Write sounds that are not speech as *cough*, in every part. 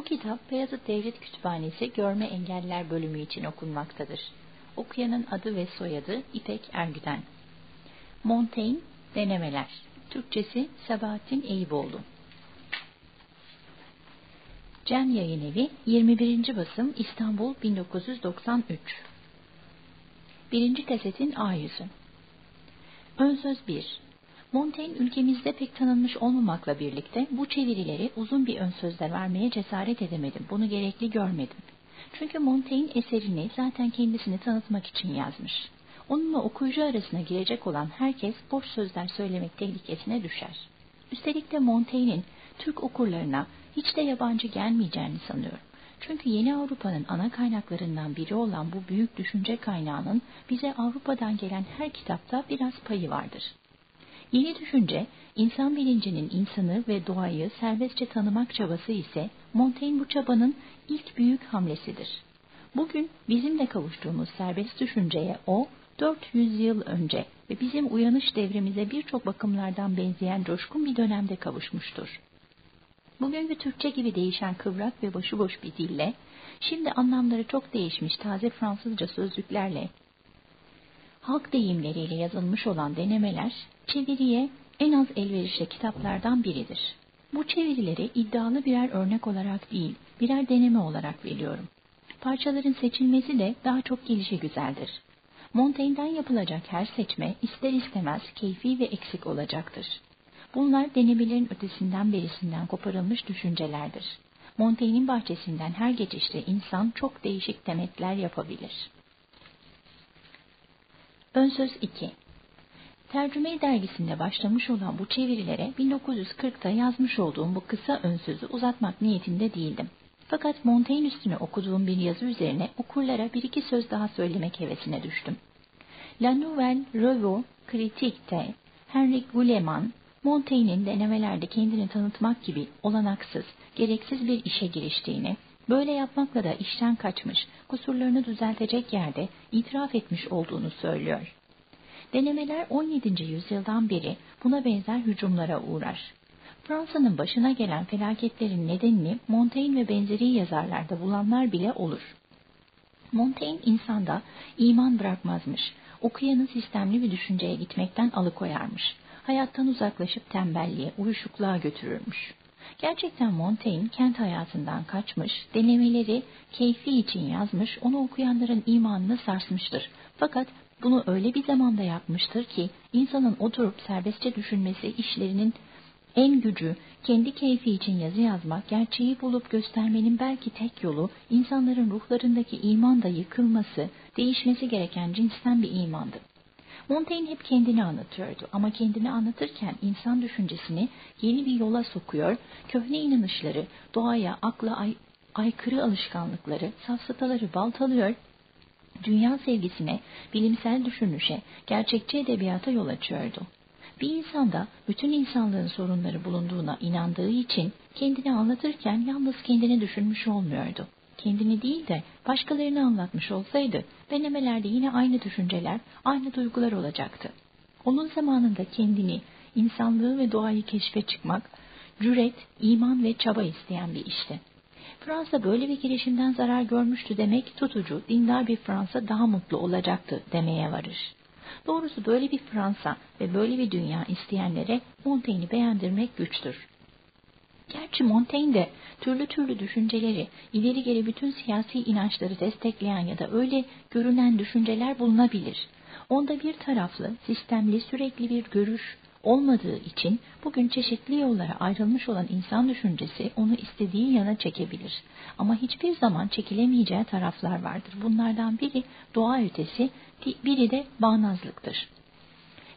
Bu kitap Beyazıt Devlet Kütüphanesi Görme Engelliler bölümü için okunmaktadır. Okuyanın adı ve soyadı İpek Ergüden. Montaigne Denemeler Türkçesi Sabahattin Eyüboğlu Cem Yayın Evi 21. basım İstanbul 1993 1. kasetin A yüzü Ön söz 1 Montaigne ülkemizde pek tanınmış olmamakla birlikte bu çevirileri uzun bir ön sözle vermeye cesaret edemedim. Bunu gerekli görmedim. Çünkü Montaigne eserini zaten kendisini tanıtmak için yazmış. Onunla okuyucu arasına girecek olan herkes boş sözler söylemek tehlikesine düşer. Üstelik de Montaigne'in Türk okurlarına hiç de yabancı gelmeyeceğini sanıyorum. Çünkü yeni Avrupa'nın ana kaynaklarından biri olan bu büyük düşünce kaynağının bize Avrupa'dan gelen her kitapta biraz payı vardır. Yeni düşünce, insan bilincinin insanı ve doğayı serbestçe tanımak çabası ise Montaigne bu çabanın ilk büyük hamlesidir. Bugün bizimle kavuştuğumuz serbest düşünceye o 400 yıl önce ve bizim uyanış devrimize birçok bakımlardan benzeyen coşkun bir dönemde kavuşmuştur. Bugünkü Türkçe gibi değişen kıvrak ve başıboş bir dille, şimdi anlamları çok değişmiş taze Fransızca sözlüklerle, halk deyimleriyle yazılmış olan denemeler, çeviriye en az elverişli kitaplardan biridir. Bu çevirileri iddialı birer örnek olarak değil, birer deneme olarak veriyorum. Parçaların seçilmesi de daha çok gelişe güzeldir. Montaigne'den yapılacak her seçme ister istemez keyfi ve eksik olacaktır. Bunlar denemelerin ötesinden berisinden koparılmış düşüncelerdir. Montaigne'in bahçesinden her geçişte insan çok değişik demetler yapabilir. Ön söz 2 Tercüme dergisinde başlamış olan bu çevirilere 1940'ta yazmış olduğum bu kısa ön sözü uzatmak niyetinde değildim. Fakat Montaigne üstüne okuduğum bir yazı üzerine okurlara bir iki söz daha söylemek hevesine düştüm. La Nouvelle Revue Critique Henry Guilleman, Montaigne'in denemelerde kendini tanıtmak gibi olanaksız, gereksiz bir işe giriştiğini, böyle yapmakla da işten kaçmış, kusurlarını düzeltecek yerde itiraf etmiş olduğunu söylüyor. Denemeler 17. yüzyıldan beri buna benzer hücumlara uğrar. Fransa'nın başına gelen felaketlerin nedenini Montaigne ve benzeri yazarlarda bulanlar bile olur. Montaigne insanda iman bırakmazmış, okuyanı sistemli bir düşünceye gitmekten alıkoyarmış, hayattan uzaklaşıp tembelliğe, uyuşukluğa götürürmüş. Gerçekten Montaigne kent hayatından kaçmış, denemeleri keyfi için yazmış, onu okuyanların imanını sarsmıştır. Fakat bunu öyle bir zamanda yapmıştır ki insanın oturup serbestçe düşünmesi işlerinin en gücü kendi keyfi için yazı yazmak, gerçeği bulup göstermenin belki tek yolu insanların ruhlarındaki iman da yıkılması, değişmesi gereken cinsten bir imandı. Montaigne hep kendini anlatıyordu ama kendini anlatırken insan düşüncesini yeni bir yola sokuyor, köhne inanışları, doğaya, akla ay aykırı alışkanlıkları, safsataları baltalıyor, dünya sevgisine, bilimsel düşünüşe, gerçekçi edebiyata yol açıyordu. Bir insanda bütün insanlığın sorunları bulunduğuna inandığı için kendini anlatırken yalnız kendini düşünmüş olmuyordu. Kendini değil de başkalarını anlatmış olsaydı denemelerde yine aynı düşünceler, aynı duygular olacaktı. Onun zamanında kendini, insanlığı ve doğayı keşfe çıkmak, cüret, iman ve çaba isteyen bir işti. Fransa böyle bir girişimden zarar görmüştü demek tutucu, dindar bir Fransa daha mutlu olacaktı demeye varır. Doğrusu böyle bir Fransa ve böyle bir dünya isteyenlere Montaigne'i beğendirmek güçtür. Gerçi Montaigne de türlü türlü düşünceleri, ileri geri bütün siyasi inançları destekleyen ya da öyle görünen düşünceler bulunabilir. Onda bir taraflı, sistemli, sürekli bir görüş olmadığı için bugün çeşitli yollara ayrılmış olan insan düşüncesi onu istediği yana çekebilir. Ama hiçbir zaman çekilemeyeceği taraflar vardır. Bunlardan biri doğa ötesi, biri de bağnazlıktır.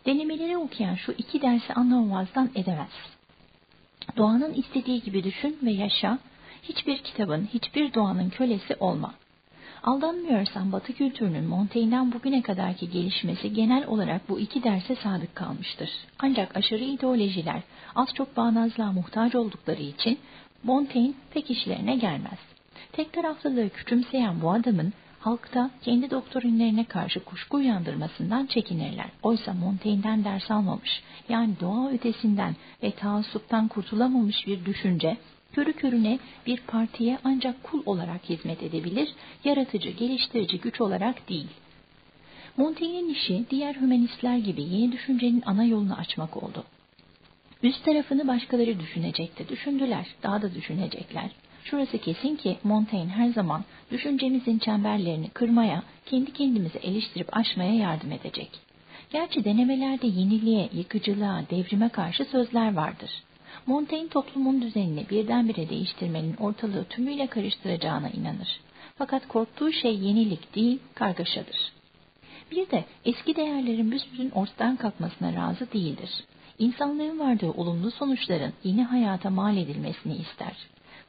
Denemeleri okuyan şu iki dersi anlamamazdan edemez. Doğanın istediği gibi düşün ve yaşa, hiçbir kitabın, hiçbir doğanın kölesi olma. Aldanmıyorsam Batı kültürünün Montaigne'den bugüne kadarki gelişmesi genel olarak bu iki derse sadık kalmıştır. Ancak aşırı ideolojiler az çok bağnazlığa muhtaç oldukları için Montaigne pek işlerine gelmez. Tek taraflılığı küçümseyen bu adamın halkta kendi doktrinlerine karşı kuşku uyandırmasından çekinirler. Oysa Montaigne'den ders almamış, yani doğa ötesinden ve taassuptan kurtulamamış bir düşünce, körü körüne bir partiye ancak kul olarak hizmet edebilir, yaratıcı, geliştirici güç olarak değil. Montaigne'in işi diğer hümanistler gibi yeni düşüncenin ana yolunu açmak oldu. Üst tarafını başkaları düşünecekti. Düşündüler, daha da düşünecekler. Şurası kesin ki Montaigne her zaman düşüncemizin çemberlerini kırmaya, kendi kendimizi eleştirip aşmaya yardım edecek. Gerçi denemelerde yeniliğe, yıkıcılığa, devrime karşı sözler vardır. Montaigne toplumun düzenini birdenbire değiştirmenin ortalığı tümüyle karıştıracağına inanır. Fakat korktuğu şey yenilik değil, kargaşadır. Bir de eski değerlerin büsbütün ortadan kalkmasına razı değildir. İnsanların vardığı olumlu sonuçların yeni hayata mal edilmesini ister.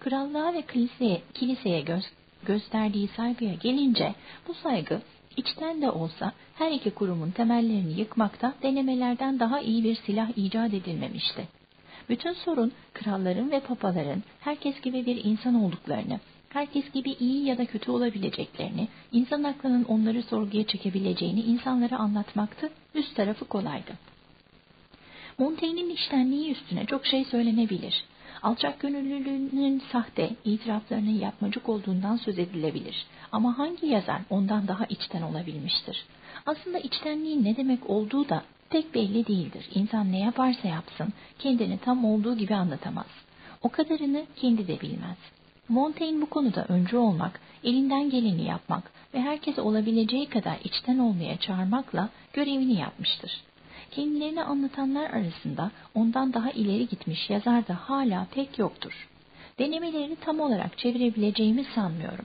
Krallığa ve kiliseye, kiliseye göz, gösterdiği saygıya gelince bu saygı içten de olsa her iki kurumun temellerini yıkmakta denemelerden daha iyi bir silah icat edilmemişti. Bütün sorun kralların ve papaların herkes gibi bir insan olduklarını, herkes gibi iyi ya da kötü olabileceklerini, insan aklının onları sorguya çekebileceğini insanlara anlatmaktı, üst tarafı kolaydı. Montaigne'in iştenliği üstüne çok şey söylenebilir. Alçak gönüllülüğünün sahte, itiraflarının yapmacık olduğundan söz edilebilir. Ama hangi yazar ondan daha içten olabilmiştir? Aslında içtenliğin ne demek olduğu da pek belli değildir. İnsan ne yaparsa yapsın kendini tam olduğu gibi anlatamaz. O kadarını kendi de bilmez. Montaigne bu konuda öncü olmak, elinden geleni yapmak ve herkese olabileceği kadar içten olmaya çağırmakla görevini yapmıştır. Kendilerini anlatanlar arasında ondan daha ileri gitmiş yazar da hala pek yoktur. Denemelerini tam olarak çevirebileceğimi sanmıyorum.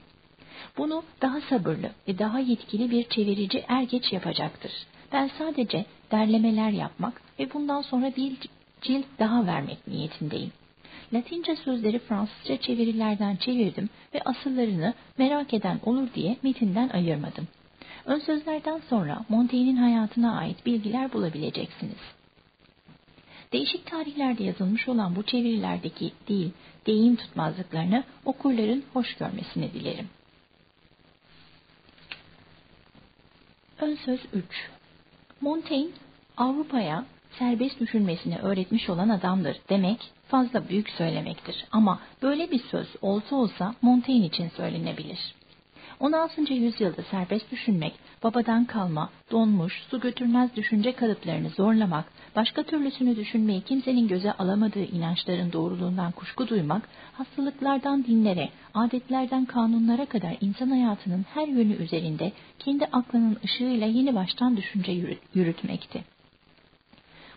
Bunu daha sabırlı ve daha yetkili bir çevirici er geç yapacaktır. Ben sadece derlemeler yapmak ve bundan sonra bir cilt daha vermek niyetindeyim. Latince sözleri Fransızca çevirilerden çevirdim ve asıllarını merak eden olur diye metinden ayırmadım. Ön sözlerden sonra Montaigne'in hayatına ait bilgiler bulabileceksiniz. Değişik tarihlerde yazılmış olan bu çevirilerdeki dil, deyim tutmazlıklarını okurların hoş görmesini dilerim. Ön söz 3 Montaigne, Avrupa'ya serbest düşünmesini öğretmiş olan adamdır demek fazla büyük söylemektir. Ama böyle bir söz olsa olsa Montaigne için söylenebilir. 16. yüzyılda serbest düşünmek, babadan kalma, donmuş, su götürmez düşünce kalıplarını zorlamak, başka türlüsünü düşünmeyi kimsenin göze alamadığı inançların doğruluğundan kuşku duymak, hastalıklardan dinlere, adetlerden kanunlara kadar insan hayatının her yönü üzerinde kendi aklının ışığıyla yeni baştan düşünce yürütmekti.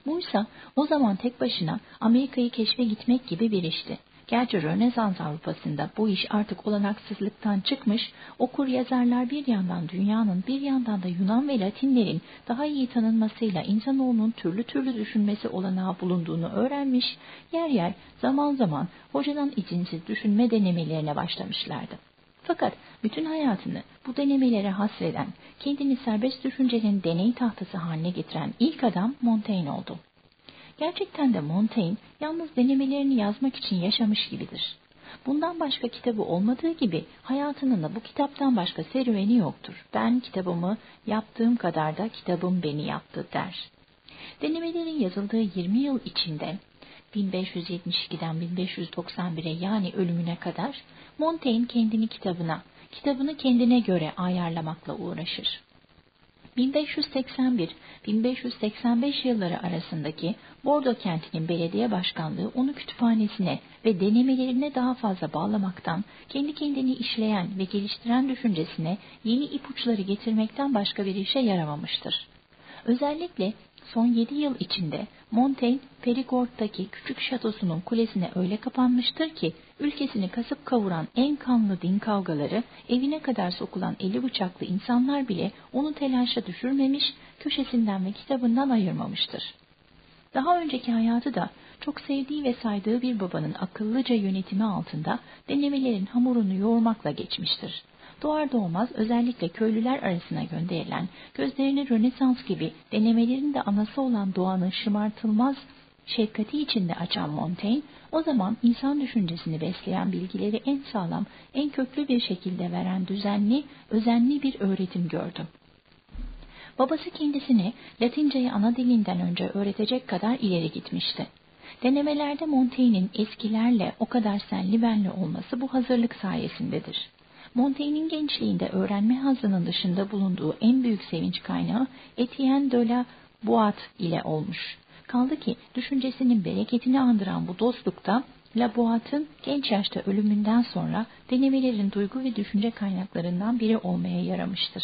Buysa o zaman tek başına Amerika'yı keşfe gitmek gibi bir işti. Gerçi Rönesans Avrupa'sında bu iş artık olanaksızlıktan çıkmış, okur yazarlar bir yandan dünyanın bir yandan da Yunan ve Latinlerin daha iyi tanınmasıyla insanoğlunun türlü türlü düşünmesi olanağı bulunduğunu öğrenmiş, yer yer zaman zaman hocadan izinsiz düşünme denemelerine başlamışlardı. Fakat bütün hayatını bu denemelere hasreden, kendini serbest düşüncenin deney tahtası haline getiren ilk adam Montaigne oldu. Gerçekten de Montaigne yalnız denemelerini yazmak için yaşamış gibidir. Bundan başka kitabı olmadığı gibi hayatının da bu kitaptan başka serüveni yoktur. Ben kitabımı yaptığım kadar da kitabım beni yaptı der. Denemelerin yazıldığı 20 yıl içinde 1572'den 1591'e yani ölümüne kadar Montaigne kendini kitabına, kitabını kendine göre ayarlamakla uğraşır. 1581-1585 yılları arasındaki Bordo kentinin belediye başkanlığı onu kütüphanesine ve denemelerine daha fazla bağlamaktan, kendi kendini işleyen ve geliştiren düşüncesine yeni ipuçları getirmekten başka bir işe yaramamıştır. Özellikle son yedi yıl içinde Montaigne, Perigord'daki küçük şatosunun kulesine öyle kapanmıştır ki, ülkesini kasıp kavuran en kanlı din kavgaları, evine kadar sokulan eli bıçaklı insanlar bile onu telaşa düşürmemiş, köşesinden ve kitabından ayırmamıştır. Daha önceki hayatı da çok sevdiği ve saydığı bir babanın akıllıca yönetimi altında denemelerin hamurunu yoğurmakla geçmiştir doğar doğmaz özellikle köylüler arasına gönderilen, gözlerini Rönesans gibi denemelerin de anası olan doğanın şımartılmaz şefkati içinde açan Montaigne, o zaman insan düşüncesini besleyen bilgileri en sağlam, en köklü bir şekilde veren düzenli, özenli bir öğretim gördü. Babası kendisini Latinceyi ana dilinden önce öğretecek kadar ileri gitmişti. Denemelerde Montaigne'in eskilerle o kadar senli benli olması bu hazırlık sayesindedir. Montaigne'in gençliğinde öğrenme hazının dışında bulunduğu en büyük sevinç kaynağı Etienne de la Boite ile olmuş. Kaldı ki düşüncesinin bereketini andıran bu dostlukta Laboat'ın genç yaşta ölümünden sonra denemelerin duygu ve düşünce kaynaklarından biri olmaya yaramıştır.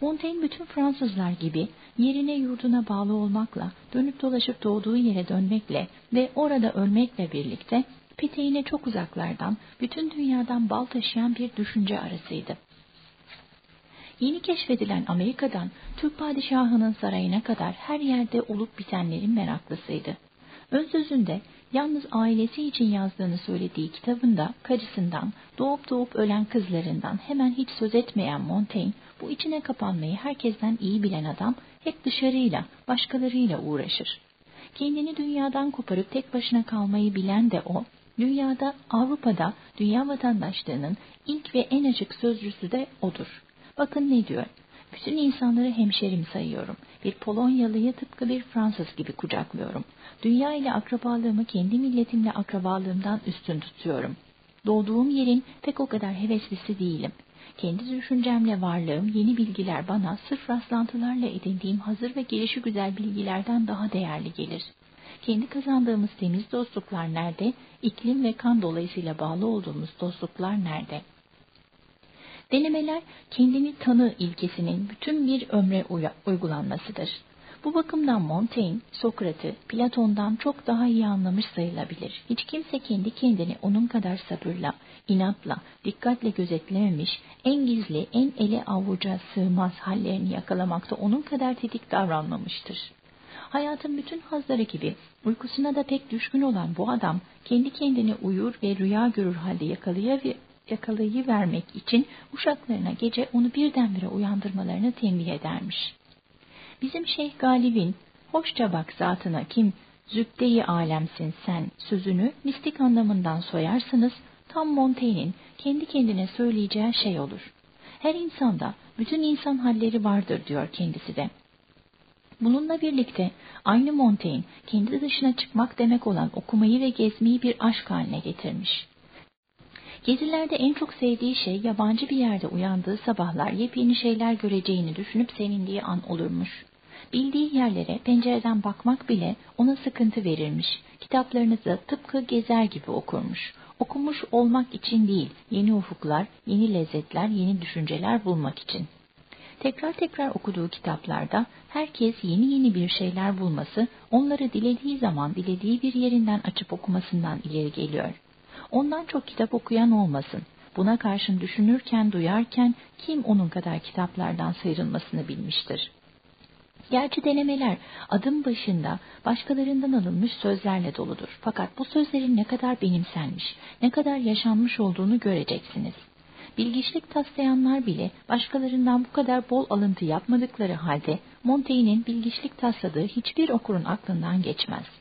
Montaigne bütün Fransızlar gibi yerine yurduna bağlı olmakla, dönüp dolaşıp doğduğu yere dönmekle ve orada ölmekle birlikte peteğine çok uzaklardan, bütün dünyadan bal taşıyan bir düşünce arasıydı. Yeni keşfedilen Amerika'dan Türk padişahının sarayına kadar her yerde olup bitenlerin meraklısıydı. Ön sözünde yalnız ailesi için yazdığını söylediği kitabında karısından, doğup doğup ölen kızlarından hemen hiç söz etmeyen Montaigne, bu içine kapanmayı herkesten iyi bilen adam hep dışarıyla, başkalarıyla uğraşır. Kendini dünyadan koparıp tek başına kalmayı bilen de o, dünyada, Avrupa'da dünya vatandaşlığının ilk ve en açık sözcüsü de odur. Bakın ne diyor. Bütün insanları hemşerim sayıyorum. Bir Polonyalıyı tıpkı bir Fransız gibi kucaklıyorum. Dünya ile akrabalığımı kendi milletimle akrabalığımdan üstün tutuyorum. Doğduğum yerin pek o kadar heveslisi değilim. Kendi düşüncemle varlığım, yeni bilgiler bana sırf rastlantılarla edindiğim hazır ve gelişi güzel bilgilerden daha değerli gelir. Kendi kazandığımız temiz dostluklar nerede, iklim ve kan dolayısıyla bağlı olduğumuz dostluklar nerede?'' Denemeler kendini tanı ilkesinin bütün bir ömre uygulanmasıdır. Bu bakımdan Montaigne, Sokrat'ı Platon'dan çok daha iyi anlamış sayılabilir. Hiç kimse kendi kendini onun kadar sabırla, inatla, dikkatle gözetlememiş, en gizli, en ele avuca sığmaz hallerini yakalamakta onun kadar tetik davranmamıştır. Hayatın bütün hazları gibi uykusuna da pek düşkün olan bu adam kendi kendini uyur ve rüya görür halde yakalayabilir yakalayıvermek için uşaklarına gece onu birdenbire uyandırmalarını tembih edermiş. Bizim Şeyh Galib'in hoşça bak zatına kim zübde alemsin sen sözünü mistik anlamından soyarsınız tam Montaigne'in kendi kendine söyleyeceği şey olur. Her insanda bütün insan halleri vardır diyor kendisi de. Bununla birlikte aynı Montaigne kendi dışına çıkmak demek olan okumayı ve gezmeyi bir aşk haline getirmiş. Gezilerde en çok sevdiği şey yabancı bir yerde uyandığı sabahlar yepyeni şeyler göreceğini düşünüp sevindiği an olurmuş. Bildiği yerlere pencereden bakmak bile ona sıkıntı verirmiş. Kitaplarınızı tıpkı gezer gibi okurmuş. Okumuş olmak için değil, yeni ufuklar, yeni lezzetler, yeni düşünceler bulmak için. Tekrar tekrar okuduğu kitaplarda herkes yeni yeni bir şeyler bulması, onları dilediği zaman dilediği bir yerinden açıp okumasından ileri geliyor. Ondan çok kitap okuyan olmasın. Buna karşın düşünürken, duyarken kim onun kadar kitaplardan sıyrılmasını bilmiştir. Gerçi denemeler adım başında başkalarından alınmış sözlerle doludur. Fakat bu sözlerin ne kadar benimsenmiş, ne kadar yaşanmış olduğunu göreceksiniz. Bilgiçlik taslayanlar bile başkalarından bu kadar bol alıntı yapmadıkları halde Montaigne'in bilgiçlik tasladığı hiçbir okurun aklından geçmez.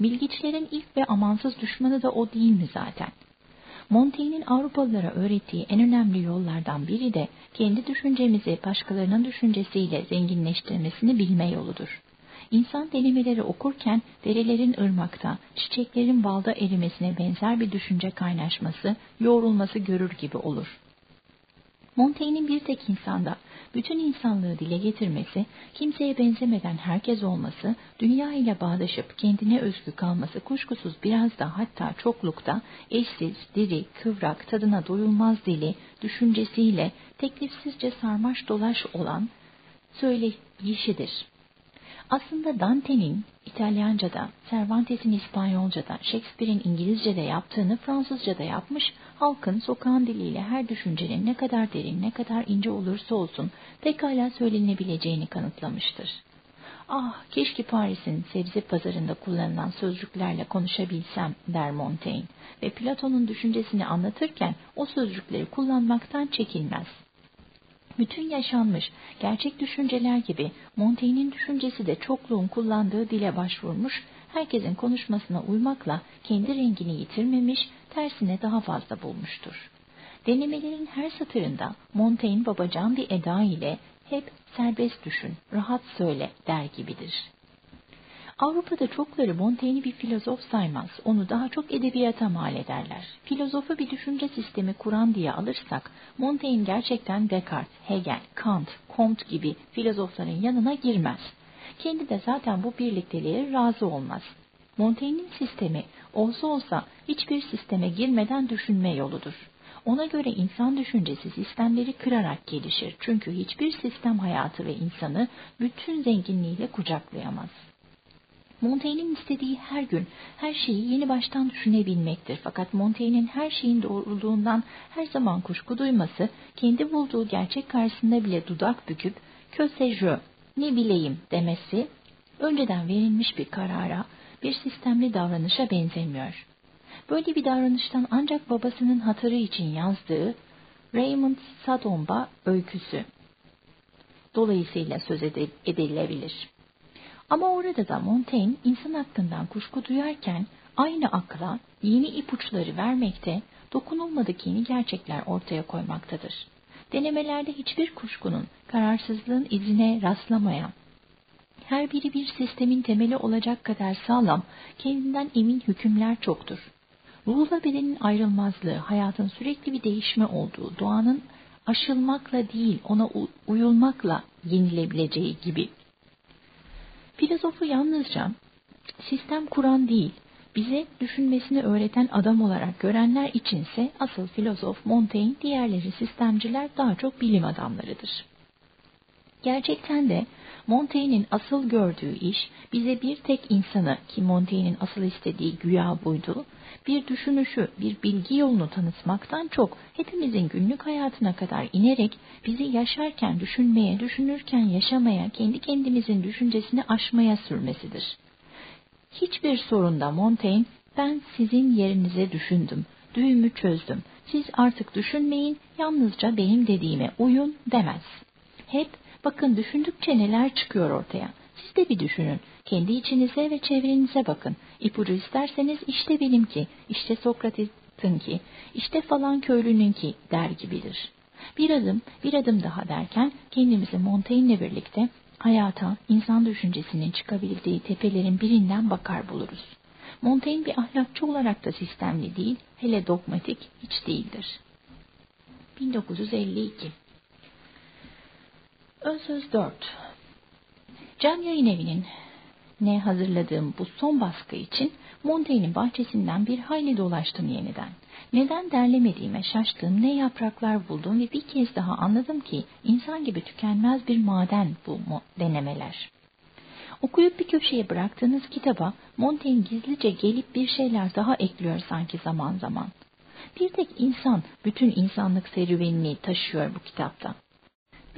Bilgiçlerin ilk ve amansız düşmanı da o değil mi zaten? Montaigne'in Avrupalılara öğrettiği en önemli yollardan biri de kendi düşüncemizi başkalarının düşüncesiyle zenginleştirmesini bilme yoludur. İnsan denemeleri okurken derelerin ırmakta, çiçeklerin balda erimesine benzer bir düşünce kaynaşması, yoğrulması görür gibi olur. Montaigne'in bir tek insanda bütün insanlığı dile getirmesi, kimseye benzemeden herkes olması, dünya ile bağdaşıp kendine özgü kalması kuşkusuz biraz da hatta çoklukta eşsiz, diri, kıvrak, tadına doyulmaz dili, düşüncesiyle teklifsizce sarmaş dolaş olan söyleyişidir. Aslında Dante'nin İtalyanca'da, Cervantes'in İspanyolca'da, Shakespeare'in İngilizce'de yaptığını Fransızca'da yapmış, halkın sokağın diliyle her düşüncenin ne kadar derin, ne kadar ince olursa olsun pekala söylenebileceğini kanıtlamıştır. Ah, keşke Paris'in sebze pazarında kullanılan sözcüklerle konuşabilsem, der Montaigne ve Platon'un düşüncesini anlatırken o sözcükleri kullanmaktan çekinmez bütün yaşanmış, gerçek düşünceler gibi Montaigne'in düşüncesi de çokluğun kullandığı dile başvurmuş, herkesin konuşmasına uymakla kendi rengini yitirmemiş, tersine daha fazla bulmuştur. Denemelerin her satırında Montaigne babacan bir eda ile hep serbest düşün, rahat söyle der gibidir. Avrupa'da çokları Montaigne'i bir filozof saymaz, onu daha çok edebiyata mal ederler. Filozofu bir düşünce sistemi kuran diye alırsak, Montaigne gerçekten Descartes, Hegel, Kant, Comte gibi filozofların yanına girmez. Kendi de zaten bu birlikteliğe razı olmaz. Montaigne'in sistemi olsa olsa hiçbir sisteme girmeden düşünme yoludur. Ona göre insan düşüncesi sistemleri kırarak gelişir. Çünkü hiçbir sistem hayatı ve insanı bütün zenginliğiyle kucaklayamaz. Montaigne'in istediği her gün her şeyi yeni baştan düşünebilmektir. Fakat Montaigne'in her şeyin doğruluğundan her zaman kuşku duyması, kendi bulduğu gerçek karşısında bile dudak büküp "que ne bileyim demesi, önceden verilmiş bir karara, bir sistemli davranışa benzemiyor. Böyle bir davranıştan ancak babasının hatırı için yazdığı Raymond Sadomba öyküsü dolayısıyla söz edilebilir. Ama orada da Montaigne insan hakkından kuşku duyarken aynı akla yeni ipuçları vermekte, dokunulmadık yeni gerçekler ortaya koymaktadır. Denemelerde hiçbir kuşkunun, kararsızlığın izine rastlamayan, her biri bir sistemin temeli olacak kadar sağlam, kendinden emin hükümler çoktur. Ruhla bedenin ayrılmazlığı, hayatın sürekli bir değişme olduğu, doğanın aşılmakla değil ona uyulmakla yenilebileceği gibi. Filozofu yalnızca sistem kuran değil, bize düşünmesini öğreten adam olarak görenler içinse asıl filozof Montaigne, diğerleri sistemciler daha çok bilim adamlarıdır. Gerçekten de Montaigne'in asıl gördüğü iş bize bir tek insanı ki Montaigne'in asıl istediği güya buydu, bir düşünüşü, bir bilgi yolunu tanıtmaktan çok hepimizin günlük hayatına kadar inerek bizi yaşarken düşünmeye, düşünürken yaşamaya, kendi kendimizin düşüncesini aşmaya sürmesidir. Hiçbir sorunda Montaigne ben sizin yerinize düşündüm, düğümü çözdüm. Siz artık düşünmeyin, yalnızca benim dediğime uyun demez. Hep bakın düşündükçe neler çıkıyor ortaya. Siz de bir düşünün. Kendi içinize ve çevrenize bakın. İpucu isterseniz işte benimki, işte Sokrates'in ki, işte falan köylünün ki der gibidir. Bir adım, bir adım daha derken kendimizi Montaigne'le birlikte hayata, insan düşüncesinin çıkabildiği tepelerin birinden bakar buluruz. Montaigne bir ahlakçı olarak da sistemli değil, hele dogmatik hiç değildir. 1952 Ön söz 4 Cam yayın evinin ne hazırladığım bu son baskı için Montaigne'in bahçesinden bir hayli dolaştım yeniden. Neden derlemediğime şaştım, ne yapraklar buldum ve bir kez daha anladım ki insan gibi tükenmez bir maden bu denemeler. Okuyup bir köşeye bıraktığınız kitaba Montaigne gizlice gelip bir şeyler daha ekliyor sanki zaman zaman. Bir tek insan bütün insanlık serüvenini taşıyor bu kitapta.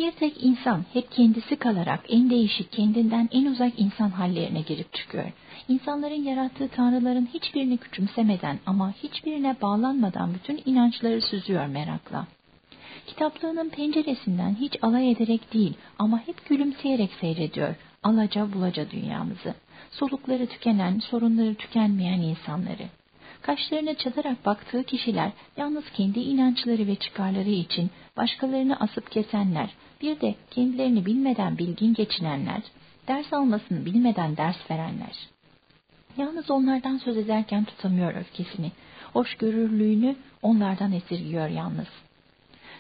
Bir tek insan hep kendisi kalarak en değişik, kendinden en uzak insan hallerine girip çıkıyor. İnsanların yarattığı tanrıların hiçbirini küçümsemeden ama hiçbirine bağlanmadan bütün inançları süzüyor merakla. Kitaplığının penceresinden hiç alay ederek değil ama hep gülümseyerek seyrediyor alaca bulaca dünyamızı. Solukları tükenen, sorunları tükenmeyen insanları. Kaşlarına çatarak baktığı kişiler yalnız kendi inançları ve çıkarları için başkalarını asıp kesenler, bir de kendilerini bilmeden bilgin geçinenler, ders almasını bilmeden ders verenler. Yalnız onlardan söz ederken tutamıyor öfkesini, hoşgörürlüğünü onlardan esirgiyor yalnız.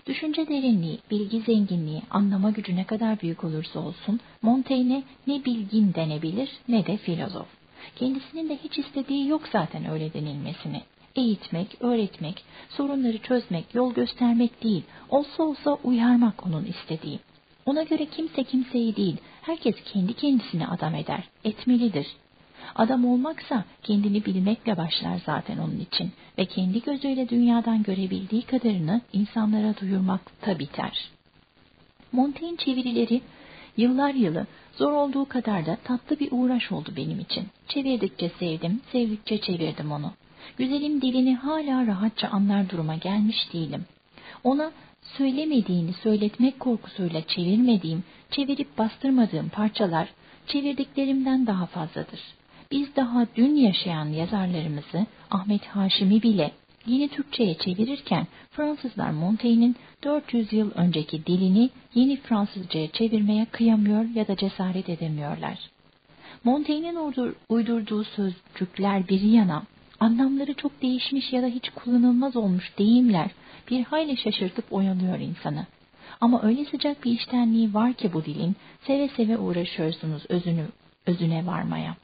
Düşünce derinliği, bilgi zenginliği, anlama gücü ne kadar büyük olursa olsun, Montaigne ne bilgin denebilir ne de filozof. Kendisinin de hiç istediği yok zaten öyle denilmesini. Eğitmek, öğretmek, sorunları çözmek, yol göstermek değil, olsa olsa uyarmak onun istediği. Ona göre kimse kimseyi değil, herkes kendi kendisini adam eder, etmelidir. Adam olmaksa kendini bilmekle başlar zaten onun için ve kendi gözüyle dünyadan görebildiği kadarını insanlara duyurmakta biter. Montaigne çevirileri yıllar yılı zor olduğu kadar da tatlı bir uğraş oldu benim için. Çevirdikçe sevdim, sevdikçe çevirdim onu. Güzelim dilini hala rahatça anlar duruma gelmiş değilim. Ona söylemediğini söyletmek korkusuyla çevirmediğim, çevirip bastırmadığım parçalar çevirdiklerimden daha fazladır. Biz daha dün yaşayan yazarlarımızı Ahmet Haşim'i bile yeni Türkçe'ye çevirirken Fransızlar Montaigne'in 400 yıl önceki dilini yeni Fransızca'ya çevirmeye kıyamıyor ya da cesaret edemiyorlar. Montaigne'in uydurduğu sözcükler bir yana, anlamları çok değişmiş ya da hiç kullanılmaz olmuş deyimler bir hayli şaşırtıp oyalıyor insanı. Ama öyle sıcak bir iştenliği var ki bu dilin, seve seve uğraşıyorsunuz özünü, özüne varmaya.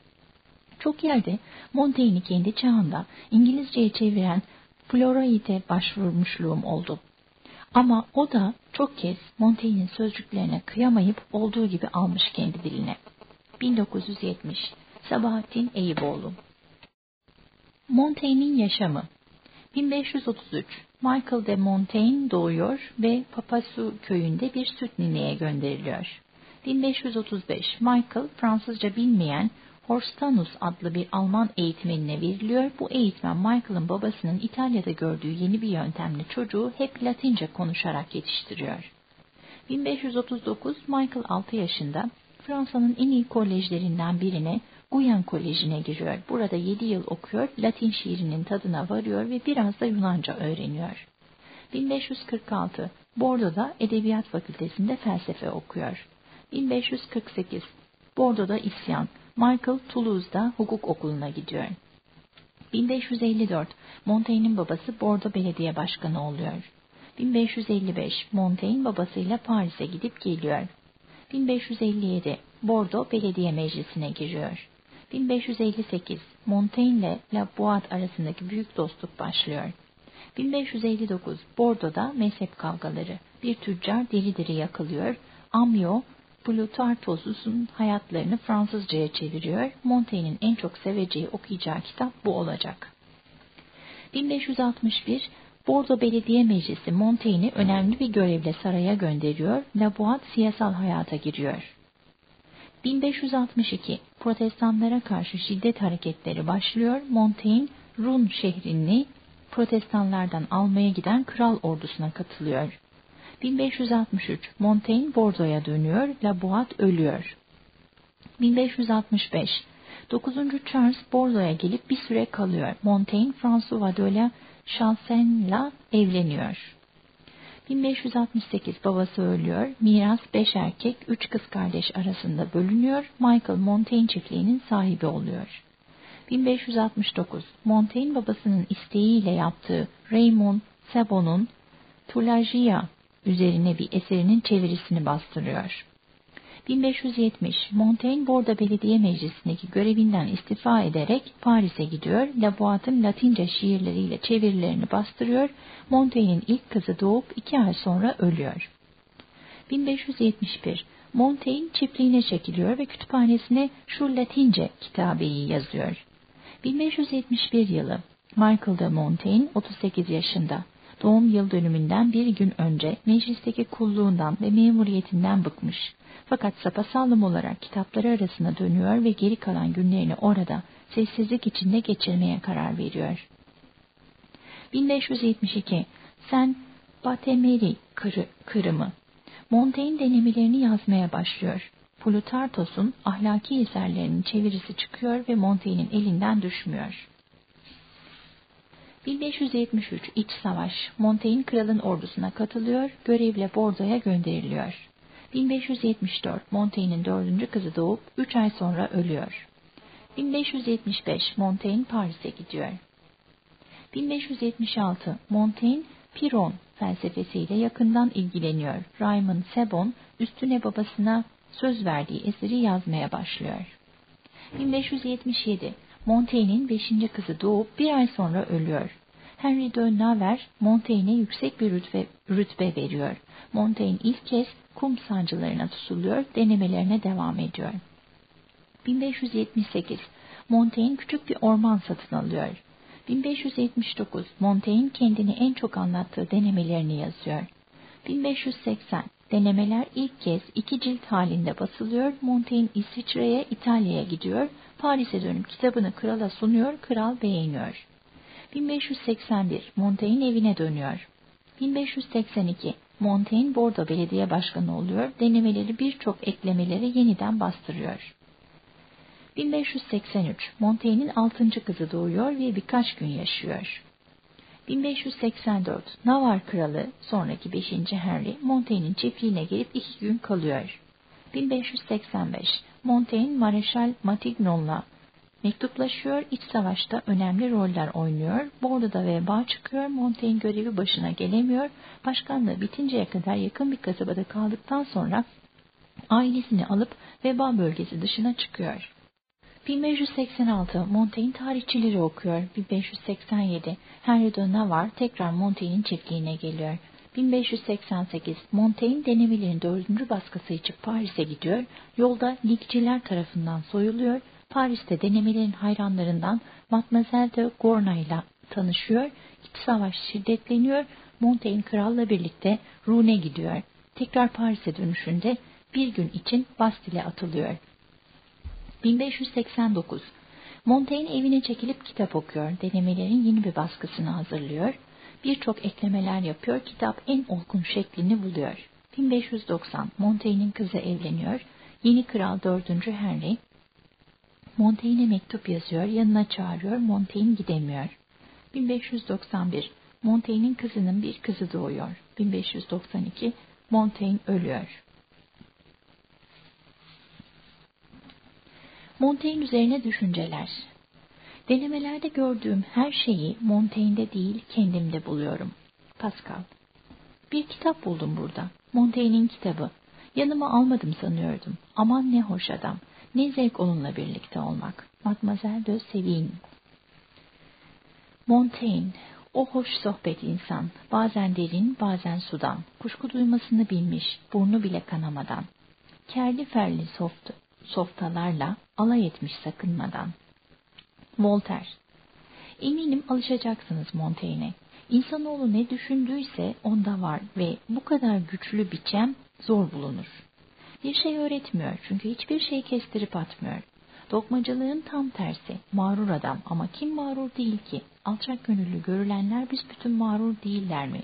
Çok yerde Montaigne'i kendi çağında İngilizceye çeviren Floraid'e başvurmuşluğum oldu. Ama o da çok kez Montaigne'in sözcüklerine kıyamayıp olduğu gibi almış kendi diline. 1970 Sabahattin Eyüboğlu Montaigne'in yaşamı 1533 Michael de Montaigne doğuyor ve Papasu köyünde bir süt nineye gönderiliyor. 1535 Michael Fransızca bilmeyen Horstanus adlı bir Alman eğitmenine veriliyor. Bu eğitmen Michael'ın babasının İtalya'da gördüğü yeni bir yöntemle çocuğu hep Latince konuşarak yetiştiriyor. 1539 Michael 6 yaşında Fransa'nın en iyi kolejlerinden birine Guyan Koleji'ne giriyor. Burada 7 yıl okuyor, Latin şiirinin tadına varıyor ve biraz da Yunanca öğreniyor. 1546 Bordo'da Edebiyat Fakültesinde felsefe okuyor. 1548 Bordo'da isyan. Michael Toulouse'da hukuk okuluna gidiyor. 1554 Montaigne'in babası Bordo Belediye Başkanı oluyor. 1555 Montaigne babasıyla Paris'e gidip geliyor. 1557 Bordo Belediye Meclisi'ne giriyor. 1558 Montaigne ile La Boite arasındaki büyük dostluk başlıyor. 1559 Bordo'da mezhep kavgaları. Bir tüccar diri diri yakılıyor. Amio Plutartos'un hayatlarını Fransızcaya çeviriyor. Montaigne'in en çok seveceği okuyacağı kitap bu olacak. 1561 Bordo Belediye Meclisi Montaigne'i önemli bir görevle saraya gönderiyor. La Boite siyasal hayata giriyor. 1562 Protestanlara karşı şiddet hareketleri başlıyor. Montaigne Run şehrini Protestanlardan almaya giden kral ordusuna katılıyor. 1563 Montaigne Bordo'ya dönüyor, La Boite ölüyor. 1565 9. Charles Bordo'ya gelip bir süre kalıyor. Montaigne François de la evleniyor. 1568 babası ölüyor. Miras 5 erkek 3 kız kardeş arasında bölünüyor. Michael Montaigne çiftliğinin sahibi oluyor. 1569 Montaigne babasının isteğiyle yaptığı Raymond Sebon'un Tulagia üzerine bir eserinin çevirisini bastırıyor. 1570 Montaigne Borda Belediye Meclisi'ndeki görevinden istifa ederek Paris'e gidiyor. La Boite'ın Latince şiirleriyle çevirilerini bastırıyor. Montaigne'in ilk kızı doğup iki ay sonra ölüyor. 1571 Montaigne çiftliğine çekiliyor ve kütüphanesine şu Latince kitabeyi yazıyor. 1571 yılı Michael de Montaigne 38 yaşında. Doğum yıl dönümünden bir gün önce meclisteki kulluğundan ve memuriyetinden bıkmış. Fakat sapasağlam olarak kitapları arasına dönüyor ve geri kalan günlerini orada sessizlik içinde geçirmeye karar veriyor. 1572 Sen Batemeri Kırı, Kırımı Montaigne denemelerini yazmaya başlıyor. Plutartos'un ahlaki eserlerinin çevirisi çıkıyor ve Montaigne'in elinden düşmüyor. 1573 İç Savaş Montaigne kralın ordusuna katılıyor, görevle Bordo'ya gönderiliyor. 1574 Montaigne'in dördüncü kızı doğup 3 ay sonra ölüyor. 1575 Montaigne Paris'e gidiyor. 1576 Montaigne Piron felsefesiyle yakından ilgileniyor. Raymond Sebon üstüne babasına söz verdiği eseri yazmaya başlıyor. 1577 Montaigne'in beşinci kızı doğup bir ay sonra ölüyor. Henry de Navarre Montaigne'e yüksek bir rütbe, rütbe veriyor. Montaigne ilk kez kum sancılarına tutuluyor, denemelerine devam ediyor. 1578 Montaigne küçük bir orman satın alıyor. 1579 Montaigne kendini en çok anlattığı denemelerini yazıyor. 1580 denemeler ilk kez iki cilt halinde basılıyor. Montaigne İsviçre'ye, İtalya'ya gidiyor. Paris'e dönüp kitabını krala sunuyor, kral beğeniyor. 1581 Montaigne evine dönüyor. 1582 Montaigne Bordo Belediye Başkanı oluyor, denemeleri birçok eklemeleri yeniden bastırıyor. 1583 Montaigne'in 6. kızı doğuyor ve birkaç gün yaşıyor. 1584 Navar Kralı sonraki 5. Henry Montaigne'in çiftliğine gelip iki gün kalıyor. 1585 Montaigne, Mareşal Matignon'la mektuplaşıyor, iç savaşta önemli roller oynuyor. Bordo'da veba çıkıyor, Montaigne görevi başına gelemiyor. Başkanlığı bitinceye kadar yakın bir kasabada kaldıktan sonra ailesini alıp veba bölgesi dışına çıkıyor. 1586 Montaigne tarihçileri okuyor. 1587 Henry de Navarre tekrar Montaigne'in çiftliğine geliyor. 1588 Montaigne denemelerin dördüncü baskısı için Paris'e gidiyor. Yolda ligciler tarafından soyuluyor. Paris'te denemelerin hayranlarından Mademoiselle de Gournay ile tanışıyor. İç savaş şiddetleniyor. Montaigne kralla birlikte Rouen gidiyor. Tekrar Paris'e dönüşünde bir gün için Bastille atılıyor. 1589 Montaigne evine çekilip kitap okuyor. Denemelerin yeni bir baskısını hazırlıyor. Birçok eklemeler yapıyor. Kitap en olgun şeklini buluyor. 1590 Montaigne'in kızı evleniyor. Yeni kral 4. Henry Montaigne'e mektup yazıyor. Yanına çağırıyor. Montaigne gidemiyor. 1591 Montaigne'in kızının bir kızı doğuyor. 1592 Montaigne ölüyor. Montaigne üzerine düşünceler. Denemelerde gördüğüm her şeyi Montaigne'de değil kendimde buluyorum. Pascal. Bir kitap buldum burada. Montaigne'in kitabı. Yanıma almadım sanıyordum. Aman ne hoş adam. Ne zevk onunla birlikte olmak. Mademoiselle de Sévigné. Montaigne. O hoş sohbet insan. Bazen derin, bazen sudan. Kuşku duymasını bilmiş, burnu bile kanamadan. Kerli ferli soft, softalarla alay etmiş sakınmadan. Voltaire Eminim alışacaksınız Montaigne'e. İnsanoğlu ne düşündüyse onda var ve bu kadar güçlü biçem zor bulunur. Bir şey öğretmiyor çünkü hiçbir şey kestirip atmıyor. Dokmacılığın tam tersi. Mağrur adam ama kim mağrur değil ki? Alçak gönüllü görülenler biz bütün mağrur değiller mi?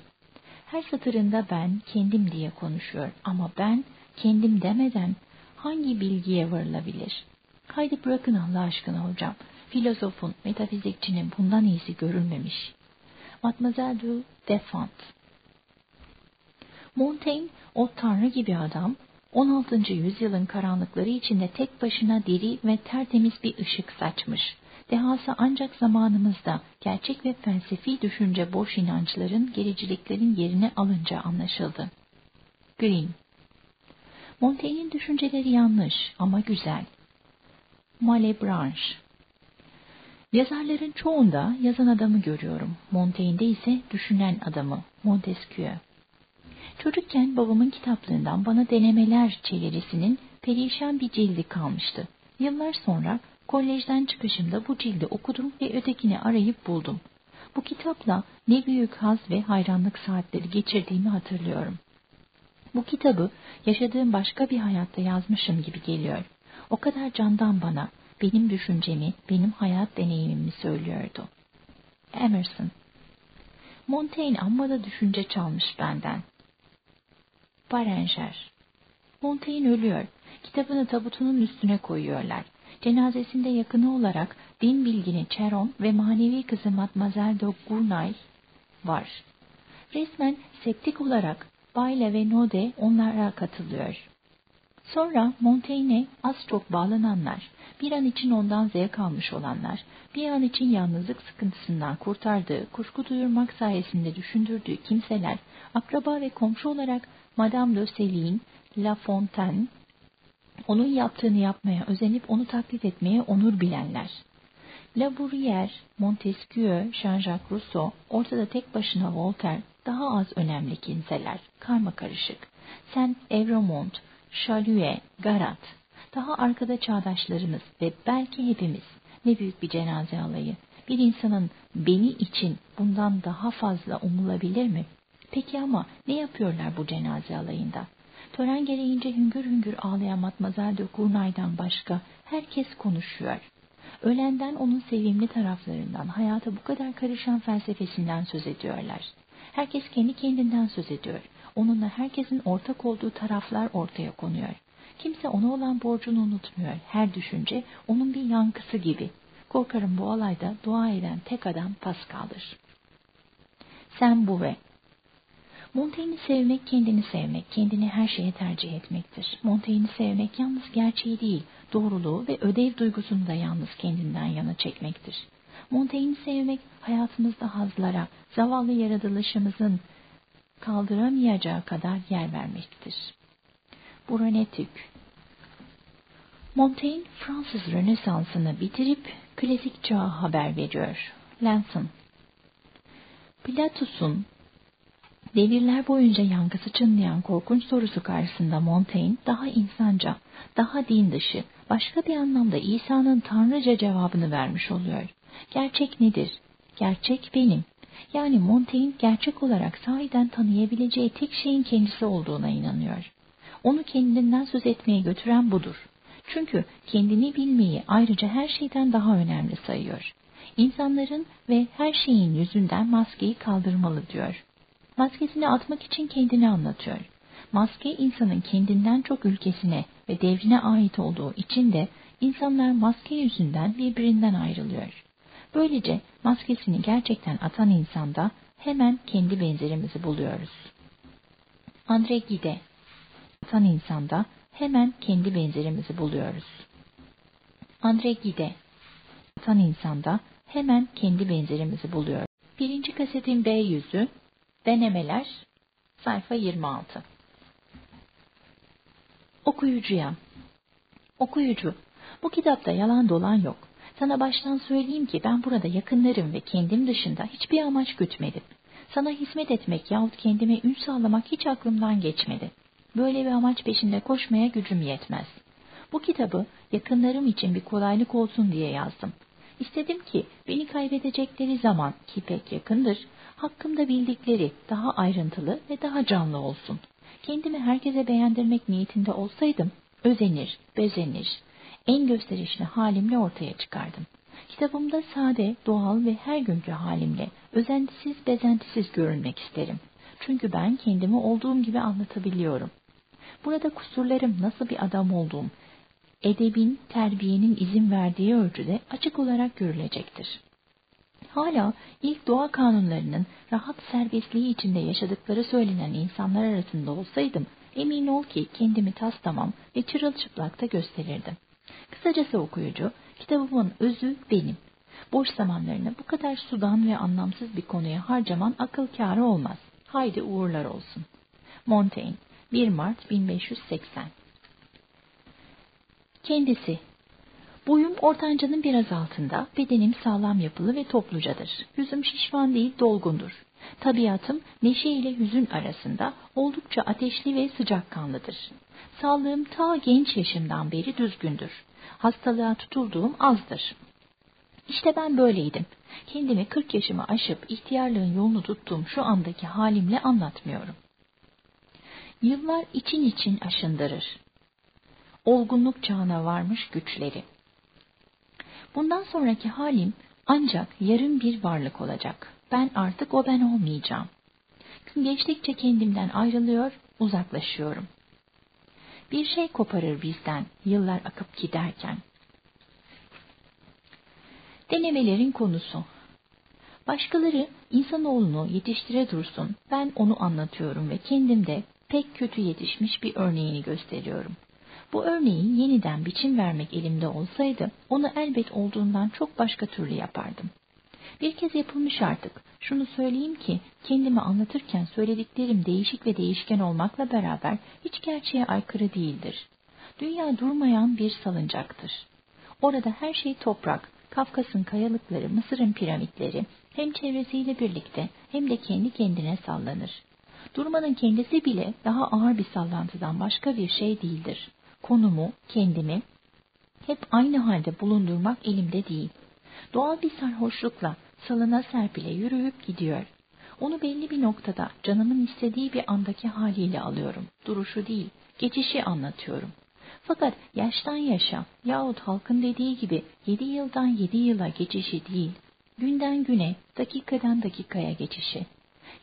Her satırında ben kendim diye konuşuyor ama ben kendim demeden hangi bilgiye varılabilir? Haydi bırakın Allah aşkına hocam. Filozofun, metafizikçinin bundan iyisi görülmemiş. Mademoiselle de Defant Montaigne o tanrı gibi adam 16. yüzyılın karanlıkları içinde tek başına diri ve tertemiz bir ışık saçmış. Dehası ancak zamanımızda gerçek ve felsefi düşünce boş inançların, gericiliklerin yerine alınca anlaşıldı. Green Montaigne'in düşünceleri yanlış ama güzel. Malebranche Yazarların çoğunda yazan adamı görüyorum. Montaigne'de ise düşünen adamı, Montesquieu. Çocukken babamın kitaplığından bana denemeler çevirisinin perişan bir cildi kalmıştı. Yıllar sonra kolejden çıkışımda bu cildi okudum ve ötekini arayıp buldum. Bu kitapla ne büyük haz ve hayranlık saatleri geçirdiğimi hatırlıyorum. Bu kitabı yaşadığım başka bir hayatta yazmışım gibi geliyor. O kadar candan bana, benim düşüncemi, benim hayat deneyimimi söylüyordu. Emerson Montaigne amma da düşünce çalmış benden. Barenger Montaigne ölüyor. Kitabını tabutunun üstüne koyuyorlar. Cenazesinde yakını olarak din bilgini Cheron ve manevi kızı Mademoiselle de Gournay var. Resmen septik olarak Bayle ve Node onlara katılıyor. Sonra Montaigne'e az çok bağlananlar, bir an için ondan zevk almış olanlar, bir an için yalnızlık sıkıntısından kurtardığı, kuşku duyurmak sayesinde düşündürdüğü kimseler, akraba ve komşu olarak Madame de La Fontaine, onun yaptığını yapmaya özenip onu taklit etmeye onur bilenler. La Bruyère, Montesquieu, Jean-Jacques Rousseau, ortada tek başına Voltaire, daha az önemli kimseler, karma karışık. Saint Evremont, Chalue, Garat, daha arkada çağdaşlarımız ve belki hepimiz ne büyük bir cenaze alayı. Bir insanın beni için bundan daha fazla umulabilir mi? Peki ama ne yapıyorlar bu cenaze alayında? Tören gereğince hüngür hüngür ağlayan Matmazel de Kurnay'dan başka herkes konuşuyor. Ölenden onun sevimli taraflarından, hayata bu kadar karışan felsefesinden söz ediyorlar. Herkes kendi kendinden söz ediyor. Onunla herkesin ortak olduğu taraflar ortaya konuyor. Kimse ona olan borcunu unutmuyor. Her düşünce onun bir yankısı gibi. Korkarım bu olayda dua eden tek adam Pascal'dır. Sen bu ve Montaigne'i sevmek kendini sevmek, kendini her şeye tercih etmektir. Montaigne'i sevmek yalnız gerçeği değil, doğruluğu ve ödev duygusunu da yalnız kendinden yana çekmektir. Montaigne'i sevmek hayatımızda hazlara, zavallı yaratılışımızın kaldıramayacağı kadar yer vermektir. Buranetik Montaigne Fransız Rönesansı'nı bitirip klasik çağa haber veriyor. Lanson Platus'un devirler boyunca yankısı çınlayan korkunç sorusu karşısında Montaigne daha insanca, daha din dışı, başka bir anlamda İsa'nın tanrıca cevabını vermiş oluyor. Gerçek nedir? Gerçek benim. Yani Montaigne gerçek olarak sahiden tanıyabileceği tek şeyin kendisi olduğuna inanıyor. Onu kendinden söz etmeye götüren budur. Çünkü kendini bilmeyi ayrıca her şeyden daha önemli sayıyor. İnsanların ve her şeyin yüzünden maskeyi kaldırmalı diyor. Maskesini atmak için kendini anlatıyor. Maske insanın kendinden çok ülkesine ve devrine ait olduğu için de insanlar maske yüzünden birbirinden ayrılıyor. Böylece maskesini gerçekten atan insanda hemen kendi benzerimizi buluyoruz. Andre Gide Atan insanda hemen kendi benzerimizi buluyoruz. Andre Gide Atan insanda hemen kendi benzerimizi buluyoruz. Birinci kasetin B yüzü Denemeler sayfa 26 Okuyucuya Okuyucu, bu kitapta yalan dolan yok. Sana baştan söyleyeyim ki ben burada yakınlarım ve kendim dışında hiçbir amaç gütmedim. Sana hizmet etmek yahut kendime ün sağlamak hiç aklımdan geçmedi. Böyle bir amaç peşinde koşmaya gücüm yetmez. Bu kitabı yakınlarım için bir kolaylık olsun diye yazdım. İstedim ki beni kaybedecekleri zaman ki pek yakındır, hakkımda bildikleri daha ayrıntılı ve daha canlı olsun. Kendimi herkese beğendirmek niyetinde olsaydım, özenir, bezenir, en gösterişli halimle ortaya çıkardım. Kitabımda sade, doğal ve her günkü halimle, özentisiz, bezentisiz görünmek isterim. Çünkü ben kendimi olduğum gibi anlatabiliyorum. Burada kusurlarım nasıl bir adam olduğum, edebin, terbiyenin izin verdiği ölçüde açık olarak görülecektir. Hala ilk doğa kanunlarının rahat serbestliği içinde yaşadıkları söylenen insanlar arasında olsaydım, emin ol ki kendimi tas tamam ve çırılçıplakta gösterirdim. Kısacası okuyucu, kitabımın özü benim. Boş zamanlarını bu kadar sudan ve anlamsız bir konuya harcaman akıl kârı olmaz. Haydi uğurlar olsun. Montaigne, 1 Mart 1580 Kendisi Boyum ortancanın biraz altında, bedenim sağlam yapılı ve toplucadır. Yüzüm şişman değil, dolgundur. Tabiatım neşe ile hüzün arasında oldukça ateşli ve sıcakkanlıdır. Sağlığım ta genç yaşımdan beri düzgündür. Hastalığa tutulduğum azdır. İşte ben böyleydim. Kendimi kırk yaşımı aşıp ihtiyarlığın yolunu tuttuğum şu andaki halimle anlatmıyorum. Yıllar için için aşındırır. Olgunluk çağına varmış güçleri. Bundan sonraki halim ancak yarım bir varlık olacak. Ben artık o ben olmayacağım. Gün geçtikçe kendimden ayrılıyor, uzaklaşıyorum. Bir şey koparır bizden yıllar akıp giderken. Denemelerin konusu Başkaları insanoğlunu yetiştire dursun, ben onu anlatıyorum ve kendimde pek kötü yetişmiş bir örneğini gösteriyorum. Bu örneği yeniden biçim vermek elimde olsaydı onu elbet olduğundan çok başka türlü yapardım. Bir kez yapılmış artık. Şunu söyleyeyim ki kendimi anlatırken söylediklerim değişik ve değişken olmakla beraber hiç gerçeğe aykırı değildir. Dünya durmayan bir salıncaktır. Orada her şey toprak, Kafkas'ın kayalıkları, Mısır'ın piramitleri hem çevresiyle birlikte hem de kendi kendine sallanır. Durmanın kendisi bile daha ağır bir sallantıdan başka bir şey değildir konumu, kendimi hep aynı halde bulundurmak elimde değil. Doğal bir sarhoşlukla salına serpile yürüyüp gidiyor. Onu belli bir noktada canımın istediği bir andaki haliyle alıyorum. Duruşu değil, geçişi anlatıyorum. Fakat yaştan yaşa yahut halkın dediği gibi yedi yıldan yedi yıla geçişi değil, günden güne, dakikadan dakikaya geçişi.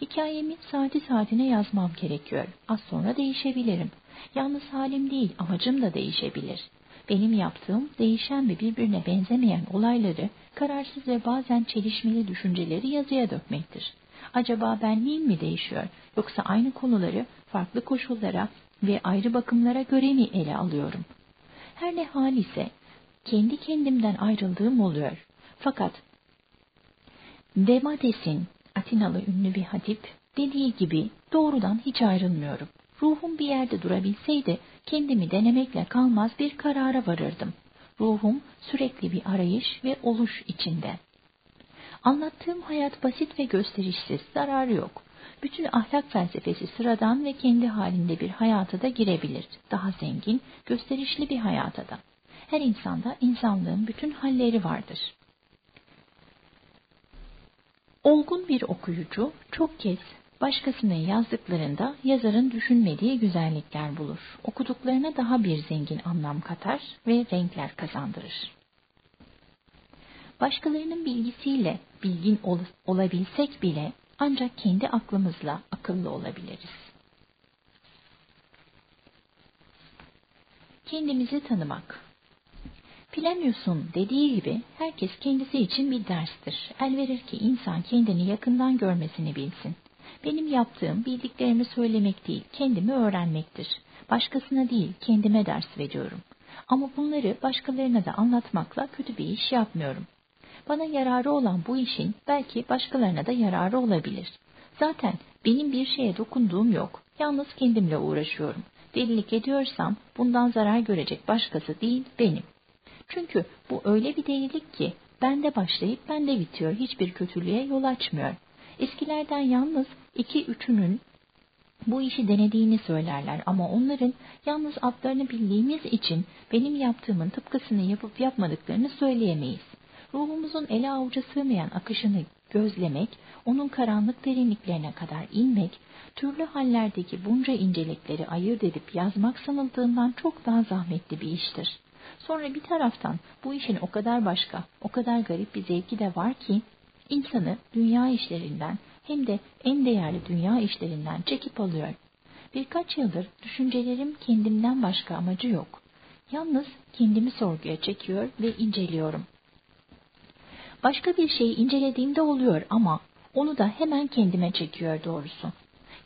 Hikayemi saati saatine yazmam gerekiyor. Az sonra değişebilirim. Yalnız halim değil, amacım da değişebilir. Benim yaptığım değişen ve birbirine benzemeyen olayları, kararsız ve bazen çelişmeli düşünceleri yazıya dökmektir. Acaba benliğim mi değişiyor yoksa aynı konuları farklı koşullara ve ayrı bakımlara göre mi ele alıyorum? Her ne hal ise kendi kendimden ayrıldığım oluyor. Fakat Demades'in Atinalı ünlü bir hatip dediği gibi doğrudan hiç ayrılmıyorum. Ruhum bir yerde durabilseydi kendimi denemekle kalmaz bir karara varırdım. Ruhum sürekli bir arayış ve oluş içinde. Anlattığım hayat basit ve gösterişsiz, zararı yok. Bütün ahlak felsefesi sıradan ve kendi halinde bir hayata da girebilir. Daha zengin, gösterişli bir hayata da. Her insanda insanlığın bütün halleri vardır. Olgun bir okuyucu çok kez başkasının yazdıklarında yazarın düşünmediği güzellikler bulur. Okuduklarına daha bir zengin anlam katar ve renkler kazandırır. Başkalarının bilgisiyle bilgin ol olabilsek bile ancak kendi aklımızla akıllı olabiliriz. Kendimizi tanımak Plinius'un dediği gibi herkes kendisi için bir derstir. El verir ki insan kendini yakından görmesini bilsin. Benim yaptığım bildiklerimi söylemek değil, kendimi öğrenmektir. Başkasına değil, kendime ders veriyorum. Ama bunları başkalarına da anlatmakla kötü bir iş yapmıyorum. Bana yararı olan bu işin belki başkalarına da yararı olabilir. Zaten benim bir şeye dokunduğum yok. Yalnız kendimle uğraşıyorum. Delilik ediyorsam bundan zarar görecek başkası değil benim. Çünkü bu öyle bir delilik ki bende başlayıp bende bitiyor. Hiçbir kötülüğe yol açmıyor. Eskilerden yalnız iki üçünün bu işi denediğini söylerler ama onların yalnız adlarını bildiğimiz için benim yaptığımın tıpkısını yapıp yapmadıklarını söyleyemeyiz. Ruhumuzun ele avuca sığmayan akışını gözlemek, onun karanlık derinliklerine kadar inmek, türlü hallerdeki bunca incelikleri ayırt edip yazmak sanıldığından çok daha zahmetli bir iştir. Sonra bir taraftan bu işin o kadar başka, o kadar garip bir zevki de var ki, insanı dünya işlerinden hem de en değerli dünya işlerinden çekip alıyor. Birkaç yıldır düşüncelerim kendimden başka amacı yok. Yalnız kendimi sorguya çekiyor ve inceliyorum. Başka bir şeyi incelediğimde oluyor ama onu da hemen kendime çekiyor doğrusu.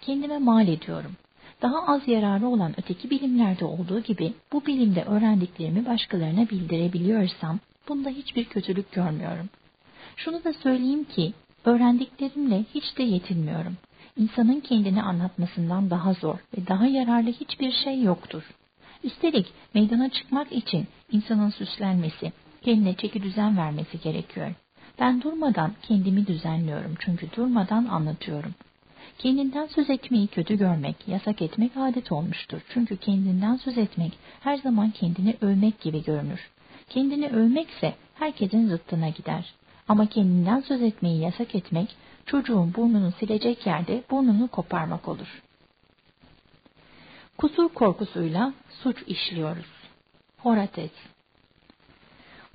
Kendime mal ediyorum. Daha az yararı olan öteki bilimlerde olduğu gibi bu bilimde öğrendiklerimi başkalarına bildirebiliyorsam bunda hiçbir kötülük görmüyorum. Şunu da söyleyeyim ki öğrendiklerimle hiç de yetinmiyorum. İnsanın kendini anlatmasından daha zor ve daha yararlı hiçbir şey yoktur. Üstelik meydana çıkmak için insanın süslenmesi, kendine çeki düzen vermesi gerekiyor. Ben durmadan kendimi düzenliyorum çünkü durmadan anlatıyorum. Kendinden söz etmeyi kötü görmek, yasak etmek adet olmuştur. Çünkü kendinden söz etmek her zaman kendini övmek gibi görünür. Kendini övmekse herkesin zıttına gider. Ama kendinden söz etmeyi yasak etmek, çocuğun burnunu silecek yerde burnunu koparmak olur. Kusur korkusuyla suç işliyoruz. Horates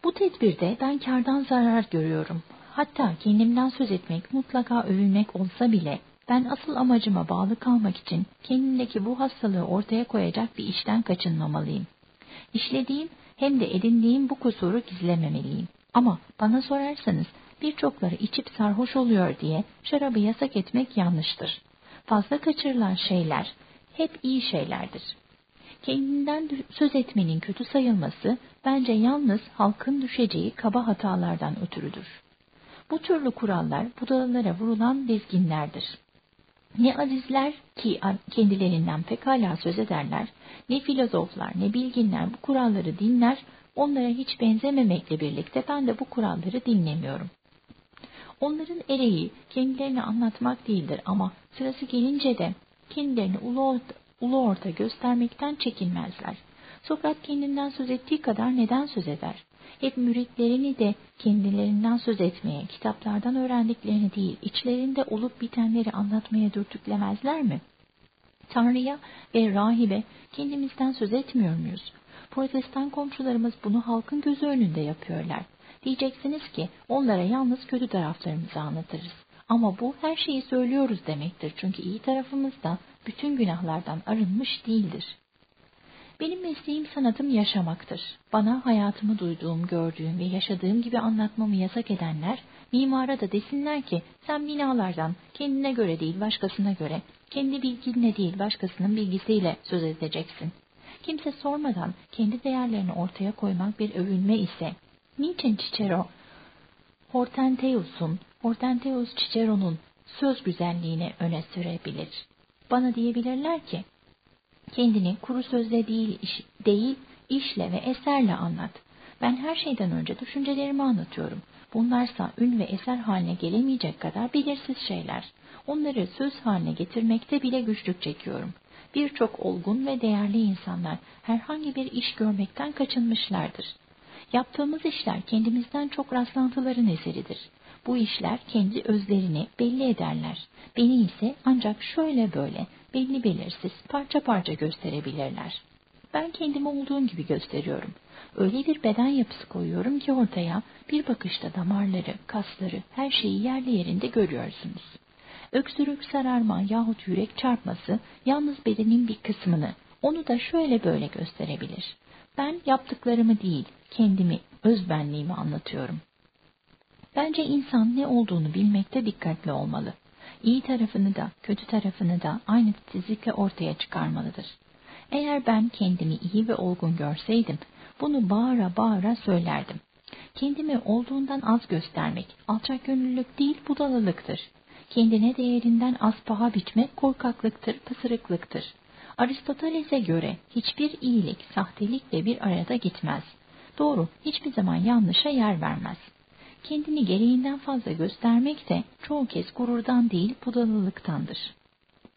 Bu tedbirde ben kardan zarar görüyorum. Hatta kendimden söz etmek, mutlaka övülmek olsa bile ben asıl amacıma bağlı kalmak için kendimdeki bu hastalığı ortaya koyacak bir işten kaçınmamalıyım. İşlediğim hem de edindiğim bu kusuru gizlememeliyim. Ama bana sorarsanız birçokları içip sarhoş oluyor diye şarabı yasak etmek yanlıştır. Fazla kaçırılan şeyler hep iyi şeylerdir. Kendinden söz etmenin kötü sayılması bence yalnız halkın düşeceği kaba hatalardan ötürüdür. Bu türlü kurallar budalalara vurulan dizginlerdir. Ne azizler ki kendilerinden pekala söz ederler, ne filozoflar ne bilginler bu kuralları dinler, onlara hiç benzememekle birlikte ben de bu kuralları dinlemiyorum. Onların ereği kendilerini anlatmak değildir ama sırası gelince de kendilerini ulu orta, ulu orta göstermekten çekinmezler. Sokrat kendinden söz ettiği kadar neden söz eder? hep müritlerini de kendilerinden söz etmeye, kitaplardan öğrendiklerini değil, içlerinde olup bitenleri anlatmaya dürtüklemezler mi? Tanrı'ya ve rahibe kendimizden söz etmiyor muyuz? Protestan komşularımız bunu halkın gözü önünde yapıyorlar. Diyeceksiniz ki onlara yalnız kötü taraflarımızı anlatırız. Ama bu her şeyi söylüyoruz demektir. Çünkü iyi tarafımız da bütün günahlardan arınmış değildir. Benim mesleğim sanatım yaşamaktır. Bana hayatımı duyduğum, gördüğüm ve yaşadığım gibi anlatmamı yasak edenler, mimara da desinler ki sen binalardan kendine göre değil başkasına göre, kendi bilginle değil başkasının bilgisiyle söz edeceksin. Kimse sormadan kendi değerlerini ortaya koymak bir övünme ise, niçin Cicero, Hortenseus'un, Hortenseus Cicero'nun söz güzelliğini öne sürebilir? Bana diyebilirler ki, Kendini kuru sözle değil, iş, değil işle ve eserle anlat. Ben her şeyden önce düşüncelerimi anlatıyorum. Bunlarsa ün ve eser haline gelemeyecek kadar belirsiz şeyler. Onları söz haline getirmekte bile güçlük çekiyorum. Birçok olgun ve değerli insanlar herhangi bir iş görmekten kaçınmışlardır. Yaptığımız işler kendimizden çok rastlantıların eseridir. Bu işler kendi özlerini belli ederler. Beni ise ancak şöyle böyle belli belirsiz parça parça gösterebilirler. Ben kendimi olduğum gibi gösteriyorum. Öyle bir beden yapısı koyuyorum ki ortaya bir bakışta damarları, kasları, her şeyi yerli yerinde görüyorsunuz. Öksürük, sararma yahut yürek çarpması yalnız bedenin bir kısmını, onu da şöyle böyle gösterebilir. Ben yaptıklarımı değil, kendimi, özbenliğimi anlatıyorum. Bence insan ne olduğunu bilmekte dikkatli olmalı. İyi tarafını da, kötü tarafını da aynı titizlikle ortaya çıkarmalıdır. Eğer ben kendimi iyi ve olgun görseydim, bunu bağıra bağıra söylerdim. Kendimi olduğundan az göstermek, alçak gönüllülük değil budalılıktır. Kendine değerinden az paha biçmek korkaklıktır, pısırıklıktır. Aristoteles'e göre hiçbir iyilik sahtelikle bir arada gitmez. Doğru, hiçbir zaman yanlışa yer vermez kendini gereğinden fazla göstermek de çoğu kez gururdan değil budalılıktandır.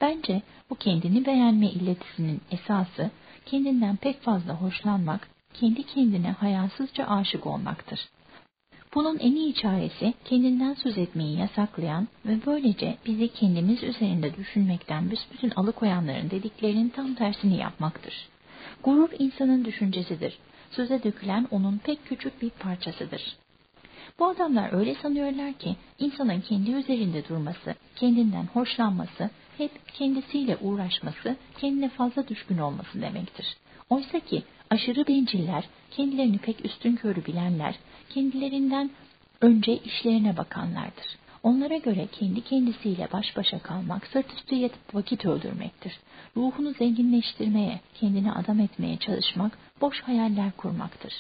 Bence bu kendini beğenme illetisinin esası kendinden pek fazla hoşlanmak, kendi kendine hayasızca aşık olmaktır. Bunun en iyi çaresi kendinden söz etmeyi yasaklayan ve böylece bizi kendimiz üzerinde düşünmekten büsbütün alıkoyanların dediklerinin tam tersini yapmaktır. Gurur insanın düşüncesidir. Söze dökülen onun pek küçük bir parçasıdır. Bu adamlar öyle sanıyorlar ki insanın kendi üzerinde durması, kendinden hoşlanması, hep kendisiyle uğraşması, kendine fazla düşkün olması demektir. Oysa ki aşırı benciller, kendilerini pek üstün körü bilenler, kendilerinden önce işlerine bakanlardır. Onlara göre kendi kendisiyle baş başa kalmak, sırt yatıp vakit öldürmektir. Ruhunu zenginleştirmeye, kendini adam etmeye çalışmak, boş hayaller kurmaktır.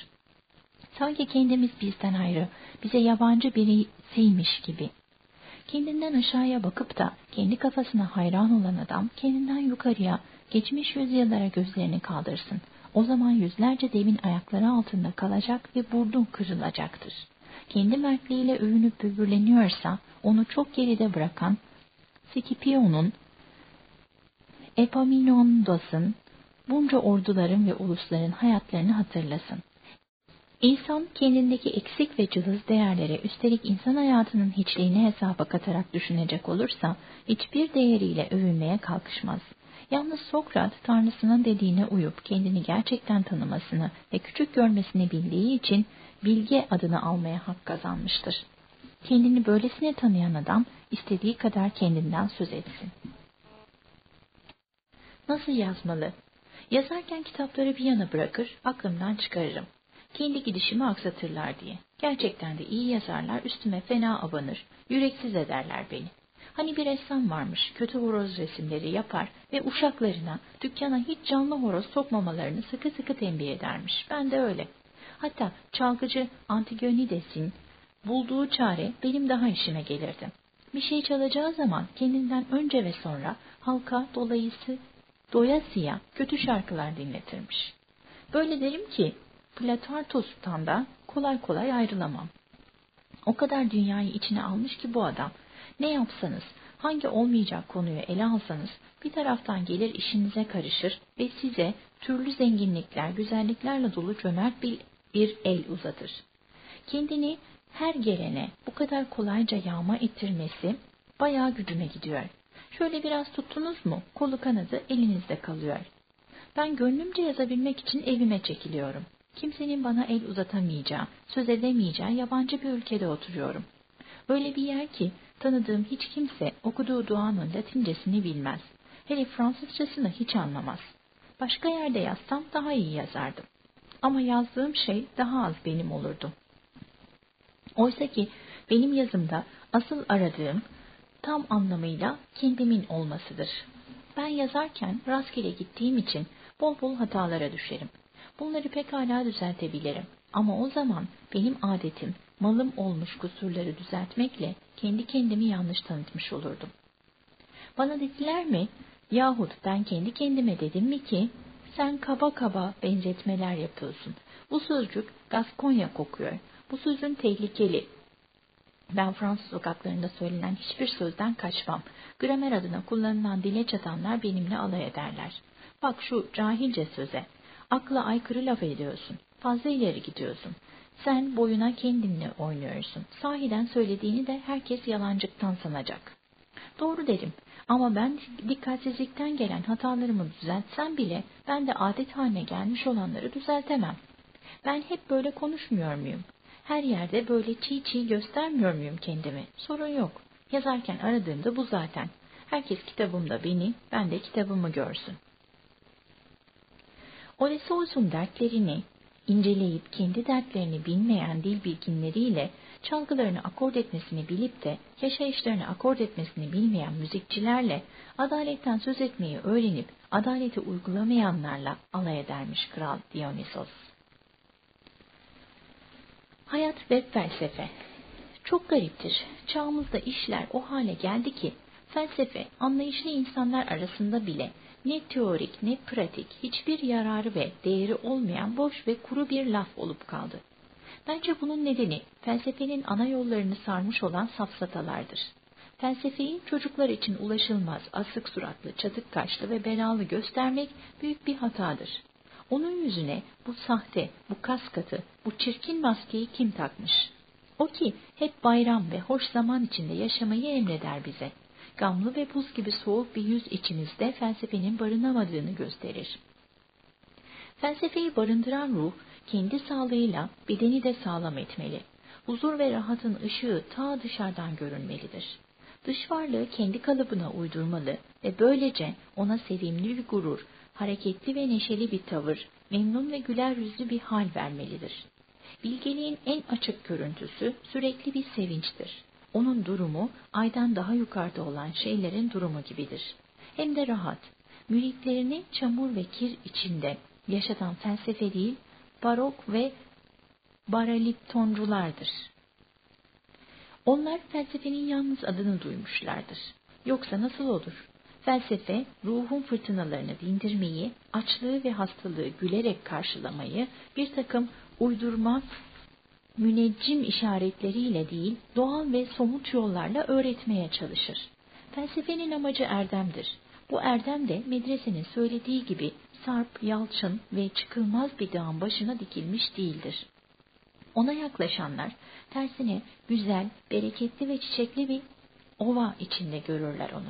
Sanki kendimiz bizden ayrı, bize yabancı birisiymiş gibi. Kendinden aşağıya bakıp da kendi kafasına hayran olan adam kendinden yukarıya, geçmiş yüzyıllara gözlerini kaldırsın. O zaman yüzlerce devin ayakları altında kalacak ve burnun kırılacaktır. Kendi mertliğiyle övünüp böbürleniyorsa onu çok geride bırakan Scipio'nun, Epaminondas'ın, bunca orduların ve ulusların hayatlarını hatırlasın. İnsan kendindeki eksik ve cılız değerlere üstelik insan hayatının hiçliğini hesaba katarak düşünecek olursa hiçbir değeriyle övünmeye kalkışmaz. Yalnız Sokrat Tanrısının dediğine uyup kendini gerçekten tanımasını ve küçük görmesini bildiği için bilge adını almaya hak kazanmıştır. Kendini böylesine tanıyan adam istediği kadar kendinden söz etsin. Nasıl yazmalı? Yazarken kitapları bir yana bırakır, aklımdan çıkarırım kendi gidişimi aksatırlar diye. Gerçekten de iyi yazarlar üstüme fena abanır, yüreksiz ederler beni. Hani bir ressam varmış, kötü horoz resimleri yapar ve uşaklarına dükkana hiç canlı horoz sokmamalarını sıkı sıkı tembih edermiş. Ben de öyle. Hatta çalgıcı Antigonides'in bulduğu çare benim daha işime gelirdi. Bir şey çalacağı zaman kendinden önce ve sonra halka dolayısı doyasıya kötü şarkılar dinletirmiş. Böyle derim ki Platartos'tan da kolay kolay ayrılamam. O kadar dünyayı içine almış ki bu adam. Ne yapsanız, hangi olmayacak konuyu ele alsanız bir taraftan gelir işinize karışır ve size türlü zenginlikler, güzelliklerle dolu cömert bir, bir el uzatır. Kendini her gelene bu kadar kolayca yağma ettirmesi bayağı gücüme gidiyor. Şöyle biraz tuttunuz mu kolu kanadı elinizde kalıyor. Ben gönlümce yazabilmek için evime çekiliyorum. Kimsenin bana el uzatamayacağı, söz edemeyeceği yabancı bir ülkede oturuyorum. Öyle bir yer ki tanıdığım hiç kimse okuduğu duanın latincesini bilmez. Hele Fransızcasını hiç anlamaz. Başka yerde yazsam daha iyi yazardım. Ama yazdığım şey daha az benim olurdu. Oysa ki benim yazımda asıl aradığım tam anlamıyla kendimin olmasıdır. Ben yazarken rastgele gittiğim için bol bol hatalara düşerim. Bunları pekala düzeltebilirim. Ama o zaman benim adetim malım olmuş kusurları düzeltmekle kendi kendimi yanlış tanıtmış olurdum. Bana dediler mi yahut ben kendi kendime dedim mi ki sen kaba kaba benzetmeler yapıyorsun. Bu sözcük Gaskonya kokuyor. Bu sözün tehlikeli. Ben Fransız sokaklarında söylenen hiçbir sözden kaçmam. Gramer adına kullanılan dile çatanlar benimle alay ederler. Bak şu cahilce söze. Akla aykırı laf ediyorsun. Fazla ileri gidiyorsun. Sen boyuna kendinle oynuyorsun. Sahiden söylediğini de herkes yalancıktan sanacak. Doğru derim. Ama ben dikkatsizlikten gelen hatalarımı düzeltsem bile ben de adet haline gelmiş olanları düzeltemem. Ben hep böyle konuşmuyor muyum? Her yerde böyle çiğ çiğ göstermiyor muyum kendimi? Sorun yok. Yazarken aradığımda bu zaten. Herkes kitabımda beni, ben de kitabımı görsün. Odysseus'un dertlerini inceleyip kendi dertlerini bilmeyen dil bilginleriyle çalgılarını akord etmesini bilip de yaşayışlarını akord etmesini bilmeyen müzikçilerle adaletten söz etmeyi öğrenip adaleti uygulamayanlarla alay edermiş Kral Dionysos. Hayat ve felsefe Çok gariptir. Çağımızda işler o hale geldi ki felsefe anlayışlı insanlar arasında bile ne teorik ne pratik hiçbir yararı ve değeri olmayan boş ve kuru bir laf olup kaldı. Bence bunun nedeni felsefenin ana yollarını sarmış olan safsatalardır. Felsefeyi çocuklar için ulaşılmaz, asık suratlı, çatık kaşlı ve belalı göstermek büyük bir hatadır. Onun yüzüne bu sahte, bu kaskatı, bu çirkin maskeyi kim takmış? O ki hep bayram ve hoş zaman içinde yaşamayı emreder bize. Gamlı ve buz gibi soğuk bir yüz içimizde felsefenin barınamadığını gösterir. Felsefeyi barındıran ruh, kendi sağlığıyla bedeni de sağlam etmeli. Huzur ve rahatın ışığı ta dışarıdan görünmelidir. Dış varlığı kendi kalıbına uydurmalı ve böylece ona sevimli bir gurur, hareketli ve neşeli bir tavır, memnun ve güler yüzlü bir hal vermelidir. Bilgeliğin en açık görüntüsü sürekli bir sevinçtir. Onun durumu aydan daha yukarıda olan şeylerin durumu gibidir. Hem de rahat. Müritlerini çamur ve kir içinde yaşatan felsefe değil, barok ve baraliptonculardır. Onlar felsefenin yalnız adını duymuşlardır. Yoksa nasıl olur? Felsefe, ruhun fırtınalarını dindirmeyi, açlığı ve hastalığı gülerek karşılamayı, bir takım uydurma, müneccim işaretleriyle değil, doğal ve somut yollarla öğretmeye çalışır. Felsefenin amacı erdemdir. Bu erdem de medresenin söylediği gibi sarp, yalçın ve çıkılmaz bir dağın başına dikilmiş değildir. Ona yaklaşanlar tersine güzel, bereketli ve çiçekli bir ova içinde görürler onu.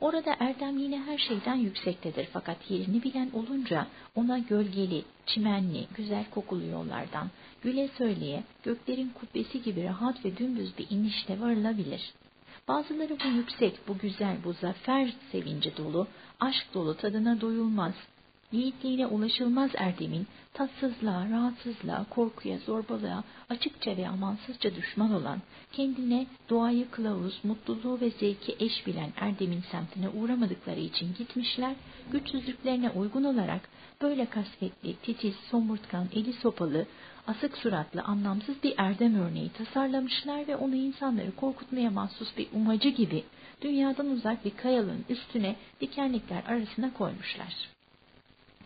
Orada erdem yine her şeyden yüksektedir fakat yerini bilen olunca ona gölgeli, çimenli, güzel kokulu yollardan, güle söyleye, göklerin kubbesi gibi rahat ve dümdüz bir inişle varılabilir. Bazıları bu yüksek, bu güzel, bu zafer sevinci dolu, aşk dolu tadına doyulmaz, yiğitliğine ulaşılmaz erdemin tatsızlığa, rahatsızlığa, korkuya, zorbalığa açıkça ve amansızca düşman olan, kendine doğayı kılavuz, mutluluğu ve zevki eş bilen erdemin semtine uğramadıkları için gitmişler, güçsüzlüklerine uygun olarak böyle kasvetli, titiz, somurtkan, eli sopalı, asık suratlı, anlamsız bir erdem örneği tasarlamışlar ve onu insanları korkutmaya mahsus bir umacı gibi dünyadan uzak bir kayalığın üstüne dikenlikler arasına koymuşlar.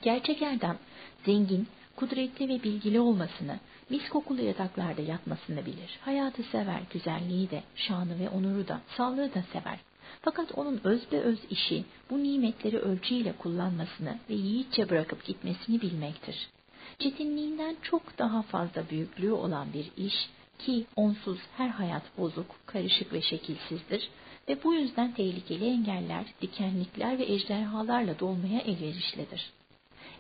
Gerçek erdem, zengin, kudretli ve bilgili olmasını, mis kokulu yataklarda yatmasını bilir. Hayatı sever, güzelliği de, şanı ve onuru da, sağlığı da sever. Fakat onun öz be öz işi bu nimetleri ölçüyle kullanmasını ve yiğitçe bırakıp gitmesini bilmektir. Çetinliğinden çok daha fazla büyüklüğü olan bir iş ki onsuz her hayat bozuk, karışık ve şekilsizdir ve bu yüzden tehlikeli engeller, dikenlikler ve ejderhalarla dolmaya elverişlidir.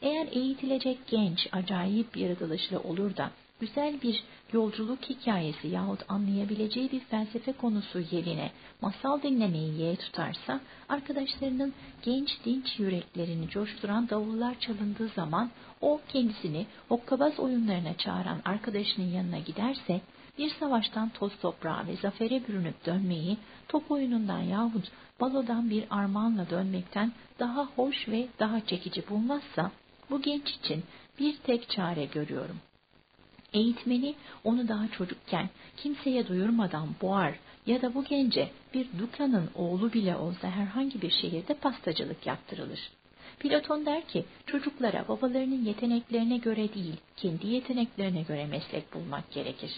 Eğer eğitilecek genç, acayip yaratılışlı olur da güzel bir yolculuk hikayesi yahut anlayabileceği bir felsefe konusu yerine masal dinlemeyi yeğe tutarsa, arkadaşlarının genç dinç yüreklerini coşturan davullar çalındığı zaman o kendisini hokkabaz oyunlarına çağıran arkadaşının yanına giderse, bir savaştan toz toprağa ve zafere bürünüp dönmeyi, top oyunundan yahut balodan bir armağanla dönmekten daha hoş ve daha çekici bulmazsa, bu genç için bir tek çare görüyorum. Eğitmeni onu daha çocukken kimseye duyurmadan boğar ya da bu gence bir dukanın oğlu bile olsa herhangi bir şehirde pastacılık yaptırılır. Platon der ki çocuklara babalarının yeteneklerine göre değil, kendi yeteneklerine göre meslek bulmak gerekir.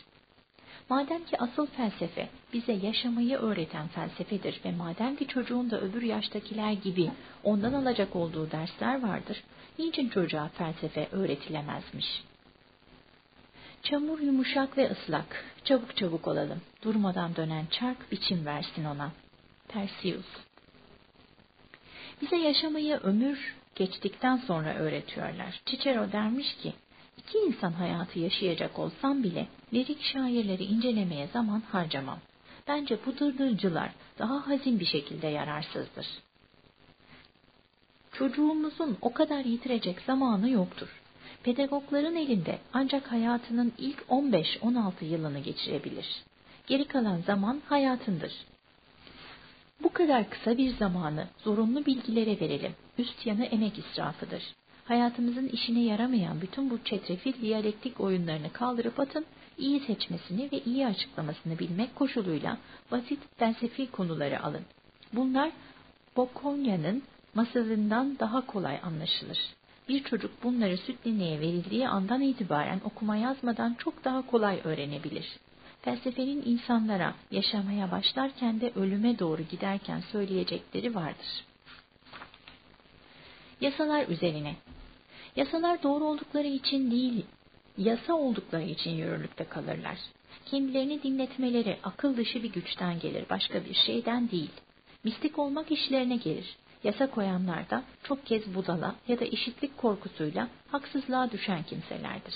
Madem ki asıl felsefe bize yaşamayı öğreten felsefedir ve madem ki çocuğun da öbür yaştakiler gibi ondan alacak olduğu dersler vardır, niçin çocuğa felsefe öğretilemezmiş? Çamur yumuşak ve ıslak, çabuk çabuk olalım, durmadan dönen çark biçim versin ona. Perseus Bize yaşamayı ömür geçtikten sonra öğretiyorlar. Cicero dermiş ki, iki insan hayatı yaşayacak olsam bile lirik şairleri incelemeye zaman harcamam. Bence bu dırdırcılar daha hazin bir şekilde yararsızdır. Çocuğumuzun o kadar yitirecek zamanı yoktur. Pedagogların elinde ancak hayatının ilk 15-16 yılını geçirebilir. Geri kalan zaman hayatındır. Bu kadar kısa bir zamanı zorunlu bilgilere verelim. Üst yanı emek israfıdır. Hayatımızın işine yaramayan bütün bu çetrefil diyalektik oyunlarını kaldırıp atın, iyi seçmesini ve iyi açıklamasını bilmek koşuluyla basit felsefi konuları alın. Bunlar Bokonya'nın masalından daha kolay anlaşılır. Bir çocuk bunları süt nineye verildiği andan itibaren okuma yazmadan çok daha kolay öğrenebilir. Felsefenin insanlara yaşamaya başlarken de ölüme doğru giderken söyleyecekleri vardır. Yasalar üzerine Yasalar doğru oldukları için değil, yasa oldukları için yürürlükte kalırlar. Kendilerini dinletmeleri akıl dışı bir güçten gelir, başka bir şeyden değil. Mistik olmak işlerine gelir. Yasa koyanlar da çok kez budala ya da işitlik korkusuyla haksızlığa düşen kimselerdir.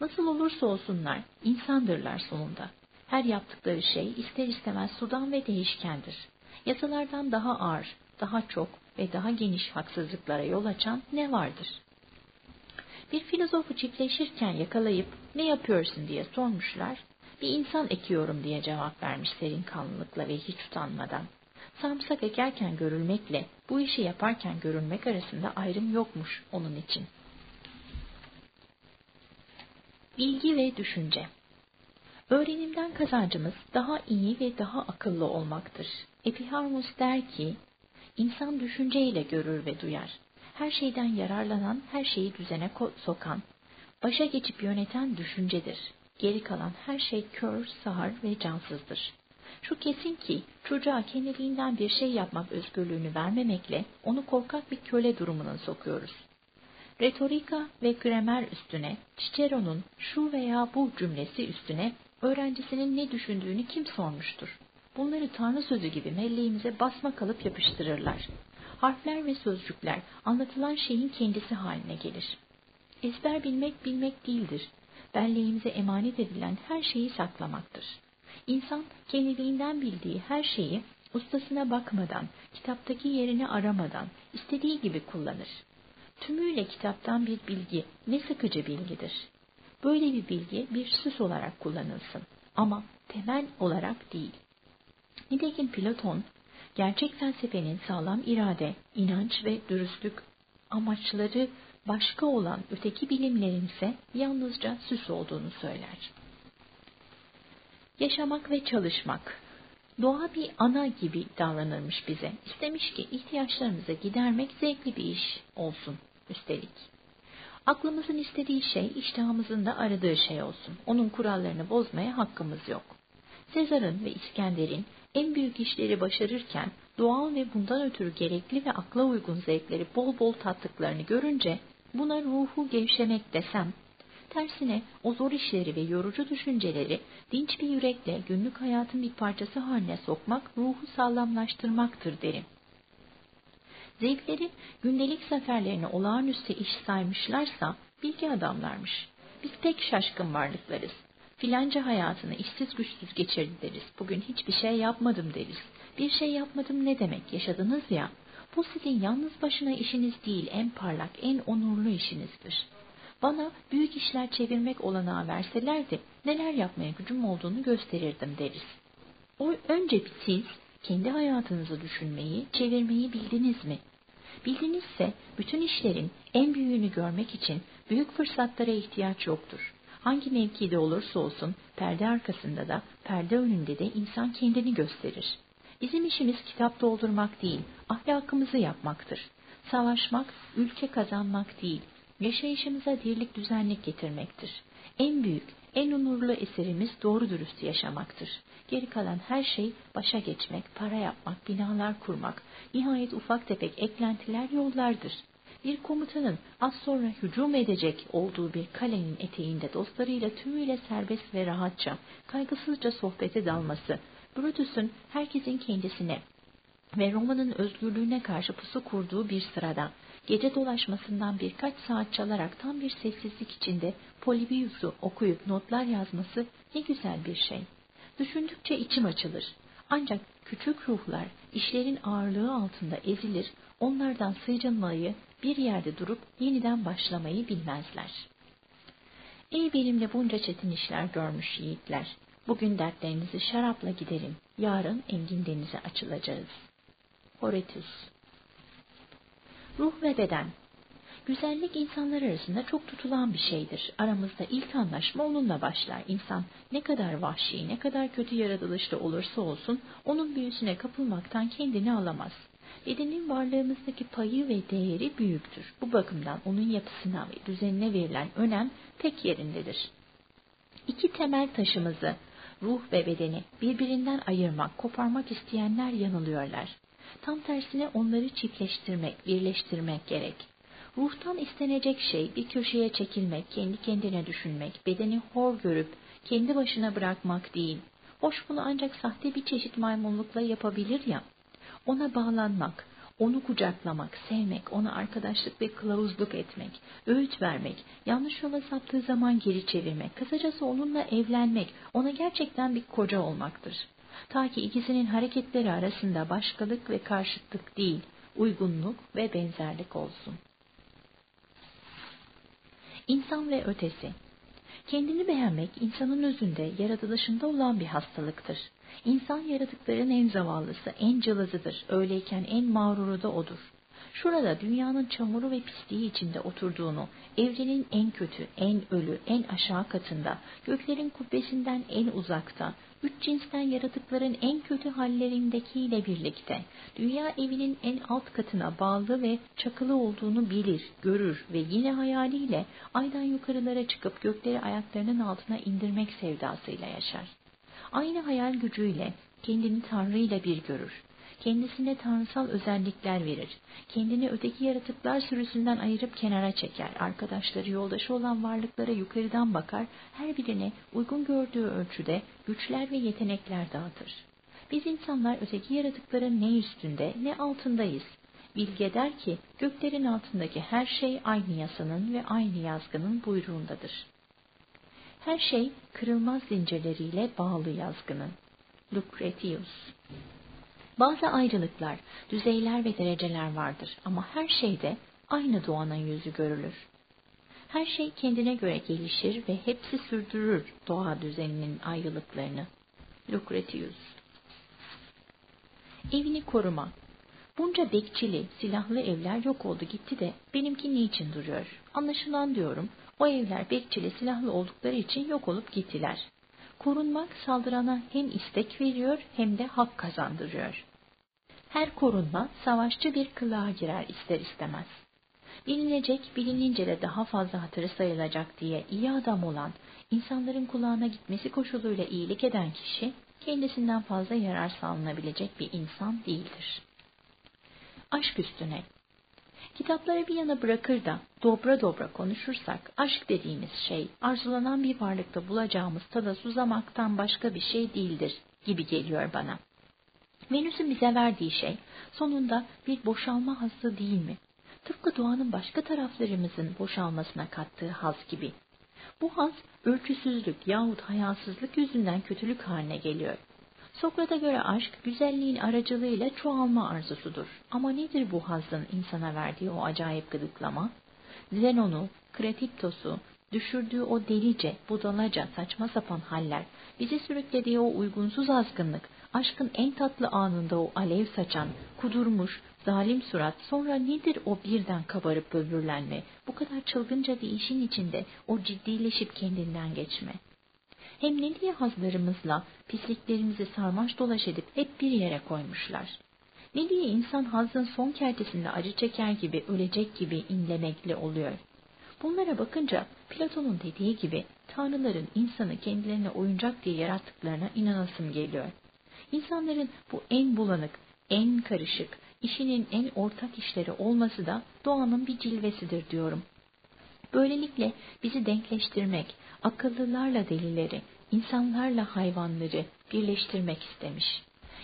Nasıl olursa olsunlar, insandırlar sonunda. Her yaptıkları şey ister istemez sudan ve değişkendir. Yasalardan daha ağır, daha çok ve daha geniş haksızlıklara yol açan ne vardır? Bir filozofu çiftleşirken yakalayıp ne yapıyorsun diye sormuşlar. Bir insan ekiyorum diye cevap vermiş serin kanlılıkla ve hiç utanmadan. Sarımsak ekerken görülmekle bu işi yaparken görülmek arasında ayrım yokmuş onun için. Bilgi ve düşünce Öğrenimden kazancımız daha iyi ve daha akıllı olmaktır. Epiharmus der ki, insan düşünceyle görür ve duyar her şeyden yararlanan, her şeyi düzene sokan, başa geçip yöneten düşüncedir. Geri kalan her şey kör, sağır ve cansızdır. Şu kesin ki çocuğa kendiliğinden bir şey yapmak özgürlüğünü vermemekle onu korkak bir köle durumuna sokuyoruz. Retorika ve gramer üstüne, Cicero'nun şu veya bu cümlesi üstüne öğrencisinin ne düşündüğünü kim sormuştur? Bunları Tanrı sözü gibi melleğimize basma kalıp yapıştırırlar harfler ve sözcükler anlatılan şeyin kendisi haline gelir. Ezber bilmek bilmek değildir. Belleğimize emanet edilen her şeyi saklamaktır. İnsan kendiliğinden bildiği her şeyi ustasına bakmadan, kitaptaki yerini aramadan, istediği gibi kullanır. Tümüyle kitaptan bir bilgi ne sıkıcı bilgidir. Böyle bir bilgi bir süs olarak kullanılsın ama temel olarak değil. Nitekim Platon gerçek felsefenin sağlam irade, inanç ve dürüstlük amaçları başka olan öteki bilimlerin ise yalnızca süs olduğunu söyler. Yaşamak ve çalışmak Doğa bir ana gibi davranırmış bize. İstemiş ki ihtiyaçlarımızı gidermek zevkli bir iş olsun üstelik. Aklımızın istediği şey, iştahımızın da aradığı şey olsun. Onun kurallarını bozmaya hakkımız yok. Sezar'ın ve İskender'in en büyük işleri başarırken doğal ve bundan ötürü gerekli ve akla uygun zevkleri bol bol tattıklarını görünce buna ruhu gevşemek desem, tersine o zor işleri ve yorucu düşünceleri dinç bir yürekle günlük hayatın bir parçası haline sokmak ruhu sağlamlaştırmaktır derim. Zevkleri gündelik seferlerini olağanüstü iş saymışlarsa bilgi adamlarmış. Biz pek şaşkın varlıklarız. Filanca hayatını işsiz güçsüz geçirdi deriz. Bugün hiçbir şey yapmadım deriz. Bir şey yapmadım ne demek? Yaşadınız ya. Bu sizin yalnız başına işiniz değil, en parlak, en onurlu işinizdir. Bana büyük işler çevirmek olanağı verselerdi, neler yapmaya gücüm olduğunu gösterirdim deriz. O önce siz kendi hayatınızı düşünmeyi, çevirmeyi bildiniz mi? Bildinizse bütün işlerin en büyüğünü görmek için büyük fırsatlara ihtiyaç yoktur. Hangi mevkide olursa olsun perde arkasında da perde önünde de insan kendini gösterir. Bizim işimiz kitap doldurmak değil, ahlakımızı yapmaktır. Savaşmak, ülke kazanmak değil, yaşayışımıza dirlik düzenlik getirmektir. En büyük, en onurlu eserimiz doğru dürüst yaşamaktır. Geri kalan her şey başa geçmek, para yapmak, binalar kurmak, nihayet ufak tefek eklentiler yollardır. Bir komutanın az sonra hücum edecek olduğu bir kalenin eteğinde dostlarıyla tümüyle serbest ve rahatça, kaygısızca sohbete dalması, Brutus'un herkesin kendisine ve Roma'nın özgürlüğüne karşı pusu kurduğu bir sırada, gece dolaşmasından birkaç saat çalarak tam bir sessizlik içinde Polybius'u okuyup notlar yazması ne güzel bir şey. Düşündükçe içim açılır. Ancak küçük ruhlar işlerin ağırlığı altında ezilir, onlardan sıyrılmayı, bir yerde durup yeniden başlamayı bilmezler. Ey benimle bunca çetin işler görmüş yiğitler! Bugün dertlerinizi şarapla giderin, yarın engin denize açılacağız. Horatius Ruh ve beden Güzellik insanlar arasında çok tutulan bir şeydir. Aramızda ilk anlaşma onunla başlar. İnsan ne kadar vahşi, ne kadar kötü yaratılışta olursa olsun onun büyüsüne kapılmaktan kendini alamaz. Bedenin varlığımızdaki payı ve değeri büyüktür. Bu bakımdan onun yapısına ve düzenine verilen önem pek yerindedir. İki temel taşımızı, ruh ve bedeni birbirinden ayırmak, koparmak isteyenler yanılıyorlar. Tam tersine onları çiftleştirmek, birleştirmek gerek. Ruhtan istenecek şey bir köşeye çekilmek, kendi kendine düşünmek, bedeni hor görüp kendi başına bırakmak değil. Hoş bunu ancak sahte bir çeşit maymunlukla yapabilir ya. Ona bağlanmak, onu kucaklamak, sevmek, ona arkadaşlık ve kılavuzluk etmek, öğüt vermek, yanlış yola saptığı zaman geri çevirmek, kısacası onunla evlenmek, ona gerçekten bir koca olmaktır. Ta ki ikisinin hareketleri arasında başkalık ve karşıtlık değil, uygunluk ve benzerlik olsun. İnsan ve ötesi Kendini beğenmek insanın özünde, yaratılışında olan bir hastalıktır. İnsan yaratıkların en zavallısı, en cılızıdır. Öyleyken en mağruru da odur. Şurada dünyanın çamuru ve pisliği içinde oturduğunu, evrenin en kötü, en ölü, en aşağı katında, göklerin kubbesinden en uzakta, üç cinsten yaratıkların en kötü hallerindekiyle birlikte, dünya evinin en alt katına bağlı ve çakılı olduğunu bilir, görür ve yine hayaliyle aydan yukarılara çıkıp gökleri ayaklarının altına indirmek sevdasıyla yaşar. Aynı hayal gücüyle kendini Tanrı ile bir görür kendisine tanrısal özellikler verir. Kendini öteki yaratıklar sürüsünden ayırıp kenara çeker. Arkadaşları, yoldaşı olan varlıklara yukarıdan bakar, her birine uygun gördüğü ölçüde güçler ve yetenekler dağıtır. Biz insanlar öteki yaratıkların ne üstünde ne altındayız. Bilge der ki göklerin altındaki her şey aynı yasanın ve aynı yazgının buyruğundadır. Her şey kırılmaz zincirleriyle bağlı yazgının. Lucretius bazı ayrılıklar, düzeyler ve dereceler vardır ama her şeyde aynı doğanın yüzü görülür. Her şey kendine göre gelişir ve hepsi sürdürür doğa düzeninin ayrılıklarını. Lucretius Evini koruma Bunca bekçili, silahlı evler yok oldu gitti de benimki niçin duruyor? Anlaşılan diyorum, o evler bekçili, silahlı oldukları için yok olup gittiler. Korunmak saldırana hem istek veriyor hem de hak kazandırıyor. Her korunma savaşçı bir kılığa girer ister istemez. Bilinecek, bilinince de daha fazla hatırı sayılacak diye iyi adam olan, insanların kulağına gitmesi koşuluyla iyilik eden kişi, kendisinden fazla yarar sağlanabilecek bir insan değildir. Aşk üstüne Kitapları bir yana bırakır da dobra dobra konuşursak aşk dediğimiz şey arzulanan bir varlıkta bulacağımız tada suzamaktan başka bir şey değildir gibi geliyor bana. Venüs'ün bize verdiği şey sonunda bir boşalma hazzı değil mi? Tıpkı doğanın başka taraflarımızın boşalmasına kattığı haz gibi. Bu haz ölçüsüzlük yahut hayasızlık yüzünden kötülük haline geliyor. Sokrat'a göre aşk, güzelliğin aracılığıyla çoğalma arzusudur. Ama nedir bu hazın insana verdiği o acayip gıdıklama? Zenon'u, Kratiptos'u, düşürdüğü o delice, budalaca, saçma sapan haller, bizi sürüklediği o uygunsuz azgınlık, aşkın en tatlı anında o alev saçan, kudurmuş, zalim surat, sonra nedir o birden kabarıp böbürlenme, bu kadar çılgınca bir işin içinde o ciddileşip kendinden geçme. Hem ne diye hazlarımızla pisliklerimizi sarmaş dolaş edip hep bir yere koymuşlar. Ne diye insan hazın son kertesinde acı çeker gibi, ölecek gibi inlemekle oluyor. Bunlara bakınca Platon'un dediği gibi tanrıların insanı kendilerine oyuncak diye yarattıklarına inanasım geliyor. İnsanların bu en bulanık, en karışık, işinin en ortak işleri olması da doğanın bir cilvesidir diyorum. Böylelikle bizi denkleştirmek, akıllılarla delileri, insanlarla hayvanları birleştirmek istemiş.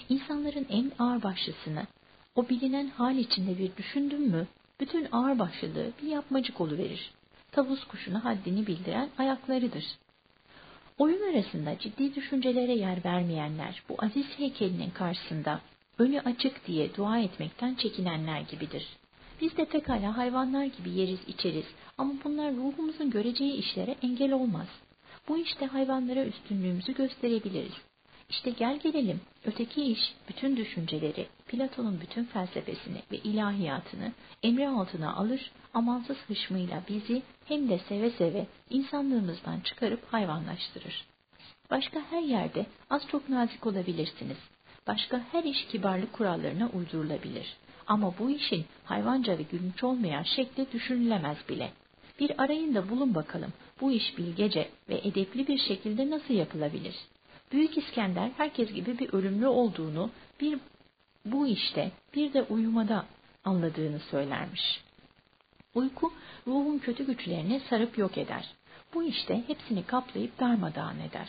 İnsanların en ağırbaşlısını, o bilinen hal içinde bir düşündün mü, bütün ağırbaşlılığı bir yapmacık verir. Tavus kuşuna haddini bildiren ayaklarıdır. Oyun arasında ciddi düşüncelere yer vermeyenler bu aziz heykelinin karşısında önü açık diye dua etmekten çekinenler gibidir. Biz de pekala hayvanlar gibi yeriz içeriz ama bunlar ruhumuzun göreceği işlere engel olmaz. Bu işte hayvanlara üstünlüğümüzü gösterebiliriz. İşte gel gelelim öteki iş bütün düşünceleri, Platon'un bütün felsefesini ve ilahiyatını emri altına alır, amansız hışmıyla bizi hem de seve seve insanlığımızdan çıkarıp hayvanlaştırır. Başka her yerde az çok nazik olabilirsiniz. Başka her iş kibarlık kurallarına uydurulabilir. Ama bu işin hayvanca ve gülünç olmayan şekli düşünülemez bile. Bir arayın da bulun bakalım bu iş bilgece ve edepli bir şekilde nasıl yapılabilir? Büyük İskender herkes gibi bir ölümlü olduğunu bir bu işte bir de uyumada anladığını söylermiş. Uyku ruhun kötü güçlerini sarıp yok eder. Bu işte hepsini kaplayıp darmadağın eder.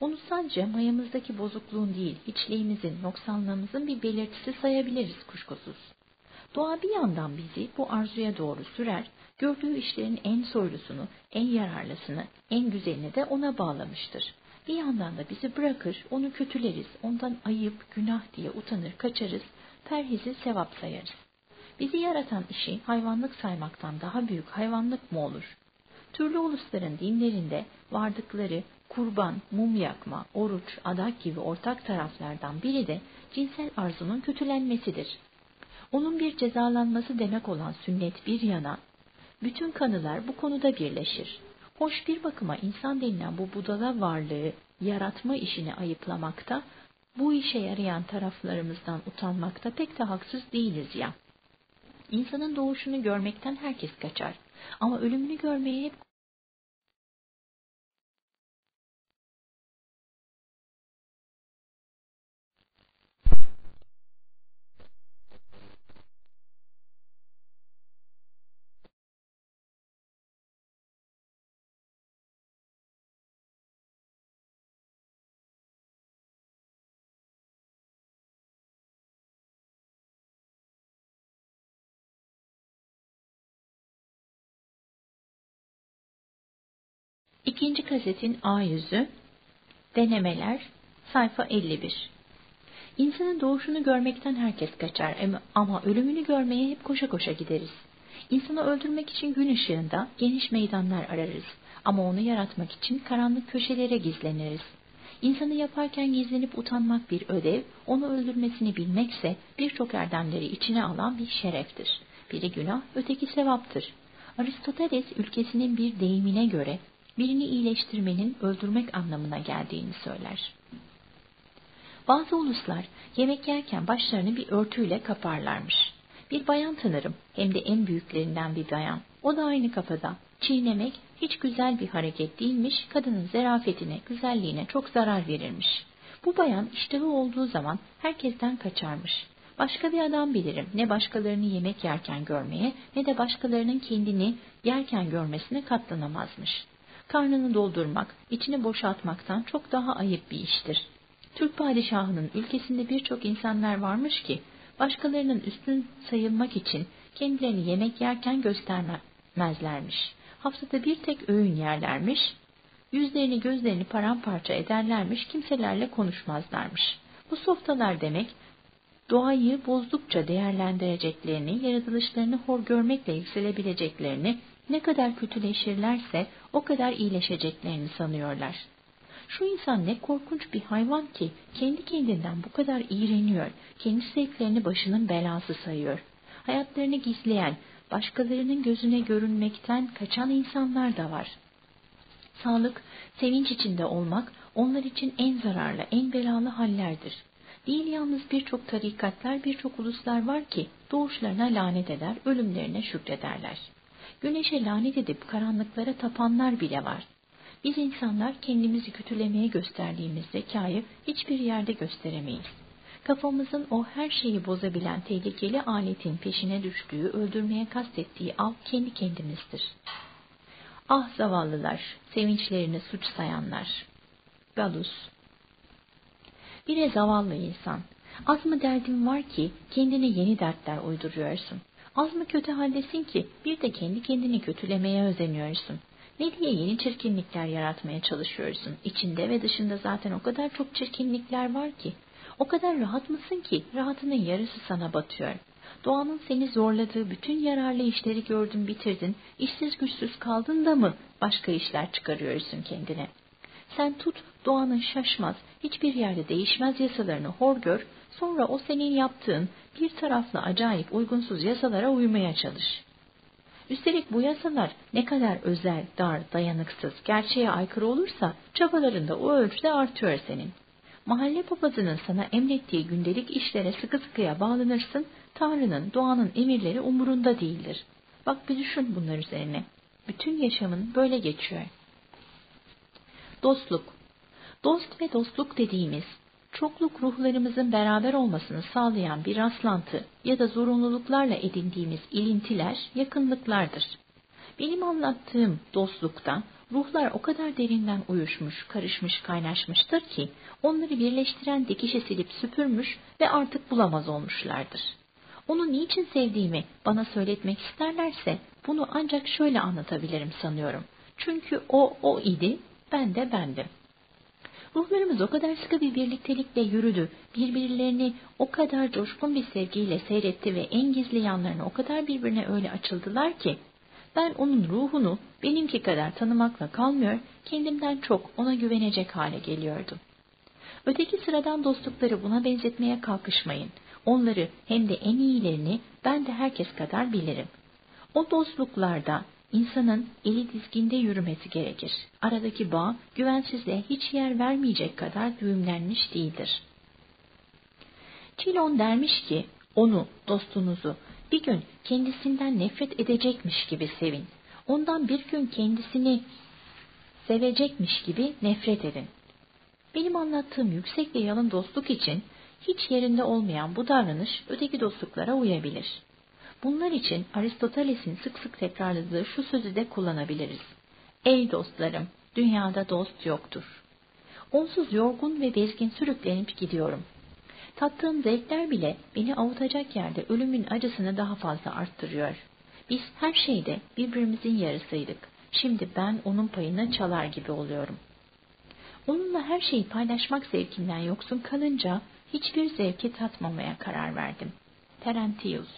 Onu sadece mayamızdaki bozukluğun değil, hiçliğimizin, noksanlığımızın bir belirtisi sayabiliriz kuşkusuz. Doğa bir yandan bizi bu arzuya doğru sürer, gördüğü işlerin en soylusunu, en yararlısını, en güzelini de ona bağlamıştır. Bir yandan da bizi bırakır, onu kötüleriz, ondan ayıp, günah diye utanır, kaçarız, perhizi sevap sayarız. Bizi yaratan işi hayvanlık saymaktan daha büyük hayvanlık mı olur? Türlü ulusların dinlerinde vardıkları kurban, mum yakma, oruç, adak gibi ortak taraflardan biri de cinsel arzunun kötülenmesidir. Onun bir cezalanması demek olan sünnet bir yana, bütün kanılar bu konuda birleşir. Hoş bir bakıma insan denilen bu budala varlığı yaratma işini ayıplamakta, bu işe yarayan taraflarımızdan utanmakta pek de haksız değiliz ya. İnsanın doğuşunu görmekten herkes kaçar. Ama ölümünü görmeye hep İkinci kasetin A yüzü, denemeler, sayfa 51. İnsanın doğuşunu görmekten herkes kaçar ama ölümünü görmeye hep koşa koşa gideriz. İnsanı öldürmek için gün ışığında geniş meydanlar ararız ama onu yaratmak için karanlık köşelere gizleniriz. İnsanı yaparken gizlenip utanmak bir ödev, onu öldürmesini bilmekse birçok erdemleri içine alan bir şereftir. Biri günah, öteki sevaptır. Aristoteles ülkesinin bir deyimine göre birini iyileştirmenin öldürmek anlamına geldiğini söyler. Bazı uluslar yemek yerken başlarını bir örtüyle kaparlarmış. Bir bayan tanırım, hem de en büyüklerinden bir bayan. O da aynı kafada. Çiğnemek hiç güzel bir hareket değilmiş, kadının zerafetine, güzelliğine çok zarar verirmiş. Bu bayan iştahı olduğu zaman herkesten kaçarmış. Başka bir adam bilirim, ne başkalarını yemek yerken görmeye, ne de başkalarının kendini yerken görmesine katlanamazmış karnını doldurmak, içini boşaltmaktan çok daha ayıp bir iştir. Türk padişahının ülkesinde birçok insanlar varmış ki, başkalarının üstün sayılmak için kendilerini yemek yerken göstermezlermiş. Haftada bir tek öğün yerlermiş, yüzlerini gözlerini paramparça ederlermiş, kimselerle konuşmazlarmış. Bu softalar demek, doğayı bozdukça değerlendireceklerini, yaratılışlarını hor görmekle yükselebileceklerini, ne kadar kötüleşirlerse o kadar iyileşeceklerini sanıyorlar. Şu insan ne korkunç bir hayvan ki kendi kendinden bu kadar iğreniyor, kendi zevklerini başının belası sayıyor. Hayatlarını gizleyen, başkalarının gözüne görünmekten kaçan insanlar da var. Sağlık, sevinç içinde olmak onlar için en zararlı, en belalı hallerdir. Değil yalnız birçok tarikatlar, birçok uluslar var ki doğuşlarına lanet eder, ölümlerine şükrederler. Güneşe lanet edip karanlıklara tapanlar bile var. Biz insanlar kendimizi kötülemeye gösterdiğimiz zekayı hiçbir yerde gösteremeyiz. Kafamızın o her şeyi bozabilen tehlikeli aletin peşine düştüğü, öldürmeye kastettiği av kendi kendimizdir. Ah zavallılar, sevinçlerini suç sayanlar. Galus Bir zavallı insan, az mı derdin var ki kendine yeni dertler uyduruyorsun? Az mı kötü haldesin ki bir de kendi kendini kötülemeye özeniyorsun? Ne diye yeni çirkinlikler yaratmaya çalışıyorsun? İçinde ve dışında zaten o kadar çok çirkinlikler var ki. O kadar rahat mısın ki rahatının yarısı sana batıyor. Doğanın seni zorladığı bütün yararlı işleri gördün bitirdin, işsiz güçsüz kaldın da mı başka işler çıkarıyorsun kendine? Sen tut doğanın şaşmaz, hiçbir yerde değişmez yasalarını hor gör, sonra o senin yaptığın bir taraflı acayip uygunsuz yasalara uymaya çalış. Üstelik bu yasalar ne kadar özel, dar, dayanıksız, gerçeğe aykırı olursa çabalarında o ölçüde artıyor senin. Mahalle papazının sana emrettiği gündelik işlere sıkı sıkıya bağlanırsın, Tanrı'nın, doğanın emirleri umurunda değildir. Bak bir düşün bunlar üzerine. Bütün yaşamın böyle geçiyor. Dostluk Dost ve dostluk dediğimiz, çokluk ruhlarımızın beraber olmasını sağlayan bir rastlantı ya da zorunluluklarla edindiğimiz ilintiler, yakınlıklardır. Benim anlattığım dostlukta ruhlar o kadar derinden uyuşmuş, karışmış, kaynaşmıştır ki onları birleştiren dikişe silip süpürmüş ve artık bulamaz olmuşlardır. Onu niçin sevdiğimi bana söyletmek isterlerse bunu ancak şöyle anlatabilirim sanıyorum. Çünkü o o idi, ben de bendim. Ruhlarımız o kadar sıkı bir birliktelikle yürüdü, birbirlerini o kadar coşkun bir sevgiyle seyretti ve en gizli yanlarına o kadar birbirine öyle açıldılar ki, ben onun ruhunu benimki kadar tanımakla kalmıyor, kendimden çok ona güvenecek hale geliyordum. Öteki sıradan dostlukları buna benzetmeye kalkışmayın. Onları hem de en iyilerini ben de herkes kadar bilirim. O dostluklarda insanın eli dizginde yürümesi gerekir. Aradaki bağ güvensizliğe hiç yer vermeyecek kadar düğümlenmiş değildir. Çilon dermiş ki, onu, dostunuzu bir gün kendisinden nefret edecekmiş gibi sevin. Ondan bir gün kendisini sevecekmiş gibi nefret edin. Benim anlattığım yüksek ve yalın dostluk için hiç yerinde olmayan bu davranış öteki dostluklara uyabilir. Bunlar için Aristoteles'in sık sık tekrarladığı şu sözü de kullanabiliriz. Ey dostlarım, dünyada dost yoktur. Onsuz yorgun ve bezgin sürüklenip gidiyorum. Tattığım zevkler bile beni avutacak yerde ölümün acısını daha fazla arttırıyor. Biz her şeyde birbirimizin yarısıydık. Şimdi ben onun payını çalar gibi oluyorum. Onunla her şeyi paylaşmak zevkinden yoksun kalınca hiçbir zevki tatmamaya karar verdim. Terentius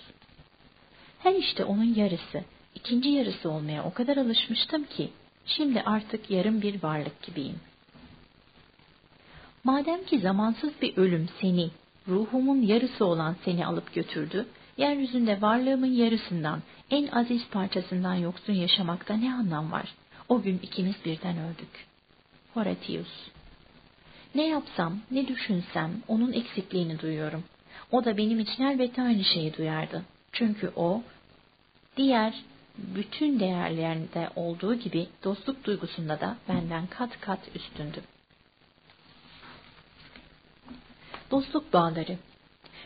Her işte onun yarısı, ikinci yarısı olmaya o kadar alışmıştım ki, şimdi artık yarım bir varlık gibiyim. Madem ki zamansız bir ölüm seni, ruhumun yarısı olan seni alıp götürdü, yeryüzünde varlığımın yarısından, en aziz parçasından yoksun yaşamakta ne anlam var? O gün ikimiz birden öldük. Horatius Ne yapsam, ne düşünsem onun eksikliğini duyuyorum. O da benim için elbette aynı şeyi duyardı. Çünkü o, diğer bütün değerlerinde olduğu gibi dostluk duygusunda da benden kat kat üstündü. Dostluk bağları.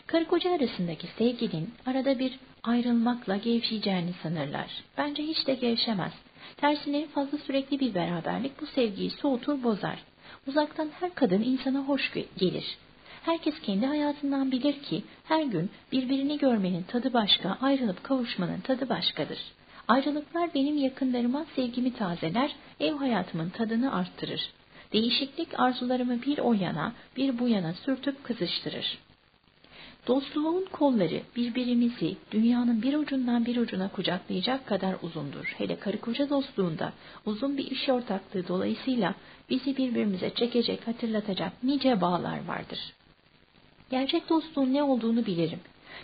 Karı koca arasındaki sevginin arada bir ayrılmakla gevşeyeceğini sanırlar. Bence hiç de gevşemez. Tersine fazla sürekli bir beraberlik bu sevgiyi soğutur bozar. Uzaktan her kadın insana hoş gelir. Herkes kendi hayatından bilir ki her gün birbirini görmenin tadı başka, ayrılıp kavuşmanın tadı başkadır. Ayrılıklar benim yakınlarıma sevgimi tazeler, ev hayatımın tadını arttırır. Değişiklik arzularımı bir o yana, bir bu yana sürtüp kızıştırır. Dostluğun kolları birbirimizi dünyanın bir ucundan bir ucuna kucaklayacak kadar uzundur. Hele karı koca dostluğunda uzun bir iş ortaklığı dolayısıyla bizi birbirimize çekecek, hatırlatacak nice bağlar vardır. Gerçek dostluğun ne olduğunu bilirim.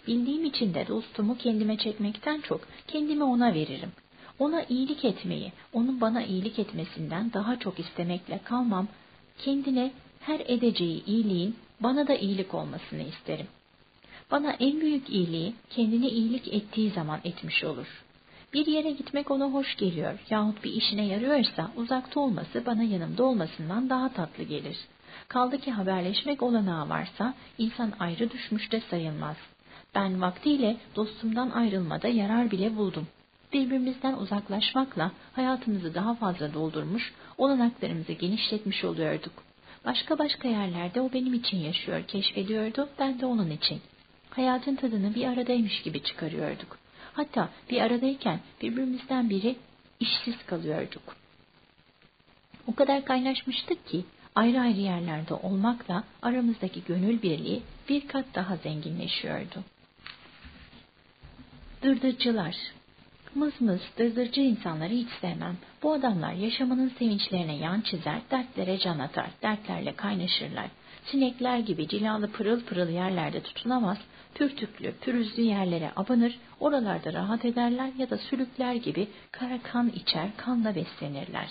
Bildiğim için de dostumu kendime çekmekten çok kendimi ona veririm. Ona iyilik etmeyi, onun bana iyilik etmesinden daha çok istemekle kalmam, kendine her edeceği iyiliğin bana da iyilik olmasını isterim. Bana en büyük iyiliği kendine iyilik ettiği zaman etmiş olur. Bir yere gitmek ona hoş geliyor yahut bir işine yarıyorsa uzakta olması bana yanımda olmasından daha tatlı gelir. Kaldı ki haberleşmek olanağı varsa insan ayrı düşmüş de sayılmaz. Ben vaktiyle dostumdan ayrılmada yarar bile buldum. Birbirimizden uzaklaşmakla hayatımızı daha fazla doldurmuş, olanaklarımızı genişletmiş oluyorduk. Başka başka yerlerde o benim için yaşıyor, keşfediyordu, ben de onun için. Hayatın tadını bir aradaymış gibi çıkarıyorduk. Hatta bir aradayken birbirimizden biri işsiz kalıyorduk. O kadar kaynaşmıştık ki ayrı ayrı yerlerde olmakla aramızdaki gönül birliği bir kat daha zenginleşiyordu. Dırdırcılar Mızmız, dırdırcı insanları hiç sevmem. Bu adamlar yaşamının sevinçlerine yan çizer, dertlere can atar, dertlerle kaynaşırlar. Sinekler gibi cilalı pırıl pırıl yerlerde tutunamaz, pürtüklü, pürüzlü yerlere abanır, oralarda rahat ederler ya da sülükler gibi kara kan içer, kanla beslenirler.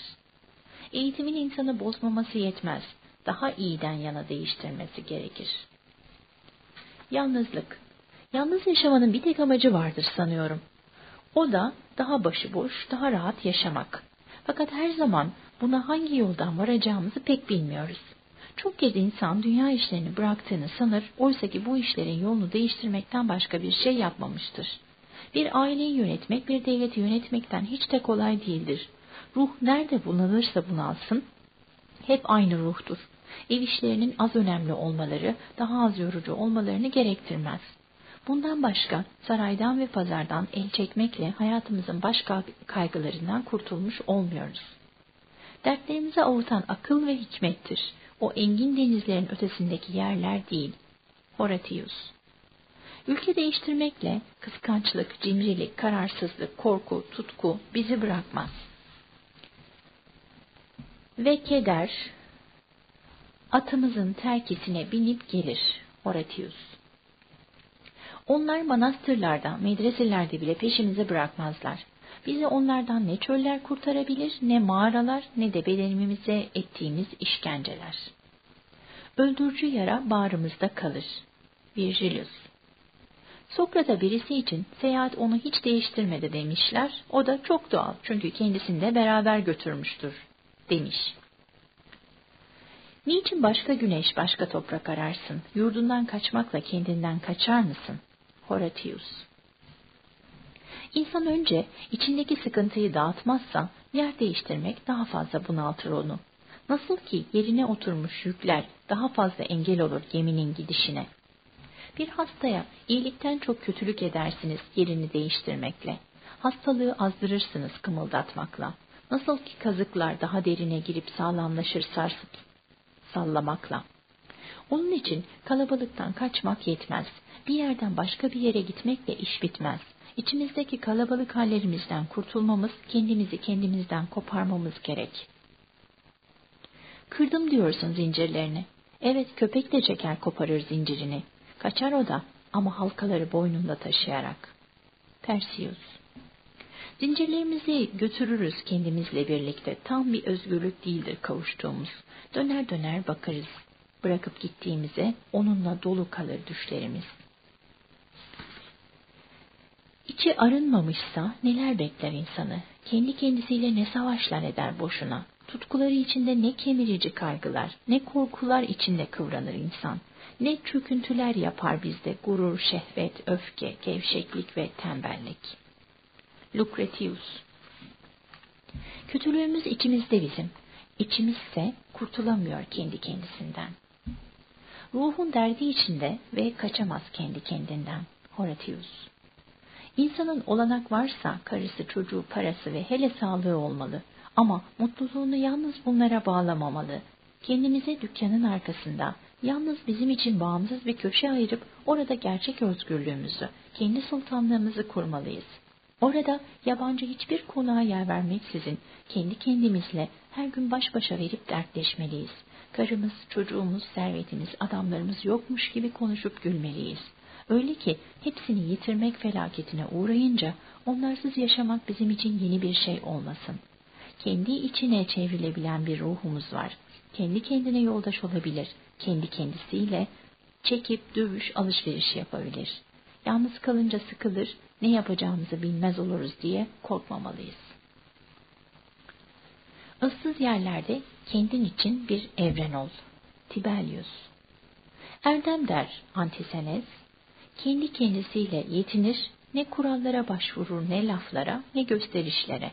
Eğitimin insanı bozmaması yetmez, daha iyiden yana değiştirmesi gerekir. Yalnızlık Yalnız yaşamanın bir tek amacı vardır sanıyorum. O da daha başıboş, daha rahat yaşamak. Fakat her zaman buna hangi yoldan varacağımızı pek bilmiyoruz. Çok kez insan dünya işlerini bıraktığını sanır, oysa ki bu işlerin yolunu değiştirmekten başka bir şey yapmamıştır. Bir aileyi yönetmek, bir devleti yönetmekten hiç de kolay değildir. Ruh nerede bunalırsa bunalsın, hep aynı ruhtur. Ev işlerinin az önemli olmaları, daha az yorucu olmalarını gerektirmez. Bundan başka saraydan ve pazardan el çekmekle hayatımızın başka kaygılarından kurtulmuş olmuyoruz. Dertlerimizi avutan akıl ve hikmettir. O engin denizlerin ötesindeki yerler değil. Horatius Ülke değiştirmekle kıskançlık, cimrilik, kararsızlık, korku, tutku bizi bırakmaz. Ve keder atımızın terkisine binip gelir. Horatius onlar manastırlarda, medreselerde bile peşimizi bırakmazlar. Bizi onlardan ne çöller kurtarabilir, ne mağaralar, ne de bedenimize ettiğimiz işkenceler. Öldürücü yara bağrımızda kalır. Virgilius Sokrat'a birisi için seyahat onu hiç değiştirmedi demişler. O da çok doğal çünkü kendisini de beraber götürmüştür demiş. Niçin başka güneş, başka toprak ararsın? Yurdundan kaçmakla kendinden kaçar mısın? Horatius İnsan önce içindeki sıkıntıyı dağıtmazsa yer değiştirmek daha fazla bunaltır onu. Nasıl ki yerine oturmuş yükler daha fazla engel olur geminin gidişine. Bir hastaya iyilikten çok kötülük edersiniz yerini değiştirmekle. Hastalığı azdırırsınız kımıldatmakla. Nasıl ki kazıklar daha derine girip sağlamlaşır sarsıp sallamakla. Onun için kalabalıktan kaçmak yetmez bir yerden başka bir yere gitmekle iş bitmez. İçimizdeki kalabalık hallerimizden kurtulmamız, kendimizi kendimizden koparmamız gerek. Kırdım diyorsun zincirlerini. Evet köpek de çeker koparır zincirini. Kaçar o da ama halkaları boynunda taşıyarak. Persius Zincirlerimizi götürürüz kendimizle birlikte. Tam bir özgürlük değildir kavuştuğumuz. Döner döner bakarız. Bırakıp gittiğimize onunla dolu kalır düşlerimiz. İçi arınmamışsa neler bekler insanı? Kendi kendisiyle ne savaşlar eder boşuna? Tutkuları içinde ne kemirici kaygılar, ne korkular içinde kıvranır insan. Ne çöküntüler yapar bizde gurur, şehvet, öfke, gevşeklik ve tembellik. Lucretius Kötülüğümüz içimizde bizim. İçimizse kurtulamıyor kendi kendisinden. Ruhun derdi içinde ve kaçamaz kendi kendinden. Horatius İnsanın olanak varsa karısı, çocuğu, parası ve hele sağlığı olmalı. Ama mutluluğunu yalnız bunlara bağlamamalı. Kendimize dükkanın arkasında, yalnız bizim için bağımsız bir köşe ayırıp orada gerçek özgürlüğümüzü, kendi sultanlığımızı kurmalıyız. Orada yabancı hiçbir konuğa yer vermeksizin kendi kendimizle her gün baş başa verip dertleşmeliyiz. Karımız, çocuğumuz, servetimiz, adamlarımız yokmuş gibi konuşup gülmeliyiz. Öyle ki hepsini yitirmek felaketine uğrayınca onlarsız yaşamak bizim için yeni bir şey olmasın. Kendi içine çevrilebilen bir ruhumuz var. Kendi kendine yoldaş olabilir. Kendi kendisiyle çekip dövüş alışveriş yapabilir. Yalnız kalınca sıkılır, ne yapacağımızı bilmez oluruz diye korkmamalıyız. Issız yerlerde kendin için bir evren ol. Tibelius Erdem der Antisenes, kendi kendisiyle yetinir, ne kurallara başvurur ne laflara ne gösterişlere.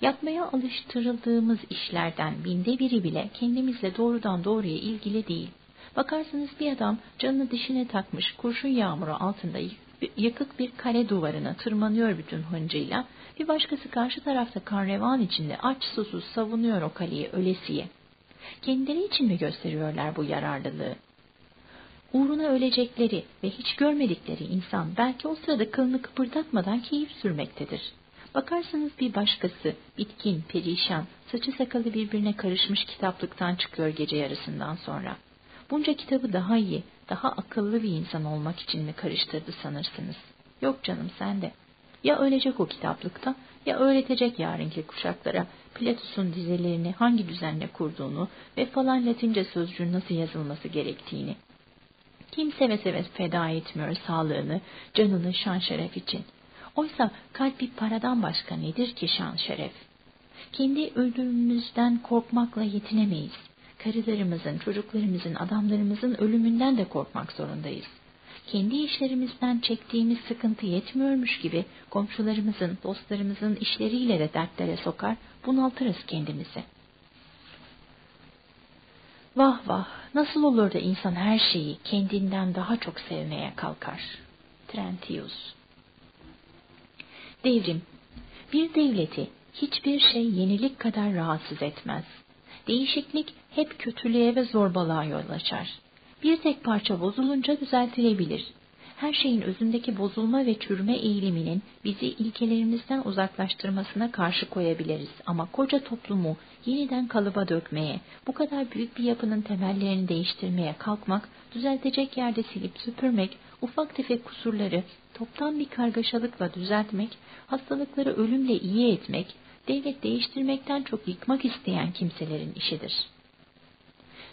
Yapmaya alıştırıldığımız işlerden binde biri bile kendimizle doğrudan doğruya ilgili değil. Bakarsınız bir adam canını dişine takmış kurşun yağmuru altında yıkık bir kale duvarına tırmanıyor bütün hıncıyla, bir başkası karşı tarafta karrevan içinde aç susuz savunuyor o kaleyi ölesiye. Kendileri için mi gösteriyorlar bu yararlılığı? Uğruna ölecekleri ve hiç görmedikleri insan belki o sırada kılını kıpırdatmadan keyif sürmektedir. Bakarsınız bir başkası, bitkin, perişan, saçı sakalı birbirine karışmış kitaplıktan çıkıyor gece yarısından sonra. Bunca kitabı daha iyi, daha akıllı bir insan olmak için mi karıştırdı sanırsınız? Yok canım sen de. Ya ölecek o kitaplıkta ya öğretecek yarınki kuşaklara Platus'un dizelerini hangi düzenle kurduğunu ve falan Latince sözcüğün nasıl yazılması gerektiğini. Kim seve seve feda etmiyor sağlığını, canını şan şeref için. Oysa kalp bir paradan başka nedir ki şan şeref? Kendi ölümümüzden korkmakla yetinemeyiz karılarımızın, çocuklarımızın, adamlarımızın ölümünden de korkmak zorundayız. Kendi işlerimizden çektiğimiz sıkıntı yetmiyormuş gibi komşularımızın, dostlarımızın işleriyle de dertlere sokar, bunaltırız kendimizi. Vah vah, nasıl olur da insan her şeyi kendinden daha çok sevmeye kalkar. Trentius Devrim Bir devleti hiçbir şey yenilik kadar rahatsız etmez. Değişiklik hep kötülüğe ve zorbalığa yol açar. Bir tek parça bozulunca düzeltilebilir. Her şeyin özündeki bozulma ve çürüme eğiliminin bizi ilkelerimizden uzaklaştırmasına karşı koyabiliriz. Ama koca toplumu yeniden kalıba dökmeye, bu kadar büyük bir yapının temellerini değiştirmeye kalkmak, düzeltecek yerde silip süpürmek, ufak tefek kusurları toptan bir kargaşalıkla düzeltmek, hastalıkları ölümle iyi etmek, devlet değiştirmekten çok yıkmak isteyen kimselerin işidir.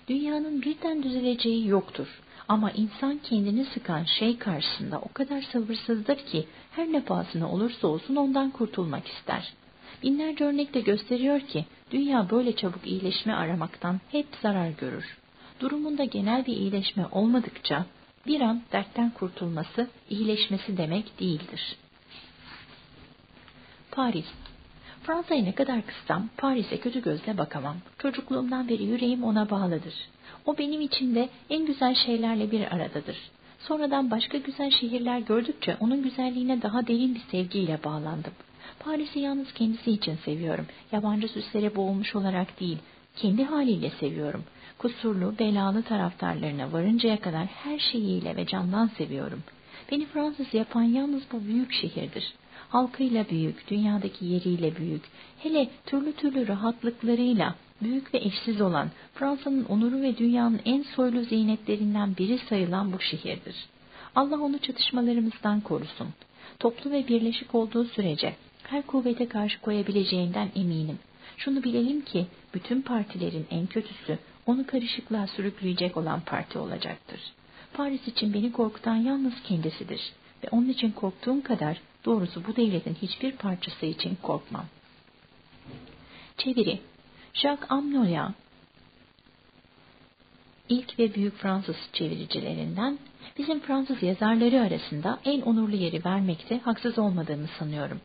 Dünyanın birden düzeleceği yoktur. Ama insan kendini sıkan şey karşısında o kadar sabırsızdır ki her ne pahasına olursa olsun ondan kurtulmak ister. Binlerce örnek de gösteriyor ki dünya böyle çabuk iyileşme aramaktan hep zarar görür. Durumunda genel bir iyileşme olmadıkça bir an dertten kurtulması iyileşmesi demek değildir. Paris Fransa'yı ne kadar kıssam Paris'e kötü gözle bakamam. Çocukluğumdan beri yüreğim ona bağlıdır. O benim için de en güzel şeylerle bir aradadır. Sonradan başka güzel şehirler gördükçe onun güzelliğine daha derin bir sevgiyle bağlandım. Paris'i yalnız kendisi için seviyorum. Yabancı süslere boğulmuş olarak değil, kendi haliyle seviyorum. Kusurlu, belalı taraftarlarına varıncaya kadar her şeyiyle ve candan seviyorum. Beni Fransız yapan yalnız bu büyük şehirdir halkıyla büyük, dünyadaki yeriyle büyük, hele türlü türlü rahatlıklarıyla büyük ve eşsiz olan Fransa'nın onuru ve dünyanın en soylu ziynetlerinden biri sayılan bu şehirdir. Allah onu çatışmalarımızdan korusun. Toplu ve birleşik olduğu sürece her kuvvete karşı koyabileceğinden eminim. Şunu bilelim ki bütün partilerin en kötüsü onu karışıklığa sürükleyecek olan parti olacaktır. Paris için beni korkutan yalnız kendisidir ve onun için korktuğum kadar Doğrusu bu devletin hiçbir parçası için korkmam. Çeviri Jacques Amnoya ilk ve büyük Fransız çeviricilerinden bizim Fransız yazarları arasında en onurlu yeri vermekte haksız olmadığımı sanıyorum.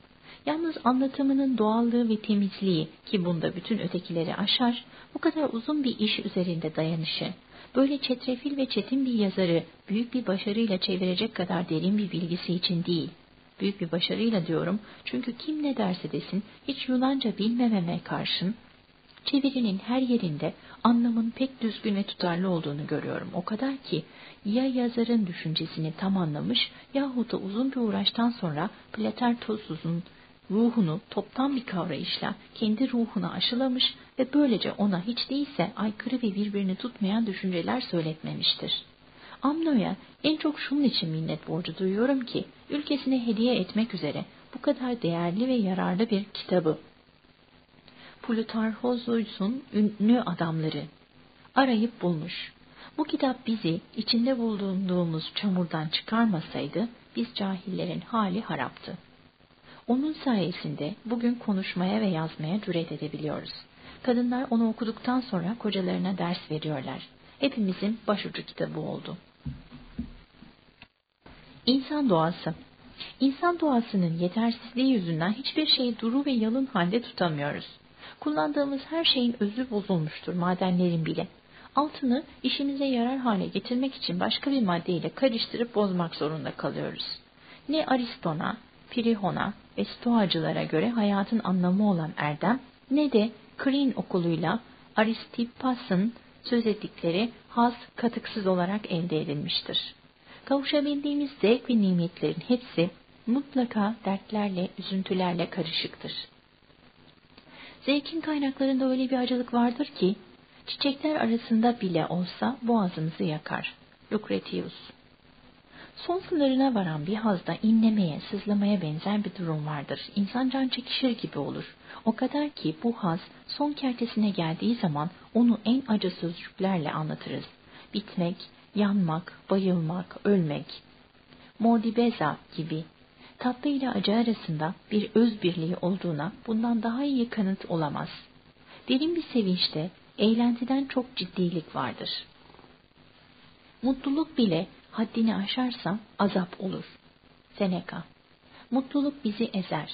Yalnız anlatımının doğallığı ve temizliği ki bunda bütün ötekileri aşar, bu kadar uzun bir iş üzerinde dayanışı, böyle çetrefil ve çetin bir yazarı büyük bir başarıyla çevirecek kadar derin bir bilgisi için değil, Büyük bir başarıyla diyorum çünkü kim ne derse desin hiç Yunanca bilmememe karşın çevirinin her yerinde anlamın pek düzgün ve tutarlı olduğunu görüyorum. O kadar ki ya yazarın düşüncesini tam anlamış yahut da uzun bir uğraştan sonra Platertos'un ruhunu toptan bir kavrayışla kendi ruhuna aşılamış ve böylece ona hiç değilse aykırı ve birbirini tutmayan düşünceler söyletmemiştir. Amno'ya en çok şunun için minnet borcu duyuyorum ki ülkesine hediye etmek üzere bu kadar değerli ve yararlı bir kitabı Plutarhozus'un ünlü adamları arayıp bulmuş. Bu kitap bizi içinde bulunduğumuz çamurdan çıkarmasaydı biz cahillerin hali haraptı. Onun sayesinde bugün konuşmaya ve yazmaya cüret edebiliyoruz. Kadınlar onu okuduktan sonra kocalarına ders veriyorlar. Hepimizin başucu kitabı oldu. İnsan doğası İnsan doğasının yetersizliği yüzünden hiçbir şeyi duru ve yalın halde tutamıyoruz. Kullandığımız her şeyin özü bozulmuştur, madenlerin bile. Altını işimize yarar hale getirmek için başka bir maddeyle karıştırıp bozmak zorunda kalıyoruz. Ne Ariston'a, Pirihon'a ve Stoacılara göre hayatın anlamı olan erdem, ne de Krin okuluyla Aristippas'ın söz ettikleri haz katıksız olarak elde edilmiştir. Kavuşabildiğimiz zevk ve nimetlerin hepsi mutlaka dertlerle, üzüntülerle karışıktır. Zevkin kaynaklarında öyle bir acılık vardır ki, çiçekler arasında bile olsa boğazımızı yakar. Lucretius Son sınırına varan bir hazda inlemeye, sızlamaya benzer bir durum vardır. İnsan can çekişir gibi olur. O kadar ki bu haz son kertesine geldiği zaman onu en acı sözcüklerle anlatırız. Bitmek, yanmak, bayılmak, ölmek. Mordibeza gibi tatlı ile acı arasında bir öz birliği olduğuna bundan daha iyi kanıt olamaz. Derin bir sevinçte eğlentiden çok ciddilik vardır. Mutluluk bile haddini aşarsa azap olur. Seneca Mutluluk bizi ezer.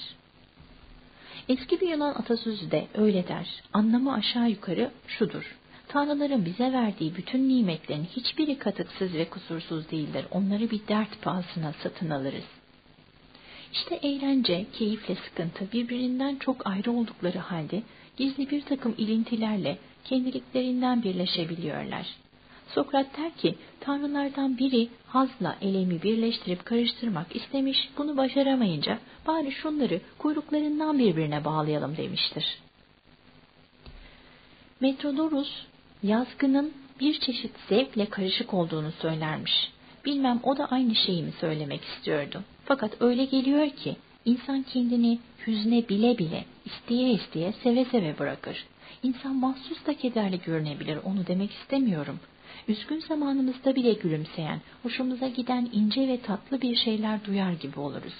Eski bir Yunan atasözü de öyle der. Anlamı aşağı yukarı şudur. Tanrıların bize verdiği bütün nimetlerin hiçbiri katıksız ve kusursuz değildir. Onları bir dert pahasına satın alırız. İşte eğlence, keyifle sıkıntı birbirinden çok ayrı oldukları halde gizli bir takım ilintilerle kendiliklerinden birleşebiliyorlar. Sokrat der ki, tanrılardan biri hazla elemi birleştirip karıştırmak istemiş, bunu başaramayınca bari şunları kuyruklarından birbirine bağlayalım demiştir. Metrodorus, yazgının bir çeşit zevkle karışık olduğunu söylermiş. Bilmem o da aynı şeyi mi söylemek istiyordu. Fakat öyle geliyor ki insan kendini hüzne bile bile, isteye isteye, seve seve bırakır. İnsan mahsus da kederli görünebilir, onu demek istemiyorum. Üzgün zamanımızda bile gülümseyen, hoşumuza giden ince ve tatlı bir şeyler duyar gibi oluruz.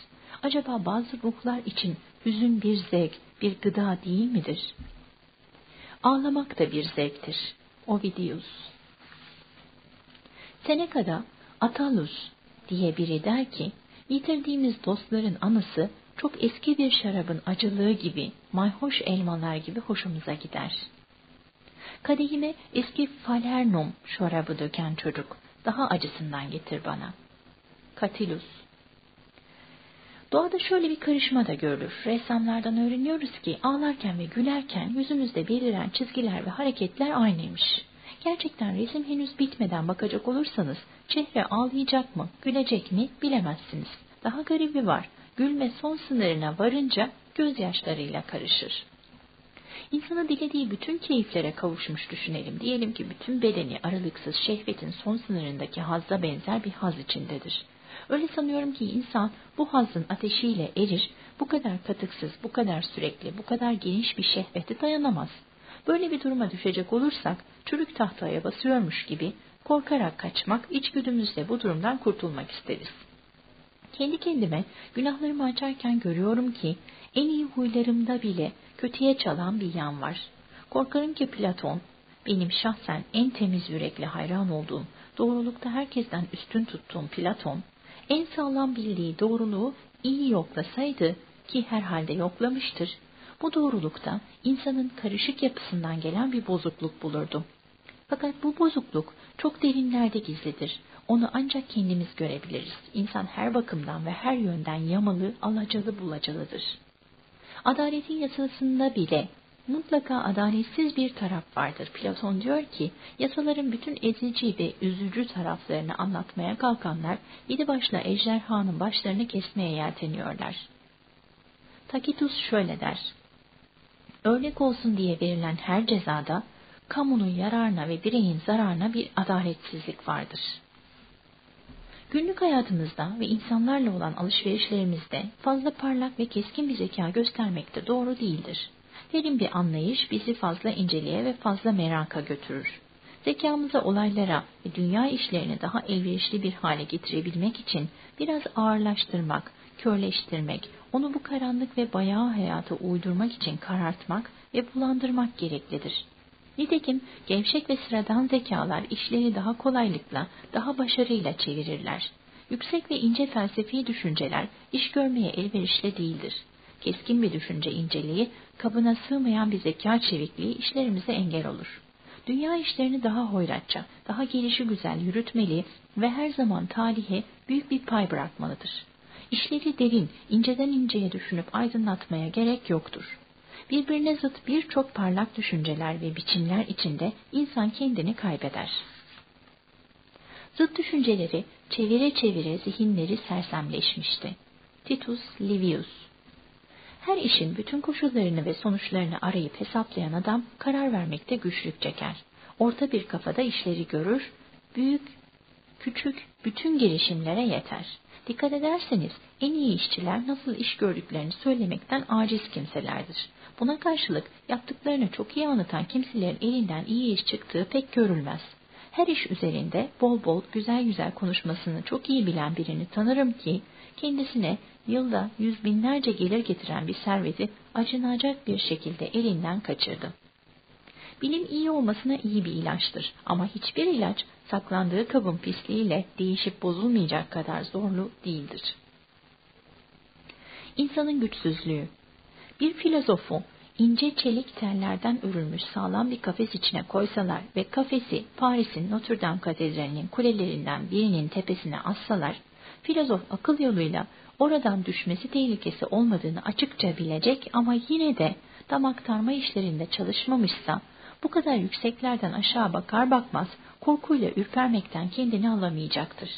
Acaba bazı ruhlar için hüzün bir zevk, bir gıda değil midir? Ağlamak da bir zevktir. Ovidius Seneca'da Atalus diye biri der ki, yitirdiğimiz dostların anısı çok eski bir şarabın acılığı gibi, mayhoş elmalar gibi hoşumuza gider. Kadehime eski falernum şarabı döken çocuk, daha acısından getir bana. Katilus Doğada şöyle bir karışma da görülür. Ressamlardan öğreniyoruz ki ağlarken ve gülerken yüzümüzde beliren çizgiler ve hareketler aynıymış. Gerçekten resim henüz bitmeden bakacak olursanız çehre ağlayacak mı, gülecek mi bilemezsiniz. Daha garibi var. Gülme son sınırına varınca gözyaşlarıyla karışır. İnsanı dilediği bütün keyiflere kavuşmuş düşünelim. Diyelim ki bütün bedeni aralıksız şehvetin son sınırındaki hazza benzer bir haz içindedir. Öyle sanıyorum ki insan bu hazın ateşiyle erir, bu kadar katıksız, bu kadar sürekli, bu kadar geniş bir şehvete dayanamaz. Böyle bir duruma düşecek olursak çürük tahtaya basıyormuş gibi korkarak kaçmak, içgüdümüzle bu durumdan kurtulmak isteriz. Kendi kendime günahlarımı açarken görüyorum ki en iyi huylarımda bile kötüye çalan bir yan var. Korkarım ki Platon, benim şahsen en temiz yürekli hayran olduğum, doğrulukta herkesten üstün tuttuğum Platon, en sağlam bildiği doğruluğu iyi yoklasaydı ki herhalde yoklamıştır, bu doğrulukta insanın karışık yapısından gelen bir bozukluk bulurdum. Fakat bu bozukluk çok derinlerde gizlidir. Onu ancak kendimiz görebiliriz. İnsan her bakımdan ve her yönden yamalı, alacalı bulacalıdır. Adaletin yasasında bile mutlaka adaletsiz bir taraf vardır. Platon diyor ki, yasaların bütün ezici ve üzücü taraflarını anlatmaya kalkanlar, yedi başlı ejderhanın başlarını kesmeye yelteniyorlar. Takitus şöyle der, Örnek olsun diye verilen her cezada, kamunun yararına ve bireyin zararına bir adaletsizlik vardır. Günlük hayatımızda ve insanlarla olan alışverişlerimizde fazla parlak ve keskin bir zeka göstermek de doğru değildir. Derin bir anlayış bizi fazla inceleye ve fazla meraka götürür. Zekamızı olaylara ve dünya işlerini daha elverişli bir hale getirebilmek için biraz ağırlaştırmak, körleştirmek, onu bu karanlık ve bayağı hayata uydurmak için karartmak ve bulandırmak gereklidir. Nitekim gevşek ve sıradan zekalar işleri daha kolaylıkla, daha başarıyla çevirirler. Yüksek ve ince felsefi düşünceler iş görmeye elverişli değildir. Keskin bir düşünce inceliği, kabına sığmayan bir zeka çevikliği işlerimize engel olur. Dünya işlerini daha hoyratça, daha gelişi güzel yürütmeli ve her zaman talihe büyük bir pay bırakmalıdır. İşleri derin, inceden inceye düşünüp aydınlatmaya gerek yoktur. Birbirine zıt birçok parlak düşünceler ve biçimler içinde insan kendini kaybeder. Zıt düşünceleri çevire çevire zihinleri sersemleşmişti. Titus Livius Her işin bütün koşullarını ve sonuçlarını arayıp hesaplayan adam karar vermekte güçlük çeker. Orta bir kafada işleri görür, büyük, küçük bütün girişimlere yeter. Dikkat ederseniz en iyi işçiler nasıl iş gördüklerini söylemekten aciz kimselerdir. Buna karşılık yaptıklarını çok iyi anlatan kimselerin elinden iyi iş çıktığı pek görülmez. Her iş üzerinde bol bol güzel güzel konuşmasını çok iyi bilen birini tanırım ki kendisine yılda yüz binlerce gelir getiren bir serveti acınacak bir şekilde elinden kaçırdı. Bilim iyi olmasına iyi bir ilaçtır ama hiçbir ilaç saklandığı kabın pisliğiyle değişip bozulmayacak kadar zorlu değildir. İnsanın güçsüzlüğü Bir filozofu ince çelik tellerden örülmüş sağlam bir kafes içine koysalar ve kafesi Paris'in Notre Dame Katedrali'nin kulelerinden birinin tepesine assalar, filozof akıl yoluyla oradan düşmesi tehlikesi olmadığını açıkça bilecek ama yine de damaktarma işlerinde çalışmamışsa bu kadar yükseklerden aşağı bakar bakmaz korkuyla ürpermekten kendini alamayacaktır.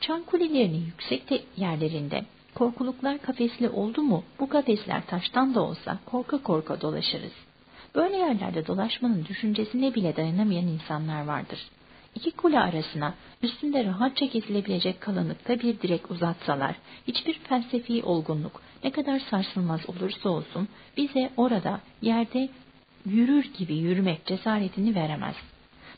Çan kulelerinin yüksek yerlerinde korkuluklar kafesli oldu mu bu kafesler taştan da olsa korka korka dolaşırız. Böyle yerlerde dolaşmanın düşüncesine bile dayanamayan insanlar vardır. İki kule arasına üstünde rahatça gezilebilecek kalınlıkta bir direk uzatsalar, hiçbir felsefi olgunluk ne kadar sarsılmaz olursa olsun bize orada yerde yürür gibi yürümek cesaretini veremez.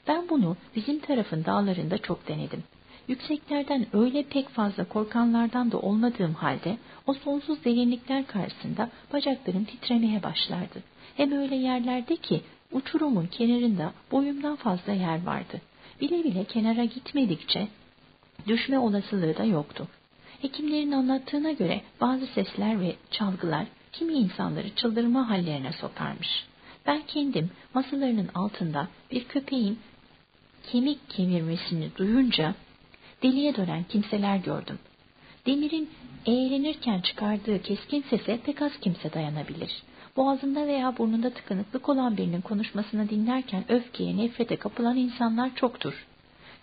Ben bunu bizim tarafın dağlarında çok denedim. Yükseklerden öyle pek fazla korkanlardan da olmadığım halde o sonsuz derinlikler karşısında bacaklarım titremeye başlardı. Hem öyle yerlerde ki uçurumun kenarında boyumdan fazla yer vardı. Bile bile kenara gitmedikçe düşme olasılığı da yoktu. Hekimlerin anlattığına göre bazı sesler ve çalgılar kimi insanları çıldırma hallerine sokarmış. Ben kendim masalarının altında bir köpeğin kemik kemirmesini duyunca deliye dönen kimseler gördüm. Demirin eğlenirken çıkardığı keskin sese pek az kimse dayanabilir. Boğazında veya burnunda tıkanıklık olan birinin konuşmasını dinlerken öfkeye, nefrete kapılan insanlar çoktur.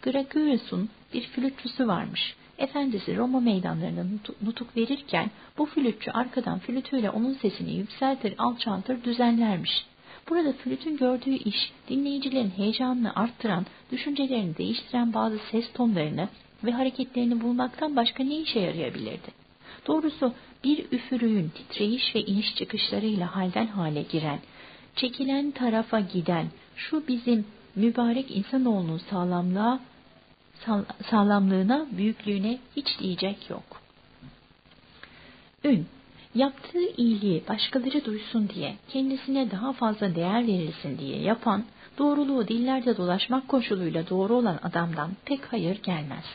Gregorius'un bir flütçüsü varmış. Efendisi Roma meydanlarında nutuk verirken bu flütçü arkadan flütüyle onun sesini yükseltir, alçaltır, düzenlermiş. Burada flütün gördüğü iş, dinleyicilerin heyecanını arttıran, düşüncelerini değiştiren bazı ses tonlarını ve hareketlerini bulmaktan başka ne işe yarayabilirdi? Doğrusu bir üfürüğün titreyiş ve iniş çıkışlarıyla halden hale giren, çekilen tarafa giden şu bizim mübarek insanoğlunun sağlamlığa, sağlamlığına, büyüklüğüne hiç diyecek yok. Ün Yaptığı iyiliği başkaları duysun diye, kendisine daha fazla değer verilsin diye yapan, doğruluğu dillerde dolaşmak koşuluyla doğru olan adamdan pek hayır gelmez.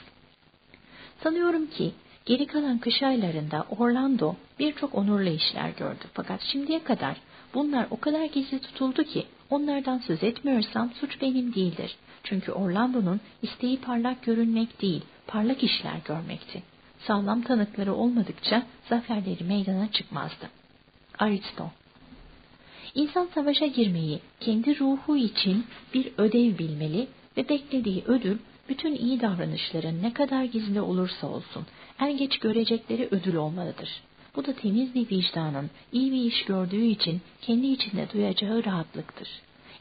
Sanıyorum ki geri kalan kış aylarında Orlando birçok onurlu işler gördü. Fakat şimdiye kadar Bunlar o kadar gizli tutuldu ki onlardan söz etmiyorsam suç benim değildir. Çünkü Orlando'nun isteği parlak görünmek değil, parlak işler görmekti. Sağlam tanıkları olmadıkça zaferleri meydana çıkmazdı. Aristo İnsan savaşa girmeyi kendi ruhu için bir ödev bilmeli ve beklediği ödül bütün iyi davranışların ne kadar gizli olursa olsun er geç görecekleri ödül olmalıdır. Bu da temiz bir vicdanın iyi bir iş gördüğü için kendi içinde duyacağı rahatlıktır.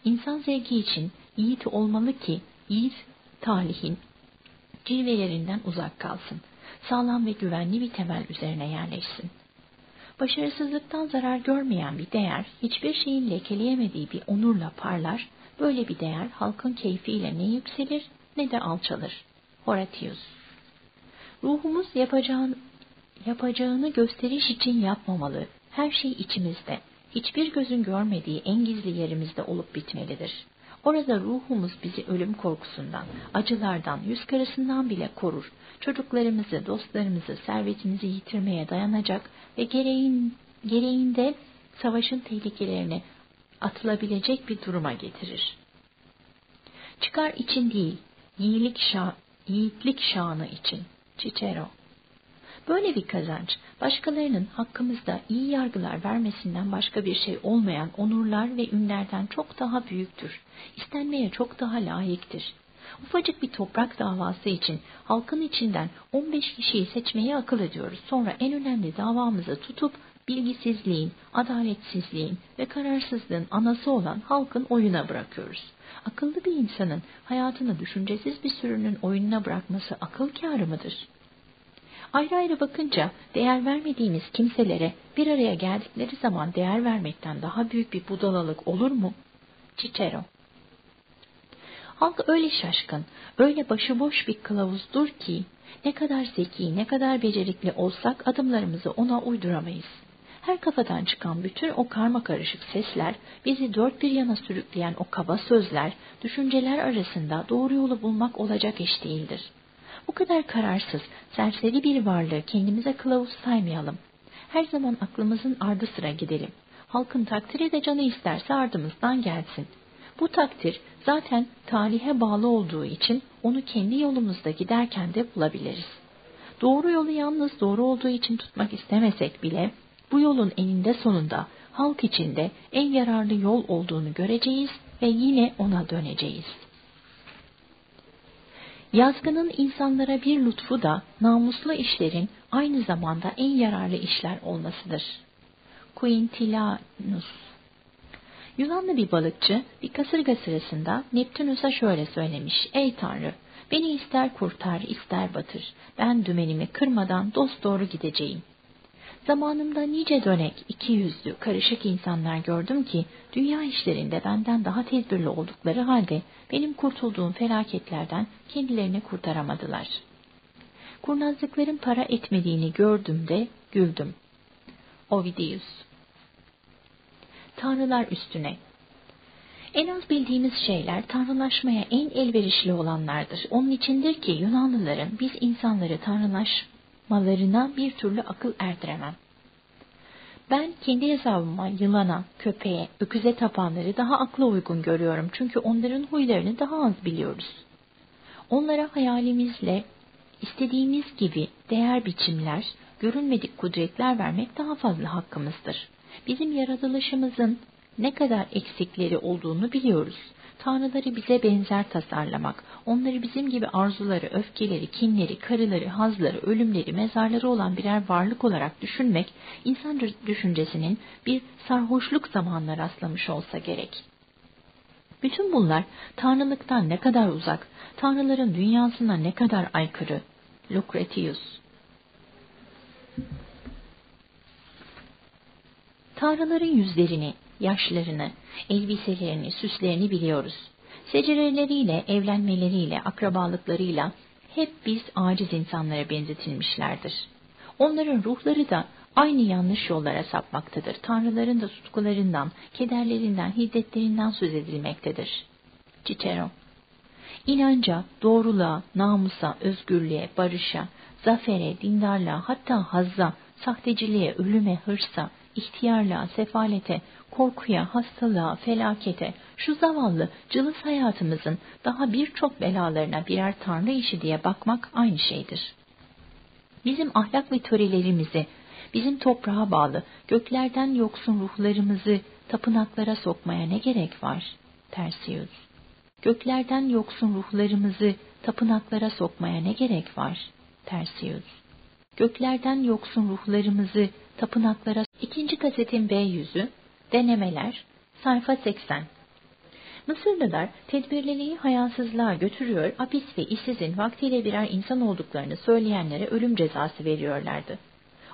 İnsan zevki için yiğit olmalı ki yiğit talihin cilvelerinden uzak kalsın. Sağlam ve güvenli bir temel üzerine yerleşsin. Başarısızlıktan zarar görmeyen bir değer, hiçbir şeyin lekeleyemediği bir onurla parlar, böyle bir değer halkın keyfiyle ne yükselir ne de alçalır. Horatius Ruhumuz yapacağın, yapacağını gösteriş için yapmamalı. Her şey içimizde, hiçbir gözün görmediği en gizli yerimizde olup bitmelidir. Orada ruhumuz bizi ölüm korkusundan, acılardan, yüz karasından bile korur. Çocuklarımızı, dostlarımızı, servetimizi yitirmeye dayanacak ve gereğin, gereğinde savaşın tehlikelerini atılabilecek bir duruma getirir. Çıkar için değil, yiğitlik, şa yiğitlik şanı için. Cicero Böyle bir kazanç, başkalarının hakkımızda iyi yargılar vermesinden başka bir şey olmayan onurlar ve ünlerden çok daha büyüktür. İstenmeye çok daha layıktır. Ufacık bir toprak davası için halkın içinden 15 kişiyi seçmeyi akıl ediyoruz. Sonra en önemli davamızı tutup bilgisizliğin, adaletsizliğin ve kararsızlığın anası olan halkın oyuna bırakıyoruz. Akıllı bir insanın hayatını düşüncesiz bir sürünün oyununa bırakması akıl kârı mıdır? Ayrı ayrı bakınca değer vermediğimiz kimselere bir araya geldikleri zaman değer vermekten daha büyük bir budalalık olur mu? Cicero Halk öyle şaşkın, öyle başıboş bir kılavuzdur ki ne kadar zeki, ne kadar becerikli olsak adımlarımızı ona uyduramayız. Her kafadan çıkan bütün o karma karışık sesler, bizi dört bir yana sürükleyen o kaba sözler, düşünceler arasında doğru yolu bulmak olacak iş değildir. Bu kadar kararsız, serseri bir varlığı kendimize kılavuz saymayalım. Her zaman aklımızın ardı sıra gidelim. Halkın takdiri de canı isterse ardımızdan gelsin. Bu takdir zaten talihe bağlı olduğu için onu kendi yolumuzda giderken de bulabiliriz. Doğru yolu yalnız doğru olduğu için tutmak istemesek bile bu yolun eninde sonunda halk içinde en yararlı yol olduğunu göreceğiz ve yine ona döneceğiz. Yazgının insanlara bir lütfu da namuslu işlerin aynı zamanda en yararlı işler olmasıdır. Quintilanus Yunanlı bir balıkçı bir kasırga sırasında Neptunus'a şöyle söylemiş. Ey Tanrı! Beni ister kurtar, ister batır. Ben dümenimi kırmadan dost doğru gideceğim. Zamanımda nice dönek, iki yüzlü, karışık insanlar gördüm ki, dünya işlerinde benden daha tedbirli oldukları halde, benim kurtulduğum felaketlerden kendilerini kurtaramadılar. Kurnazlıkların para etmediğini gördüm de güldüm. Ovidius Tanrılar üstüne en az bildiğimiz şeyler tanrılaşmaya en elverişli olanlardır. Onun içindir ki Yunanlıların biz insanları tanrılaş, yapmalarına bir türlü akıl erdiremem. Ben kendi hesabıma yılana, köpeğe, öküze tapanları daha akla uygun görüyorum çünkü onların huylarını daha az biliyoruz. Onlara hayalimizle istediğimiz gibi değer biçimler, görünmedik kudretler vermek daha fazla hakkımızdır. Bizim yaratılışımızın ne kadar eksikleri olduğunu biliyoruz tanrıları bize benzer tasarlamak, onları bizim gibi arzuları, öfkeleri, kinleri, karıları, hazları, ölümleri, mezarları olan birer varlık olarak düşünmek, insan düşüncesinin bir sarhoşluk zamanına rastlamış olsa gerek. Bütün bunlar tanrılıktan ne kadar uzak, tanrıların dünyasına ne kadar aykırı. Lucretius Tanrıların yüzlerini, yaşlarını, elbiselerini, süslerini biliyoruz. Secereleriyle, evlenmeleriyle, akrabalıklarıyla hep biz aciz insanlara benzetilmişlerdir. Onların ruhları da aynı yanlış yollara sapmaktadır. Tanrıların da tutkularından, kederlerinden, hiddetlerinden söz edilmektedir. Cicero İnanca, doğruluğa, namusa, özgürlüğe, barışa, zafere, dindarlığa, hatta hazza, sahteciliğe, ölüme, hırsa, ihtiyarlığa, sefalete, korkuya, hastalığa, felakete, şu zavallı cılız hayatımızın daha birçok belalarına birer tanrı işi diye bakmak aynı şeydir. Bizim ahlak ve törelerimizi, bizim toprağa bağlı, göklerden yoksun ruhlarımızı tapınaklara sokmaya ne gerek var? Tersius. Göklerden yoksun ruhlarımızı tapınaklara sokmaya ne gerek var? Tersius. Göklerden yoksun ruhlarımızı tapınaklara... İkinci kasetin B yüzü, denemeler, sayfa 80. Mısırlılar tedbirliliği hayasızlığa götürüyor, apis ve işsizin vaktiyle birer insan olduklarını söyleyenlere ölüm cezası veriyorlardı.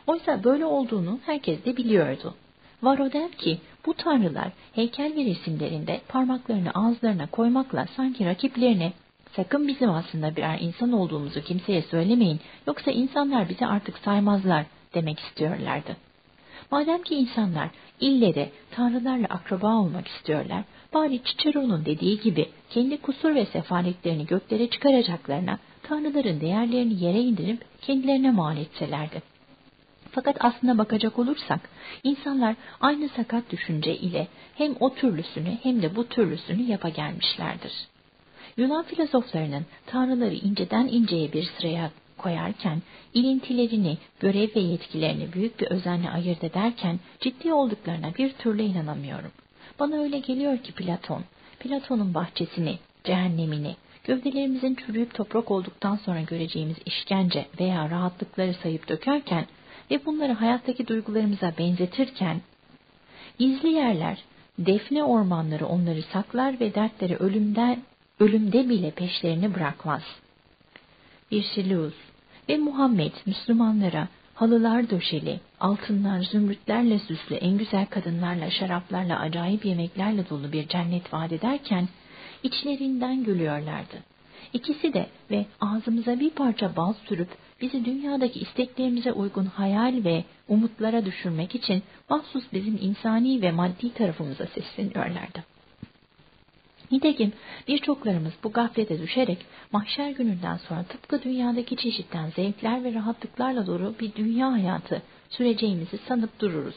Oysa böyle olduğunu herkes de biliyordu. Varo der ki bu tanrılar heykel ve resimlerinde parmaklarını ağızlarına koymakla sanki rakiplerine sakın bizim aslında birer insan olduğumuzu kimseye söylemeyin yoksa insanlar bizi artık saymazlar demek istiyorlardı. Madem ki insanlar ille de tanrılarla akraba olmak istiyorlar, bari Cicero'nun dediği gibi kendi kusur ve sefaletlerini göklere çıkaracaklarına tanrıların değerlerini yere indirip kendilerine mal etselerdi. Fakat aslına bakacak olursak, insanlar aynı sakat düşünce ile hem o türlüsünü hem de bu türlüsünü yapa gelmişlerdir. Yunan filozoflarının tanrıları inceden inceye bir sıraya koyarken, ilintilerini, görev ve yetkilerini büyük bir özenle ayırt ederken ciddi olduklarına bir türlü inanamıyorum. Bana öyle geliyor ki Platon, Platon'un bahçesini, cehennemini, gövdelerimizin çürüyüp toprak olduktan sonra göreceğimiz işkence veya rahatlıkları sayıp dökerken ve bunları hayattaki duygularımıza benzetirken, gizli yerler, defne ormanları onları saklar ve dertleri ölümden, ölümde bile peşlerini bırakmaz. Virşilius ve Muhammed Müslümanlara halılar döşeli, altınlar, zümrütlerle süslü, en güzel kadınlarla, şaraplarla, acayip yemeklerle dolu bir cennet vaat ederken, içlerinden gülüyorlardı. İkisi de ve ağzımıza bir parça bal sürüp bizi dünyadaki isteklerimize uygun hayal ve umutlara düşürmek için mahsus bizim insani ve maddi tarafımıza sesleniyorlardı. Nitekim birçoklarımız bu gaflete düşerek mahşer gününden sonra tıpkı dünyadaki çeşitten zevkler ve rahatlıklarla dolu bir dünya hayatı süreceğimizi sanıp dururuz.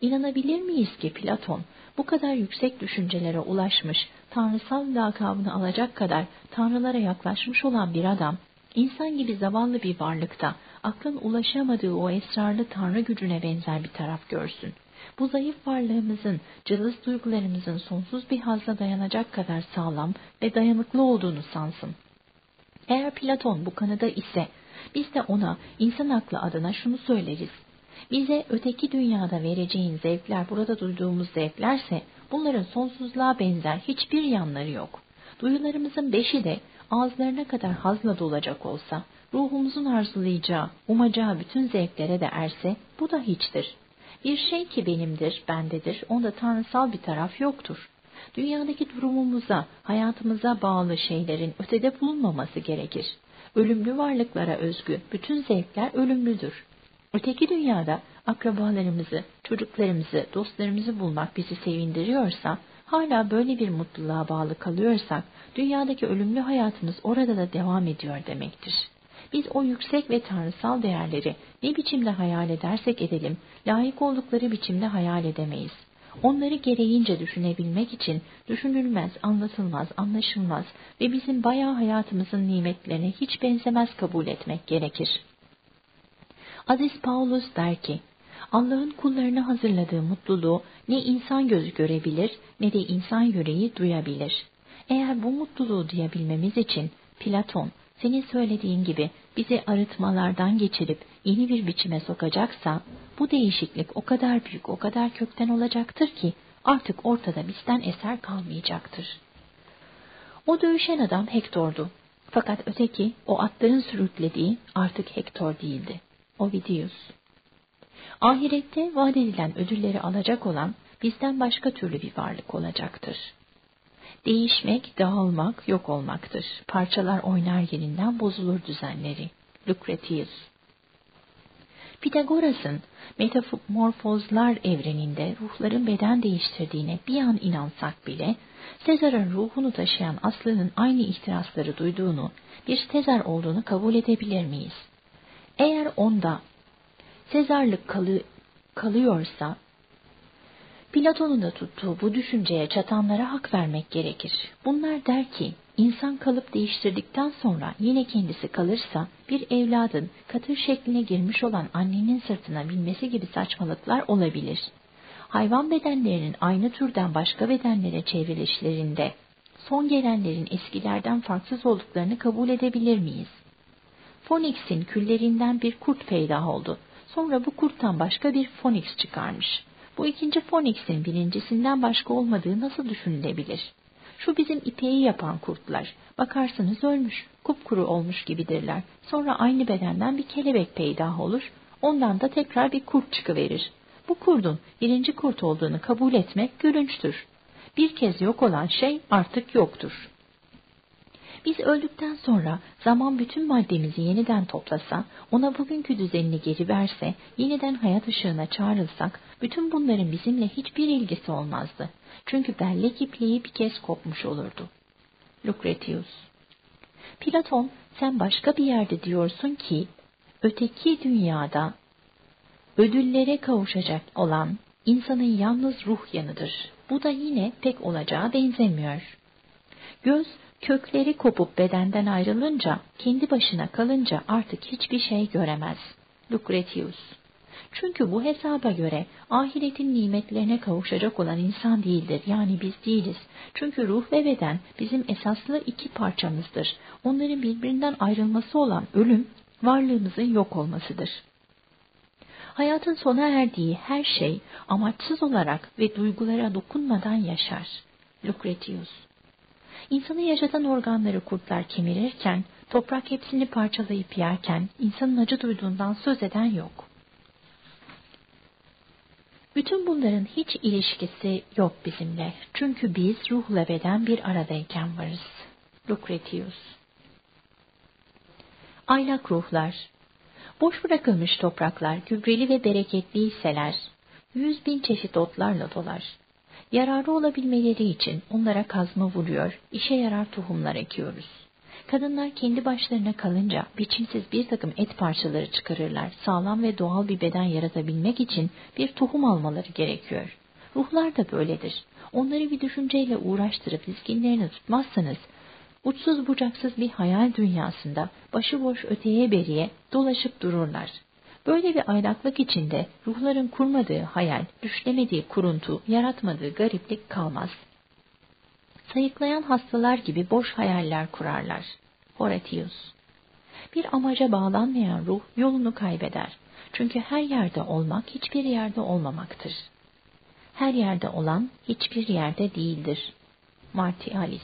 İnanabilir miyiz ki Platon bu kadar yüksek düşüncelere ulaşmış, tanrısal lakabını alacak kadar tanrılara yaklaşmış olan bir adam, insan gibi zavallı bir varlıkta aklın ulaşamadığı o esrarlı tanrı gücüne benzer bir taraf görsün. Bu zayıf varlığımızın, cılız duygularımızın sonsuz bir hazla dayanacak kadar sağlam ve dayanıklı olduğunu sansın. Eğer Platon bu kanıda ise, biz de ona insan aklı adına şunu söyleriz. Bize öteki dünyada vereceğin zevkler burada duyduğumuz zevklerse bunların sonsuzluğa benzer hiçbir yanları yok. Duyularımızın beşi de ağızlarına kadar hazla dolacak olsa, ruhumuzun arzulayacağı, umacağı bütün zevklere de erse bu da hiçtir. Bir şey ki benimdir, bendedir, onda tanrısal bir taraf yoktur. Dünyadaki durumumuza, hayatımıza bağlı şeylerin ötede bulunmaması gerekir. Ölümlü varlıklara özgü bütün zevkler ölümlüdür. Öteki dünyada akrabalarımızı, çocuklarımızı, dostlarımızı bulmak bizi sevindiriyorsa, hala böyle bir mutluluğa bağlı kalıyorsak, dünyadaki ölümlü hayatımız orada da devam ediyor demektir. Biz o yüksek ve tanrısal değerleri ne biçimde hayal edersek edelim, layık oldukları biçimde hayal edemeyiz. Onları gereğince düşünebilmek için düşünülmez, anlatılmaz, anlaşılmaz ve bizim bayağı hayatımızın nimetlerine hiç benzemez kabul etmek gerekir. Aziz Paulus der ki, Allah'ın kullarına hazırladığı mutluluğu ne insan gözü görebilir ne de insan yüreği duyabilir. Eğer bu mutluluğu duyabilmemiz için Platon, senin söylediğin gibi bizi arıtmalardan geçirip yeni bir biçime sokacaksa, bu değişiklik o kadar büyük, o kadar kökten olacaktır ki artık ortada bizden eser kalmayacaktır. O dövüşen adam Hektor'du. Fakat öteki, o atların sürüklediği artık Hektor değildi. Ovidius. Ahirette vaat edilen ödülleri alacak olan bizden başka türlü bir varlık olacaktır. Değişmek, dağılmak, yok olmaktır. Parçalar oynar yerinden bozulur düzenleri. Lucretius Pitagoras'ın metamorfozlar evreninde ruhların beden değiştirdiğine bir an inansak bile, Sezar'ın ruhunu taşıyan aslının aynı ihtirasları duyduğunu, bir Sezar olduğunu kabul edebilir miyiz? Eğer onda Sezarlık kalı kalıyorsa, Platon'un da tuttuğu bu düşünceye çatanlara hak vermek gerekir. Bunlar der ki, insan kalıp değiştirdikten sonra yine kendisi kalırsa, bir evladın katır şekline girmiş olan annenin sırtına binmesi gibi saçmalıklar olabilir. Hayvan bedenlerinin aynı türden başka bedenlere çevrilişlerinde, son gelenlerin eskilerden farksız olduklarını kabul edebilir miyiz? Phoenix'in küllerinden bir kurt peydah oldu. Sonra bu kurttan başka bir Phoenix çıkarmış. Bu ikinci Phoenix'in birincisinden başka olmadığı nasıl düşünülebilir? Şu bizim ipeği yapan kurtlar. Bakarsınız ölmüş, kupkuru olmuş gibidirler. Sonra aynı bedenden bir kelebek peydah olur. Ondan da tekrar bir kurt çıkıverir. Bu kurdun birinci kurt olduğunu kabul etmek gülünçtür. Bir kez yok olan şey artık yoktur. Biz öldükten sonra zaman bütün maddemizi yeniden toplasa, ona bugünkü düzenini geri verse, yeniden hayat ışığına çağrılsak, bütün bunların bizimle hiçbir ilgisi olmazdı. Çünkü bellek ipliği bir kez kopmuş olurdu. Lucretius Platon, sen başka bir yerde diyorsun ki, öteki dünyada ödüllere kavuşacak olan insanın yalnız ruh yanıdır. Bu da yine pek olacağı benzemiyor. Göz kökleri kopup bedenden ayrılınca, kendi başına kalınca artık hiçbir şey göremez. Lucretius çünkü bu hesaba göre ahiretin nimetlerine kavuşacak olan insan değildir. Yani biz değiliz. Çünkü ruh ve beden bizim esaslı iki parçamızdır. Onların birbirinden ayrılması olan ölüm, varlığımızın yok olmasıdır. Hayatın sona erdiği her şey amaçsız olarak ve duygulara dokunmadan yaşar. Lucretius İnsanı yaşatan organları kurtlar kemirirken, toprak hepsini parçalayıp yerken, insanın acı duyduğundan söz eden yok. Bütün bunların hiç ilişkisi yok bizimle. Çünkü biz ruhla beden bir aradayken varız. Lucretius Aylak ruhlar Boş bırakılmış topraklar gübreli ve bereketli hisseler, yüz bin çeşit otlarla dolar. Yararı olabilmeleri için onlara kazma vuruyor, işe yarar tohumlar ekiyoruz. Kadınlar kendi başlarına kalınca biçimsiz bir takım et parçaları çıkarırlar. Sağlam ve doğal bir beden yaratabilmek için bir tohum almaları gerekiyor. Ruhlar da böyledir. Onları bir düşünceyle uğraştırıp dizginlerini tutmazsanız, uçsuz bucaksız bir hayal dünyasında başıboş öteye beriye dolaşıp dururlar. Böyle bir aylaklık içinde ruhların kurmadığı hayal, düşlemediği kuruntu, yaratmadığı gariplik kalmaz. Sayıklayan hastalar gibi boş hayaller kurarlar. Horatius Bir amaca bağlanmayan ruh yolunu kaybeder. Çünkü her yerde olmak hiçbir yerde olmamaktır. Her yerde olan hiçbir yerde değildir. Martialis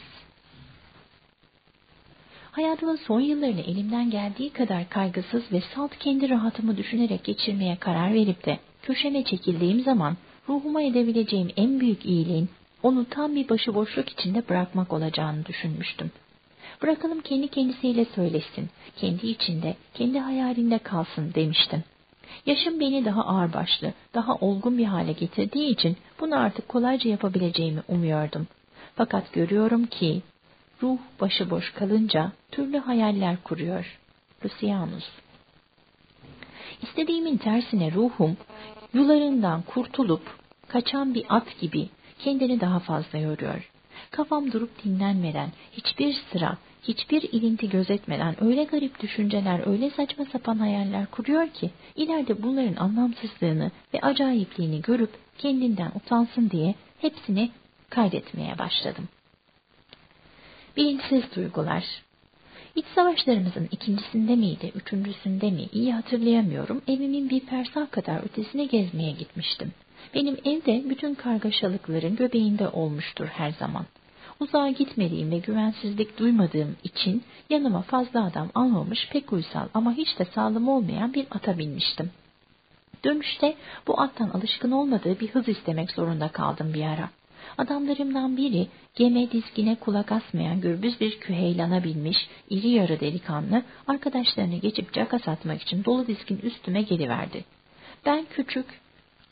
Hayatımın son yıllarını elimden geldiği kadar kaygısız ve salt kendi rahatımı düşünerek geçirmeye karar verip de köşeme çekildiğim zaman ruhuma edebileceğim en büyük iyiliğin onu tam bir başıboşluk içinde bırakmak olacağını düşünmüştüm. Bırakalım kendi kendisiyle söylesin, kendi içinde, kendi hayalinde kalsın demiştim. Yaşım beni daha ağırbaşlı, daha olgun bir hale getirdiği için bunu artık kolayca yapabileceğimi umuyordum. Fakat görüyorum ki ruh başıboş kalınca türlü hayaller kuruyor. Lucianus İstediğimin tersine ruhum yularından kurtulup kaçan bir at gibi kendini daha fazla yoruyor. Kafam durup dinlenmeden, hiçbir sıra, hiçbir ilinti gözetmeden öyle garip düşünceler, öyle saçma sapan hayaller kuruyor ki ileride bunların anlamsızlığını ve acayipliğini görüp kendinden utansın diye hepsini kaydetmeye başladım. Bilinçsiz duygular. İç savaşlarımızın ikincisinde miydi, üçüncüsünde mi iyi hatırlayamıyorum. Evimin bir fersah kadar ötesine gezmeye gitmiştim. Benim evde bütün kargaşalıkların göbeğinde olmuştur her zaman. Uzağa gitmediğim ve güvensizlik duymadığım için yanıma fazla adam almamış pek uysal ama hiç de sağlam olmayan bir ata binmiştim. Dönüşte bu attan alışkın olmadığı bir hız istemek zorunda kaldım bir ara. Adamlarımdan biri geme dizgine kulak asmayan gürbüz bir küheylana binmiş iri yarı delikanlı arkadaşlarını geçip caka satmak için dolu dizgin üstüme geliverdi. Ben küçük,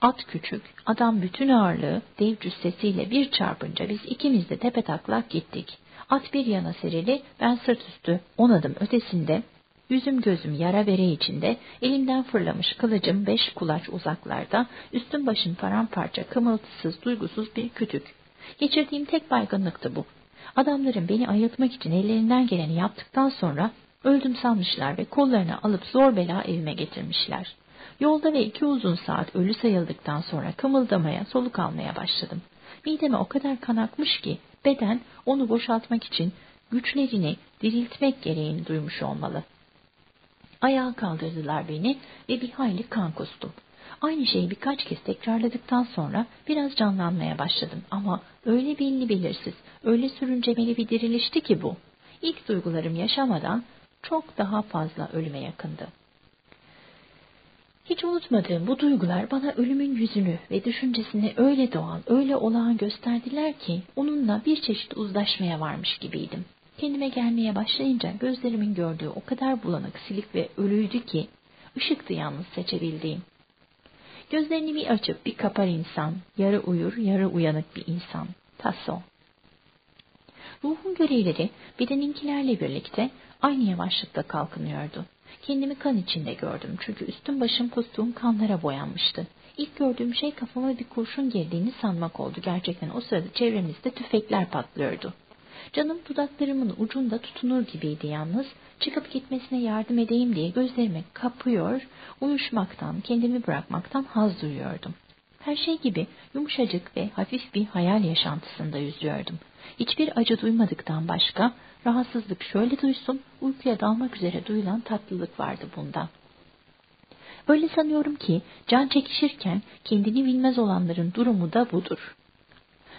At küçük, adam bütün ağırlığı dev cüssesiyle bir çarpınca biz ikimiz de tepe taklak gittik. At bir yana serili, ben sırt üstü on adım ötesinde Yüzüm gözüm yara bere içinde, elimden fırlamış kılıcım beş kulaç uzaklarda, üstüm başım paramparça, kımıltısız, duygusuz bir kütük. Geçirdiğim tek baygınlıktı bu. Adamların beni ayıltmak için ellerinden geleni yaptıktan sonra öldüm sanmışlar ve kollarını alıp zor bela evime getirmişler. Yolda ve iki uzun saat ölü sayıldıktan sonra kımıldamaya, soluk almaya başladım. Mideme o kadar kan akmış ki beden onu boşaltmak için güçlerini diriltmek gereğini duymuş olmalı. Ayağa kaldırdılar beni ve bir hayli kan kustum. Aynı şeyi birkaç kez tekrarladıktan sonra biraz canlanmaya başladım ama öyle belli belirsiz, öyle sürüncemeli bir dirilişti ki bu. İlk duygularım yaşamadan çok daha fazla ölüme yakındı. Hiç unutmadığım bu duygular bana ölümün yüzünü ve düşüncesini öyle doğal, öyle olağan gösterdiler ki onunla bir çeşit uzlaşmaya varmış gibiydim. Kendime gelmeye başlayınca gözlerimin gördüğü o kadar bulanık, silik ve ölüydü ki ışıktı yalnız seçebildiğim. Gözlerini bir açıp bir kapar insan, yarı uyur, yarı uyanık bir insan. Tasso. Ruhun görevleri bedeninkilerle birlikte aynı yavaşlıkta kalkınıyordu. Kendimi kan içinde gördüm çünkü üstüm başım kustuğum kanlara boyanmıştı. İlk gördüğüm şey kafama bir kurşun girdiğini sanmak oldu. Gerçekten o sırada çevremizde tüfekler patlıyordu. Canım dudaklarımın ucunda tutunur gibiydi yalnız. Çıkıp gitmesine yardım edeyim diye gözlerimi kapıyor, uyuşmaktan, kendimi bırakmaktan haz duyuyordum. Her şey gibi yumuşacık ve hafif bir hayal yaşantısında yüzüyordum. Hiçbir acı duymadıktan başka rahatsızlık şöyle duysun, uykuya dalmak üzere duyulan tatlılık vardı bunda. Öyle sanıyorum ki can çekişirken kendini bilmez olanların durumu da budur.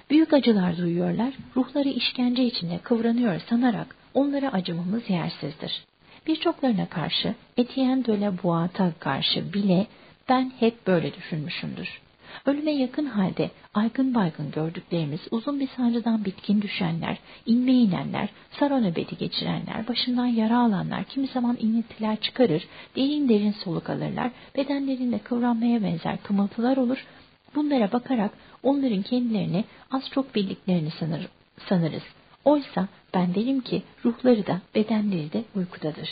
Büyük acılar duyuyorlar, ruhları işkence içinde kıvranıyor sanarak onlara acımamız yersizdir. Birçoklarına karşı, Etienne de la Bois'a karşı bile ben hep böyle düşünmüşümdür. Ölüme yakın halde aygın baygın gördüklerimiz, uzun bir sancıdan bitkin düşenler, inme inenler, sara nöbeti geçirenler, başından yara alanlar, kimi zaman iniltiler çıkarır, derin derin soluk alırlar, bedenlerinde kıvranmaya benzer kımıltılar olur, bunlara bakarak onların kendilerini az çok bildiklerini sanır, sanırız. Oysa ben derim ki ruhları da bedenleri de uykudadır.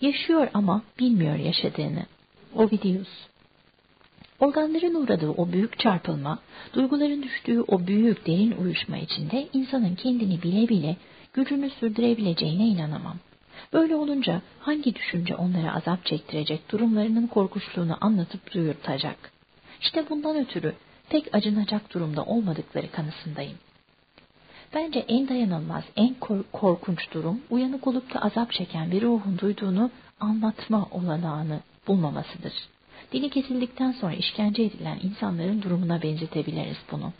Yaşıyor ama bilmiyor yaşadığını. Ovidius Organların uğradığı o büyük çarpılma, duyguların düştüğü o büyük derin uyuşma içinde insanın kendini bile bile gücünü sürdürebileceğine inanamam. Böyle olunca hangi düşünce onlara azap çektirecek durumlarının korkunçluğunu anlatıp duyurtacak? İşte bundan ötürü pek acınacak durumda olmadıkları kanısındayım. Bence en dayanılmaz, en korkunç durum uyanık olup da azap çeken bir ruhun duyduğunu anlatma olanağını bulmamasıdır. Dili kesildikten sonra işkence edilen insanların durumuna benzetebiliriz bunu.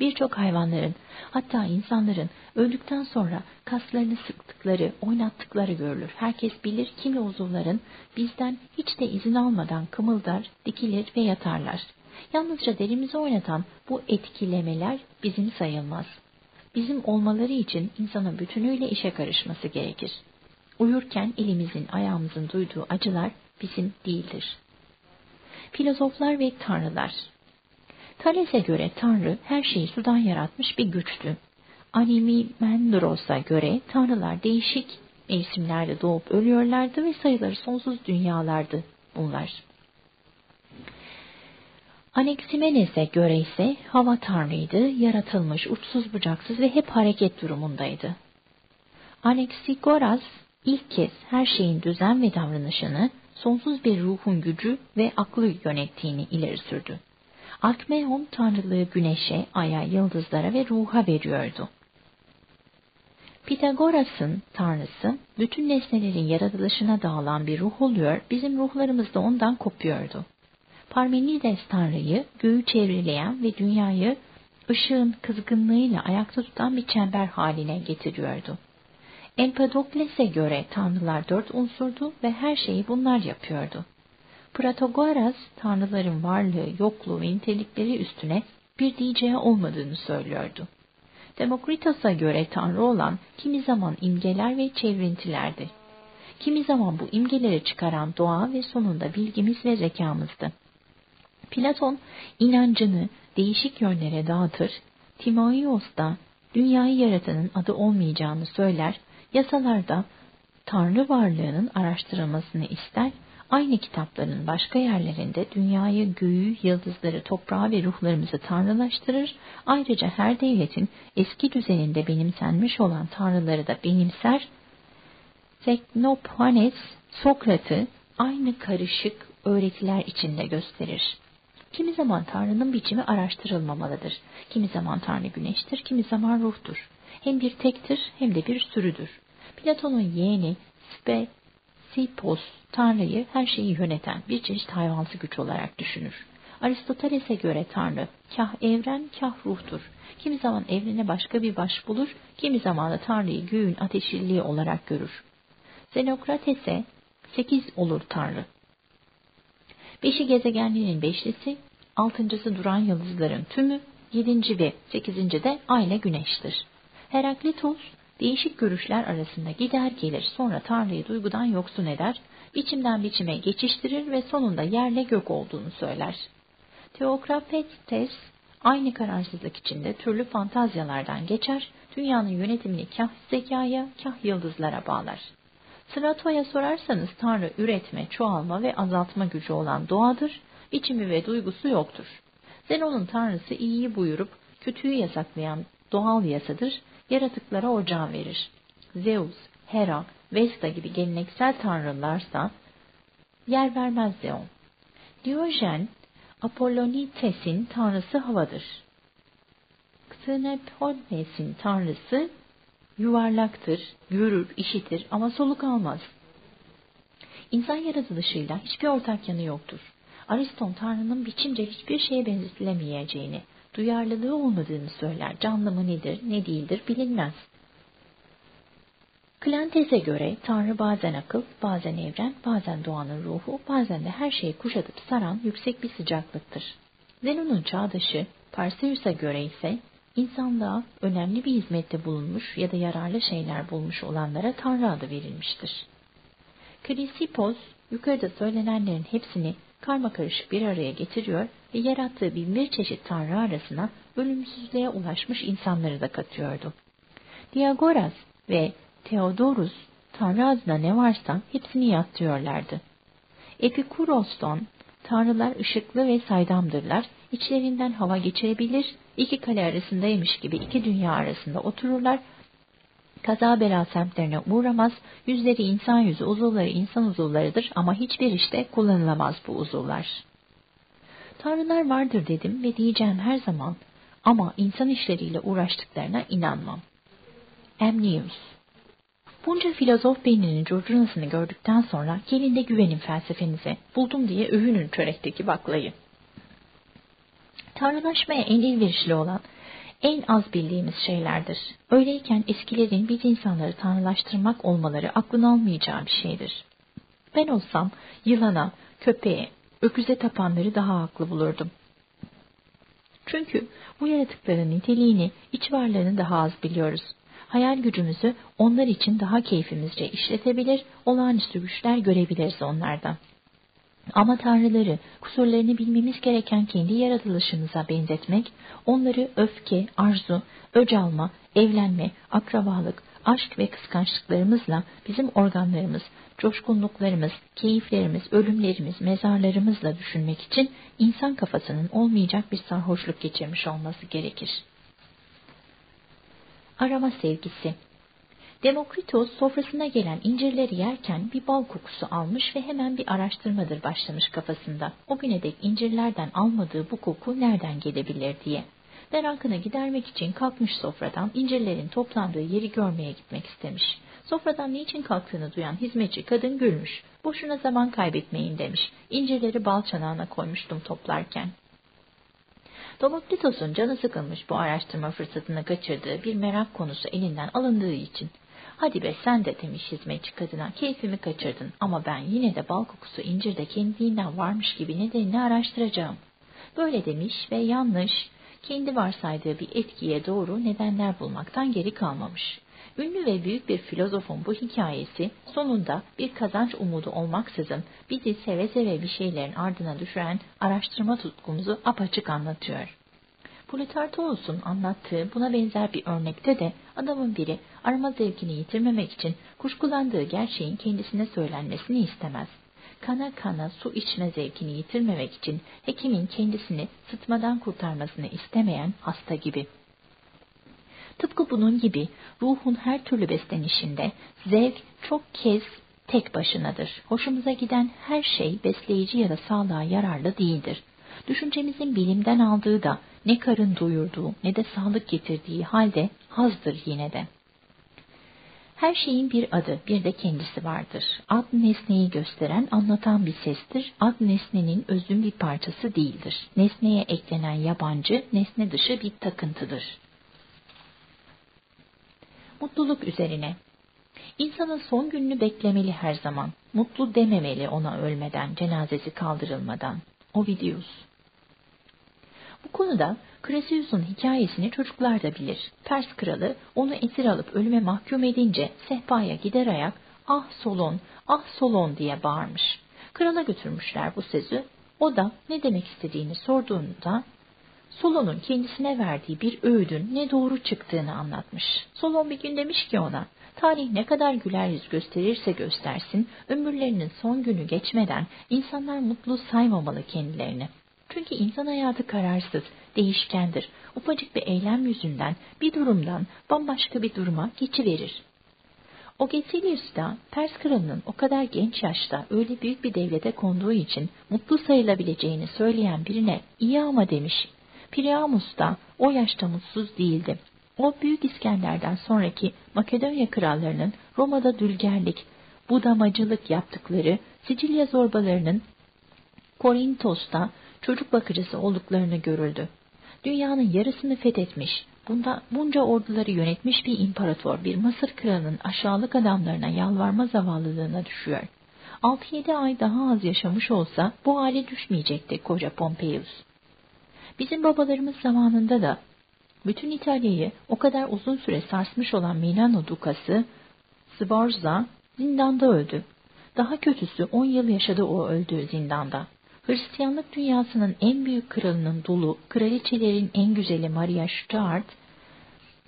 Birçok hayvanların, hatta insanların öldükten sonra kaslarını sıktıkları, oynattıkları görülür. Herkes bilir kimi uzuvların bizden hiç de izin almadan kımıldar, dikilir ve yatarlar. Yalnızca derimizi oynatan bu etkilemeler bizim sayılmaz. Bizim olmaları için insanın bütünüyle işe karışması gerekir. Uyurken elimizin, ayağımızın duyduğu acılar bizim değildir. Filozoflar ve tanrılar Thales'e göre tanrı her şeyi sudan yaratmış bir güçtü. Animimendros'a göre tanrılar değişik mevsimlerde doğup ölüyorlardı ve sayıları sonsuz dünyalardı bunlar. Anaximenes'e göre ise hava tanrıydı, yaratılmış, uçsuz bucaksız ve hep hareket durumundaydı. Anaxagoras ilk kez her şeyin düzen ve davranışını sonsuz bir ruhun gücü ve aklı yönettiğini ileri sürdü. Alkmeon tanrılığı güneşe, aya, yıldızlara ve ruha veriyordu. Pitagoras'ın tanrısı, bütün nesnelerin yaratılışına dağılan bir ruh oluyor, bizim ruhlarımız da ondan kopuyordu. Parmenides tanrıyı göğü çevreleyen ve dünyayı ışığın kızgınlığıyla ayakta tutan bir çember haline getiriyordu. Empedokles'e göre tanrılar dört unsurdu ve her şeyi bunlar yapıyordu. Protagoras, tanrıların varlığı, yokluğu ve nitelikleri üstüne bir diyeceği olmadığını söylüyordu. Demokritos'a göre tanrı olan kimi zaman imgeler ve çevrintilerdi. Kimi zaman bu imgeleri çıkaran doğa ve sonunda bilgimiz ve zekamızdı. Platon inancını değişik yönlere dağıtır, Timaios da dünyayı yaratanın adı olmayacağını söyler, yasalarda Tanrı varlığının araştırılmasını ister, aynı kitapların başka yerlerinde dünyayı, göğü, yıldızları, toprağı ve ruhlarımızı tanrılaştırır, ayrıca her devletin eski düzeninde benimsenmiş olan tanrıları da benimser, Teknophanes, Sokrat'ı aynı karışık öğretiler içinde gösterir. Kimi zaman Tanrı'nın biçimi araştırılmamalıdır. Kimi zaman Tanrı güneştir, kimi zaman ruhtur. Hem bir tektir hem de bir sürüdür. Platon'un yeğeni Spesipos Tanrı'yı her şeyi yöneten bir çeşit hayvansı güç olarak düşünür. Aristoteles'e göre Tanrı kah evren kah ruhtur. Kimi zaman evrene başka bir baş bulur, kimi zaman da Tanrı'yı göğün ateşliliği olarak görür. Zenokrates'e sekiz olur Tanrı. Beşi gezegenlerin beşlisi, altıncısı duran yıldızların tümü, yedinci ve sekizinci de ay ile güneştir. Heraklitos, değişik görüşler arasında gider gelir sonra Tanrı'yı duygudan yoksun eder, biçimden biçime geçiştirir ve sonunda yerle gök olduğunu söyler. Teokrapetes, aynı kararsızlık içinde türlü fantazyalardan geçer, dünyanın yönetimini kah zekaya, kah yıldızlara bağlar. Strato'ya sorarsanız Tanrı üretme, çoğalma ve azaltma gücü olan doğadır, biçimi ve duygusu yoktur. Zenon'un Tanrısı iyiyi buyurup kötüyü yasaklayan doğal yasadır, yaratıklara ocağı verir. Zeus, Hera, Vesta gibi geleneksel tanrılarsa yer vermez Zeon. Diyojen, Apollonites'in tanrısı havadır. Ktnepones'in tanrısı yuvarlaktır, görür, işitir ama soluk almaz. İnsan yaratılışıyla hiçbir ortak yanı yoktur. Ariston Tanrı'nın biçimce hiçbir şeye benzetilemeyeceğini, duyarlılığı olmadığını söyler. Canlı mı nedir, ne değildir bilinmez. Klantes'e göre Tanrı bazen akıl, bazen evren, bazen doğanın ruhu, bazen de her şeyi kuşatıp saran yüksek bir sıcaklıktır. Zenon'un çağdaşı Parseus'a göre ise insanlığa önemli bir hizmette bulunmuş ya da yararlı şeyler bulmuş olanlara Tanrı adı verilmiştir. Krisipos, yukarıda söylenenlerin hepsini karma karışık bir araya getiriyor ve yarattığı bin bir çeşit Tanrı arasına ölümsüzlüğe ulaşmış insanları da katıyordu. Diagoras ve Theodorus, Tanrı adına ne varsa hepsini yatlıyorlardı. Epikuros'tan, Tanrılar ışıklı ve saydamdırlar, içlerinden hava geçirebilir, iki kale arasındaymış gibi iki dünya arasında otururlar, kaza bela semtlerine uğramaz, yüzleri insan yüzü, uzuvları insan uzuvlarıdır ama hiçbir işte kullanılamaz bu uzuvlar. Tanrılar vardır dedim ve diyeceğim her zaman ama insan işleriyle uğraştıklarına inanmam. Amnius Bunca filozof beyninin curcunasını gördükten sonra gelin de güvenin felsefenize, buldum diye övünün çörekteki baklayı. Tanrılaşmaya en elverişli olan, en az bildiğimiz şeylerdir. Öyleyken eskilerin biz insanları tanrılaştırmak olmaları aklın almayacağı bir şeydir. Ben olsam yılana, köpeğe, öküze tapanları daha haklı bulurdum. Çünkü bu yaratıkların niteliğini, iç varlığını daha az biliyoruz. Hayal gücümüzü onlar için daha keyfimizce işletebilir, olağanüstü güçler görebiliriz onlardan. Ama tanrıları, kusurlarını bilmemiz gereken kendi yaratılışımıza benzetmek, onları öfke, arzu, öc alma, evlenme, akrabalık, aşk ve kıskançlıklarımızla bizim organlarımız, coşkunluklarımız, keyiflerimiz, ölümlerimiz, mezarlarımızla düşünmek için insan kafasının olmayacak bir sarhoşluk geçirmiş olması gerekir. Arama sevgisi Demokritos sofrasına gelen incirleri yerken bir bal kokusu almış ve hemen bir araştırmadır başlamış kafasında. O güne dek incirlerden almadığı bu koku nereden gelebilir diye. Merakını gidermek için kalkmış sofradan incirlerin toplandığı yeri görmeye gitmek istemiş. Sofradan niçin kalktığını duyan hizmetçi kadın gülmüş. Boşuna zaman kaybetmeyin demiş. İncirleri bal çanağına koymuştum toplarken. Demokritos'un canı sıkılmış bu araştırma fırsatını kaçırdığı bir merak konusu elinden alındığı için Hadi be sen de demiş hizmetçi kadına. Keyfimi kaçırdın ama ben yine de bal kokusu incirde kendiliğinden varmış gibi nedenini araştıracağım. Böyle demiş ve yanlış, kendi varsaydığı bir etkiye doğru nedenler bulmaktan geri kalmamış. Ünlü ve büyük bir filozofun bu hikayesi sonunda bir kazanç umudu olmaksızın bizi seve seve bir şeylerin ardına düşüren araştırma tutkumuzu apaçık anlatıyor. Plutartos'un anlattığı buna benzer bir örnekte de adamın biri arama zevkini yitirmemek için kuşkulandığı gerçeğin kendisine söylenmesini istemez. Kana kana su içme zevkini yitirmemek için hekimin kendisini sıtmadan kurtarmasını istemeyen hasta gibi. Tıpkı bunun gibi ruhun her türlü beslenişinde zevk çok kez tek başınadır. Hoşumuza giden her şey besleyici ya da sağlığa yararlı değildir. Düşüncemizin bilimden aldığı da ne karın doyurduğu ne de sağlık getirdiği halde hazdır yine de. Her şeyin bir adı, bir de kendisi vardır. Ad nesneyi gösteren, anlatan bir sestir. Ad nesnenin özün bir parçası değildir. Nesneye eklenen yabancı, nesne dışı bir takıntıdır. Mutluluk üzerine. İnsanın son gününü beklemeli her zaman. Mutlu dememeli ona ölmeden, cenazesi kaldırılmadan. Ovidius. Bu konuda Kresius'un hikayesini çocuklar da bilir. Pers kralı onu esir alıp ölüme mahkum edince sehpaya gider ayak ah Solon, ah Solon diye bağırmış. Krala götürmüşler bu sözü. O da ne demek istediğini sorduğunda Solon'un kendisine verdiği bir öğüdün ne doğru çıktığını anlatmış. Solon bir gün demiş ki ona, tarih ne kadar güler yüz gösterirse göstersin, ömürlerinin son günü geçmeden insanlar mutlu saymamalı kendilerini. Çünkü insan hayatı kararsız, değişkendir. Ufacık bir eylem yüzünden bir durumdan bambaşka bir duruma geçiverir. O Gesilius da Pers kralının o kadar genç yaşta öyle büyük bir devlete konduğu için mutlu sayılabileceğini söyleyen birine iyi ama demiş. Priamus da o yaşta mutsuz değildi. O Büyük İskender'den sonraki Makedonya krallarının Roma'da dülgerlik, budamacılık yaptıkları, Sicilya zorbalarının Korintos'ta çocuk bakıcısı olduklarını görüldü. Dünyanın yarısını fethetmiş, bunda bunca orduları yönetmiş bir imparator bir Mısır kralının aşağılık adamlarına yalvarma zavallılığına düşüyor. 6-7 ay daha az yaşamış olsa bu hale düşmeyecekti koca Pompeius. Bizim babalarımız zamanında da bütün İtalya'yı o kadar uzun süre sarsmış olan Milano Dukası Sforza zindanda öldü. Daha kötüsü 10 yıl yaşadı o öldüğü zindanda. Hristiyanlık dünyasının en büyük kralının dolu, kraliçelerin en güzeli Maria Stuart,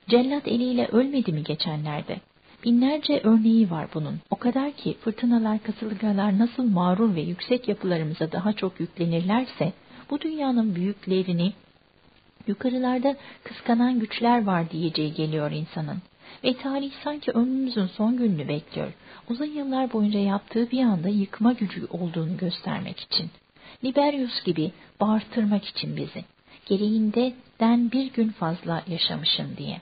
cellat eliyle ölmedi mi geçenlerde? Binlerce örneği var bunun. O kadar ki fırtınalar, kasırgalar nasıl mağrur ve yüksek yapılarımıza daha çok yüklenirlerse, bu dünyanın büyüklerini yukarılarda kıskanan güçler var diyeceği geliyor insanın. Ve tarih sanki ömrümüzün son gününü bekliyor. Uzun yıllar boyunca yaptığı bir anda yıkma gücü olduğunu göstermek için. Liberius gibi bağırtırmak için bizi. Gereğinden bir gün fazla yaşamışım diye.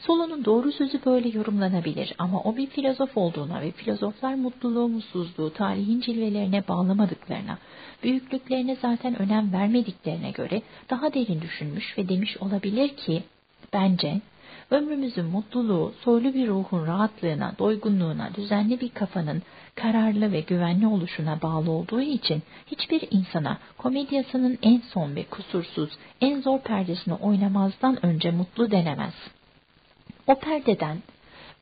Solon'un doğru sözü böyle yorumlanabilir ama o bir filozof olduğuna ve filozoflar mutluluğu, mutsuzluğu, tarihin cilvelerine bağlamadıklarına, büyüklüklerine zaten önem vermediklerine göre daha derin düşünmüş ve demiş olabilir ki, bence ömrümüzün mutluluğu, soylu bir ruhun rahatlığına, doygunluğuna, düzenli bir kafanın kararlı ve güvenli oluşuna bağlı olduğu için hiçbir insana komedyasının en son ve kusursuz, en zor perdesini oynamazdan önce mutlu denemez. O perdeden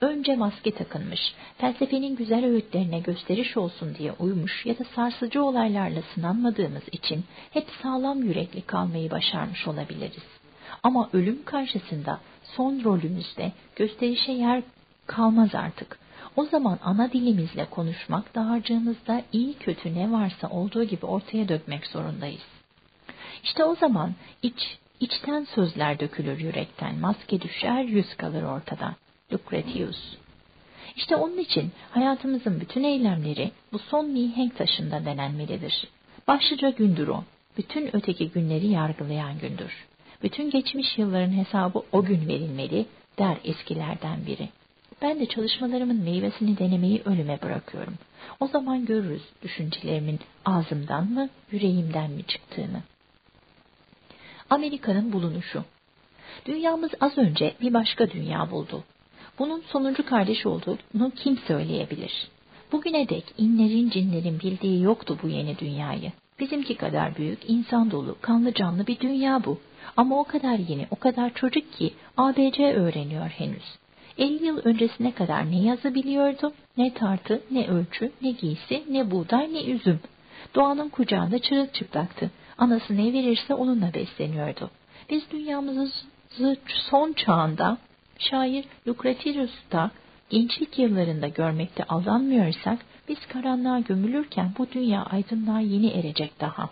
önce maske takınmış, felsefenin güzel öğütlerine gösteriş olsun diye uymuş ya da sarsıcı olaylarla sınanmadığımız için hep sağlam yürekli kalmayı başarmış olabiliriz. Ama ölüm karşısında son rolümüzde gösterişe yer kalmaz artık. O zaman ana dilimizle konuşmak, dağarcığımızda iyi kötü ne varsa olduğu gibi ortaya dökmek zorundayız. İşte o zaman iç, içten sözler dökülür yürekten, maske düşer, yüz kalır ortada. Lucretius. İşte onun için hayatımızın bütün eylemleri bu son mihenk taşında denenmelidir. Başlıca gündür o. Bütün öteki günleri yargılayan gündür. Bütün geçmiş yılların hesabı o gün verilmeli, der eskilerden biri. Ben de çalışmalarımın meyvesini denemeyi ölüme bırakıyorum. O zaman görürüz düşüncelerimin ağzımdan mı, yüreğimden mi çıktığını. Amerika'nın bulunuşu Dünyamız az önce bir başka dünya buldu. Bunun sonuncu kardeş olduğunu kim söyleyebilir? Bugüne dek inlerin cinlerin bildiği yoktu bu yeni dünyayı. Bizimki kadar büyük, insan dolu, kanlı canlı bir dünya bu. Ama o kadar yeni, o kadar çocuk ki ABC öğreniyor henüz. 50 yıl öncesine kadar ne yazabiliyordu, ne tartı, ne ölçü, ne giysi, ne buğday, ne üzüm. Doğanın kucağında çırılçıplaktı. Anası ne verirse onunla besleniyordu. Biz dünyamızı son çağında şair Lucretius'ta gençlik yıllarında görmekte aldanmıyorsak biz karanlığa gömülürken bu dünya aydınlığa yeni erecek daha.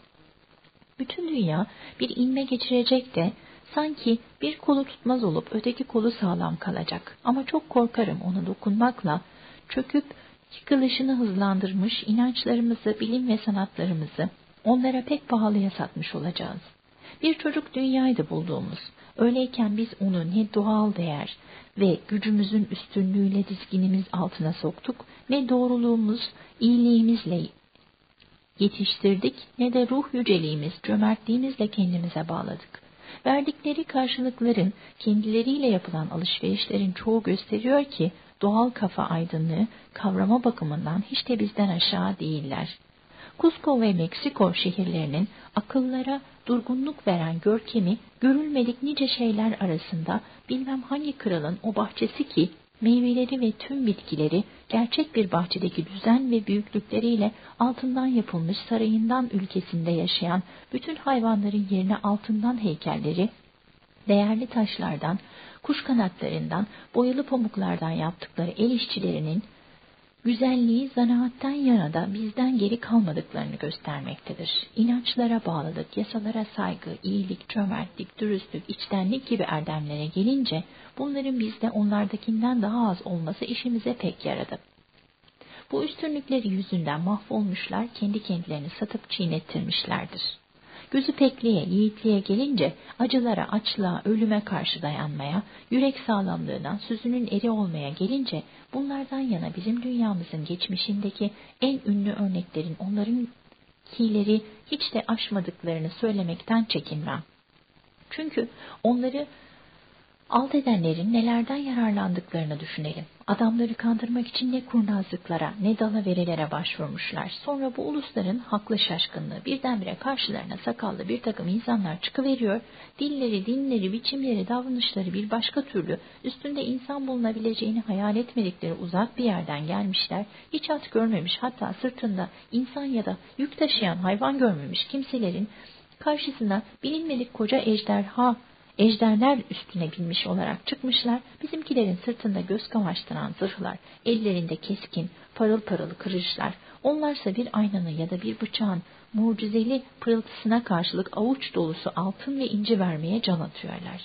Bütün dünya bir inme geçirecek de sanki bir kolu tutmaz olup öteki kolu sağlam kalacak. Ama çok korkarım onu dokunmakla çöküp yıkılışını hızlandırmış inançlarımızı, bilim ve sanatlarımızı onlara pek pahalıya satmış olacağız. Bir çocuk dünyaydı bulduğumuz. Öyleyken biz onu ne doğal değer ve gücümüzün üstünlüğüyle dizginimiz altına soktuk, ne doğruluğumuz, iyiliğimizle yetiştirdik, ne de ruh yüceliğimiz, cömertliğimizle kendimize bağladık. Verdikleri karşılıkların kendileriyle yapılan alışverişlerin çoğu gösteriyor ki doğal kafa aydınlığı kavrama bakımından hiç de bizden aşağı değiller. Cusco ve Meksiko şehirlerinin akıllara durgunluk veren görkemi görülmedik nice şeyler arasında bilmem hangi kralın o bahçesi ki meyveleri ve tüm bitkileri gerçek bir bahçedeki düzen ve büyüklükleriyle altından yapılmış sarayından ülkesinde yaşayan bütün hayvanların yerine altından heykelleri, değerli taşlardan, kuş kanatlarından, boyalı pamuklardan yaptıkları el işçilerinin güzelliği zanaattan yana da bizden geri kalmadıklarını göstermektedir. İnançlara bağlılık, yasalara saygı, iyilik, cömertlik, dürüstlük, içtenlik gibi erdemlere gelince bunların bizde onlardakinden daha az olması işimize pek yaradı. Bu üstünlükleri yüzünden mahvolmuşlar, kendi kendilerini satıp çiğnettirmişlerdir. Gözü pekliğe, yiğitliğe gelince acılara, açlığa, ölüme karşı dayanmaya, yürek sağlamlığına, sözünün eri olmaya gelince bunlardan yana bizim dünyamızın geçmişindeki en ünlü örneklerin onların kileri hiç de aşmadıklarını söylemekten çekinmem. Çünkü onları alt edenlerin nelerden yararlandıklarını düşünelim. Adamları kandırmak için ne kurnazlıklara ne dalaverelere başvurmuşlar. Sonra bu ulusların haklı şaşkınlığı birdenbire karşılarına sakallı bir takım insanlar çıkıveriyor. Dilleri, dinleri, biçimleri, davranışları bir başka türlü üstünde insan bulunabileceğini hayal etmedikleri uzak bir yerden gelmişler. Hiç at görmemiş hatta sırtında insan ya da yük taşıyan hayvan görmemiş kimselerin karşısına bilinmedik koca ejderha Ejderler üstüne binmiş olarak çıkmışlar, bizimkilerin sırtında göz kamaştıran zırhlar, ellerinde keskin, parıl parıl kırışlar, onlarsa bir aynanın ya da bir bıçağın mucizeli pırıltısına karşılık avuç dolusu altın ve inci vermeye can atıyorlar.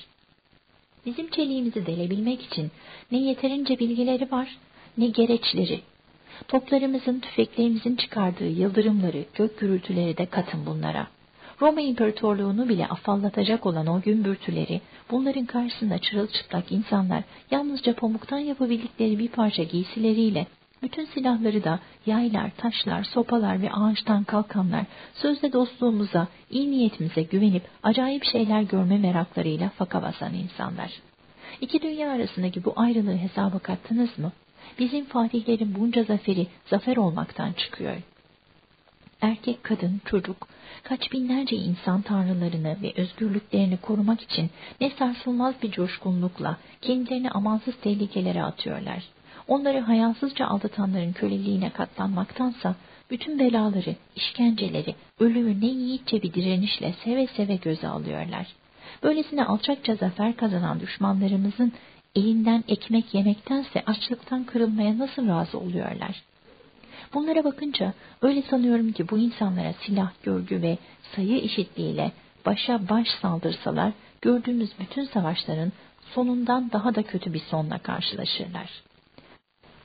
Bizim çeliğimizi delebilmek için ne yeterince bilgileri var, ne gereçleri. Toplarımızın, tüfeklerimizin çıkardığı yıldırımları, gök gürültüleri de katın bunlara.'' Roma İmparatorluğunu bile afallatacak olan o gümbürtüleri, bunların karşısında çırılçıplak insanlar yalnızca pamuktan yapabildikleri bir parça giysileriyle bütün silahları da yaylar, taşlar, sopalar ve ağaçtan kalkanlar, sözde dostluğumuza, iyi niyetimize güvenip acayip şeyler görme meraklarıyla faka basan insanlar. İki dünya arasındaki bu ayrılığı hesaba kattınız mı? Bizim fatihlerin bunca zaferi zafer olmaktan çıkıyor erkek, kadın, çocuk, kaç binlerce insan tanrılarını ve özgürlüklerini korumak için ne sarsılmaz bir coşkunlukla kendilerini amansız tehlikelere atıyorlar. Onları hayasızca aldatanların köleliğine katlanmaktansa bütün belaları, işkenceleri, ölümü ne yiğitçe bir direnişle seve seve göze alıyorlar. Böylesine alçakça zafer kazanan düşmanlarımızın elinden ekmek yemektense açlıktan kırılmaya nasıl razı oluyorlar? Bunlara bakınca öyle sanıyorum ki bu insanlara silah, görgü ve sayı eşitliğiyle başa baş saldırsalar gördüğümüz bütün savaşların sonundan daha da kötü bir sonla karşılaşırlar.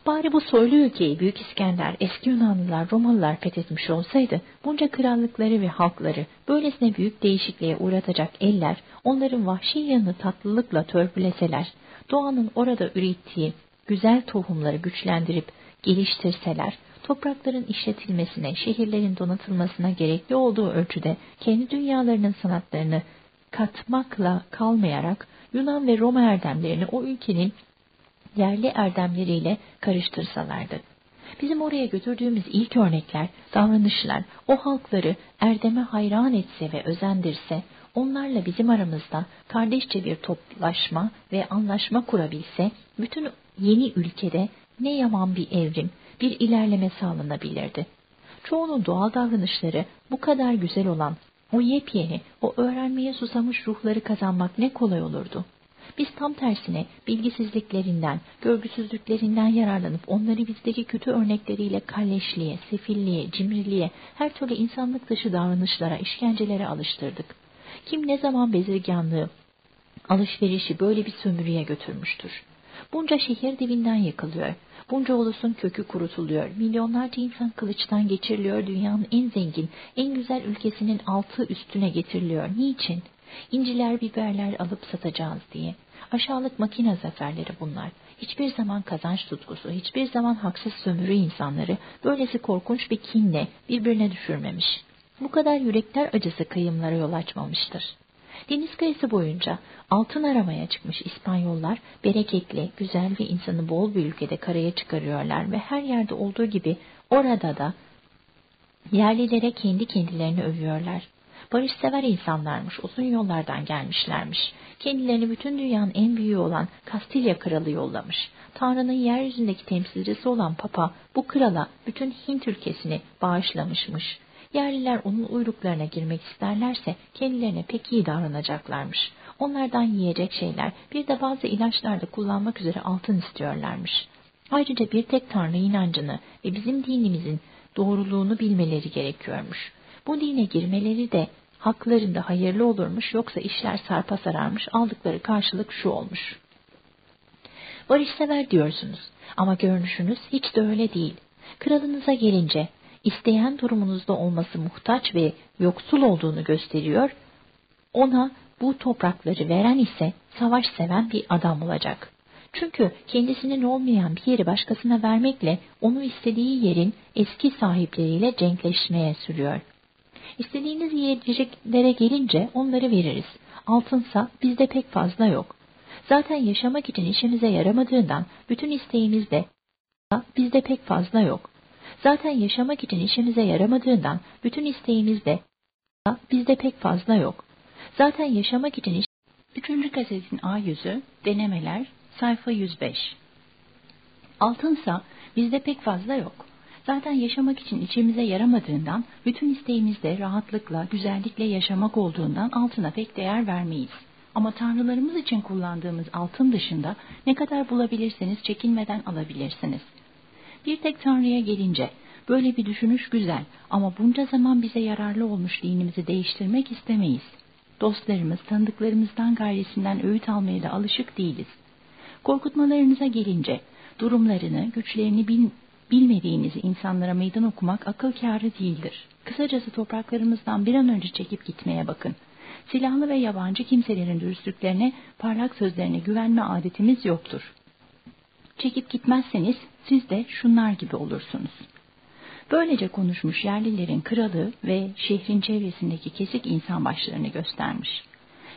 Bari bu soylu ülkeyi Büyük İskender, eski Yunanlılar, Romalılar fethetmiş olsaydı, bunca krallıkları ve halkları böylesine büyük değişikliğe uğratacak eller, onların vahşi yanını tatlılıkla törpüleseler, doğanın orada ürettiği güzel tohumları güçlendirip geliştirseler, toprakların işletilmesine, şehirlerin donatılmasına gerekli olduğu ölçüde kendi dünyalarının sanatlarını katmakla kalmayarak Yunan ve Roma erdemlerini o ülkenin yerli erdemleriyle karıştırsalardı. Bizim oraya götürdüğümüz ilk örnekler, davranışlar, o halkları erdeme hayran etse ve özendirse, onlarla bizim aramızda kardeşçe bir toplaşma ve anlaşma kurabilse, bütün yeni ülkede ne yaman bir evrim, bir ilerleme sağlanabilirdi. Çoğunun doğal davranışları bu kadar güzel olan O yepyeni, o öğrenmeye susamış ruhları kazanmak ne kolay olurdu. Biz tam tersine bilgisizliklerinden, görgüsüzlüklerinden yararlanıp onları bizdeki kötü örnekleriyle kalleşliğe, sefilliğe, cimriliğe, her türlü insanlık dışı davranışlara, işkencelere alıştırdık. Kim ne zaman bezirganlığı, alışverişi böyle bir sömürüye götürmüştür. Bunca şehir dibinden yakılıyor. Bunca ulusun kökü kurutuluyor. Milyonlarca insan kılıçtan geçiriliyor. Dünyanın en zengin, en güzel ülkesinin altı üstüne getiriliyor. Niçin? İnciler, biberler alıp satacağız diye. Aşağılık makine zaferleri bunlar. Hiçbir zaman kazanç tutkusu, hiçbir zaman haksız sömürü insanları böylesi korkunç bir kinle birbirine düşürmemiş. Bu kadar yürekler acısı kıyımlara yol açmamıştır. Deniz kıyısı boyunca altın aramaya çıkmış İspanyollar bereketli, güzel ve insanı bol bir ülkede karaya çıkarıyorlar ve her yerde olduğu gibi orada da yerlilere kendi kendilerini övüyorlar. Barışsever insanlarmış, uzun yollardan gelmişlermiş. Kendilerini bütün dünyanın en büyüğü olan Kastilya kralı yollamış. Tanrı'nın yeryüzündeki temsilcisi olan Papa bu krala bütün Hint ülkesini bağışlamışmış. Yerliler onun uyruklarına girmek isterlerse kendilerine pek iyi davranacaklarmış. Onlardan yiyecek şeyler, bir de bazı ilaçlarda kullanmak üzere altın istiyorlarmış. Ayrıca bir tek Tanrı inancını ve bizim dinimizin doğruluğunu bilmeleri gerekiyormuş. Bu dine girmeleri de haklarında hayırlı olurmuş yoksa işler sarpa sararmış aldıkları karşılık şu olmuş. Barışsever diyorsunuz ama görünüşünüz hiç de öyle değil. Kralınıza gelince isteyen durumunuzda olması muhtaç ve yoksul olduğunu gösteriyor. Ona bu toprakları veren ise savaş seven bir adam olacak. Çünkü kendisinin olmayan bir yeri başkasına vermekle onu istediği yerin eski sahipleriyle cenkleşmeye sürüyor. İstediğiniz yiyeceklere gelince onları veririz. Altınsa bizde pek fazla yok. Zaten yaşamak için işimize yaramadığından bütün isteğimiz de bizde pek fazla yok. Zaten yaşamak için işimize yaramadığından bütün isteğimiz de bizde pek fazla yok. Zaten yaşamak için iş... Üçüncü gazetin A yüzü, denemeler, sayfa 105. Altınsa bizde pek fazla yok. Zaten yaşamak için içimize yaramadığından, bütün isteğimizde rahatlıkla, güzellikle yaşamak olduğundan altına pek değer vermeyiz. Ama tanrılarımız için kullandığımız altın dışında ne kadar bulabilirseniz çekinmeden alabilirsiniz. Bir tek Tanrı'ya gelince böyle bir düşünüş güzel ama bunca zaman bize yararlı olmuş dinimizi değiştirmek istemeyiz. Dostlarımız, tanıdıklarımızdan gayrisinden öğüt almaya da alışık değiliz. Korkutmalarınıza gelince durumlarını, güçlerini bil, bilmediğinizi insanlara meydan okumak akıl kârı değildir. Kısacası topraklarımızdan bir an önce çekip gitmeye bakın. Silahlı ve yabancı kimselerin dürüstlüklerine, parlak sözlerine güvenme adetimiz yoktur. Çekip gitmezseniz siz de şunlar gibi olursunuz. Böylece konuşmuş yerlilerin kralı ve şehrin çevresindeki kesik insan başlarını göstermiş.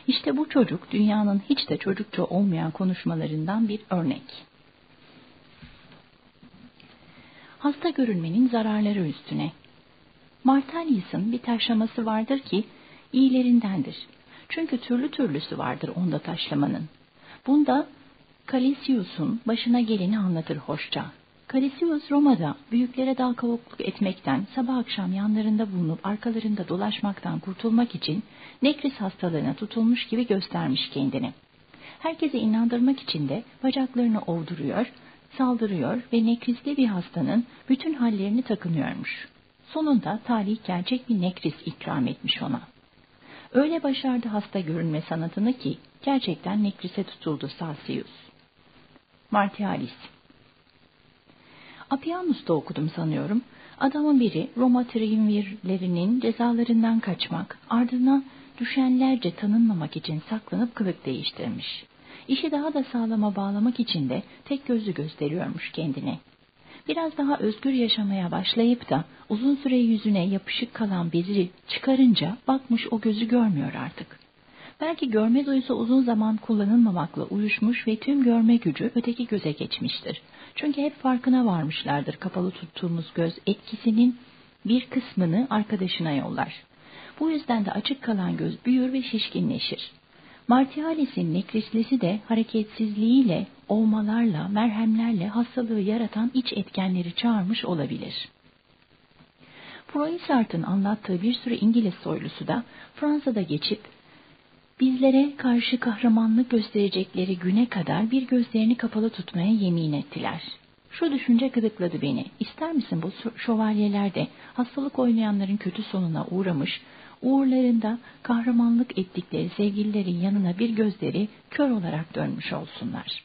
İşte bu çocuk dünyanın hiç de çocukça olmayan konuşmalarından bir örnek. Hasta görünmenin zararları üstüne. Martalius'un bir taşlaması vardır ki iyilerindendir. Çünkü türlü türlüsü vardır onda taşlamanın. Bunda Kalisius'un başına geleni anlatır hoşça. Kalisius Roma'da büyüklere dal kavukluk etmekten, sabah akşam yanlarında bulunup arkalarında dolaşmaktan kurtulmak için nekris hastalığına tutulmuş gibi göstermiş kendini. Herkese inandırmak için de bacaklarını ovduruyor, saldırıyor ve nekrisli bir hastanın bütün hallerini takınıyormuş. Sonunda talih gerçek bir nekris ikram etmiş ona. Öyle başardı hasta görünme sanatını ki gerçekten nekrise tutuldu Sasius. Martialis Apianus'ta okudum sanıyorum. Adamın biri Roma triumvirlerinin cezalarından kaçmak, ardına düşenlerce tanınmamak için saklanıp kılık değiştirmiş. İşi daha da sağlama bağlamak için de tek gözlü gösteriyormuş kendine. Biraz daha özgür yaşamaya başlayıp da uzun süre yüzüne yapışık kalan bezi çıkarınca bakmış o gözü görmüyor artık. Belki görme duyusu uzun zaman kullanılmamakla uyuşmuş ve tüm görme gücü öteki göze geçmiştir. Çünkü hep farkına varmışlardır kapalı tuttuğumuz göz etkisinin bir kısmını arkadaşına yollar. Bu yüzden de açık kalan göz büyür ve şişkinleşir. Martialis'in nekrislisi de hareketsizliğiyle, olmalarla, merhemlerle hastalığı yaratan iç etkenleri çağırmış olabilir. Froissart'ın anlattığı bir sürü İngiliz soylusu da Fransa'da geçip bizlere karşı kahramanlık gösterecekleri güne kadar bir gözlerini kapalı tutmaya yemin ettiler. Şu düşünce gıdıkladı beni. İster misin bu şövalyeler de hastalık oynayanların kötü sonuna uğramış, uğurlarında kahramanlık ettikleri sevgililerin yanına bir gözleri kör olarak dönmüş olsunlar.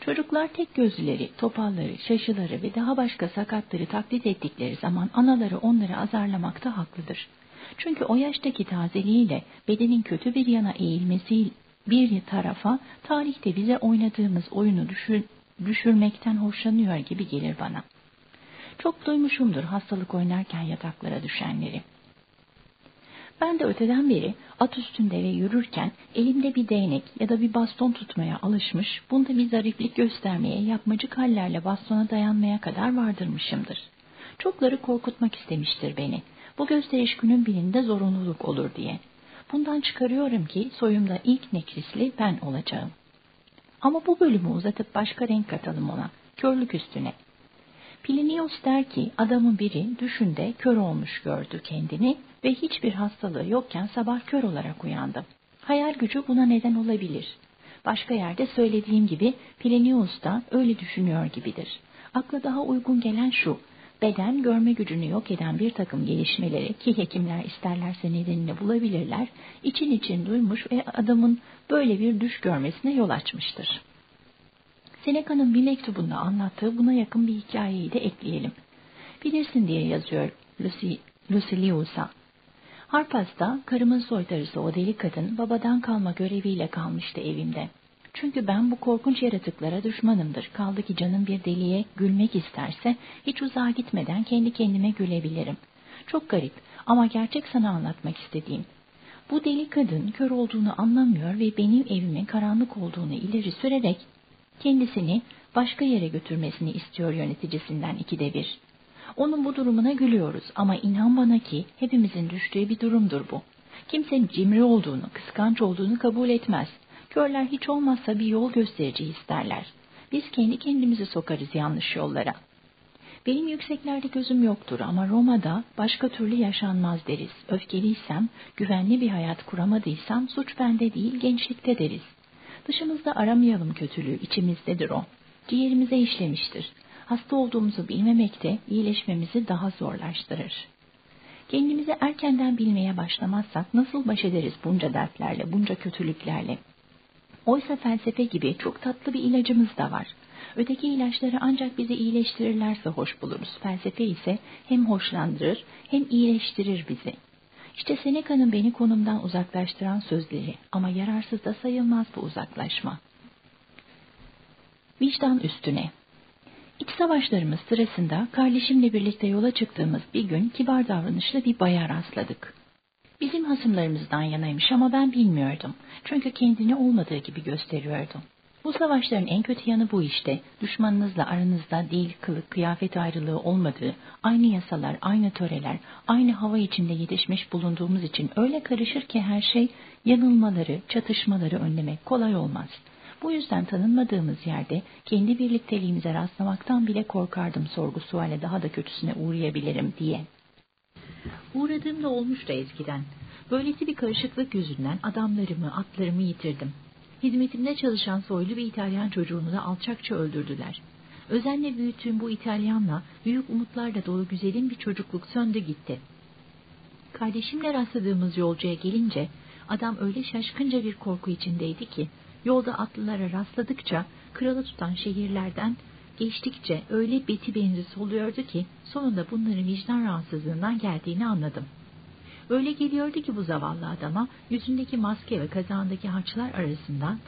Çocuklar tek gözlüleri, topalları, şaşıları ve daha başka sakatları taklit ettikleri zaman anaları onları azarlamakta haklıdır. Çünkü o yaştaki tazeliğiyle bedenin kötü bir yana eğilmesi bir tarafa tarihte bize oynadığımız oyunu düşür, düşürmekten hoşlanıyor gibi gelir bana. Çok duymuşumdur hastalık oynarken yataklara düşenleri. Ben de öteden beri at üstünde ve yürürken elimde bir değnek ya da bir baston tutmaya alışmış, bunda bir zariflik göstermeye, yapmacık hallerle bastona dayanmaya kadar vardırmışımdır. Çokları korkutmak istemiştir beni. Bu gösteriş günün birinde zorunluluk olur diye. Bundan çıkarıyorum ki soyumda ilk nekrisli ben olacağım. Ama bu bölümü uzatıp başka renk katalım ona, körlük üstüne. Plinius der ki adamın biri düşünde kör olmuş gördü kendini ve hiçbir hastalığı yokken sabah kör olarak uyandı. Hayal gücü buna neden olabilir. Başka yerde söylediğim gibi Plinius da öyle düşünüyor gibidir. Akla daha uygun gelen şu, beden görme gücünü yok eden bir takım gelişmeleri ki hekimler isterlerse nedenini bulabilirler, için için duymuş ve adamın böyle bir düş görmesine yol açmıştır. Seneca'nın bir mektubunda anlattığı buna yakın bir hikayeyi de ekleyelim. Bilirsin diye yazıyor Lucy, Lucilius'a. Harpas'ta karımın soytarısı o deli kadın babadan kalma göreviyle kalmıştı evimde. Çünkü ben bu korkunç yaratıklara düşmanımdır. Kaldı ki canım bir deliye gülmek isterse hiç uzağa gitmeden kendi kendime gülebilirim. Çok garip ama gerçek sana anlatmak istediğim. Bu deli kadın kör olduğunu anlamıyor ve benim evimin karanlık olduğunu ileri sürerek kendisini başka yere götürmesini istiyor yöneticisinden ikide bir. Onun bu durumuna gülüyoruz ama inan bana ki hepimizin düştüğü bir durumdur bu. Kimsenin cimri olduğunu, kıskanç olduğunu kabul etmez. Körler hiç olmazsa bir yol gösterici isterler. Biz kendi kendimizi sokarız yanlış yollara. Benim yükseklerde gözüm yoktur ama Roma'da başka türlü yaşanmaz deriz. Öfkeliysem, güvenli bir hayat kuramadıysam suç bende değil gençlikte deriz. Dışımızda aramayalım kötülüğü, içimizdedir o. Ciğerimize işlemiştir. Hasta olduğumuzu bilmemekte iyileşmemizi daha zorlaştırır. Kendimizi erkenden bilmeye başlamazsak nasıl baş ederiz bunca dertlerle, bunca kötülüklerle? Oysa felsefe gibi çok tatlı bir ilacımız da var. Öteki ilaçları ancak bizi iyileştirirlerse hoş buluruz. Felsefe ise hem hoşlandırır hem iyileştirir bizi. İşte Seneca'nın beni konumdan uzaklaştıran sözleri ama yararsız da sayılmaz bu uzaklaşma. Vicdan üstüne. İç savaşlarımız sırasında kardeşimle birlikte yola çıktığımız bir gün kibar davranışlı bir baya rastladık. Bizim hasımlarımızdan yanaymış ama ben bilmiyordum. Çünkü kendini olmadığı gibi gösteriyordu. Bu savaşların en kötü yanı bu işte. Düşmanınızla aranızda değil kılık, kıyafet ayrılığı olmadığı, aynı yasalar, aynı töreler, aynı hava içinde yetişmiş bulunduğumuz için öyle karışır ki her şey yanılmaları, çatışmaları önlemek kolay olmaz. Bu yüzden tanınmadığımız yerde kendi birlikteliğimize rastlamaktan bile korkardım sorgu suale daha da kötüsüne uğrayabilirim diye. Uğradığım da eskiden. Böylesi bir karışıklık yüzünden adamlarımı, atlarımı yitirdim. Hizmetimde çalışan soylu bir İtalyan çocuğunu da alçakça öldürdüler. Özenle büyüttüğüm bu İtalyanla büyük umutlarla dolu güzelim bir çocukluk söndü gitti. Kardeşimle rastladığımız yolcuya gelince adam öyle şaşkınca bir korku içindeydi ki yolda atlılara rastladıkça kralı tutan şehirlerden geçtikçe öyle beti benzi soluyordu ki sonunda bunların vicdan rahatsızlığından geldiğini anladım. Öyle geliyordu ki bu zavallı adama yüzündeki maske ve kazağındaki haçlar arasından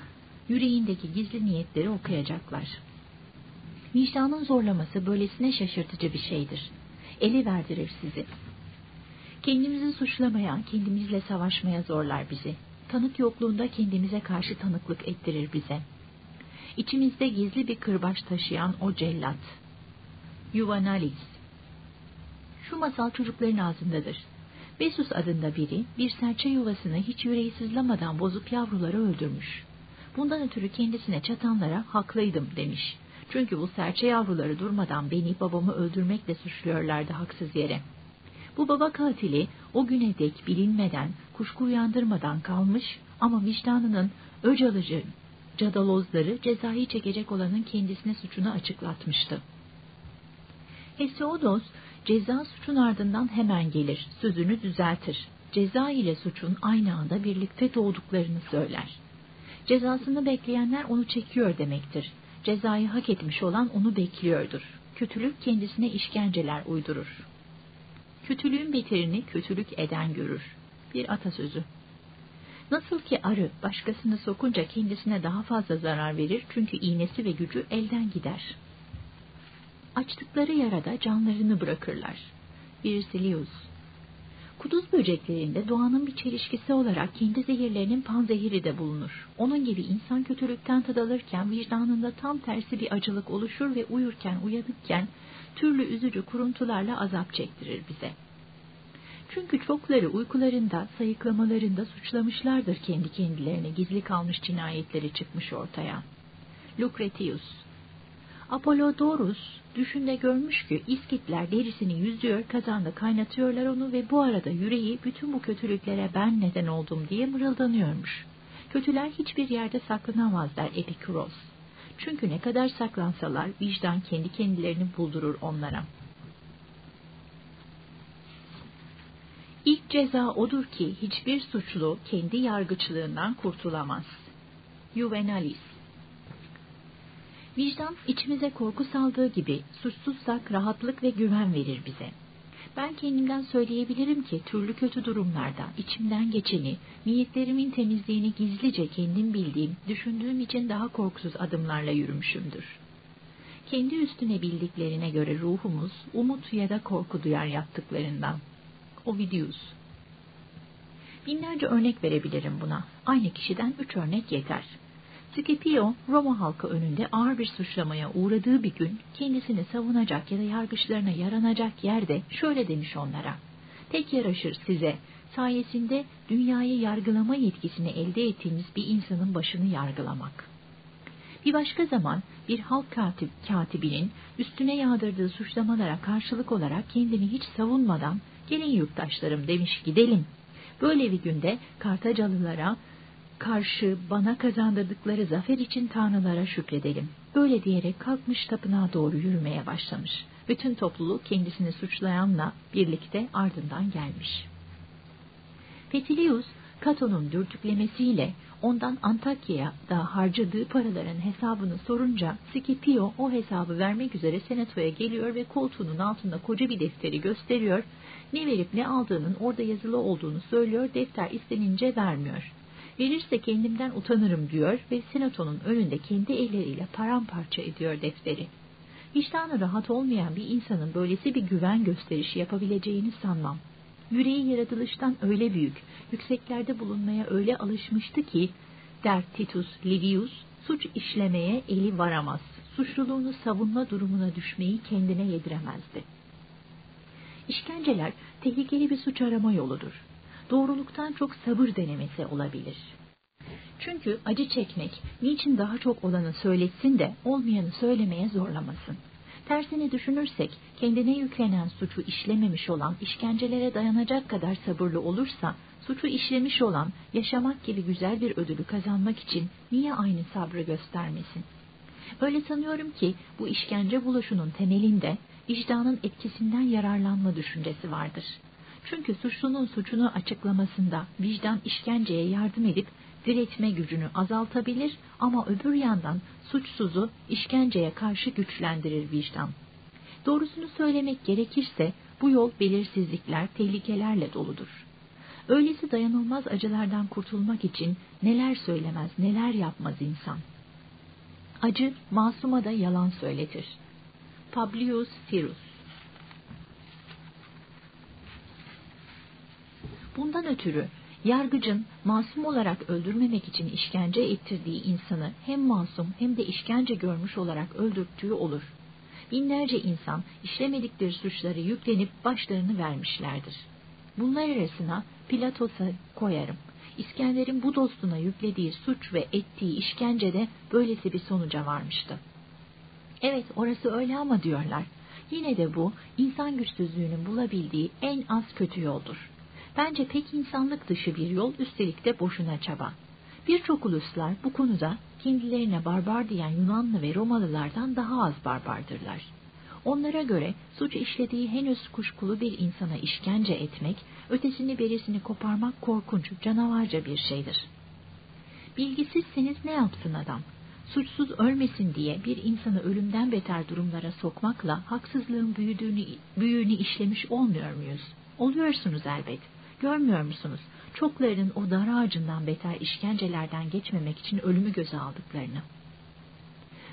yüreğindeki gizli niyetleri okuyacaklar. Vicdanın zorlaması böylesine şaşırtıcı bir şeydir. Ele verdirir sizi. Kendimizi suçlamaya, kendimizle savaşmaya zorlar bizi. Tanık yokluğunda kendimize karşı tanıklık ettirir bize. İçimizde gizli bir kırbaç taşıyan o cellat. Yuvanalis. Şu masal çocukların ağzındadır. Besus adında biri bir serçe yuvasını hiç yüreği sızlamadan bozup yavruları öldürmüş. Bundan ötürü kendisine çatanlara haklıydım demiş. Çünkü bu serçe yavruları durmadan beni babamı öldürmekle suçluyorlardı haksız yere. Bu baba katili o güne dek bilinmeden, kuşku uyandırmadan kalmış ama vicdanının öc alıcı cadalozları cezayı çekecek olanın kendisine suçunu açıklatmıştı. Hesiodos, ceza suçun ardından hemen gelir, sözünü düzeltir. Ceza ile suçun aynı anda birlikte doğduklarını söyler. Cezasını bekleyenler onu çekiyor demektir. Cezayı hak etmiş olan onu bekliyordur. Kötülük kendisine işkenceler uydurur. Kötülüğün beterini kötülük eden görür. Bir atasözü. Nasıl ki arı başkasını sokunca kendisine daha fazla zarar verir çünkü iğnesi ve gücü elden gider. Açtıkları yarada canlarını bırakırlar. Virgilius Kuduz böceklerinde doğanın bir çelişkisi olarak kendi zehirlerinin panzehiri de bulunur. Onun gibi insan kötülükten tadalırken vicdanında tam tersi bir acılık oluşur ve uyurken uyanıkken türlü üzücü kuruntularla azap çektirir bize. Çünkü çokları uykularında, sayıklamalarında suçlamışlardır kendi kendilerine gizli kalmış cinayetleri çıkmış ortaya. Lucretius Apollodorus düşünde görmüş ki İskitler derisini yüzüyor, kazanda kaynatıyorlar onu ve bu arada yüreği bütün bu kötülüklere ben neden oldum diye mırıldanıyormuş. Kötüler hiçbir yerde saklanamaz der Epikuros. Çünkü ne kadar saklansalar vicdan kendi kendilerini buldurur onlara. İlk ceza odur ki hiçbir suçlu kendi yargıçlığından kurtulamaz. Juvenalis Vicdan içimize korku saldığı gibi suçsuzsak rahatlık ve güven verir bize. Ben kendimden söyleyebilirim ki türlü kötü durumlarda içimden geçeni, niyetlerimin temizliğini gizlice kendim bildiğim, düşündüğüm için daha korkusuz adımlarla yürümüşümdür. Kendi üstüne bildiklerine göre ruhumuz umut ya da korku duyar yaptıklarından. Ovidius Binlerce örnek verebilirim buna. Aynı kişiden üç örnek yeter. Scipio, Roma halkı önünde ağır bir suçlamaya uğradığı bir gün kendisini savunacak ya da yargıçlarına yaranacak yerde şöyle demiş onlara. Tek yaraşır size, sayesinde dünyayı yargılama yetkisini elde ettiğiniz bir insanın başını yargılamak. Bir başka zaman bir halk katib, katibinin üstüne yağdırdığı suçlamalara karşılık olarak kendini hiç savunmadan gelin yurttaşlarım demiş gidelim. Böyle bir günde Kartacalılara karşı bana kazandırdıkları zafer için tanrılara şükredelim. Böyle diyerek kalkmış tapınağa doğru yürümeye başlamış. Bütün topluluk kendisini suçlayanla birlikte ardından gelmiş. Petilius, Kato'nun dürtüklemesiyle ondan Antakya'ya da harcadığı paraların hesabını sorunca Scipio o hesabı vermek üzere senatoya geliyor ve koltuğunun altında koca bir defteri gösteriyor. Ne verip ne aldığının orada yazılı olduğunu söylüyor, defter istenince vermiyor. Verirse kendimden utanırım diyor ve senatonun önünde kendi elleriyle paramparça ediyor defteri. Vicdanı rahat olmayan bir insanın böylesi bir güven gösterişi yapabileceğini sanmam. Yüreği yaratılıştan öyle büyük, yükseklerde bulunmaya öyle alışmıştı ki, der Titus Livius, suç işlemeye eli varamaz, suçluluğunu savunma durumuna düşmeyi kendine yediremezdi. İşkenceler tehlikeli bir suç arama yoludur doğruluktan çok sabır denemesi olabilir. Çünkü acı çekmek niçin daha çok olanı söyletsin de olmayanı söylemeye zorlamasın. Tersini düşünürsek kendine yüklenen suçu işlememiş olan işkencelere dayanacak kadar sabırlı olursa suçu işlemiş olan yaşamak gibi güzel bir ödülü kazanmak için niye aynı sabrı göstermesin? Öyle sanıyorum ki bu işkence buluşunun temelinde vicdanın etkisinden yararlanma düşüncesi vardır. Çünkü suçlunun suçunu açıklamasında vicdan işkenceye yardım edip diretme gücünü azaltabilir ama öbür yandan suçsuzu işkenceye karşı güçlendirir vicdan. Doğrusunu söylemek gerekirse bu yol belirsizlikler, tehlikelerle doludur. Öylesi dayanılmaz acılardan kurtulmak için neler söylemez, neler yapmaz insan. Acı masuma da yalan söyletir. Publius Firus Bundan ötürü yargıcın masum olarak öldürmemek için işkence ettirdiği insanı hem masum hem de işkence görmüş olarak öldürttüğü olur. Binlerce insan işlemedikleri suçları yüklenip başlarını vermişlerdir. Bunlar arasına Pilatos'a koyarım. İskender'in bu dostuna yüklediği suç ve ettiği işkencede böylesi bir sonuca varmıştı. Evet orası öyle ama diyorlar. Yine de bu insan güçsüzlüğünün bulabildiği en az kötü yoldur. Bence pek insanlık dışı bir yol üstelik de boşuna çaba. Birçok uluslar bu konuda kendilerine barbar diyen Yunanlı ve Romalılardan daha az barbardırlar. Onlara göre suç işlediği henüz kuşkulu bir insana işkence etmek, ötesini berisini koparmak korkunç, canavarca bir şeydir. Bilgisizseniz ne yapsın adam? Suçsuz ölmesin diye bir insanı ölümden beter durumlara sokmakla haksızlığın büyüdüğünü, büyüğünü işlemiş olmuyor muyuz? Oluyorsunuz elbet. Görmüyor musunuz? Çoklarının o dar ağacından beter işkencelerden geçmemek için ölümü göze aldıklarını.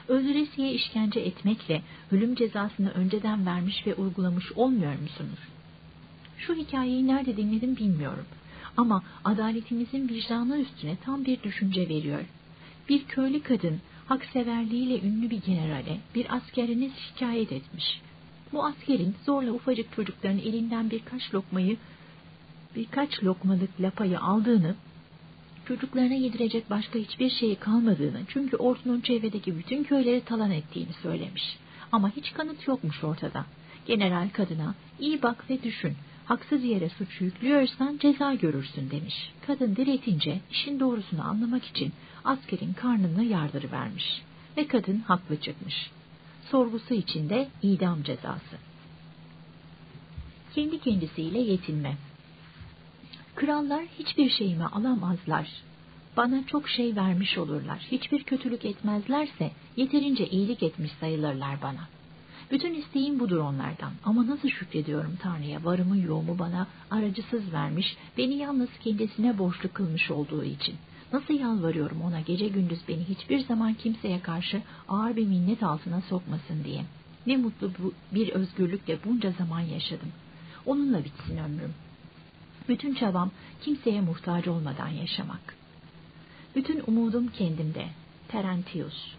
Öldüresiye işkence etmekle ölüm cezasını önceden vermiş ve uygulamış olmuyor musunuz? Şu hikayeyi nerede dinledim bilmiyorum. Ama adaletimizin vicdanı üstüne tam bir düşünce veriyor. Bir köylü kadın hakseverliğiyle ünlü bir generale bir askerine şikayet etmiş. Bu askerin zorla ufacık çocukların elinden birkaç lokmayı birkaç lokmalık lapayı aldığını, çocuklarına yedirecek başka hiçbir şeyi kalmadığını, çünkü ordunun çevredeki bütün köyleri talan ettiğini söylemiş. Ama hiç kanıt yokmuş ortada. General kadına, iyi bak ve düşün, haksız yere suç yüklüyorsan ceza görürsün demiş. Kadın diretince işin doğrusunu anlamak için askerin karnını yardırıvermiş. Ve kadın haklı çıkmış. Sorgusu içinde idam cezası. Kendi kendisiyle yetinme. Krallar hiçbir şeyimi alamazlar. Bana çok şey vermiş olurlar. Hiçbir kötülük etmezlerse yeterince iyilik etmiş sayılırlar bana. Bütün isteğim budur onlardan. Ama nasıl şükrediyorum Tanrı'ya varımı yoğumu bana aracısız vermiş, beni yalnız kendisine borçlu kılmış olduğu için. Nasıl yalvarıyorum ona gece gündüz beni hiçbir zaman kimseye karşı ağır bir minnet altına sokmasın diye. Ne mutlu bu, bir özgürlükle bunca zaman yaşadım. Onunla bitsin ömrüm. Bütün çabam kimseye muhtaç olmadan yaşamak. Bütün umudum kendimde. Terentius.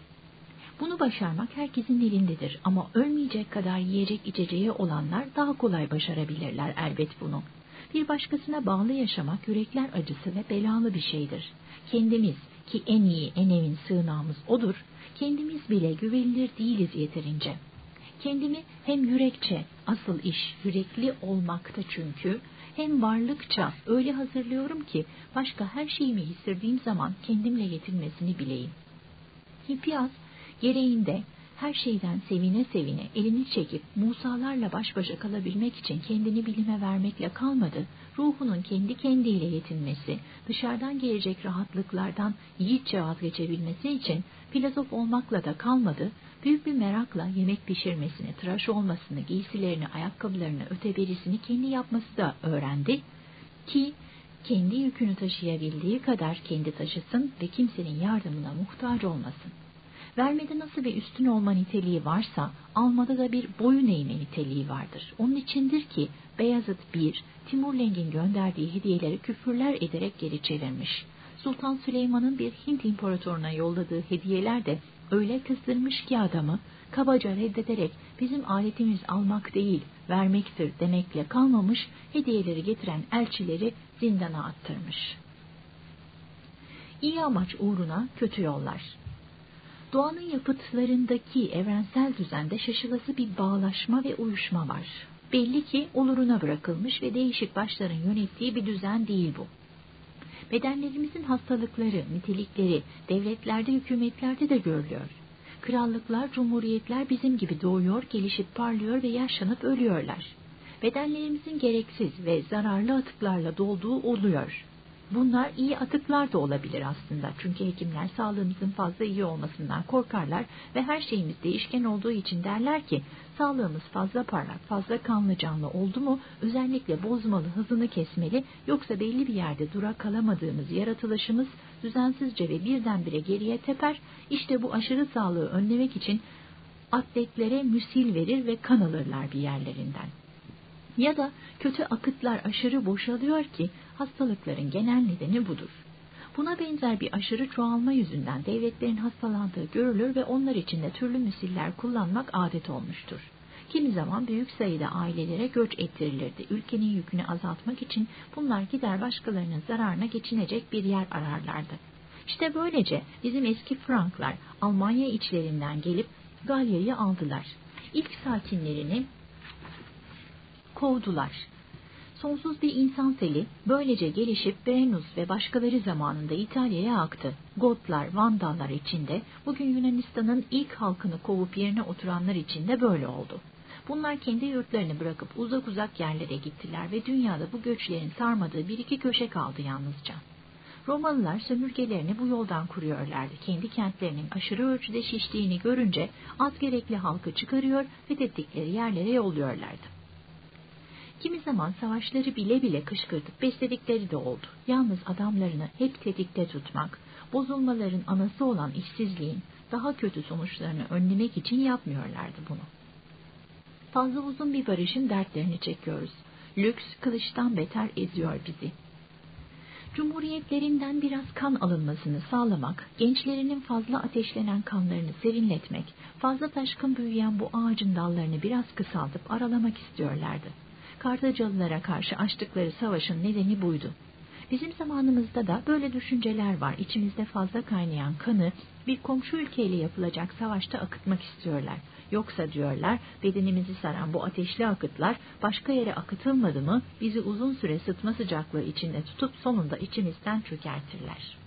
Bunu başarmak herkesin elindedir ama ölmeyecek kadar yiyecek içeceği olanlar daha kolay başarabilirler elbet bunu. Bir başkasına bağlı yaşamak yürekler acısı ve belalı bir şeydir. Kendimiz ki en iyi, en evin sığınağımız odur, kendimiz bile güvenilir değiliz yeterince. Kendimi hem yürekçe, asıl iş yürekli olmakta çünkü, hem varlıkça öyle hazırlıyorum ki başka her şeyimi hissettiğim zaman kendimle yetinmesini bileyim. Hippias gereğinde her şeyden sevine sevine elini çekip Musalarla baş başa kalabilmek için kendini bilime vermekle kalmadı, ruhunun kendi kendiyle yetinmesi, dışarıdan gelecek rahatlıklardan yiğitçe vazgeçebilmesi için filozof olmakla da kalmadı, büyük bir merakla yemek pişirmesini, tıraş olmasını, giysilerini, ayakkabılarını, öteberisini kendi yapması da öğrendi ki kendi yükünü taşıyabildiği kadar kendi taşısın ve kimsenin yardımına muhtaç olmasın. Vermede nasıl bir üstün olma niteliği varsa, almada da bir boyun eğme niteliği vardır. Onun içindir ki Beyazıt I, Timur Leng'in gönderdiği hediyeleri küfürler ederek geri çevirmiş. Sultan Süleyman'ın bir Hint imparatoruna yolladığı hediyeler de öyle kızdırmış ki adamı, kabaca reddederek bizim aletimiz almak değil, vermektir demekle kalmamış, hediyeleri getiren elçileri zindana attırmış. İyi amaç uğruna kötü yollar. Doğanın yapıtlarındaki evrensel düzende şaşılası bir bağlaşma ve uyuşma var. Belli ki oluruna bırakılmış ve değişik başların yönettiği bir düzen değil bu. Bedenlerimizin hastalıkları, nitelikleri devletlerde, hükümetlerde de görülüyor. Krallıklar, cumhuriyetler bizim gibi doğuyor, gelişip parlıyor ve yaşlanıp ölüyorlar. Bedenlerimizin gereksiz ve zararlı atıklarla dolduğu oluyor. Bunlar iyi atıklar da olabilir aslında. Çünkü hekimler sağlığımızın fazla iyi olmasından korkarlar ve her şeyimiz değişken olduğu için derler ki sağlığımız fazla parlak, fazla kanlı canlı oldu mu özellikle bozmalı, hızını kesmeli yoksa belli bir yerde dura kalamadığımız yaratılışımız düzensizce ve birdenbire geriye teper. İşte bu aşırı sağlığı önlemek için atletlere müsil verir ve kan alırlar bir yerlerinden ya da kötü akıtlar aşırı boşalıyor ki hastalıkların genel nedeni budur. Buna benzer bir aşırı çoğalma yüzünden devletlerin hastalandığı görülür ve onlar için de türlü müsiller kullanmak adet olmuştur. Kimi zaman büyük sayıda ailelere göç ettirilirdi. Ülkenin yükünü azaltmak için bunlar gider başkalarının zararına geçinecek bir yer ararlardı. İşte böylece bizim eski Franklar Almanya içlerinden gelip Galya'yı aldılar. İlk sakinlerini kovdular. Sonsuz bir insan seli böylece gelişip Brennus ve başkaları zamanında İtalya'ya aktı. Gotlar, Vandallar içinde bugün Yunanistan'ın ilk halkını kovup yerine oturanlar için de böyle oldu. Bunlar kendi yurtlarını bırakıp uzak uzak yerlere gittiler ve dünyada bu göçlerin sarmadığı bir iki köşe kaldı yalnızca. Romalılar sömürgelerini bu yoldan kuruyorlardı. Kendi kentlerinin aşırı ölçüde şiştiğini görünce az gerekli halkı çıkarıyor, fethettikleri yerlere yolluyorlardı. Kimi zaman savaşları bile bile kışkırtıp besledikleri de oldu. Yalnız adamlarını hep tetikte tutmak, bozulmaların anası olan işsizliğin daha kötü sonuçlarını önlemek için yapmıyorlardı bunu. Fazla uzun bir barışın dertlerini çekiyoruz. Lüks kılıçtan beter eziyor bizi. Cumhuriyetlerinden biraz kan alınmasını sağlamak, gençlerinin fazla ateşlenen kanlarını serinletmek, fazla taşkın büyüyen bu ağacın dallarını biraz kısaltıp aralamak istiyorlardı. Kartacalılara karşı açtıkları savaşın nedeni buydu. Bizim zamanımızda da böyle düşünceler var. İçimizde fazla kaynayan kanı bir komşu ülkeyle yapılacak savaşta akıtmak istiyorlar. Yoksa diyorlar bedenimizi saran bu ateşli akıtlar başka yere akıtılmadı mı bizi uzun süre sıtma sıcaklığı içinde tutup sonunda içimizden çökertirler.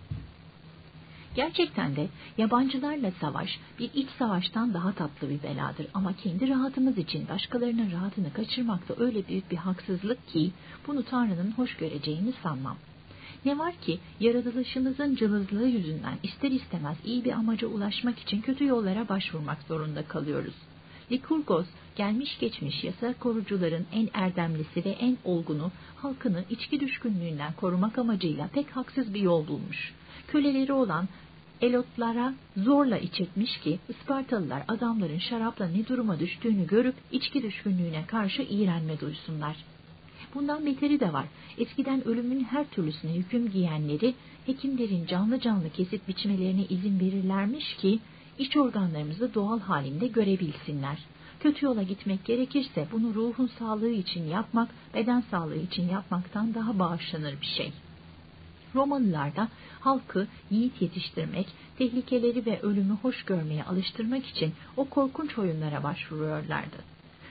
Gerçekten de yabancılarla savaş bir iç savaştan daha tatlı bir beladır ama kendi rahatımız için başkalarının rahatını kaçırmak da öyle büyük bir haksızlık ki bunu Tanrı'nın hoş göreceğini sanmam. Ne var ki yaratılışımızın cılızlığı yüzünden ister istemez iyi bir amaca ulaşmak için kötü yollara başvurmak zorunda kalıyoruz. Likurgos, gelmiş geçmiş yasa korucuların en erdemlisi ve en olgunu halkını içki düşkünlüğünden korumak amacıyla pek haksız bir yol bulmuş. Köleleri olan Elotlara zorla içirtmiş ki Ispartalılar adamların şarapla ne duruma düştüğünü görüp içki düşkünlüğüne karşı iğrenme duysunlar. Bundan beteri de var. Eskiden ölümün her türlüsüne hüküm giyenleri hekimlerin canlı canlı kesip biçmelerine izin verirlermiş ki iç organlarımızı doğal halinde görebilsinler. Kötü yola gitmek gerekirse bunu ruhun sağlığı için yapmak, beden sağlığı için yapmaktan daha bağışlanır bir şey. Romalılar da halkı yiğit yetiştirmek, tehlikeleri ve ölümü hoş görmeye alıştırmak için o korkunç oyunlara başvuruyorlardı.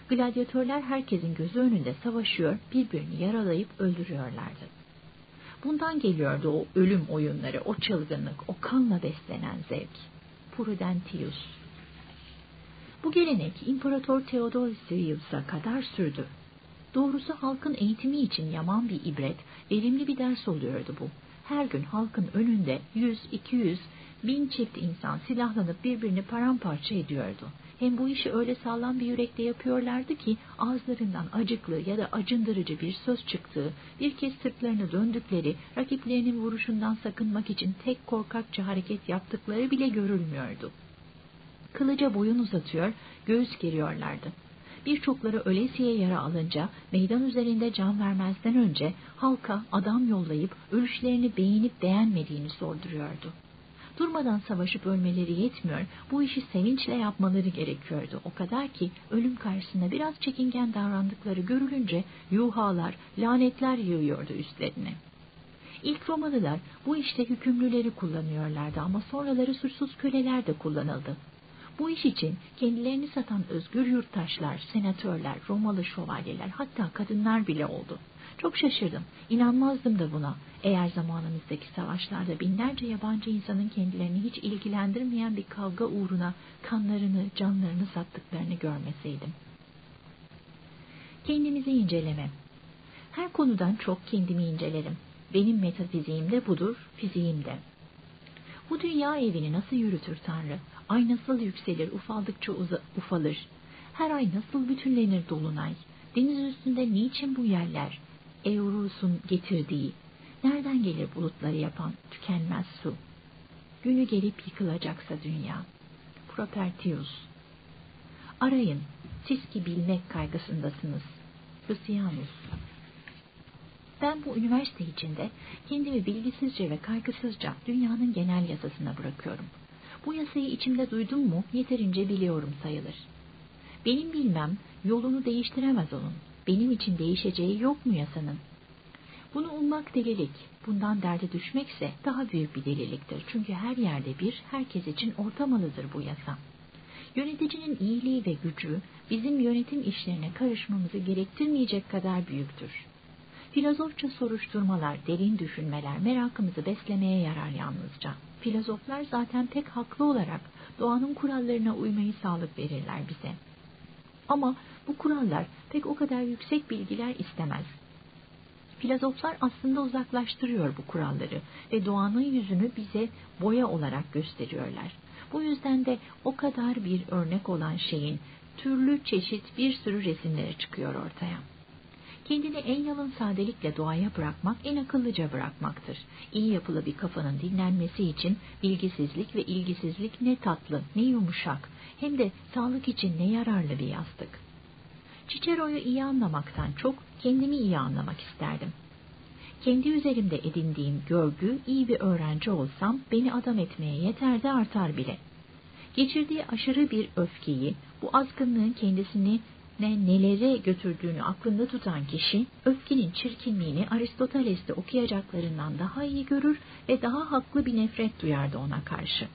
Gladyatörler herkesin gözü önünde savaşıyor, birbirini yaralayıp öldürüyorlardı. Bundan geliyordu o ölüm oyunları, o çılgınlık, o kanla beslenen zevk. Prudentius. Bu gelenek İmparator Theodosius'a kadar sürdü. Doğrusu halkın eğitimi için yaman bir ibret, verimli bir ders oluyordu bu. Her gün halkın önünde 100, 200, bin çift insan silahlanıp birbirini paramparça ediyordu. Hem bu işi öyle sağlam bir yürekle yapıyorlardı ki ağızlarından acıklı ya da acındırıcı bir söz çıktığı, bir kez sırtlarını döndükleri, rakiplerinin vuruşundan sakınmak için tek korkakça hareket yaptıkları bile görülmüyordu. Kılıca boyun uzatıyor, göğüs geriyorlardı. Birçokları ölesiye yara alınca meydan üzerinde can vermezden önce halka adam yollayıp ölüşlerini beğenip beğenmediğini sorduruyordu. Durmadan savaşıp ölmeleri yetmiyor, bu işi sevinçle yapmaları gerekiyordu. O kadar ki ölüm karşısında biraz çekingen davrandıkları görülünce yuhalar, lanetler yığıyordu üstlerine. İlk Romalılar bu işte hükümlüleri kullanıyorlardı ama sonraları suçsuz köleler de kullanıldı. Bu iş için kendilerini satan özgür yurttaşlar, senatörler, Romalı şövalyeler hatta kadınlar bile oldu. Çok şaşırdım. İnanmazdım da buna. Eğer zamanımızdaki savaşlarda binlerce yabancı insanın kendilerini hiç ilgilendirmeyen bir kavga uğruna kanlarını, canlarını sattıklarını görmeseydim. Kendimizi inceleme. Her konudan çok kendimi incelerim. Benim metafiziğim de budur, fiziğim de. Bu dünya evini nasıl yürütür Tanrı? Ay nasıl yükselir, ufaldıkça uza, ufalır. Her ay nasıl bütünlenir dolunay. Deniz üstünde niçin bu yerler? Eurus'un getirdiği. Nereden gelir bulutları yapan tükenmez su? Günü gelip yıkılacaksa dünya. Propertius. Arayın, siz ki bilmek kaygısındasınız. Lucianus. Ben bu üniversite içinde kendimi bilgisizce ve kaygısızca dünyanın genel yasasına bırakıyorum. Bu yasayı içimde duydum mu yeterince biliyorum sayılır. Benim bilmem yolunu değiştiremez onun. Benim için değişeceği yok mu yasanın? Bunu ummak delilik. Bundan derde düşmekse daha büyük bir deliliktir. Çünkü her yerde bir, herkes için ortamalıdır bu yasa. Yöneticinin iyiliği ve gücü bizim yönetim işlerine karışmamızı gerektirmeyecek kadar büyüktür. Filozofça soruşturmalar, derin düşünmeler merakımızı beslemeye yarar yalnızca. Filozoflar zaten pek haklı olarak doğanın kurallarına uymayı sağlık verirler bize. Ama bu kurallar pek o kadar yüksek bilgiler istemez. Filozoflar aslında uzaklaştırıyor bu kuralları ve doğanın yüzünü bize boya olarak gösteriyorlar. Bu yüzden de o kadar bir örnek olan şeyin türlü çeşit bir sürü resimleri çıkıyor ortaya. Kendini en yalın sadelikle doğaya bırakmak en akıllıca bırakmaktır. İyi yapılı bir kafanın dinlenmesi için bilgisizlik ve ilgisizlik ne tatlı ne yumuşak hem de sağlık için ne yararlı bir yastık. Cicero'yu iyi anlamaktan çok kendimi iyi anlamak isterdim. Kendi üzerimde edindiğim görgü iyi bir öğrenci olsam beni adam etmeye yeter de artar bile. Geçirdiği aşırı bir öfkeyi, bu azgınlığın kendisini ne nelere götürdüğünü aklında tutan kişi, öfkenin çirkinliğini Aristoteles'te okuyacaklarından daha iyi görür ve daha haklı bir nefret duyardı ona karşı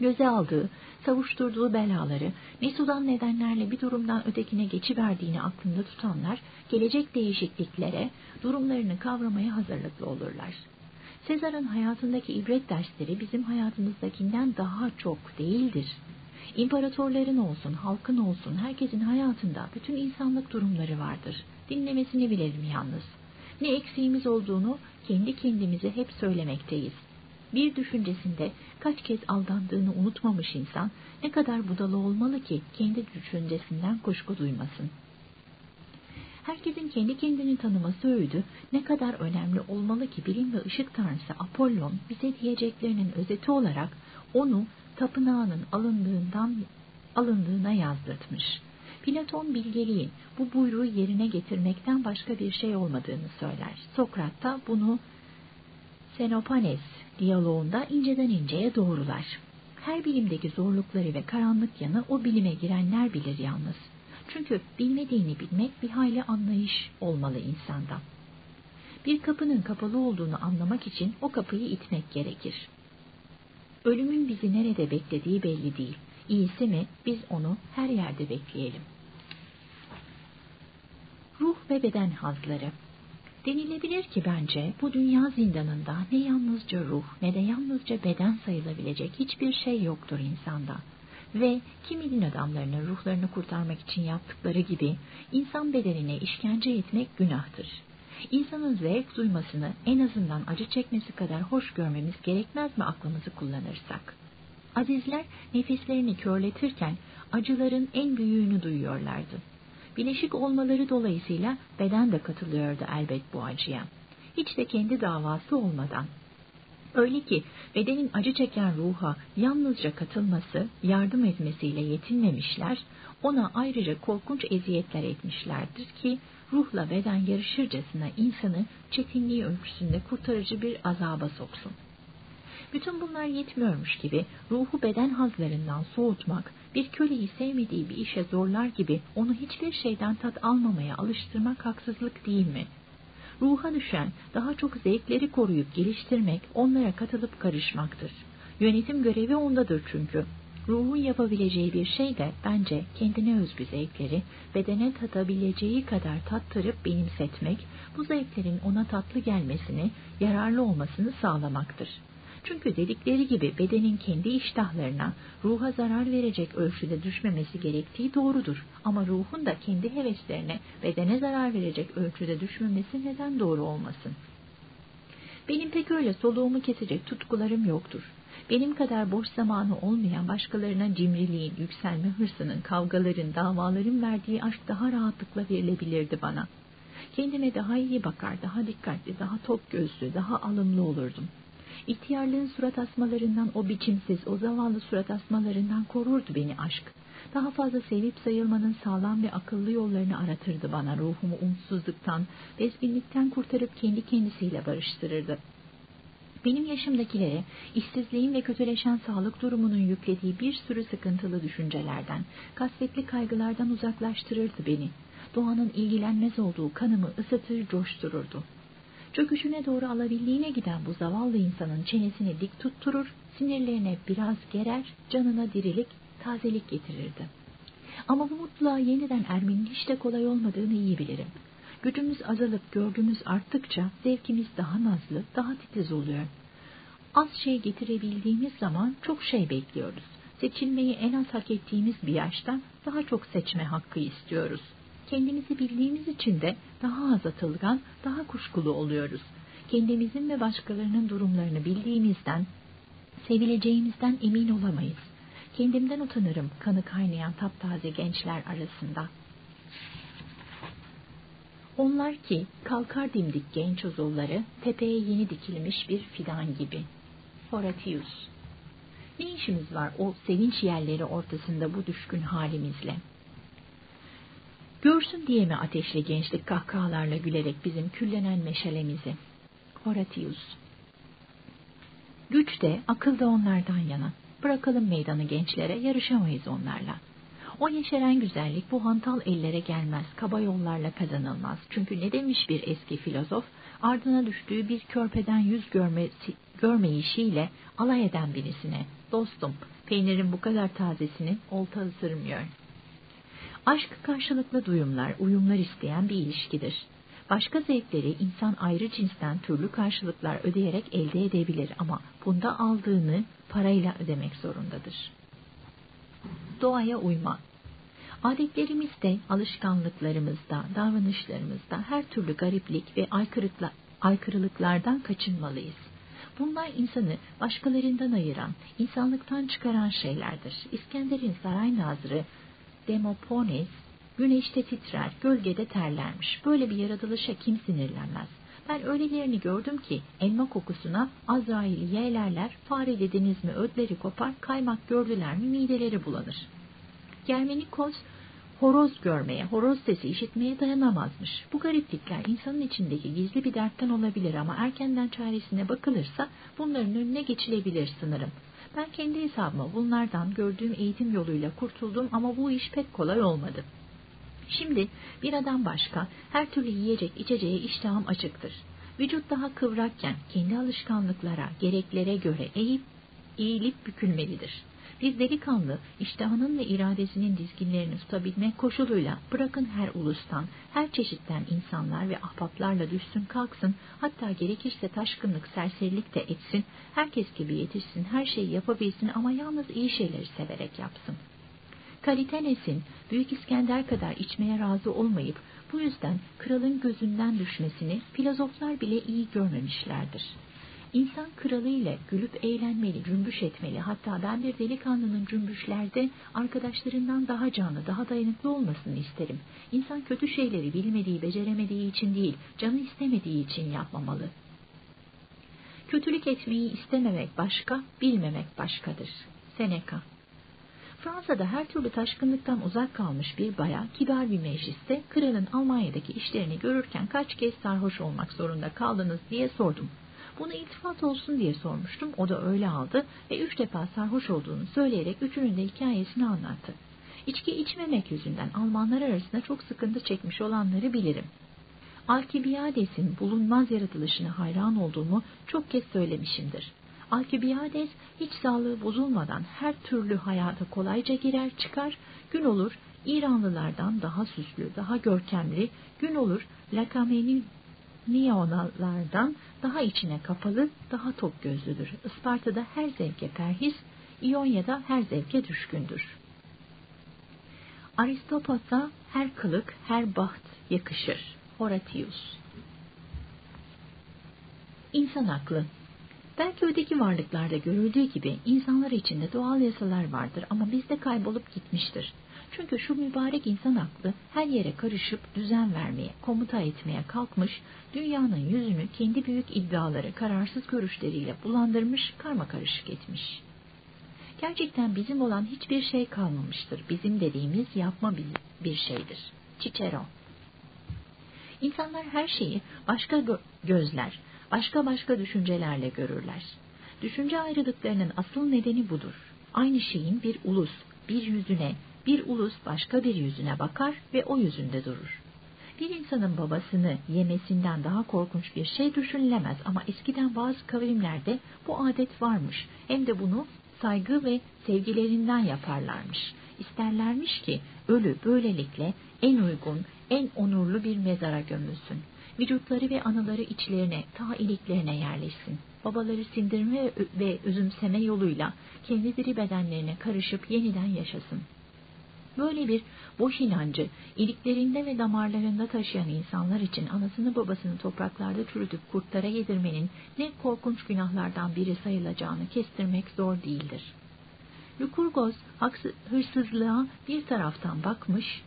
göze aldığı, savuşturduğu belaları, mesudan nedenlerle bir durumdan ötekine geçiverdiğini aklında tutanlar, gelecek değişikliklere, durumlarını kavramaya hazırlıklı olurlar. Sezar'ın hayatındaki ibret dersleri bizim hayatımızdakinden daha çok değildir. İmparatorların olsun, halkın olsun, herkesin hayatında bütün insanlık durumları vardır. Dinlemesini bilelim yalnız. Ne eksiğimiz olduğunu kendi kendimize hep söylemekteyiz bir düşüncesinde kaç kez aldandığını unutmamış insan ne kadar budalı olmalı ki kendi düşüncesinden kuşku duymasın. Herkesin kendi kendini tanıması öğüdü ne kadar önemli olmalı ki bilim ve ışık tanrısı Apollon bize diyeceklerinin özeti olarak onu tapınağının alındığından alındığına yazdırtmış. Platon bilgeliğin bu buyruğu yerine getirmekten başka bir şey olmadığını söyler. Sokrat da bunu Senopanes diyaloğunda inceden inceye doğrular. Her bilimdeki zorlukları ve karanlık yanı o bilime girenler bilir yalnız. Çünkü bilmediğini bilmek bir hayli anlayış olmalı insanda. Bir kapının kapalı olduğunu anlamak için o kapıyı itmek gerekir. Ölümün bizi nerede beklediği belli değil. İyisi mi biz onu her yerde bekleyelim. Ruh ve beden hazları Denilebilir ki bence bu dünya zindanında ne yalnızca ruh ne de yalnızca beden sayılabilecek hiçbir şey yoktur insanda. Ve kimi din adamlarının ruhlarını kurtarmak için yaptıkları gibi insan bedenine işkence etmek günahtır. İnsanın zevk duymasını en azından acı çekmesi kadar hoş görmemiz gerekmez mi aklımızı kullanırsak? Azizler nefislerini körletirken acıların en büyüğünü duyuyorlardı Bileşik olmaları dolayısıyla beden de katılıyordu elbet bu acıya. Hiç de kendi davası olmadan. Öyle ki bedenin acı çeken ruha yalnızca katılması, yardım etmesiyle yetinmemişler, ona ayrıca korkunç eziyetler etmişlerdir ki ruhla beden yarışırcasına insanı çetinliği ölçüsünde kurtarıcı bir azaba soksun. Bütün bunlar yetmiyormuş gibi ruhu beden hazlarından soğutmak, bir köleyi sevmediği bir işe zorlar gibi onu hiçbir şeyden tat almamaya alıştırmak haksızlık değil mi? Ruha düşen daha çok zevkleri koruyup geliştirmek, onlara katılıp karışmaktır. Yönetim görevi ondadır çünkü. Ruhun yapabileceği bir şey de bence kendine özgü zevkleri bedene tatabileceği kadar tattırıp benimsetmek, bu zevklerin ona tatlı gelmesini, yararlı olmasını sağlamaktır. Çünkü dedikleri gibi bedenin kendi iştahlarına, ruha zarar verecek ölçüde düşmemesi gerektiği doğrudur. Ama ruhun da kendi heveslerine, bedene zarar verecek ölçüde düşmemesi neden doğru olmasın? Benim pek öyle soluğumu kesecek tutkularım yoktur. Benim kadar boş zamanı olmayan başkalarına cimriliğin, yükselme hırsının, kavgaların, davaların verdiği aşk daha rahatlıkla verilebilirdi bana. Kendime daha iyi bakar, daha dikkatli, daha top gözlü, daha alımlı olurdum. İhtiyarlığın surat asmalarından o biçimsiz, o zavallı surat asmalarından korurdu beni aşk. Daha fazla sevip sayılmanın sağlam ve akıllı yollarını aratırdı bana ruhumu umutsuzluktan, bezginlikten kurtarıp kendi kendisiyle barıştırırdı. Benim yaşımdakilere işsizliğin ve kötüleşen sağlık durumunun yüklediği bir sürü sıkıntılı düşüncelerden, kasvetli kaygılardan uzaklaştırırdı beni. Doğanın ilgilenmez olduğu kanımı ısıtır, coştururdu. Çöküşüne doğru alabildiğine giden bu zavallı insanın çenesini dik tutturur, sinirlerine biraz gerer, canına dirilik tazelik getirirdi. Ama bu mutluluğa yeniden ermenin hiç de kolay olmadığını iyi bilirim. Gücümüz azalıp gördüğümüz arttıkça zevkimiz daha nazlı, daha titiz oluyor. Az şey getirebildiğimiz zaman çok şey bekliyoruz. Seçilmeyi en az hak ettiğimiz bir yaşta daha çok seçme hakkı istiyoruz. Kendimizi bildiğimiz için de daha az atılgan, daha kuşkulu oluyoruz. Kendimizin ve başkalarının durumlarını bildiğimizden, sevileceğimizden emin olamayız. Kendimden utanırım kanı kaynayan taptaze gençler arasında. Onlar ki kalkar dimdik genç uzulları tepeye yeni dikilmiş bir fidan gibi. Horatius Ne işimiz var o sevinç yerleri ortasında bu düşkün halimizle? Görsün diye mi ateşli gençlik kahkahalarla gülerek bizim küllenen meşalemizi? Horatius Güç de akıl da onlardan yana. Bırakalım meydanı gençlere, yarışamayız onlarla. O yeşeren güzellik bu hantal ellere gelmez, kaba yollarla kazanılmaz. Çünkü ne demiş bir eski filozof, ardına düştüğü bir körpeden yüz görmesi, görmeyişiyle alay eden birisine, dostum, peynirin bu kadar tazesini olta ısırmıyor. Aşk karşılıklı duyumlar, uyumlar isteyen bir ilişkidir. Başka zevkleri insan ayrı cinsten türlü karşılıklar ödeyerek elde edebilir ama bunda aldığını parayla ödemek zorundadır. Doğaya uyma. Adetlerimizde, alışkanlıklarımızda, davranışlarımızda her türlü gariplik ve aykırılıklardan kaçınmalıyız. Bunlar insanı başkalarından ayıran, insanlıktan çıkaran şeylerdir. İskender'in saray nazırı Demopones Güneşte titrer, gölgede terlermiş. Böyle bir yaratılışa kim sinirlenmez? Ben öylelerini gördüm ki elma kokusuna Azrail'i yeğlerler, fare dediniz mi ödleri kopar, kaymak gördüler mi mideleri bulanır. Germenikos horoz görmeye, horoz sesi işitmeye dayanamazmış. Bu gariplikler insanın içindeki gizli bir dertten olabilir ama erkenden çaresine bakılırsa bunların önüne geçilebilir sınırım. Ben kendi hesabıma bunlardan gördüğüm eğitim yoluyla kurtuldum ama bu iş pek kolay olmadı. Şimdi bir adam başka her türlü yiyecek içeceğe iştahım açıktır. Vücut daha kıvrakken kendi alışkanlıklara, gereklere göre eğip, eğilip bükülmelidir. Bir delikanlı iştahının ve iradesinin dizginlerini tutabilmek koşuluyla bırakın her ulustan, her çeşitten insanlar ve ahbaplarla düşsün kalksın, hatta gerekirse taşkınlık, serserilik de etsin, herkes gibi yetişsin, her şeyi yapabilsin ama yalnız iyi şeyleri severek yapsın.'' Kalitenes'in Büyük İskender kadar içmeye razı olmayıp bu yüzden kralın gözünden düşmesini filozoflar bile iyi görmemişlerdir. İnsan kralı ile gülüp eğlenmeli, cümbüş etmeli. Hatta ben bir delikanlının cümbüşlerde arkadaşlarından daha canlı, daha dayanıklı olmasını isterim. İnsan kötü şeyleri bilmediği, beceremediği için değil, canı istemediği için yapmamalı. Kötülük etmeyi istememek başka, bilmemek başkadır. Seneca Fransa'da her türlü taşkınlıktan uzak kalmış bir baya kibar bir mecliste kralın Almanya'daki işlerini görürken kaç kez sarhoş olmak zorunda kaldınız diye sordum. Bunu iltifat olsun diye sormuştum. O da öyle aldı ve üç defa sarhoş olduğunu söyleyerek üçünün de hikayesini anlattı. İçki içmemek yüzünden Almanlar arasında çok sıkıntı çekmiş olanları bilirim. Alkibiades'in bulunmaz yaratılışına hayran olduğumu çok kez söylemişimdir. Alkibiades hiç sağlığı bozulmadan her türlü hayata kolayca girer çıkar, gün olur İranlılardan daha süslü, daha görkemli, gün olur Lakameniyaonalardan daha içine kapalı, daha top gözlüdür. Isparta'da her zevke perhis, İonya'da her zevke düşkündür. Aristopat'a her kılık, her baht yakışır. Horatius İnsan aklı Belki öteki varlıklarda görüldüğü gibi insanlar içinde doğal yasalar vardır ama bizde kaybolup gitmiştir. Çünkü şu mübarek insan aklı her yere karışıp düzen vermeye, komuta etmeye kalkmış, dünyanın yüzünü kendi büyük iddiaları, kararsız görüşleriyle bulandırmış, karma karışık etmiş. Gerçekten bizim olan hiçbir şey kalmamıştır. Bizim dediğimiz yapma bir şeydir. Cicero İnsanlar her şeyi başka gözler, başka başka düşüncelerle görürler. Düşünce ayrılıklarının asıl nedeni budur. Aynı şeyin bir ulus, bir yüzüne, bir ulus başka bir yüzüne bakar ve o yüzünde durur. Bir insanın babasını yemesinden daha korkunç bir şey düşünülemez ama eskiden bazı kavimlerde bu adet varmış. Hem de bunu saygı ve sevgilerinden yaparlarmış. İsterlermiş ki ölü böylelikle en uygun, en onurlu bir mezara gömülsün. Vücutları ve anıları içlerine, ta iliklerine yerleşsin. Babaları sindirme ve üzümseme yoluyla kendi diri bedenlerine karışıp yeniden yaşasın. Böyle bir boş inancı iliklerinde ve damarlarında taşıyan insanlar için anasını babasını topraklarda çürütüp kurtlara yedirmenin ne korkunç günahlardan biri sayılacağını kestirmek zor değildir. Lukurgoz hırsızlığa bir taraftan bakmış,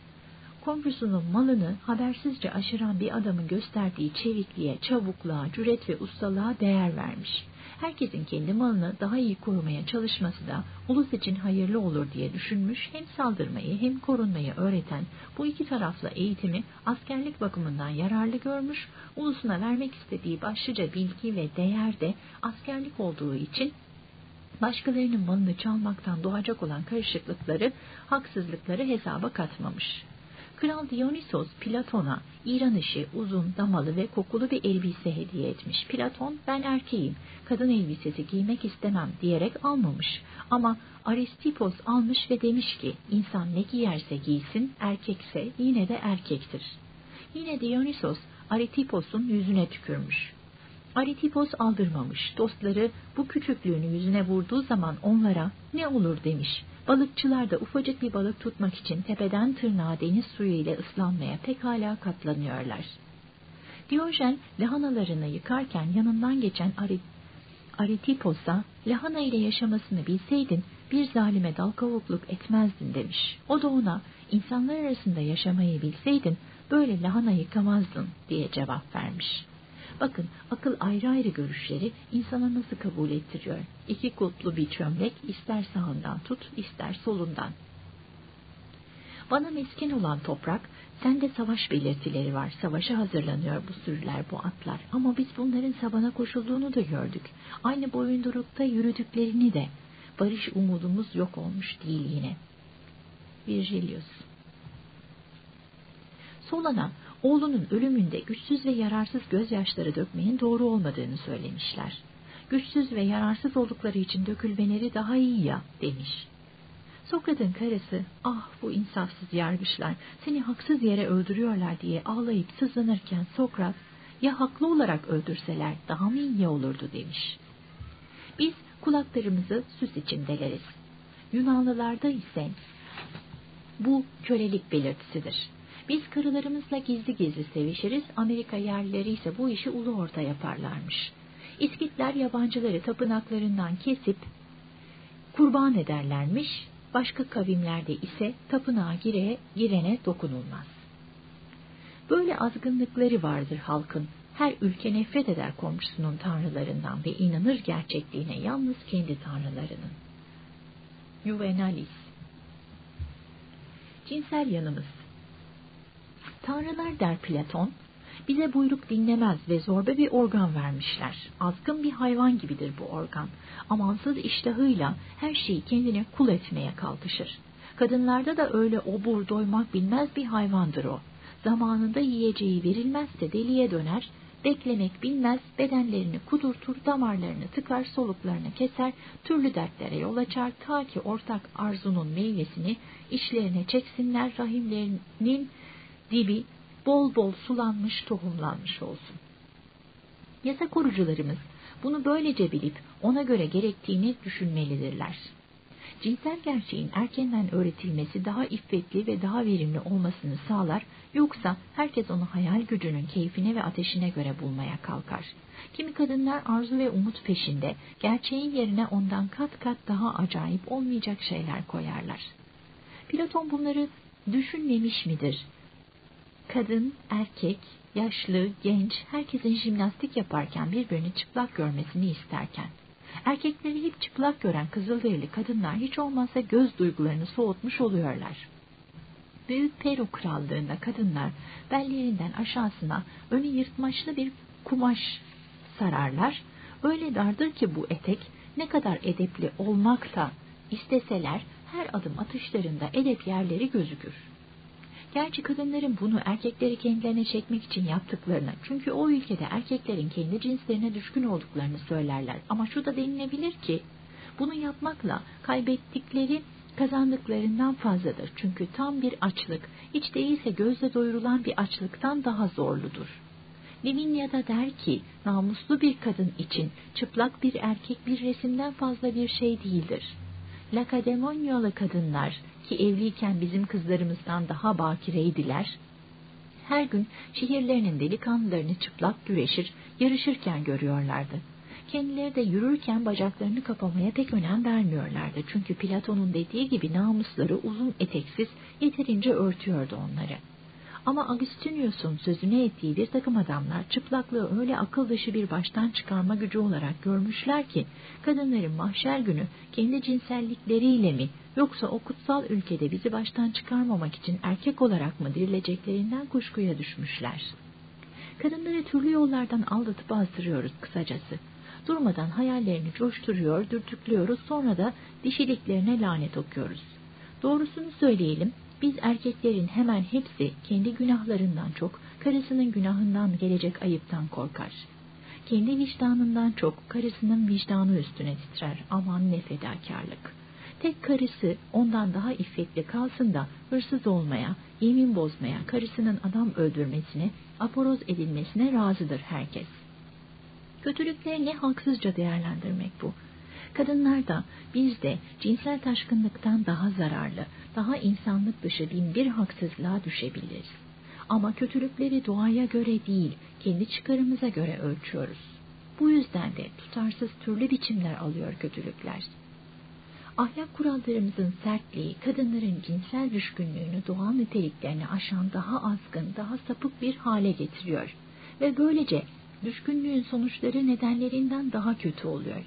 komşusunun malını habersizce aşıran bir adamın gösterdiği çevikliğe, çabukluğa, cüret ve ustalığa değer vermiş. Herkesin kendi malını daha iyi korumaya çalışması da ulus için hayırlı olur diye düşünmüş, hem saldırmayı hem korunmayı öğreten bu iki taraflı eğitimi askerlik bakımından yararlı görmüş, ulusuna vermek istediği başlıca bilgi ve değer de askerlik olduğu için başkalarının malını çalmaktan doğacak olan karışıklıkları, haksızlıkları hesaba katmamış. Kral Dionysos Platon'a İran işi uzun, damalı ve kokulu bir elbise hediye etmiş. Platon ben erkeğim, kadın elbisesi giymek istemem diyerek almamış. Ama Aristippos almış ve demiş ki insan ne giyerse giysin, erkekse yine de erkektir. Yine Dionysos Aritippos'un yüzüne tükürmüş. Aritipos aldırmamış. Dostları bu küçüklüğünü yüzüne vurduğu zaman onlara ne olur demiş. Balıkçılar da ufacık bir balık tutmak için tepeden tırnağa deniz suyu ile ıslanmaya pekala katlanıyorlar. Diyojen lahanalarını yıkarken yanından geçen Aritipos'a lahana ile yaşamasını bilseydin bir zalime dal kavukluk etmezdin demiş. O da ona insanlar arasında yaşamayı bilseydin böyle lahana yıkamazdın diye cevap vermiş. Bakın akıl ayrı ayrı görüşleri insana nasıl kabul ettiriyor. İki kutlu bir çömlek ister sağından tut ister solundan. Bana mesken olan toprak, sende savaş belirtileri var. Savaşa hazırlanıyor bu sürüler, bu atlar. Ama biz bunların sabana koşulduğunu da gördük. Aynı boyundurukta yürüdüklerini de. Barış umudumuz yok olmuş değil yine. Virgilius Solana oğlunun ölümünde güçsüz ve yararsız gözyaşları dökmenin doğru olmadığını söylemişler. Güçsüz ve yararsız oldukları için dökülmeleri daha iyi ya demiş. Sokrat'ın karısı, ah bu insafsız yargıçlar seni haksız yere öldürüyorlar diye ağlayıp sızlanırken Sokrat, ya haklı olarak öldürseler daha mı iyi olurdu demiş. Biz kulaklarımızı süs için deleriz. Yunanlılarda ise bu kölelik belirtisidir. Biz karılarımızla gizli gizli sevişiriz, Amerika yerlileri ise bu işi ulu orta yaparlarmış. İskitler yabancıları tapınaklarından kesip kurban ederlermiş, başka kavimlerde ise tapınağa gireye, girene dokunulmaz. Böyle azgınlıkları vardır halkın. Her ülke nefret eder komşusunun tanrılarından ve inanır gerçekliğine yalnız kendi tanrılarının. Juvenalis Cinsel yanımız Tanrılar der Platon, bize buyruk dinlemez ve zorba bir organ vermişler. Azgın bir hayvan gibidir bu organ. Amansız iştahıyla her şeyi kendine kul etmeye kalkışır. Kadınlarda da öyle obur doymak bilmez bir hayvandır o. Zamanında yiyeceği verilmezse deliye döner, beklemek bilmez, bedenlerini kudurtur, damarlarını tıkar, soluklarını keser, türlü dertlere yol açar, ta ki ortak arzunun meyvesini işlerine çeksinler, rahimlerinin dibi bol bol sulanmış, tohumlanmış olsun. Yasa korucularımız bunu böylece bilip ona göre gerektiğini düşünmelidirler. Cinsel gerçeğin erkenden öğretilmesi daha iffetli ve daha verimli olmasını sağlar, yoksa herkes onu hayal gücünün keyfine ve ateşine göre bulmaya kalkar. Kimi kadınlar arzu ve umut peşinde, gerçeğin yerine ondan kat kat daha acayip olmayacak şeyler koyarlar. Platon bunları düşünmemiş midir? Kadın, erkek, yaşlı, genç, herkesin jimnastik yaparken birbirini çıplak görmesini isterken, erkekleri hep çıplak gören kızılderili kadınlar hiç olmazsa göz duygularını soğutmuş oluyorlar. Büyük Peru krallığında kadınlar bellerinden aşağısına önü yırtmaçlı bir kumaş sararlar. Öyle dardır ki bu etek ne kadar edepli olmak da isteseler her adım atışlarında edep yerleri gözükür. Gerçi kadınların bunu erkekleri kendilerine çekmek için yaptıklarını, çünkü o ülkede erkeklerin kendi cinslerine düşkün olduklarını söylerler. Ama şu da denilebilir ki, Bunu yapmakla kaybettikleri kazandıklarından fazladır. Çünkü tam bir açlık, hiç değilse gözle doyurulan bir açlıktan daha zorludur. Livinia da der ki, namuslu bir kadın için çıplak bir erkek bir resimden fazla bir şey değildir. Lakademonyalı kadınlar ki evliyken bizim kızlarımızdan daha bakireydiler, her gün şehirlerinin delikanlılarını çıplak güreşir, yarışırken görüyorlardı. Kendileri de yürürken bacaklarını kapamaya pek önem vermiyorlardı. Çünkü Platon'un dediği gibi namusları uzun eteksiz yeterince örtüyordu onları. Ama Agustinius'un sözüne ettiği bir takım adamlar çıplaklığı öyle akıl dışı bir baştan çıkarma gücü olarak görmüşler ki kadınların mahşer günü kendi cinsellikleriyle mi yoksa o kutsal ülkede bizi baştan çıkarmamak için erkek olarak mı dirileceklerinden kuşkuya düşmüşler. Kadınları türlü yollardan aldatıp azdırıyoruz kısacası. Durmadan hayallerini coşturuyor, dürtüklüyoruz, sonra da dişiliklerine lanet okuyoruz. Doğrusunu söyleyelim, biz erkeklerin hemen hepsi kendi günahlarından çok karısının günahından gelecek ayıptan korkar. Kendi vicdanından çok karısının vicdanı üstüne titrer. Aman ne fedakarlık. Tek karısı ondan daha iffetli kalsın da hırsız olmaya, yemin bozmaya, karısının adam öldürmesine, aporoz edilmesine razıdır herkes. Kötülüklerini haksızca değerlendirmek bu. Kadınlar da biz de cinsel taşkınlıktan daha zararlı, daha insanlık dışı bin bir haksızlığa düşebiliriz. Ama kötülükleri doğaya göre değil, kendi çıkarımıza göre ölçüyoruz. Bu yüzden de tutarsız türlü biçimler alıyor kötülükler. Ahlak kurallarımızın sertliği, kadınların cinsel düşkünlüğünü doğal niteliklerini aşan daha azgın, daha sapık bir hale getiriyor. Ve böylece düşkünlüğün sonuçları nedenlerinden daha kötü oluyor.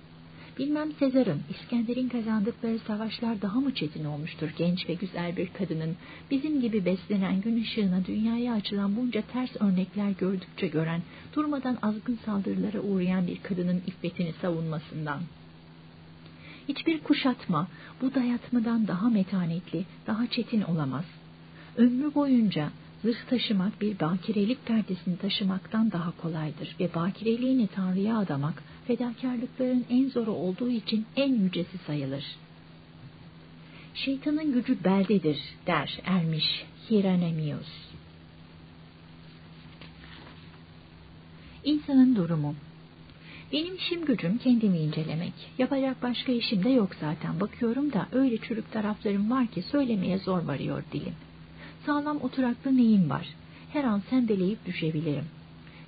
Bilmem Sezar'ın, İskender'in kazandıkları savaşlar daha mı çetin olmuştur genç ve güzel bir kadının, bizim gibi beslenen gün ışığına dünyaya açılan bunca ters örnekler gördükçe gören, durmadan azgın saldırılara uğrayan bir kadının iffetini savunmasından. Hiçbir kuşatma bu dayatmadan daha metanetli, daha çetin olamaz. Ömrü boyunca zırh taşımak bir bakirelik perdesini taşımaktan daha kolaydır ve bakireliğini Tanrı'ya adamak fedakarlıkların en zoru olduğu için en yücesi sayılır. Şeytanın gücü beldedir der ermiş Hieronemius. İnsanın durumu benim işim gücüm kendimi incelemek. Yapacak başka işim de yok zaten. Bakıyorum da öyle çürük taraflarım var ki söylemeye zor varıyor dilim. Sağlam oturaklı neyim var? Her an sendeleyip düşebilirim.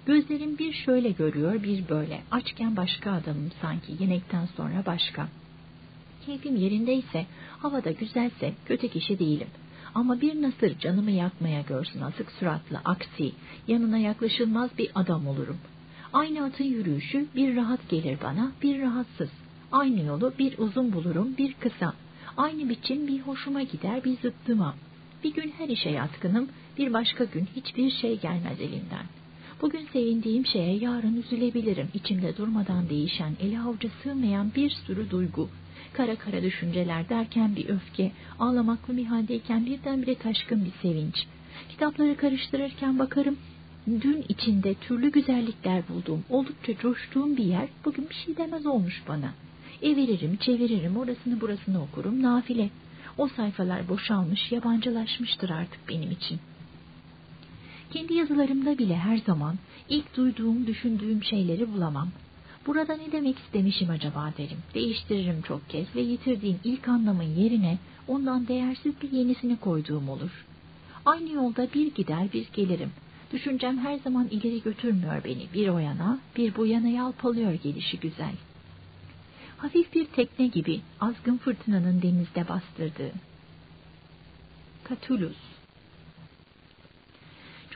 Gözlerim bir şöyle görüyor, bir böyle. Açken başka adamım sanki, yemekten sonra başka. Keyfim yerindeyse, havada güzelse kötü kişi değilim. Ama bir nasır canımı yakmaya görsün asık suratlı, aksi, yanına yaklaşılmaz bir adam olurum. Aynı atın yürüyüşü bir rahat gelir bana, bir rahatsız. Aynı yolu bir uzun bulurum, bir kısa. Aynı biçim bir hoşuma gider, bir zıttıma. Bir gün her işe yatkınım, bir başka gün hiçbir şey gelmez elimden. Bugün sevindiğim şeye yarın üzülebilirim. İçimde durmadan değişen, eli avuca sığmayan bir sürü duygu. Kara kara düşünceler derken bir öfke, ağlamaklı bir haldeyken birdenbire taşkın bir sevinç. Kitapları karıştırırken bakarım, dün içinde türlü güzellikler bulduğum, oldukça coştuğum bir yer bugün bir şey demez olmuş bana. Eviririm, çeviririm, orasını burasını okurum, nafile. O sayfalar boşalmış, yabancılaşmıştır artık benim için. Kendi yazılarımda bile her zaman ilk duyduğum, düşündüğüm şeyleri bulamam. Burada ne demek istemişim acaba derim. Değiştiririm çok kez ve yitirdiğim ilk anlamın yerine ondan değersiz bir yenisini koyduğum olur. Aynı yolda bir gider bir gelirim. Düşüncem her zaman ileri götürmüyor beni. Bir o yana, bir bu yana yalpalıyor gelişi güzel. Hafif bir tekne gibi azgın fırtınanın denizde bastırdığı. Katulus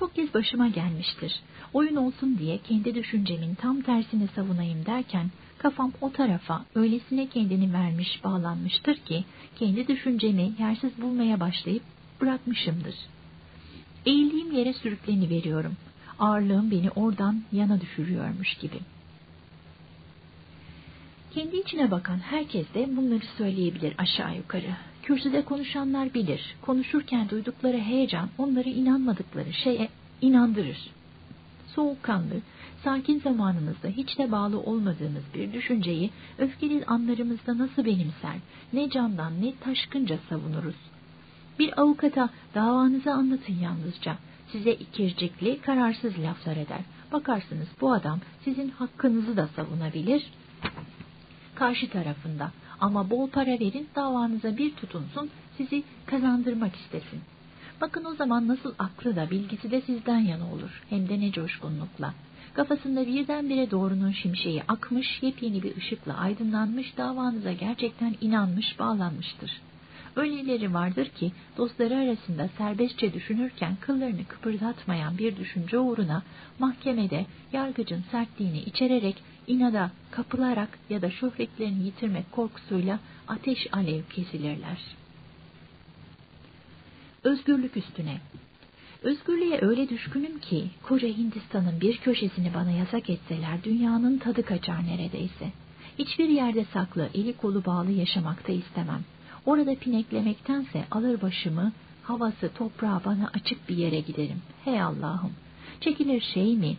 çok kez başıma gelmiştir. Oyun olsun diye kendi düşüncemin tam tersini savunayım derken kafam o tarafa öylesine kendini vermiş bağlanmıştır ki kendi düşüncemi yersiz bulmaya başlayıp bırakmışımdır. Eğildiğim yere sürükleni veriyorum. Ağırlığım beni oradan yana düşürüyormuş gibi. Kendi içine bakan herkes de bunları söyleyebilir aşağı yukarı. Kürsüde konuşanlar bilir. Konuşurken duydukları heyecan onları inanmadıkları şeye inandırır. soğukkanlı, sakin zamanımızda hiç de bağlı olmadığımız bir düşünceyi öfkeli anlarımızda nasıl benimser, ne candan ne taşkınca savunuruz. Bir avukata davanızı anlatın yalnızca. Size ikircikli, kararsız laflar eder. Bakarsınız bu adam sizin hakkınızı da savunabilir. Karşı tarafında ama bol para verin davanıza bir tutunsun sizi kazandırmak istesin. Bakın o zaman nasıl aklı da bilgisi de sizden yana olur. Hem de ne coşkunlukla. Kafasında birdenbire doğrunun şimşeği akmış, yepyeni bir ışıkla aydınlanmış, davanıza gerçekten inanmış, bağlanmıştır. Öyleleri vardır ki dostları arasında serbestçe düşünürken kıllarını kıpırdatmayan bir düşünce uğruna mahkemede yargıcın sertliğini içererek inada kapılarak ya da şöhretlerini yitirmek korkusuyla ateş alev kesilirler.'' Özgürlük üstüne. Özgürlüğe öyle düşkünüm ki koca Hindistan'ın bir köşesini bana yasak etseler dünyanın tadı kaçar neredeyse. Hiçbir yerde saklı, eli kolu bağlı yaşamakta istemem. Orada pineklemektense alır başımı, havası, toprağı bana açık bir yere giderim. Hey Allah'ım! Çekilir şey mi?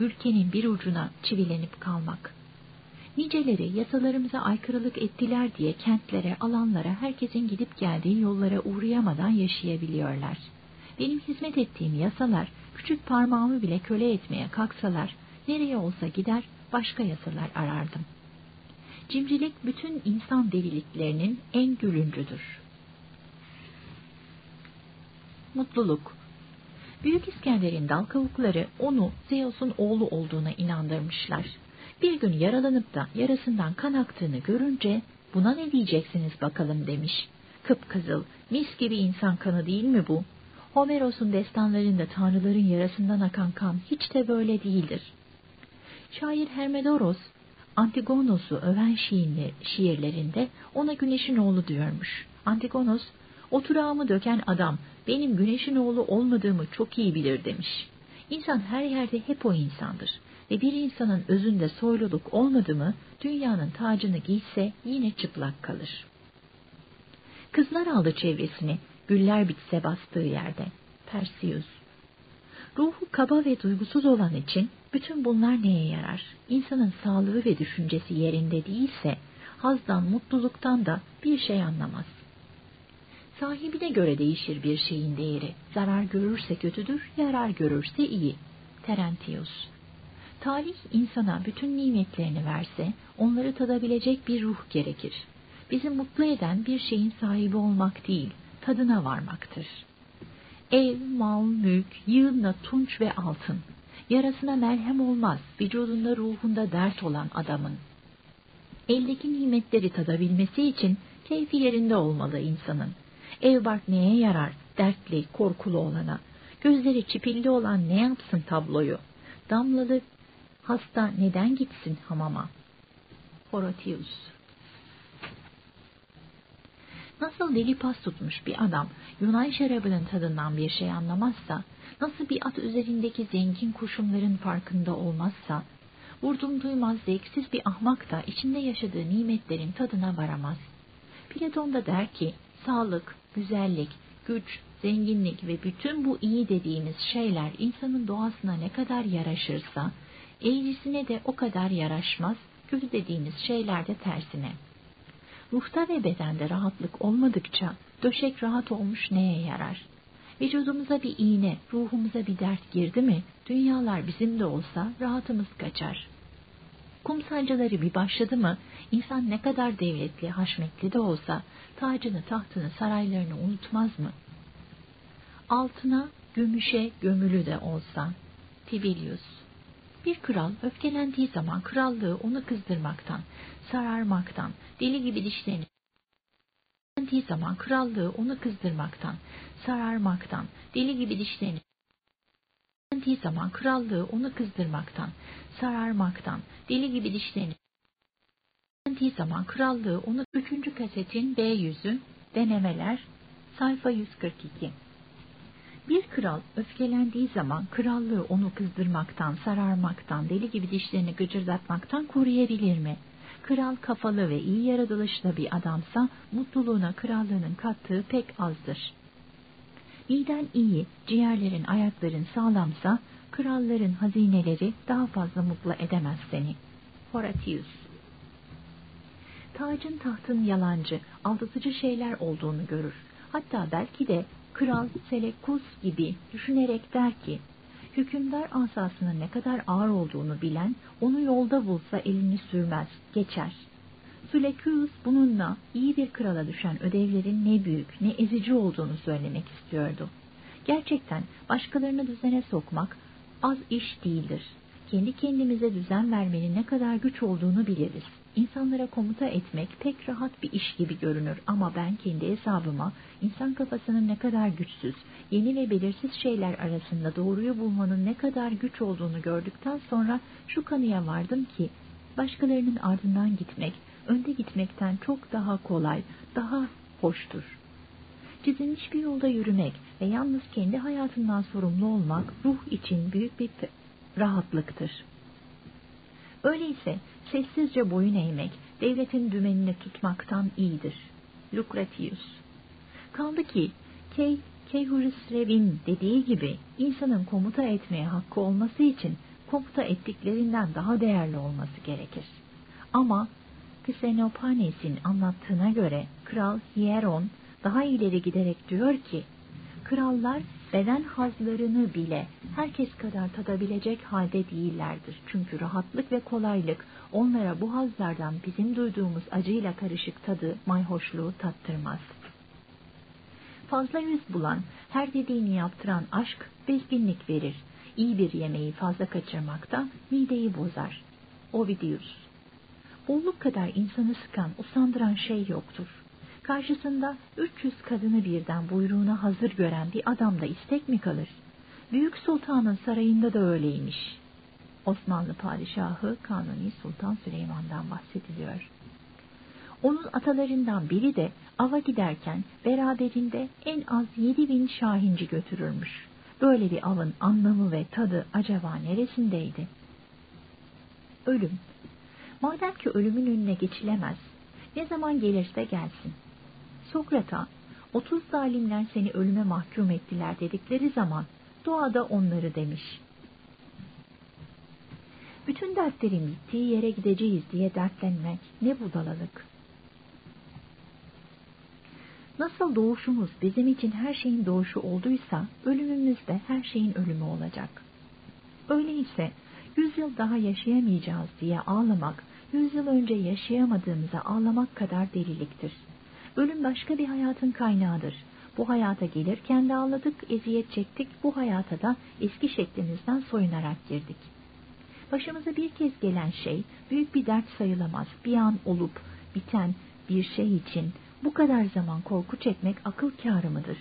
Ülkenin bir ucuna çivilenip kalmak. Niceleri yasalarımıza aykırılık ettiler diye kentlere, alanlara, herkesin gidip geldiği yollara uğrayamadan yaşayabiliyorlar. Benim hizmet ettiğim yasalar, küçük parmağımı bile köle etmeye kalksalar, nereye olsa gider, başka yasalar arardım. Cimrilik bütün insan deliliklerinin en gülüncüdür. Mutluluk Büyük İskender'in dal kavukları onu Zeus'un oğlu olduğuna inandırmışlar. Bir gün yaralanıp da yarasından kan aktığını görünce buna ne diyeceksiniz bakalım demiş. Kıpkızıl, mis gibi insan kanı değil mi bu? Homeros'un destanlarında tanrıların yarasından akan kan hiç de böyle değildir. Şair Hermedoros, Antigonos'u öven şiirlerinde ona güneşin oğlu diyormuş. Antigonos, oturağımı döken adam benim güneşin oğlu olmadığımı çok iyi bilir demiş. İnsan her yerde hep o insandır ve bir insanın özünde soyluluk olmadı mı dünyanın tacını giyse yine çıplak kalır. Kızlar aldı çevresini, güller bitse bastığı yerde. Perseus. Ruhu kaba ve duygusuz olan için bütün bunlar neye yarar? İnsanın sağlığı ve düşüncesi yerinde değilse, hazdan, mutluluktan da bir şey anlamaz. Sahibine göre değişir bir şeyin değeri. Zarar görürse kötüdür, yarar görürse iyi. Terentius Talih insana bütün nimetlerini verse, onları tadabilecek bir ruh gerekir. Bizi mutlu eden bir şeyin sahibi olmak değil, tadına varmaktır. Ev, mal, mülk, yığınla tunç ve altın. Yarasına merhem olmaz, vücudunda ruhunda dert olan adamın. Eldeki nimetleri tadabilmesi için keyfi yerinde olmalı insanın. Ev bark neye yarar, dertli, korkulu olana? Gözleri çipilli olan ne yapsın tabloyu? Damlalı Hasta neden gitsin hamama? Horatius Nasıl deli pas tutmuş bir adam Yunan şarabının tadından bir şey anlamazsa, nasıl bir at üzerindeki zengin kuşumların farkında olmazsa, vurdum duymaz zevksiz bir ahmak da içinde yaşadığı nimetlerin tadına varamaz. Platon da der ki, sağlık, güzellik, güç, zenginlik ve bütün bu iyi dediğimiz şeyler insanın doğasına ne kadar yaraşırsa, eğrisine de o kadar yaraşmaz, kötü dediğimiz şeylerde tersine. Ruhta ve bedende rahatlık olmadıkça döşek rahat olmuş neye yarar? Vücudumuza bir iğne, ruhumuza bir dert girdi mi, dünyalar bizim de olsa rahatımız kaçar. Kum sancıları bir başladı mı, insan ne kadar devletli, haşmetli de olsa, tacını, tahtını, saraylarını unutmaz mı? Altına, gümüşe gömülü de olsa. Tibelius bir kral öfkelendiği zaman krallığı onu kızdırmaktan, sararmaktan, deli gibi dişlerini zaman krallığı onu kızdırmaktan, sararmaktan, deli gibi dişlerini öfkelendiği zaman krallığı onu kızdırmaktan, sararmaktan, deli gibi dişlerini öfkelendiği zaman krallığı onu üçüncü kasetin B yüzü denemeler sayfa 142 bir kral öfkelendiği zaman krallığı onu kızdırmaktan, sararmaktan, deli gibi dişlerini gıcırdatmaktan koruyabilir mi? Kral kafalı ve iyi yaratılışlı bir adamsa mutluluğuna krallığının kattığı pek azdır. Miden iyi, ciğerlerin, ayakların sağlamsa kralların hazineleri daha fazla mutlu edemez seni. Horatius Tacın tahtın yalancı, aldatıcı şeyler olduğunu görür. Hatta belki de kral Selekus gibi düşünerek der ki, hükümdar asasının ne kadar ağır olduğunu bilen, onu yolda bulsa elini sürmez, geçer. Süleküs bununla iyi bir krala düşen ödevlerin ne büyük ne ezici olduğunu söylemek istiyordu. Gerçekten başkalarını düzene sokmak az iş değildir. Kendi kendimize düzen vermenin ne kadar güç olduğunu biliriz. İnsanlara komuta etmek pek rahat bir iş gibi görünür ama ben kendi hesabıma insan kafasının ne kadar güçsüz, yeni ve belirsiz şeyler arasında doğruyu bulmanın ne kadar güç olduğunu gördükten sonra şu kanıya vardım ki başkalarının ardından gitmek, önde gitmekten çok daha kolay, daha hoştur. Çizilmiş bir yolda yürümek ve yalnız kendi hayatından sorumlu olmak ruh için büyük bir rahatlıktır. Öyleyse sessizce boyun eğmek, devletin dümenini tutmaktan iyidir. Lucretius Kaldı ki Kay Keyhurisrev'in dediği gibi insanın komuta etmeye hakkı olması için komuta ettiklerinden daha değerli olması gerekir. Ama Xenopanes'in anlattığına göre Kral Hieron daha ileri giderek diyor ki, krallar beden hazlarını bile herkes kadar tadabilecek halde değillerdir. Çünkü rahatlık ve kolaylık onlara bu hazlardan bizim duyduğumuz acıyla karışık tadı, mayhoşluğu tattırmaz. Fazla yüz bulan, her dediğini yaptıran aşk bezginlik verir. İyi bir yemeği fazla kaçırmakta mideyi bozar. Ovidius Bolluk kadar insanı sıkan, usandıran şey yoktur. Karşısında 300 kadını birden buyruğuna hazır gören bir adamda istek mi kalır? Büyük Sultan'ın sarayında da öyleymiş. Osmanlı Padişahı Kanuni Sultan Süleyman'dan bahsediliyor. Onun atalarından biri de ava giderken beraberinde en az yedi bin şahinci götürürmüş. Böyle bir avın anlamı ve tadı acaba neresindeydi? Ölüm. Madem ki ölümün önüne geçilemez, ne zaman gelirse gelsin. Sokrat'a, otuz zalimler seni ölüme mahkum ettiler dedikleri zaman doğada onları demiş. Bütün dertlerin bittiği yere gideceğiz diye dertlenmek ne budalalık. Nasıl doğuşumuz bizim için her şeyin doğuşu olduysa, ölümümüz de her şeyin ölümü olacak. Öyleyse yüz yıl daha yaşayamayacağız diye ağlamak, yüz yıl önce yaşayamadığımıza ağlamak kadar deliliktir. Ölüm başka bir hayatın kaynağıdır. Bu hayata gelirken de ağladık, eziyet çektik, bu hayata da eski şeklimizden soyunarak girdik. Başımıza bir kez gelen şey büyük bir dert sayılamaz. Bir an olup biten bir şey için bu kadar zaman korku çekmek akıl kârı mıdır?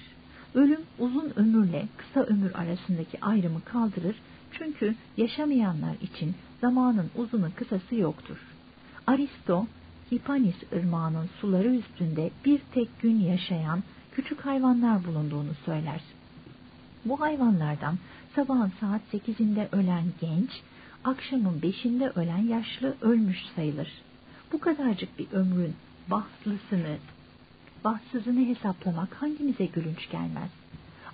Ölüm uzun ömürle kısa ömür arasındaki ayrımı kaldırır çünkü yaşamayanlar için zamanın uzunu kısası yoktur. Aristo, Hipanis ırmağının suları üstünde bir tek gün yaşayan küçük hayvanlar bulunduğunu söyler. Bu hayvanlardan sabahın saat sekizinde ölen genç, akşamın beşinde ölen yaşlı ölmüş sayılır. Bu kadarcık bir ömrün bahtslısını bahtsızını hesaplamak hangimize gülünç gelmez?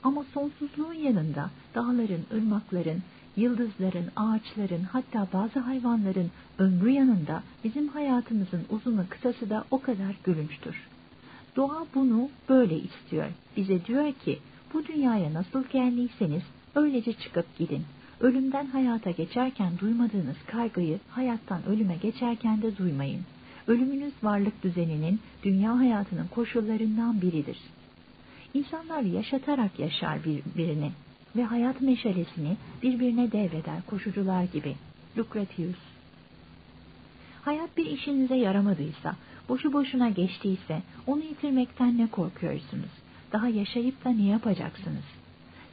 Ama sonsuzluğun yanında dağların, ırmakların, yıldızların, ağaçların, hatta bazı hayvanların ömrü yanında bizim hayatımızın uzunu kısası da o kadar gülünçtür. Doğa bunu böyle istiyor. Bize diyor ki, bu dünyaya nasıl geldiyseniz öylece çıkıp gidin. Ölümden hayata geçerken duymadığınız kaygıyı hayattan ölüme geçerken de duymayın. Ölümünüz varlık düzeninin, dünya hayatının koşullarından biridir. İnsanlar yaşatarak yaşar birbirini ve hayat meşalesini birbirine devreder koşucular gibi. Lucretius Hayat bir işinize yaramadıysa, boşu boşuna geçtiyse, onu yitirmekten ne korkuyorsunuz? Daha yaşayıp da ne yapacaksınız?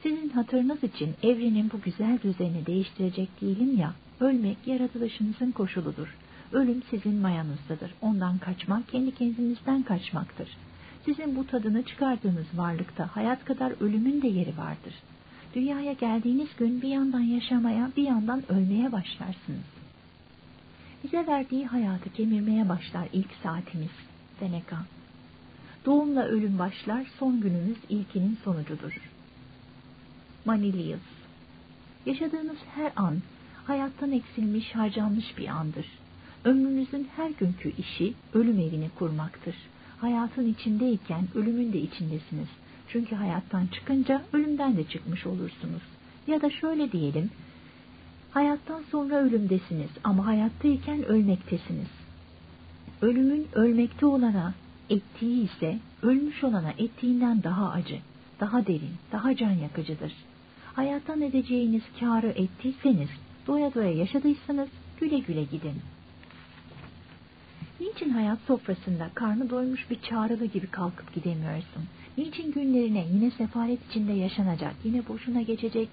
Sizin hatırınız için evrenin bu güzel düzeni değiştirecek değilim ya, ölmek yaratılışınızın koşuludur. Ölüm sizin mayanızdadır. Ondan kaçmak kendi kendinizden kaçmaktır. Sizin bu tadını çıkardığınız varlıkta hayat kadar ölümün de yeri vardır. Dünyaya geldiğiniz gün bir yandan yaşamaya bir yandan ölmeye başlarsınız. Bize verdiği hayatı kemirmeye başlar ilk saatimiz. Seneca. Doğumla ölüm başlar, son günümüz ilkinin sonucudur. Manilius Yaşadığınız her an hayattan eksilmiş, harcanmış bir andır. Ömrünüzün her günkü işi ölüm evini kurmaktır. Hayatın içindeyken ölümün de içindesiniz. Çünkü hayattan çıkınca ölümden de çıkmış olursunuz. Ya da şöyle diyelim, hayattan sonra ölümdesiniz ama hayattayken ölmektesiniz. Ölümün ölmekte olana ettiği ise ölmüş olana ettiğinden daha acı, daha derin, daha can yakıcıdır. Hayattan edeceğiniz kârı ettiyseniz, doya doya yaşadıysanız güle güle gidin. Niçin hayat sofrasında karnı doymuş bir çağrılı gibi kalkıp gidemiyorsun? Niçin günlerine yine sefalet içinde yaşanacak, yine boşuna geçecek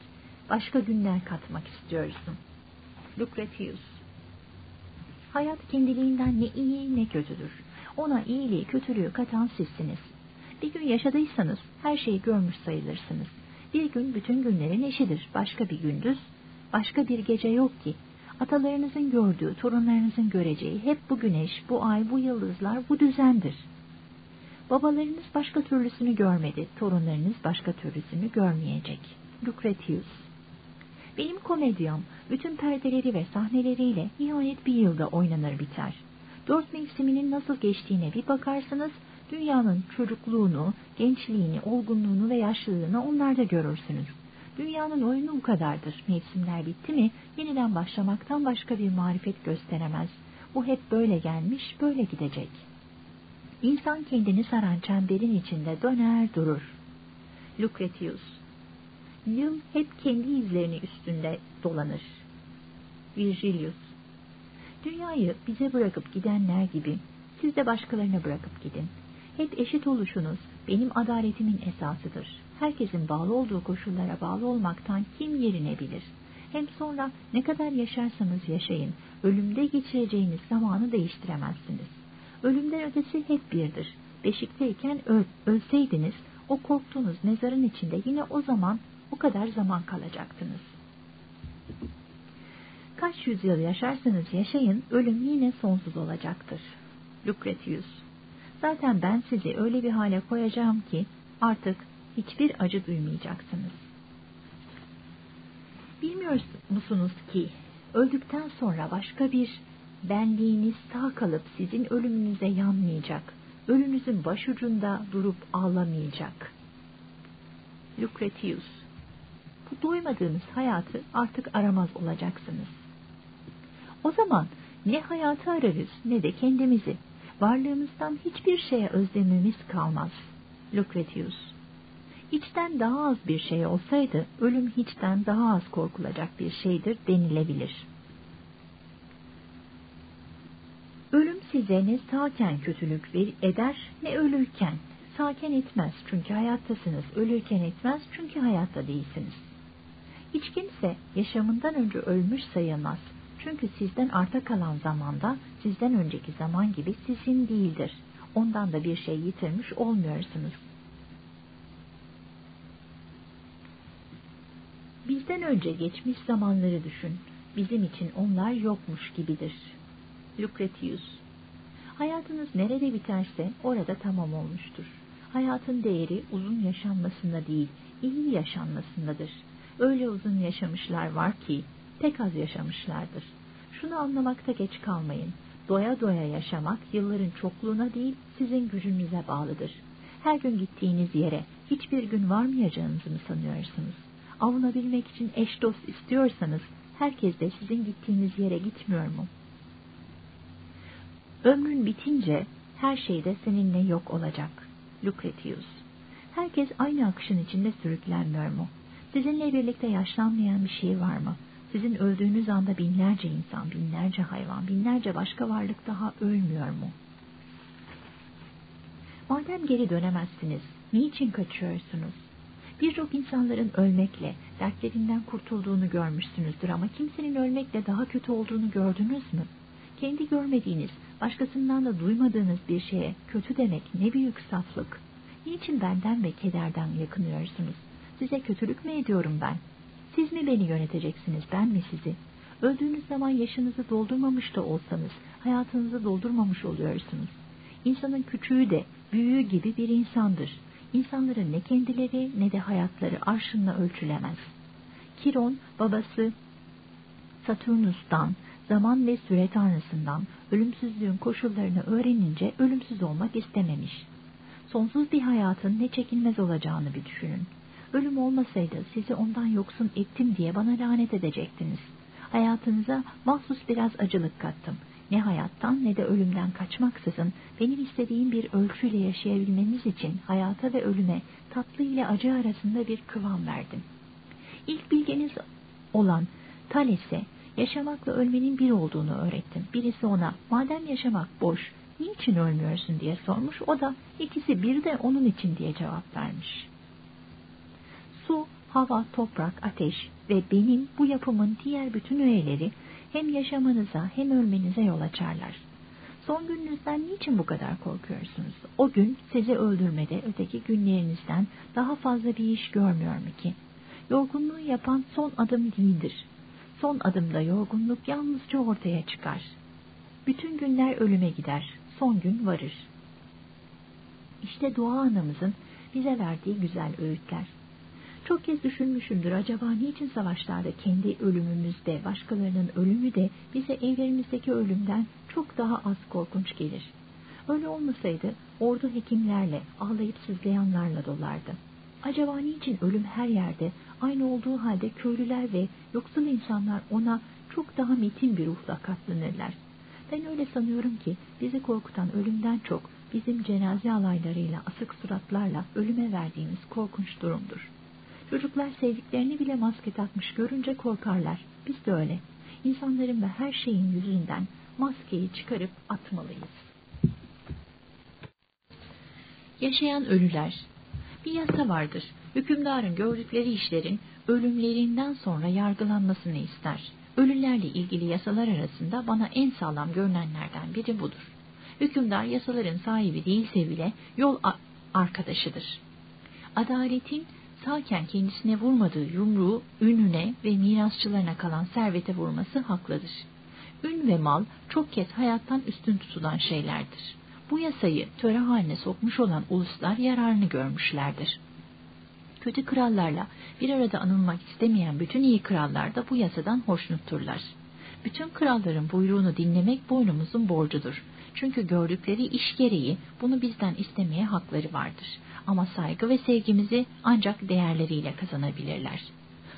başka günler katmak istiyorsun? Lucretius Hayat kendiliğinden ne iyi ne kötüdür. Ona iyiliği, kötülüğü katan sizsiniz. Bir gün yaşadıysanız her şeyi görmüş sayılırsınız. Bir gün bütün günlerin eşidir. Başka bir gündüz, başka bir gece yok ki. Atalarınızın gördüğü, torunlarınızın göreceği hep bu güneş, bu ay, bu yıldızlar, bu düzendir. Babalarınız başka türlüsünü görmedi, torunlarınız başka türlüsünü görmeyecek. Lucretius Benim komedyam bütün perdeleri ve sahneleriyle nihayet bir yılda oynanır biter. Dört mevsiminin nasıl geçtiğine bir bakarsınız, dünyanın çocukluğunu, gençliğini, olgunluğunu ve yaşlılığını onlarda görürsünüz. Dünyanın oyunu bu kadardır. Mevsimler bitti mi yeniden başlamaktan başka bir marifet gösteremez. Bu hep böyle gelmiş, böyle gidecek. İnsan kendini saran çemberin içinde döner durur. Lucretius Yıl hep kendi izlerini üstünde dolanır. Virgilius Dünyayı bize bırakıp gidenler gibi siz de başkalarına bırakıp gidin. Hep eşit oluşunuz benim adaletimin esasıdır. Herkesin bağlı olduğu koşullara bağlı olmaktan kim yerine bilir? Hem sonra ne kadar yaşarsanız yaşayın, ölümde geçireceğiniz zamanı değiştiremezsiniz. Ölümden ötesi hep birdir. Beşikteyken öl, ölseydiniz, o korktuğunuz mezarın içinde yine o zaman o kadar zaman kalacaktınız. Kaç yüzyıl yaşarsanız yaşayın, ölüm yine sonsuz olacaktır. Lucretius Zaten ben sizi öyle bir hale koyacağım ki artık hiçbir acı duymayacaksınız. Bilmiyor musunuz ki öldükten sonra başka bir benliğiniz sağ kalıp sizin ölümünüze yanmayacak, ölünüzün başucunda durup ağlamayacak. Lucretius Bu doymadığınız hayatı artık aramaz olacaksınız. O zaman ne hayatı ararız ne de kendimizi. Varlığımızdan hiçbir şeye özlemimiz kalmaz. Lucretius İçten daha az bir şey olsaydı ölüm hiçten daha az korkulacak bir şeydir denilebilir. Ölüm size ne sağken kötülük eder ne ölürken. Sağken etmez çünkü hayattasınız, ölürken etmez çünkü hayatta değilsiniz. Hiç kimse yaşamından önce ölmüş sayılmaz. Çünkü sizden arta kalan zamanda sizden önceki zaman gibi sizin değildir. Ondan da bir şey yitirmiş olmuyorsunuz. Bizden önce geçmiş zamanları düşün. Bizim için onlar yokmuş gibidir. Lucretius Hayatınız nerede biterse orada tamam olmuştur. Hayatın değeri uzun yaşanmasında değil, iyi yaşanmasındadır. Öyle uzun yaşamışlar var ki pek az yaşamışlardır. Şunu anlamakta geç kalmayın. Doya doya yaşamak yılların çokluğuna değil sizin gücünüze bağlıdır. Her gün gittiğiniz yere hiçbir gün varmayacağınızı mı sanıyorsunuz? Avunabilmek için eş dost istiyorsanız herkes de sizin gittiğiniz yere gitmiyor mu? Ömrün bitince her şey de seninle yok olacak. Lucretius Herkes aynı akışın içinde sürüklenmiyor mu? Sizinle birlikte yaşlanmayan bir şey var mı? Sizin öldüğünüz anda binlerce insan, binlerce hayvan, binlerce başka varlık daha ölmüyor mu? Madem geri dönemezsiniz, niçin kaçıyorsunuz? Birçok insanların ölmekle, dertlerinden kurtulduğunu görmüşsünüzdür ama kimsenin ölmekle daha kötü olduğunu gördünüz mü? Kendi görmediğiniz, başkasından da duymadığınız bir şeye kötü demek ne büyük saflık. Niçin benden ve kederden yakınıyorsunuz? Size kötülük mü ediyorum ben? Siz mi beni yöneteceksiniz, ben mi sizi? Öldüğünüz zaman yaşınızı doldurmamış da olsanız, hayatınızı doldurmamış oluyorsunuz. İnsanın küçüğü de, büyüğü gibi bir insandır. İnsanların ne kendileri ne de hayatları arşınla ölçülemez. Kiron babası Saturnus'tan, zaman ve süre tanrısından ölümsüzlüğün koşullarını öğrenince ölümsüz olmak istememiş. Sonsuz bir hayatın ne çekilmez olacağını bir düşünün. Ölüm olmasaydı sizi ondan yoksun ettim diye bana lanet edecektiniz. Hayatınıza mahsus biraz acılık kattım. Ne hayattan ne de ölümden kaçmaksızın benim istediğim bir ölçüyle yaşayabilmeniz için hayata ve ölüme tatlı ile acı arasında bir kıvam verdim. İlk bilgeniz olan Thales'e yaşamakla ölmenin bir olduğunu öğrettim. Birisi ona madem yaşamak boş, niçin ölmüyorsun diye sormuş. O da ikisi bir de onun için diye cevap vermiş. Su, hava, toprak, ateş ve benim bu yapımın diğer bütün öğeleri hem yaşamanıza hem ölmenize yol açarlar. Son gününüzden niçin bu kadar korkuyorsunuz? O gün sizi öldürmede öteki günlerinizden daha fazla bir iş görmüyor mu ki? Yorgunluğu yapan son adım değildir. Son adımda yorgunluk yalnızca ortaya çıkar. Bütün günler ölüme gider, son gün varır. İşte dua anamızın bize verdiği güzel öğütler. Çok kez düşünmüşümdür acaba niçin savaşlarda kendi ölümümüzde, başkalarının ölümü de bize evlerimizdeki ölümden çok daha az korkunç gelir. Öyle olmasaydı ordu hekimlerle, ağlayıp sızlayanlarla dolardı. Acaba niçin ölüm her yerde aynı olduğu halde köylüler ve yoksul insanlar ona çok daha metin bir ruhla katlanırlar? Ben öyle sanıyorum ki bizi korkutan ölümden çok bizim cenaze alaylarıyla, asık suratlarla ölüme verdiğimiz korkunç durumdur. Çocuklar sevdiklerini bile maske takmış görünce korkarlar. Biz de öyle. İnsanların ve her şeyin yüzünden maskeyi çıkarıp atmalıyız. Yaşayan ölüler Bir yasa vardır. Hükümdarın gördükleri işlerin ölümlerinden sonra yargılanmasını ister. Ölülerle ilgili yasalar arasında bana en sağlam görünenlerden biri budur. Hükümdar yasaların sahibi değilse bile yol arkadaşıdır. Adaletin sağken kendisine vurmadığı yumruğu ününe ve mirasçılarına kalan servete vurması haklıdır. Ün ve mal çok kez hayattan üstün tutulan şeylerdir. Bu yasayı töre haline sokmuş olan uluslar yararını görmüşlerdir. Kötü krallarla bir arada anılmak istemeyen bütün iyi krallar da bu yasadan hoşnutturlar. Bütün kralların buyruğunu dinlemek boynumuzun borcudur. Çünkü gördükleri iş gereği bunu bizden istemeye hakları vardır. Ama saygı ve sevgimizi ancak değerleriyle kazanabilirler.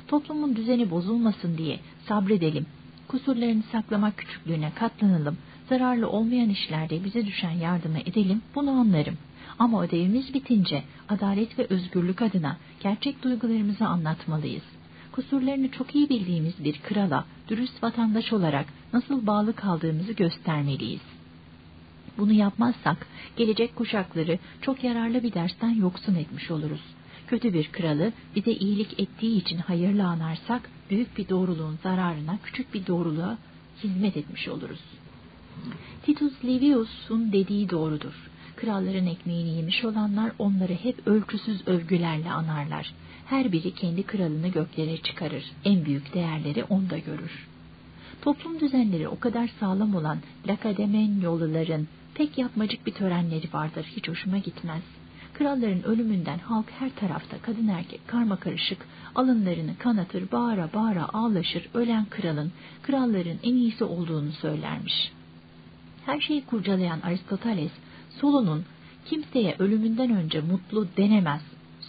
Toplumun düzeni bozulmasın diye sabredelim, kusurlarını saklamak küçüklüğüne katlanalım, zararlı olmayan işlerde bize düşen yardımı edelim, bunu anlarım. Ama ödevimiz bitince adalet ve özgürlük adına gerçek duygularımızı anlatmalıyız. Kusurlarını çok iyi bildiğimiz bir krala, dürüst vatandaş olarak nasıl bağlı kaldığımızı göstermeliyiz. Bunu yapmazsak gelecek kuşakları çok yararlı bir dersten yoksun etmiş oluruz. Kötü bir kralı bize iyilik ettiği için hayırlı anarsak büyük bir doğruluğun zararına küçük bir doğruluğa hizmet etmiş oluruz. Titus Livius'un dediği doğrudur. Kralların ekmeğini yemiş olanlar onları hep ölçüsüz övgülerle anarlar. Her biri kendi kralını göklere çıkarır. En büyük değerleri onda görür. Toplum düzenleri o kadar sağlam olan Lakademen yoluların pek yapmacık bir törenleri vardır. Hiç hoşuma gitmez. Kralların ölümünden halk her tarafta kadın erkek karma karışık alınlarını kanatır, bağıra bağıra ağlaşır, ölen kralın, kralların en iyisi olduğunu söylermiş. Her şeyi kurcalayan Aristoteles, Solon'un kimseye ölümünden önce mutlu denemez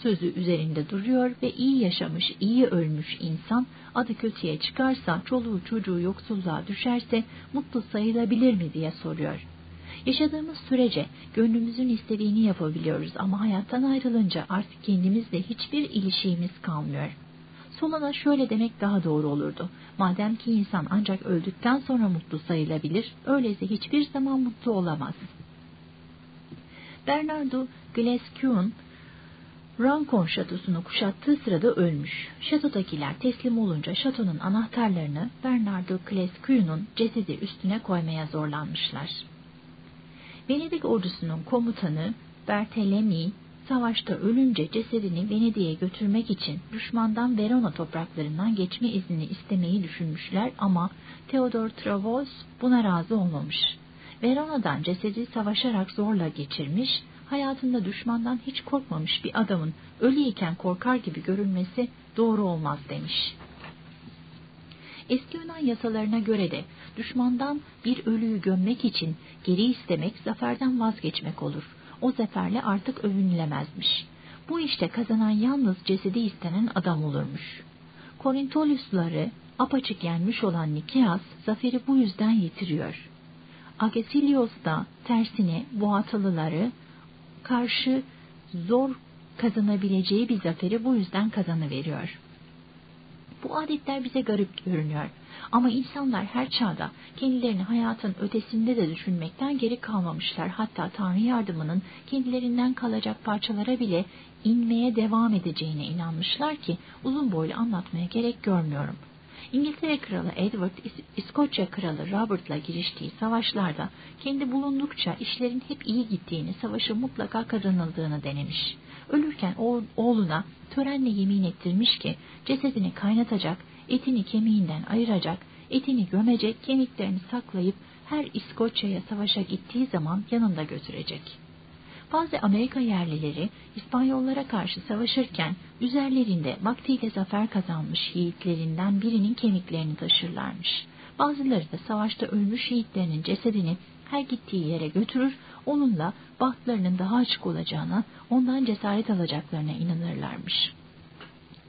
sözü üzerinde duruyor ve iyi yaşamış, iyi ölmüş insan adı kötüye çıkarsa, çoluğu çocuğu yoksulluğa düşerse mutlu sayılabilir mi diye soruyor. Yaşadığımız sürece gönlümüzün istediğini yapabiliyoruz ama hayattan ayrılınca artık kendimizle hiçbir ilişiğimiz kalmıyor. Solana şöyle demek daha doğru olurdu. Madem ki insan ancak öldükten sonra mutlu sayılabilir, öyleyse hiçbir zaman mutlu olamaz. Bernardo Glescue'un Rancon şatosunu kuşattığı sırada ölmüş. Şatodakiler teslim olunca şatonun anahtarlarını Bernardo Glescue'nun cesedi üstüne koymaya zorlanmışlar. Venedik ordusunun komutanı Bertelemi savaşta ölünce cesedini Venedik'e götürmek için düşmandan Verona topraklarından geçme iznini istemeyi düşünmüşler ama Theodor Travos buna razı olmamış. Verona'dan cesedi savaşarak zorla geçirmiş, hayatında düşmandan hiç korkmamış bir adamın ölüyken korkar gibi görünmesi doğru olmaz demiş. Eski Yunan yasalarına göre de düşmandan bir ölüyü gömmek için geri istemek zaferden vazgeçmek olur. O zaferle artık övünülemezmiş. Bu işte kazanan yalnız cesedi istenen adam olurmuş. Korintolusları apaçık yenmiş olan Nikias zaferi bu yüzden yitiriyor. Agesilaos da tersine Boğatalıları karşı zor kazanabileceği bir zaferi bu yüzden kazanıveriyor. Bu adetler bize garip görünüyor. Ama insanlar her çağda kendilerini hayatın ötesinde de düşünmekten geri kalmamışlar. Hatta Tanrı yardımının kendilerinden kalacak parçalara bile inmeye devam edeceğine inanmışlar ki uzun boylu anlatmaya gerek görmüyorum. İngiltere Kralı Edward, İskoçya Kralı Robert'la giriştiği savaşlarda kendi bulundukça işlerin hep iyi gittiğini, savaşı mutlaka kazanıldığını denemiş. Ölürken oğluna törenle yemin ettirmiş ki cesedini kaynatacak, etini kemiğinden ayıracak, etini gömecek, kemiklerini saklayıp her İskoçya'ya savaşa gittiği zaman yanında götürecek. Bazı Amerika yerlileri İspanyollara karşı savaşırken üzerlerinde vaktiyle zafer kazanmış yiğitlerinden birinin kemiklerini taşırlarmış. Bazıları da savaşta ölmüş yiğitlerinin cesedini her gittiği yere götürür, onunla bahtlarının daha açık olacağına, ondan cesaret alacaklarına inanırlarmış.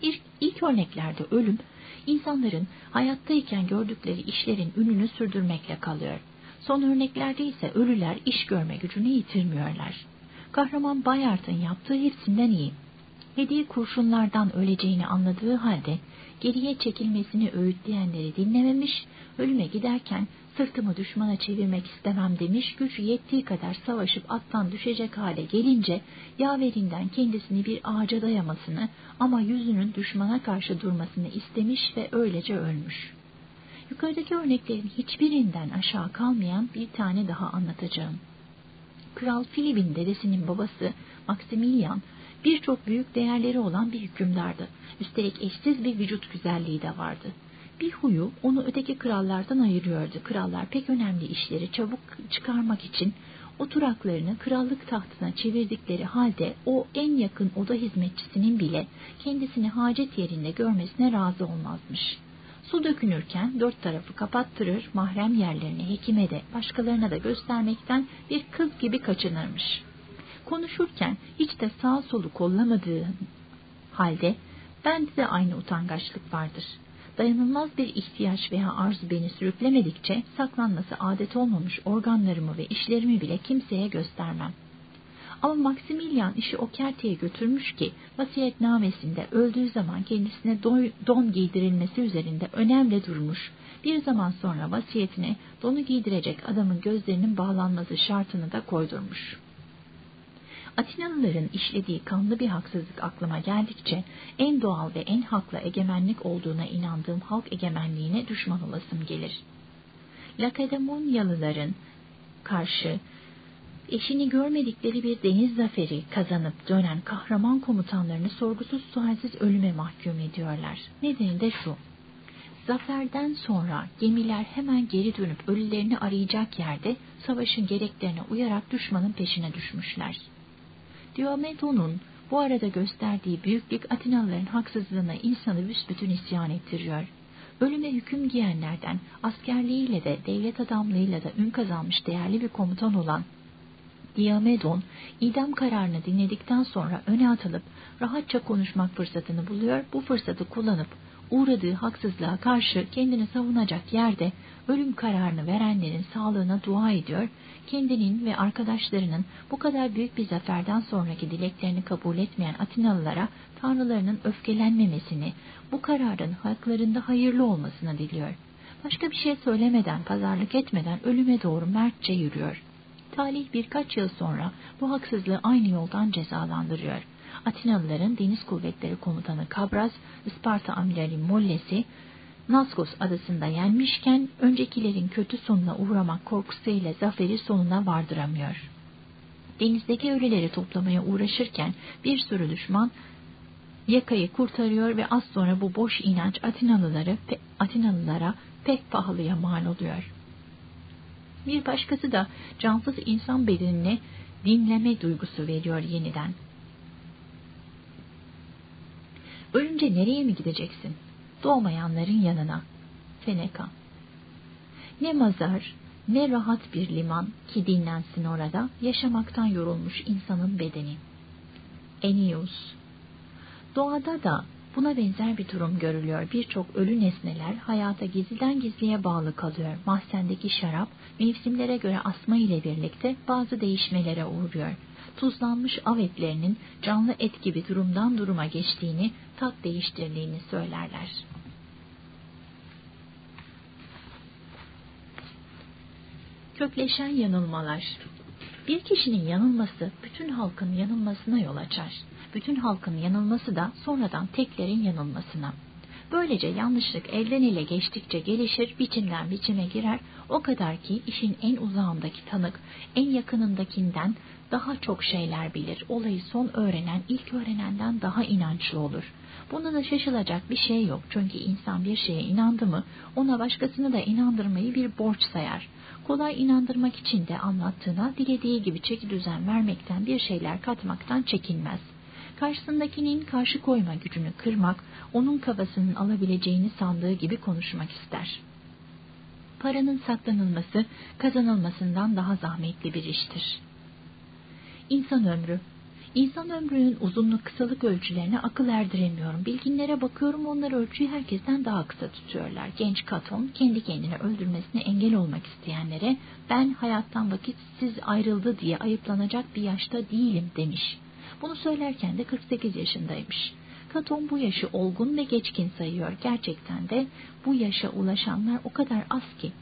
İlk, ilk örneklerde ölüm, insanların hayattayken gördükleri işlerin ününü sürdürmekle kalıyor. Son örneklerde ise ölüler iş görme gücünü yitirmiyorlar. Kahraman Bayard'ın yaptığı hepsinden iyi. Hediye kurşunlardan öleceğini anladığı halde geriye çekilmesini öğütleyenleri dinlememiş, ölüme giderken sırtımı düşmana çevirmek istemem demiş, gücü yettiği kadar savaşıp attan düşecek hale gelince yaverinden kendisini bir ağaca dayamasını ama yüzünün düşmana karşı durmasını istemiş ve öylece ölmüş. Yukarıdaki örneklerin hiçbirinden aşağı kalmayan bir tane daha anlatacağım. Kral Filip'in dedesinin babası Maximilian birçok büyük değerleri olan bir hükümdardı. Üstelik eşsiz bir vücut güzelliği de vardı. Bir huyu onu öteki krallardan ayırıyordu. Krallar pek önemli işleri çabuk çıkarmak için oturaklarını krallık tahtına çevirdikleri halde o en yakın oda hizmetçisinin bile kendisini hacet yerinde görmesine razı olmazmış. Su dökünürken dört tarafı kapattırır, mahrem yerlerini hekime de başkalarına da göstermekten bir kız gibi kaçınırmış. Konuşurken hiç de sağ solu kollamadığı halde bende de aynı utangaçlık vardır. Dayanılmaz bir ihtiyaç veya arzu beni sürüklemedikçe saklanması adet olmamış organlarımı ve işlerimi bile kimseye göstermem. Ama Maximilian işi o kerteye götürmüş ki vasiyetnamesinde öldüğü zaman kendisine don giydirilmesi üzerinde önemli durmuş. Bir zaman sonra vasiyetine donu giydirecek adamın gözlerinin bağlanması şartını da koydurmuş. Atinalıların işlediği kanlı bir haksızlık aklıma geldikçe en doğal ve en haklı egemenlik olduğuna inandığım halk egemenliğine düşman olasım gelir. Lakedemonyalıların karşı eşini görmedikleri bir deniz zaferi kazanıp dönen kahraman komutanlarını sorgusuz sualsiz ölüme mahkum ediyorlar. Nedeni de şu. Zaferden sonra gemiler hemen geri dönüp ölülerini arayacak yerde savaşın gereklerine uyarak düşmanın peşine düşmüşler. Diomedon'un bu arada gösterdiği büyüklük Atinalıların haksızlığına insanı büsbütün isyan ettiriyor. Ölüme hüküm giyenlerden askerliğiyle de devlet adamlığıyla da ün kazanmış değerli bir komutan olan Diomedon idam kararını dinledikten sonra öne atılıp rahatça konuşmak fırsatını buluyor. Bu fırsatı kullanıp uğradığı haksızlığa karşı kendini savunacak yerde ölüm kararını verenlerin sağlığına dua ediyor, kendinin ve arkadaşlarının bu kadar büyük bir zaferden sonraki dileklerini kabul etmeyen Atinalılara tanrılarının öfkelenmemesini, bu kararın haklarında hayırlı olmasını diliyor. Başka bir şey söylemeden, pazarlık etmeden ölüme doğru mertçe yürüyor. Talih birkaç yıl sonra bu haksızlığı aynı yoldan cezalandırıyor. Atinalıların deniz kuvvetleri komutanı Kabras, Isparta amirali Molles'i Naskos adasında yenmişken öncekilerin kötü sonuna uğramak korkusuyla zaferi sonuna vardıramıyor. Denizdeki ölüleri toplamaya uğraşırken bir sürü düşman yakayı kurtarıyor ve az sonra bu boş inanç Atinalılara pek pahalıya mal oluyor. Bir başkası da cansız insan bedenine dinleme duygusu veriyor yeniden. Ölünce nereye mi gideceksin? Doğmayanların yanına. Seneca Ne mazar, ne rahat bir liman ki dinlensin orada, yaşamaktan yorulmuş insanın bedeni. Enius Doğada da buna benzer bir durum görülüyor. Birçok ölü nesneler hayata gizliden gizliye bağlı kalıyor. Mahzendeki şarap mevsimlere göre asma ile birlikte bazı değişmelere uğruyor. Tuzlanmış av etlerinin canlı et gibi durumdan duruma geçtiğini, tat değiştirdiğini söylerler. Kökleşen yanılmalar Bir kişinin yanılması bütün halkın yanılmasına yol açar bütün halkın yanılması da sonradan teklerin yanılmasına. Böylece yanlışlık elden ele geçtikçe gelişir, biçimden biçime girer, o kadar ki işin en uzağındaki tanık, en yakınındakinden daha çok şeyler bilir. Olayı son öğrenen, ilk öğrenenden daha inançlı olur. Bunda da şaşılacak bir şey yok. Çünkü insan bir şeye inandı mı, ona başkasını da inandırmayı bir borç sayar. Kolay inandırmak için de anlattığına dilediği gibi çeki düzen vermekten bir şeyler katmaktan çekinmez karşısındakinin karşı koyma gücünü kırmak, onun kafasının alabileceğini sandığı gibi konuşmak ister. Paranın saklanılması, kazanılmasından daha zahmetli bir iştir. İnsan ömrü İnsan ömrünün uzunluk kısalık ölçülerine akıl erdiremiyorum. Bilginlere bakıyorum onlar ölçüyü herkesten daha kısa tutuyorlar. Genç Katon kendi kendine öldürmesine engel olmak isteyenlere ben hayattan vakitsiz ayrıldı diye ayıplanacak bir yaşta değilim demiş. Bunu söylerken de 48 yaşındaymış. Katon bu yaşı olgun ve geçkin sayıyor. Gerçekten de bu yaşa ulaşanlar o kadar az ki.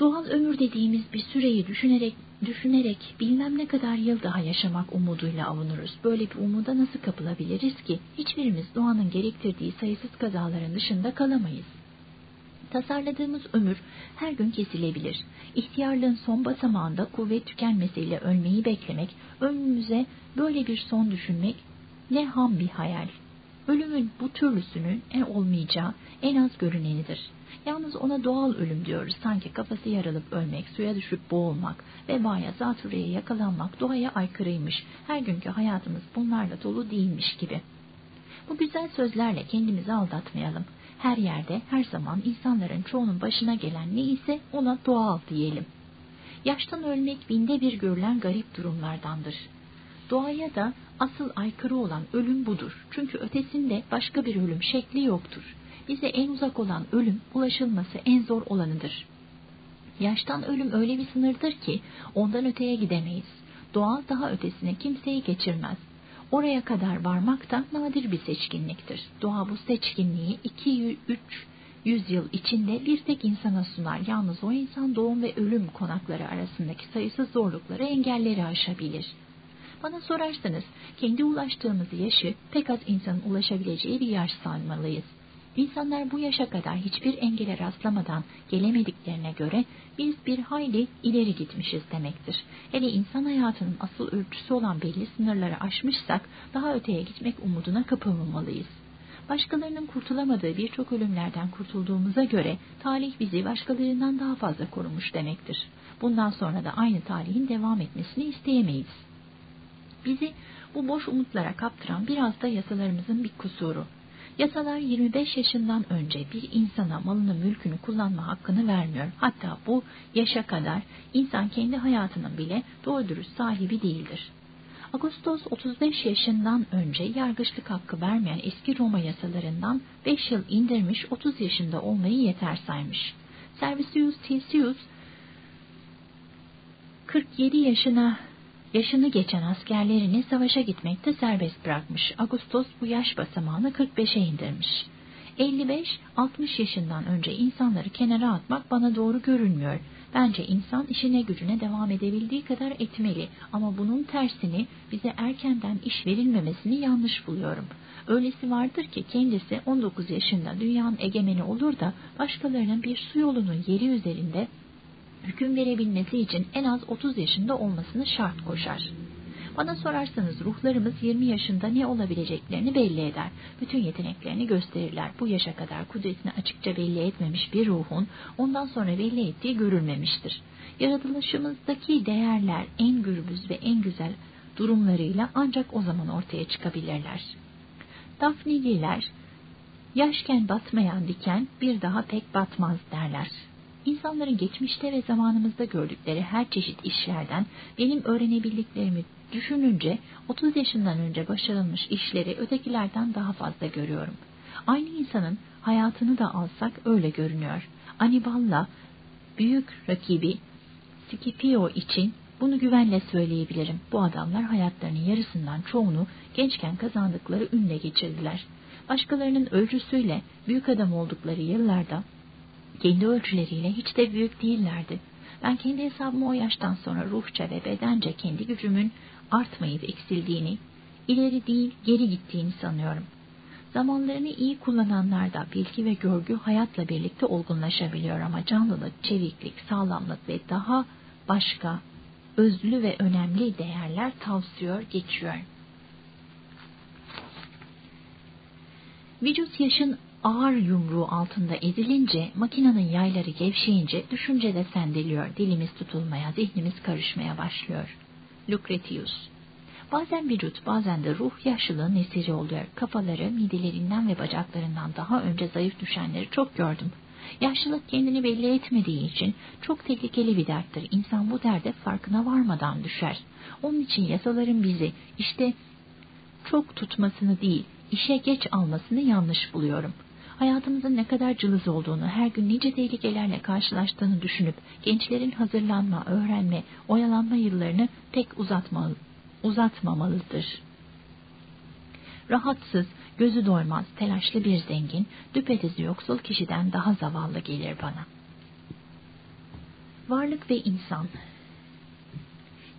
Doğal ömür dediğimiz bir süreyi düşünerek düşünerek bilmem ne kadar yıl daha yaşamak umuduyla avunuruz. Böyle bir umuda nasıl kapılabiliriz ki? Hiçbirimiz doğanın gerektirdiği sayısız kazaların dışında kalamayız. Tasarladığımız ömür her gün kesilebilir. İhtiyarlığın son basamağında kuvvet tükenmesiyle ölmeyi beklemek, önümüze böyle bir son düşünmek ne ham bir hayal. Ölümün bu türlüsünün en olmayacağı, en az görünenidir. Yalnız ona doğal ölüm diyoruz. Sanki kafası yarılıp ölmek, suya düşüp boğulmak, vebaya, zatürreye yakalanmak doğaya aykırıymış. Her günkü hayatımız bunlarla dolu değilmiş gibi. Bu güzel sözlerle kendimizi aldatmayalım her yerde, her zaman insanların çoğunun başına gelen ne ise ona doğal diyelim. Yaştan ölmek binde bir görülen garip durumlardandır. Doğaya da asıl aykırı olan ölüm budur. Çünkü ötesinde başka bir ölüm şekli yoktur. Bize en uzak olan ölüm, ulaşılması en zor olanıdır. Yaştan ölüm öyle bir sınırdır ki ondan öteye gidemeyiz. Doğal daha ötesine kimseyi geçirmez. Oraya kadar varmak da nadir bir seçkinliktir. Doğa bu seçkinliği 2-3 yüzyıl içinde bir tek insana sunar. Yalnız o insan doğum ve ölüm konakları arasındaki sayısız zorlukları, engelleri aşabilir. Bana sorarsanız kendi ulaştığımız yaşı pek az insanın ulaşabileceği bir yaş sanmalıyız. İnsanlar bu yaşa kadar hiçbir engele rastlamadan gelemediklerine göre biz bir hayli ileri gitmişiz demektir. Hele insan hayatının asıl ölçüsü olan belli sınırları aşmışsak daha öteye gitmek umuduna kapılmamalıyız. Başkalarının kurtulamadığı birçok ölümlerden kurtulduğumuza göre talih bizi başkalarından daha fazla korumuş demektir. Bundan sonra da aynı talihin devam etmesini isteyemeyiz. Bizi bu boş umutlara kaptıran biraz da yasalarımızın bir kusuru. Yasalar 25 yaşından önce bir insana malını mülkünü kullanma hakkını vermiyor. Hatta bu yaşa kadar insan kendi hayatının bile doğru dürüst sahibi değildir. Ağustos 35 yaşından önce yargıçlık hakkı vermeyen eski Roma yasalarından 5 yıl indirmiş 30 yaşında olmayı yeter saymış. Servicius Tisius 47 yaşına yaşını geçen askerlerini savaşa gitmekte serbest bırakmış. Ağustos bu yaş basamağını 45'e indirmiş. 55-60 yaşından önce insanları kenara atmak bana doğru görünmüyor. Bence insan işine gücüne devam edebildiği kadar etmeli ama bunun tersini bize erkenden iş verilmemesini yanlış buluyorum. Öylesi vardır ki kendisi 19 yaşında dünyanın egemeni olur da başkalarının bir su yolunun yeri üzerinde hüküm verebilmesi için en az 30 yaşında olmasını şart koşar. Bana sorarsanız ruhlarımız 20 yaşında ne olabileceklerini belli eder. Bütün yeteneklerini gösterirler. Bu yaşa kadar kudretini açıkça belli etmemiş bir ruhun ondan sonra belli ettiği görülmemiştir. Yaratılışımızdaki değerler en gürbüz ve en güzel durumlarıyla ancak o zaman ortaya çıkabilirler. Dafnililer Yaşken batmayan diken bir daha pek batmaz derler. İnsanların geçmişte ve zamanımızda gördükleri her çeşit işlerden benim öğrenebildiklerimi düşününce 30 yaşından önce başarılmış işleri ötekilerden daha fazla görüyorum. Aynı insanın hayatını da alsak öyle görünüyor. Anibal'la büyük rakibi Scipio için bunu güvenle söyleyebilirim. Bu adamlar hayatlarının yarısından çoğunu gençken kazandıkları ünle geçirdiler. Başkalarının ölçüsüyle büyük adam oldukları yıllarda kendi ölçüleriyle hiç de büyük değillerdi. Ben kendi hesabımı o yaştan sonra ruhça ve bedence kendi gücümün artmayıp eksildiğini, ileri değil geri gittiğini sanıyorum. Zamanlarını iyi kullananlarda bilgi ve görgü hayatla birlikte olgunlaşabiliyor ama canlılık, çeviklik, sağlamlık ve daha başka özlü ve önemli değerler tavsiyor geçiyor. Vücut yaşın ağır yumruğu altında ezilince, makinenin yayları gevşeyince düşünce de sendeliyor, dilimiz tutulmaya, zihnimiz karışmaya başlıyor. Lucretius Bazen vücut, bazen de ruh yaşlılığın esiri oluyor. Kafaları, midelerinden ve bacaklarından daha önce zayıf düşenleri çok gördüm. Yaşlılık kendini belli etmediği için çok tehlikeli bir derttir. İnsan bu derde farkına varmadan düşer. Onun için yasaların bizi işte çok tutmasını değil, işe geç almasını yanlış buluyorum. Hayatımızın ne kadar cılız olduğunu, her gün nice tehlikelerle karşılaştığını düşünüp gençlerin hazırlanma, öğrenme, oyalanma yıllarını pek uzatma, uzatmamalıdır. Rahatsız, gözü doymaz, telaşlı bir zengin, düpedüz yoksul kişiden daha zavallı gelir bana. Varlık ve insan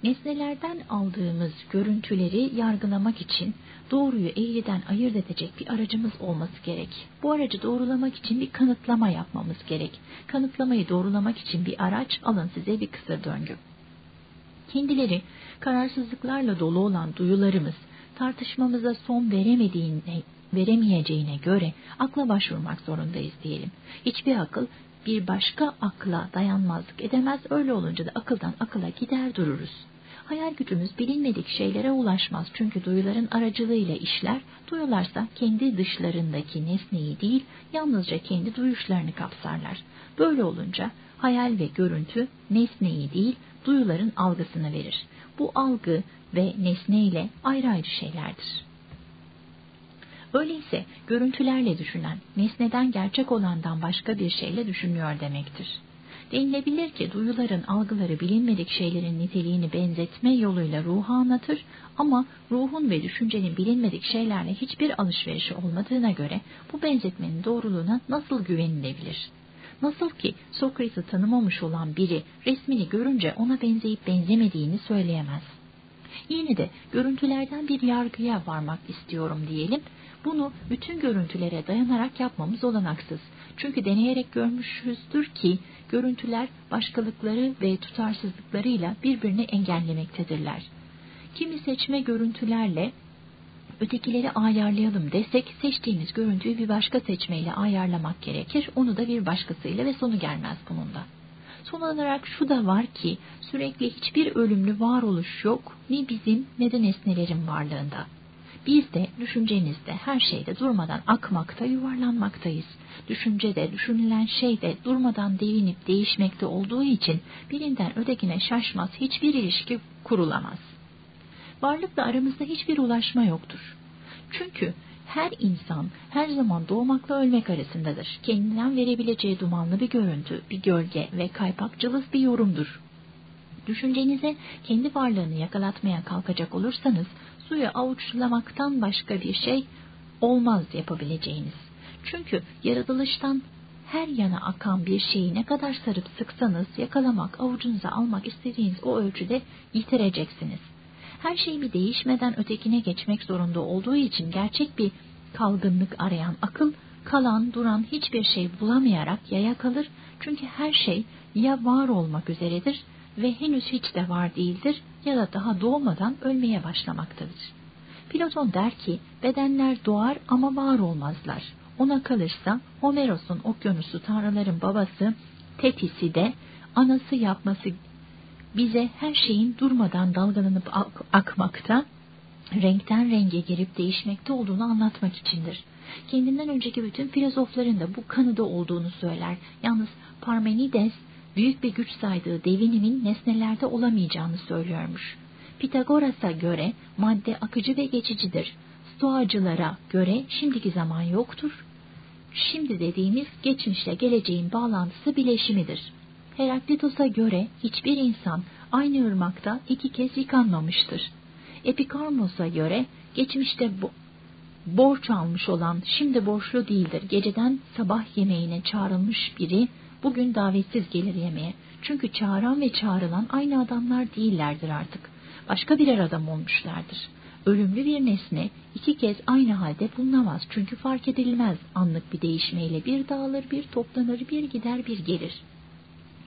Nesnelerden aldığımız görüntüleri yargılamak için doğruyu eğriden ayırt edecek bir aracımız olması gerek. Bu aracı doğrulamak için bir kanıtlama yapmamız gerek. Kanıtlamayı doğrulamak için bir araç alın size bir kısa döngü. Kendileri kararsızlıklarla dolu olan duyularımız tartışmamıza son veremediğine, veremeyeceğine göre akla başvurmak zorundayız diyelim. Hiçbir akıl bir başka akla dayanmazlık edemez, öyle olunca da akıldan akıla gider dururuz. Hayal gücümüz bilinmedik şeylere ulaşmaz çünkü duyuların aracılığıyla işler, duyularsa kendi dışlarındaki nesneyi değil, yalnızca kendi duyuşlarını kapsarlar. Böyle olunca hayal ve görüntü nesneyi değil, duyuların algısını verir. Bu algı ve nesne ile ayrı ayrı şeylerdir. Öyleyse görüntülerle düşünen, nesneden gerçek olandan başka bir şeyle düşünüyor demektir. Denilebilir ki duyuların algıları bilinmedik şeylerin niteliğini benzetme yoluyla ruhu anlatır ama ruhun ve düşüncenin bilinmedik şeylerle hiçbir alışverişi olmadığına göre bu benzetmenin doğruluğuna nasıl güvenilebilir? Nasıl ki Sokrates'i tanımamış olan biri resmini görünce ona benzeyip benzemediğini söyleyemez. Yine de görüntülerden bir yargıya varmak istiyorum diyelim. Bunu bütün görüntülere dayanarak yapmamız olanaksız. Çünkü deneyerek görmüşüzdür ki görüntüler başkalıkları ve tutarsızlıklarıyla birbirini engellemektedirler. Kimi seçme görüntülerle ötekileri ayarlayalım desek seçtiğimiz görüntüyü bir başka seçmeyle ayarlamak gerekir. Onu da bir başkasıyla ve sonu gelmez bunun da. Son olarak şu da var ki sürekli hiçbir ölümlü varoluş yok ne bizim ne de nesnelerin varlığında. Biz de düşüncemizde her şeyde durmadan akmakta yuvarlanmaktayız. Düşüncede düşünülen şey de durmadan devinip değişmekte olduğu için birinden ötekine şaşmaz hiçbir ilişki kurulamaz. Varlıkla aramızda hiçbir ulaşma yoktur. Çünkü her insan her zaman doğmakla ölmek arasındadır. Kendinden verebileceği dumanlı bir görüntü, bir gölge ve kaypak cılız bir yorumdur. Düşüncenize kendi varlığını yakalatmaya kalkacak olursanız suyu avuçlamaktan başka bir şey olmaz yapabileceğiniz. Çünkü yaratılıştan her yana akan bir şeyi ne kadar sarıp sıksanız yakalamak, avucunuza almak istediğiniz o ölçüde yitireceksiniz. Her şey bir değişmeden ötekine geçmek zorunda olduğu için gerçek bir kalgınlık arayan akıl, kalan, duran hiçbir şey bulamayarak yaya kalır. Çünkü her şey ya var olmak üzeredir ve henüz hiç de var değildir ya da daha doğmadan ölmeye başlamaktadır. Platon der ki bedenler doğar ama var olmazlar. Ona kalırsa Homeros'un okyanusu tanrıların babası Tetis'i de anası yapması bize her şeyin durmadan dalgalanıp ak akmakta, renkten renge girip değişmekte olduğunu anlatmak içindir. Kendinden önceki bütün filozofların da bu kanıda olduğunu söyler. Yalnız Parmenides büyük bir güç saydığı devinimin nesnelerde olamayacağını söylüyormuş. Pitagoras'a göre madde akıcı ve geçicidir. Stoacılara göre şimdiki zaman yoktur. Şimdi dediğimiz geçmişle geleceğin bağlantısı bileşimidir. Heraklitos'a göre hiçbir insan aynı ırmakta iki kez yıkanmamıştır. Epikarmos'a göre geçmişte bo borç almış olan şimdi borçlu değildir. Geceden sabah yemeğine çağrılmış biri bugün davetsiz gelir yemeğe. Çünkü çağıran ve çağrılan aynı adamlar değillerdir artık. Başka birer adam olmuşlardır. Ölümlü bir nesne iki kez aynı halde bulunamaz çünkü fark edilmez anlık bir değişmeyle bir dağılır bir toplanır bir gider bir gelir.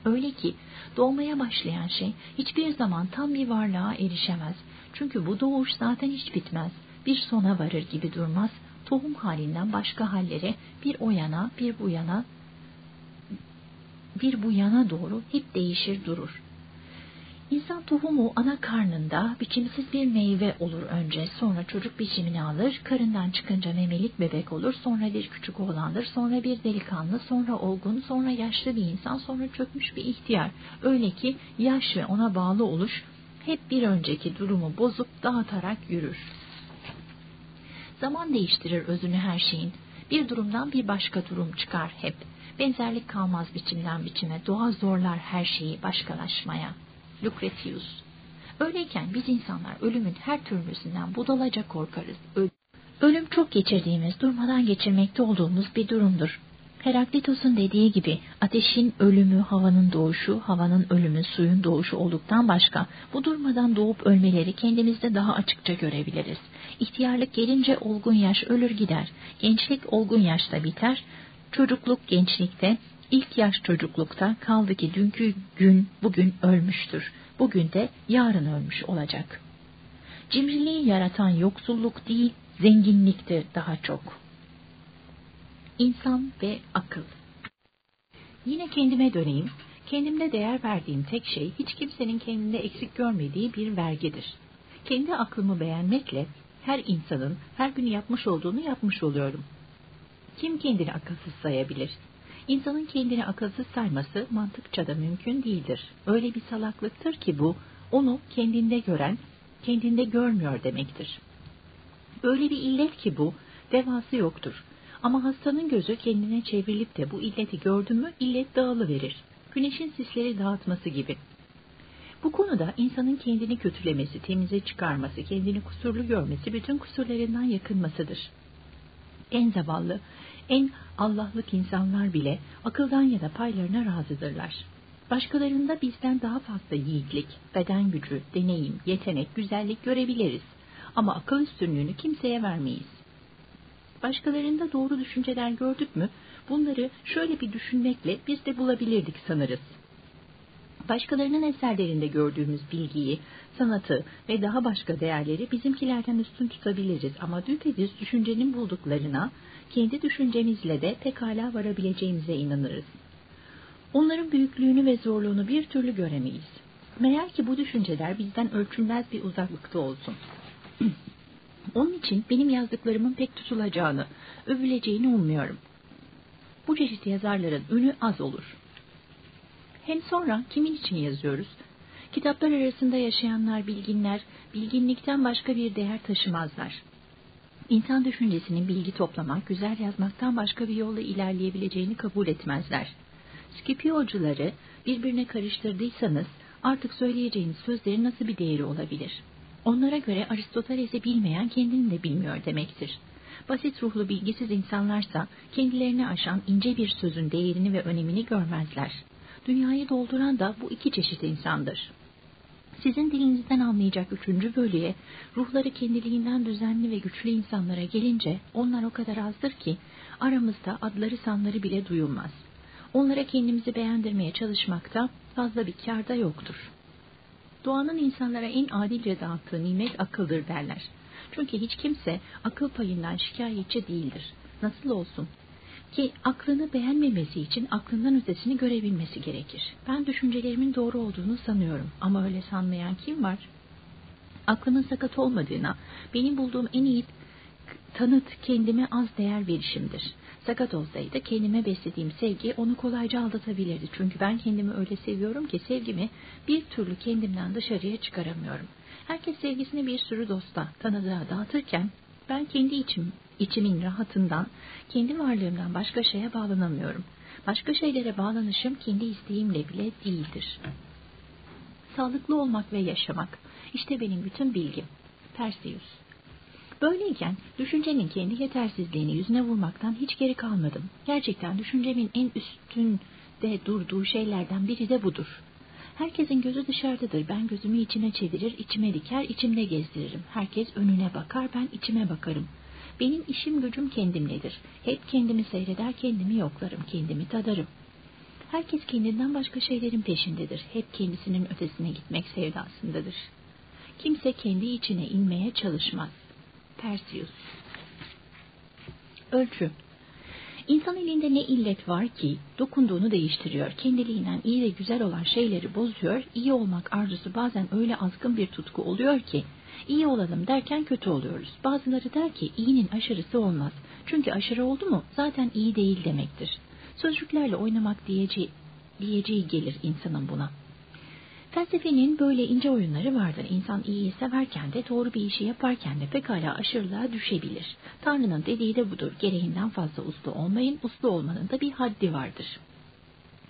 Öyle ki doğmaya başlayan şey hiçbir zaman tam bir varlığa erişemez. Çünkü bu doğuş zaten hiç bitmez. Bir sona varır gibi durmaz. Tohum halinden başka hallere bir o yana bir bu yana bir bu yana doğru hep değişir durur. İnsan tohumu ana karnında biçimsiz bir meyve olur önce, sonra çocuk biçimini alır, karından çıkınca memelik bebek olur, sonra bir küçük oğlandır, sonra bir delikanlı, sonra olgun, sonra yaşlı bir insan, sonra çökmüş bir ihtiyar. Öyle ki yaş ve ona bağlı oluş hep bir önceki durumu bozup dağıtarak yürür. Zaman değiştirir özünü her şeyin. Bir durumdan bir başka durum çıkar hep. Benzerlik kalmaz biçimden biçime, doğa zorlar her şeyi başkalaşmaya. Lucretius Öyleyken biz insanlar ölümün her türlüsünden budalaca korkarız. Ölüm çok geçirdiğimiz, durmadan geçirmekte olduğumuz bir durumdur. Heraklitos'un dediği gibi ateşin ölümü havanın doğuşu, havanın ölümü suyun doğuşu olduktan başka bu durmadan doğup ölmeleri kendimizde daha açıkça görebiliriz. İhtiyarlık gelince olgun yaş ölür gider, gençlik olgun yaşta biter, çocukluk gençlikte, ilk yaş çocuklukta kaldı ki dünkü gün bugün ölmüştür, bugün de yarın ölmüş olacak. Cimriliği yaratan yoksulluk değil, zenginliktir daha çok.'' İnsan ve akıl. Yine kendime döneyim. Kendimde değer verdiğim tek şey hiç kimsenin kendinde eksik görmediği bir vergidir. Kendi aklımı beğenmekle her insanın her gün yapmış olduğunu yapmış oluyorum. Kim kendini akılsız sayabilir? İnsanın kendini akılsız sayması mantıkça da mümkün değildir. Öyle bir salaklıktır ki bu, onu kendinde gören, kendinde görmüyor demektir. Öyle bir illet ki bu, devası yoktur. Ama hastanın gözü kendine çevrilip de bu illeti gördü mü illet dağılıverir. Güneşin sisleri dağıtması gibi. Bu konuda insanın kendini kötülemesi, temize çıkarması, kendini kusurlu görmesi bütün kusurlarından yakınmasıdır. En zavallı, en Allah'lık insanlar bile akıldan ya da paylarına razıdırlar. Başkalarında bizden daha fazla yiğitlik, beden gücü, deneyim, yetenek, güzellik görebiliriz. Ama akıl üstünlüğünü kimseye vermeyiz. Başkalarında doğru düşünceler gördük mü bunları şöyle bir düşünmekle biz de bulabilirdik sanırız. Başkalarının eserlerinde gördüğümüz bilgiyi, sanatı ve daha başka değerleri bizimkilerden üstün tutabiliriz ama düpedüz düşüncenin bulduklarına kendi düşüncemizle de pekala varabileceğimize inanırız. Onların büyüklüğünü ve zorluğunu bir türlü göremeyiz. Meğer ki bu düşünceler bizden ölçülmez bir uzaklıkta olsun. *clears throat* Onun için benim yazdıklarımın pek tutulacağını, övüleceğini ummuyorum. Bu çeşit yazarların ünü az olur. Hem sonra kimin için yazıyoruz? Kitaplar arasında yaşayanlar, bilginler, bilginlikten başka bir değer taşımazlar. İnsan düşüncesinin bilgi toplamak, güzel yazmaktan başka bir yolla ilerleyebileceğini kabul etmezler. Scipio'cuları birbirine karıştırdıysanız artık söyleyeceğiniz sözlerin nasıl bir değeri olabilir?'' Onlara göre Aristoteles'i bilmeyen kendini de bilmiyor demektir. Basit ruhlu bilgisiz insanlarsa kendilerini aşan ince bir sözün değerini ve önemini görmezler. Dünyayı dolduran da bu iki çeşit insandır. Sizin dilinizden anlayacak üçüncü bölüye, ruhları kendiliğinden düzenli ve güçlü insanlara gelince onlar o kadar azdır ki aramızda adları sanları bile duyulmaz. Onlara kendimizi beğendirmeye çalışmakta fazla bir kar da yoktur. Doğanın insanlara en adilce dağıttığı nimet akıldır derler. Çünkü hiç kimse akıl payından şikayetçi değildir. Nasıl olsun? Ki aklını beğenmemesi için aklından ötesini görebilmesi gerekir. Ben düşüncelerimin doğru olduğunu sanıyorum ama öyle sanmayan kim var? Aklımın sakat olmadığına, benim bulduğum en iyi tanıt kendime az değer verişimdir. Sakat olsaydı kendime beslediğim sevgi onu kolayca aldatabilirdi. Çünkü ben kendimi öyle seviyorum ki sevgimi bir türlü kendimden dışarıya çıkaramıyorum. Herkes sevgisini bir sürü dosta, tanıdığa dağıtırken ben kendi içim, içimin rahatından, kendi varlığımdan başka şeye bağlanamıyorum. Başka şeylere bağlanışım kendi isteğimle bile değildir. Sağlıklı olmak ve yaşamak. işte benim bütün bilgim. Perseus. Böyleyken düşüncenin kendi yetersizliğini yüzüne vurmaktan hiç geri kalmadım. Gerçekten düşüncemin en üstünde durduğu şeylerden biri de budur. Herkesin gözü dışarıdadır. Ben gözümü içine çevirir, içime diker, içimde gezdiririm. Herkes önüne bakar, ben içime bakarım. Benim işim gücüm kendimledir. Hep kendimi seyreder, kendimi yoklarım, kendimi tadarım. Herkes kendinden başka şeylerin peşindedir. Hep kendisinin ötesine gitmek sevdasındadır. Kimse kendi içine inmeye çalışmaz. Perseus Ölçü İnsan elinde ne illet var ki dokunduğunu değiştiriyor. Kendiliğinden iyi ve güzel olan şeyleri bozuyor. İyi olmak arzusu bazen öyle azgın bir tutku oluyor ki iyi olalım derken kötü oluyoruz. Bazıları der ki iyinin aşırısı olmaz. Çünkü aşırı oldu mu zaten iyi değil demektir. Sözcüklerle oynamak diyeceği, diyeceği gelir insanın buna. Felsefenin böyle ince oyunları vardır. İnsan iyiyi severken de doğru bir işi yaparken de pekala aşırılığa düşebilir. Tanrı'nın dediği de budur. Gereğinden fazla uslu olmayın, uslu olmanın da bir haddi vardır.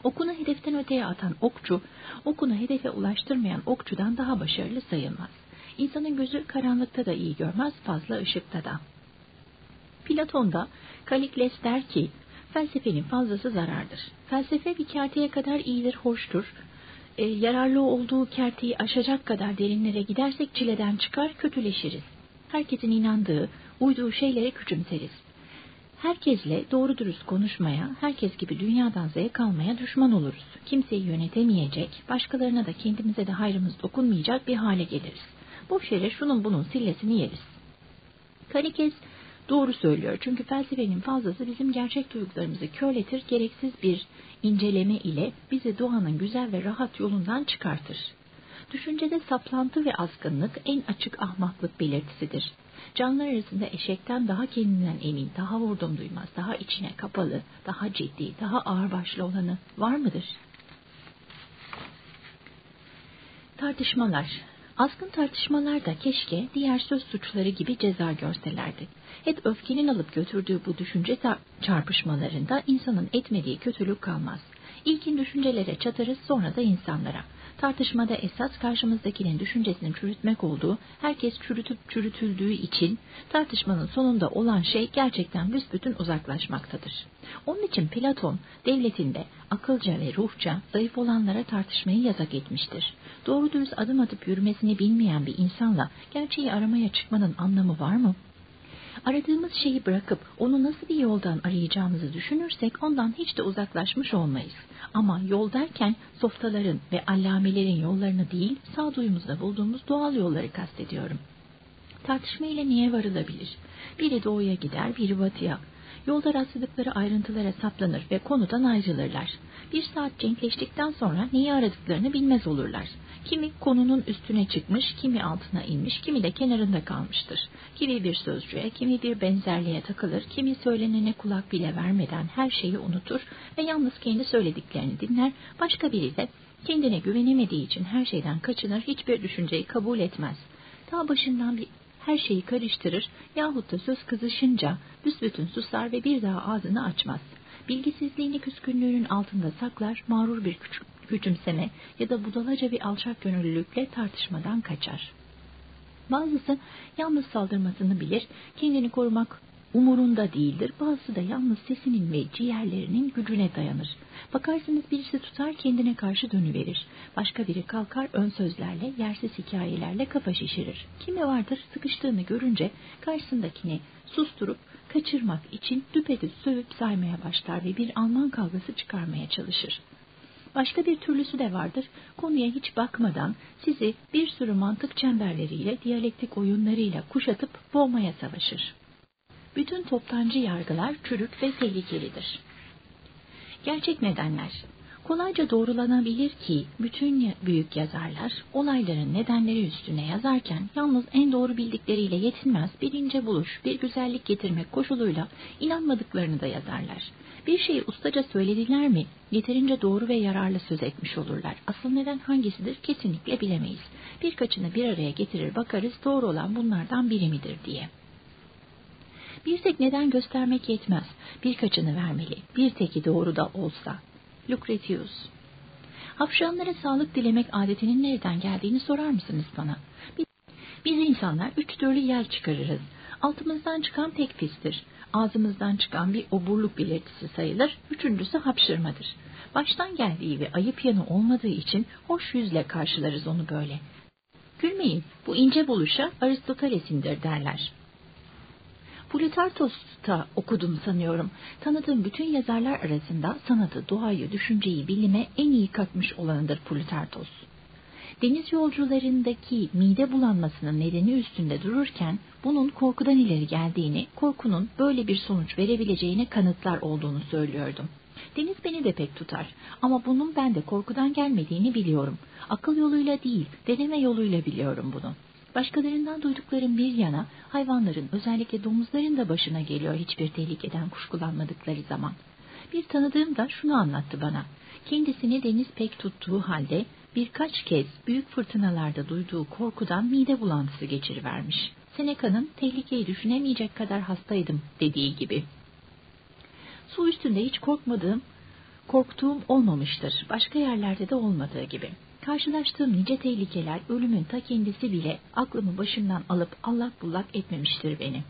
Okunu hedeften öteye atan okçu, okunu hedefe ulaştırmayan okçudan daha başarılı sayılmaz. İnsanın gözü karanlıkta da iyi görmez, fazla ışıkta da. Platon'da Kalikles der ki, felsefenin fazlası zarardır. Felsefe bir kerteye kadar iyidir, hoştur e, yararlı olduğu kerteyi aşacak kadar derinlere gidersek çileden çıkar, kötüleşiriz. Herkesin inandığı, uyduğu şeylere küçümseriz. Herkesle doğru dürüst konuşmaya, herkes gibi dünyadan zevk almaya düşman oluruz. Kimseyi yönetemeyecek, başkalarına da kendimize de hayrımız dokunmayacak bir hale geliriz. Boş yere şunun bunun sillesini yeriz. Kalikes Doğru söylüyor çünkü felsefenin fazlası bizim gerçek duygularımızı körletir, gereksiz bir inceleme ile bizi doğanın güzel ve rahat yolundan çıkartır. Düşüncede saplantı ve azgınlık en açık ahmaklık belirtisidir. Canlılar arasında eşekten daha kendinden emin, daha vurdum duymaz, daha içine kapalı, daha ciddi, daha ağırbaşlı olanı var mıdır? Tartışmalar Azgın tartışmalar da keşke diğer söz suçları gibi ceza görselerdi. Hep öfkenin alıp götürdüğü bu düşünce çarpışmalarında insanın etmediği kötülük kalmaz. İlkin düşüncelere çatarız sonra da insanlara. Tartışmada esas karşımızdakinin düşüncesini çürütmek olduğu, herkes çürütüp çürütüldüğü için tartışmanın sonunda olan şey gerçekten büsbütün uzaklaşmaktadır. Onun için Platon devletinde akılca ve ruhça zayıf olanlara tartışmayı yasak etmiştir. Doğru dürüst adım atıp yürümesini bilmeyen bir insanla gerçeği aramaya çıkmanın anlamı var mı? Aradığımız şeyi bırakıp onu nasıl bir yoldan arayacağımızı düşünürsek ondan hiç de uzaklaşmış olmayız. Ama yol derken softaların ve allamelerin yollarını değil, sağduyumuzda bulduğumuz doğal yolları kastediyorum. Tartışma ile niye varılabilir? Biri doğuya gider, biri batıya. Yolda rastladıkları ayrıntılara saplanır ve konudan ayrılırlar. Bir saat cenkleştikten sonra neyi aradıklarını bilmez olurlar. Kimi konunun üstüne çıkmış, kimi altına inmiş, kimi de kenarında kalmıştır. Kimi bir sözcüğe, kimi bir benzerliğe takılır, kimi söylenene kulak bile vermeden her şeyi unutur ve yalnız kendi söylediklerini dinler, başka biri de kendine güvenemediği için her şeyden kaçınır, hiçbir düşünceyi kabul etmez. Ta başından bir her şeyi karıştırır yahut da söz kızışınca büsbütün susar ve bir daha ağzını açmaz. Bilgisizliğini küskünlüğünün altında saklar, mağrur bir küçümseme ya da budalaca bir alçak gönüllülükle tartışmadan kaçar. Bazısı yalnız saldırmasını bilir, kendini korumak umurunda değildir. Bazısı da yalnız sesinin ve ciğerlerinin gücüne dayanır. Bakarsınız birisi tutar kendine karşı dönüverir. Başka biri kalkar ön sözlerle, yersiz hikayelerle kafa şişirir. Kimi vardır sıkıştığını görünce karşısındakini susturup kaçırmak için düpedüz sövüp saymaya başlar ve bir Alman kavgası çıkarmaya çalışır. Başka bir türlüsü de vardır. Konuya hiç bakmadan sizi bir sürü mantık çemberleriyle, diyalektik oyunlarıyla kuşatıp boğmaya savaşır. Bütün toptancı yargılar çürük ve tehlikelidir. Gerçek nedenler Kolayca doğrulanabilir ki bütün büyük yazarlar olayların nedenleri üstüne yazarken yalnız en doğru bildikleriyle yetinmez bir ince buluş, bir güzellik getirmek koşuluyla inanmadıklarını da yazarlar. Bir şeyi ustaca söylediler mi yeterince doğru ve yararlı söz etmiş olurlar. Asıl neden hangisidir kesinlikle bilemeyiz. Birkaçını bir araya getirir bakarız doğru olan bunlardan biri midir diye. Bir tek neden göstermek yetmez. Birkaçını vermeli. Bir teki doğru da olsa. Lucretius Hapşıranlara sağlık dilemek adetinin nereden geldiğini sorar mısınız bana? Biz insanlar üç türlü yel çıkarırız. Altımızdan çıkan pek pistir. Ağzımızdan çıkan bir oburluk belirtisi sayılır. Üçüncüsü hapşırmadır. Baştan geldiği ve ayıp yanı olmadığı için hoş yüzle karşılarız onu böyle. Gülmeyin, bu ince buluşa Aristoteles'indir derler. Plutartos'ta okudum sanıyorum. Tanıdığım bütün yazarlar arasında sanatı, doğayı, düşünceyi, bilime en iyi katmış olanıdır Plutartos. Deniz yolcularındaki mide bulanmasının nedeni üstünde dururken bunun korkudan ileri geldiğini, korkunun böyle bir sonuç verebileceğine kanıtlar olduğunu söylüyordum. Deniz beni de pek tutar ama bunun bende korkudan gelmediğini biliyorum. Akıl yoluyla değil, deneme yoluyla biliyorum bunu. Başkalarından duyduklarım bir yana hayvanların özellikle domuzların da başına geliyor hiçbir tehlikeden kuşkulanmadıkları zaman. Bir tanıdığım da şunu anlattı bana. Kendisini deniz pek tuttuğu halde birkaç kez büyük fırtınalarda duyduğu korkudan mide bulantısı geçirivermiş. Seneca'nın tehlikeyi düşünemeyecek kadar hastaydım dediği gibi. Su üstünde hiç korkmadığım, korktuğum olmamıştır. Başka yerlerde de olmadığı gibi. Karşılaştığım nice tehlikeler, ölümün ta kendisi bile aklımı başımdan alıp allak bullak etmemiştir beni.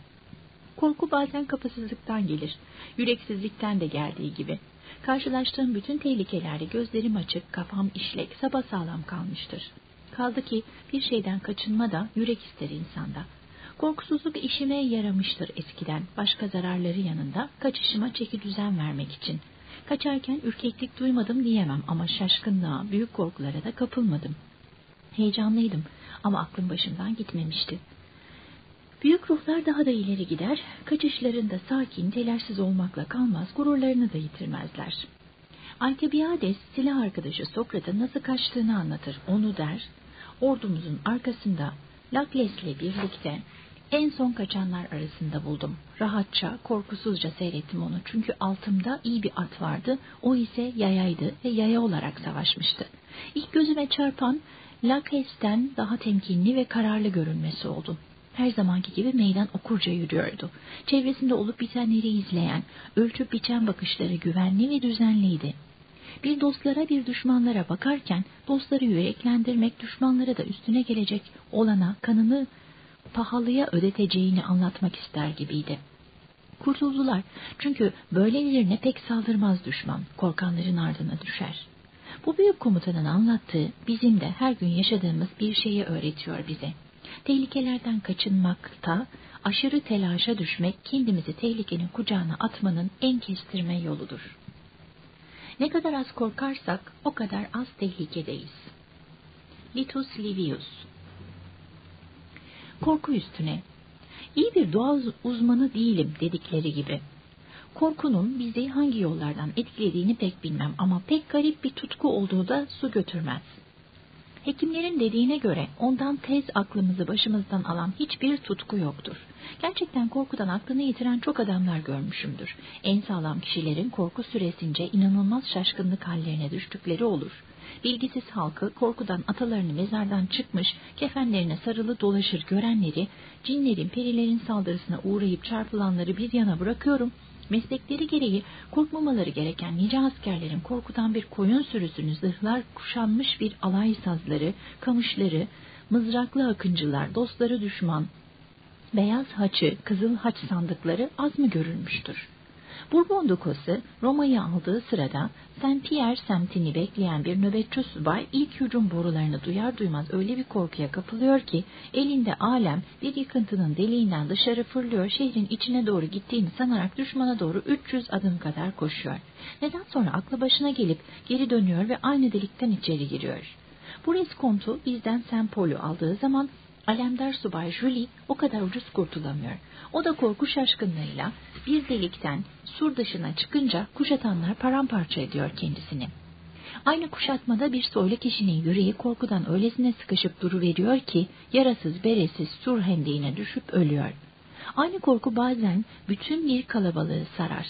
Korku bazen kapasızlıktan gelir, yüreksizlikten de geldiği gibi. Karşılaştığım bütün tehlikelerde gözlerim açık, kafam işlek, sağlam kalmıştır. Kaldı ki bir şeyden kaçınma da yürek ister insanda. Korkusuzluk işime yaramıştır eskiden, başka zararları yanında kaçışıma çeki düzen vermek için. Kaçarken ürkeklik duymadım diyemem ama şaşkınlığa, büyük korkulara da kapılmadım. Heyecanlıydım ama aklım başımdan gitmemişti. Büyük ruhlar daha da ileri gider, kaçışlarında sakin, telaşsız olmakla kalmaz, gururlarını da yitirmezler. Alkibiades silah arkadaşı Sokrat'ın nasıl kaçtığını anlatır. Onu der, ordumuzun arkasında Lakles'le birlikte en son kaçanlar arasında buldum. Rahatça, korkusuzca seyrettim onu. Çünkü altımda iyi bir at vardı. O ise yayaydı ve yaya olarak savaşmıştı. İlk gözüme çarpan Lakes'ten daha temkinli ve kararlı görünmesi oldu. Her zamanki gibi meydan okurca yürüyordu. Çevresinde olup bitenleri izleyen, ölçüp biçen bakışları güvenli ve düzenliydi. Bir dostlara bir düşmanlara bakarken dostları yüreklendirmek, düşmanlara da üstüne gelecek olana kanını pahalıya ödeteceğini anlatmak ister gibiydi. Kurtuldular çünkü böylelerine pek saldırmaz düşman, korkanların ardına düşer. Bu büyük komutanın anlattığı bizim de her gün yaşadığımız bir şeyi öğretiyor bize. Tehlikelerden kaçınmakta, aşırı telaşa düşmek kendimizi tehlikenin kucağına atmanın en kestirme yoludur. Ne kadar az korkarsak o kadar az tehlikedeyiz. Litus Livius korku üstüne. İyi bir doğa uzmanı değilim dedikleri gibi. Korkunun bizi hangi yollardan etkilediğini pek bilmem ama pek garip bir tutku olduğu da su götürmez. Hekimlerin dediğine göre ondan tez aklımızı başımızdan alan hiçbir tutku yoktur. Gerçekten korkudan aklını yitiren çok adamlar görmüşümdür. En sağlam kişilerin korku süresince inanılmaz şaşkınlık hallerine düştükleri olur. Bilgisiz halkı korkudan atalarını mezardan çıkmış, kefenlerine sarılı dolaşır görenleri, cinlerin, perilerin saldırısına uğrayıp çarpılanları bir yana bırakıyorum. Meslekleri gereği korkmamaları gereken nice askerlerin korkudan bir koyun sürüsünü zırhlar kuşanmış bir alay sazları, kamışları, mızraklı akıncılar, dostları düşman, beyaz haçı, kızıl haç sandıkları az mı görülmüştür? Bourbon Dukosu Roma'yı aldığı sırada Saint Pierre semtini bekleyen bir nöbetçi subay ilk hücum borularını duyar duymaz öyle bir korkuya kapılıyor ki elinde alem bir yıkıntının deliğinden dışarı fırlıyor şehrin içine doğru gittiğini sanarak düşmana doğru 300 adım kadar koşuyor. Neden sonra aklı başına gelip geri dönüyor ve aynı delikten içeri giriyor. Bu reskontu bizden Saint Paul'u aldığı zaman Alemdar subay Julie o kadar ucuz kurtulamıyor. O da korku şaşkınlığıyla bir delikten sur dışına çıkınca kuşatanlar paramparça ediyor kendisini. Aynı kuşatmada bir soylu kişinin yüreği korkudan öylesine sıkışıp duruveriyor ki yarasız beresiz sur hendeğine düşüp ölüyor. Aynı korku bazen bütün bir kalabalığı sarar.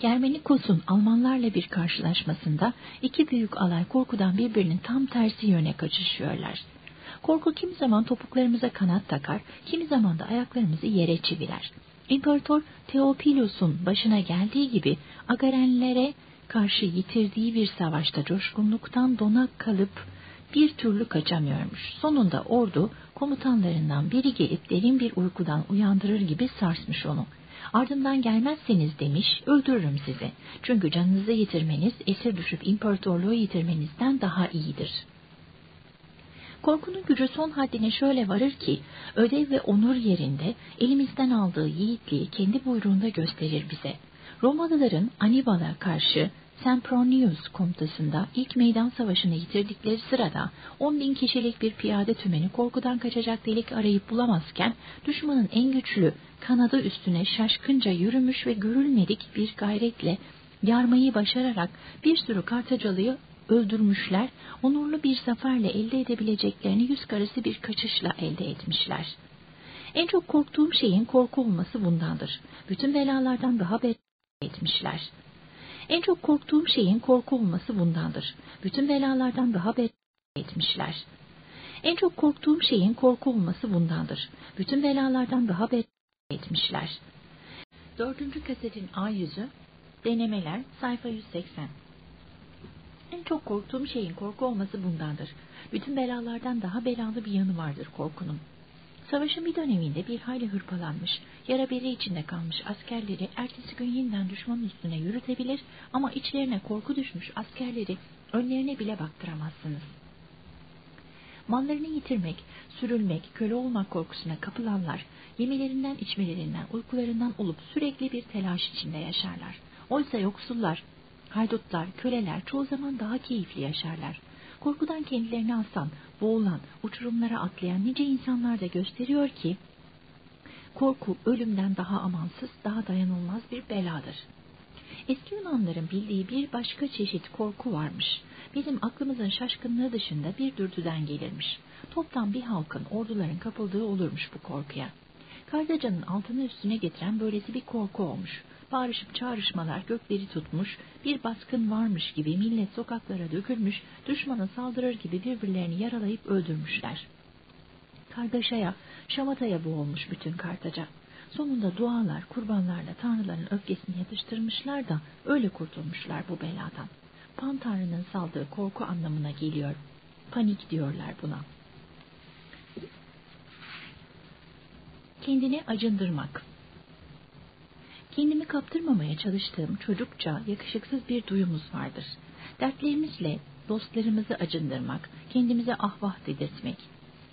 Germenikos'un Almanlarla bir karşılaşmasında iki büyük alay korkudan birbirinin tam tersi yöne kaçışıyorlar. Korku kimi zaman topuklarımıza kanat takar, kimi zaman da ayaklarımızı yere çiviler. İmparator Teopilos'un başına geldiği gibi Agarenlere karşı yitirdiği bir savaşta coşkunluktan donak kalıp bir türlü kaçamıyormuş. Sonunda ordu komutanlarından biri gelip derin bir uykudan uyandırır gibi sarsmış onu. Ardından gelmezseniz demiş, öldürürüm sizi. Çünkü canınızı yitirmeniz, esir düşüp imparatorluğu yitirmenizden daha iyidir. Korkunun gücü son haddine şöyle varır ki, ödev ve onur yerinde elimizden aldığı yiğitliği kendi buyruğunda gösterir bize. Romalıların Anibal'a karşı Sempronius komutasında ilk meydan savaşını yitirdikleri sırada 10 bin kişilik bir piyade tümeni korkudan kaçacak delik arayıp bulamazken düşmanın en güçlü kanadı üstüne şaşkınca yürümüş ve görülmedik bir gayretle yarmayı başararak bir sürü Kartacalıyı öldürmüşler, onurlu bir zaferle elde edebileceklerini yüz karası bir kaçışla elde etmişler. En çok korktuğum şeyin korku olması bundandır. Bütün belalardan daha beter etmişler. En çok korktuğum şeyin korku olması bundandır. Bütün belalardan daha beter etmişler. En çok korktuğum şeyin korku olması bundandır. Bütün belalardan daha beter etmişler. Dördüncü kasetin A yüzü, denemeler, sayfa 180. En çok korktuğum şeyin korku olması bundandır. Bütün belalardan daha belalı bir yanı vardır korkunun. Savaşın bir döneminde bir hayli hırpalanmış, yara beri içinde kalmış askerleri ertesi gün yeniden düşmanın üstüne yürütebilir ama içlerine korku düşmüş askerleri önlerine bile baktıramazsınız. Mallarını yitirmek, sürülmek, köle olmak korkusuna kapılanlar, yemelerinden içmelerinden, uykularından olup sürekli bir telaş içinde yaşarlar. Oysa yoksullar, haydutlar, köleler çoğu zaman daha keyifli yaşarlar. Korkudan kendilerini asan, boğulan, uçurumlara atlayan nice insanlar da gösteriyor ki, korku ölümden daha amansız, daha dayanılmaz bir beladır. Eski Yunanların bildiği bir başka çeşit korku varmış. Bizim aklımızın şaşkınlığı dışında bir dürtüden gelirmiş. Toptan bir halkın, orduların kapıldığı olurmuş bu korkuya. Kardacanın altını üstüne getiren böylesi bir korku olmuş. Bağırışıp çağrışmalar gökleri tutmuş, bir baskın varmış gibi millet sokaklara dökülmüş, düşmana saldırır gibi birbirlerini yaralayıp öldürmüşler. Kargaşaya, şamataya boğulmuş bütün Kartaca. Sonunda dualar, kurbanlarla tanrıların öfkesini yatıştırmışlar da öyle kurtulmuşlar bu beladan. Pan tanrının saldığı korku anlamına geliyor. Panik diyorlar buna. Kendini acındırmak Kendimi kaptırmamaya çalıştığım çocukça yakışıksız bir duyumuz vardır. Dertlerimizle dostlarımızı acındırmak, kendimize ahvah dedirtmek.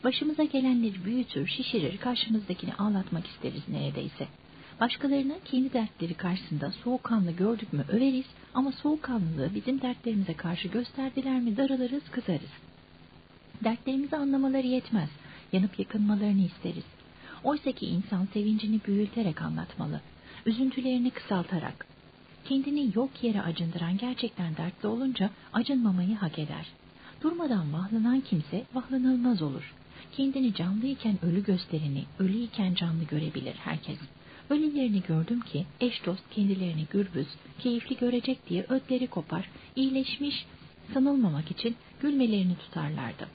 Başımıza gelenleri büyütür, şişirir, karşımızdakini ağlatmak isteriz neredeyse. Başkalarına kendi dertleri karşısında soğukkanlı gördük mü överiz ama soğukkanlılığı bizim dertlerimize karşı gösterdiler mi daralırız, kızarız. Dertlerimizi anlamaları yetmez, yanıp yakınmalarını isteriz. Oysa ki insan sevincini büyüterek anlatmalı, üzüntülerini kısaltarak. Kendini yok yere acındıran gerçekten dertli olunca acınmamayı hak eder. Durmadan vahlanan kimse vahlanılmaz olur. Kendini canlıyken ölü göstereni, ölüyken canlı görebilir herkes. Öyleleri gördüm ki eş dost kendilerini gürbüz, keyifli görecek diye ötleri kopar, iyileşmiş sanılmamak için gülmelerini tutarlardı.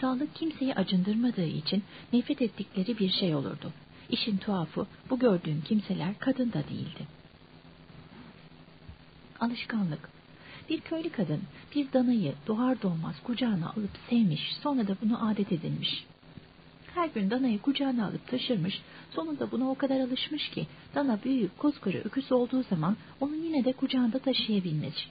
Sağlık kimseyi acındırmadığı için nefret ettikleri bir şey olurdu. İşin tuhafı bu gördüğüm kimseler kadın da değildi. Alışkanlık. Bir köylü kadın bir danayı doğar doğmaz kucağına alıp sevmiş, sonra da bunu adet edinmiş. Her gün danayı kucağına alıp taşırmış, sonunda buna o kadar alışmış ki dana büyük koskoca öküz olduğu zaman onu yine de kucağında taşıyabilmiş.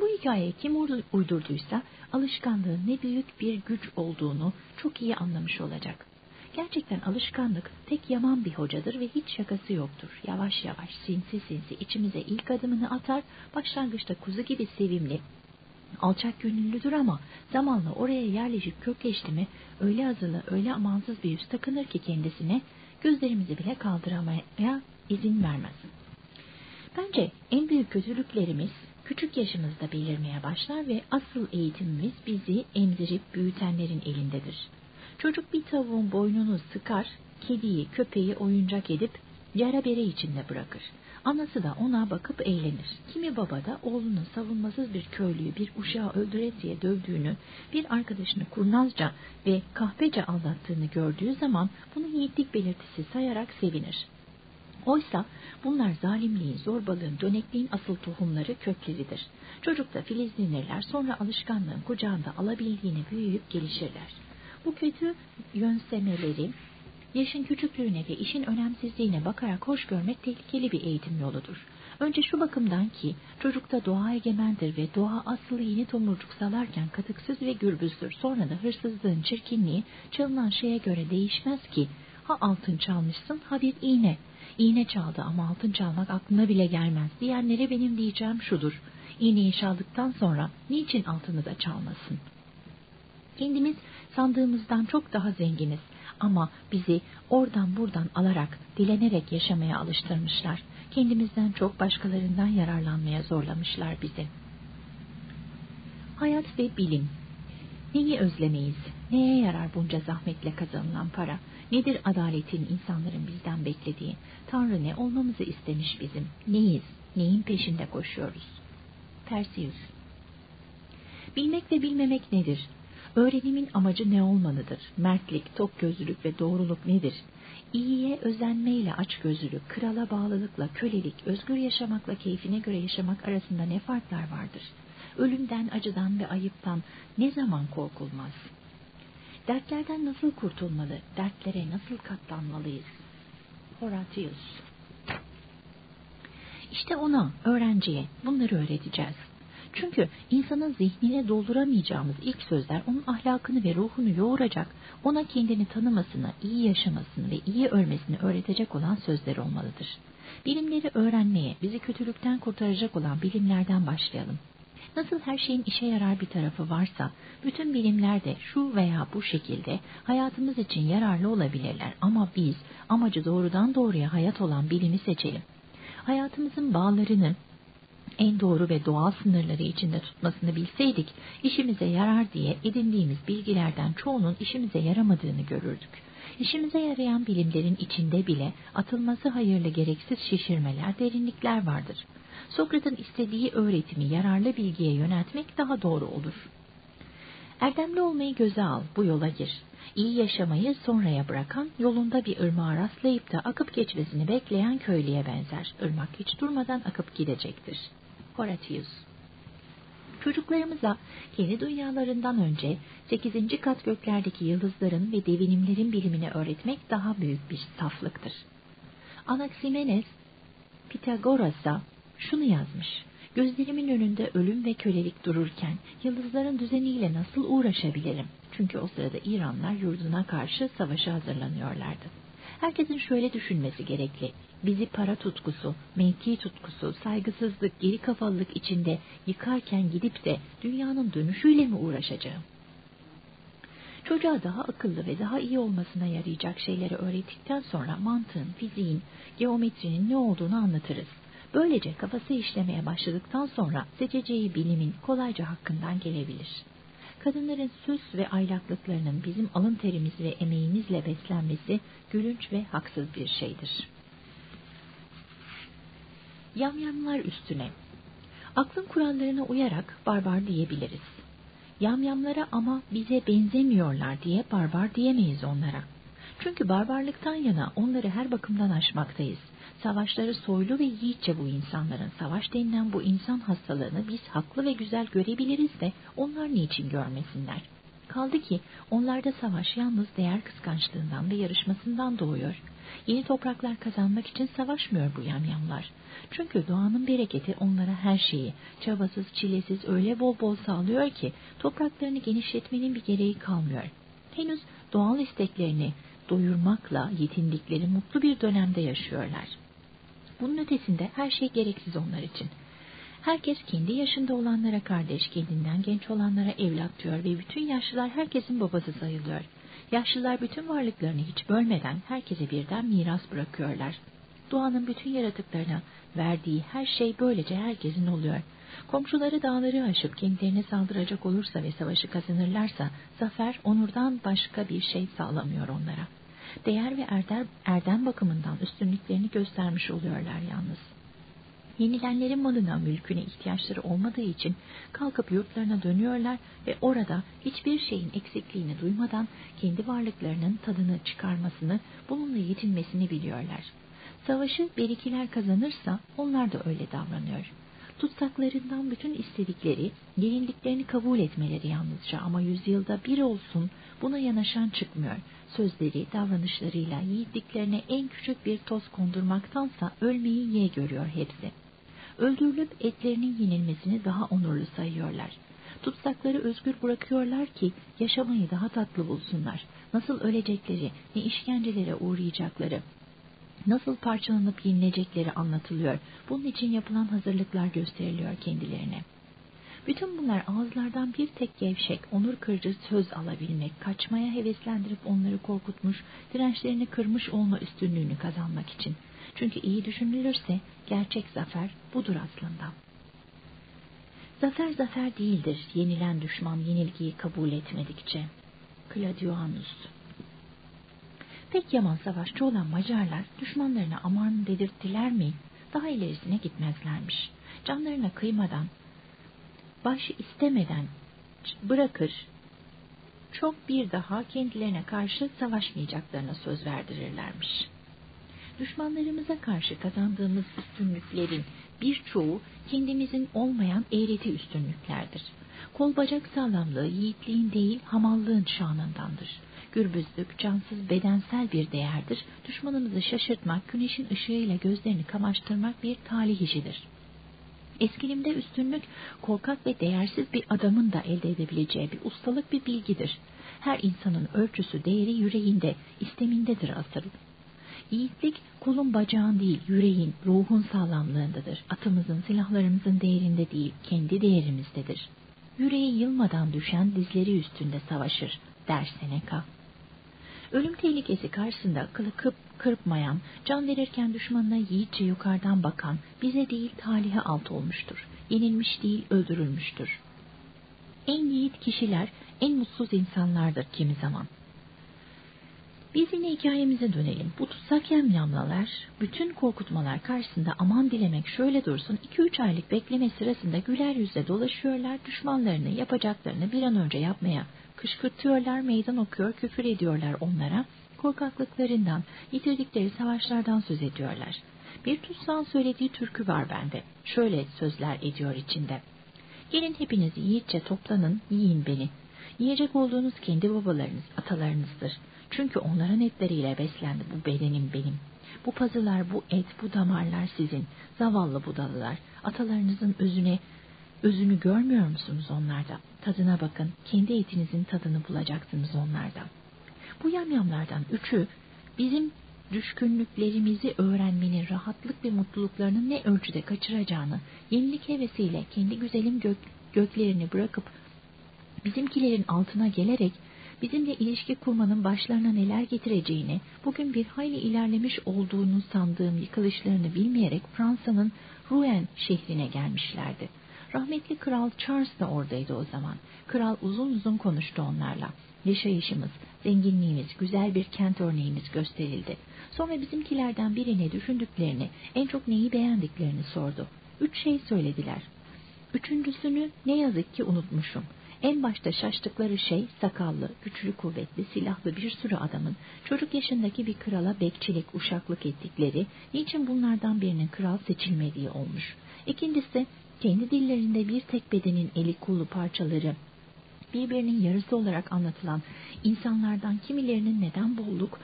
Bu hikayeyi kim uydurduysa alışkanlığın ne büyük bir güç olduğunu çok iyi anlamış olacak. Gerçekten alışkanlık tek yaman bir hocadır ve hiç şakası yoktur. Yavaş yavaş sinsi sinsi içimize ilk adımını atar, başlangıçta kuzu gibi sevimli, alçak gönüllüdür ama zamanla oraya yerleşip kökleşti mi öyle azılı öyle amansız bir yüz takınır ki kendisine gözlerimizi bile kaldıramaya izin vermez. Bence en büyük kötülüklerimiz küçük yaşımızda belirmeye başlar ve asıl eğitimimiz bizi emzirip büyütenlerin elindedir. Çocuk bir tavuğun boynunu sıkar, kediyi, köpeği oyuncak edip yara bere içinde bırakır. Anası da ona bakıp eğlenir. Kimi baba da oğlunun savunmasız bir köylüyü bir uşağı öldüresiye dövdüğünü, bir arkadaşını kurnazca ve kahpece aldattığını gördüğü zaman bunu yiğitlik belirtisi sayarak sevinir. Oysa bunlar zalimliğin, zorbalığın, dönekliğin asıl tohumları, kökleridir. Çocukta filizlenirler, sonra alışkanlığın kucağında alabildiğini büyüyüp gelişirler. Bu kötü yönsemeleri yaşın küçüklüğüne ve işin önemsizliğine bakarak hoş görmek tehlikeli bir eğitim yoludur. Önce şu bakımdan ki çocukta doğa egemendir ve doğa asıl yeni tomurcuk salarken katıksız ve gürbüzdür. Sonra da hırsızlığın çirkinliği çalınan şeye göre değişmez ki. Ha altın çalmışsın ha bir iğne. İğne çaldı ama altın çalmak aklına bile gelmez diyenlere benim diyeceğim şudur. İğneyi çaldıktan sonra niçin altını da çalmasın? Kendimiz sandığımızdan çok daha zenginiz ama bizi oradan buradan alarak, dilenerek yaşamaya alıştırmışlar. Kendimizden çok başkalarından yararlanmaya zorlamışlar bizi. Hayat ve bilim Neyi özlemeyiz? Neye yarar bunca zahmetle kazanılan para? Nedir adaletin insanların bizden beklediği? Tanrı ne olmamızı istemiş bizim? Neyiz? Neyin peşinde koşuyoruz? Perseus Bilmek ve bilmemek nedir? Öğrenimin amacı ne olmalıdır? Mertlik, tok gözlülük ve doğruluk nedir? İyiye özenmeyle açgözlülük, krala bağlılıkla kölelik, özgür yaşamakla keyfine göre yaşamak arasında ne farklar vardır? Ölümden, acıdan ve ayıptan ne zaman korkulmaz? Dertlerden nasıl kurtulmalı, dertlere nasıl katlanmalıyız? Horatius İşte ona, öğrenciye bunları öğreteceğiz. Çünkü insanın zihnine dolduramayacağımız ilk sözler onun ahlakını ve ruhunu yoğuracak, ona kendini tanımasını, iyi yaşamasını ve iyi ölmesini öğretecek olan sözler olmalıdır. Bilimleri öğrenmeye, bizi kötülükten kurtaracak olan bilimlerden başlayalım. Nasıl her şeyin işe yarar bir tarafı varsa, bütün bilimler de şu veya bu şekilde hayatımız için yararlı olabilirler ama biz amacı doğrudan doğruya hayat olan bilimi seçelim. Hayatımızın bağlarını, en doğru ve doğal sınırları içinde tutmasını bilseydik, işimize yarar diye edindiğimiz bilgilerden çoğunun işimize yaramadığını görürdük. İşimize yarayan bilimlerin içinde bile atılması hayırlı gereksiz şişirmeler, derinlikler vardır. Sokrat'ın istediği öğretimi yararlı bilgiye yöneltmek daha doğru olur. Erdemli olmayı göze al, bu yola gir. İyi yaşamayı sonraya bırakan, yolunda bir ırmağa rastlayıp da akıp geçmesini bekleyen köylüye benzer. Irmak hiç durmadan akıp gidecektir. Horatius Çocuklarımıza kendi dünyalarından önce 8. kat göklerdeki yıldızların ve devinimlerin bilimini öğretmek daha büyük bir saflıktır. Anaximenes Pitagoras'a şunu yazmış. Gözlerimin önünde ölüm ve kölelik dururken yıldızların düzeniyle nasıl uğraşabilirim? Çünkü o sırada İranlar yurduna karşı savaşa hazırlanıyorlardı. Herkesin şöyle düşünmesi gerekli. Bizi para tutkusu, mevki tutkusu, saygısızlık, geri kafalılık içinde yıkarken gidip de dünyanın dönüşüyle mi uğraşacağım? Çocuğa daha akıllı ve daha iyi olmasına yarayacak şeyleri öğrettikten sonra mantığın, fiziğin, geometrinin ne olduğunu anlatırız. Böylece kafası işlemeye başladıktan sonra seçeceği bilimin kolayca hakkından gelebilir. Kadınların süs ve aylaklıklarının bizim alın terimiz ve emeğimizle beslenmesi gülünç ve haksız bir şeydir. Yamyamlar üstüne Aklın kurallarına uyarak barbar diyebiliriz. Yamyamlara ama bize benzemiyorlar diye barbar diyemeyiz onlara. Çünkü barbarlıktan yana onları her bakımdan aşmaktayız. Savaşları soylu ve yiğitçe bu insanların savaş denilen bu insan hastalığını biz haklı ve güzel görebiliriz de onlar niçin görmesinler? Kaldı ki onlarda savaş yalnız değer kıskançlığından ve yarışmasından doğuyor. Yeni topraklar kazanmak için savaşmıyor bu yamyamlar. Çünkü doğanın bereketi onlara her şeyi, çabasız, çilesiz öyle bol bol sağlıyor ki topraklarını genişletmenin bir gereği kalmıyor. Henüz doğal isteklerini doyurmakla yetindikleri mutlu bir dönemde yaşıyorlar. Bunun ötesinde her şey gereksiz onlar için. Herkes kendi yaşında olanlara kardeş, kendinden genç olanlara evlat diyor ve bütün yaşlılar herkesin babası sayılıyor. Yaşlılar bütün varlıklarını hiç bölmeden herkese birden miras bırakıyorlar. Doğanın bütün yaratıklarına verdiği her şey böylece herkesin oluyor. Komşuları dağları aşıp kendilerine saldıracak olursa ve savaşı kazanırlarsa zafer onurdan başka bir şey sağlamıyor onlara. Değer ve erdem, erdem bakımından üstünlüklerini göstermiş oluyorlar yalnız. Yenilenlerin malına, mülküne ihtiyaçları olmadığı için kalkıp yurtlarına dönüyorlar ve orada hiçbir şeyin eksikliğini duymadan kendi varlıklarının tadını çıkarmasını, bununla yetinmesini biliyorlar. Savaşı berikiler kazanırsa onlar da öyle davranıyor. Tutsaklarından bütün istedikleri, yenildiklerini kabul etmeleri yalnızca ama yüzyılda bir olsun buna yanaşan çıkmıyor. Sözleri, davranışlarıyla yiğitliklerine en küçük bir toz kondurmaktansa ölmeyi ye görüyor hepsi. Öldürülüp etlerinin yenilmesini daha onurlu sayıyorlar. Tutsakları özgür bırakıyorlar ki yaşamayı daha tatlı bulsunlar. Nasıl ölecekleri, ne işkencelere uğrayacakları, nasıl parçalanıp yenilecekleri anlatılıyor. Bunun için yapılan hazırlıklar gösteriliyor kendilerine. Bütün bunlar ağızlardan bir tek gevşek, onur kırıcı söz alabilmek, kaçmaya heveslendirip onları korkutmuş, dirençlerini kırmış olma üstünlüğünü kazanmak için. Çünkü iyi düşünülürse gerçek zafer budur aslında. Zafer zafer değildir yenilen düşman yenilgiyi kabul etmedikçe. Claudianus Pek yaman savaşçı olan Macarlar düşmanlarına aman dedirttiler mi daha ilerisine gitmezlermiş. Canlarına kıymadan, baş istemeden bırakır, çok bir daha kendilerine karşı savaşmayacaklarına söz verdirirlermiş. Düşmanlarımıza karşı kazandığımız üstünlüklerin birçoğu kendimizin olmayan eğreti üstünlüklerdir. Kol bacak sağlamlığı yiğitliğin değil hamallığın şanındandır. Gürbüzlük cansız bedensel bir değerdir. Düşmanımızı şaşırtmak, güneşin ışığıyla gözlerini kamaştırmak bir talih işidir. Eskilimde üstünlük korkak ve değersiz bir adamın da elde edebileceği bir ustalık bir bilgidir. Her insanın ölçüsü değeri yüreğinde, istemindedir asıl. Yiğitlik kolun bacağın değil, yüreğin, ruhun sağlamlığındadır. Atımızın, silahlarımızın değerinde değil, kendi değerimizdedir. Yüreği yılmadan düşen dizleri üstünde savaşır, der Seneca. Ölüm tehlikesi karşısında kılı kıp kırpmayan, can verirken düşmanına yiğitçe yukarıdan bakan, bize değil talihe alt olmuştur. Yenilmiş değil öldürülmüştür. En yiğit kişiler, en mutsuz insanlardır kimi zaman. Biz yine hikayemize dönelim. Bu tutsak yamyamlalar, bütün korkutmalar karşısında aman dilemek şöyle dursun, 2-3 aylık bekleme sırasında güler yüzle dolaşıyorlar, düşmanlarını yapacaklarını bir an önce yapmaya kışkırtıyorlar, meydan okuyor, küfür ediyorlar onlara, korkaklıklarından, yitirdikleri savaşlardan söz ediyorlar. Bir tutsağın söylediği türkü var bende. Şöyle sözler ediyor içinde. Gelin hepiniz yiğitçe toplanın, yiyin beni. Yiyecek olduğunuz kendi babalarınız, atalarınızdır. Çünkü onların etleriyle beslendi bu bedenim benim. Bu pazılar, bu et, bu damarlar sizin. Zavallı budalılar. Atalarınızın özüne, özünü görmüyor musunuz onlarda? Tadına bakın. Kendi etinizin tadını bulacaksınız onlardan. Bu yamyamlardan üçü bizim düşkünlüklerimizi öğrenmenin rahatlık ve mutluluklarını ne ölçüde kaçıracağını, yenilik hevesiyle kendi güzelim gök, göklerini bırakıp bizimkilerin altına gelerek bizimle ilişki kurmanın başlarına neler getireceğini, bugün bir hayli ilerlemiş olduğunu sandığım yıkılışlarını bilmeyerek Fransa'nın Rouen şehrine gelmişlerdi. Rahmetli Kral Charles da oradaydı o zaman. Kral uzun uzun konuştu onlarla. Yaşayışımız, zenginliğimiz, güzel bir kent örneğimiz gösterildi. Sonra bizimkilerden birine düşündüklerini, en çok neyi beğendiklerini sordu. Üç şey söylediler. Üçüncüsünü ne yazık ki unutmuşum. En başta şaştıkları şey sakallı, güçlü kuvvetli, silahlı bir sürü adamın çocuk yaşındaki bir krala bekçilik, uşaklık ettikleri, niçin bunlardan birinin kral seçilmediği olmuş. İkincisi, kendi dillerinde bir tek bedenin eli kolu parçaları, birbirinin yarısı olarak anlatılan insanlardan kimilerinin neden bolluk,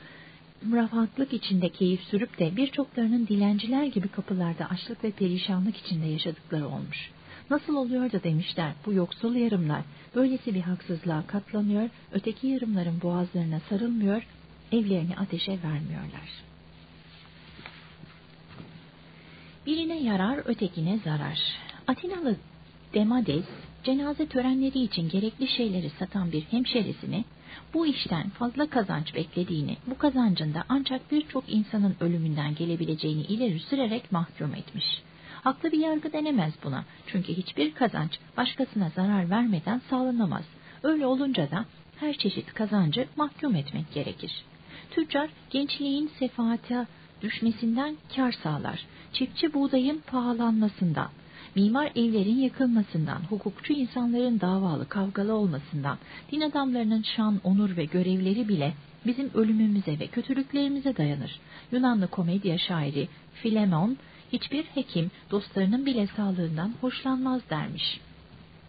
rahatlık içinde keyif sürüp de birçoklarının dilenciler gibi kapılarda açlık ve perişanlık içinde yaşadıkları olmuş. Nasıl oluyor da demişler bu yoksul yarımlar böylesi bir haksızlığa katlanıyor, öteki yarımların boğazlarına sarılmıyor, evlerini ateşe vermiyorlar. Birine yarar, ötekine zarar. Atinalı Demades, cenaze törenleri için gerekli şeyleri satan bir hemşerisini, Bu işten fazla kazanç beklediğini, bu kazancın da ancak birçok insanın ölümünden gelebileceğini ileri sürerek mahkum etmiş. Haklı bir yargı denemez buna. Çünkü hiçbir kazanç başkasına zarar vermeden sağlanamaz. Öyle olunca da her çeşit kazancı mahkum etmek gerekir. Tüccar gençliğin sefaata düşmesinden kar sağlar. Çiftçi buğdayın pahalanmasından, mimar evlerin yakılmasından, hukukçu insanların davalı, kavgalı olmasından, din adamlarının şan, onur ve görevleri bile bizim ölümümüze ve kötülüklerimize dayanır. Yunanlı komedya şairi Filemon, hiçbir hekim dostlarının bile sağlığından hoşlanmaz dermiş.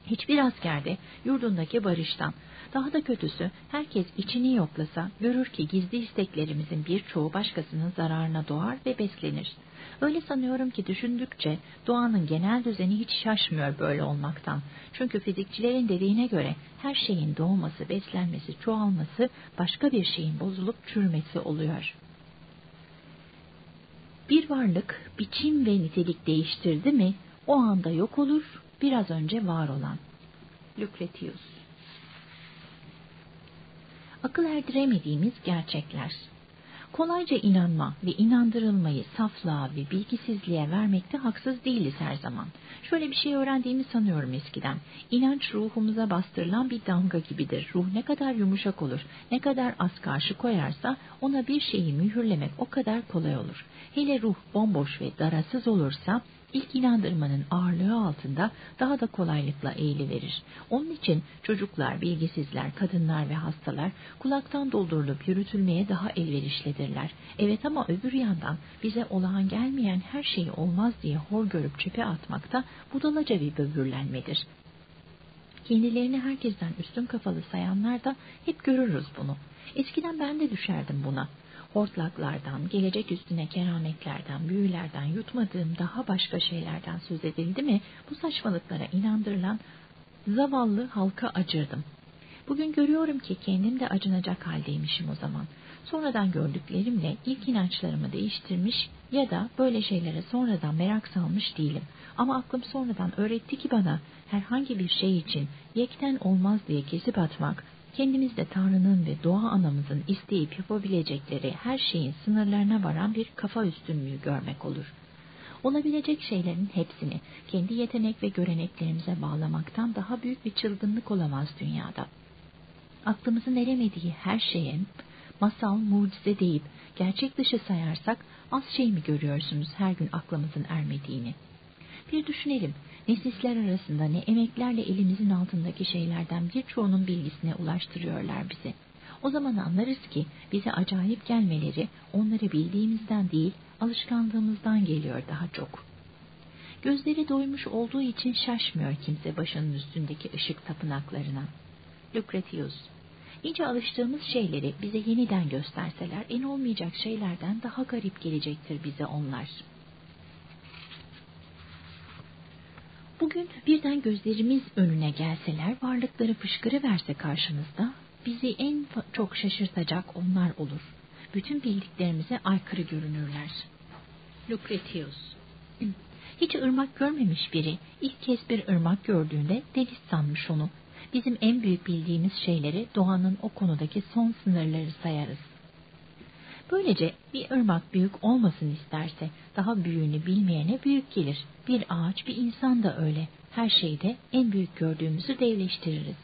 Hiçbir askerde yurdundaki barıştan, daha da kötüsü herkes içini yoklasa görür ki gizli isteklerimizin birçoğu başkasının zararına doğar ve beslenir. Öyle sanıyorum ki düşündükçe doğanın genel düzeni hiç şaşmıyor böyle olmaktan. Çünkü fizikçilerin dediğine göre her şeyin doğması, beslenmesi, çoğalması başka bir şeyin bozulup çürümesi oluyor. Bir varlık biçim ve nitelik değiştirdi mi o anda yok olur biraz önce var olan. Lucretius Akıl erdiremediğimiz gerçekler Kolayca inanma ve inandırılmayı saflığa ve bilgisizliğe vermekte haksız değiliz her zaman. Şöyle bir şey öğrendiğimi sanıyorum eskiden. İnanç ruhumuza bastırılan bir damga gibidir. Ruh ne kadar yumuşak olur, ne kadar az karşı koyarsa ona bir şeyi mühürlemek o kadar kolay olur. Hele ruh bomboş ve darasız olursa ilk inandırmanın ağırlığı altında daha da kolaylıkla eğiliverir. Onun için çocuklar, bilgisizler, kadınlar ve hastalar kulaktan doldurulup yürütülmeye daha elverişlidirler. Evet ama öbür yandan bize olağan gelmeyen her şeyi olmaz diye hor görüp çöpe atmakta budalaca bir böbürlenmedir. Kendilerini herkesten üstün kafalı sayanlar da hep görürüz bunu. Eskiden ben de düşerdim buna hortlaklardan, gelecek üstüne kerametlerden, büyülerden, yutmadığım daha başka şeylerden söz edildi mi, bu saçmalıklara inandırılan zavallı halka acırdım. Bugün görüyorum ki kendim de acınacak haldeymişim o zaman. Sonradan gördüklerimle ilk inançlarımı değiştirmiş ya da böyle şeylere sonradan merak salmış değilim. Ama aklım sonradan öğretti ki bana herhangi bir şey için yekten olmaz diye kesip atmak, kendimizde Tanrı'nın ve doğa anamızın isteyip yapabilecekleri her şeyin sınırlarına varan bir kafa üstünlüğü görmek olur. Olabilecek şeylerin hepsini kendi yetenek ve göreneklerimize bağlamaktan daha büyük bir çılgınlık olamaz dünyada. Aklımızın eremediği her şeye masal, mucize deyip gerçek dışı sayarsak az şey mi görüyorsunuz her gün aklımızın ermediğini? Bir düşünelim, ne sisler arasında ne emeklerle elimizin altındaki şeylerden birçoğunun bilgisine ulaştırıyorlar bize. O zaman anlarız ki bize acayip gelmeleri onları bildiğimizden değil alışkanlığımızdan geliyor daha çok. Gözleri doymuş olduğu için şaşmıyor kimse başının üstündeki ışık tapınaklarına. Lucretius İyice alıştığımız şeyleri bize yeniden gösterseler en olmayacak şeylerden daha garip gelecektir bize onlar.'' Bugün birden gözlerimiz önüne gelseler, varlıkları fışkırıverse karşımızda, bizi en çok şaşırtacak onlar olur. Bütün bildiklerimize aykırı görünürler. Lucretius *clears throat* Hiç ırmak görmemiş biri, ilk kez bir ırmak gördüğünde deniz sanmış onu. Bizim en büyük bildiğimiz şeyleri doğanın o konudaki son sınırları sayarız. Böylece bir ırmak büyük olmasın isterse daha büyüğünü bilmeyene büyük gelir. Bir ağaç bir insan da öyle. Her şeyde en büyük gördüğümüzü devleştiririz.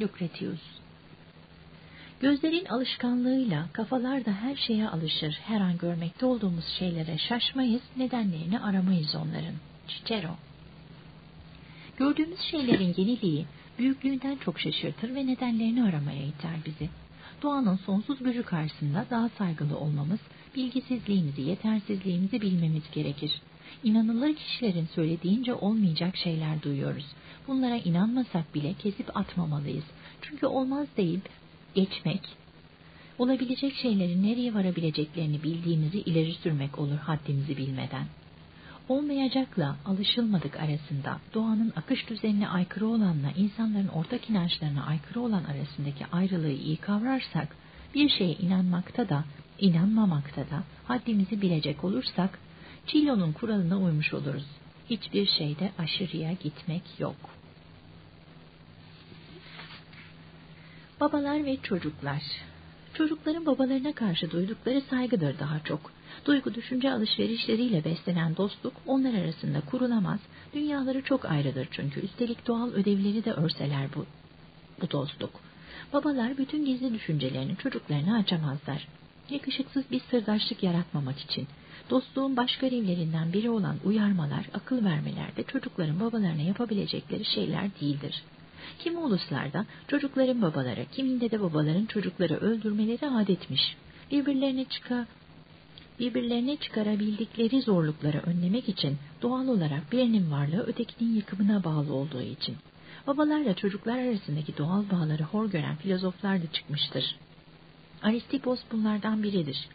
Lucretius Gözlerin alışkanlığıyla kafalar da her şeye alışır. Her an görmekte olduğumuz şeylere şaşmayız, nedenlerini aramayız onların. Cicero Gördüğümüz şeylerin yeniliği, büyüklüğünden çok şaşırtır ve nedenlerini aramaya iter bizi doğanın sonsuz gücü karşısında daha saygılı olmamız, bilgisizliğimizi, yetersizliğimizi bilmemiz gerekir. İnanılır kişilerin söylediğince olmayacak şeyler duyuyoruz. Bunlara inanmasak bile kesip atmamalıyız. Çünkü olmaz deyip geçmek, olabilecek şeylerin nereye varabileceklerini bildiğimizi ileri sürmek olur haddimizi bilmeden olmayacakla alışılmadık arasında doğanın akış düzenine aykırı olanla insanların ortak inançlarına aykırı olan arasındaki ayrılığı iyi kavrarsak bir şeye inanmakta da inanmamakta da haddimizi bilecek olursak Çilo'nun kuralına uymuş oluruz. Hiçbir şeyde aşırıya gitmek yok. Babalar ve çocuklar. Çocukların babalarına karşı duydukları saygıdır daha çok. Duygu düşünce alışverişleriyle beslenen dostluk onlar arasında kurulamaz. Dünyaları çok ayrıdır çünkü. Üstelik doğal ödevleri de örseler bu, bu dostluk. Babalar bütün gizli düşüncelerini çocuklarına açamazlar. Yakışıksız bir sırdaşlık yaratmamak için. Dostluğun baş görevlerinden biri olan uyarmalar, akıl vermeler de çocukların babalarına yapabilecekleri şeyler değildir. Kimi uluslarda çocukların babaları, kiminde de babaların çocukları öldürmeleri adetmiş. Birbirlerine çıka birbirlerine çıkarabildikleri zorlukları önlemek için doğal olarak birinin varlığı ötekinin yıkımına bağlı olduğu için. Babalarla çocuklar arasındaki doğal bağları hor gören filozoflar da çıkmıştır. Aristipos bunlardan biridir.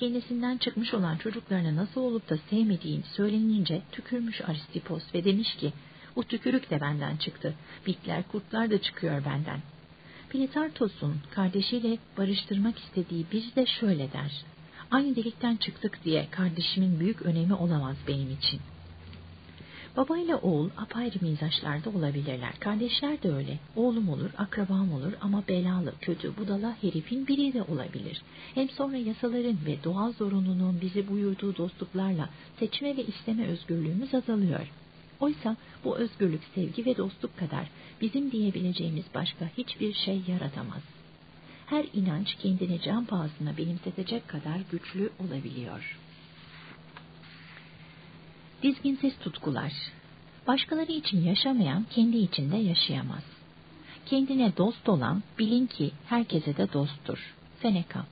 Kendisinden çıkmış olan çocuklarına nasıl olup da sevmediğini söylenince tükürmüş Aristipos ve demiş ki, bu tükürük de benden çıktı. Bitler, kurtlar da çıkıyor benden. Plitartos'un kardeşiyle barıştırmak istediği biri de şöyle der. Aynı delikten çıktık diye kardeşimin büyük önemi olamaz benim için. Baba ile oğul apayrı mizaçlarda olabilirler. Kardeşler de öyle. Oğlum olur, akrabam olur ama belalı, kötü, budala herifin biri de olabilir. Hem sonra yasaların ve doğal zorunluluğun bizi buyurduğu dostluklarla seçme ve isteme özgürlüğümüz azalıyor. Oysa bu özgürlük sevgi ve dostluk kadar bizim diyebileceğimiz başka hiçbir şey yaratamaz. Her inanç kendini can pahasına benimsetecek kadar güçlü olabiliyor. Dizginsiz tutkular Başkaları için yaşamayan kendi içinde yaşayamaz. Kendine dost olan bilin ki herkese de dosttur. Seneca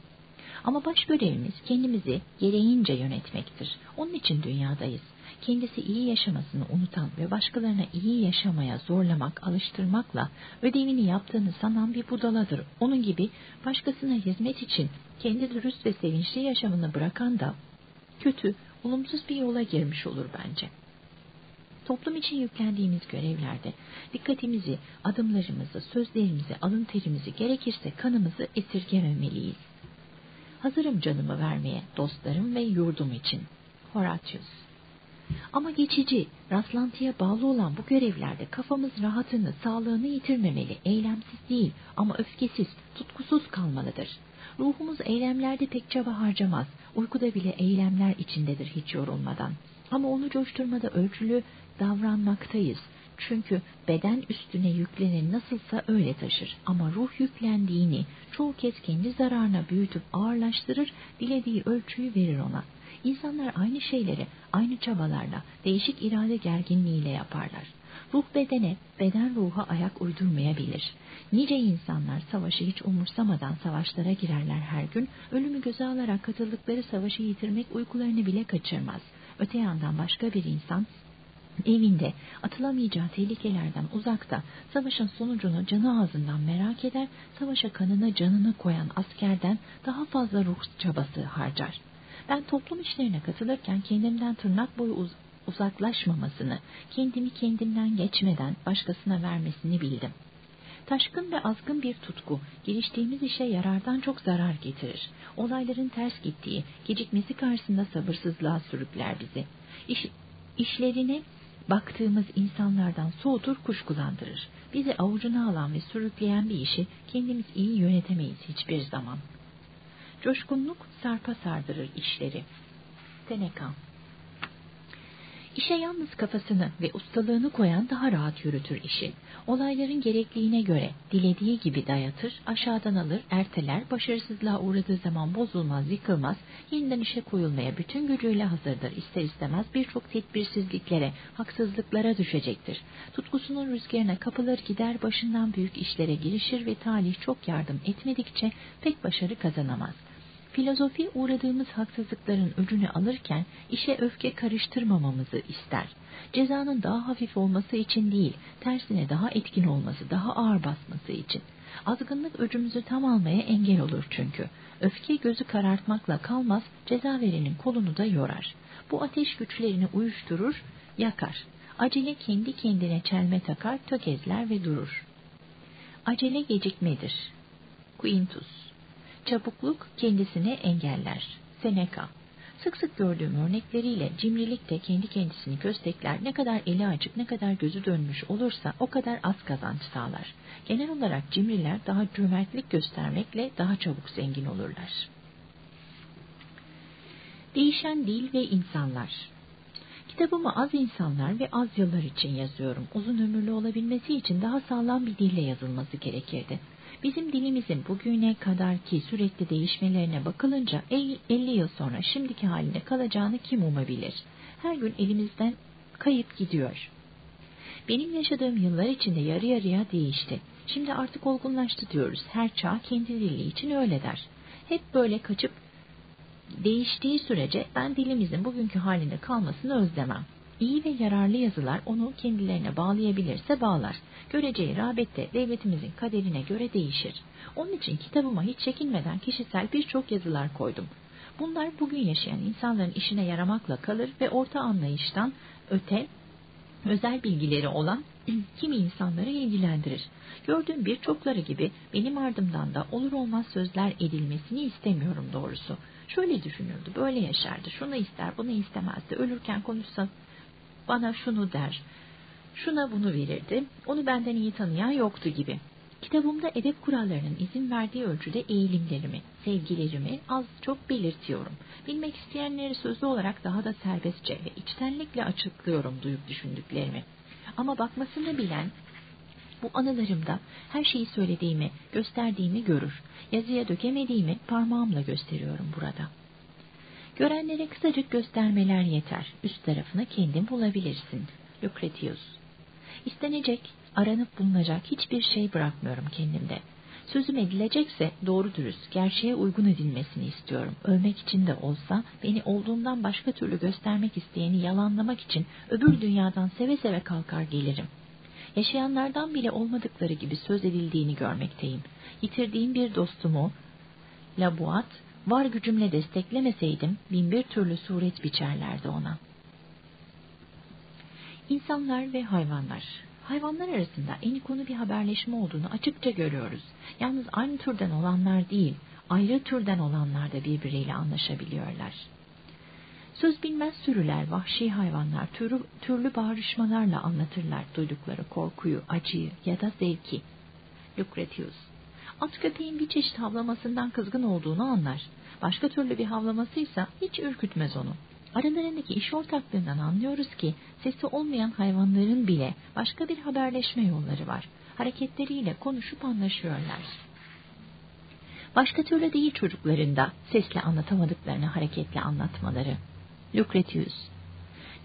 ama baş görevimiz kendimizi gereğince yönetmektir. Onun için dünyadayız kendisi iyi yaşamasını unutan ve başkalarına iyi yaşamaya zorlamak, alıştırmakla ödevini yaptığını sanan bir budaladır. Onun gibi başkasına hizmet için kendi dürüst ve sevinçli yaşamını bırakan da kötü, olumsuz bir yola girmiş olur bence. Toplum için yüklendiğimiz görevlerde dikkatimizi, adımlarımızı, sözlerimizi, alın terimizi, gerekirse kanımızı esirgememeliyiz. Hazırım canımı vermeye dostlarım ve yurdum için. Horatius ama geçici, rastlantıya bağlı olan bu görevlerde kafamız rahatını, sağlığını yitirmemeli, eylemsiz değil ama öfkesiz, tutkusuz kalmalıdır. Ruhumuz eylemlerde pek çaba harcamaz, uykuda bile eylemler içindedir hiç yorulmadan. Ama onu coşturmada ölçülü davranmaktayız. Çünkü beden üstüne yüklenen nasılsa öyle taşır. Ama ruh yüklendiğini çoğu kez kendi zararına büyütüp ağırlaştırır, dilediği ölçüyü verir ona. İnsanlar aynı şeyleri aynı çabalarla, değişik irade gerginliğiyle yaparlar. Ruh bedene, beden ruha ayak uydurmayabilir. Nice insanlar savaşı hiç umursamadan savaşlara girerler her gün, ölümü göze alarak katıldıkları savaşı yitirmek uykularını bile kaçırmaz. Öte yandan başka bir insan evinde atılamayacağı tehlikelerden uzakta savaşın sonucunu canı ağzından merak eder, savaşa kanını canını koyan askerden daha fazla ruh çabası harcar. Ben toplum işlerine katılırken kendimden tırnak boyu uz uzaklaşmamasını, kendimi kendimden geçmeden başkasına vermesini bildim. Taşkın ve azgın bir tutku, geliştiğimiz işe yarardan çok zarar getirir. Olayların ters gittiği, gecikmesi karşısında sabırsızlığa sürükler bizi. İş, işlerine baktığımız insanlardan soğutur, kuşkulandırır. Bizi avucuna alan ve sürükleyen bir işi kendimiz iyi yönetemeyiz hiçbir zaman.'' Coşkunluk sarpa sardırır işleri. Seneca İşe yalnız kafasını ve ustalığını koyan daha rahat yürütür işi. Olayların gerekliğine göre dilediği gibi dayatır, aşağıdan alır, erteler, başarısızlığa uğradığı zaman bozulmaz, yıkılmaz, yeniden işe koyulmaya bütün gücüyle hazırdır. İster istemez birçok tedbirsizliklere, haksızlıklara düşecektir. Tutkusunun rüzgarına kapılır gider, başından büyük işlere girişir ve talih çok yardım etmedikçe pek başarı kazanamaz. Filozofi uğradığımız haksızlıkların öcünü alırken işe öfke karıştırmamamızı ister. Cezanın daha hafif olması için değil, tersine daha etkin olması, daha ağır basması için. Azgınlık öcümüzü tam almaya engel olur çünkü. Öfke gözü karartmakla kalmaz, ceza verenin kolunu da yorar. Bu ateş güçlerini uyuşturur, yakar. Acele kendi kendine çelme takar, tökezler ve durur. Acele gecikmedir. Quintus Çabukluk kendisini engeller. Seneca Sık sık gördüğüm örnekleriyle cimrilik de kendi kendisini köstekler ne kadar eli açık ne kadar gözü dönmüş olursa o kadar az kazanç sağlar. Genel olarak cimriler daha cömertlik göstermekle daha çabuk zengin olurlar. Değişen dil ve insanlar Kitabımı az insanlar ve az yıllar için yazıyorum. Uzun ömürlü olabilmesi için daha sağlam bir dille yazılması gerekirdi. Bizim dilimizin bugüne kadar ki sürekli değişmelerine bakılınca 50 yıl sonra şimdiki haline kalacağını kim umabilir? Her gün elimizden kayıp gidiyor. Benim yaşadığım yıllar içinde yarı yarıya değişti. Şimdi artık olgunlaştı diyoruz. Her çağ kendi dili için öyle der. Hep böyle kaçıp değiştiği sürece ben dilimizin bugünkü halinde kalmasını özlemem. İyi ve yararlı yazılar onu kendilerine bağlayabilirse bağlar. Göreceği rağbet de devletimizin kaderine göre değişir. Onun için kitabıma hiç çekinmeden kişisel birçok yazılar koydum. Bunlar bugün yaşayan insanların işine yaramakla kalır ve orta anlayıştan öte özel bilgileri olan *clears throat* kimi insanları ilgilendirir. Gördüğüm birçokları gibi benim ardımdan da olur olmaz sözler edilmesini istemiyorum doğrusu. Şöyle düşünürdü, böyle yaşardı, şunu ister, bunu istemezdi, ölürken konuşsa bana şunu der, şuna bunu verirdi, onu benden iyi tanıyan yoktu gibi. Kitabımda edep kurallarının izin verdiği ölçüde eğilimlerimi, sevgilerimi az çok belirtiyorum. Bilmek isteyenleri sözlü olarak daha da serbestçe ve içtenlikle açıklıyorum duyup düşündüklerimi. Ama bakmasını bilen bu anılarımda her şeyi söylediğimi, gösterdiğimi görür. Yazıya dökemediğimi parmağımla gösteriyorum burada. Görenlere kısacık göstermeler yeter. Üst tarafını kendin bulabilirsin. Lucretius. İstenecek, aranıp bulunacak hiçbir şey bırakmıyorum kendimde. Sözüm edilecekse doğru dürüst, gerçeğe uygun edilmesini istiyorum. Ölmek için de olsa beni olduğumdan başka türlü göstermek isteyeni yalanlamak için öbür dünyadan seve seve kalkar gelirim. Yaşayanlardan bile olmadıkları gibi söz edildiğini görmekteyim. Yitirdiğim bir dostumu, Labuat, var gücümle desteklemeseydim binbir türlü suret biçerlerdi ona. İnsanlar ve hayvanlar Hayvanlar arasında en konu bir haberleşme olduğunu açıkça görüyoruz. Yalnız aynı türden olanlar değil, ayrı türden olanlar da birbiriyle anlaşabiliyorlar. Söz bilmez sürüler, vahşi hayvanlar türlü, türlü bağrışmalarla anlatırlar duydukları korkuyu, acıyı ya da zevki. Lucretius At köpeğin bir çeşit havlamasından kızgın olduğunu anlar. Başka türlü bir havlamasıysa hiç ürkütmez onu. Aralarındaki iş ortaklığından anlıyoruz ki sesi olmayan hayvanların bile başka bir haberleşme yolları var. Hareketleriyle konuşup anlaşıyorlar. Başka türlü değil çocuklarında sesle anlatamadıklarını hareketle anlatmaları. Lucretius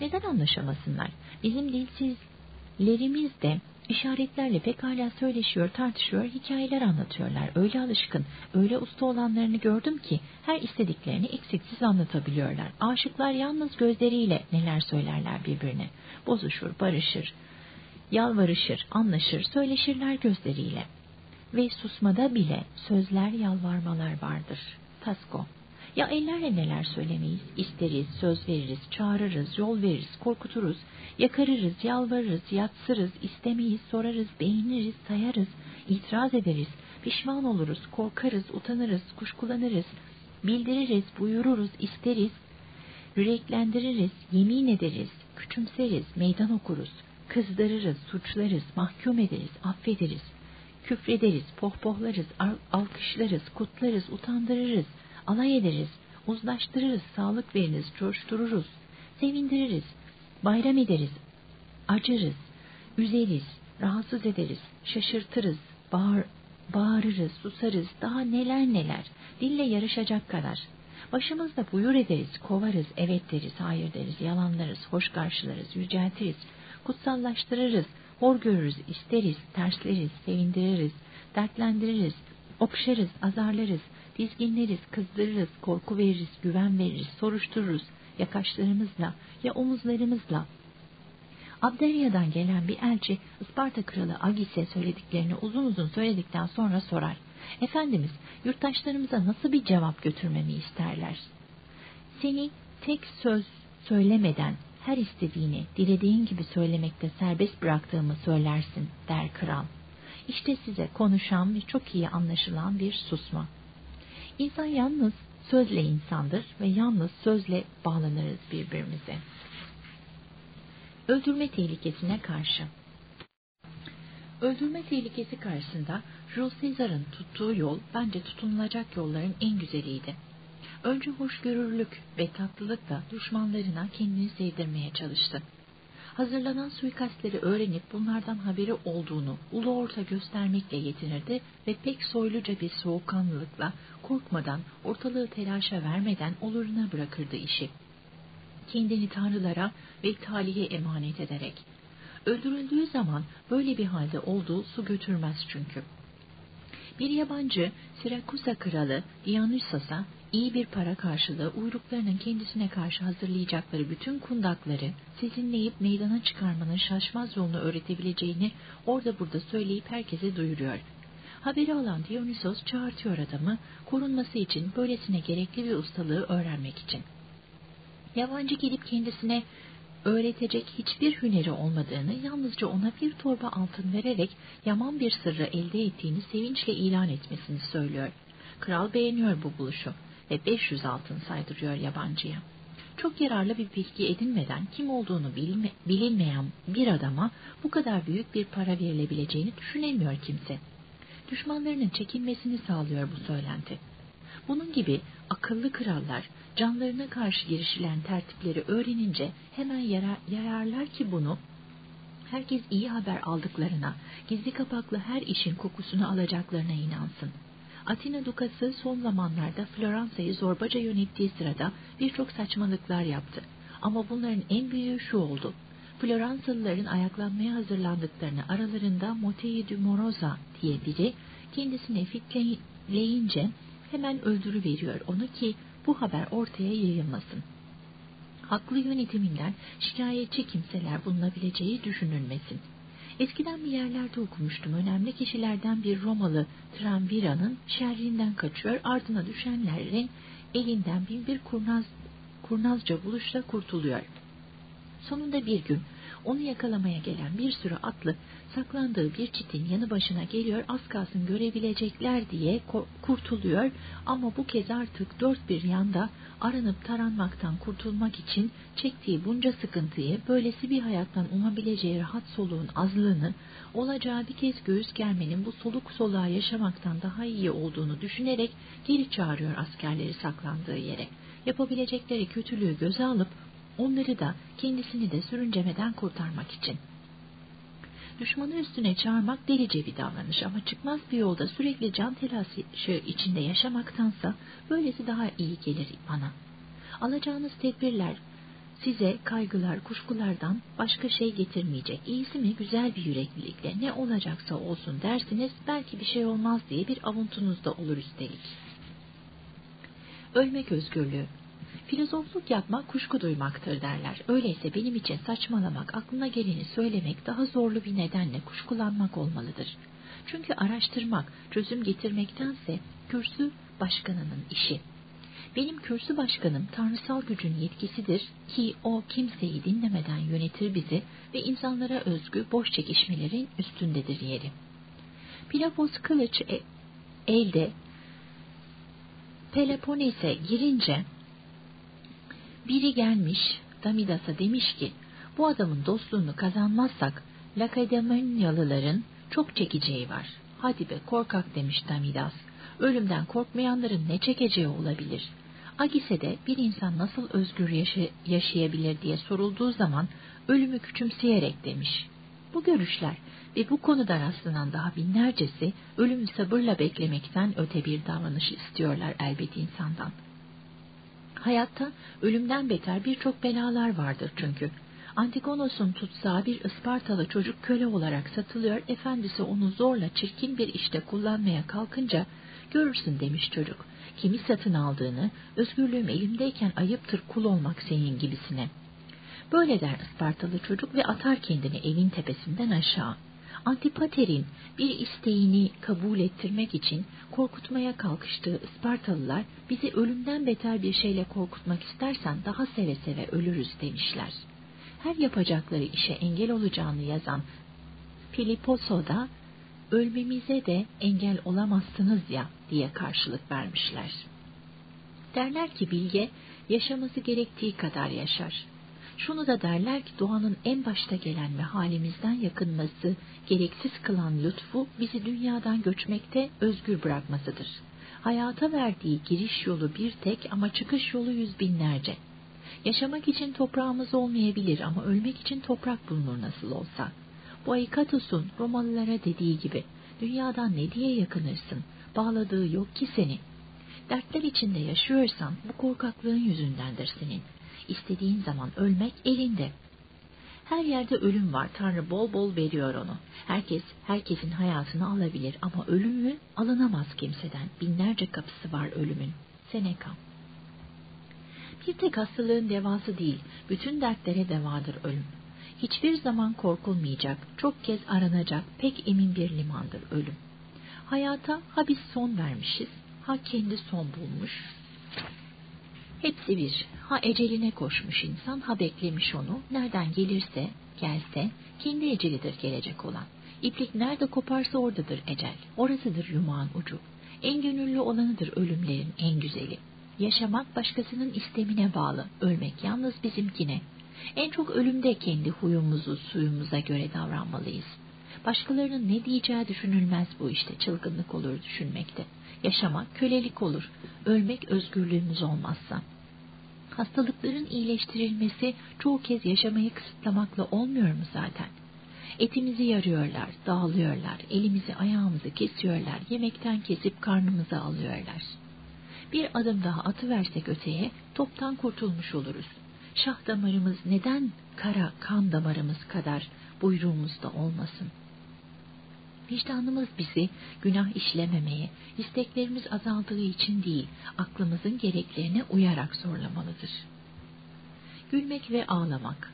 Neden anlaşamasınlar? Bizim dilsizlerimiz de İşaretlerle pekala söyleşiyor, tartışıyor, hikayeler anlatıyorlar. Öyle alışkın, öyle usta olanlarını gördüm ki her istediklerini eksiksiz anlatabiliyorlar. Aşıklar yalnız gözleriyle neler söylerler birbirine. Bozuşur, barışır, yalvarışır, anlaşır, söyleşirler gözleriyle. Ve susmada bile sözler, yalvarmalar vardır. Tasko ya ellerle neler söylemeyiz, isteriz, söz veririz, çağırırız, yol veririz, korkuturuz, yakarırız, yalvarırız, yatsırız, istemeyiz, sorarız, beğeniriz, sayarız, itiraz ederiz, pişman oluruz, korkarız, utanırız, kuşkulanırız, bildiririz, buyururuz, isteriz, yüreklendiririz, yemin ederiz, küçümseriz, meydan okuruz, kızdırırız, suçlarız, mahkum ederiz, affederiz, küfrederiz, pohpohlarız, alkışlarız, kutlarız, utandırırız, alay ederiz, uzlaştırırız, sağlık veririz, coştururuz, sevindiririz, bayram ederiz, acırız, üzeriz, rahatsız ederiz, şaşırtırız, bağır, bağırırız, susarız, daha neler neler, dille yarışacak kadar. Başımızda buyur ederiz, kovarız, evet deriz, hayır deriz, yalanlarız, hoş karşılarız, yüceltiriz, kutsallaştırırız, hor görürüz, isteriz, tersleriz, sevindiririz, dertlendiririz, okşarız, azarlarız, Dizginleriz, kızdırırız, korku veririz, güven veririz, soruştururuz ya kaşlarımızla ya omuzlarımızla. Abderya'dan gelen bir elçi Isparta kralı Agis'e söylediklerini uzun uzun söyledikten sonra sorar. Efendimiz yurttaşlarımıza nasıl bir cevap götürmemi isterler? Seni tek söz söylemeden her istediğini dilediğin gibi söylemekte serbest bıraktığımı söylersin der kral. İşte size konuşan ve çok iyi anlaşılan bir susma. İnsan yalnız sözle insandır ve yalnız sözle bağlanırız birbirimize. Öldürme tehlikesine karşı Öldürme tehlikesi karşısında Jules Caesar'ın tuttuğu yol bence tutunulacak yolların en güzeliydi. Önce hoşgörülük ve tatlılıkla düşmanlarına kendini sevdirmeye çalıştı. Hazırlanan suikastleri öğrenip bunlardan haberi olduğunu ulu orta göstermekle yetinirdi ve pek soyluca bir soğukkanlılıkla, korkmadan, ortalığı telaşa vermeden oluruna bırakırdı işi. Kendini tanrılara ve talihe emanet ederek. Öldürüldüğü zaman böyle bir halde olduğu su götürmez çünkü. Bir yabancı Sirakusa kralı Dionysos'a iyi bir para karşılığı uyruklarının kendisine karşı hazırlayacakları bütün kundakları sezinleyip meydana çıkarmanın şaşmaz yolunu öğretebileceğini orada burada söyleyip herkese duyuruyor. Haberi alan Dionysos çağırtıyor adamı korunması için böylesine gerekli bir ustalığı öğrenmek için. Yabancı gelip kendisine öğretecek hiçbir hüneri olmadığını, yalnızca ona bir torba altın vererek yaman bir sırrı elde ettiğini sevinçle ilan etmesini söylüyor. Kral beğeniyor bu buluşu ve 500 altın saydırıyor yabancıya. Çok yararlı bir bilgi edinmeden kim olduğunu bilme, bilinmeyen bir adama bu kadar büyük bir para verilebileceğini düşünemiyor kimse. Düşmanlarının çekinmesini sağlıyor bu söylenti. Bunun gibi akıllı krallar canlarına karşı girişilen tertipleri öğrenince hemen yarar, yararlar ki bunu herkes iyi haber aldıklarına, gizli kapaklı her işin kokusunu alacaklarına inansın. Atina Dukası son zamanlarda Floransa'yı zorbaca yönettiği sırada birçok saçmalıklar yaptı. Ama bunların en büyüğü şu oldu. Floransalıların ayaklanmaya hazırlandıklarını aralarında Motei du Moroza diye biri kendisine fitleyince hemen öldürü veriyor onu ki bu haber ortaya yayılmasın. Haklı yönetiminden şikayetçi kimseler bulunabileceği düşünülmesin. Eskiden bir yerlerde okumuştum. Önemli kişilerden bir Romalı Tranvira'nın şerrinden kaçıyor. Ardına düşenlerin elinden bin bir kurnaz, kurnazca buluşla kurtuluyor. Sonunda bir gün onu yakalamaya gelen bir sürü atlı saklandığı bir çitin yanı başına geliyor az kalsın görebilecekler diye kurtuluyor ama bu kez artık dört bir yanda aranıp taranmaktan kurtulmak için çektiği bunca sıkıntıyı böylesi bir hayattan umabileceği rahat soluğun azlığını olacağı bir kez göğüs germenin bu soluk soluğa yaşamaktan daha iyi olduğunu düşünerek geri çağırıyor askerleri saklandığı yere. Yapabilecekleri kötülüğü göze alıp onları da kendisini de sürüncemeden kurtarmak için. Düşmanı üstüne çağırmak delice bir davranış ama çıkmaz bir yolda sürekli can telaşı içinde yaşamaktansa böylesi daha iyi gelir bana. Alacağınız tedbirler size kaygılar, kuşkulardan başka şey getirmeyecek. İyisi mi güzel bir yüreklilikle ne olacaksa olsun dersiniz belki bir şey olmaz diye bir avuntunuz da olur üstelik. Ölmek özgürlüğü Filozofluk yapmak kuşku duymaktır derler. Öyleyse benim için saçmalamak, aklına geleni söylemek daha zorlu bir nedenle kuşkulanmak olmalıdır. Çünkü araştırmak, çözüm getirmektense kürsü başkanının işi. Benim kürsü başkanım tanrısal gücün yetkisidir ki o kimseyi dinlemeden yönetir bizi ve insanlara özgü boş çekişmelerin üstündedir yeri. Pilafos kılıç e, elde Peloponnes'e girince biri gelmiş Damidas'a demiş ki bu adamın dostluğunu kazanmazsak Lakedemoniyalıların çok çekeceği var. Hadi be korkak demiş Damidas. Ölümden korkmayanların ne çekeceği olabilir? Agise'de bir insan nasıl özgür yaşa yaşayabilir diye sorulduğu zaman ölümü küçümseyerek demiş. Bu görüşler ve bu konuda rastlanan daha binlercesi ölümü sabırla beklemekten öte bir davranış istiyorlar elbet insandan. Hayatta ölümden beter birçok belalar vardır çünkü. Antigonos'un tutsağı bir Ispartalı çocuk köle olarak satılıyor, efendisi onu zorla çirkin bir işte kullanmaya kalkınca, görürsün demiş çocuk, kimi satın aldığını, özgürlüğüm elimdeyken ayıptır kul olmak senin gibisine. Böyle der Ispartalı çocuk ve atar kendini evin tepesinden aşağı. Antipater'in bir isteğini kabul ettirmek için korkutmaya kalkıştığı Ispartalılar bizi ölümden beter bir şeyle korkutmak istersen daha seve seve ölürüz demişler. Her yapacakları işe engel olacağını yazan Filiposo da ölmemize de engel olamazsınız ya diye karşılık vermişler. Derler ki bilge yaşaması gerektiği kadar yaşar. Şunu da derler ki doğanın en başta gelen ve halimizden yakınması, gereksiz kılan lütfu bizi dünyadan göçmekte özgür bırakmasıdır. Hayata verdiği giriş yolu bir tek ama çıkış yolu yüz binlerce. Yaşamak için toprağımız olmayabilir ama ölmek için toprak bulunur nasıl olsa. Bu Aikatus'un Romalılara dediği gibi, dünyadan ne diye yakınırsın, bağladığı yok ki seni. Dertler içinde yaşıyorsan bu korkaklığın yüzündendir senin. İstediğin zaman ölmek elinde. Her yerde ölüm var. Tanrı bol bol veriyor onu. Herkes, herkesin hayatını alabilir ama ölümü alınamaz kimseden. Binlerce kapısı var ölümün. Seneca. Bir tek hastalığın devası değil, bütün dertlere devadır ölüm. Hiçbir zaman korkulmayacak, çok kez aranacak pek emin bir limandır ölüm. Hayata ha biz son vermişiz, ha kendi son bulmuş. Hepsi bir, ha eceline koşmuş insan, ha beklemiş onu, nereden gelirse, gelse, kendi ecelidir gelecek olan. İplik nerede koparsa oradadır ecel, orasıdır yumağın ucu. En gönüllü olanıdır ölümlerin en güzeli. Yaşamak başkasının istemine bağlı, ölmek yalnız bizimkine. En çok ölümde kendi huyumuzu, suyumuza göre davranmalıyız. Başkalarının ne diyeceği düşünülmez bu işte, çılgınlık olur düşünmekte. Yaşamak kölelik olur, ölmek özgürlüğümüz olmazsa. Hastalıkların iyileştirilmesi çoğu kez yaşamayı kısıtlamakla olmuyor mu zaten? Etimizi yarıyorlar, dağılıyorlar, elimizi ayağımızı kesiyorlar, yemekten kesip karnımıza alıyorlar. Bir adım daha atıversek öteye toptan kurtulmuş oluruz. Şah damarımız neden kara kan damarımız kadar buyruğumuzda olmasın? Vicdanımız bizi günah işlememeye, isteklerimiz azaldığı için değil, aklımızın gereklerine uyarak zorlamalıdır. Gülmek ve ağlamak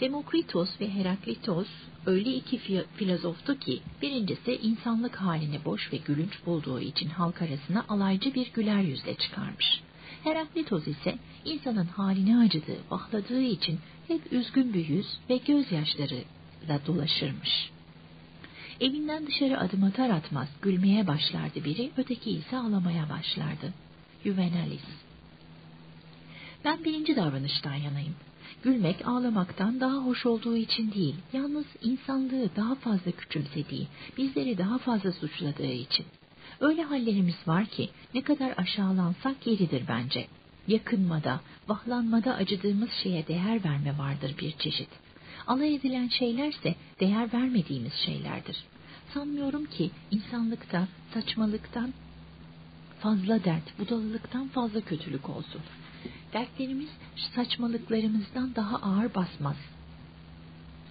Demokritos ve Heraklitos öyle iki filozoftu ki birincisi insanlık halini boş ve gülünç bulduğu için halk arasına alaycı bir güler yüzle çıkarmış. Heraklitos ise insanın halini acıdığı, bahladığı için hep üzgün bir yüz ve gözyaşlarıyla dolaşırmış. Evinden dışarı adım atar atmaz gülmeye başlardı biri, öteki ise ağlamaya başlardı. Juvenalis Ben birinci davranıştan yanayım. Gülmek ağlamaktan daha hoş olduğu için değil, yalnız insanlığı daha fazla küçümsediği, bizleri daha fazla suçladığı için. Öyle hallerimiz var ki ne kadar aşağılansak yeridir bence. Yakınmada, vahlanmada acıdığımız şeye değer verme vardır bir çeşit. Alay edilen şeylerse değer vermediğimiz şeylerdir. Sanmıyorum ki insanlıkta saçmalıktan fazla dert, budalılıktan fazla kötülük olsun. Dertlerimiz saçmalıklarımızdan daha ağır basmaz.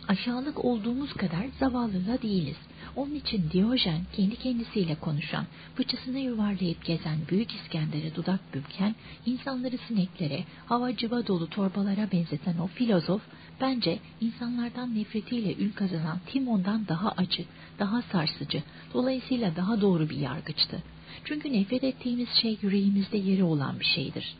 Aşağılık olduğumuz kadar zavallıla değiliz. Onun için Diyojen kendi kendisiyle konuşan, fıçısını yuvarlayıp gezen Büyük İskender'e dudak büken, insanları sineklere, hava cıva dolu torbalara benzeten o filozof, bence insanlardan nefretiyle ün kazanan Timon'dan daha acı, daha sarsıcı, dolayısıyla daha doğru bir yargıçtı. Çünkü nefret ettiğimiz şey yüreğimizde yeri olan bir şeydir.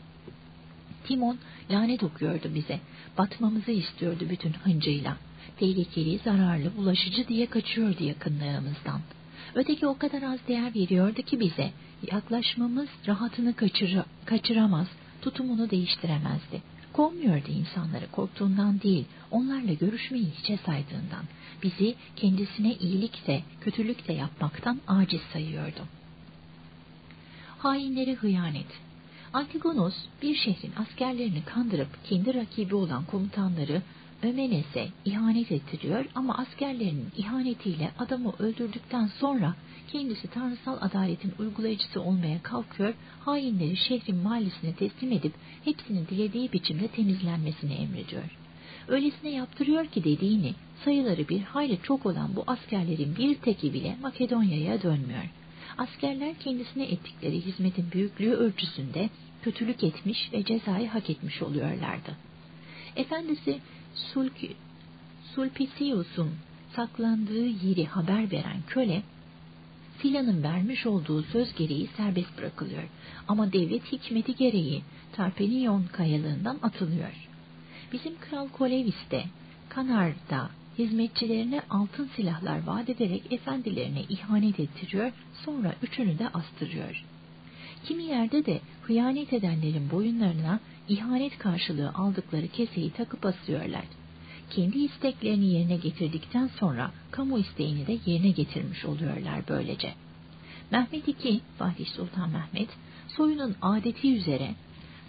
Timon lanet okuyordu bize. Batmamızı istiyordu bütün hıncıyla. Tehlikeli, zararlı, bulaşıcı diye kaçıyordu yakınlarımızdan. Öteki o kadar az değer veriyordu ki bize. Yaklaşmamız rahatını kaçır kaçıramaz, tutumunu değiştiremezdi. Kovmuyordu insanları korktuğundan değil, onlarla görüşmeyi hiçe saydığından. Bizi kendisine iyilik de, kötülük de yapmaktan aciz sayıyordu. Hainlere hıyanet, Antigonos bir şehrin askerlerini kandırıp kendi rakibi olan komutanları Ömenes'e ihanet ettiriyor ama askerlerinin ihanetiyle adamı öldürdükten sonra kendisi tanrısal adaletin uygulayıcısı olmaya kalkıyor, hainleri şehrin mahallesine teslim edip hepsinin dilediği biçimde temizlenmesini emrediyor. Öylesine yaptırıyor ki dediğini sayıları bir hayli çok olan bu askerlerin bir teki bile Makedonya'ya dönmüyor askerler kendisine ettikleri hizmetin büyüklüğü ölçüsünde kötülük etmiş ve cezayı hak etmiş oluyorlardı. Efendisi Sulpicius'un saklandığı yeri haber veren köle, Sila'nın vermiş olduğu söz gereği serbest bırakılıyor ama devlet hikmeti gereği Tarpenion kayalığından atılıyor. Bizim Kral Kolevis de Kanar'da hizmetçilerine altın silahlar vaat ederek efendilerine ihanet ettiriyor, sonra üçünü de astırıyor. Kimi yerde de hıyanet edenlerin boyunlarına ihanet karşılığı aldıkları keseyi takıp asıyorlar. Kendi isteklerini yerine getirdikten sonra kamu isteğini de yerine getirmiş oluyorlar böylece. Mehmet II, Fatih Sultan Mehmet, soyunun adeti üzere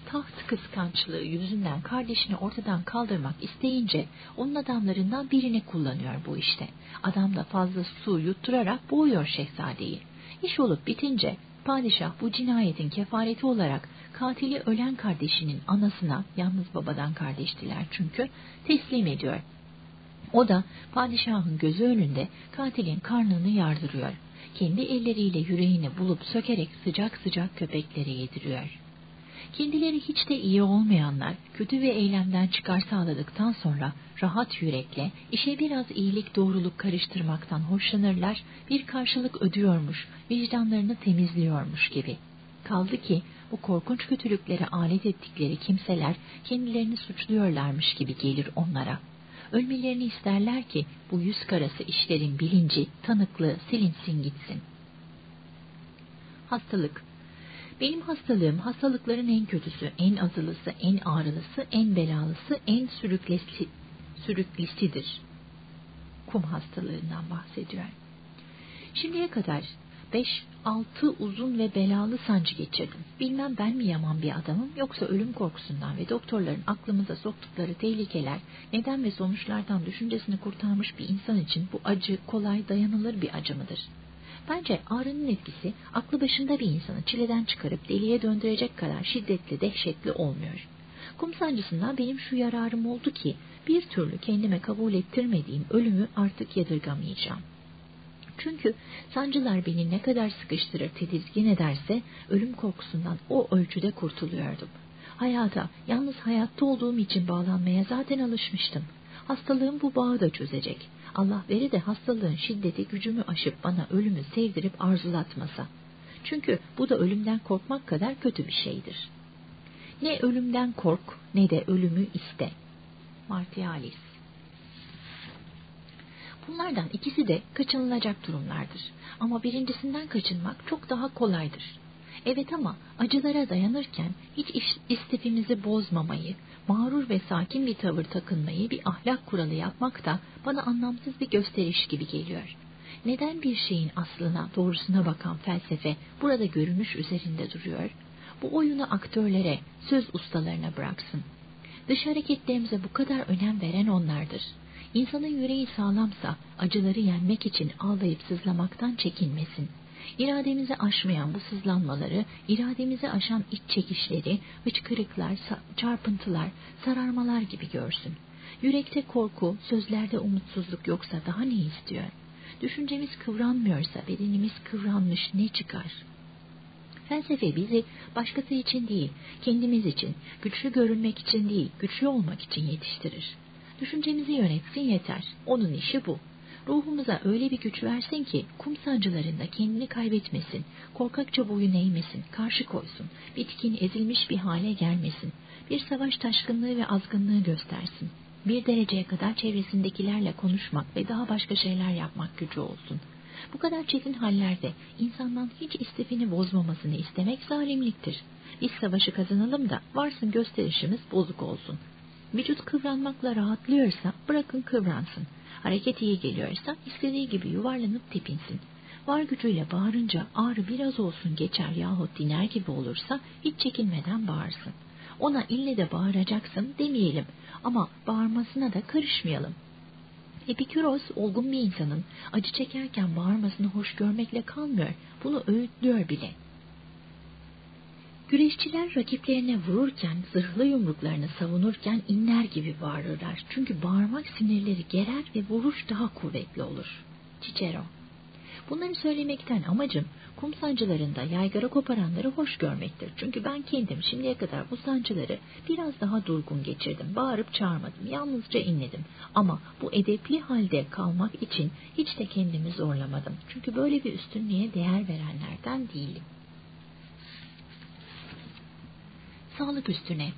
taht kıskançlığı yüzünden kardeşini ortadan kaldırmak isteyince onun adamlarından birini kullanıyor bu işte. Adam da fazla su yutturarak boğuyor şehzadeyi. İş olup bitince padişah bu cinayetin kefareti olarak katili ölen kardeşinin anasına, yalnız babadan kardeştiler çünkü, teslim ediyor. O da padişahın gözü önünde katilin karnını yardırıyor. Kendi elleriyle yüreğini bulup sökerek sıcak sıcak köpeklere yediriyor. Kendileri hiç de iyi olmayanlar kötü ve eylemden çıkar sağladıktan sonra rahat yürekle işe biraz iyilik doğruluk karıştırmaktan hoşlanırlar, bir karşılık ödüyormuş, vicdanlarını temizliyormuş gibi. Kaldı ki bu korkunç kötülüklere alet ettikleri kimseler kendilerini suçluyorlarmış gibi gelir onlara. Ölmelerini isterler ki bu yüz karası işlerin bilinci, tanıklığı silinsin gitsin. Hastalık benim hastalığım hastalıkların en kötüsü, en azılısı, en ağrılısı, en belalısı, en sürüklesi, sürüklisidir. Kum hastalığından bahsediyor. Şimdiye kadar beş, altı uzun ve belalı sancı geçirdim. Bilmem ben mi yaman bir adamım yoksa ölüm korkusundan ve doktorların aklımıza soktukları tehlikeler, neden ve sonuçlardan düşüncesini kurtarmış bir insan için bu acı kolay dayanılır bir acı mıdır? Bence ağrının etkisi aklı başında bir insanı çileden çıkarıp deliye döndürecek kadar şiddetli, dehşetli olmuyor. Kum sancısından benim şu yararım oldu ki bir türlü kendime kabul ettirmediğim ölümü artık yadırgamayacağım. Çünkü sancılar beni ne kadar sıkıştırır, tedirgin ederse ölüm korkusundan o ölçüde kurtuluyordum. Hayata, yalnız hayatta olduğum için bağlanmaya zaten alışmıştım. Hastalığım bu bağı da çözecek. Allah veri de hastalığın şiddeti gücümü aşıp bana ölümü sevdirip arzulatmasa. Çünkü bu da ölümden korkmak kadar kötü bir şeydir. Ne ölümden kork ne de ölümü iste. Martialis Bunlardan ikisi de kaçınılacak durumlardır. Ama birincisinden kaçınmak çok daha kolaydır. Evet ama acılara dayanırken hiç istifimizi bozmamayı, mağrur ve sakin bir tavır takınmayı bir ahlak kuralı yapmak da bana anlamsız bir gösteriş gibi geliyor. Neden bir şeyin aslına, doğrusuna bakan felsefe burada görünüş üzerinde duruyor? Bu oyunu aktörlere, söz ustalarına bıraksın. Dış hareketlerimize bu kadar önem veren onlardır. İnsanın yüreği sağlamsa acıları yenmek için ağlayıp sızlamaktan çekinmesin. İrademizi aşmayan bu sızlanmaları, irademizi aşan iç çekişleri, hıçkırıklar, çarpıntılar, sararmalar gibi görsün. Yürekte korku, sözlerde umutsuzluk yoksa daha ne istiyor? Düşüncemiz kıvranmıyorsa bedenimiz kıvranmış ne çıkar? Felsefe bizi başkası için değil, kendimiz için, güçlü görünmek için değil, güçlü olmak için yetiştirir. Düşüncemizi yönetsin yeter. Onun işi bu. Ruhumuza öyle bir güç versin ki kum sancılarında kendini kaybetmesin, korkakça boyun eğmesin, karşı koysun, bitkin ezilmiş bir hale gelmesin, bir savaş taşkınlığı ve azgınlığı göstersin. Bir dereceye kadar çevresindekilerle konuşmak ve daha başka şeyler yapmak gücü olsun. Bu kadar çetin hallerde insandan hiç istifini bozmamasını istemek zalimliktir. Biz savaşı kazanalım da varsın gösterişimiz bozuk olsun. Vücut kıvranmakla rahatlıyorsa bırakın kıvransın. Hareket iyi geliyorsa istediği gibi yuvarlanıp tepinsin. Var gücüyle bağırınca ağrı biraz olsun geçer yahut diner gibi olursa hiç çekinmeden bağırsın. Ona ille de bağıracaksın demeyelim ama bağırmasına da karışmayalım. Epikuros olgun bir insanın acı çekerken bağırmasını hoş görmekle kalmıyor. Bunu öğütlüyor bile. Güreşçiler rakiplerine vururken, zırhlı yumruklarını savunurken inler gibi bağırırlar. Çünkü bağırmak sinirleri gerer ve vuruş daha kuvvetli olur. Cicero Bunları söylemekten amacım kum sancılarında yaygara koparanları hoş görmektir. Çünkü ben kendim şimdiye kadar bu sancıları biraz daha durgun geçirdim. Bağırıp çağırmadım, yalnızca inledim. Ama bu edepli halde kalmak için hiç de kendimi zorlamadım. Çünkü böyle bir üstünlüğe değer verenlerden değilim. Sağlık üstüne.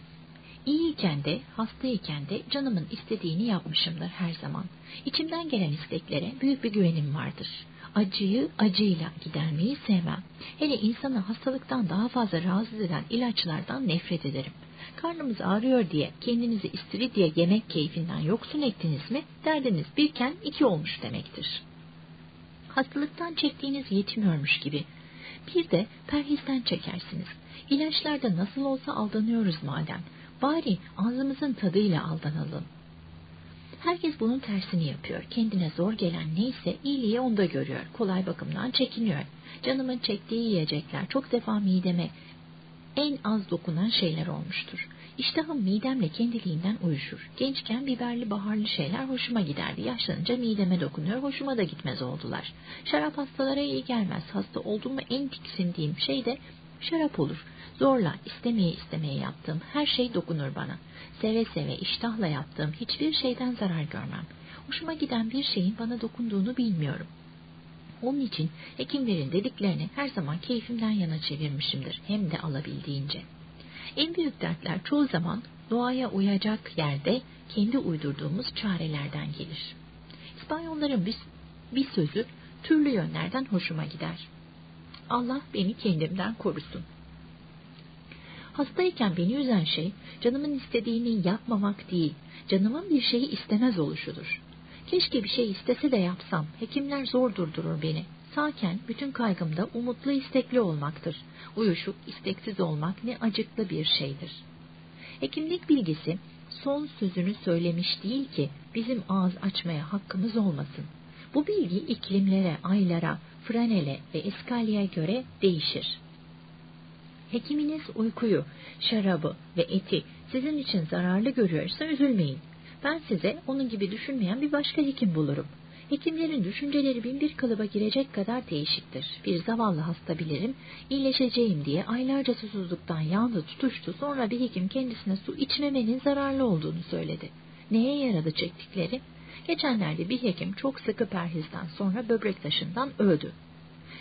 İyiyken de, hastayken de canımın istediğini yapmışımdır her zaman. İçimden gelen isteklere büyük bir güvenim vardır. Acıyı acıyla gidermeyi sevmem. Hele insanı hastalıktan daha fazla rahatsız eden ilaçlardan nefret ederim. Karnımız ağrıyor diye kendinizi istiridye yemek keyfinden yoksun ettiniz mi derdiniz birken iki olmuş demektir. Hastalıktan çektiğiniz yetmiyormuş gibi. Bir de perhizden çekersiniz. İlaçlarda nasıl olsa aldanıyoruz madem. Bari ağzımızın tadıyla aldanalım. Herkes bunun tersini yapıyor. Kendine zor gelen neyse iyiliği onda görüyor. Kolay bakımdan çekiniyor. Canımın çektiği yiyecekler çok defa mideme en az dokunan şeyler olmuştur. İştahım midemle kendiliğinden uyuşur. Gençken biberli baharlı şeyler hoşuma giderdi. Yaşlanınca mideme dokunuyor, hoşuma da gitmez oldular. Şarap hastalara iyi gelmez. Hasta olduğumu en tiksindiğim şey de şarap olur. Zorla, istemeye istemeye yaptığım her şey dokunur bana. Seve seve, iştahla yaptığım hiçbir şeyden zarar görmem. Hoşuma giden bir şeyin bana dokunduğunu bilmiyorum. Onun için hekimlerin dediklerini her zaman keyfimden yana çevirmişimdir. Hem de alabildiğince. En büyük dertler çoğu zaman doğaya uyacak yerde kendi uydurduğumuz çarelerden gelir. İspanyolların bir, bir sözü türlü yönlerden hoşuma gider. Allah beni kendimden korusun. Hastayken beni üzen şey canımın istediğini yapmamak değil, canımın bir şeyi istemez oluşudur. Keşke bir şey istese de yapsam, hekimler zor durdurur beni. Sağken bütün kaygımda umutlu istekli olmaktır. Uyuşuk, isteksiz olmak ne acıklı bir şeydir. Hekimlik bilgisi son sözünü söylemiş değil ki bizim ağız açmaya hakkımız olmasın. Bu bilgi iklimlere, aylara, Frenel'e ve Eskalye'ye göre değişir. Hekiminiz uykuyu, şarabı ve eti sizin için zararlı görüyorsa üzülmeyin. Ben size onun gibi düşünmeyen bir başka hekim bulurum. Hekimlerin düşünceleri bin bir kalıba girecek kadar değişiktir. Bir zavallı hasta bilirim, iyileşeceğim diye aylarca susuzluktan yandı tutuştu. Sonra bir hekim kendisine su içmemenin zararlı olduğunu söyledi. Neye yaradı çektikleri? Geçenlerde bir hekim çok sıkı perhizden sonra böbrek taşından öldü.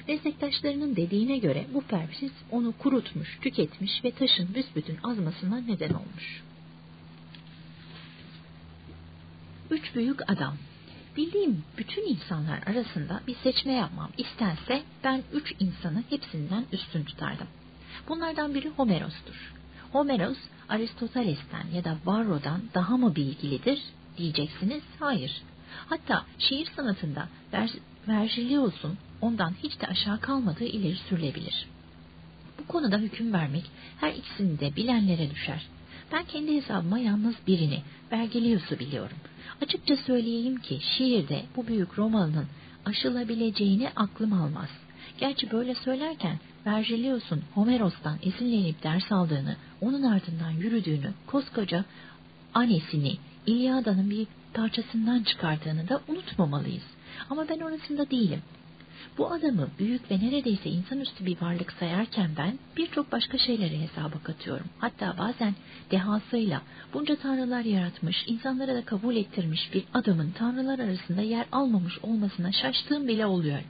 Meslektaşlarının dediğine göre bu perhiz onu kurutmuş, tüketmiş ve taşın büsbütün azmasına neden olmuş. Üç büyük adam Bildiğim bütün insanlar arasında bir seçme yapmam istense ben üç insanı hepsinden üstün tutardım. Bunlardan biri Homeros'tur. Homeros, Aristoteles'ten ya da Varro'dan daha mı bilgilidir diyeceksiniz. Hayır. Hatta şiir sanatında Ver Vergilius'un ondan hiç de aşağı kalmadığı ileri sürülebilir. Bu konuda hüküm vermek her ikisini de bilenlere düşer. Ben kendi hesabıma yalnız birini, Vergilius'u biliyorum. Açıkça söyleyeyim ki şiirde bu büyük Romalı'nın aşılabileceğini aklım almaz. Gerçi böyle söylerken Vergilius'un Homeros'tan esinlenip ders aldığını, onun ardından yürüdüğünü, koskoca Anes'ini İlyada'nın bir parçasından çıkardığını da unutmamalıyız. Ama ben orasında değilim. Bu adamı büyük ve neredeyse insanüstü bir varlık sayarken ben birçok başka şeyleri hesaba katıyorum. Hatta bazen dehasıyla bunca tanrılar yaratmış, insanlara da kabul ettirmiş bir adamın tanrılar arasında yer almamış olmasına şaştığım bile oluyor.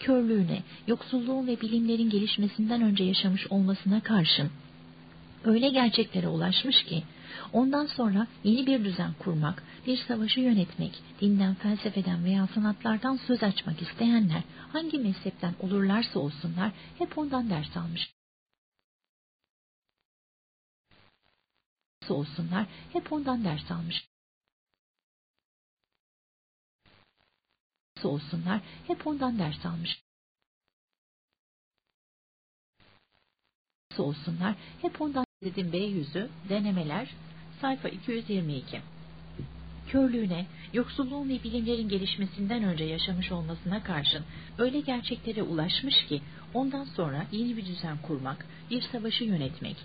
Körlüğüne, yoksulluğun ve bilimlerin gelişmesinden önce yaşamış olmasına karşın öyle gerçeklere ulaşmış ki ondan sonra yeni bir düzen kurmak, bir savaşı yönetmek, dinden, felsefeden veya sanatlardan söz açmak isteyenler hangi mezhepten olurlarsa olsunlar hep ondan ders almış. olsunlar hep ondan ders almış. olsunlar hep ondan ders almış. olsunlar hep ondan dedim B yüzü denemeler sayfa 222 körlüğüne, yoksulluğun ve bilimlerin gelişmesinden önce yaşamış olmasına karşın öyle gerçeklere ulaşmış ki ondan sonra yeni bir düzen kurmak, bir savaşı yönetmek,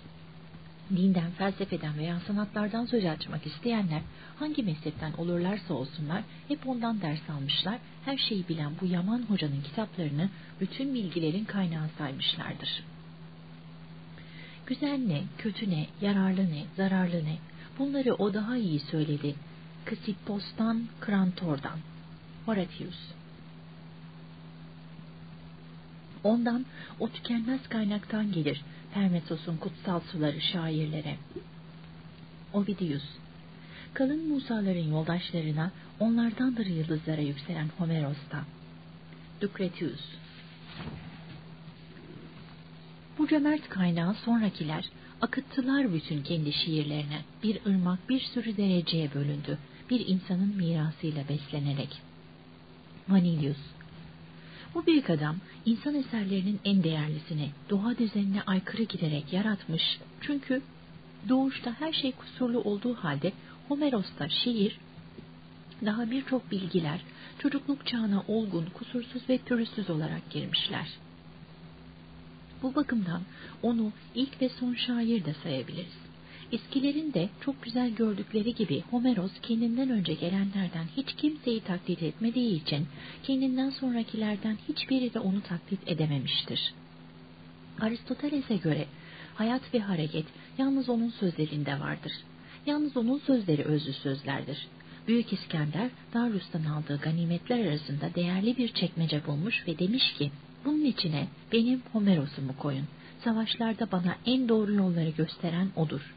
dinden, felsefeden veya sanatlardan söz açmak isteyenler hangi mezhepten olurlarsa olsunlar hep ondan ders almışlar, her şeyi bilen bu Yaman Hoca'nın kitaplarını bütün bilgilerin kaynağı saymışlardır. Güzel ne, kötü ne, yararlı ne, zararlı ne bunları o daha iyi söyledi Ksippos'tan, Krantor'dan. Horatius. Ondan o tükenmez kaynaktan gelir Hermetos'un kutsal suları şairlere. Ovidius. Kalın Musaların yoldaşlarına onlardandır yıldızlara yükselen Homeros'ta. Lucretius. Bu cömert kaynağı sonrakiler akıttılar bütün kendi şiirlerine. Bir ırmak bir sürü dereceye bölündü. Bir insanın mirasıyla beslenerek. Manilius. Bu büyük adam insan eserlerinin en değerlisini doğa düzenine aykırı giderek yaratmış. Çünkü doğuşta her şey kusurlu olduğu halde Homeros'ta şiir daha birçok bilgiler çocukluk çağına olgun, kusursuz ve pürüzsüz olarak girmişler. Bu bakımdan onu ilk ve son şair de sayabiliriz. Eskilerin de çok güzel gördükleri gibi Homeros kendinden önce gelenlerden hiç kimseyi taklit etmediği için kendinden sonrakilerden hiçbiri de onu taklit edememiştir. Aristoteles'e göre hayat ve hareket yalnız onun sözlerinde vardır. Yalnız onun sözleri özlü sözlerdir. Büyük İskender Darius'tan aldığı ganimetler arasında değerli bir çekmece bulmuş ve demiş ki bunun içine benim Homeros'umu koyun. Savaşlarda bana en doğru yolları gösteren odur.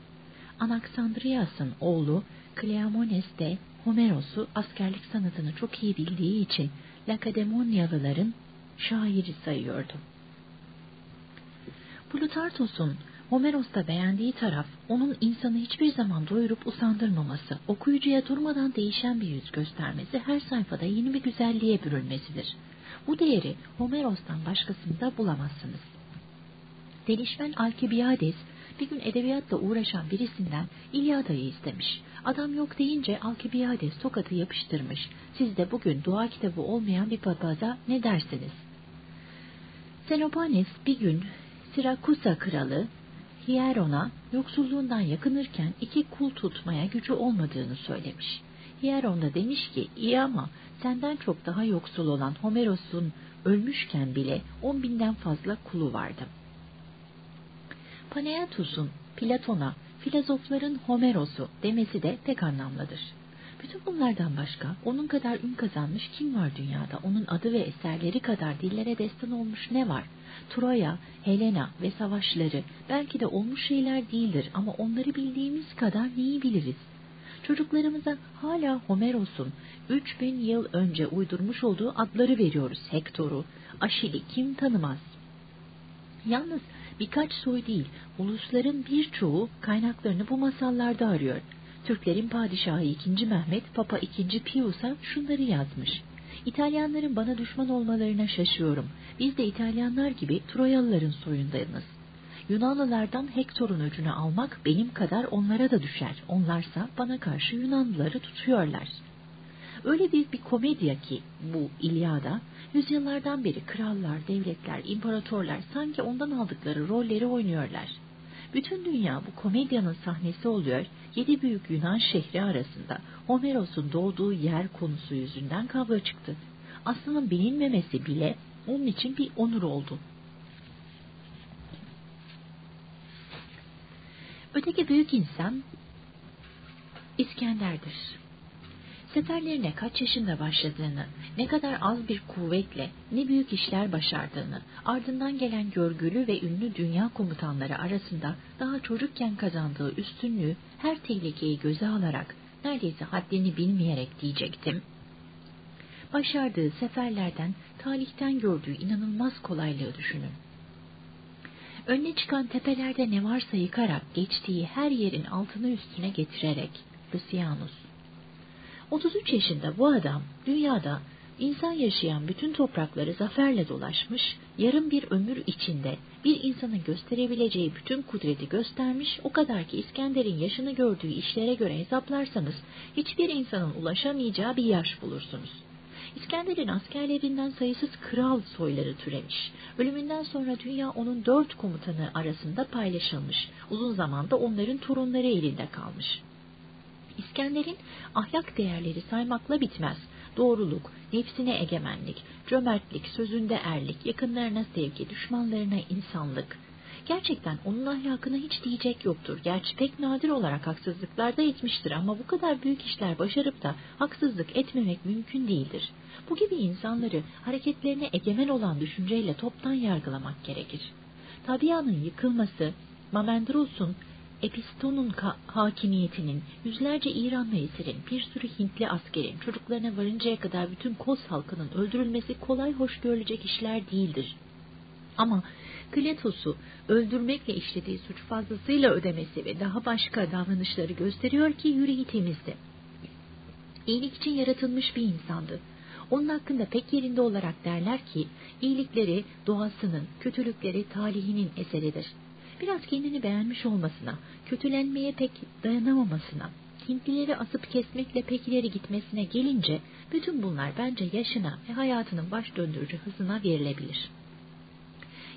Anaksandriyas'ın oğlu Kleomenes de Homeros'u askerlik sanatını çok iyi bildiği için Lakedemonyalıların şairi sayıyordu. Plutartos'un Homeros'ta beğendiği taraf, onun insanı hiçbir zaman doyurup usandırmaması, okuyucuya durmadan değişen bir yüz göstermesi, her sayfada yeni bir güzelliğe bürünmesidir. Bu değeri Homeros'tan başkasında bulamazsınız. Delişmen Alkibiades, bir gün edebiyatla uğraşan birisinden İlyada'yı istemiş. Adam yok deyince Alkibiades tokatı yapıştırmış. Siz de bugün dua kitabı olmayan bir papaza ne dersiniz? Xenopanes bir gün Sirakusa kralı Hieron'a yoksulluğundan yakınırken iki kul tutmaya gücü olmadığını söylemiş. Hieron da demiş ki iyi ama senden çok daha yoksul olan Homeros'un ölmüşken bile on binden fazla kulu vardı. Panayatos'un Platon'a filozofların Homeros'u demesi de pek anlamlıdır. Bütün bunlardan başka onun kadar ün kazanmış kim var dünyada? Onun adı ve eserleri kadar dillere destan olmuş ne var? Troya, Helena ve savaşları belki de olmuş şeyler değildir ama onları bildiğimiz kadar neyi biliriz? Çocuklarımıza hala Homeros'un 3000 yıl önce uydurmuş olduğu adları veriyoruz. Hektor'u, Aşil'i kim tanımaz? Yalnız birkaç soy değil, ulusların birçoğu kaynaklarını bu masallarda arıyor. Türklerin padişahı 2. Mehmet, Papa 2. Pius'a şunları yazmış. İtalyanların bana düşman olmalarına şaşıyorum. Biz de İtalyanlar gibi Troyalıların soyundayız. Yunanlılardan Hektor'un öcünü almak benim kadar onlara da düşer. Onlarsa bana karşı Yunanlıları tutuyorlar. Öyle büyük bir komedya ki bu İlyada, yüzyıllardan beri krallar, devletler, imparatorlar sanki ondan aldıkları rolleri oynuyorlar. Bütün dünya bu komedyanın sahnesi oluyor, yedi büyük Yunan şehri arasında Homeros'un doğduğu yer konusu yüzünden kavga çıktı. Aslında bilinmemesi bile onun için bir onur oldu. Öteki büyük insan İskender'dir. Seferlerine kaç yaşında başladığını, ne kadar az bir kuvvetle ne büyük işler başardığını, ardından gelen görgülü ve ünlü dünya komutanları arasında daha çocukken kazandığı üstünlüğü her tehlikeyi göze alarak, neredeyse haddini bilmeyerek diyecektim. Başardığı seferlerden, talihten gördüğü inanılmaz kolaylığı düşünün. Önüne çıkan tepelerde ne varsa yıkarak geçtiği her yerin altını üstüne getirerek Lucianus. 33 yaşında bu adam dünyada insan yaşayan bütün toprakları zaferle dolaşmış, yarım bir ömür içinde bir insanın gösterebileceği bütün kudreti göstermiş, o kadar ki İskender'in yaşını gördüğü işlere göre hesaplarsanız hiçbir insanın ulaşamayacağı bir yaş bulursunuz. İskender'in askerlerinden sayısız kral soyları türemiş. Ölümünden sonra dünya onun dört komutanı arasında paylaşılmış. Uzun zamanda onların torunları elinde kalmış. İskender'in ahlak değerleri saymakla bitmez. Doğruluk, nefsine egemenlik, cömertlik, sözünde erlik, yakınlarına sevgi, düşmanlarına insanlık, Gerçekten onun ahlakına hiç diyecek yoktur. Gerçi pek nadir olarak haksızlıklarda etmiştir ama bu kadar büyük işler başarıp da haksızlık etmemek mümkün değildir. Bu gibi insanları hareketlerine egemen olan düşünceyle toptan yargılamak gerekir. Tabianın yıkılması, Mamendros'un Episton'un hakimiyetinin, yüzlerce İranlı esirin, bir sürü Hintli askerin, çocuklarına varıncaya kadar bütün Kos halkının öldürülmesi kolay hoş görülecek işler değildir. Ama Kletos'u öldürmekle işlediği suç fazlasıyla ödemesi ve daha başka davranışları gösteriyor ki yüreği temizdi. İyilik için yaratılmış bir insandı. Onun hakkında pek yerinde olarak derler ki, iyilikleri doğasının, kötülükleri talihinin eseridir. Biraz kendini beğenmiş olmasına, kötülenmeye pek dayanamamasına, Hintlileri asıp kesmekle pek ileri gitmesine gelince, bütün bunlar bence yaşına ve hayatının baş döndürücü hızına verilebilir.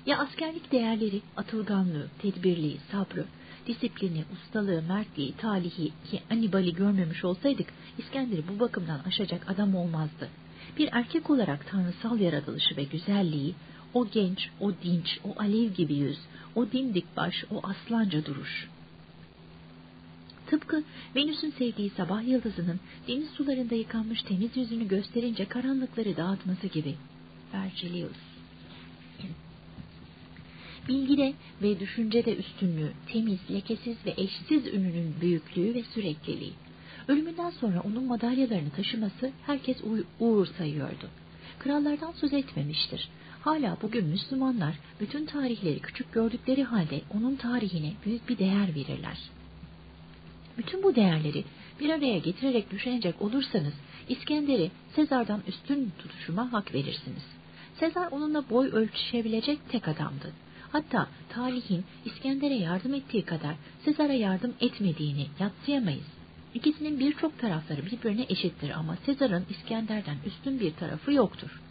Ya askerlik değerleri, atılganlığı, tedbirliği, sabrı, disiplini, ustalığı, mertliği, talihi ki Annibal'i görmemiş olsaydık İskender'i bu bakımdan aşacak adam olmazdı. Bir erkek olarak tanrısal yaratılışı ve güzelliği, o genç, o dinç, o alev gibi yüz, o dimdik baş, o aslanca duruş. Tıpkı Venüs'ün sevdiği sabah yıldızının deniz sularında yıkanmış temiz yüzünü gösterince karanlıkları dağıtması gibi. Vergilius Bilgide ve düşüncede üstünlüğü, temiz, lekesiz ve eşsiz ününün büyüklüğü ve sürekliliği. Ölümünden sonra onun madalyalarını taşıması herkes uğur sayıyordu. Krallardan söz etmemiştir. Hala bugün Müslümanlar bütün tarihleri küçük gördükleri halde onun tarihine büyük bir değer verirler. Bütün bu değerleri bir araya getirerek düşünecek olursanız İskender'i Sezar'dan üstün tutuşuma hak verirsiniz. Sezar onunla boy ölçüşebilecek tek adamdı. Hatta talihin İskender'e yardım ettiği kadar Sezar'a yardım etmediğini yatsıyamayız. İkisinin birçok tarafları birbirine eşittir ama Sezar'ın İskender'den üstün bir tarafı yoktur.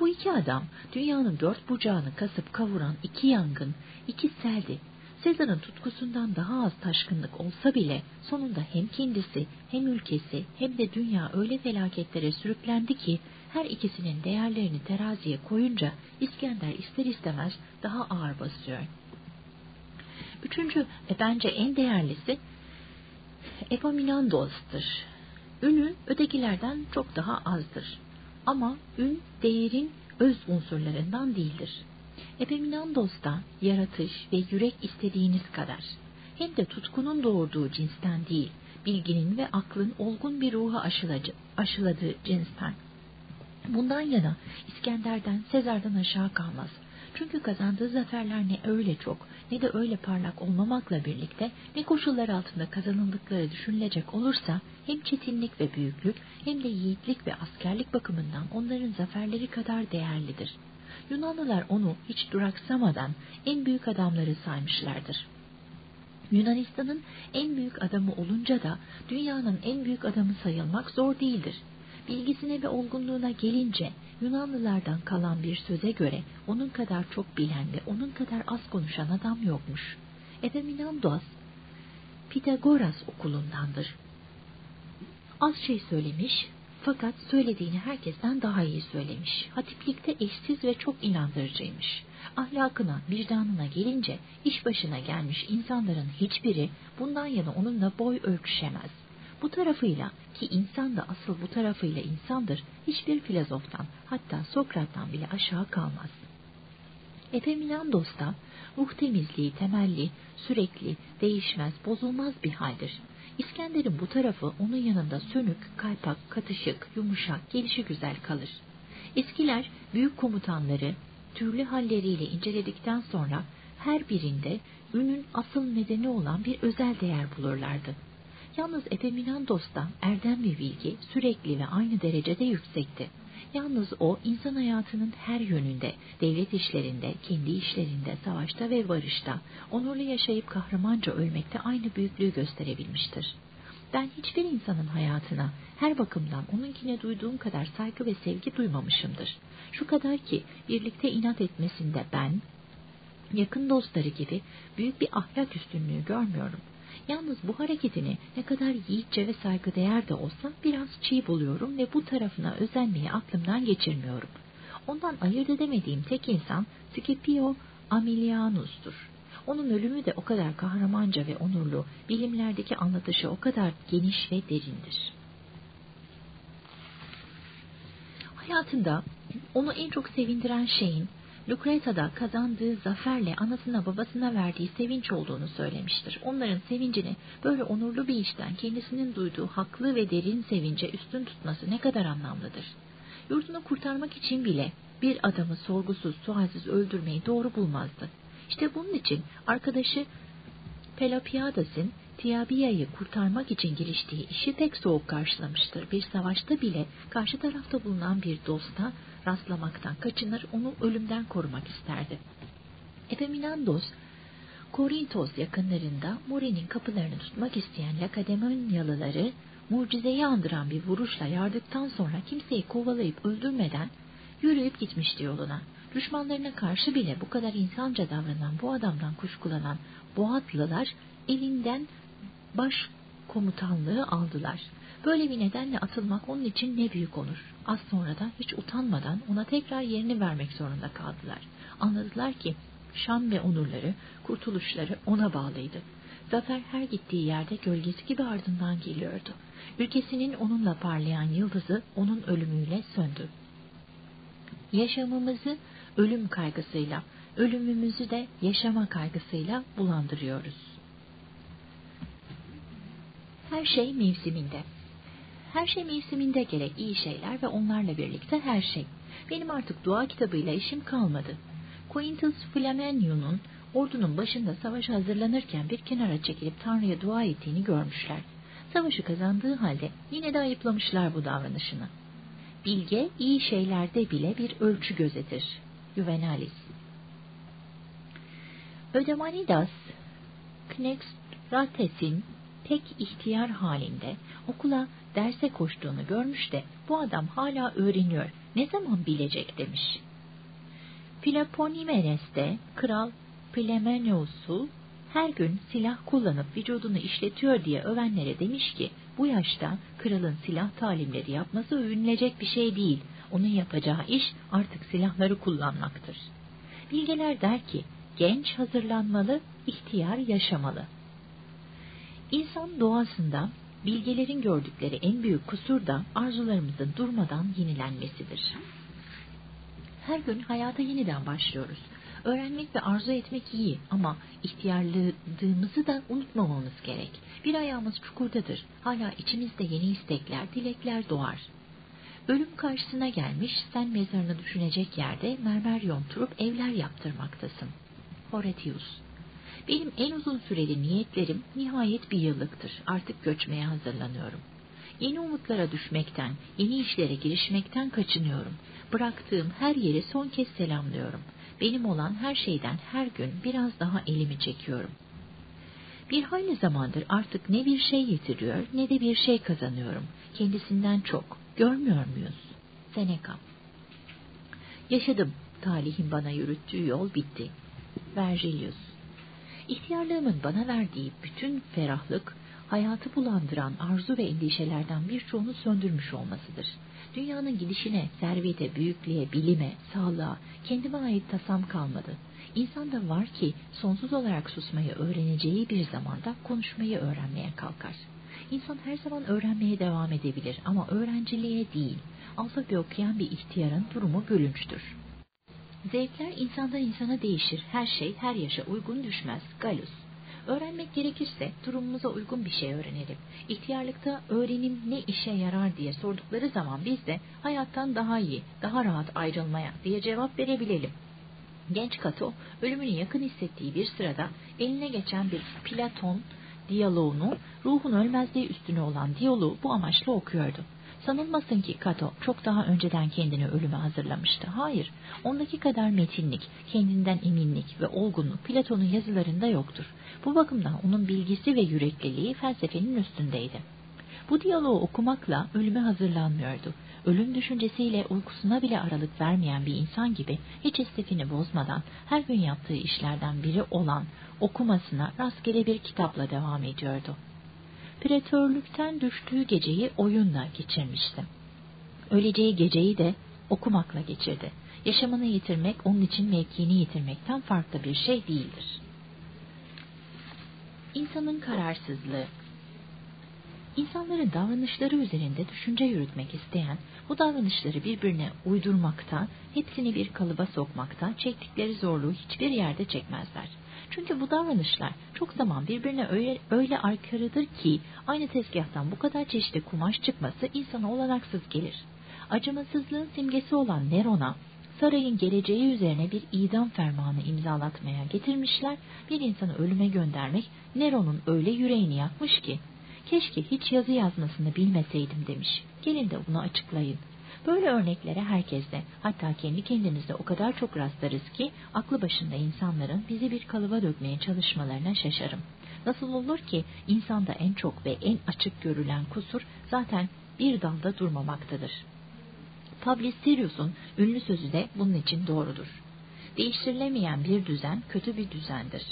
Bu iki adam dünyanın dört bucağını kasıp kavuran iki yangın, iki seldi. Sezar'ın tutkusundan daha az taşkınlık olsa bile sonunda hem kendisi hem ülkesi hem de dünya öyle felaketlere sürüklendi ki her ikisinin değerlerini teraziye koyunca İskender ister istemez daha ağır basıyor. Üçüncü ve bence en değerlisi Epaminondos'tur. Ünü ötekilerden çok daha azdır. Ama ün değerin öz unsurlarından değildir. Epaminondos'ta yaratış ve yürek istediğiniz kadar. Hem de tutkunun doğurduğu cinsten değil, bilginin ve aklın olgun bir ruha aşıladığı cinsten. Bundan yana İskender'den, Sezar'dan aşağı kalmaz. Çünkü kazandığı zaferler ne öyle çok ne de öyle parlak olmamakla birlikte ne koşullar altında kazanıldıkları düşünülecek olursa hem çetinlik ve büyüklük hem de yiğitlik ve askerlik bakımından onların zaferleri kadar değerlidir. Yunanlılar onu hiç duraksamadan en büyük adamları saymışlardır. Yunanistan'ın en büyük adamı olunca da dünyanın en büyük adamı sayılmak zor değildir. Bilgisine ve olgunluğuna gelince Yunanlılardan kalan bir söze göre onun kadar çok bilen ve onun kadar az konuşan adam yokmuş. Epaminondas Pitagoras okulundandır. Az şey söylemiş fakat söylediğini herkesten daha iyi söylemiş. Hatiplikte eşsiz ve çok inandırıcıymış. Ahlakına, vicdanına gelince iş başına gelmiş insanların hiçbiri bundan yana onunla boy ölçüşemez. Bu tarafıyla ki insan da asıl bu tarafıyla insandır, hiçbir filozoftan hatta Sokrat'tan bile aşağı kalmaz. Epaminondos da ruh temizliği temelli, sürekli, değişmez, bozulmaz bir haldir. İskender'in bu tarafı onun yanında sönük, kaypak, katışık, yumuşak, gelişi güzel kalır. Eskiler büyük komutanları türlü halleriyle inceledikten sonra her birinde ünün asıl nedeni olan bir özel değer bulurlardı. Yalnız Epaminondos'ta erdem ve bilgi sürekli ve aynı derecede yüksekti. Yalnız o insan hayatının her yönünde, devlet işlerinde, kendi işlerinde, savaşta ve barışta, onurlu yaşayıp kahramanca ölmekte aynı büyüklüğü gösterebilmiştir. Ben hiçbir insanın hayatına her bakımdan onunkine duyduğum kadar saygı ve sevgi duymamışımdır. Şu kadar ki birlikte inat etmesinde ben, yakın dostları gibi büyük bir ahlak üstünlüğü görmüyorum. Yalnız bu hareketini ne kadar yiğitçe ve saygıdeğer de olsa biraz çiğ buluyorum ve bu tarafına özenmeyi aklımdan geçirmiyorum. Ondan ayırt edemediğim tek insan Scipio Amilianus'tur. Onun ölümü de o kadar kahramanca ve onurlu, bilimlerdeki anlatışı o kadar geniş ve derindir. Hayatında onu en çok sevindiren şeyin Lucreta'da kazandığı zaferle anasına babasına verdiği sevinç olduğunu söylemiştir. Onların sevincini böyle onurlu bir işten kendisinin duyduğu haklı ve derin sevince üstün tutması ne kadar anlamlıdır. Yurdunu kurtarmak için bile bir adamı sorgusuz sualsiz öldürmeyi doğru bulmazdı. İşte bunun için arkadaşı Pelopiadas'ın Tiabia'yı kurtarmak için giriştiği işi pek soğuk karşılamıştır. Bir savaşta bile karşı tarafta bulunan bir dosta rastlamaktan kaçınır, onu ölümden korumak isterdi. Epaminondos, Korintos yakınlarında More'nin kapılarını tutmak isteyen Lakedemoniyalıları mucizeyi andıran bir vuruşla yardıktan sonra kimseyi kovalayıp öldürmeden yürüyüp gitmişti yoluna. Düşmanlarına karşı bile bu kadar insanca davranan bu adamdan kuşkulanan Boğatlılar elinden baş komutanlığı aldılar. Böyle bir nedenle atılmak onun için ne büyük olur. Az sonra da hiç utanmadan ona tekrar yerini vermek zorunda kaldılar. Anladılar ki şan ve onurları, kurtuluşları ona bağlıydı. Zafer her gittiği yerde gölgesi gibi ardından geliyordu. Ülkesinin onunla parlayan yıldızı onun ölümüyle söndü. Yaşamımızı ölüm kaygısıyla, ölümümüzü de yaşama kaygısıyla bulandırıyoruz. Her şey mevsiminde. Her şey mevsiminde gerek iyi şeyler ve onlarla birlikte her şey. Benim artık dua kitabıyla işim kalmadı. Quintus Flaminius'un ordunun başında savaşa hazırlanırken bir kenara çekilip Tanrı'ya dua ettiğini görmüşler. Savaşı kazandığı halde yine de ayıplamışlar bu davranışını. Bilge iyi şeylerde bile bir ölçü gözetir. Juvenalis Ödemanidas, Knexrates'in tek ihtiyar halinde okula derse koştuğunu görmüş de bu adam hala öğreniyor, ne zaman bilecek demiş. Filoponimenes de kral Plemeneus'u her gün silah kullanıp vücudunu işletiyor diye övenlere demiş ki bu yaşta kralın silah talimleri yapması övünülecek bir şey değil. Onun yapacağı iş artık silahları kullanmaktır. Bilgeler der ki genç hazırlanmalı, ihtiyar yaşamalı. İnsan doğasında bilgelerin gördükleri en büyük kusur da arzularımızın durmadan yenilenmesidir. Her gün hayata yeniden başlıyoruz. Öğrenmek ve arzu etmek iyi ama ihtiyarladığımızı da unutmamamız gerek. Bir ayağımız çukurdadır. Hala içimizde yeni istekler, dilekler doğar. Ölüm karşısına gelmiş, sen mezarını düşünecek yerde mermer yonturup evler yaptırmaktasın. Horatius benim en uzun süreli niyetlerim nihayet bir yıllıktır. Artık göçmeye hazırlanıyorum. Yeni umutlara düşmekten, yeni işlere girişmekten kaçınıyorum. Bıraktığım her yeri son kez selamlıyorum. Benim olan her şeyden her gün biraz daha elimi çekiyorum. Bir hayli zamandır artık ne bir şey yitiriyor ne de bir şey kazanıyorum. Kendisinden çok. Görmüyor muyuz? Seneca. Yaşadım. Talihin bana yürüttüğü yol bitti. Vergilius. İhtiyarlığımın bana verdiği bütün ferahlık, hayatı bulandıran arzu ve endişelerden birçoğunu söndürmüş olmasıdır. Dünyanın gidişine, servete, büyüklüğe, bilime, sağlığa, kendime ait tasam kalmadı. İnsan da var ki sonsuz olarak susmayı öğreneceği bir zamanda konuşmayı öğrenmeye kalkar. İnsan her zaman öğrenmeye devam edebilir ama öğrenciliğe değil. Alfabe okuyan bir ihtiyarın durumu bölünçtür. Zevkler insandan insana değişir. Her şey her yaşa uygun düşmez. Galus. Öğrenmek gerekirse durumumuza uygun bir şey öğrenelim. İhtiyarlıkta öğrenim ne işe yarar diye sordukları zaman biz de hayattan daha iyi, daha rahat ayrılmaya diye cevap verebilelim. Genç Kato ölümünü yakın hissettiği bir sırada eline geçen bir Platon diyaloğunu ruhun ölmezliği üstüne olan diyaloğu bu amaçla okuyordu. Sanılmasın ki Kato çok daha önceden kendini ölüme hazırlamıştı. Hayır, ondaki kadar metinlik, kendinden eminlik ve olgunluk Platon'un yazılarında yoktur. Bu bakımdan onun bilgisi ve yürekliliği felsefenin üstündeydi. Bu diyaloğu okumakla ölüme hazırlanmıyordu. Ölüm düşüncesiyle uykusuna bile aralık vermeyen bir insan gibi hiç istifini bozmadan her gün yaptığı işlerden biri olan okumasına rastgele bir kitapla devam ediyordu pretörlükten düştüğü geceyi oyunla geçirmişti. Öleceği geceyi de okumakla geçirdi. Yaşamını yitirmek onun için mevkini yitirmekten farklı bir şey değildir. İnsanın kararsızlığı İnsanların davranışları üzerinde düşünce yürütmek isteyen, bu davranışları birbirine uydurmakta, hepsini bir kalıba sokmakta, çektikleri zorluğu hiçbir yerde çekmezler. Çünkü bu davranışlar çok zaman birbirine öyle, öyle aykırıdır ki aynı tezgahtan bu kadar çeşitli kumaş çıkması insana olanaksız gelir. Acımasızlığın simgesi olan Neron'a sarayın geleceği üzerine bir idam fermanı imzalatmaya getirmişler. Bir insanı ölüme göndermek Nero'nun öyle yüreğini yakmış ki keşke hiç yazı yazmasını bilmeseydim demiş. Gelin de bunu açıklayın. Böyle örneklere herkeste, hatta kendi kendimizde o kadar çok rastlarız ki aklı başında insanların bizi bir kalıba dökmeye çalışmalarına şaşarım. Nasıl olur ki insanda en çok ve en açık görülen kusur zaten bir dalda durmamaktadır. Publius Sirius'un ünlü sözü de bunun için doğrudur. Değiştirilemeyen bir düzen kötü bir düzendir.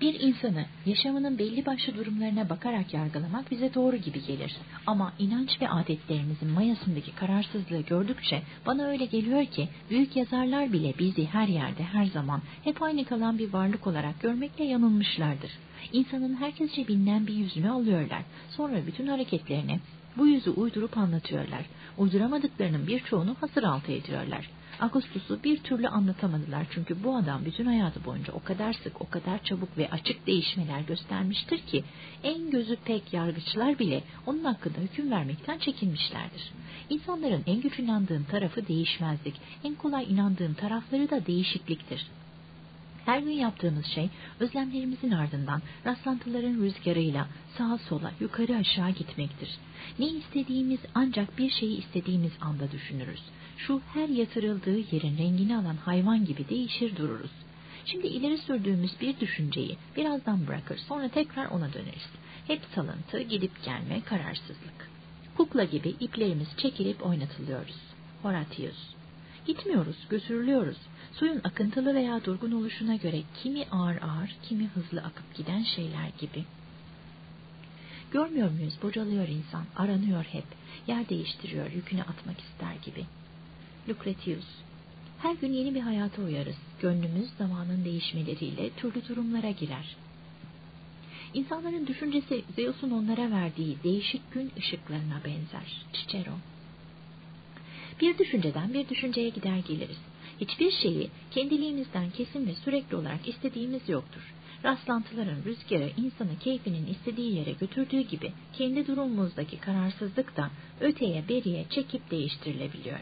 Bir insanı yaşamının belli başlı durumlarına bakarak yargılamak bize doğru gibi gelir. Ama inanç ve adetlerimizin mayasındaki kararsızlığı gördükçe bana öyle geliyor ki büyük yazarlar bile bizi her yerde her zaman hep aynı kalan bir varlık olarak görmekle yanılmışlardır. İnsanın herkesçe bilinen bir yüzünü alıyorlar. Sonra bütün hareketlerini bu yüzü uydurup anlatıyorlar. Uyduramadıklarının birçoğunu hasır altı ediyorlar. Agustus'u bir türlü anlatamadılar çünkü bu adam bütün hayatı boyunca o kadar sık, o kadar çabuk ve açık değişmeler göstermiştir ki en gözü pek yargıçlar bile onun hakkında hüküm vermekten çekinmişlerdir. İnsanların en güç inandığın tarafı değişmezlik, en kolay inandığın tarafları da değişikliktir. Her gün yaptığımız şey özlemlerimizin ardından rastlantıların rüzgarıyla sağa sola yukarı aşağı gitmektir. Ne istediğimiz ancak bir şeyi istediğimiz anda düşünürüz. Şu her yatırıldığı yerin rengini alan hayvan gibi değişir dururuz. Şimdi ileri sürdüğümüz bir düşünceyi birazdan bırakır sonra tekrar ona döneriz. Hep salıntı, gidip gelme, kararsızlık. Kukla gibi iplerimiz çekilip oynatılıyoruz. Horatius. Gitmiyoruz, götürülüyoruz. Suyun akıntılı veya durgun oluşuna göre kimi ağır ağır, kimi hızlı akıp giden şeyler gibi. Görmüyor muyuz? Bocalıyor insan, aranıyor hep, yer değiştiriyor, yükünü atmak ister gibi. Lucretius Her gün yeni bir hayata uyarız. Gönlümüz zamanın değişmeleriyle türlü durumlara girer. İnsanların düşüncesi Zeus'un onlara verdiği değişik gün ışıklarına benzer. Cicero Bir düşünceden bir düşünceye gider geliriz. Hiçbir şeyi kendiliğimizden kesin ve sürekli olarak istediğimiz yoktur. Rastlantıların rüzgarı insanı keyfinin istediği yere götürdüğü gibi kendi durumumuzdaki kararsızlık da öteye beriye çekip değiştirilebiliyor.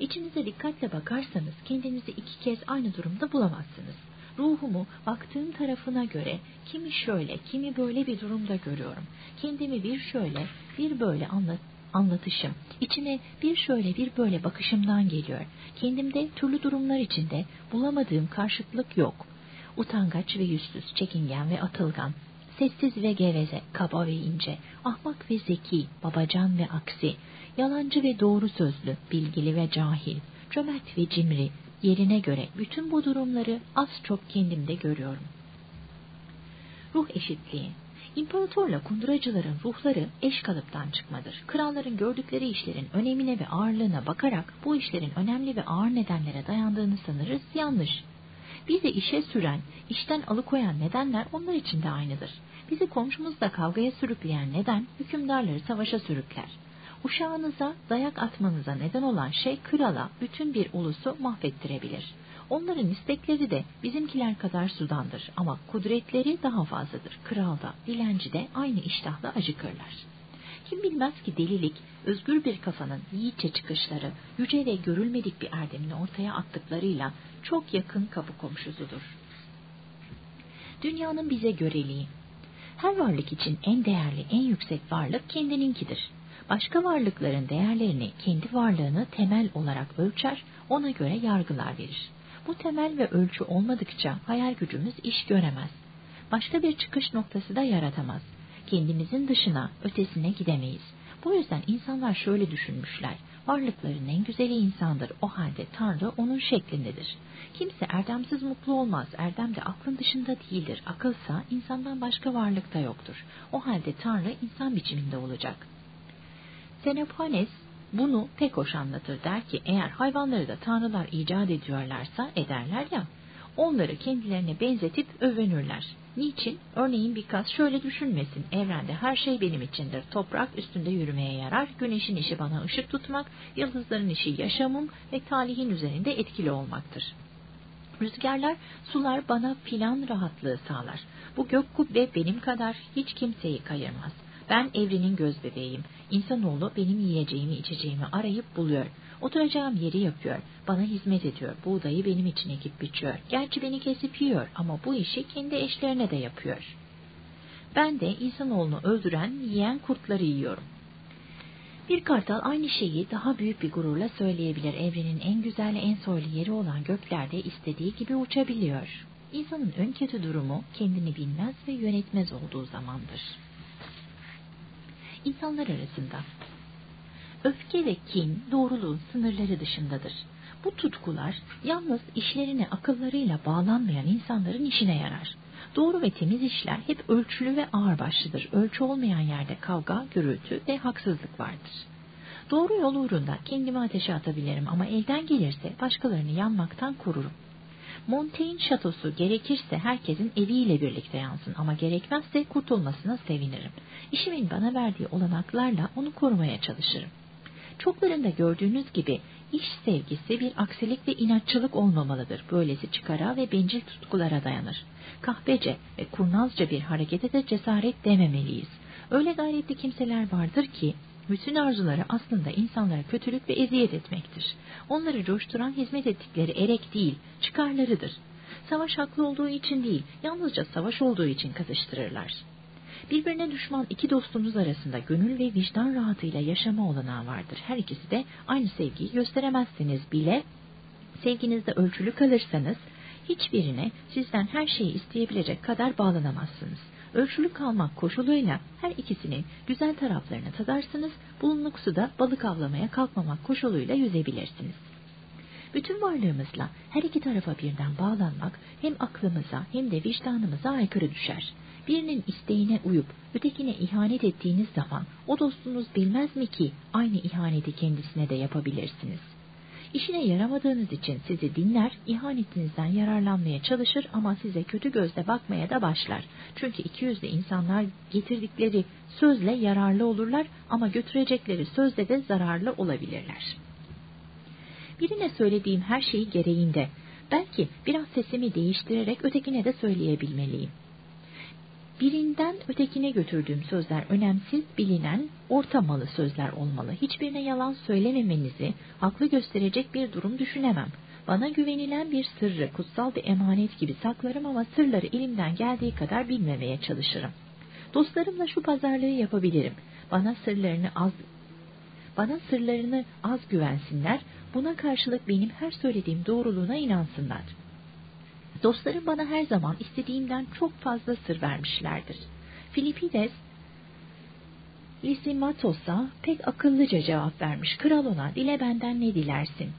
İçinize dikkatle bakarsanız kendinizi iki kez aynı durumda bulamazsınız. Ruhumu baktığım tarafına göre kimi şöyle, kimi böyle bir durumda görüyorum. Kendimi bir şöyle, bir böyle anlat anlatışım, içine bir şöyle bir böyle bakışımdan geliyor. Kendimde türlü durumlar içinde bulamadığım karşıtlık yok. Utangaç ve yüzsüz, çekingen ve atılgan, sessiz ve geveze, kaba ve ince, ahmak ve zeki, babacan ve aksi, yalancı ve doğru sözlü, bilgili ve cahil, cömert ve cimri, yerine göre bütün bu durumları az çok kendimde görüyorum. Ruh eşitliği İmparatorla kunduracıların ruhları eş kalıptan çıkmadır. Kralların gördükleri işlerin önemine ve ağırlığına bakarak bu işlerin önemli ve ağır nedenlere dayandığını sanırız yanlış. Bizi işe süren, işten alıkoyan nedenler onlar için de aynıdır. Bizi komşumuzla kavgaya sürükleyen neden hükümdarları savaşa sürükler. Uşağınıza dayak atmanıza neden olan şey krala bütün bir ulusu mahvettirebilir. Onların istekleri de bizimkiler kadar sudandır ama kudretleri daha fazladır. Kral da, dilenci de aynı iştahla acıkırlar. Kim bilmez ki delilik, özgür bir kafanın yiğitçe çıkışları, yüce ve görülmedik bir erdemini ortaya attıklarıyla çok yakın kapı komşusudur. Dünyanın bize göreliği. Her varlık için en değerli, en yüksek varlık kendininkidir. Başka varlıkların değerlerini, kendi varlığını temel olarak ölçer, ona göre yargılar verir. Bu temel ve ölçü olmadıkça hayal gücümüz iş göremez. Başka bir çıkış noktası da yaratamaz. Kendimizin dışına, ötesine gidemeyiz. Bu yüzden insanlar şöyle düşünmüşler. Varlıkların en güzeli insandır. O halde Tanrı onun şeklindedir. Kimse erdemsiz mutlu olmaz. Erdem de aklın dışında değildir. Akılsa insandan başka varlıkta yoktur. O halde Tanrı insan biçiminde olacak. Xenophanes bunu pek hoş anlatır der ki eğer hayvanları da tanrılar icat ediyorlarsa ederler ya onları kendilerine benzetip övünürler. Niçin? Örneğin bir kas şöyle düşünmesin. Evrende her şey benim içindir. Toprak üstünde yürümeye yarar. Güneşin işi bana ışık tutmak, yıldızların işi yaşamım ve talihin üzerinde etkili olmaktır. Rüzgarlar, sular bana filan rahatlığı sağlar. Bu gök kubbe benim kadar hiç kimseyi kayırmaz. Ben evrenin göz bebeğiyim. İnsanoğlu benim yiyeceğimi içeceğimi arayıp buluyor. Oturacağım yeri yapıyor. Bana hizmet ediyor. Buğdayı benim için ekip biçiyor. Gerçi beni kesip yiyor ama bu işi kendi eşlerine de yapıyor. Ben de insanoğlunu öldüren, yiyen kurtları yiyorum. Bir kartal aynı şeyi daha büyük bir gururla söyleyebilir. Evrenin en güzel, en soylu yeri olan göklerde istediği gibi uçabiliyor. İnsanın ön kötü durumu kendini bilmez ve yönetmez olduğu zamandır. İnsanlar arasında öfke ve kin doğruluğun sınırları dışındadır. Bu tutkular yalnız işlerine akıllarıyla bağlanmayan insanların işine yarar. Doğru ve temiz işler hep ölçülü ve ağırbaşlıdır. Ölçü olmayan yerde kavga, gürültü ve haksızlık vardır. Doğru yol uğrunda kendimi ateşe atabilirim ama elden gelirse başkalarını yanmaktan korurum. Montaigne şatosu gerekirse herkesin eviyle birlikte yansın ama gerekmezse kurtulmasına sevinirim. İşimin bana verdiği olanaklarla onu korumaya çalışırım. Çoklarında gördüğünüz gibi iş sevgisi bir aksilik ve inatçılık olmamalıdır. Böylesi çıkara ve bencil tutkulara dayanır. Kahpece ve kurnazca bir harekete de cesaret dememeliyiz. Öyle gayretli kimseler vardır ki bütün arzuları aslında insanlara kötülük ve eziyet etmektir. Onları coşturan hizmet ettikleri erek değil, çıkarlarıdır. Savaş haklı olduğu için değil, yalnızca savaş olduğu için kazıştırırlar. Birbirine düşman iki dostunuz arasında gönül ve vicdan rahatıyla yaşama olanağı vardır. Her ikisi de aynı sevgiyi gösteremezseniz bile sevginizde ölçülü kalırsanız hiçbirine sizden her şeyi isteyebilecek kadar bağlanamazsınız. Ölçülü kalmak koşuluyla her ikisinin güzel taraflarını tadarsınız, bulunuk suda balık avlamaya kalkmamak koşuluyla yüzebilirsiniz. Bütün varlığımızla her iki tarafa birden bağlanmak hem aklımıza hem de vicdanımıza aykırı düşer. Birinin isteğine uyup ötekine ihanet ettiğiniz zaman o dostunuz bilmez mi ki aynı ihaneti kendisine de yapabilirsiniz. İşine yaramadığınız için sizi dinler, ihanetinizden yararlanmaya çalışır ama size kötü gözle bakmaya da başlar. Çünkü iki yüzlü insanlar getirdikleri sözle yararlı olurlar ama götürecekleri sözle de zararlı olabilirler. Birine söylediğim her şeyi gereğinde, belki biraz sesimi değiştirerek ötekine de söyleyebilmeliyim. Birinden ötekine götürdüğüm sözler önemsiz, bilinen, ortamalı sözler olmalı. Hiçbirine yalan söylememenizi haklı gösterecek bir durum düşünemem. Bana güvenilen bir sırrı, kutsal bir emanet gibi saklarım ama sırları elimden geldiği kadar bilmemeye çalışırım. Dostlarımla şu pazarlığı yapabilirim. Bana sırlarını az bana sırlarını az güvensinler, buna karşılık benim her söylediğim doğruluğuna inansınlar. Dostlarım bana her zaman istediğimden çok fazla sır vermişlerdir. Filipides, Lysimatos'a pek akıllıca cevap vermiş. Kral ona dile benden ne dilersin?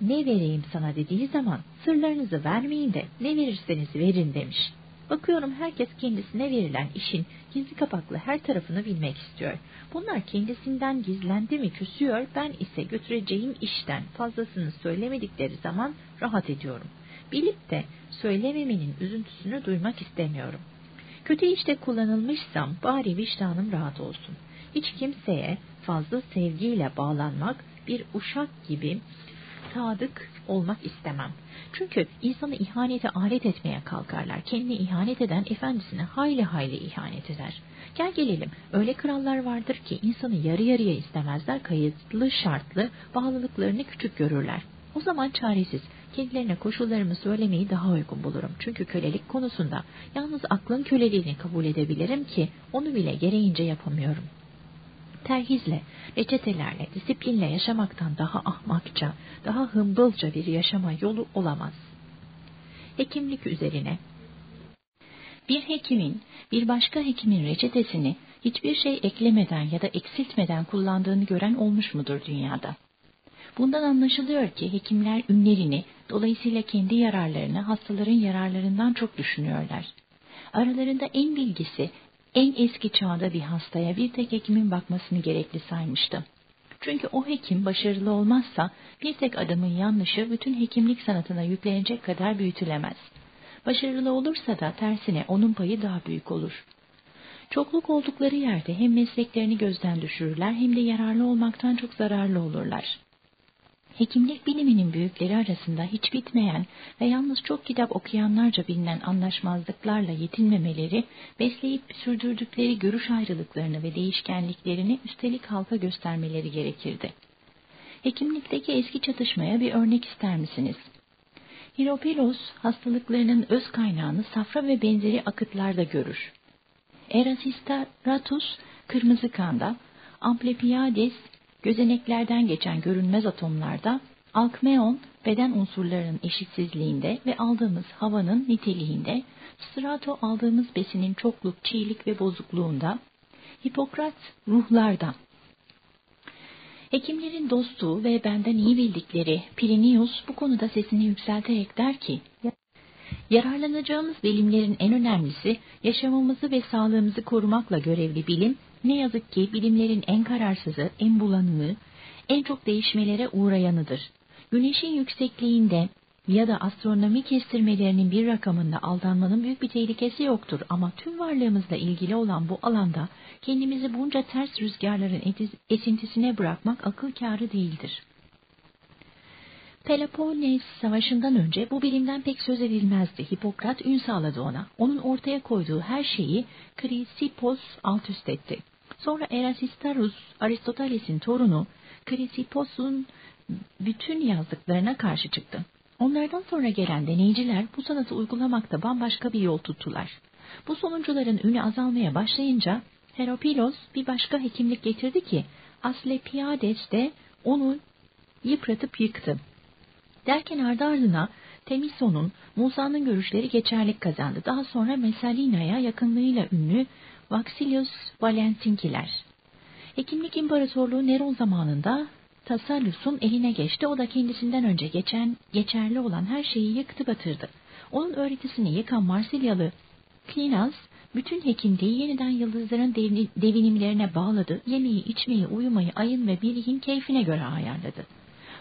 Ne vereyim sana dediği zaman sırlarınızı vermeyin de ne verirseniz verin demiş. Bakıyorum herkes kendisine verilen işin gizli kapaklı her tarafını bilmek istiyor. Bunlar kendisinden gizlendi mi küsüyor, ben ise götüreceğim işten fazlasını söylemedikleri zaman rahat ediyorum. Bilip de söylememenin üzüntüsünü duymak istemiyorum. Kötü işte kullanılmışsam bari vicdanım rahat olsun. Hiç kimseye fazla sevgiyle bağlanmak bir uşak gibi sadık olmak istemem. Çünkü insanı ihanete alet etmeye kalkarlar. Kendini ihanet eden efendisine hayli hayli ihanet eder. Gel gelelim öyle krallar vardır ki insanı yarı yarıya istemezler, kayıtlı şartlı bağlılıklarını küçük görürler. O zaman çaresiz kendilerine koşullarımı söylemeyi daha uygun bulurum. Çünkü kölelik konusunda yalnız aklın köleliğini kabul edebilirim ki onu bile gereğince yapamıyorum. Terhizle, reçetelerle, disiplinle yaşamaktan daha ahmakça, daha hımbılca bir yaşama yolu olamaz. Hekimlik üzerine bir hekimin bir başka hekimin reçetesini hiçbir şey eklemeden ya da eksiltmeden kullandığını gören olmuş mudur dünyada? Bundan anlaşılıyor ki hekimler ünlerini, dolayısıyla kendi yararlarını hastaların yararlarından çok düşünüyorlar. Aralarında en bilgisi, en eski çağda bir hastaya bir tek hekimin bakmasını gerekli saymıştı. Çünkü o hekim başarılı olmazsa bir tek adamın yanlışı bütün hekimlik sanatına yüklenecek kadar büyütülemez. Başarılı olursa da tersine onun payı daha büyük olur. Çokluk oldukları yerde hem mesleklerini gözden düşürürler hem de yararlı olmaktan çok zararlı olurlar. Hekimlik biliminin büyükleri arasında hiç bitmeyen ve yalnız çok kitap okuyanlarca bilinen anlaşmazlıklarla yetinmemeleri, besleyip sürdürdükleri görüş ayrılıklarını ve değişkenliklerini üstelik halka göstermeleri gerekirdi. Hekimlikteki eski çatışmaya bir örnek ister misiniz? Hiropilos hastalıklarının öz kaynağını safra ve benzeri akıtlarda görür. Erasistratus kırmızı kanda, Amplepiades gözeneklerden geçen görünmez atomlarda, Alkmeon beden unsurlarının eşitsizliğinde ve aldığımız havanın niteliğinde, strato aldığımız besinin çokluk, çiğlik ve bozukluğunda, Hipokrat ruhlarda. Hekimlerin dostu ve benden iyi bildikleri Plinius bu konuda sesini yükselterek der ki, Yararlanacağımız bilimlerin en önemlisi yaşamımızı ve sağlığımızı korumakla görevli bilim, ne yazık ki bilimlerin en kararsızı, en bulanığı, en çok değişmelere uğrayanıdır. Güneşin yüksekliğinde ya da astronomi kestirmelerinin bir rakamında aldanmanın büyük bir tehlikesi yoktur ama tüm varlığımızla ilgili olan bu alanda kendimizi bunca ters rüzgarların esintisine bırakmak akıl kârı değildir. Peloponnes Savaşı'ndan önce bu bilimden pek söz edilmezdi. Hipokrat ün sağladı ona. Onun ortaya koyduğu her şeyi Krisippos alt üst etti. Sonra Erasistarus, Aristoteles'in torunu, Krisippos'un bütün yazdıklarına karşı çıktı. Onlardan sonra gelen deneyciler bu sanatı uygulamakta bambaşka bir yol tuttular. Bu sonuncuların ünü azalmaya başlayınca Heropilos bir başka hekimlik getirdi ki Asclepiades de onu yıpratıp yıktı. Derken ardı ardına Temison'un, Musa'nın görüşleri geçerlik kazandı. Daha sonra Messalina'ya yakınlığıyla ünlü Vaxilius Valentinkiler. Hekimlik İmparatorluğu Neron zamanında Tasallus'un eline geçti. O da kendisinden önce geçen, geçerli olan her şeyi yıktı batırdı. Onun öğretisini yıkan Marsilyalı Klinas, bütün hekimliği yeniden yıldızların devinimlerine bağladı. Yemeği, içmeyi, uyumayı ayın ve birihin keyfine göre ayarladı.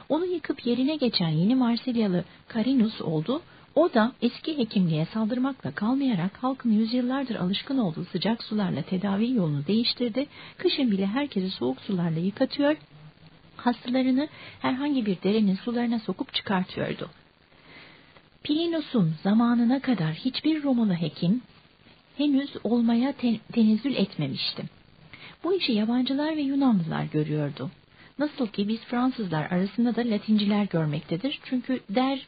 Onu yıkıp yerine geçen yeni Marsilyalı Carinus oldu. O da eski hekimliğe saldırmakla kalmayarak halkın yüzyıllardır alışkın olduğu sıcak sularla tedavi yolunu değiştirdi. Kışın bile herkesi soğuk sularla yıkatıyor, hastalarını herhangi bir derenin sularına sokup çıkartıyordu. Plinos'un zamanına kadar hiçbir Romalı hekim henüz olmaya ten tenezzül etmemişti. Bu işi yabancılar ve Yunanlılar görüyordu. Nasıl ki biz Fransızlar arasında da Latinciler görmektedir. Çünkü der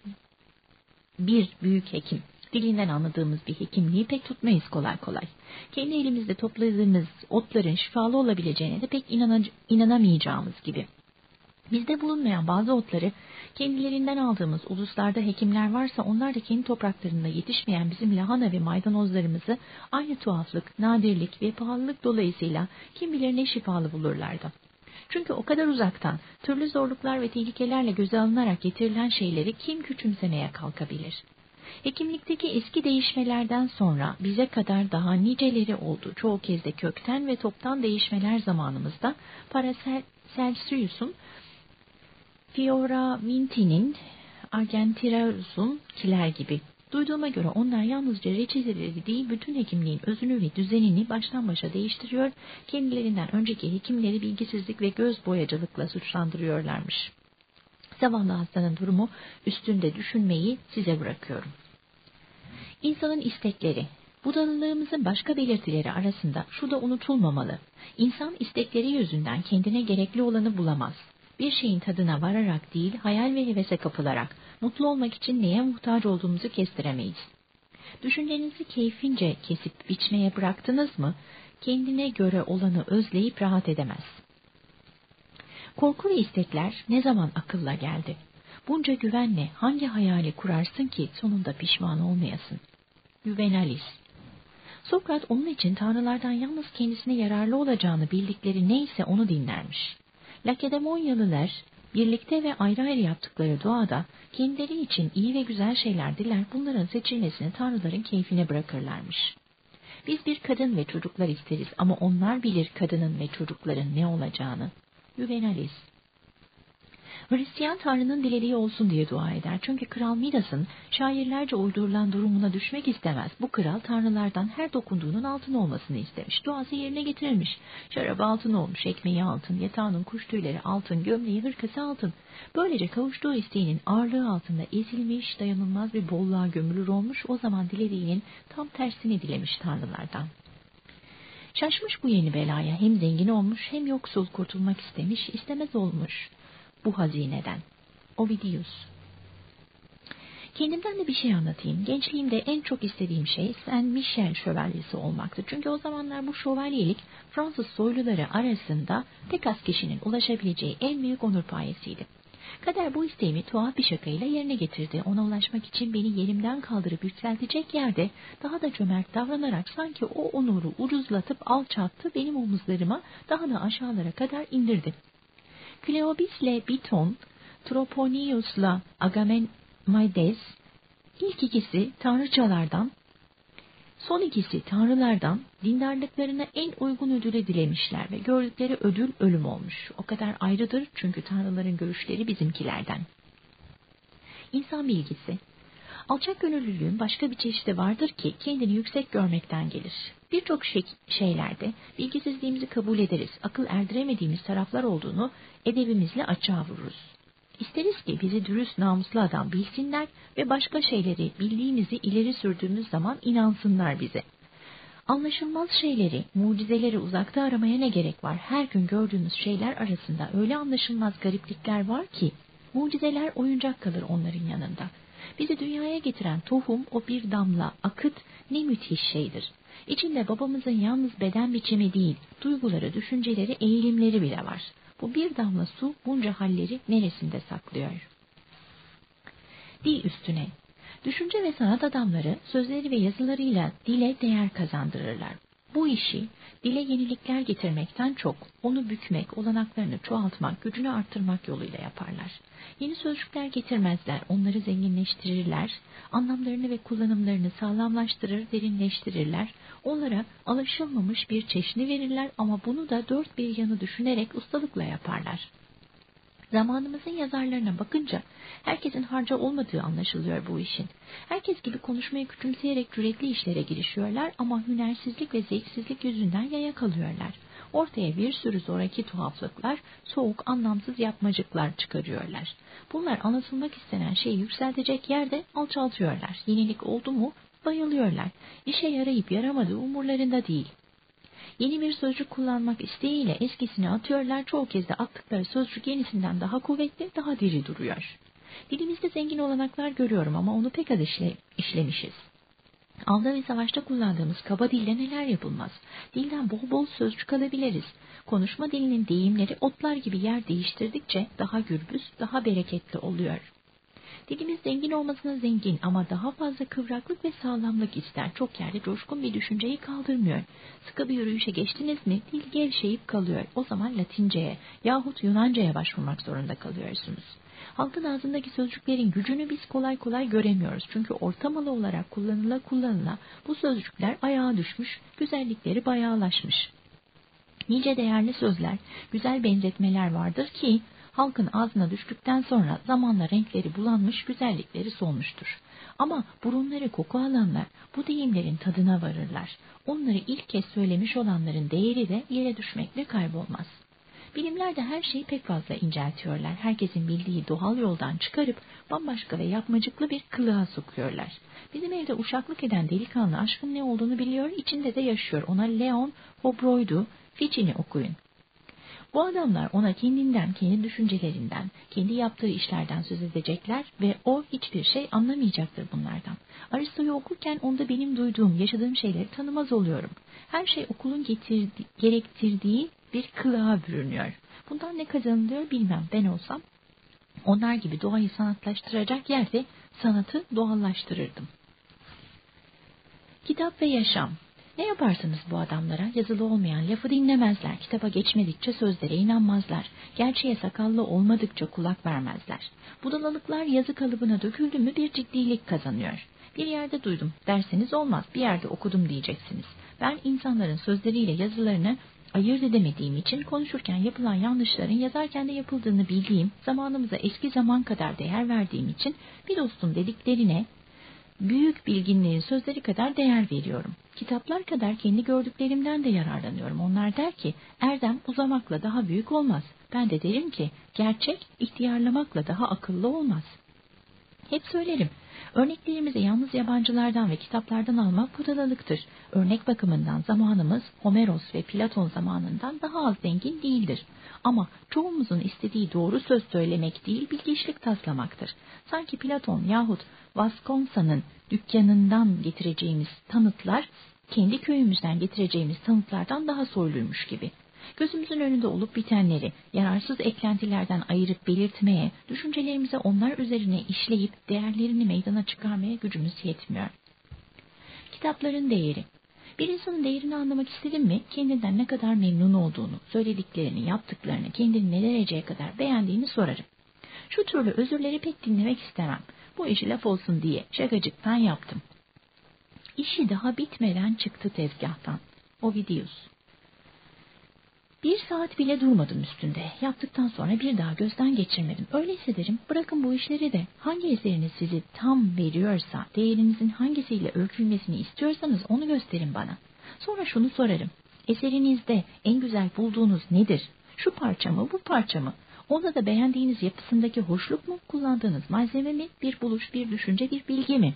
bir büyük hekim. Dilinden anladığımız bir hekimliği pek tutmayız kolay kolay. Kendi elimizde topladığımız otların şifalı olabileceğine de pek inanamayacağımız gibi. Bizde bulunmayan bazı otları kendilerinden aldığımız uluslarda hekimler varsa onlar da kendi topraklarında yetişmeyen bizim lahana ve maydanozlarımızı aynı tuhaflık, nadirlik ve pahalılık dolayısıyla kim bilir ne şifalı bulurlardı. Çünkü o kadar uzaktan, türlü zorluklar ve tehlikelerle göze alınarak getirilen şeyleri kim küçümsemeye kalkabilir? Hekimlikteki eski değişmelerden sonra bize kadar daha niceleri oldu. Çoğu kez de kökten ve toptan değişmeler zamanımızda Paracelsus'un, Fioravanti'nin, Argentiraus'un kiler gibi Duyduğuma göre onlar yalnızca reçeteleri değil bütün hekimliğin özünü ve düzenini baştan başa değiştiriyor, kendilerinden önceki hekimleri bilgisizlik ve göz boyacılıkla suçlandırıyorlarmış. Zavallı hastanın durumu üstünde düşünmeyi size bırakıyorum. İnsanın istekleri, Budalılığımızın başka belirtileri arasında şu da unutulmamalı. İnsan istekleri yüzünden kendine gerekli olanı bulamaz. Bir şeyin tadına vararak değil, hayal ve hevese kapılarak, mutlu olmak için neye muhtaç olduğumuzu kestiremeyiz. Düşüncenizi keyfince kesip biçmeye bıraktınız mı, kendine göre olanı özleyip rahat edemez. Korku ve istekler ne zaman akılla geldi? Bunca güvenle hangi hayali kurarsın ki sonunda pişman olmayasın? Juvenalis Sokrat onun için tanrılardan yalnız kendisine yararlı olacağını bildikleri neyse onu dinlermiş. Lakedemonyalılar birlikte ve ayrı ayrı yaptıkları duada kendileri için iyi ve güzel şeyler diler bunların seçilmesini tanrıların keyfine bırakırlarmış. Biz bir kadın ve çocuklar isteriz ama onlar bilir kadının ve çocukların ne olacağını. Juvenalis Hristiyan Tanrı'nın dilediği olsun diye dua eder. Çünkü Kral Midas'ın şairlerce uydurulan durumuna düşmek istemez. Bu kral tanrılardan her dokunduğunun altın olmasını istemiş. Duası yerine getirilmiş. Şarabı altın olmuş, ekmeği altın, yatağının kuş tüyleri altın, gömleği hırkası altın. Böylece kavuştuğu isteğinin ağırlığı altında ezilmiş, dayanılmaz bir bolluğa gömülür olmuş. O zaman dilediğinin tam tersini dilemiş tanrılardan. Şaşmış bu yeni belaya hem zengin olmuş hem yoksul kurtulmak istemiş, istemez olmuş bu hazineden. Ovidius Kendimden de bir şey anlatayım. Gençliğimde en çok istediğim şey Saint Michel şövalyesi olmaktı. Çünkü o zamanlar bu şövalyelik Fransız soyluları arasında tek az kişinin ulaşabileceği en büyük onur payesiydi. Kader bu isteğimi tuhaf bir şakayla yerine getirdi. Ona ulaşmak için beni yerimden kaldırıp yükseltecek yerde daha da cömert davranarak sanki o onuru ucuzlatıp alçalttı benim omuzlarıma daha da aşağılara kadar indirdi. Kleobis'le Biton, Troponius'la Agamemnides, ilk ikisi tanrıçalardan, son ikisi tanrılardan dindarlıklarına en uygun ödülü dilemişler ve gördükleri ödül ölüm olmuş. O kadar ayrıdır çünkü tanrıların görüşleri bizimkilerden. İnsan bilgisi, Alçak gönüllülüğün başka bir çeşidi vardır ki kendini yüksek görmekten gelir. Birçok şey, şeylerde bilgisizliğimizi kabul ederiz. Akıl erdiremediğimiz taraflar olduğunu edebimizle açığa vururuz. İsteriz ki bizi dürüst namuslu adam bilsinler ve başka şeyleri bildiğimizi ileri sürdüğümüz zaman inansınlar bize. Anlaşılmaz şeyleri, mucizeleri uzakta aramaya ne gerek var? Her gün gördüğümüz şeyler arasında öyle anlaşılmaz gariplikler var ki, mucizeler oyuncak kalır onların yanında. Bizi dünyaya getiren tohum o bir damla, akıt ne müthiş şeydir. İçinde babamızın yalnız beden biçimi değil, duyguları, düşünceleri, eğilimleri bile var. Bu bir damla su bunca halleri neresinde saklıyor? Dil üstüne. Düşünce ve sanat adamları sözleri ve yazılarıyla dile değer kazandırırlar. Bu işi dile yenilikler getirmekten çok onu bükmek, olanaklarını çoğaltmak, gücünü arttırmak yoluyla yaparlar. Yeni sözcükler getirmezler, onları zenginleştirirler, anlamlarını ve kullanımlarını sağlamlaştırır, derinleştirirler, onlara alışılmamış bir çeşni verirler ama bunu da dört bir yanı düşünerek ustalıkla yaparlar. Zamanımızın yazarlarına bakınca herkesin harca olmadığı anlaşılıyor bu işin. Herkes gibi konuşmayı küçümseyerek cüretli işlere girişiyorlar ama hünersizlik ve zevksizlik yüzünden yaya kalıyorlar. Ortaya bir sürü zoraki tuhaflıklar, soğuk, anlamsız yapmacıklar çıkarıyorlar. Bunlar anlatılmak istenen şeyi yükseltecek yerde alçaltıyorlar. Yenilik oldu mu bayılıyorlar. İşe yarayıp yaramadığı umurlarında değil. Yeni bir sözcük kullanmak isteğiyle eskisini atıyorlar. Çoğu kez de attıkları sözcük yenisinden daha kuvvetli, daha diri duruyor. Dilimizde zengin olanaklar görüyorum ama onu pek az işle, işlemişiz. Avda ve savaşta kullandığımız kaba dille neler yapılmaz. Dilden bol bol sözcük alabiliriz. Konuşma dilinin deyimleri otlar gibi yer değiştirdikçe daha gürbüz, daha bereketli oluyor. Dilimiz zengin olmasına zengin ama daha fazla kıvraklık ve sağlamlık ister. Çok yerde coşkun bir düşünceyi kaldırmıyor. Sıkı bir yürüyüşe geçtiniz mi dil gevşeyip kalıyor. O zaman Latinceye yahut Yunanca'ya başvurmak zorunda kalıyorsunuz. Halkın ağzındaki sözcüklerin gücünü biz kolay kolay göremiyoruz. Çünkü ortamalı olarak kullanıla kullanıla bu sözcükler ayağa düşmüş, güzellikleri bayağılaşmış. Nice değerli sözler, güzel benzetmeler vardır ki halkın ağzına düştükten sonra zamanla renkleri bulanmış, güzellikleri solmuştur. Ama burunları koku alanlar bu deyimlerin tadına varırlar. Onları ilk kez söylemiş olanların değeri de yere düşmekle kaybolmaz. Bilimler de her şeyi pek fazla inceltiyorlar. Herkesin bildiği doğal yoldan çıkarıp bambaşka ve yapmacıklı bir kılığa sokuyorlar. Bizim evde uşaklık eden delikanlı aşkın ne olduğunu biliyor, içinde de yaşıyor. Ona Leon Hobroyd'u, Ficini okuyun. Bu adamlar ona kendinden, kendi düşüncelerinden, kendi yaptığı işlerden söz edecekler ve o hiçbir şey anlamayacaktır bunlardan. Aristo'yu okurken onda benim duyduğum, yaşadığım şeyleri tanımaz oluyorum. Her şey okulun getirdi, gerektirdiği bir kılığa bürünüyor. Bundan ne kazanılıyor bilmem ben olsam. Onlar gibi doğayı sanatlaştıracak yerde sanatı doğallaştırırdım. Kitap ve yaşam ne yaparsınız bu adamlara? Yazılı olmayan lafı dinlemezler. Kitaba geçmedikçe sözlere inanmazlar. Gerçeğe sakallı olmadıkça kulak vermezler. Budalalıklar yazı kalıbına döküldü mü bir ciddilik kazanıyor. Bir yerde duydum derseniz olmaz, bir yerde okudum diyeceksiniz. Ben insanların sözleriyle yazılarını ayırt edemediğim için konuşurken yapılan yanlışların yazarken de yapıldığını bildiğim, zamanımıza eski zaman kadar değer verdiğim için bir dostun dediklerine büyük bilginliğin sözleri kadar değer veriyorum. Kitaplar kadar kendi gördüklerimden de yararlanıyorum. Onlar der ki erdem uzamakla daha büyük olmaz. Ben de derim ki gerçek ihtiyarlamakla daha akıllı olmaz. Hep söylerim. Örneklerimizi yalnız yabancılardan ve kitaplardan almak budalalıktır. Örnek bakımından zamanımız Homeros ve Platon zamanından daha az zengin değildir. Ama çoğumuzun istediği doğru söz söylemek değil bilgiçlik taslamaktır. Sanki Platon yahut Vasconsa'nın dükkanından getireceğimiz tanıtlar kendi köyümüzden getireceğimiz tanıtlardan daha soyluymuş gibi. Gözümüzün önünde olup bitenleri yararsız eklentilerden ayırıp belirtmeye, düşüncelerimizi onlar üzerine işleyip değerlerini meydana çıkarmaya gücümüz yetmiyor. Kitapların değeri bir insanın değerini anlamak istedim mi, kendinden ne kadar memnun olduğunu, söylediklerini, yaptıklarını, kendini ne dereceye kadar beğendiğini sorarım. Şu türlü özürleri pek dinlemek istemem. Bu işi laf olsun diye şakacıktan yaptım. İşi daha bitmeden çıktı tezgahtan. Ovidius. Bir saat bile durmadım üstünde. Yaptıktan sonra bir daha gözden geçirmedim. Öyleyse derim bırakın bu işleri de hangi eseriniz sizi tam veriyorsa, değerinizin hangisiyle ölçülmesini istiyorsanız onu gösterin bana. Sonra şunu sorarım. Eserinizde en güzel bulduğunuz nedir? Şu parça mı, bu parça mı? Onda da beğendiğiniz yapısındaki hoşluk mu, kullandığınız malzeme mi, bir buluş, bir düşünce, bir bilgi mi?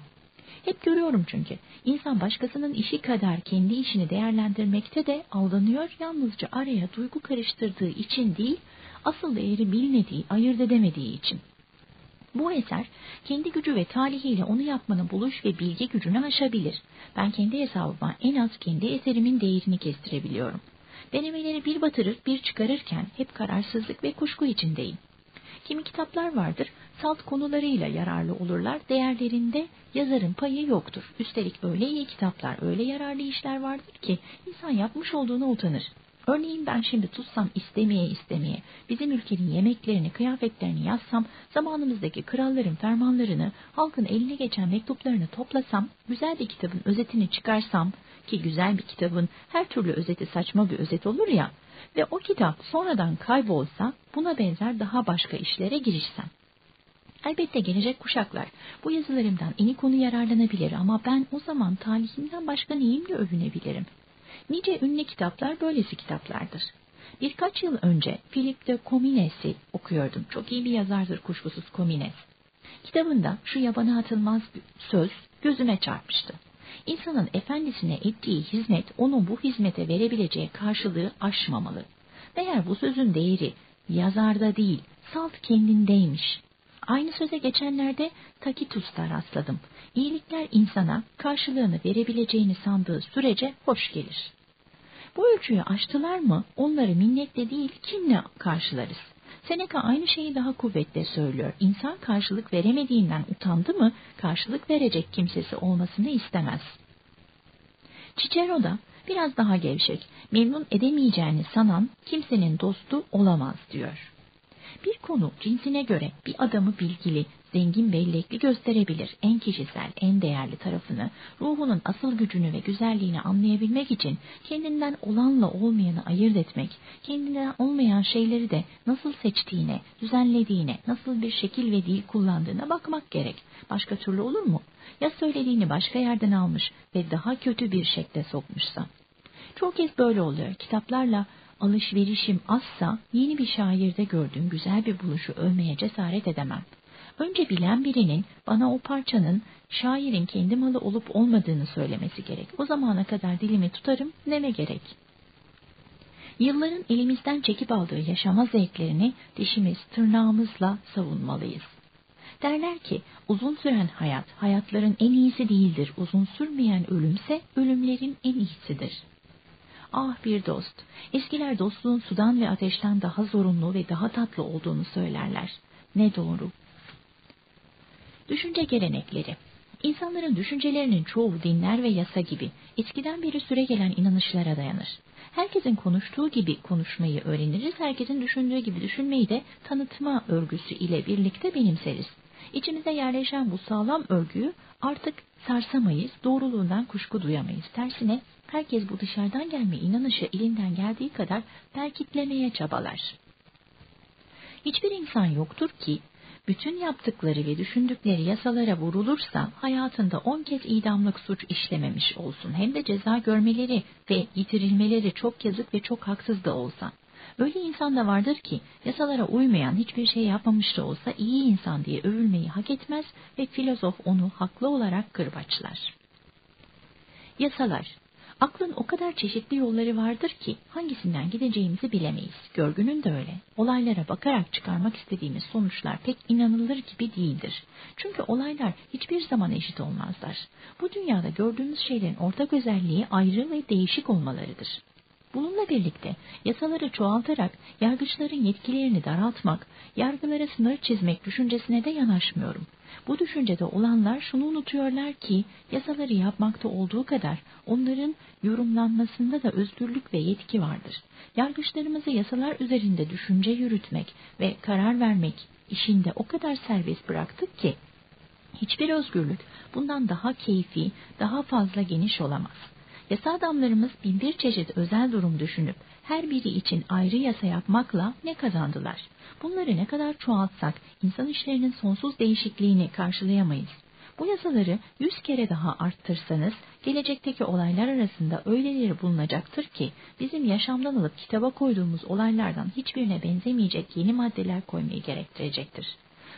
Hep görüyorum çünkü. İnsan başkasının işi kadar kendi işini değerlendirmekte de aldanıyor, yalnızca araya duygu karıştırdığı için değil, asıl değeri bilmediği, ayırt edemediği için. Bu eser kendi gücü ve talihiyle onu yapmanın buluş ve bilgi gücünü aşabilir. Ben kendi hesabıma en az kendi eserimin değerini kestirebiliyorum. Denemeleri bir batırır bir çıkarırken hep kararsızlık ve kuşku içindeyim. Kimi kitaplar vardır, salt konularıyla yararlı olurlar, değerlerinde yazarın payı yoktur. Üstelik öyle iyi kitaplar, öyle yararlı işler vardır ki insan yapmış olduğunu utanır. Örneğin ben şimdi tutsam istemeye istemeye, bizim ülkenin yemeklerini, kıyafetlerini yazsam, zamanımızdaki kralların fermanlarını, halkın eline geçen mektuplarını toplasam, güzel bir kitabın özetini çıkarsam, ki güzel bir kitabın her türlü özeti saçma bir özet olur ya, ve o kitap sonradan kaybolsa buna benzer daha başka işlere girişsem. Elbette gelecek kuşaklar bu yazılarımdan eni konu yararlanabilir ama ben o zaman talihimden başka neyimle övünebilirim? Nice ünlü kitaplar böylesi kitaplardır. Birkaç yıl önce Philip de Comines'i okuyordum. Çok iyi bir yazardır kuşkusuz Comines. Kitabında şu yabana atılmaz söz gözüme çarpmıştı. İnsanın efendisine ettiği hizmet onun bu hizmete verebileceği karşılığı aşmamalı. Meğer bu sözün değeri yazarda değil, salt kendindeymiş. Aynı söze geçenlerde Takitus'ta rastladım. İyilikler insana karşılığını verebileceğini sandığı sürece hoş gelir. Bu ölçüyü aştılar mı onları minnetle değil kinle karşılarız. Seneca aynı şeyi daha kuvvetle söylüyor. İnsan karşılık veremediğinden utandı mı karşılık verecek kimsesi olmasını istemez. Cicero da biraz daha gevşek, memnun edemeyeceğini sanan kimsenin dostu olamaz diyor. Bir konu cinsine göre bir adamı bilgili, zengin bellekli gösterebilir. En kişisel, en değerli tarafını, ruhunun asıl gücünü ve güzelliğini anlayabilmek için kendinden olanla olmayanı ayırt etmek, kendinden olmayan şeyleri de nasıl seçtiğine, düzenlediğine, nasıl bir şekil ve dil kullandığına bakmak gerek. Başka türlü olur mu? Ya söylediğini başka yerden almış ve daha kötü bir şekle sokmuşsa? Çok kez böyle oluyor. Kitaplarla alışverişim azsa yeni bir şairde gördüğüm güzel bir buluşu övmeye cesaret edemem. Önce bilen birinin bana o parçanın şairin kendi malı olup olmadığını söylemesi gerek. O zamana kadar dilimi tutarım neme gerek. Yılların elimizden çekip aldığı yaşama zevklerini dişimiz, tırnağımızla savunmalıyız. Derler ki uzun süren hayat hayatların en iyisi değildir, uzun sürmeyen ölümse ölümlerin en iyisidir.'' Ah bir dost. Eskiler dostluğun sudan ve ateşten daha zorunlu ve daha tatlı olduğunu söylerler. Ne doğru. Düşünce gelenekleri İnsanların düşüncelerinin çoğu dinler ve yasa gibi eskiden beri süre gelen inanışlara dayanır. Herkesin konuştuğu gibi konuşmayı öğreniriz, herkesin düşündüğü gibi düşünmeyi de tanıtma örgüsü ile birlikte benimseriz. İçimize yerleşen bu sağlam örgüyü artık sarsamayız, doğruluğundan kuşku duyamayız. Tersine herkes bu dışarıdan gelme inanışı elinden geldiği kadar belkitlemeye çabalar. Hiçbir insan yoktur ki bütün yaptıkları ve düşündükleri yasalara vurulursa hayatında on kez idamlık suç işlememiş olsun. Hem de ceza görmeleri ve yitirilmeleri çok yazık ve çok haksız da olsa. Öyle insan da vardır ki yasalara uymayan hiçbir şey yapmamış da olsa iyi insan diye övülmeyi hak etmez ve filozof onu haklı olarak kırbaçlar. Yasalar Aklın o kadar çeşitli yolları vardır ki hangisinden gideceğimizi bilemeyiz. Görgünün de öyle. Olaylara bakarak çıkarmak istediğimiz sonuçlar pek inanılır gibi değildir. Çünkü olaylar hiçbir zaman eşit olmazlar. Bu dünyada gördüğümüz şeylerin ortak özelliği ayrı ve değişik olmalarıdır. Bununla birlikte yasaları çoğaltarak yargıçların yetkilerini daraltmak, yargılara sınır çizmek düşüncesine de yanaşmıyorum. Bu düşüncede olanlar şunu unutuyorlar ki yasaları yapmakta olduğu kadar onların yorumlanmasında da özgürlük ve yetki vardır. Yargıçlarımızı yasalar üzerinde düşünce yürütmek ve karar vermek işinde o kadar serbest bıraktık ki hiçbir özgürlük bundan daha keyfi, daha fazla geniş olamaz. Yasa adamlarımız bin bir çeşit özel durum düşünüp her biri için ayrı yasa yapmakla ne kazandılar? Bunları ne kadar çoğaltsak insan işlerinin sonsuz değişikliğini karşılayamayız. Bu yasaları yüz kere daha arttırsanız gelecekteki olaylar arasında öyleleri bulunacaktır ki bizim yaşamdan alıp kitaba koyduğumuz olaylardan hiçbirine benzemeyecek yeni maddeler koymayı gerektirecektir.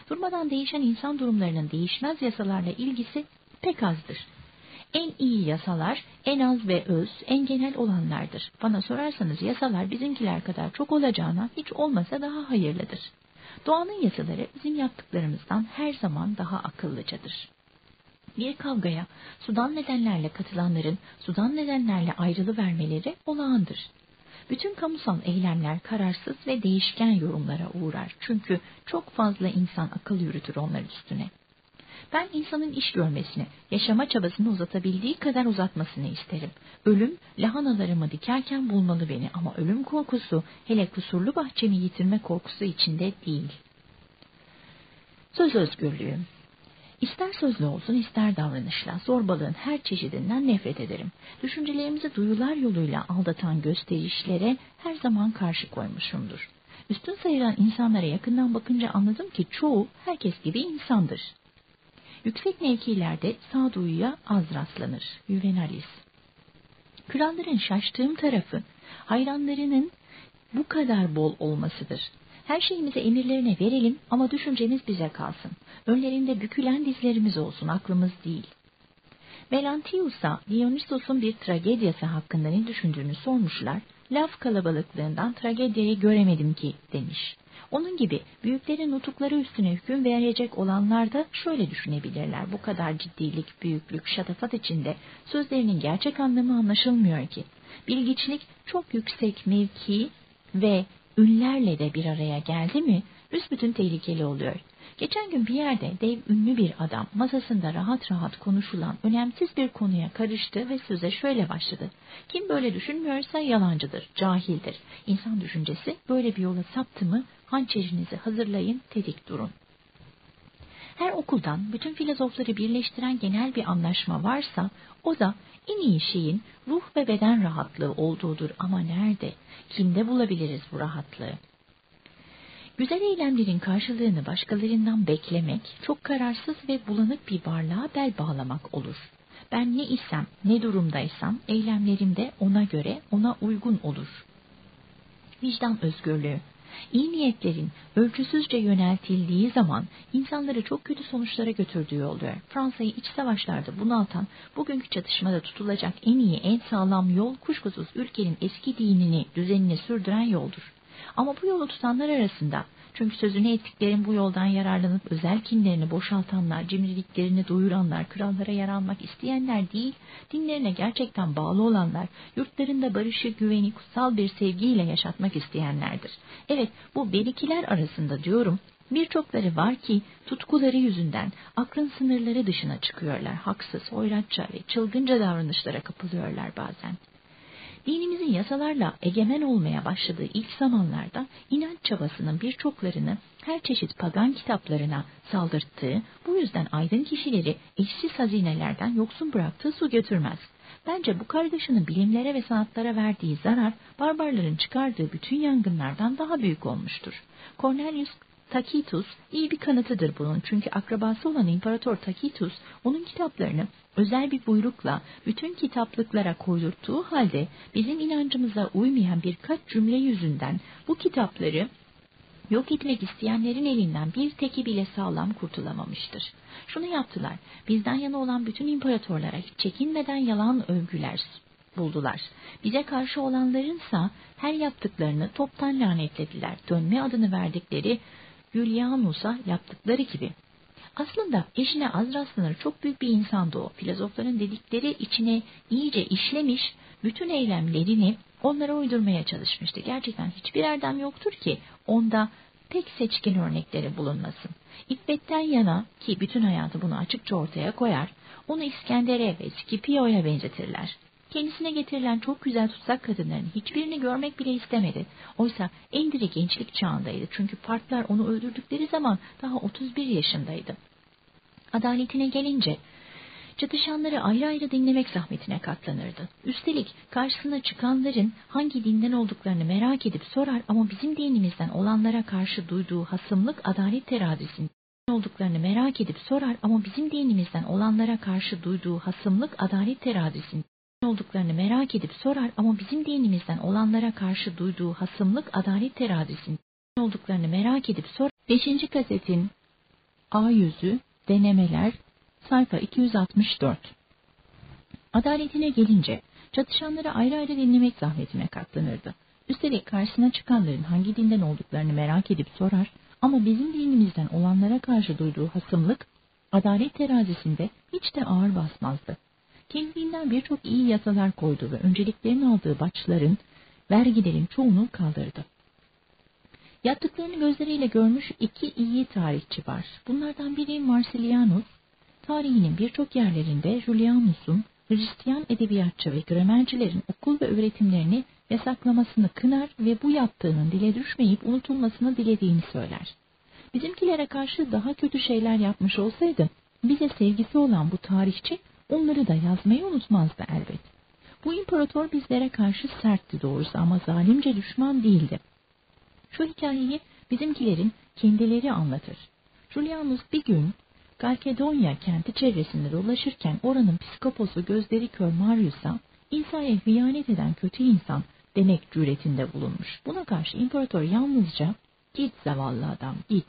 Durmadan değişen insan durumlarının değişmez yasalarla ilgisi pek azdır. En iyi yasalar en az ve öz, en genel olanlardır. Bana sorarsanız yasalar bizimkiler kadar çok olacağına hiç olmasa daha hayırlıdır. Doğanın yasaları bizim yaptıklarımızdan her zaman daha akıllıcadır. Bir kavgaya sudan nedenlerle katılanların sudan nedenlerle ayrılı vermeleri olağandır. Bütün kamusal eylemler kararsız ve değişken yorumlara uğrar. Çünkü çok fazla insan akıl yürütür onlar üstüne. Ben insanın iş görmesini, yaşama çabasını uzatabildiği kadar uzatmasını isterim. Ölüm lahanalarımı dikerken bulmalı beni ama ölüm korkusu hele kusurlu bahçemi yitirme korkusu içinde değil. Söz özgürlüğü İster sözlü olsun ister davranışla zorbalığın her çeşidinden nefret ederim. Düşüncelerimizi duyular yoluyla aldatan gösterişlere her zaman karşı koymuşumdur. Üstün sayılan insanlara yakından bakınca anladım ki çoğu herkes gibi insandır. Yüksek mevkilerde sağduyuya az rastlanır. Juvenalis. Kralların şaştığım tarafı hayranlarının bu kadar bol olmasıdır. Her şeyimizi emirlerine verelim ama düşüncemiz bize kalsın. Önlerinde bükülen dizlerimiz olsun, aklımız değil. Melantius'a Dionysos'un bir tragedyası hakkında ne düşündüğünü sormuşlar. Laf kalabalıklığından tragedyayı göremedim ki demiş. Onun gibi büyüklerin nutukları üstüne hüküm verecek olanlar da şöyle düşünebilirler. Bu kadar ciddilik, büyüklük, şatafat içinde sözlerinin gerçek anlamı anlaşılmıyor ki. Bilgiçlik çok yüksek mevki ve ünlerle de bir araya geldi mi büsbütün tehlikeli oluyor. Geçen gün bir yerde dev ünlü bir adam masasında rahat rahat konuşulan önemsiz bir konuya karıştı ve söze şöyle başladı. Kim böyle düşünmüyorsa yalancıdır, cahildir. İnsan düşüncesi böyle bir yola saptı mı hançerinizi hazırlayın, tedik durun. Her okuldan bütün filozofları birleştiren genel bir anlaşma varsa o da en iyi şeyin ruh ve beden rahatlığı olduğudur ama nerede, kimde bulabiliriz bu rahatlığı? Güzel eylemlerin karşılığını başkalarından beklemek, çok kararsız ve bulanık bir varlığa bel bağlamak olur. Ben ne isem, ne durumdaysam eylemlerimde ona göre, ona uygun olur. Vicdan özgürlüğü İyi niyetlerin ölçüsüzce yöneltildiği zaman insanları çok kötü sonuçlara götürdüğü oluyor. Fransa'yı iç savaşlarda bunaltan, bugünkü çatışmada tutulacak en iyi, en sağlam yol kuşkusuz ülkenin eski dinini, düzenini sürdüren yoldur. Ama bu yolu tutanlar arasında çünkü sözünü ettiklerin bu yoldan yararlanıp özel kinlerini boşaltanlar, cimriliklerini duyuranlar, krallara yer almak isteyenler değil, dinlerine gerçekten bağlı olanlar, yurtlarında barışı, güveni, kutsal bir sevgiyle yaşatmak isteyenlerdir. Evet, bu berikiler arasında diyorum, Birçokları var ki tutkuları yüzünden aklın sınırları dışına çıkıyorlar. Haksız, hoyratça ve çılgınca davranışlara kapılıyorlar bazen. Dinimizin yasalarla egemen olmaya başladığı ilk zamanlarda inanç çabasının birçoklarını her çeşit pagan kitaplarına saldırttığı, bu yüzden aydın kişileri eşsiz hazinelerden yoksun bıraktığı su götürmez. Bence bu kargaşanın bilimlere ve sanatlara verdiği zarar, barbarların çıkardığı bütün yangınlardan daha büyük olmuştur. Cornelius Tacitus iyi bir kanıtıdır bunun çünkü akrabası olan İmparator Tacitus onun kitaplarını özel bir buyrukla bütün kitaplıklara koydurttuğu halde bizim inancımıza uymayan birkaç cümle yüzünden bu kitapları yok etmek isteyenlerin elinden bir teki bile sağlam kurtulamamıştır. Şunu yaptılar, bizden yana olan bütün imparatorlara hiç çekinmeden yalan övgüler buldular. Bize karşı olanlarınsa her yaptıklarını toptan lanetlediler. Dönme adını verdikleri Julianus'a yaptıkları gibi. Aslında eşine az rastlanır çok büyük bir insandı o. Filozofların dedikleri içine iyice işlemiş, bütün eylemlerini onlara uydurmaya çalışmıştı. Gerçekten hiçbir erdem yoktur ki onda pek seçkin örnekleri bulunmasın. İffetten yana ki bütün hayatı bunu açıkça ortaya koyar, onu İskender'e ve Scipio'ya benzetirler. Kendisine getirilen çok güzel tutsak kadınların hiçbirini görmek bile istemedi. Oysa en diri gençlik çağındaydı. Çünkü partlar onu öldürdükleri zaman daha 31 yaşındaydı. Adaletine gelince çatışanları ayrı ayrı dinlemek zahmetine katlanırdı. Üstelik karşısına çıkanların hangi dinden olduklarını merak edip sorar ama bizim dinimizden olanlara karşı duyduğu hasımlık adalet terazisinde olduklarını merak edip sorar ama bizim dinimizden olanlara karşı duyduğu hasımlık adalet terazisinde olduklarını merak edip sorar ama bizim dinimizden olanlara karşı duyduğu hasımlık adalet terazisinde olduklarını merak edip sor. 5. kasetin A yüzü denemeler sayfa 264 Adaletine gelince çatışanları ayrı ayrı dinlemek zahmetine katlanırdı. Üstelik karşısına çıkanların hangi dinden olduklarını merak edip sorar ama bizim dinimizden olanlara karşı duyduğu hasımlık adalet terazisinde hiç de ağır basmazdı kendiliğinden birçok iyi yasalar koydu ve önceliklerini aldığı başların, vergilerin çoğunu kaldırdı. Yaptıklarını gözleriyle görmüş iki iyi tarihçi var. Bunlardan biri Marsilianus, tarihinin birçok yerlerinde Julianus'un Hristiyan edebiyatçı ve gramercilerin okul ve öğretimlerini yasaklamasını kınar ve bu yaptığının dile düşmeyip unutulmasını dilediğini söyler. Bizimkilere karşı daha kötü şeyler yapmış olsaydı, bize sevgisi olan bu tarihçi onları da yazmayı unutmazdı elbet. Bu imparator bizlere karşı sertti doğrusu ama zalimce düşman değildi. Şu hikayeyi bizimkilerin kendileri anlatır. Julianus bir gün Galkedonya kenti çevresinde dolaşırken oranın psikoposu gözleri kör Marius'a İsa'ya hıyanet eden kötü insan demek cüretinde bulunmuş. Buna karşı imparator yalnızca git zavallı adam git,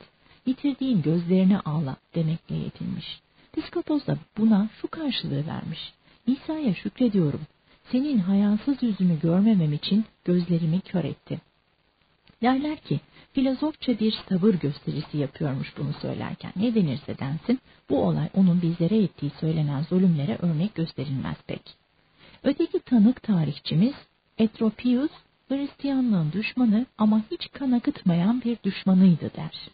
yitirdiğin gözlerini ağla demekle yetinmiş. Piskopos da buna şu karşılığı vermiş. İsa'ya şükrediyorum. Senin hayasız yüzünü görmemem için gözlerimi kör etti. Derler ki, filozofça bir tavır gösterisi yapıyormuş bunu söylerken. Ne denirse densin, bu olay onun bizlere ettiği söylenen zulümlere örnek gösterilmez pek. Öteki tanık tarihçimiz, Etropius, Hristiyanlığın düşmanı ama hiç kan akıtmayan bir düşmanıydı der.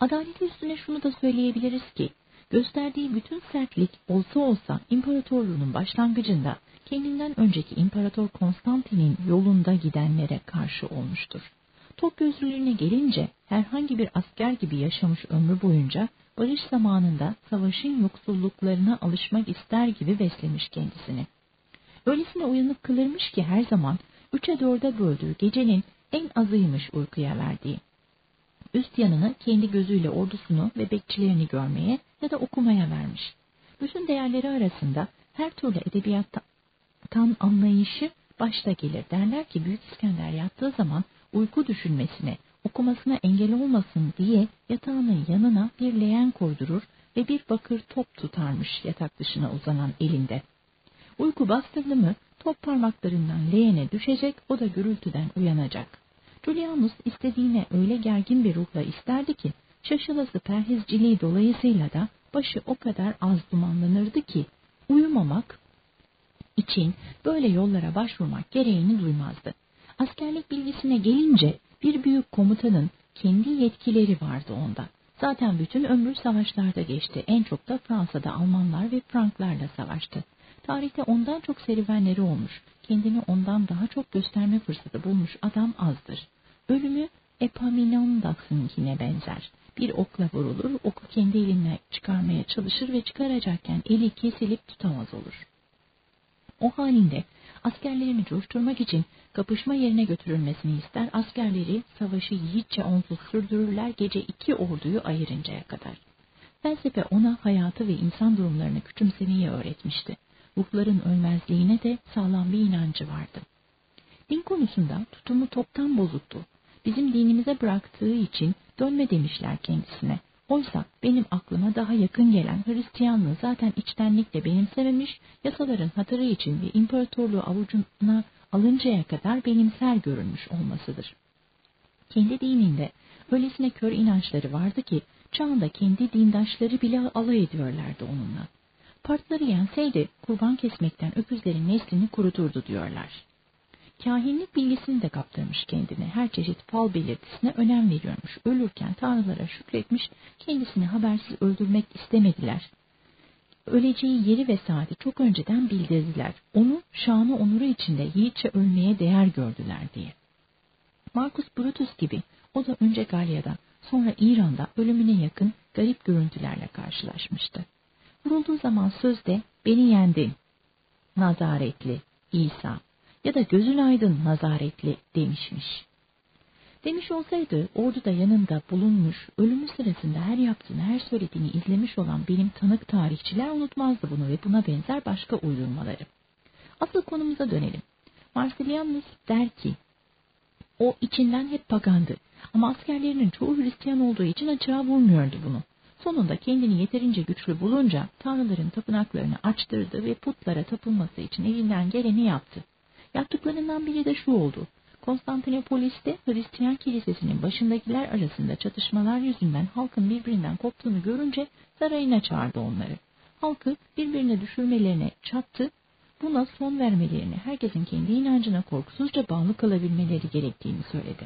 Adalet üstüne şunu da söyleyebiliriz ki, gösterdiği bütün sertlik olsa olsa imparatorluğunun başlangıcında kendinden önceki İmparator Konstantin'in yolunda gidenlere karşı olmuştur. Tok gözlülüğüne gelince herhangi bir asker gibi yaşamış ömrü boyunca barış zamanında savaşın yoksulluklarına alışmak ister gibi beslemiş kendisini. Öylesine uyanık kılırmış ki her zaman üçe dörde böldüğü gecenin en azıymış uykuya verdiği üst yanını kendi gözüyle ordusunu ve bekçilerini görmeye ya da okumaya vermiş. Bütün değerleri arasında her türlü edebiyattan anlayışı başta gelir. Derler ki Büyük İskender yattığı zaman uyku düşünmesine, okumasına engel olmasın diye yatağının yanına bir leğen koydurur ve bir bakır top tutarmış yatak dışına uzanan elinde. Uyku bastırdı mı top parmaklarından leğene düşecek, o da gürültüden uyanacak. Julianus istediğine öyle gergin bir ruhla isterdi ki, şaşılası perhizciliği dolayısıyla da başı o kadar az dumanlanırdı ki, uyumamak için böyle yollara başvurmak gereğini duymazdı. Askerlik bilgisine gelince bir büyük komutanın kendi yetkileri vardı onda. Zaten bütün ömrü savaşlarda geçti. En çok da Fransa'da Almanlar ve Franklarla savaştı. Tarihte ondan çok serüvenleri olmuş, kendini ondan daha çok gösterme fırsatı bulmuş adam azdır. Ölümü Epaminondas'ınkine benzer. Bir okla vurulur, oku kendi eline çıkarmaya çalışır ve çıkaracakken eli kesilip tutamaz olur. O halinde askerlerini coşturmak için kapışma yerine götürülmesini ister, askerleri savaşı yiğitçe onsuz sürdürürler gece iki orduyu ayırıncaya kadar. Felsefe ona hayatı ve insan durumlarını küçümsemeyi öğretmişti. Ruhların ölmezliğine de sağlam bir inancı vardı. Din konusunda tutumu toptan bozuktu. Bizim dinimize bıraktığı için dönme demişler kendisine. Oysa benim aklıma daha yakın gelen Hristiyanlığı zaten içtenlikle benimsememiş, yasaların hatırı için ve imparatorluğu avucuna alıncaya kadar benimser görünmüş olmasıdır. Kendi dininde öylesine kör inançları vardı ki çağında kendi dindaşları bile alay ediyorlardı onunla. Partları yenseydi kurban kesmekten öküzlerin neslini kuruturdu diyorlar. Kahinlik bilgisini de kaptırmış kendine. Her çeşit fal belirtisine önem veriyormuş. Ölürken tanrılara şükretmiş, kendisini habersiz öldürmek istemediler. Öleceği yeri ve saati çok önceden bildirdiler. Onu şanı onuru içinde yiğitçe ölmeye değer gördüler diye. Marcus Brutus gibi o da önce Galya'da sonra İran'da ölümüne yakın garip görüntülerle karşılaşmıştı. Vurulduğu zaman sözde beni yendin, nazaretli İsa ya da gözün aydın nazaretli demişmiş. Demiş olsaydı orduda yanında bulunmuş, ölümü sırasında her yaptığını, her söylediğini izlemiş olan benim tanık tarihçiler unutmazdı bunu ve buna benzer başka uydurmaları. Asıl konumuza dönelim. Marsilianus der ki, o içinden hep pagandı ama askerlerinin çoğu Hristiyan olduğu için açığa vurmuyordu bunu. Sonunda kendini yeterince güçlü bulunca tanrıların tapınaklarını açtırdı ve putlara tapılması için elinden geleni yaptı. Yaptıklarından biri de şu oldu. Konstantinopolis'te Hristiyan kilisesinin başındakiler arasında çatışmalar yüzünden halkın birbirinden koptuğunu görünce sarayına çağırdı onları. Halkı birbirine düşürmelerine çattı, buna son vermelerini, herkesin kendi inancına korkusuzca bağlı kalabilmeleri gerektiğini söyledi.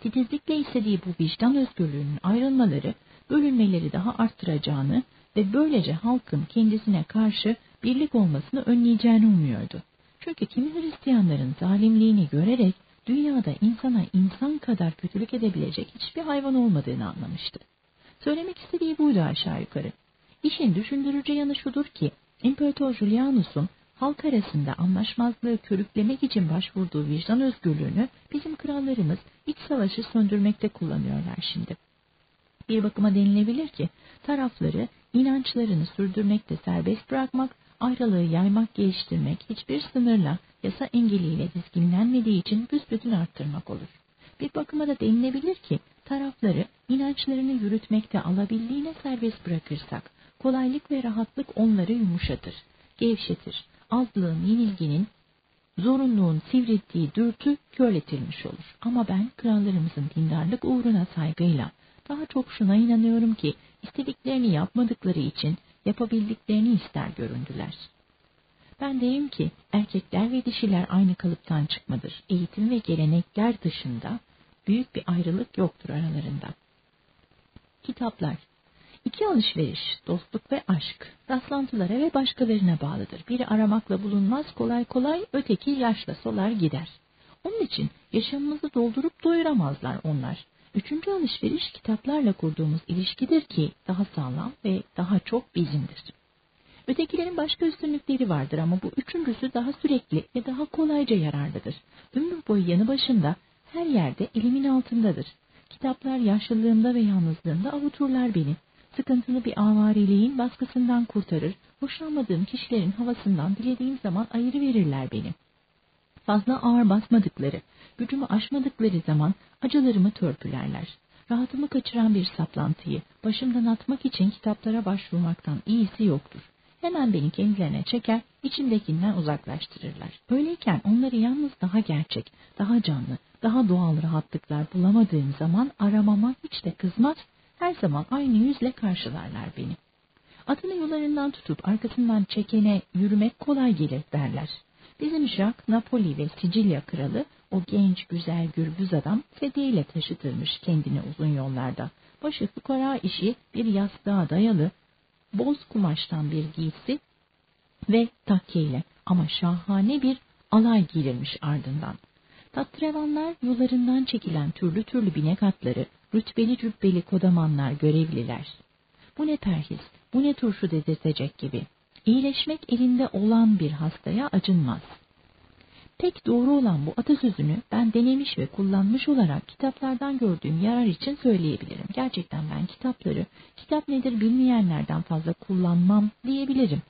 Titizlikle istediği bu vicdan özgürlüğünün ayrılmaları, bölünmeleri daha arttıracağını ve böylece halkın kendisine karşı birlik olmasını önleyeceğini umuyordu. Çünkü kimi Hristiyanların zalimliğini görerek dünyada insana insan kadar kötülük edebilecek hiçbir hayvan olmadığını anlamıştı. Söylemek istediği buydu aşağı yukarı. İşin düşündürücü yanı şudur ki, İmparator Julianus'un halk arasında anlaşmazlığı körüklemek için başvurduğu vicdan özgürlüğünü bizim krallarımız iç savaşı söndürmekte kullanıyorlar şimdi. Bir bakıma denilebilir ki tarafları inançlarını sürdürmekte serbest bırakmak ayrılığı yaymak, geliştirmek hiçbir sınırla, yasa engeliyle dizginlenmediği için büsbütün arttırmak olur. Bir bakıma da denilebilir ki tarafları inançlarını yürütmekte alabildiğine serbest bırakırsak, kolaylık ve rahatlık onları yumuşatır, gevşetir. Azlığın, yenilginin, zorunluluğun sivrildiği dürtü körletilmiş olur. Ama ben krallarımızın dindarlık uğruna saygıyla, daha çok şuna inanıyorum ki istediklerini yapmadıkları için yapabildiklerini ister göründüler. Ben deyim ki erkekler ve dişiler aynı kalıptan çıkmadır. Eğitim ve gelenekler dışında büyük bir ayrılık yoktur aralarında. Kitaplar İki alışveriş, dostluk ve aşk, rastlantılara ve başkalarına bağlıdır. Biri aramakla bulunmaz kolay kolay, öteki yaşla solar gider. Onun için yaşamımızı doldurup doyuramazlar onlar. Üçüncü alışveriş kitaplarla kurduğumuz ilişkidir ki daha sağlam ve daha çok bizimdir. Ötekilerin başka üstünlükleri vardır ama bu üçüncüsü daha sürekli ve daha kolayca yararlıdır. Ömür boyu yanı başında her yerde elimin altındadır. Kitaplar yaşlılığımda ve yalnızlığımda avuturlar beni. Sıkıntılı bir avareliğin baskısından kurtarır, hoşlanmadığım kişilerin havasından dilediğim zaman ayırı verirler beni fazla ağır basmadıkları, gücümü aşmadıkları zaman acılarımı törpülerler. Rahatımı kaçıran bir saplantıyı başımdan atmak için kitaplara başvurmaktan iyisi yoktur. Hemen beni kendilerine çeker, içimdekinden uzaklaştırırlar. Öyleyken onları yalnız daha gerçek, daha canlı, daha doğal rahatlıklar bulamadığım zaman aramama hiç de kızmaz, her zaman aynı yüzle karşılarlar beni. Atını yollarından tutup arkasından çekene yürümek kolay gelir derler. Bizim Jack Napoli ve Sicilya kralı o genç güzel gürbüz adam sedyeyle taşıtırmış kendini uzun yollarda. Başı fukara işi bir yastığa dayalı boz kumaştan bir giysi ve takkeyle ama şahane bir alay gelirmiş ardından. Tattrevanlar yollarından çekilen türlü türlü binek atları, rütbeli cübbeli kodamanlar, görevliler. Bu ne perhis, bu ne turşu dedirtecek gibi. İyileşmek elinde olan bir hastaya acınmaz. Pek doğru olan bu atasözünü ben denemiş ve kullanmış olarak kitaplardan gördüğüm yarar için söyleyebilirim. Gerçekten ben kitapları, kitap nedir bilmeyenlerden fazla kullanmam diyebilirim.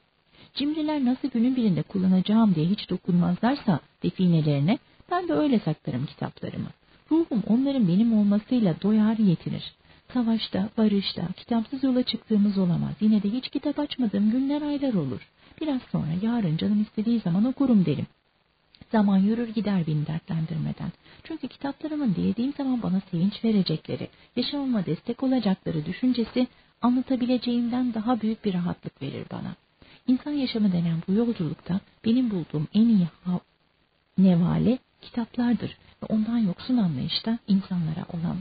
Cimriler nasıl günün birinde kullanacağım diye hiç dokunmazlarsa definelerine ben de öyle saklarım kitaplarımı. Ruhum onların benim olmasıyla doyar yetinir. Savaşta, barışta, kitapsız yola çıktığımız olamaz. Yine de hiç kitap açmadığım günler aylar olur. Biraz sonra yarın canım istediği zaman okurum derim. Zaman yürür gider beni dertlendirmeden. Çünkü kitaplarımın dilediğim zaman bana sevinç verecekleri, yaşamıma destek olacakları düşüncesi anlatabileceğimden daha büyük bir rahatlık verir bana. İnsan yaşamı denen bu yolculukta benim bulduğum en iyi nevale kitaplardır ve ondan yoksun anlayışta insanlara olan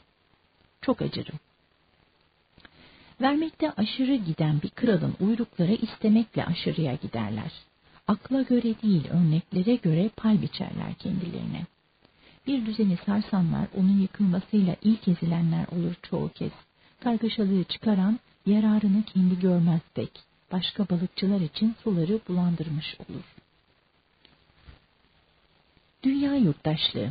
çok acırım. Vermekte aşırı giden bir kralın uyrukları istemekle aşırıya giderler. Akla göre değil örneklere göre pay biçerler kendilerine. Bir düzeni sarsanlar onun yıkılmasıyla ilk ezilenler olur çoğu kez. Kargaşalığı çıkaran yararını kendi görmez pek. Başka balıkçılar için suları bulandırmış olur. Dünya yurttaşlığı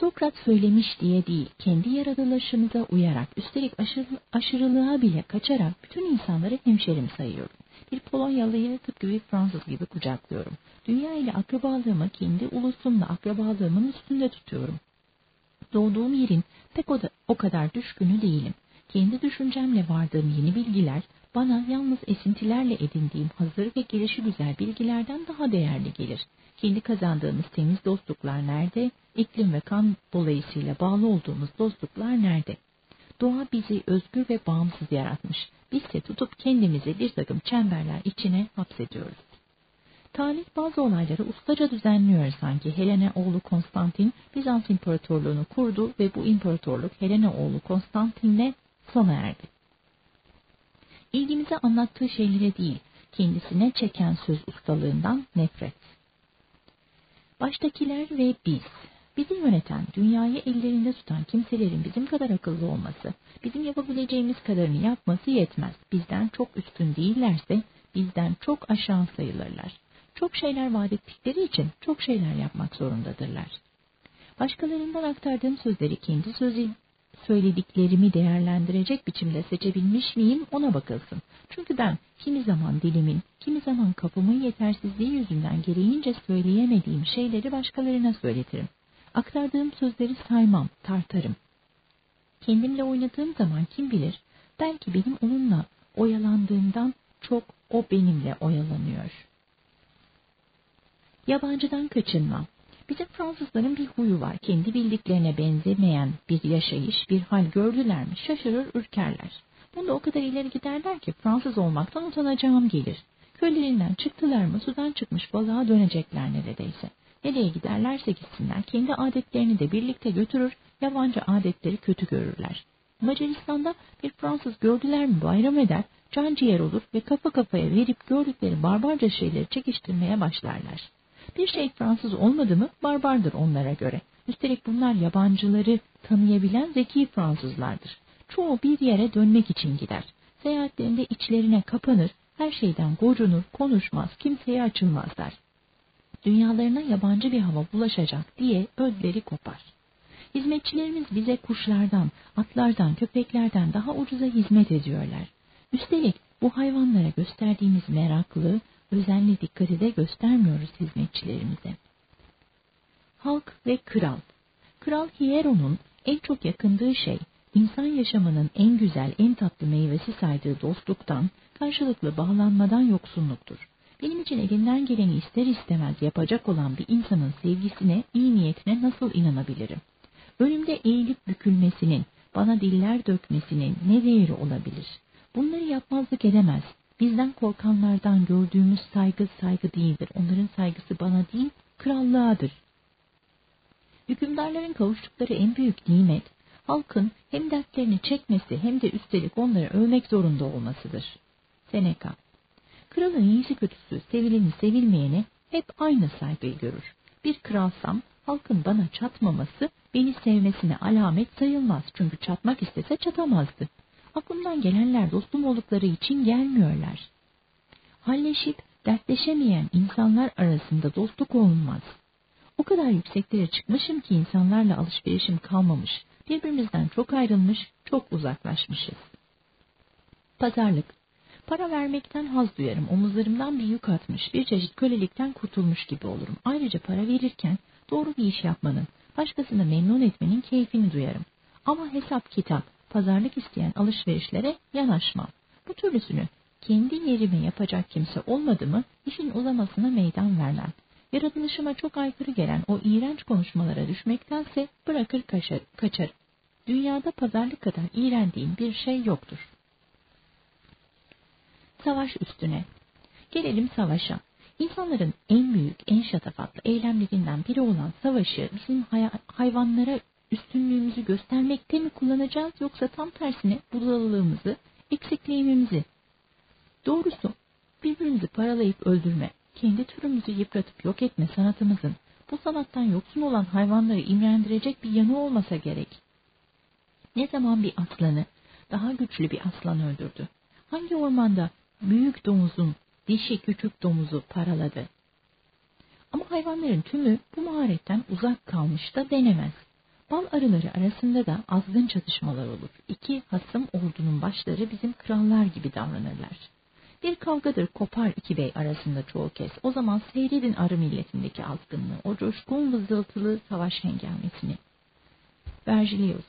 Sokrat söylemiş diye değil, kendi yaratılışımıza uyarak, üstelik aşırı, aşırılığa bile kaçarak bütün insanları hemşerim sayıyorum. Bir Polonyalı'yı tıpkı bir Fransız gibi kucaklıyorum. Dünya ile akrabalığımı kendi ulusumla akrabalığımın üstünde tutuyorum. Doğduğum yerin pek o, da, o kadar düşkünü değilim. Kendi düşüncemle vardığım yeni bilgiler bana yalnız esintilerle edindiğim hazır ve gelişi güzel bilgilerden daha değerli gelir. Kendi kazandığımız temiz dostluklar nerede? İklim ve kan dolayısıyla bağlı olduğumuz dostluklar nerede? Doğa bizi özgür ve bağımsız yaratmış. Biz de tutup kendimizi bir takım çemberler içine hapsediyoruz. Talih bazı olayları ustaca düzenliyor sanki. Helena oğlu Konstantin Bizans İmparatorluğunu kurdu ve bu imparatorluk Helena oğlu Konstantin'le sona erdi. İlgimize anlattığı şeylere değil, kendisine çeken söz ustalığından nefret. Baştakiler ve biz, bizi yöneten, dünyayı ellerinde tutan kimselerin bizim kadar akıllı olması, bizim yapabileceğimiz kadarını yapması yetmez. Bizden çok üstün değillerse bizden çok aşağı sayılırlar. Çok şeyler vaat ettikleri için çok şeyler yapmak zorundadırlar. Başkalarından aktardığım sözleri kendi sözü, söylediklerimi değerlendirecek biçimde seçebilmiş miyim ona bakılsın. Çünkü ben kimi zaman dilimin, kimi zaman kafamın yetersizliği yüzünden gereğince söyleyemediğim şeyleri başkalarına söyletirim. Aktardığım sözleri saymam, tartarım. Kendimle oynadığım zaman kim bilir, belki benim onunla oyalandığımdan çok o benimle oyalanıyor. Yabancıdan kaçınmam. Bizim Fransızların bir huyu var. Kendi bildiklerine benzemeyen bir yaşayış, bir hal gördüler mi şaşırır, ürkerler. Bunda o kadar ileri giderler ki Fransız olmaktan utanacağım gelir. Köylerinden çıktılar mı sudan çıkmış balığa dönecekler neredeyse. Nereye giderlerse gitsinler kendi adetlerini de birlikte götürür, yabancı adetleri kötü görürler. Macaristan'da bir Fransız gördüler mi bayram eder, can ciğer olur ve kafa kafaya verip gördükleri barbarca şeyleri çekiştirmeye başlarlar. Bir şey Fransız olmadı mı barbardır onlara göre. Üstelik bunlar yabancıları tanıyabilen zeki Fransızlardır. Çoğu bir yere dönmek için gider. Seyahatlerinde içlerine kapanır, her şeyden gocunur, konuşmaz, kimseye açılmazlar. Dünyalarına yabancı bir hava bulaşacak diye ödleri kopar. Hizmetçilerimiz bize kuşlardan, atlardan, köpeklerden daha ucuza hizmet ediyorlar. Üstelik bu hayvanlara gösterdiğimiz meraklı, özenli dikkati de göstermiyoruz hizmetçilerimize. Halk ve kral. Kral Hieron'un en çok yakındığı şey, insan yaşamının en güzel, en tatlı meyvesi saydığı dostluktan, karşılıklı bağlanmadan yoksunluktur. Benim için elinden geleni ister istemez yapacak olan bir insanın sevgisine, iyi niyetine nasıl inanabilirim? Önümde eğilip bükülmesinin, bana diller dökmesinin ne değeri olabilir? Bunları yapmazlık edemez. Bizden korkanlardan gördüğümüz saygı saygı değildir. Onların saygısı bana değil, krallığadır. Hükümdarların kavuştukları en büyük nimet, halkın hem dertlerini çekmesi hem de üstelik onları övmek zorunda olmasıdır. Seneca Kralın iyisi kötüsü, sevileni sevilmeyeni hep aynı saygıyı görür. Bir kralsam halkın bana çatmaması beni sevmesine alamet sayılmaz. Çünkü çatmak istese çatamazdı. Aklımdan gelenler dostum oldukları için gelmiyorlar. Halleşip dertleşemeyen insanlar arasında dostluk olmaz. O kadar yükseklere çıkmışım ki insanlarla alışverişim kalmamış. Birbirimizden çok ayrılmış, çok uzaklaşmışız. Pazarlık. Para vermekten haz duyarım. Omuzlarımdan bir yük atmış, bir çeşit kölelikten kurtulmuş gibi olurum. Ayrıca para verirken doğru bir iş yapmanın, başkasını memnun etmenin keyfini duyarım. Ama hesap kitap, pazarlık isteyen alışverişlere yanaşmam. Bu türlüsünü kendi yerime yapacak kimse olmadı mı işin uzamasına meydan vermem. Yaratılışıma çok aykırı gelen o iğrenç konuşmalara düşmektense bırakır kaçar, kaçar. Dünyada pazarlık kadar iğrendiğim bir şey yoktur. Savaş üstüne. Gelelim savaşa. İnsanların en büyük, en şatafatlı eylemlerinden biri olan savaşı bizim hay hayvanlara üstünlüğümüzü göstermekte mi kullanacağız yoksa tam tersine budalılığımızı, eksikliğimizi. Doğrusu birbirimizi paralayıp öldürme, kendi türümüzü yıpratıp yok etme sanatımızın bu sanattan yoksun olan hayvanları imrendirecek bir yanı olmasa gerek. Ne zaman bir aslanı, daha güçlü bir aslan öldürdü? Hangi ormanda büyük domuzun dişi küçük domuzu paraladı? Ama hayvanların tümü bu maharetten uzak kalmış da denemez. Bal arıları arasında da azgın çatışmalar olur. İki hasım ordunun başları bizim krallar gibi davranırlar. Bir kavgadır kopar iki bey arasında çoğu kez. O zaman seyredin arı milletindeki azgınlığı, o coşkun vızıltılı savaş hengamesini. Vergilius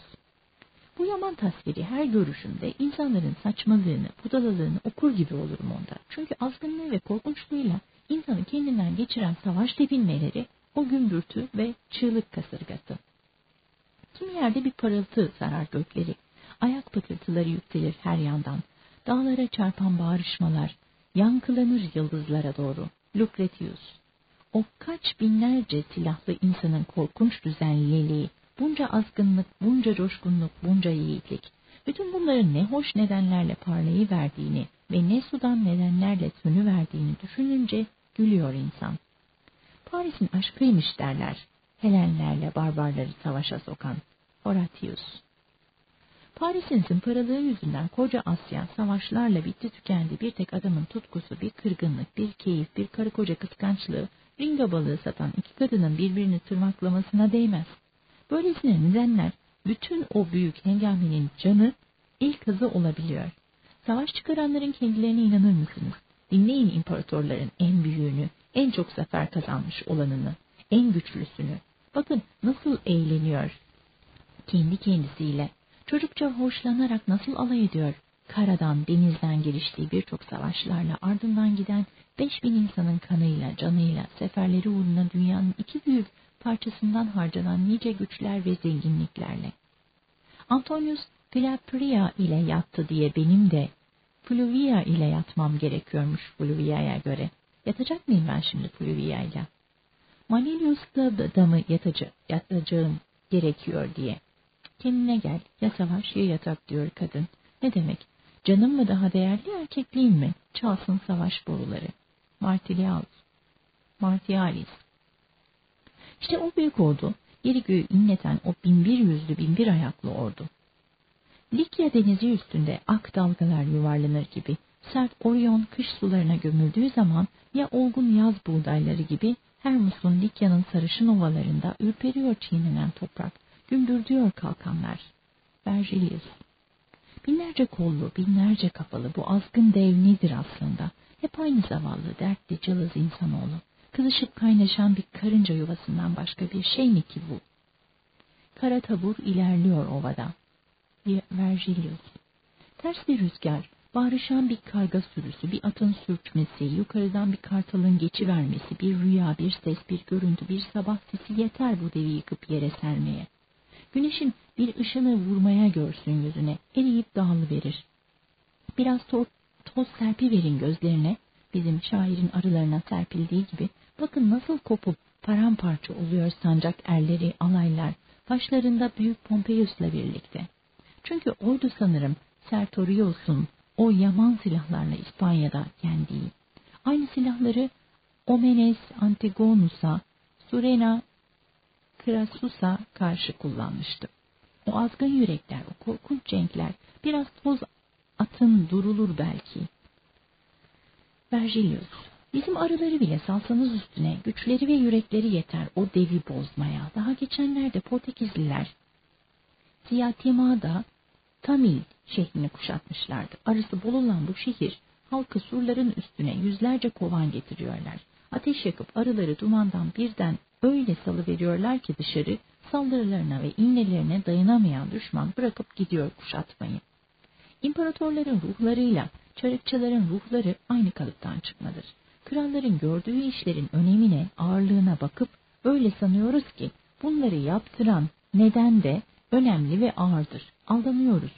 Bu yaman tasviri her görüşümde insanların saçmalığını, budalalığını okur gibi olurum onda. Çünkü azgınlığı ve korkunçluğuyla insanı kendinden geçiren savaş tepinmeleri o gümbürtü ve çığlık kasırgası. Kimi yerde bir parıltı sarar gökleri. Ayak patırtıları yükselir her yandan. Dağlara çarpan bağrışmalar, yankılanır yıldızlara doğru. Lucretius. O kaç binlerce silahlı insanın korkunç düzenliliği, bunca azgınlık, bunca coşkunluk, bunca yiğitlik. Bütün bunların ne hoş nedenlerle parlayıverdiğini ve ne sudan nedenlerle verdiğini düşününce gülüyor insan. Paris'in aşkıymış derler. Helenlerle barbarları savaşa sokan Horatius. Paris'in zımparalığı yüzünden koca Asya savaşlarla bitti tükendi. Bir tek adamın tutkusu, bir kırgınlık, bir keyif, bir karı koca kıskançlığı, ringa balığı satan iki kadının birbirini tırmaklamasına değmez. Böylesine nedenler bütün o büyük hengamenin canı ilk hızı olabiliyor. Savaş çıkaranların kendilerine inanır mısınız? Dinleyin imparatorların en büyüğünü, en çok zafer kazanmış olanını, en güçlüsünü. Bakın nasıl eğleniyor kendi kendisiyle. Çocukça hoşlanarak nasıl alay ediyor? Karadan, denizden geliştiği birçok savaşlarla ardından giden beş bin insanın kanıyla, canıyla, seferleri uğruna dünyanın iki büyük parçasından harcanan nice güçler ve zenginliklerle. Antonius Filapria ile yattı diye benim de Fluvia ile yatmam gerekiyormuş Fluvia'ya göre. Yatacak mıyım ben şimdi Fluvia ile? Manilius'ta da mı yataca, yatacağım gerekiyor diye. Kendine gel, ya savaş ya yatak diyor kadın. Ne demek? Canım mı daha değerli erkekliğin mi? Çalsın savaş boruları. Martiliaus. Martialis. İşte o büyük ordu, yeri göğü inleten o binbir yüzlü binbir ayaklı ordu. Likya denizi üstünde ak dalgalar yuvarlanır gibi, sert Orion kış sularına gömüldüğü zaman ya olgun yaz buğdayları gibi Hermus'un Likya'nın sarışın ovalarında ürperiyor çiğnenen toprak, gümbürdüyor kalkanlar. Vergilius. Binlerce kollu, binlerce kafalı bu azgın dev nedir aslında? Hep aynı zavallı, dertli, cılız insanoğlu. Kızışıp kaynaşan bir karınca yuvasından başka bir şey mi ki bu? Kara tabur ilerliyor ovada. Vergilius. Ters bir rüzgar, bağrışan bir karga sürüsü, bir atın sürtmesi, yukarıdan bir kartalın geçivermesi, bir rüya, bir ses, bir görüntü, bir sabah sesi yeter bu devi yıkıp yere sermeye. Güneşin bir ışını vurmaya görsün yüzüne, eriyip dağılıverir. Biraz toz, toz serpiverin gözlerine, bizim şairin arılarına serpildiği gibi, bakın nasıl kopup paramparça oluyor sancak erleri, alaylar, başlarında büyük Pompeius'la birlikte. Çünkü oydu sanırım Sertorius'un o yaman silahlarla İspanya'da yendiği. Aynı silahları Omenes Antigonus'a, Surena Krasus'a karşı kullanmıştı. O azgın yürekler, o korkunç cenkler, biraz toz atın durulur belki. Vergilius, bizim arıları bile salsanız üstüne güçleri ve yürekleri yeter o devi bozmaya. Daha geçenlerde Portekizliler Tiatima'da Tamil şehrini kuşatmışlardı. Arısı bol olan bu şehir halkı surların üstüne yüzlerce kovan getiriyorlar. Ateş yakıp arıları dumandan birden öyle salı veriyorlar ki dışarı saldırılarına ve iğnelerine dayanamayan düşman bırakıp gidiyor kuşatmayı. İmparatorların ruhlarıyla çarıkçıların ruhları aynı kalıptan çıkmadır. Kralların gördüğü işlerin önemine, ağırlığına bakıp öyle sanıyoruz ki bunları yaptıran neden de önemli ve ağırdır. Aldanıyoruz.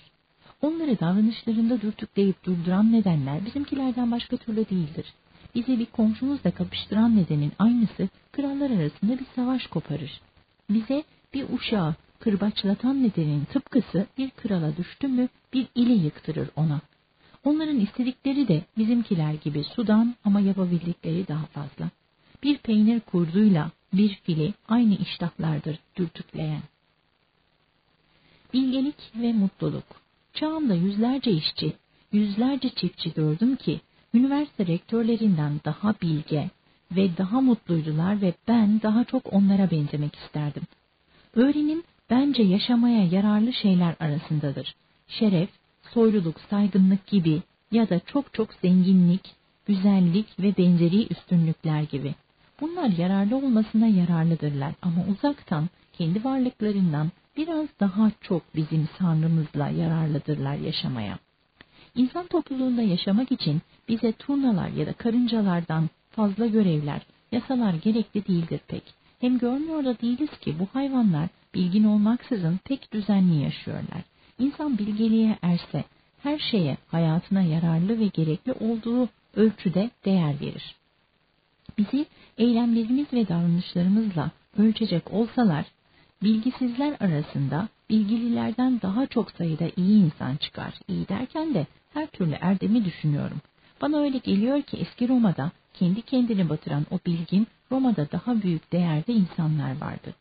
Onları davranışlarında dürtükleyip durduran nedenler bizimkilerden başka türlü değildir. Bizi bir komşumuzla kapıştıran nedenin aynısı krallar arasında bir savaş koparır. Bize bir uşağı kırbaçlatan nedenin tıpkısı bir krala düştü mü bir ili yıktırır ona. Onların istedikleri de bizimkiler gibi sudan ama yapabildikleri daha fazla. Bir peynir kurduyla bir fili aynı iştahlardır dürtükleyen. Bilgelik ve mutluluk. Çağımda yüzlerce işçi, yüzlerce çiftçi gördüm ki üniversite rektörlerinden daha bilge ve daha mutluydular ve ben daha çok onlara benzemek isterdim. Öğrenim bence yaşamaya yararlı şeyler arasındadır. Şeref, soyluluk, saygınlık gibi ya da çok çok zenginlik, güzellik ve benzeri üstünlükler gibi. Bunlar yararlı olmasına yararlıdırlar ama uzaktan, kendi varlıklarından biraz daha çok bizim Tanrımızla yararlıdırlar yaşamaya. İnsan topluluğunda yaşamak için bize turnalar ya da karıncalardan fazla görevler, yasalar gerekli değildir pek. Hem görmüyor da değiliz ki bu hayvanlar bilgin olmaksızın pek düzenli yaşıyorlar. İnsan bilgeliğe erse her şeye hayatına yararlı ve gerekli olduğu ölçüde değer verir. Bizi eylemlerimiz ve davranışlarımızla ölçecek olsalar, bilgisizler arasında bilgililerden daha çok sayıda iyi insan çıkar. İyi derken de her türlü erdemi düşünüyorum. Bana öyle geliyor ki eski Roma'da kendi kendini batıran o bilgin Roma'da daha büyük değerde insanlar vardı.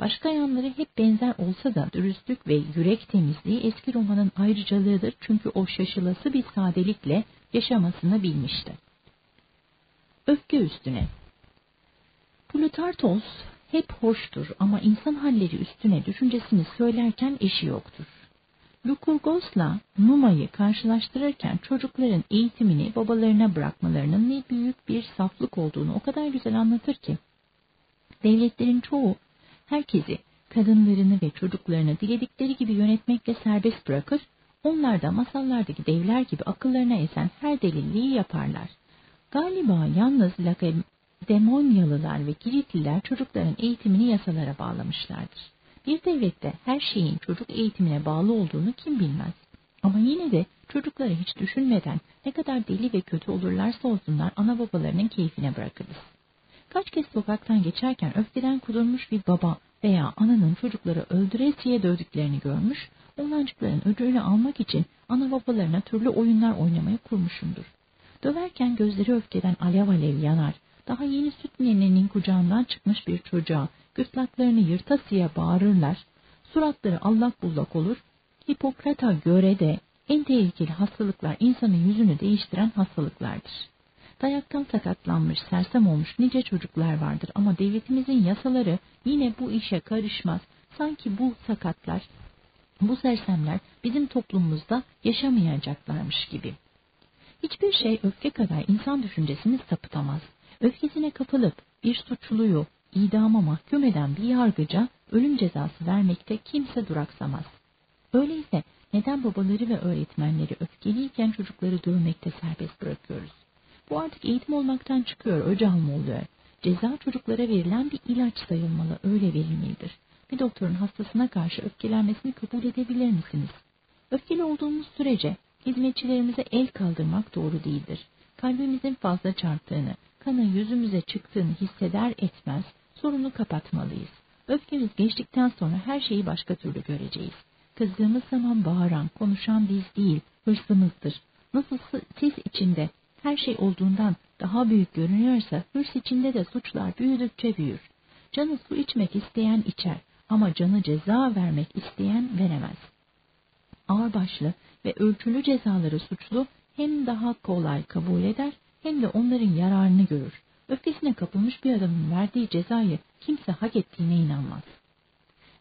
Başka yanları hep benzer olsa da dürüstlük ve yürek temizliği eski Roma'nın ayrıcalığıdır çünkü o şaşılası bir sadelikle yaşamasını bilmişti. Öfke üstüne Plutartos hep hoştur ama insan halleri üstüne düşüncesini söylerken eşi yoktur. Lukurgos'la Numa'yı karşılaştırırken çocukların eğitimini babalarına bırakmalarının ne büyük bir saflık olduğunu o kadar güzel anlatır ki. Devletlerin çoğu herkesi, kadınlarını ve çocuklarını diledikleri gibi yönetmekle serbest bırakır, onlar da masallardaki devler gibi akıllarına esen her delilliği yaparlar. Galiba yalnız Lakedemonyalılar ve Giritliler çocukların eğitimini yasalara bağlamışlardır. Bir devlette her şeyin çocuk eğitimine bağlı olduğunu kim bilmez. Ama yine de çocukları hiç düşünmeden ne kadar deli ve kötü olurlarsa olsunlar ana babalarının keyfine bırakırız. Kaç kez sokaktan geçerken öfkeden kudurmuş bir baba veya ananın çocukları öldüresiye dövdüklerini görmüş, oğlancıkların ödülünü almak için ana babalarına türlü oyunlar oynamayı kurmuşumdur. Döverken gözleri öfkeden alev alev yanar, daha yeni süt ninenin kucağından çıkmış bir çocuğa gırtlaklarını yırtasıya bağırırlar, suratları allak bullak olur, Hipokrat'a göre de en tehlikeli hastalıklar insanın yüzünü değiştiren hastalıklardır. Dayaktan sakatlanmış, sersem olmuş nice çocuklar vardır ama devletimizin yasaları yine bu işe karışmaz. Sanki bu sakatlar, bu sersemler bizim toplumumuzda yaşamayacaklarmış gibi. Hiçbir şey öfke kadar insan düşüncesini sapıtamaz. Öfkesine kapılıp bir suçluyu idama mahkum eden bir yargıca ölüm cezası vermekte kimse duraksamaz. Öyleyse neden babaları ve öğretmenleri öfkeliyken çocukları dövmekte serbest bırakıyoruz? Bu artık eğitim olmaktan çıkıyor, öcal mı oluyor? Ceza çocuklara verilen bir ilaç sayılmalı, öyle verilmelidir. Bir doktorun hastasına karşı öfkelenmesini kabul edebilir misiniz? Öfkeli olduğumuz sürece hizmetçilerimize el kaldırmak doğru değildir. Kalbimizin fazla çarptığını, kanın yüzümüze çıktığını hisseder etmez sorunu kapatmalıyız. Öfkemiz geçtikten sonra her şeyi başka türlü göreceğiz. Kızdığımız zaman bağıran, konuşan biz değil, hırsımızdır. Nasıl sis içinde her şey olduğundan daha büyük görünüyorsa hırs içinde de suçlar büyüdükçe büyür. Canı su içmek isteyen içer ama canı ceza vermek isteyen veremez. Ağırbaşlı ve ölçülü cezaları suçlu hem daha kolay kabul eder hem de onların yararını görür. Öfkesine kapılmış bir adamın verdiği cezayı kimse hak ettiğine inanmaz.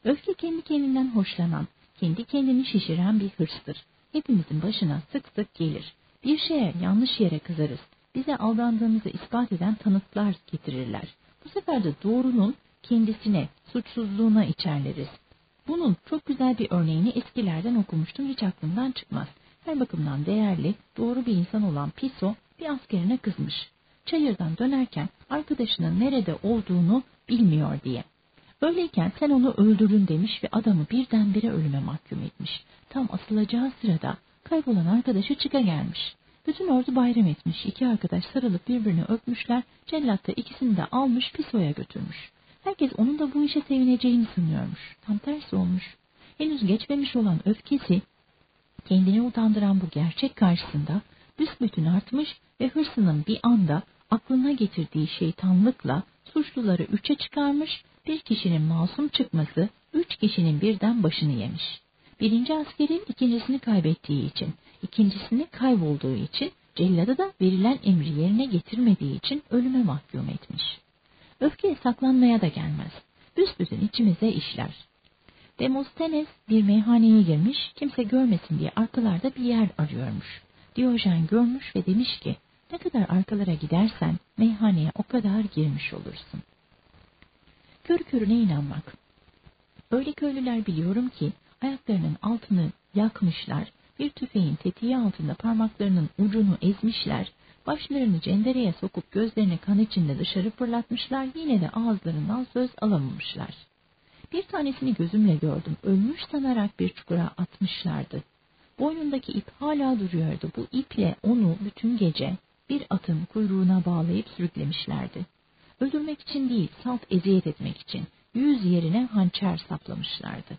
Öfke kendi kendinden hoşlanan, kendi kendini şişiren bir hırstır. Hepimizin başına sık sık gelir. Bir şeye yanlış yere kızarız. Bize aldandığımızı ispat eden tanıklar getirirler. Bu sefer de doğrunun kendisine, suçsuzluğuna içerleriz. Bunun çok güzel bir örneğini eskilerden okumuştum, hiç aklımdan çıkmaz. Her bakımdan değerli, doğru bir insan olan Piso bir askerine kızmış. Çayırdan dönerken arkadaşının nerede olduğunu bilmiyor diye. Öyleyken sen onu öldürün demiş ve adamı birdenbire ölüme mahkum etmiş. Tam asılacağı sırada kaybolan arkadaşı çıka gelmiş. Bütün ordu bayram etmiş. İki arkadaş sarılıp birbirini öpmüşler. Cellat da ikisini de almış Piso'ya götürmüş. Herkes onun da bu işe sevineceğini sanıyormuş. Tam tersi olmuş. Henüz geçmemiş olan öfkesi kendini utandıran bu gerçek karşısında büsbütün artmış ve hırsının bir anda aklına getirdiği şeytanlıkla suçluları üçe çıkarmış, bir kişinin masum çıkması üç kişinin birden başını yemiş. Birinci askerin ikincisini kaybettiği için, ikincisini kaybolduğu için, cellada da verilen emri yerine getirmediği için ölüme mahkum etmiş. Öfke saklanmaya da gelmez. Büsbütün içimize işler. Demosthenes bir meyhaneye girmiş, kimse görmesin diye arkalarda bir yer arıyormuş. Diyojen görmüş ve demiş ki, ne kadar arkalara gidersen meyhaneye o kadar girmiş olursun. Kör körüne inanmak. Öyle köylüler biliyorum ki ayaklarının altını yakmışlar, bir tüfeğin tetiği altında parmaklarının ucunu ezmişler, başlarını cendereye sokup gözlerini kan içinde dışarı fırlatmışlar, yine de ağızlarından söz alamamışlar. Bir tanesini gözümle gördüm, ölmüş sanarak bir çukura atmışlardı. Boynundaki ip hala duruyordu. Bu iple onu bütün gece bir atın kuyruğuna bağlayıp sürüklemişlerdi. Öldürmek için değil, salt eziyet etmek için yüz yerine hançer saplamışlardı.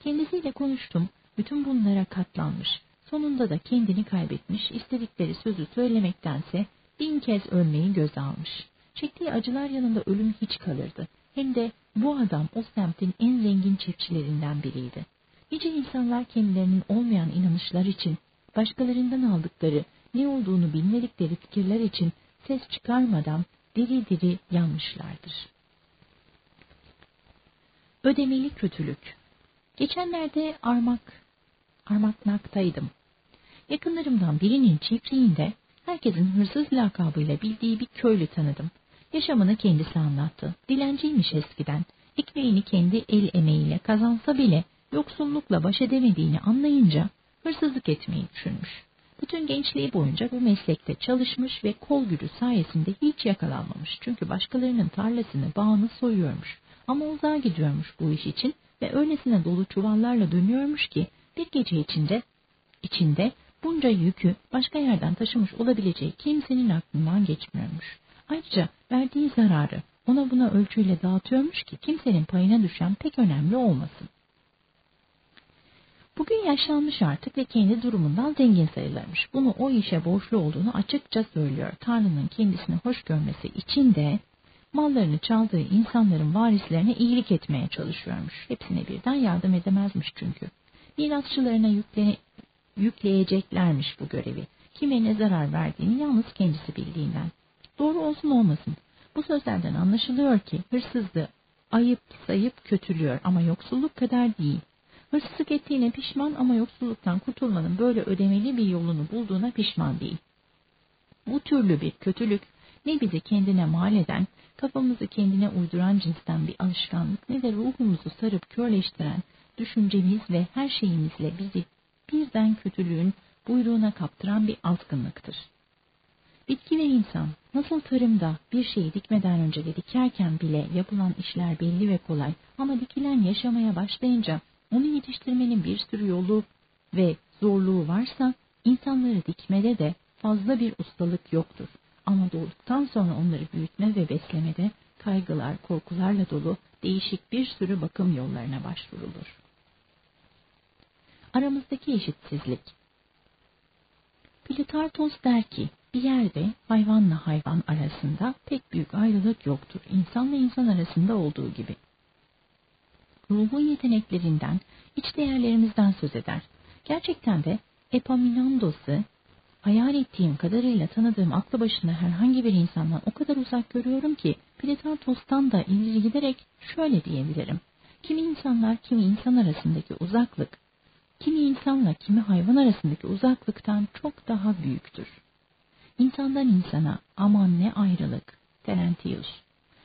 Kendisiyle konuştum, bütün bunlara katlanmış, sonunda da kendini kaybetmiş, istedikleri sözü söylemektense bin kez ölmeyi göze almış. Çektiği acılar yanında ölüm hiç kalırdı. Hem de bu adam o semtin en zengin çiftçilerinden biriydi. Nice insanlar kendilerinin olmayan inanışlar için, başkalarından aldıkları, ne olduğunu bilmedikleri fikirler için ses çıkarmadan diri diri yanmışlardır. Ödemeli kötülük Geçenlerde Armak, Armaknak'taydım. Yakınlarımdan birinin çiftliğinde herkesin hırsız lakabıyla bildiği bir köylü tanıdım. Yaşamını kendisi anlattı. Dilenciymiş eskiden. Ekmeğini kendi el emeğiyle kazansa bile yoksullukla baş edemediğini anlayınca hırsızlık etmeyi düşünmüş. Bütün gençliği boyunca bu meslekte çalışmış ve kol gücü sayesinde hiç yakalanmamış. Çünkü başkalarının tarlasını, bağını soyuyormuş. Ama uzağa gidiyormuş bu iş için ve öylesine dolu çuvallarla dönüyormuş ki bir gece içinde içinde bunca yükü başka yerden taşımış olabileceği kimsenin aklından geçmiyormuş. Ayrıca verdiği zararı ona buna ölçüyle dağıtıyormuş ki kimsenin payına düşen pek önemli olmasın. Bugün yaşlanmış artık ve kendi durumundan zengin sayılırmış. Bunu o işe borçlu olduğunu açıkça söylüyor. Tanrı'nın kendisini hoş görmesi için de mallarını çaldığı insanların varislerine iyilik etmeye çalışıyormuş. Hepsine birden yardım edemezmiş çünkü. Mirasçılarına yüklene, yükleyeceklermiş bu görevi. Kime ne zarar verdiğini yalnız kendisi bildiğinden. Doğru olsun olmasın. Bu sözlerden anlaşılıyor ki hırsızlığı ayıp sayıp kötülüyor ama yoksulluk kadar değil. Hırsızlık ettiğine pişman ama yoksulluktan kurtulmanın böyle ödemeli bir yolunu bulduğuna pişman değil. Bu türlü bir kötülük ne bizi kendine mal eden, kafamızı kendine uyduran cinsten bir alışkanlık ne de ruhumuzu sarıp körleştiren düşüncemiz ve her şeyimizle bizi birden kötülüğün buyruğuna kaptıran bir azgınlıktır. Bitki ve insan nasıl tarımda bir şeyi dikmeden önce de dikerken bile yapılan işler belli ve kolay ama dikilen yaşamaya başlayınca onu yetiştirmenin bir sürü yolu ve zorluğu varsa insanları dikmede de fazla bir ustalık yoktur. Ama doğduktan sonra onları büyütme ve beslemede kaygılar, korkularla dolu değişik bir sürü bakım yollarına başvurulur. Aramızdaki eşitsizlik Plitartos der ki, Bir yerde hayvanla hayvan arasında pek büyük ayrılık yoktur. İnsanla insan arasında olduğu gibi. Ruhun yeteneklerinden, iç değerlerimizden söz eder. Gerçekten de Epaminondos'u hayal ettiğim kadarıyla tanıdığım aklı başında herhangi bir insandan o kadar uzak görüyorum ki Platon'dan da ileri giderek şöyle diyebilirim. Kimi insanlar kimi insan arasındaki uzaklık, kimi insanla kimi hayvan arasındaki uzaklıktan çok daha büyüktür. İnsandan insana aman ne ayrılık, Terentius.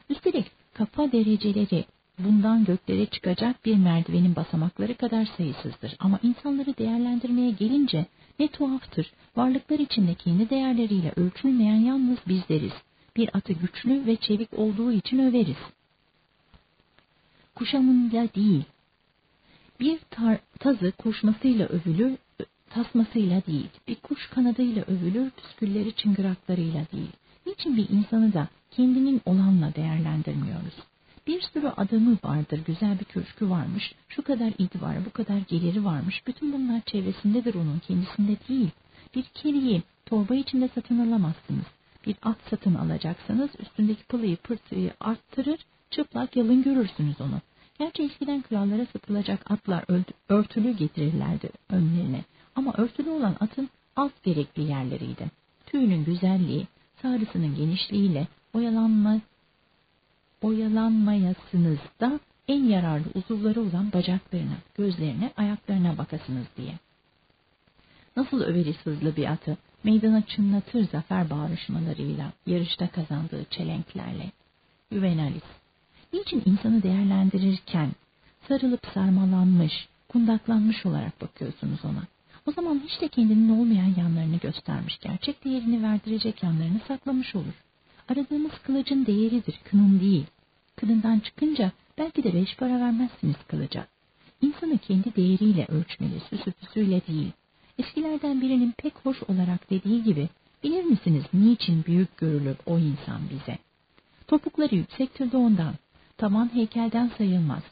Üstelik kafa dereceleri bundan göklere çıkacak bir merdivenin basamakları kadar sayısızdır. Ama insanları değerlendirmeye gelince ne tuhaftır, varlıklar içinde kendi değerleriyle ölçülmeyen yalnız bizleriz. Bir atı güçlü ve çevik olduğu için överiz. Kuşamıyla değil, bir tazı koşmasıyla övülür, tasmasıyla değil, bir kuş kanadıyla övülür, püskülleri çıngıraklarıyla değil. Niçin bir insanı da kendinin olanla değerlendirmiyoruz? Bir sürü adamı vardır, güzel bir köşkü varmış, şu kadar itibarı, bu kadar geliri varmış. Bütün bunlar çevresindedir onun, kendisinde değil. Bir keliği torba içinde satın alamazsınız. Bir at satın alacaksanız üstündeki pılıyı pırtıyı arttırır, çıplak yalın görürsünüz onu. Gerçi eskiden krallara satılacak atlar örtülü getirirlerdi önlerine. Ama örtülü olan atın az gerekli yerleriydi. Tüyünün güzelliği, sarısının genişliğiyle oyalanma, oyalanmayasınız da en yararlı uzuvları olan bacaklarına, gözlerine, ayaklarına bakasınız diye. Nasıl överiz hızlı bir atı, meydana çınlatır zafer bağrışmalarıyla, yarışta kazandığı çelenklerle. Juvenalis Niçin insanı değerlendirirken sarılıp sarmalanmış, kundaklanmış olarak bakıyorsunuz ona? O zaman hiç de kendinin olmayan yanlarını göstermiş, gerçek değerini verdirecek yanlarını saklamış olur. Aradığımız kılıcın değeridir, kının değil. Kılından çıkınca belki de beş para vermezsiniz kılıca. İnsanı kendi değeriyle ölçmeli, süsü püsüyle değil. Eskilerden birinin pek hoş olarak dediği gibi, bilir misiniz niçin büyük görülür o insan bize? Topukları yüksektir de ondan, taban heykelden sayılmaz.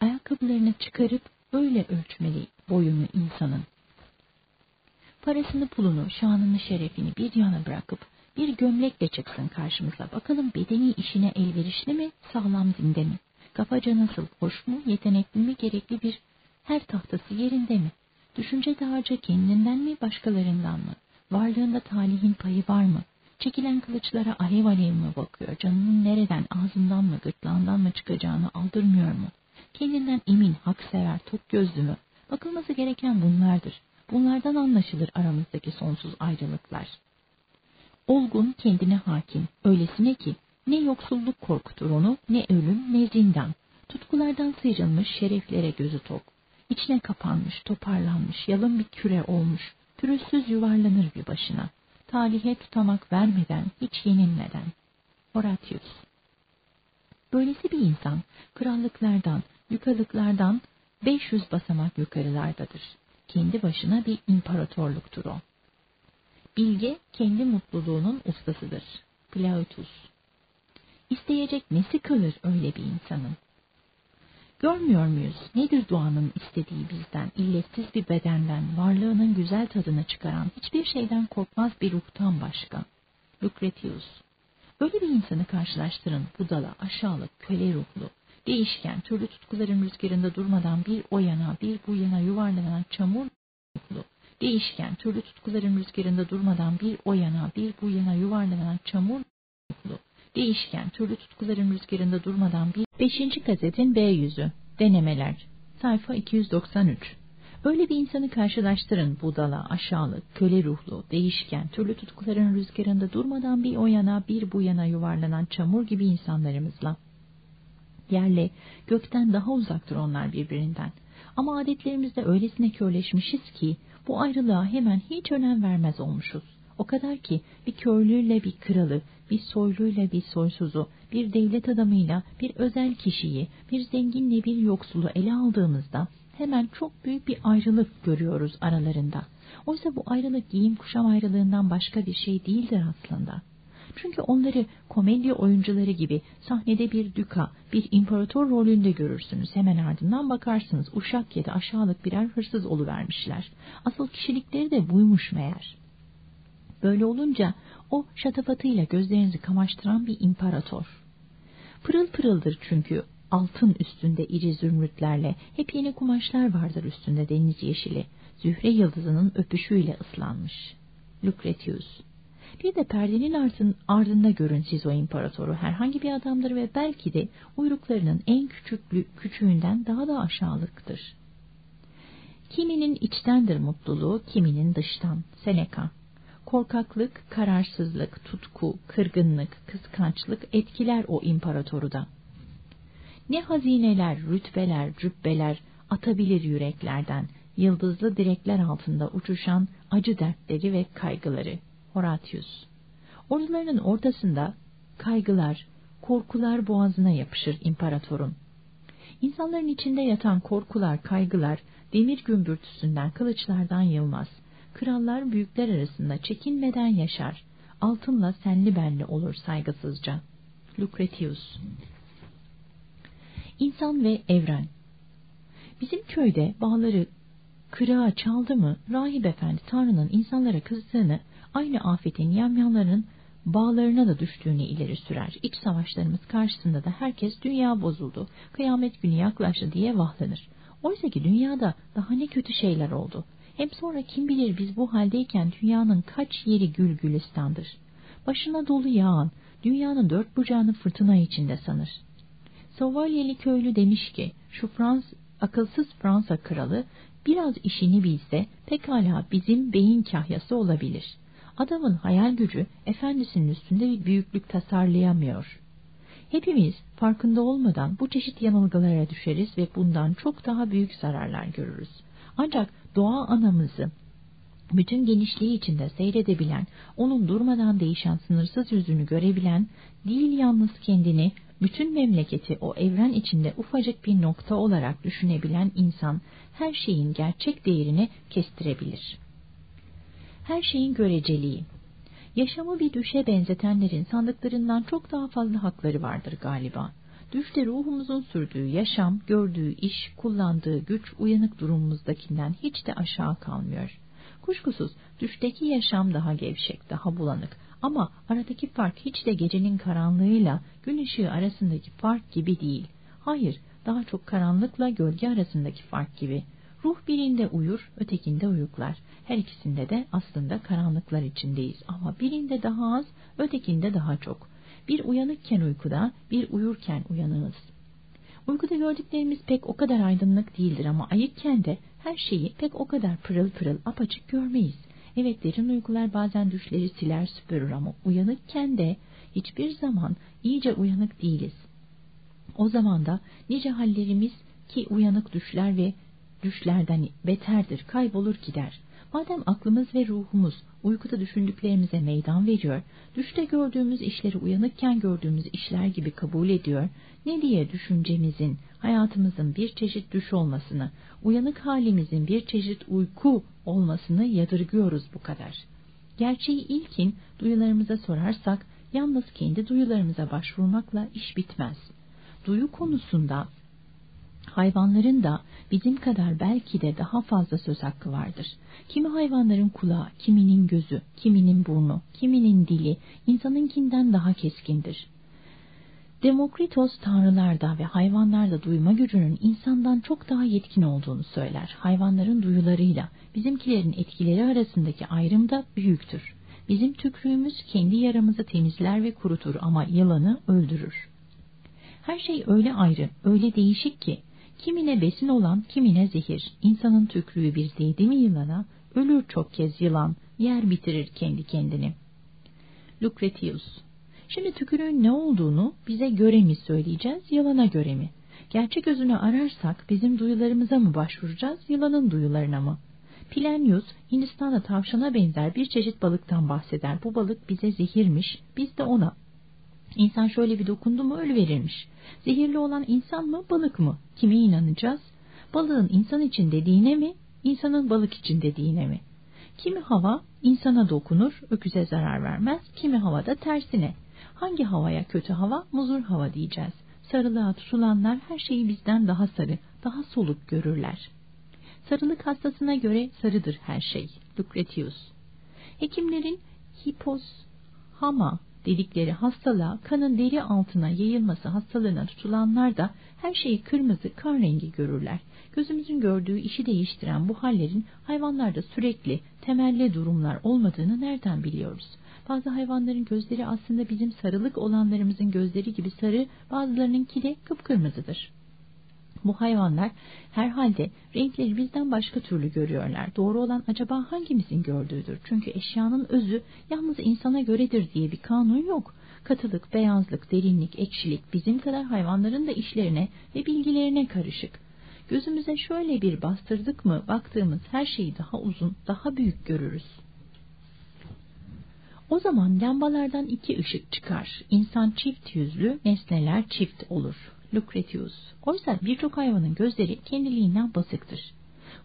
Ayakkabılarını çıkarıp öyle ölçmeli boyunu insanın. Parasını pulunu, şanını şerefini bir yana bırakıp bir gömlekle çıksın karşımıza. Bakalım bedeni işine elverişli mi, sağlam dinde mi? Kafaca nasıl, hoş mu, yetenekli mi, gerekli bir her tahtası yerinde mi? Düşünce dağarcı kendinden mi, başkalarından mı? Varlığında talihin payı var mı? Çekilen kılıçlara alev alev mi bakıyor? Canının nereden, ağzından mı, gırtlağından mı çıkacağını aldırmıyor mu? Kendinden emin, hak sever, tok gözlü mü? Bakılması gereken bunlardır. Bunlardan anlaşılır aramızdaki sonsuz ayrılıklar. Olgun kendine hakim, öylesine ki ne yoksulluk korkutur onu, ne ölüm, ne zindan. Tutkulardan sıyrılmış, şereflere gözü tok. İçine kapanmış, toparlanmış, yalın bir küre olmuş, pürüzsüz yuvarlanır bir başına. Talihe tutamak vermeden, hiç yenilmeden. Horatius Böylesi bir insan, krallıklardan, yukarılıklardan 500 basamak yukarılardadır. Kendi başına bir imparatorluktur o. Bilge kendi mutluluğunun ustasıdır. Plautus. İsteyecek nesi kalır öyle bir insanın? Görmüyor muyuz? Nedir duanın istediği bizden, illetsiz bir bedenden, varlığının güzel tadını çıkaran, hiçbir şeyden korkmaz bir ruhtan başka? Lucretius. Öyle bir insanı karşılaştırın, budala, aşağılık, köle ruhlu, değişken, türlü tutkuların rüzgarında durmadan bir o yana, bir bu yana yuvarlanan çamur ruhlu, değişken, türlü tutkuların rüzgarında durmadan bir o yana, bir bu yana yuvarlanan çamur ruhlu, değişken, türlü tutkuların rüzgarında durmadan bir... Beşinci gazetin B yüzü, denemeler, sayfa 293. Öyle bir insanı karşılaştırın budala, aşağılık, köle ruhlu, değişken, türlü tutkuların rüzgarında durmadan bir o yana bir bu yana yuvarlanan çamur gibi insanlarımızla. Yerle, gökten daha uzaktır onlar birbirinden. Ama adetlerimizde öylesine körleşmişiz ki bu ayrılığa hemen hiç önem vermez olmuşuz. O kadar ki bir körlüyle bir kralı, bir soyluyla bir soysuzu, bir devlet adamıyla bir özel kişiyi, bir zenginle bir yoksulu ele aldığımızda hemen çok büyük bir ayrılık görüyoruz aralarında. Oysa bu ayrılık giyim kuşam ayrılığından başka bir şey değildir aslında. Çünkü onları komedya oyuncuları gibi sahnede bir düka, bir imparator rolünde görürsünüz. Hemen ardından bakarsınız uşak ya da aşağılık birer hırsız oluvermişler. Asıl kişilikleri de buymuş meğer. Böyle olunca O şatafatıyla gözlerinizi kamaştıran bir imparator. Pırıl pırıldır çünkü altın üstünde iri zümrütlerle hep yeni kumaşlar vardır üstünde deniz yeşili. Zühre yıldızının öpüşüyle ıslanmış. Lucretius bir de perdenin ardın, ardında görün siz o imparatoru. Herhangi bir adamdır ve belki de uyruklarının en küçüklü, küçüğünden daha da aşağılıktır. Kiminin içtendir mutluluğu, kiminin dıştan. Seneca. Korkaklık, kararsızlık, tutku, kırgınlık, kıskançlık etkiler o imparatoru da. Ne hazineler, rütbeler, cübbeler atabilir yüreklerden, yıldızlı direkler altında uçuşan acı dertleri ve kaygıları. Horatius. Ordularının ortasında kaygılar, korkular boğazına yapışır imparatorun. İnsanların içinde yatan korkular, kaygılar, demir gümbürtüsünden, kılıçlardan yılmaz. Krallar büyükler arasında çekinmeden yaşar. Altınla senli benli olur saygısızca. Lucretius İnsan ve evren Bizim köyde bağları kırağa çaldı mı rahip efendi Tanrı'nın insanlara kızdığını aynı afetin yamyamlarının bağlarına da düştüğünü ileri sürer. İç savaşlarımız karşısında da herkes dünya bozuldu, kıyamet günü yaklaştı diye vahlanır. Oysa ki dünyada daha ne kötü şeyler oldu. Hem sonra kim bilir biz bu haldeyken dünyanın kaç yeri gül gülistandır. Başına dolu yağan, dünyanın dört bucağını fırtına içinde sanır. Savalyeli köylü demiş ki, şu Frans, akılsız Fransa kralı biraz işini bilse pekala bizim beyin kahyası olabilir. Adamın hayal gücü efendisinin üstünde bir büyüklük tasarlayamıyor. Hepimiz farkında olmadan bu çeşit yanılgılara düşeriz ve bundan çok daha büyük zararlar görürüz. Ancak doğa anamızı bütün genişliği içinde seyredebilen, onun durmadan değişen sınırsız yüzünü görebilen, değil yalnız kendini, bütün memleketi o evren içinde ufacık bir nokta olarak düşünebilen insan, her şeyin gerçek değerini kestirebilir.'' Her şeyin göreceliği. Yaşamı bir düşe benzetenlerin sandıklarından çok daha fazla hakları vardır galiba. Düşte ruhumuzun sürdüğü yaşam, gördüğü iş, kullandığı güç uyanık durumumuzdakinden hiç de aşağı kalmıyor. Kuşkusuz düşteki yaşam daha gevşek, daha bulanık ama aradaki fark hiç de gecenin karanlığıyla gün ışığı arasındaki fark gibi değil. Hayır, daha çok karanlıkla gölge arasındaki fark gibi. Ruh birinde uyur, ötekinde uyuklar. Her ikisinde de aslında karanlıklar içindeyiz ama birinde daha az, ötekinde daha çok. Bir uyanıkken uykuda, bir uyurken uyanığız. Uykuda gördüklerimiz pek o kadar aydınlık değildir ama ayıkken de her şeyi pek o kadar pırıl pırıl apaçık görmeyiz. Evet derin uykular bazen düşleri siler süpürür ama uyanıkken de hiçbir zaman iyice uyanık değiliz. O zaman da nice hallerimiz ki uyanık düşler ve düşlerden beterdir, kaybolur gider. Madem aklımız ve ruhumuz uykuda düşündüklerimize meydan veriyor, düşte gördüğümüz işleri uyanıkken gördüğümüz işler gibi kabul ediyor, ne diye düşüncemizin, hayatımızın bir çeşit düş olmasını, uyanık halimizin bir çeşit uyku olmasını yadırgıyoruz bu kadar. Gerçeği ilkin duyularımıza sorarsak, yalnız kendi duyularımıza başvurmakla iş bitmez. Duyu konusunda hayvanların da bizim kadar belki de daha fazla söz hakkı vardır. Kimi hayvanların kulağı, kiminin gözü, kiminin burnu, kiminin dili insanınkinden daha keskindir. Demokritos tanrılarda ve hayvanlarda duyma gücünün insandan çok daha yetkin olduğunu söyler. Hayvanların duyularıyla bizimkilerin etkileri arasındaki ayrım da büyüktür. Bizim tükrüğümüz kendi yaramızı temizler ve kurutur ama yılanı öldürür. Her şey öyle ayrı, öyle değişik ki Kimine besin olan, kimine zehir. İnsanın tükrüğü bir değdi mi yılana, ölür çok kez yılan, yer bitirir kendi kendini. Lucretius Şimdi tükürüğün ne olduğunu bize göre mi söyleyeceğiz, yılana göre mi? Gerçek özünü ararsak bizim duyularımıza mı başvuracağız, yılanın duyularına mı? Plinius, Hindistan'da tavşana benzer bir çeşit balıktan bahseder. Bu balık bize zehirmiş, biz de ona. İnsan şöyle bir dokundu mu ölü verirmiş. Zehirli olan insan mı balık mı? Kime inanacağız? Balığın insan için dediğine mi? İnsanın balık için dediğine mi? Kimi hava insana dokunur, öküze zarar vermez. Kimi hava da tersine. Hangi havaya kötü hava? Muzur hava diyeceğiz. Sarılığa tutulanlar her şeyi bizden daha sarı, daha soluk görürler. Sarılık hastasına göre sarıdır her şey. Lucretius. Hekimlerin hipos hama dedikleri hastalığa kanın deri altına yayılması hastalığına tutulanlar da her şeyi kırmızı kan rengi görürler. Gözümüzün gördüğü işi değiştiren bu hallerin hayvanlarda sürekli temelli durumlar olmadığını nereden biliyoruz? Bazı hayvanların gözleri aslında bizim sarılık olanlarımızın gözleri gibi sarı, bazılarınınki de kıpkırmızıdır. Bu hayvanlar herhalde renkleri bizden başka türlü görüyorlar. Doğru olan acaba hangimizin gördüğüdür? Çünkü eşyanın özü yalnız insana göredir diye bir kanun yok. Katılık, beyazlık, derinlik, ekşilik bizim kadar hayvanların da işlerine ve bilgilerine karışık. Gözümüze şöyle bir bastırdık mı baktığımız her şeyi daha uzun, daha büyük görürüz. O zaman lambalardan iki ışık çıkar. İnsan çift yüzlü, nesneler çift olur. Lucretius. Oysa birçok hayvanın gözleri kendiliğinden basıktır.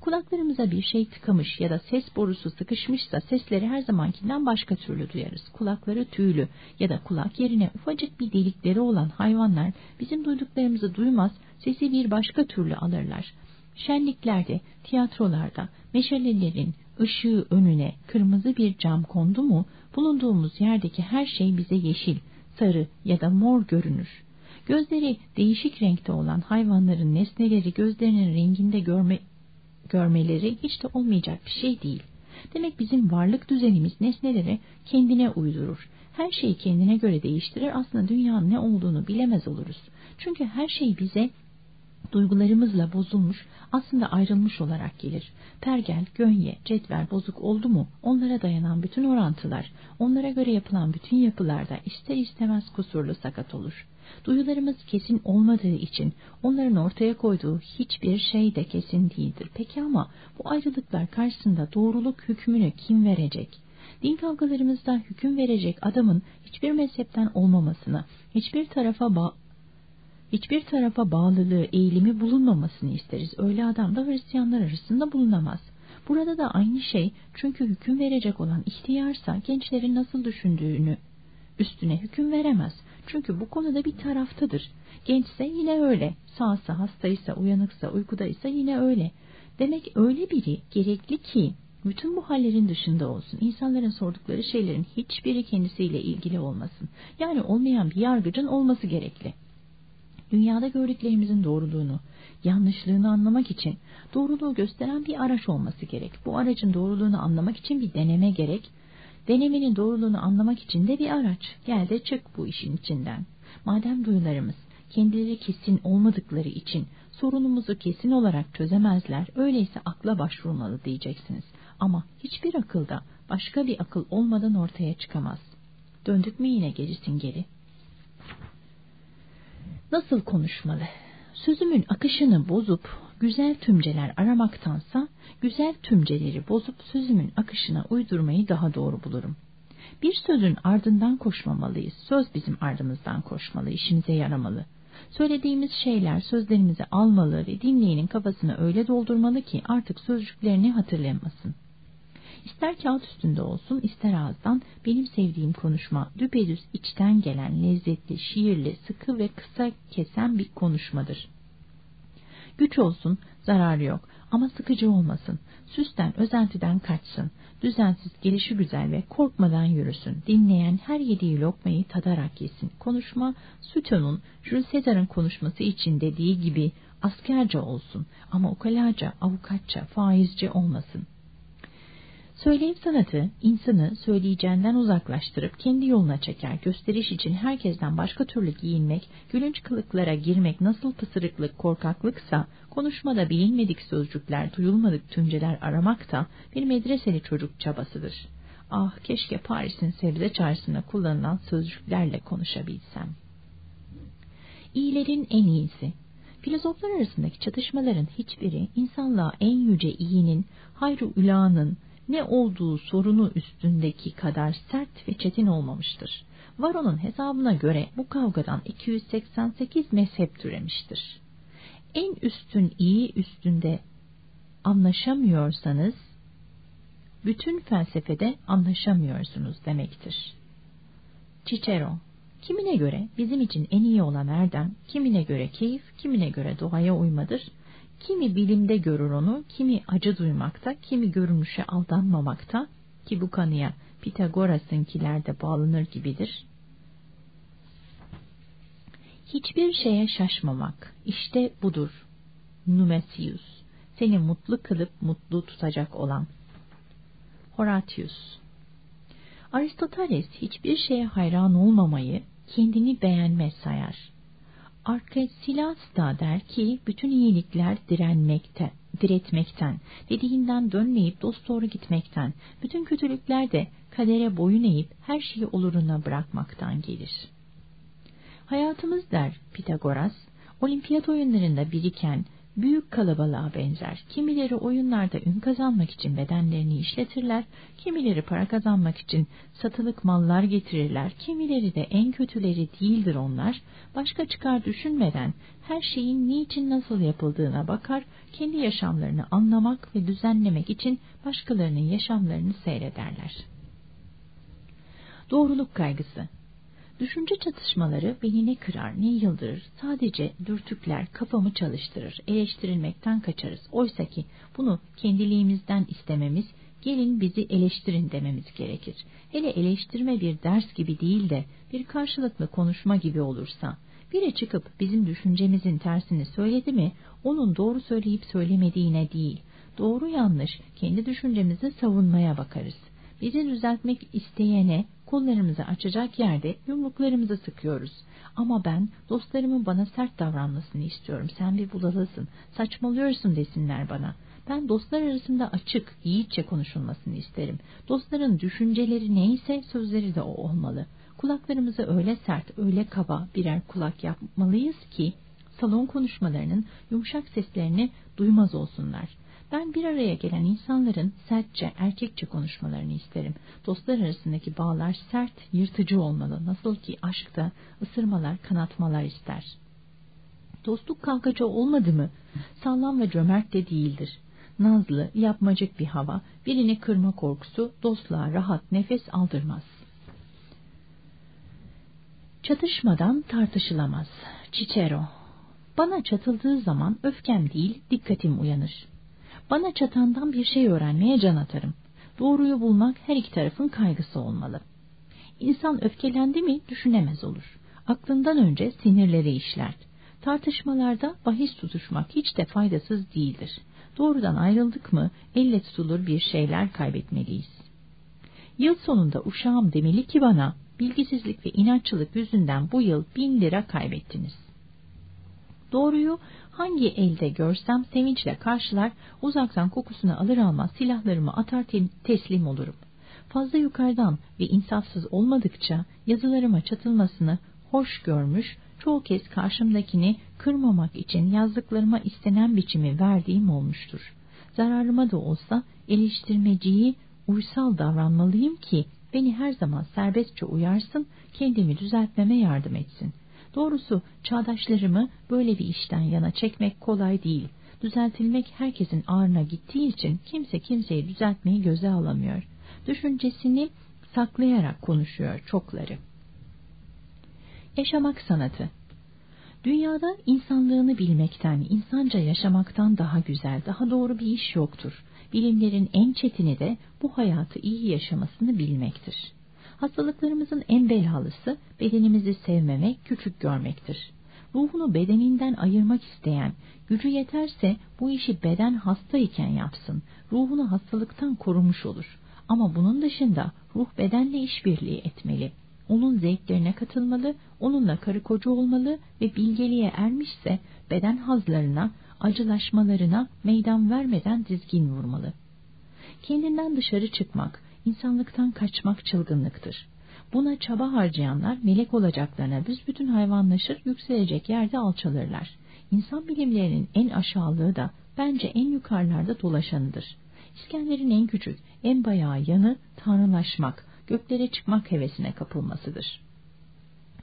Kulaklarımıza bir şey tıkamış ya da ses borusu sıkışmışsa sesleri her zamankinden başka türlü duyarız. Kulakları tüylü ya da kulak yerine ufacık bir delikleri olan hayvanlar bizim duyduklarımızı duymaz, sesi bir başka türlü alırlar. Şenliklerde, tiyatrolarda, meşalelerin ışığı önüne kırmızı bir cam kondu mu, bulunduğumuz yerdeki her şey bize yeşil, sarı ya da mor görünür. Gözleri değişik renkte olan hayvanların nesneleri gözlerinin renginde görme, görmeleri hiç de olmayacak bir şey değil. Demek bizim varlık düzenimiz nesneleri kendine uydurur. Her şeyi kendine göre değiştirir. Aslında dünyanın ne olduğunu bilemez oluruz. Çünkü her şey bize duygularımızla bozulmuş, aslında ayrılmış olarak gelir. Pergel, gönye, cetvel bozuk oldu mu, onlara dayanan bütün orantılar, onlara göre yapılan bütün yapılarda ister istemez kusurlu sakat olur. Duyularımız kesin olmadığı için onların ortaya koyduğu hiçbir şey de kesin değildir. Peki ama bu ayrılıklar karşısında doğruluk hükmünü kim verecek? Din kavgalarımızda hüküm verecek adamın hiçbir mezhepten olmamasını, hiçbir tarafa ba hiçbir tarafa bağlılığı, eğilimi bulunmamasını isteriz. Öyle adam da Hristiyanlar arasında bulunamaz. Burada da aynı şey çünkü hüküm verecek olan ihtiyarsa gençlerin nasıl düşündüğünü üstüne hüküm veremez. Çünkü bu konuda bir taraftadır. Gençse yine öyle, sağsa, hastaysa, uyanıksa, uykudaysa yine öyle. Demek öyle biri gerekli ki bütün bu hallerin dışında olsun. İnsanların sordukları şeylerin hiçbiri kendisiyle ilgili olmasın. Yani olmayan bir yargıcın olması gerekli. Dünyada gördüklerimizin doğruluğunu, yanlışlığını anlamak için doğruluğu gösteren bir araç olması gerek. Bu aracın doğruluğunu anlamak için bir deneme gerek Denemenin doğruluğunu anlamak için de bir araç. Gel de çık bu işin içinden. Madem duyularımız kendileri kesin olmadıkları için sorunumuzu kesin olarak çözemezler, öyleyse akla başvurmalı diyeceksiniz. Ama hiçbir akılda başka bir akıl olmadan ortaya çıkamaz. Döndük mü yine gerisin geri. Nasıl konuşmalı? Sözümün akışını bozup güzel tümceler aramaktansa güzel tümceleri bozup sözümün akışına uydurmayı daha doğru bulurum. Bir sözün ardından koşmamalıyız. Söz bizim ardımızdan koşmalı, işimize yaramalı. Söylediğimiz şeyler sözlerimizi almalı ve dinleyenin kafasını öyle doldurmalı ki artık sözcüklerini hatırlamasın. İster kağıt üstünde olsun, ister ağızdan benim sevdiğim konuşma düpedüz içten gelen lezzetli, şiirli, sıkı ve kısa kesen bir konuşmadır. Güç olsun, zararı yok ama sıkıcı olmasın. Süsten, özentiden kaçsın. Düzensiz, gelişi güzel ve korkmadan yürüsün. Dinleyen her yediği lokmayı tadarak yesin. Konuşma, Süton'un, Jules Caesar'ın konuşması için dediği gibi askerce olsun ama ukalaca, avukatça, faizce olmasın. Söyleyim sanatı insanı söyleyeceğinden uzaklaştırıp kendi yoluna çeker. Gösteriş için herkesten başka türlü giyinmek, gülünç kılıklara girmek nasıl pısırıklık, korkaklıksa, konuşmada bilinmedik sözcükler, duyulmadık tümceler aramak da bir medreseli çocuk çabasıdır. Ah keşke Paris'in sebze çarşısında kullanılan sözcüklerle konuşabilsem. İyilerin en iyisi, Filozoflar arasındaki çatışmaların hiçbiri insanlığa en yüce iyinin, hayru ülanın, ne olduğu sorunu üstündeki kadar sert ve çetin olmamıştır. Varon'un hesabına göre bu kavgadan 288 mezhep türemiştir. En üstün iyi üstünde anlaşamıyorsanız bütün felsefede anlaşamıyorsunuz demektir. Cicero Kimine göre bizim için en iyi olan erdem, kimine göre keyif, kimine göre doğaya uymadır, Kimi bilimde görür onu, kimi acı duymakta, kimi görünüşe aldanmamakta ki bu kanıya Pitagoras'ınkiler de bağlanır gibidir. Hiçbir şeye şaşmamak, işte budur. Numesius, seni mutlu kılıp mutlu tutacak olan. Horatius Aristoteles hiçbir şeye hayran olmamayı kendini beğenmez sayar. Arkesilas da der ki bütün iyilikler direnmekte, diretmekten, dediğinden dönmeyip dost doğru gitmekten, bütün kötülükler de kadere boyun eğip her şeyi oluruna bırakmaktan gelir. Hayatımız der Pitagoras, olimpiyat oyunlarında biriken büyük kalabalığa benzer. Kimileri oyunlarda ün kazanmak için bedenlerini işletirler, kimileri para kazanmak için satılık mallar getirirler, kimileri de en kötüleri değildir onlar, başka çıkar düşünmeden her şeyin niçin nasıl yapıldığına bakar, kendi yaşamlarını anlamak ve düzenlemek için başkalarının yaşamlarını seyrederler. Doğruluk kaygısı Düşünce çatışmaları beni ne kırar ne yıldırır, sadece dürtükler kafamı çalıştırır, eleştirilmekten kaçarız. Oysa ki bunu kendiliğimizden istememiz, gelin bizi eleştirin dememiz gerekir. Hele eleştirme bir ders gibi değil de bir karşılıklı konuşma gibi olursa, biri çıkıp bizim düşüncemizin tersini söyledi mi, onun doğru söyleyip söylemediğine değil, doğru yanlış kendi düşüncemizi savunmaya bakarız. Bizi düzeltmek isteyene kollarımızı açacak yerde yumruklarımızı sıkıyoruz. Ama ben dostlarımın bana sert davranmasını istiyorum. Sen bir budalasın, saçmalıyorsun desinler bana. Ben dostlar arasında açık, yiğitçe konuşulmasını isterim. Dostların düşünceleri neyse sözleri de o olmalı. Kulaklarımızı öyle sert, öyle kaba birer kulak yapmalıyız ki salon konuşmalarının yumuşak seslerini duymaz olsunlar. Ben bir araya gelen insanların sertçe, erkekçe konuşmalarını isterim. Dostlar arasındaki bağlar sert, yırtıcı olmalı. Nasıl ki aşkta ısırmalar, kanatmalar ister. Dostluk kavgacı olmadı mı? Sağlam ve cömert de değildir. Nazlı, yapmacık bir hava, birini kırma korkusu dostluğa rahat nefes aldırmaz. Çatışmadan tartışılamaz. Cicero Bana çatıldığı zaman öfkem değil, dikkatim uyanır. Bana çatandan bir şey öğrenmeye can atarım. Doğruyu bulmak her iki tarafın kaygısı olmalı. İnsan öfkelendi mi düşünemez olur. Aklından önce sinirleri işler. Tartışmalarda bahis tutuşmak hiç de faydasız değildir. Doğrudan ayrıldık mı elle tutulur bir şeyler kaybetmeliyiz. Yıl sonunda uşağım demeli ki bana bilgisizlik ve inatçılık yüzünden bu yıl bin lira kaybettiniz. Doğruyu hangi elde görsem sevinçle karşılar, uzaktan kokusunu alır almaz silahlarımı atar teslim olurum. Fazla yukarıdan ve insafsız olmadıkça yazılarıma çatılmasını hoş görmüş, çoğu kez karşımdakini kırmamak için yazdıklarıma istenen biçimi verdiğim olmuştur. Zararıma da olsa eleştirmeciyi uysal davranmalıyım ki beni her zaman serbestçe uyarsın, kendimi düzeltmeme yardım etsin. Doğrusu çağdaşlarımı böyle bir işten yana çekmek kolay değil. Düzeltilmek herkesin ağrına gittiği için kimse kimseyi düzeltmeyi göze alamıyor. Düşüncesini saklayarak konuşuyor çokları. Yaşamak sanatı Dünyada insanlığını bilmekten, insanca yaşamaktan daha güzel, daha doğru bir iş yoktur. Bilimlerin en çetini de bu hayatı iyi yaşamasını bilmektir. Hastalıklarımızın en belalısı bedenimizi sevmemek, küçük görmektir. Ruhunu bedeninden ayırmak isteyen, gücü yeterse bu işi beden hastayken yapsın, ruhunu hastalıktan korumuş olur. Ama bunun dışında ruh bedenle işbirliği etmeli. Onun zevklerine katılmalı, onunla karı koca olmalı ve bilgeliğe ermişse beden hazlarına, acılaşmalarına meydan vermeden dizgin vurmalı. Kendinden dışarı çıkmak, insanlıktan kaçmak çılgınlıktır. Buna çaba harcayanlar melek olacaklarına büsbütün hayvanlaşır, yükselecek yerde alçalırlar. İnsan bilimlerinin en aşağılığı da bence en yukarılarda dolaşanıdır. İskender'in en küçük, en bayağı yanı tanrılaşmak, göklere çıkmak hevesine kapılmasıdır.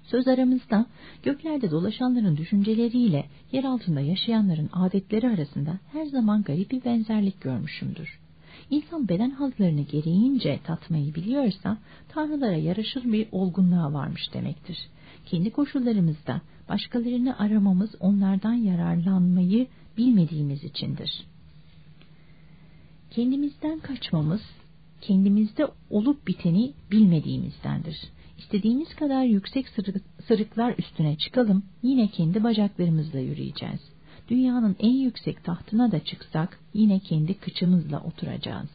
Söz aramızda göklerde dolaşanların düşünceleriyle yer altında yaşayanların adetleri arasında her zaman garip bir benzerlik görmüşümdür. İnsan beden hazlarını gereğince tatmayı biliyorsa tanrılara yaraşır bir olgunluğa varmış demektir. Kendi koşullarımızda başkalarını aramamız onlardan yararlanmayı bilmediğimiz içindir. Kendimizden kaçmamız kendimizde olup biteni bilmediğimizdendir. İstediğimiz kadar yüksek sırıklar üstüne çıkalım, yine kendi bacaklarımızla yürüyeceğiz. Dünyanın en yüksek tahtına da çıksak, yine kendi kıçımızla oturacağız.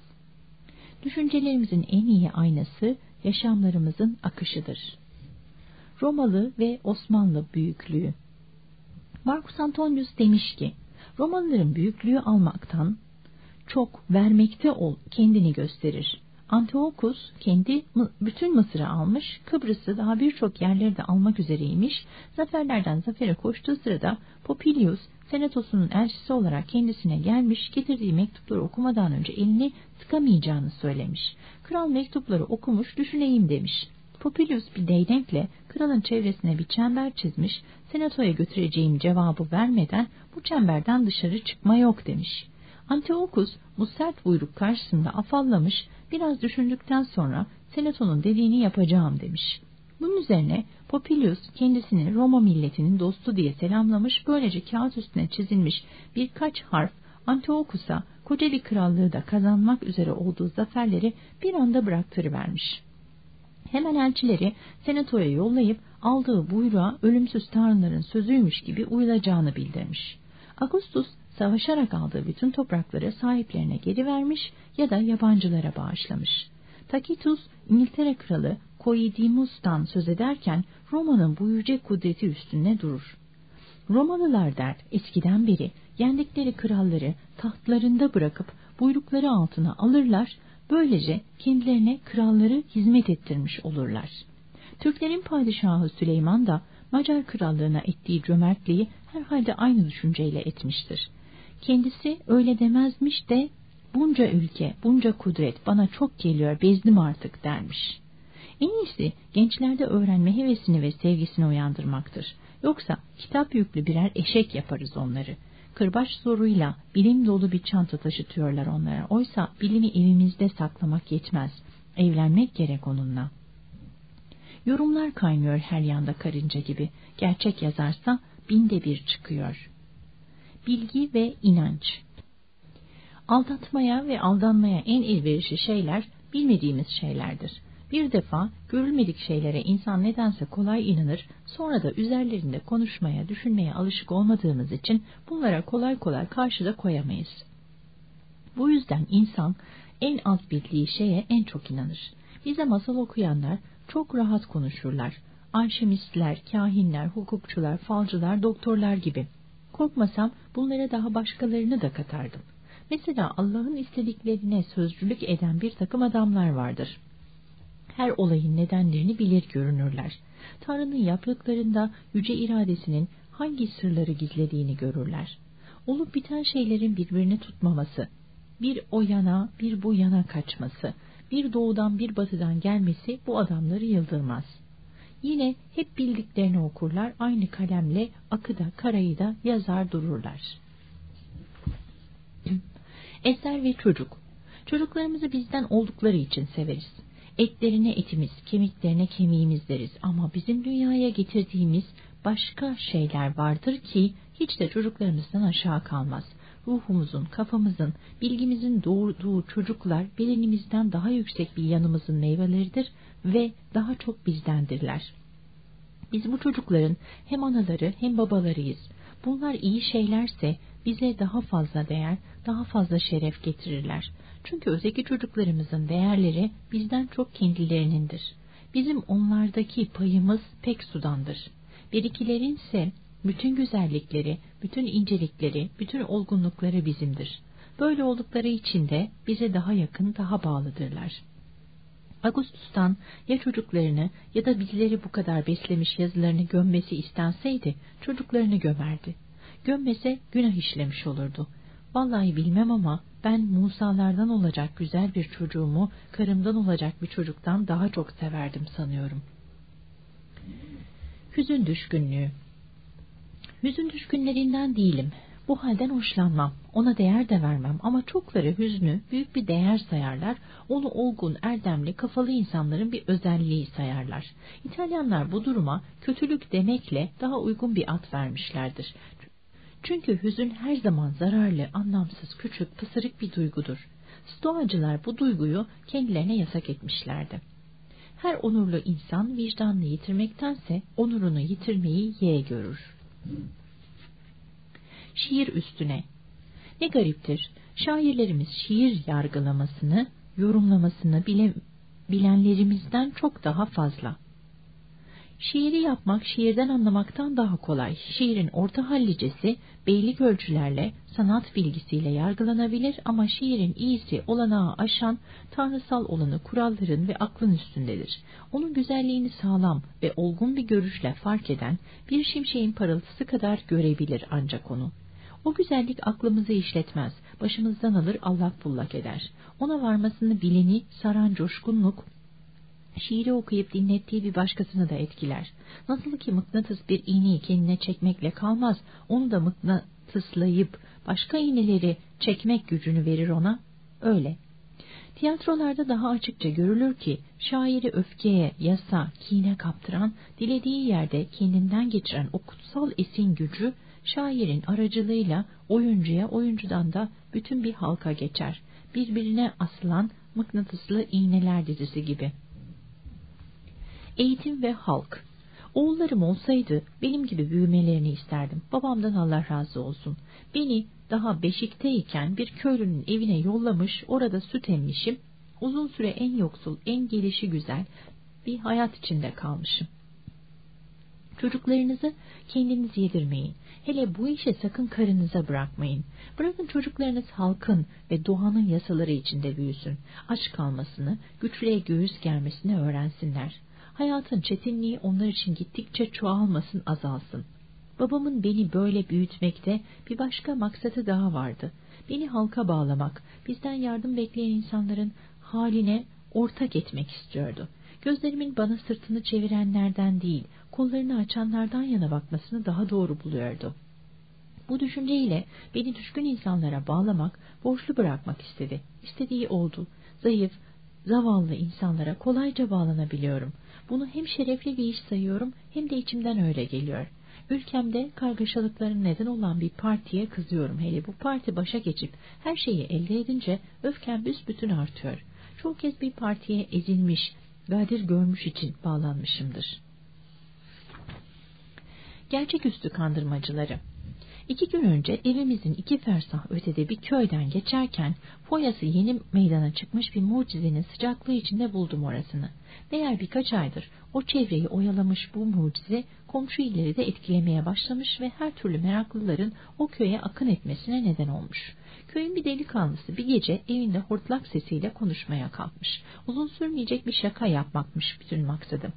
Düşüncelerimizin en iyi aynası, yaşamlarımızın akışıdır. Romalı ve Osmanlı büyüklüğü Marcus Antonius demiş ki, Romalıların büyüklüğü almaktan çok vermekte ol kendini gösterir. Antiochus kendi bütün Mısır'ı almış, Kıbrıs'ı daha birçok yerleri de almak üzereymiş. Zaferlerden zafere koştuğu sırada Popilius senatosunun elçisi olarak kendisine gelmiş, getirdiği mektupları okumadan önce elini sıkamayacağını söylemiş. Kral mektupları okumuş, düşüneyim demiş. Popilius bir değnekle kralın çevresine bir çember çizmiş, senatoya götüreceğim cevabı vermeden bu çemberden dışarı çıkma yok demiş. Antiochus bu sert buyruk karşısında afallamış, biraz düşündükten sonra senatonun dediğini yapacağım demiş. Bunun üzerine Popilius kendisini Roma milletinin dostu diye selamlamış, böylece kağıt üstüne çizilmiş birkaç harf Antiochus'a koca bir krallığı da kazanmak üzere olduğu zaferleri bir anda bıraktırıvermiş. Hemen elçileri senatoya yollayıp aldığı buyruğa ölümsüz tanrıların sözüymüş gibi uyulacağını bildirmiş. Augustus savaşarak aldığı bütün toprakları sahiplerine geri vermiş ya da yabancılara bağışlamış. Tacitus, İngiltere kralı Coidimus'tan söz ederken Roma'nın bu yüce kudreti üstünde durur. Romalılar der eskiden beri yendikleri kralları tahtlarında bırakıp buyrukları altına alırlar, böylece kendilerine kralları hizmet ettirmiş olurlar. Türklerin padişahı Süleyman da Macar krallığına ettiği cömertliği herhalde aynı düşünceyle etmiştir. Kendisi öyle demezmiş de bunca ülke, bunca kudret bana çok geliyor, bezdim artık dermiş. En iyisi gençlerde öğrenme hevesini ve sevgisini uyandırmaktır. Yoksa kitap yüklü birer eşek yaparız onları. Kırbaç zoruyla bilim dolu bir çanta taşıtıyorlar onlara. Oysa bilimi evimizde saklamak yetmez. Evlenmek gerek onunla. Yorumlar kaynıyor her yanda karınca gibi. Gerçek yazarsa binde bir çıkıyor bilgi ve inanç. Aldatmaya ve aldanmaya en elverişli şeyler bilmediğimiz şeylerdir. Bir defa görülmedik şeylere insan nedense kolay inanır, sonra da üzerlerinde konuşmaya, düşünmeye alışık olmadığımız için bunlara kolay kolay karşıda koyamayız. Bu yüzden insan en az bildiği şeye en çok inanır. Bize masal okuyanlar çok rahat konuşurlar. Alşemistler, kahinler, hukukçular, falcılar, doktorlar gibi korkmasam bunlara daha başkalarını da katardım. Mesela Allah'ın istediklerine sözcülük eden bir takım adamlar vardır. Her olayın nedenlerini bilir görünürler. Tanrı'nın yaptıklarında yüce iradesinin hangi sırları gizlediğini görürler. Olup biten şeylerin birbirini tutmaması, bir o yana bir bu yana kaçması, bir doğudan bir batıdan gelmesi bu adamları yıldırmaz. Yine hep bildiklerini okurlar, aynı kalemle akı da karayı da yazar dururlar. *clears throat* Eser ve çocuk. Çocuklarımızı bizden oldukları için severiz. Etlerine etimiz, kemiklerine kemiğimiz deriz ama bizim dünyaya getirdiğimiz başka şeyler vardır ki hiç de çocuklarımızdan aşağı kalmaz. Ruhumuzun, kafamızın, bilgimizin doğurduğu çocuklar bedenimizden daha yüksek bir yanımızın meyveleridir ve daha çok bizdendirler. Biz bu çocukların hem anaları hem babalarıyız. Bunlar iyi şeylerse bize daha fazla değer, daha fazla şeref getirirler. Çünkü öteki çocuklarımızın değerleri bizden çok kendilerinindir. Bizim onlardaki payımız pek sudandır. Birikilerin ise bütün güzellikleri, bütün incelikleri, bütün olgunlukları bizimdir. Böyle oldukları için de bize daha yakın, daha bağlıdırlar. Augustus'tan ya çocuklarını ya da bizleri bu kadar beslemiş yazılarını gömmesi istenseydi çocuklarını gömerdi. Gömmese günah işlemiş olurdu. Vallahi bilmem ama ben Musa'lardan olacak güzel bir çocuğumu karımdan olacak bir çocuktan daha çok severdim sanıyorum. Hüzün düşkünlüğü Hüzün düşkünlerinden değilim. Bu halden hoşlanmam, ona değer de vermem ama çokları hüznü büyük bir değer sayarlar, onu olgun, erdemli, kafalı insanların bir özelliği sayarlar. İtalyanlar bu duruma kötülük demekle daha uygun bir ad vermişlerdir. Çünkü hüzün her zaman zararlı, anlamsız, küçük, pısırık bir duygudur. Stoacılar bu duyguyu kendilerine yasak etmişlerdi. Her onurlu insan vicdanını yitirmektense onurunu yitirmeyi yeğ görür. Şiir üstüne Ne gariptir, şairlerimiz şiir yargılamasını, yorumlamasını bile, bilenlerimizden çok daha fazla. Şiiri yapmak şiirden anlamaktan daha kolay. Şiirin orta hallicesi beylik ölçülerle, sanat bilgisiyle yargılanabilir ama şiirin iyisi olanağı aşan, tanrısal olanı kuralların ve aklın üstündedir. Onun güzelliğini sağlam ve olgun bir görüşle fark eden, bir şimşeğin parıltısı kadar görebilir ancak onu. O güzellik aklımızı işletmez, başımızdan alır allak bullak eder. Ona varmasını bileni saran coşkunluk, şiiri okuyup dinlettiği bir başkasını da etkiler. Nasıl ki mıknatıs bir iğneyi kendine çekmekle kalmaz, onu da mıknatıslayıp başka iğneleri çekmek gücünü verir ona, öyle. Tiyatrolarda daha açıkça görülür ki, şairi öfkeye, yasa, kine kaptıran, dilediği yerde kendinden geçiren o kutsal esin gücü, şairin aracılığıyla oyuncuya, oyuncudan da bütün bir halka geçer. Birbirine asılan mıknatıslı iğneler dizisi gibi.'' eğitim ve halk. Oğullarım olsaydı benim gibi büyümelerini isterdim. Babamdan Allah razı olsun. Beni daha beşikteyken bir köylünün evine yollamış, orada süt emmişim. Uzun süre en yoksul, en gelişi güzel bir hayat içinde kalmışım. Çocuklarınızı kendiniz yedirmeyin. Hele bu işe sakın karınıza bırakmayın. Bırakın çocuklarınız halkın ve doğanın yasaları içinde büyüsün. Aç kalmasını, güçlüye göğüs germesini öğrensinler hayatın çetinliği onlar için gittikçe çoğalmasın, azalsın. Babamın beni böyle büyütmekte bir başka maksatı daha vardı. Beni halka bağlamak, bizden yardım bekleyen insanların haline ortak etmek istiyordu. Gözlerimin bana sırtını çevirenlerden değil, kollarını açanlardan yana bakmasını daha doğru buluyordu. Bu düşünceyle beni düşkün insanlara bağlamak, borçlu bırakmak istedi. İstediği oldu. Zayıf, zavallı insanlara kolayca bağlanabiliyorum. Bunu hem şerefli bir iş sayıyorum hem de içimden öyle geliyor. Ülkemde kargaşalıkların neden olan bir partiye kızıyorum. Hele bu parti başa geçip her şeyi elde edince öfkem büsbütün artıyor. Çok kez bir partiye ezilmiş, gadir görmüş için bağlanmışımdır. Gerçeküstü kandırmacıları İki gün önce evimizin iki fersah ötede bir köyden geçerken foyası yeni meydana çıkmış bir mucizenin sıcaklığı içinde buldum orasını. Meğer birkaç aydır o çevreyi oyalamış bu mucize komşu illeri de etkilemeye başlamış ve her türlü meraklıların o köye akın etmesine neden olmuş. Köyün bir delikanlısı bir gece evinde hortlak sesiyle konuşmaya kalkmış. Uzun sürmeyecek bir şaka yapmakmış bütün maksadım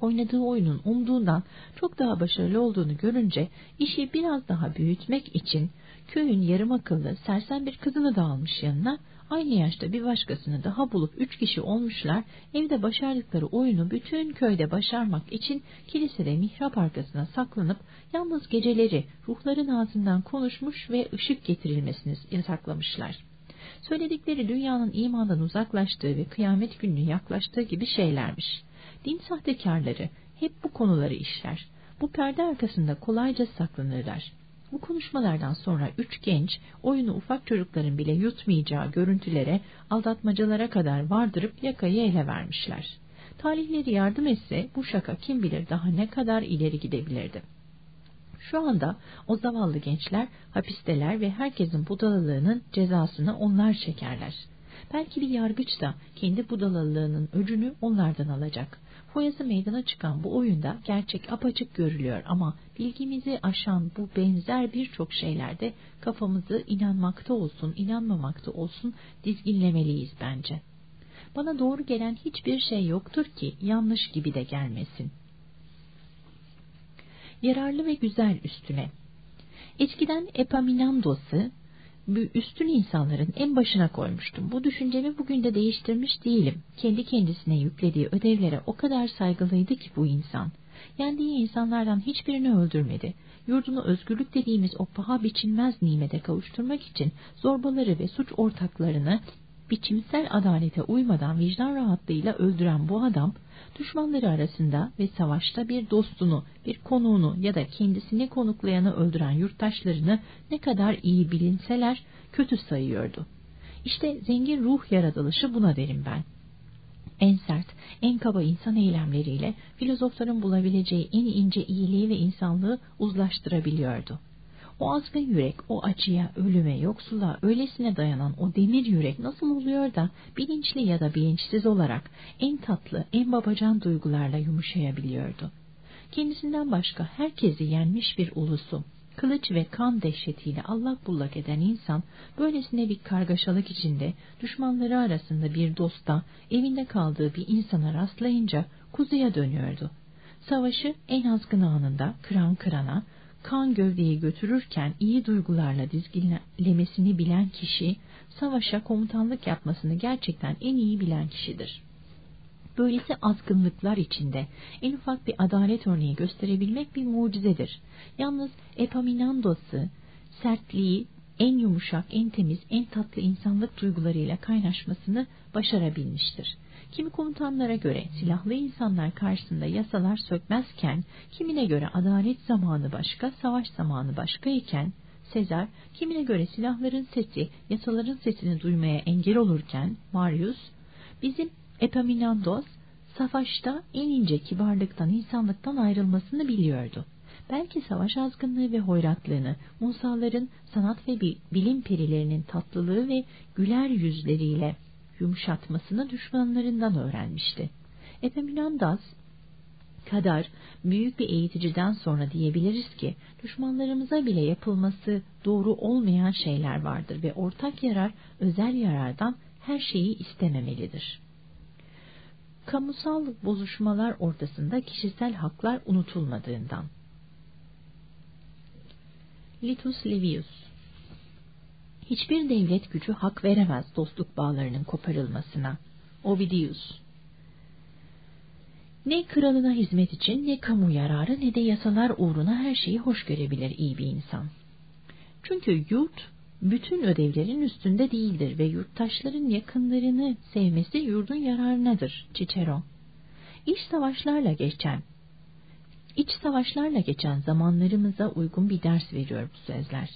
oynadığı oyunun umduğundan çok daha başarılı olduğunu görünce işi biraz daha büyütmek için köyün yarım akıllı sersem bir kızını da almış yanına aynı yaşta bir başkasını daha bulup üç kişi olmuşlar evde başardıkları oyunu bütün köyde başarmak için kilisede mihrap arkasına saklanıp yalnız geceleri ruhların ağzından konuşmuş ve ışık getirilmesini yasaklamışlar. Söyledikleri dünyanın imandan uzaklaştığı ve kıyamet gününün yaklaştığı gibi şeylermiş. Din sahtekarları hep bu konuları işler. Bu perde arkasında kolayca saklanırlar. Bu konuşmalardan sonra üç genç oyunu ufak çocukların bile yutmayacağı görüntülere, aldatmacalara kadar vardırıp yakayı ele vermişler. Talihleri yardım etse bu şaka kim bilir daha ne kadar ileri gidebilirdi. Şu anda o zavallı gençler hapisteler ve herkesin budalalığının cezasını onlar çekerler. Belki bir yargıç da kendi budalalığının öcünü onlardan alacak. Foyası meydana çıkan bu oyunda gerçek apaçık görülüyor ama bilgimizi aşan bu benzer birçok şeylerde kafamızı inanmakta olsun, inanmamakta olsun dizginlemeliyiz bence. Bana doğru gelen hiçbir şey yoktur ki yanlış gibi de gelmesin. Yararlı ve güzel üstüne. Eskiden Epaminondos'u üstün insanların en başına koymuştum. Bu düşüncemi bugün de değiştirmiş değilim. Kendi kendisine yüklediği ödevlere o kadar saygılıydı ki bu insan. Yendiği insanlardan hiçbirini öldürmedi. Yurdunu özgürlük dediğimiz o paha biçilmez nimete kavuşturmak için zorbaları ve suç ortaklarını biçimsel adalete uymadan vicdan rahatlığıyla öldüren bu adam, düşmanları arasında ve savaşta bir dostunu, bir konuğunu ya da kendisini konuklayanı öldüren yurttaşlarını ne kadar iyi bilinseler kötü sayıyordu. İşte zengin ruh yaratılışı buna derim ben. En sert, en kaba insan eylemleriyle filozofların bulabileceği en ince iyiliği ve insanlığı uzlaştırabiliyordu. O azgın yürek, o acıya, ölüme, yoksula, öylesine dayanan o demir yürek nasıl oluyor da bilinçli ya da bilinçsiz olarak en tatlı, en babacan duygularla yumuşayabiliyordu? Kendisinden başka herkesi yenmiş bir ulusu, kılıç ve kan dehşetiyle allak bullak eden insan, böylesine bir kargaşalık içinde düşmanları arasında bir dosta, evinde kaldığı bir insana rastlayınca kuzuya dönüyordu. Savaşı en azgın anında kıran kırana, kan gövdeyi götürürken iyi duygularla dizginlemesini bilen kişi, savaşa komutanlık yapmasını gerçekten en iyi bilen kişidir. Böylesi azgınlıklar içinde en ufak bir adalet örneği gösterebilmek bir mucizedir. Yalnız Epaminondos'u, sertliği, en yumuşak, en temiz, en tatlı insanlık duygularıyla kaynaşmasını başarabilmiştir. Kimi komutanlara göre silahlı insanlar karşısında yasalar sökmezken, kimine göre adalet zamanı başka, savaş zamanı başka iken, Sezar, kimine göre silahların sesi, yasaların sesini duymaya engel olurken, Marius, bizim Epaminondos, savaşta en ince kibarlıktan, insanlıktan ayrılmasını biliyordu. Belki savaş azgınlığı ve hoyratlığını, Musaların sanat ve bilim perilerinin tatlılığı ve güler yüzleriyle yumuşatmasını düşmanlarından öğrenmişti. Epaminondas kadar büyük bir eğiticiden sonra diyebiliriz ki düşmanlarımıza bile yapılması doğru olmayan şeyler vardır ve ortak yarar özel yarardan her şeyi istememelidir. Kamusal bozuşmalar ortasında kişisel haklar unutulmadığından. Litus Livius Hiçbir devlet gücü hak veremez dostluk bağlarının koparılmasına. Ovidius Ne kralına hizmet için ne kamu yararı ne de yasalar uğruna her şeyi hoş görebilir iyi bir insan. Çünkü yurt bütün ödevlerin üstünde değildir ve yurttaşların yakınlarını sevmesi yurdun yararınadır. Cicero İç savaşlarla geçen İç savaşlarla geçen zamanlarımıza uygun bir ders veriyor bu sözler.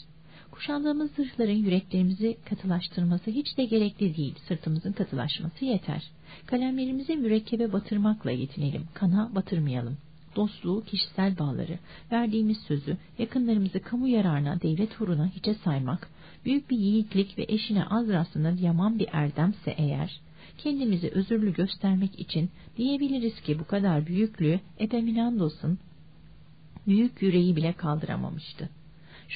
Kuşandığımız zırhların yüreklerimizi katılaştırması hiç de gerekli değil. Sırtımızın katılaşması yeter. Kalemlerimizi mürekkebe batırmakla yetinelim. Kana batırmayalım. Dostluğu, kişisel bağları, verdiğimiz sözü, yakınlarımızı kamu yararına, devlet uğruna hiçe saymak, büyük bir yiğitlik ve eşine az rastlanır yaman bir erdemse eğer, kendimizi özürlü göstermek için diyebiliriz ki bu kadar büyüklüğü Epaminondos'un büyük yüreği bile kaldıramamıştı.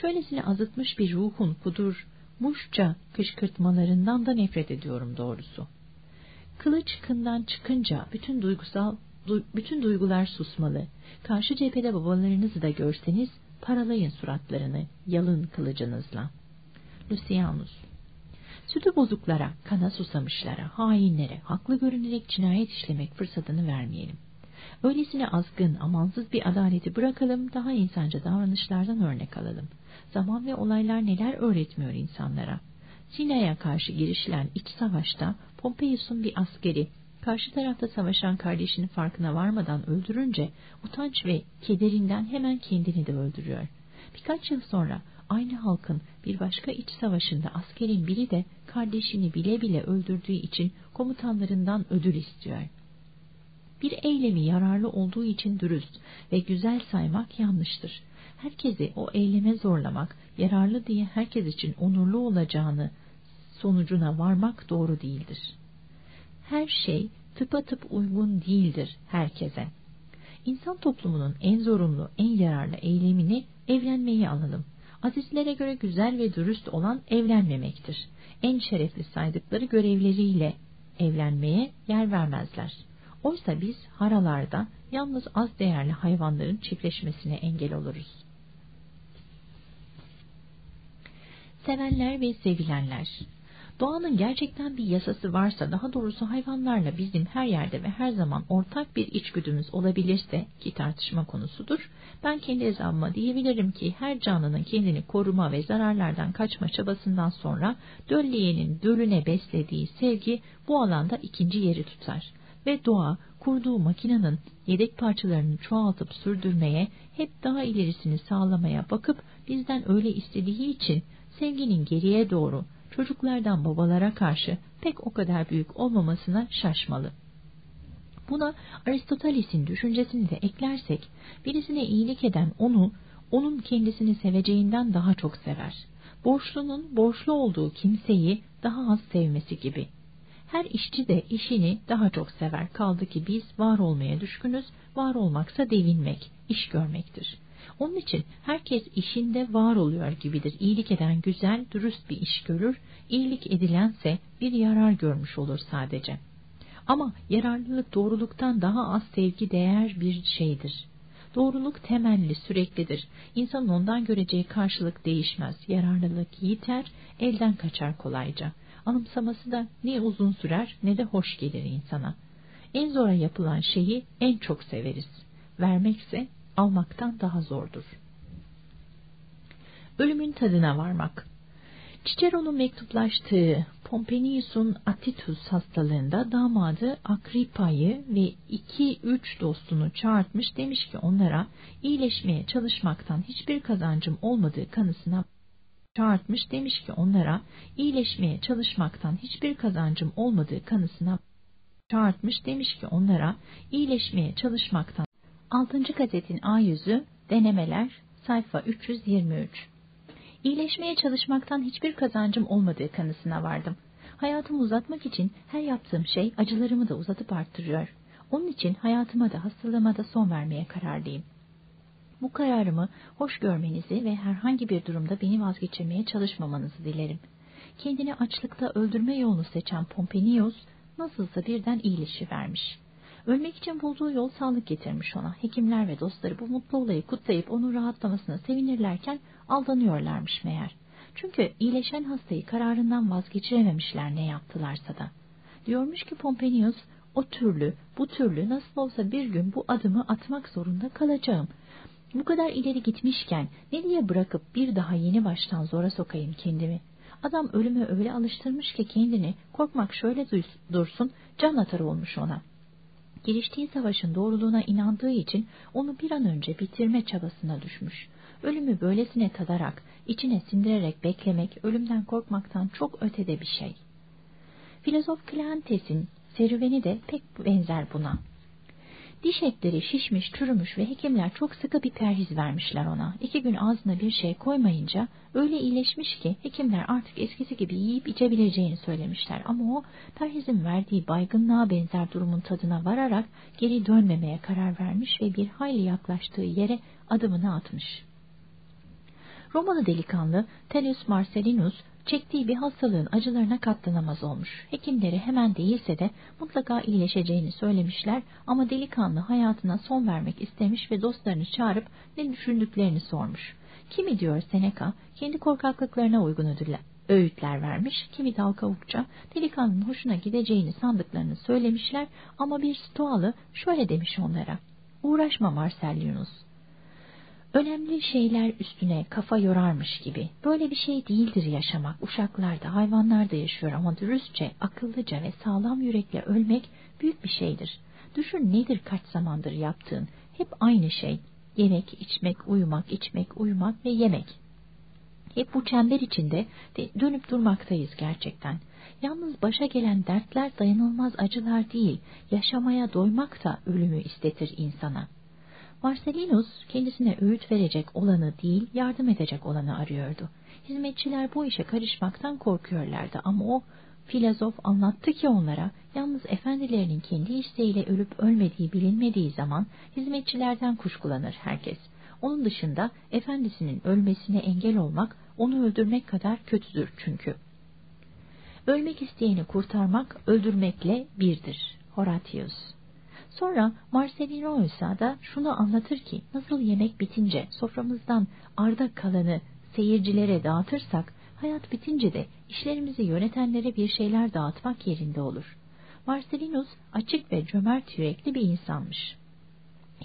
Şöylesine azıtmış bir ruhun kudurmuşça kışkırtmalarından da nefret ediyorum doğrusu. Kılıç kından çıkınca bütün duygusal bütün duygular susmalı. Karşı cephede babalarınızı da görseniz paralayın suratlarını yalın kılıcınızla. Lucianus Sütü bozuklara, kana susamışlara, hainlere, haklı görünerek cinayet işlemek fırsatını vermeyelim. Öylesine azgın, amansız bir adaleti bırakalım, daha insanca davranışlardan örnek alalım. Zaman ve olaylar neler öğretmiyor insanlara. Sina'ya karşı girişilen iç savaşta Pompeius'un bir askeri karşı tarafta savaşan kardeşinin farkına varmadan öldürünce utanç ve kederinden hemen kendini de öldürüyor. Birkaç yıl sonra aynı halkın bir başka iç savaşında askerin biri de kardeşini bile bile öldürdüğü için komutanlarından ödül istiyor. Bir eylemi yararlı olduğu için dürüst ve güzel saymak yanlıştır. Herkesi o eyleme zorlamak, yararlı diye herkes için onurlu olacağını sonucuna varmak doğru değildir. Her şey tıpatıp uygun değildir herkese. İnsan toplumunun en zorunlu, en yararlı eylemini evlenmeyi alalım. Azizlere göre güzel ve dürüst olan evlenmemektir. En şerefli saydıkları görevleriyle evlenmeye yer vermezler. Oysa biz haralarda yalnız az değerli hayvanların çiftleşmesine engel oluruz. Sevenler ve sevilenler. Doğanın gerçekten bir yasası varsa, daha doğrusu hayvanlarla bizim her yerde ve her zaman ortak bir içgüdümüz olabilirse ki tartışma konusudur, ben kendi hesabıma diyebilirim ki her canlının kendini koruma ve zararlardan kaçma çabasından sonra dölleyenin dölüne beslediği sevgi bu alanda ikinci yeri tutar ve doğa kurduğu makinenin yedek parçalarını çoğaltıp sürdürmeye, hep daha ilerisini sağlamaya bakıp bizden öyle istediği için sevginin geriye doğru çocuklardan babalara karşı pek o kadar büyük olmamasına şaşmalı. Buna Aristoteles'in düşüncesini de eklersek, birisine iyilik eden onu, onun kendisini seveceğinden daha çok sever. Borçlunun borçlu olduğu kimseyi daha az sevmesi gibi. Her işçi de işini daha çok sever. Kaldı ki biz var olmaya düşkünüz, var olmaksa devinmek, iş görmektir. Onun için herkes işinde var oluyor gibidir. İyilik eden güzel, dürüst bir iş görür, iyilik edilense bir yarar görmüş olur sadece. Ama yararlılık doğruluktan daha az sevgi değer bir şeydir. Doğruluk temelli, süreklidir. İnsanın ondan göreceği karşılık değişmez. Yararlılık yiter, elden kaçar kolayca. Anımsaması da ne uzun sürer ne de hoş gelir insana. En zora yapılan şeyi en çok severiz. Vermekse almaktan daha zordur. Ölümün tadına varmak Cicero'nun mektuplaştığı Pomponius'un Atitus hastalığında damadı Agripa'yı ve iki üç dostunu çağırtmış demiş ki onlara iyileşmeye çalışmaktan hiçbir kazancım olmadığı kanısına çağırtmış demiş ki onlara iyileşmeye çalışmaktan hiçbir kazancım olmadığı kanısına çağırtmış demiş ki onlara iyileşmeye çalışmaktan 6. gazetin A yüzü denemeler sayfa 323 İyileşmeye çalışmaktan hiçbir kazancım olmadığı kanısına vardım. Hayatımı uzatmak için her yaptığım şey acılarımı da uzatıp arttırıyor. Onun için hayatıma da hastalığıma da son vermeye kararlıyım. Bu kararımı hoş görmenizi ve herhangi bir durumda beni vazgeçirmeye çalışmamanızı dilerim. Kendini açlıkta öldürme yolunu seçen Pompenius nasılsa birden iyileşivermiş. Ölmek için bulduğu yol sağlık getirmiş ona. Hekimler ve dostları bu mutlu olayı kutlayıp onun rahatlamasına sevinirlerken aldanıyorlarmış meğer. Çünkü iyileşen hastayı kararından vazgeçirememişler ne yaptılarsa da. Diyormuş ki Pompenius, o türlü, bu türlü nasıl olsa bir gün bu adımı atmak zorunda kalacağım. Bu kadar ileri gitmişken ne diye bırakıp bir daha yeni baştan zora sokayım kendimi? Adam ölüme öyle alıştırmış ki kendini korkmak şöyle dursun can atar olmuş ona. Giriştiği savaşın doğruluğuna inandığı için onu bir an önce bitirme çabasına düşmüş. Ölümü böylesine tadarak, içine sindirerek beklemek ölümden korkmaktan çok ötede bir şey. Filozof Kleantes'in serüveni de pek benzer buna. Diş etleri şişmiş, çürümüş ve hekimler çok sıkı bir perhiz vermişler ona. İki gün ağzına bir şey koymayınca öyle iyileşmiş ki hekimler artık eskisi gibi yiyip içebileceğini söylemişler. Ama o perhizin verdiği baygınlığa benzer durumun tadına vararak geri dönmemeye karar vermiş ve bir hayli yaklaştığı yere adımını atmış. Romalı delikanlı Tellius Marcellinus çektiği bir hastalığın acılarına katlanamaz olmuş. Hekimleri hemen değilse de mutlaka iyileşeceğini söylemişler ama delikanlı hayatına son vermek istemiş ve dostlarını çağırıp ne düşündüklerini sormuş. Kimi diyor Seneca, kendi korkaklıklarına uygun ödüller, öğütler vermiş, kimi dal kavukça delikanlının hoşuna gideceğini sandıklarını söylemişler ama bir stoalı şöyle demiş onlara, uğraşma Marcellinus, önemli şeyler üstüne kafa yorarmış gibi. Böyle bir şey değildir yaşamak. Uşaklarda, hayvanlarda yaşıyor ama dürüstçe, akıllıca ve sağlam yürekle ölmek büyük bir şeydir. Düşün nedir kaç zamandır yaptığın? Hep aynı şey. Yemek, içmek, uyumak, içmek, uyumak ve yemek. Hep bu çember içinde de dönüp durmaktayız gerçekten. Yalnız başa gelen dertler dayanılmaz acılar değil, yaşamaya doymak da ölümü istetir insana.'' Marcelinus kendisine öğüt verecek olanı değil, yardım edecek olanı arıyordu. Hizmetçiler bu işe karışmaktan korkuyorlardı ama o filozof anlattı ki onlara yalnız efendilerinin kendi isteğiyle ölüp ölmediği bilinmediği zaman hizmetçilerden kuşkulanır herkes. Onun dışında efendisinin ölmesine engel olmak onu öldürmek kadar kötüdür çünkü. Ölmek isteyeni kurtarmak öldürmekle birdir. Horatius Sonra Marcelino da şunu anlatır ki nasıl yemek bitince soframızdan arda kalanı seyircilere dağıtırsak hayat bitince de işlerimizi yönetenlere bir şeyler dağıtmak yerinde olur. Marcelinus açık ve cömert yürekli bir insanmış.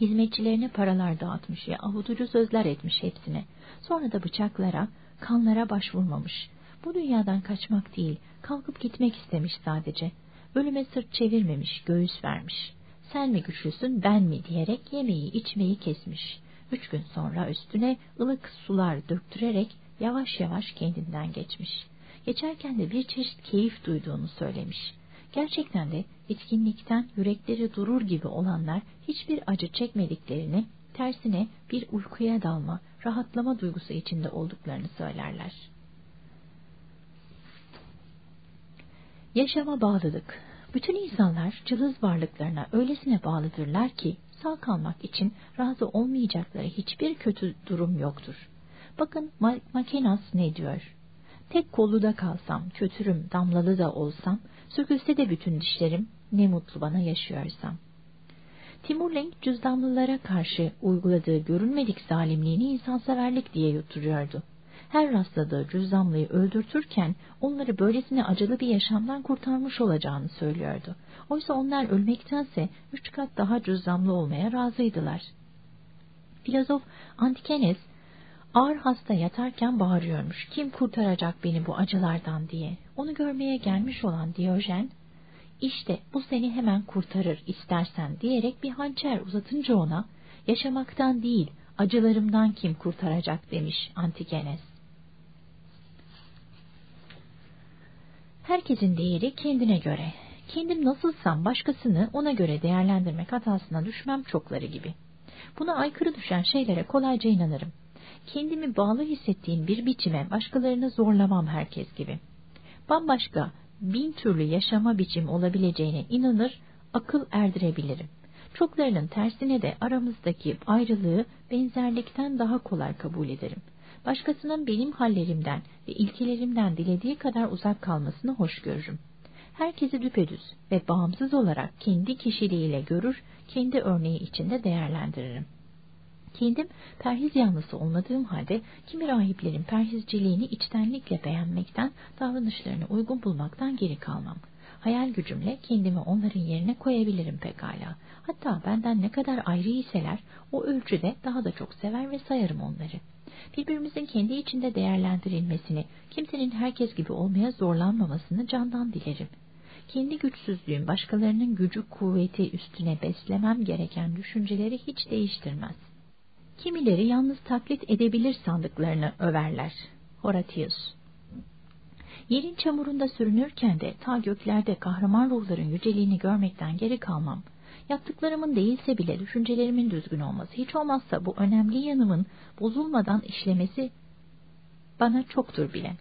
Hizmetçilerine paralar dağıtmış ya avutucu sözler etmiş hepsine. Sonra da bıçaklara, kanlara başvurmamış. Bu dünyadan kaçmak değil, kalkıp gitmek istemiş sadece. Ölüme sırt çevirmemiş, göğüs vermiş sen mi güçlüsün ben mi diyerek yemeği içmeyi kesmiş. Üç gün sonra üstüne ılık sular döktürerek yavaş yavaş kendinden geçmiş. Geçerken de bir çeşit keyif duyduğunu söylemiş. Gerçekten de etkinlikten yürekleri durur gibi olanlar hiçbir acı çekmediklerini, tersine bir uykuya dalma, rahatlama duygusu içinde olduklarını söylerler. Yaşama bağlılık. Bütün insanlar cılız varlıklarına öylesine bağlıdırlar ki sağ kalmak için razı olmayacakları hiçbir kötü durum yoktur. Bakın Makenas ne diyor? Tek kollu da kalsam, kötürüm, damlalı da olsam, sökülse de bütün dişlerim, ne mutlu bana yaşıyorsam. Timurlenk cüzdanlılara karşı uyguladığı görünmedik zalimliğini insanseverlik diye yutturuyordu. Her rastladığı cüzdanlıyı öldürtürken onları böylesine acılı bir yaşamdan kurtarmış olacağını söylüyordu. Oysa onlar ölmektense üç kat daha cüzdanlı olmaya razıydılar. Filozof Antikenes ağır hasta yatarken bağırıyormuş. Kim kurtaracak beni bu acılardan diye. Onu görmeye gelmiş olan Diyojen, işte bu seni hemen kurtarır istersen diyerek bir hançer uzatınca ona, yaşamaktan değil acılarımdan kim kurtaracak demiş Antikenes. Herkesin değeri kendine göre. Kendim nasılsam başkasını ona göre değerlendirmek hatasına düşmem çokları gibi. Buna aykırı düşen şeylere kolayca inanırım. Kendimi bağlı hissettiğim bir biçime başkalarını zorlamam herkes gibi. Bambaşka bin türlü yaşama biçim olabileceğine inanır, akıl erdirebilirim. Çoklarının tersine de aramızdaki ayrılığı benzerlikten daha kolay kabul ederim. Başkasının benim hallerimden ve ilkelerimden dilediği kadar uzak kalmasını hoş görürüm. Herkesi düpedüz ve bağımsız olarak kendi kişiliğiyle görür, kendi örneği içinde değerlendiririm. Kendim perhiz yanlısı olmadığım halde kimi rahiplerin perhizciliğini içtenlikle beğenmekten, davranışlarını uygun bulmaktan geri kalmam. Hayal gücümle kendimi onların yerine koyabilirim pekala. Hatta benden ne kadar ayrı iseler o ölçüde daha da çok sever ve sayarım onları. Birbirimizin kendi içinde değerlendirilmesini, kimsenin herkes gibi olmaya zorlanmamasını candan dilerim. Kendi güçsüzlüğüm başkalarının gücü kuvveti üstüne beslemem gereken düşünceleri hiç değiştirmez. Kimileri yalnız taklit edebilir sandıklarını överler. Horatius Yerin çamurunda sürünürken de ta göklerde kahraman ruhların yüceliğini görmekten geri kalmam. Yaptıklarımın değilse bile düşüncelerimin düzgün olması, hiç olmazsa bu önemli yanımın bozulmadan işlemesi bana çoktur bile.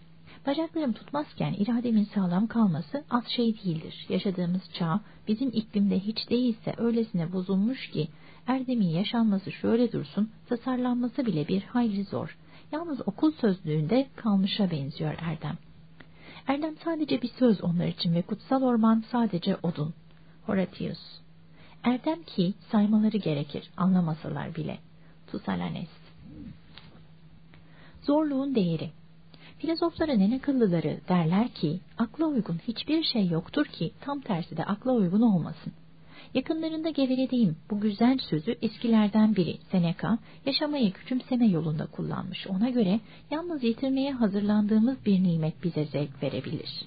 Bacaklarım tutmazken irademin sağlam kalması az şey değildir. Yaşadığımız çağ bizim iklimde hiç değilse öylesine bozulmuş ki erdemin yaşanması şöyle dursun, tasarlanması bile bir hayli zor. Yalnız okul sözlüğünde kalmışa benziyor erdem. Erdem sadece bir söz onlar için ve kutsal orman sadece odun. Horatius Erdem ki saymaları gerekir, anlamasalar bile. Tusalanes Zorluğun değeri Filozoflara ne akıllıları derler ki, akla uygun hiçbir şey yoktur ki tam tersi de akla uygun olmasın. Yakınlarında gevelediğim bu güzel sözü eskilerden biri Seneca, yaşamayı küçümseme yolunda kullanmış. Ona göre yalnız yitirmeye hazırlandığımız bir nimet bize zevk verebilir.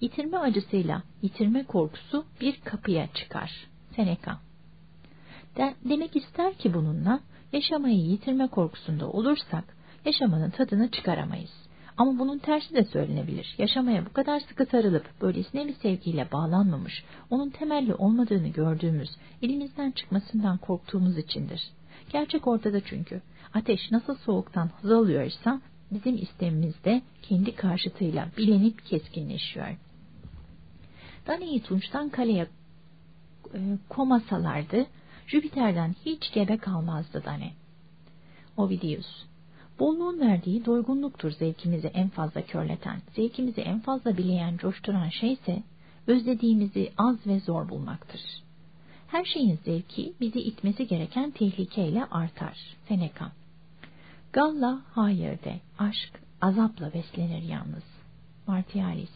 Yitirme acısıyla yitirme korkusu bir kapıya çıkar. Seneca de, Demek ister ki bununla yaşamayı yitirme korkusunda olursak yaşamanın tadını çıkaramayız. Ama bunun tersi de söylenebilir. Yaşamaya bu kadar sıkı sarılıp böylesine bir sevgiyle bağlanmamış, onun temelli olmadığını gördüğümüz, elimizden çıkmasından korktuğumuz içindir. Gerçek ortada çünkü. Ateş nasıl soğuktan hız alıyorsa bizim istemimiz de kendi karşıtıyla bilenip keskinleşiyor. Dane'yi Tunç'tan kaleye komasalardı, Jüpiter'den hiç gebe kalmazdı Dane. Ovidius Bolluğun verdiği doygunluktur zevkimizi en fazla körleten, zevkimizi en fazla bileyen, coşturan şeyse özlediğimizi az ve zor bulmaktır. Her şeyin zevki bizi itmesi gereken tehlikeyle artar. Seneca Galla hayır de, aşk azapla beslenir yalnız. Martialis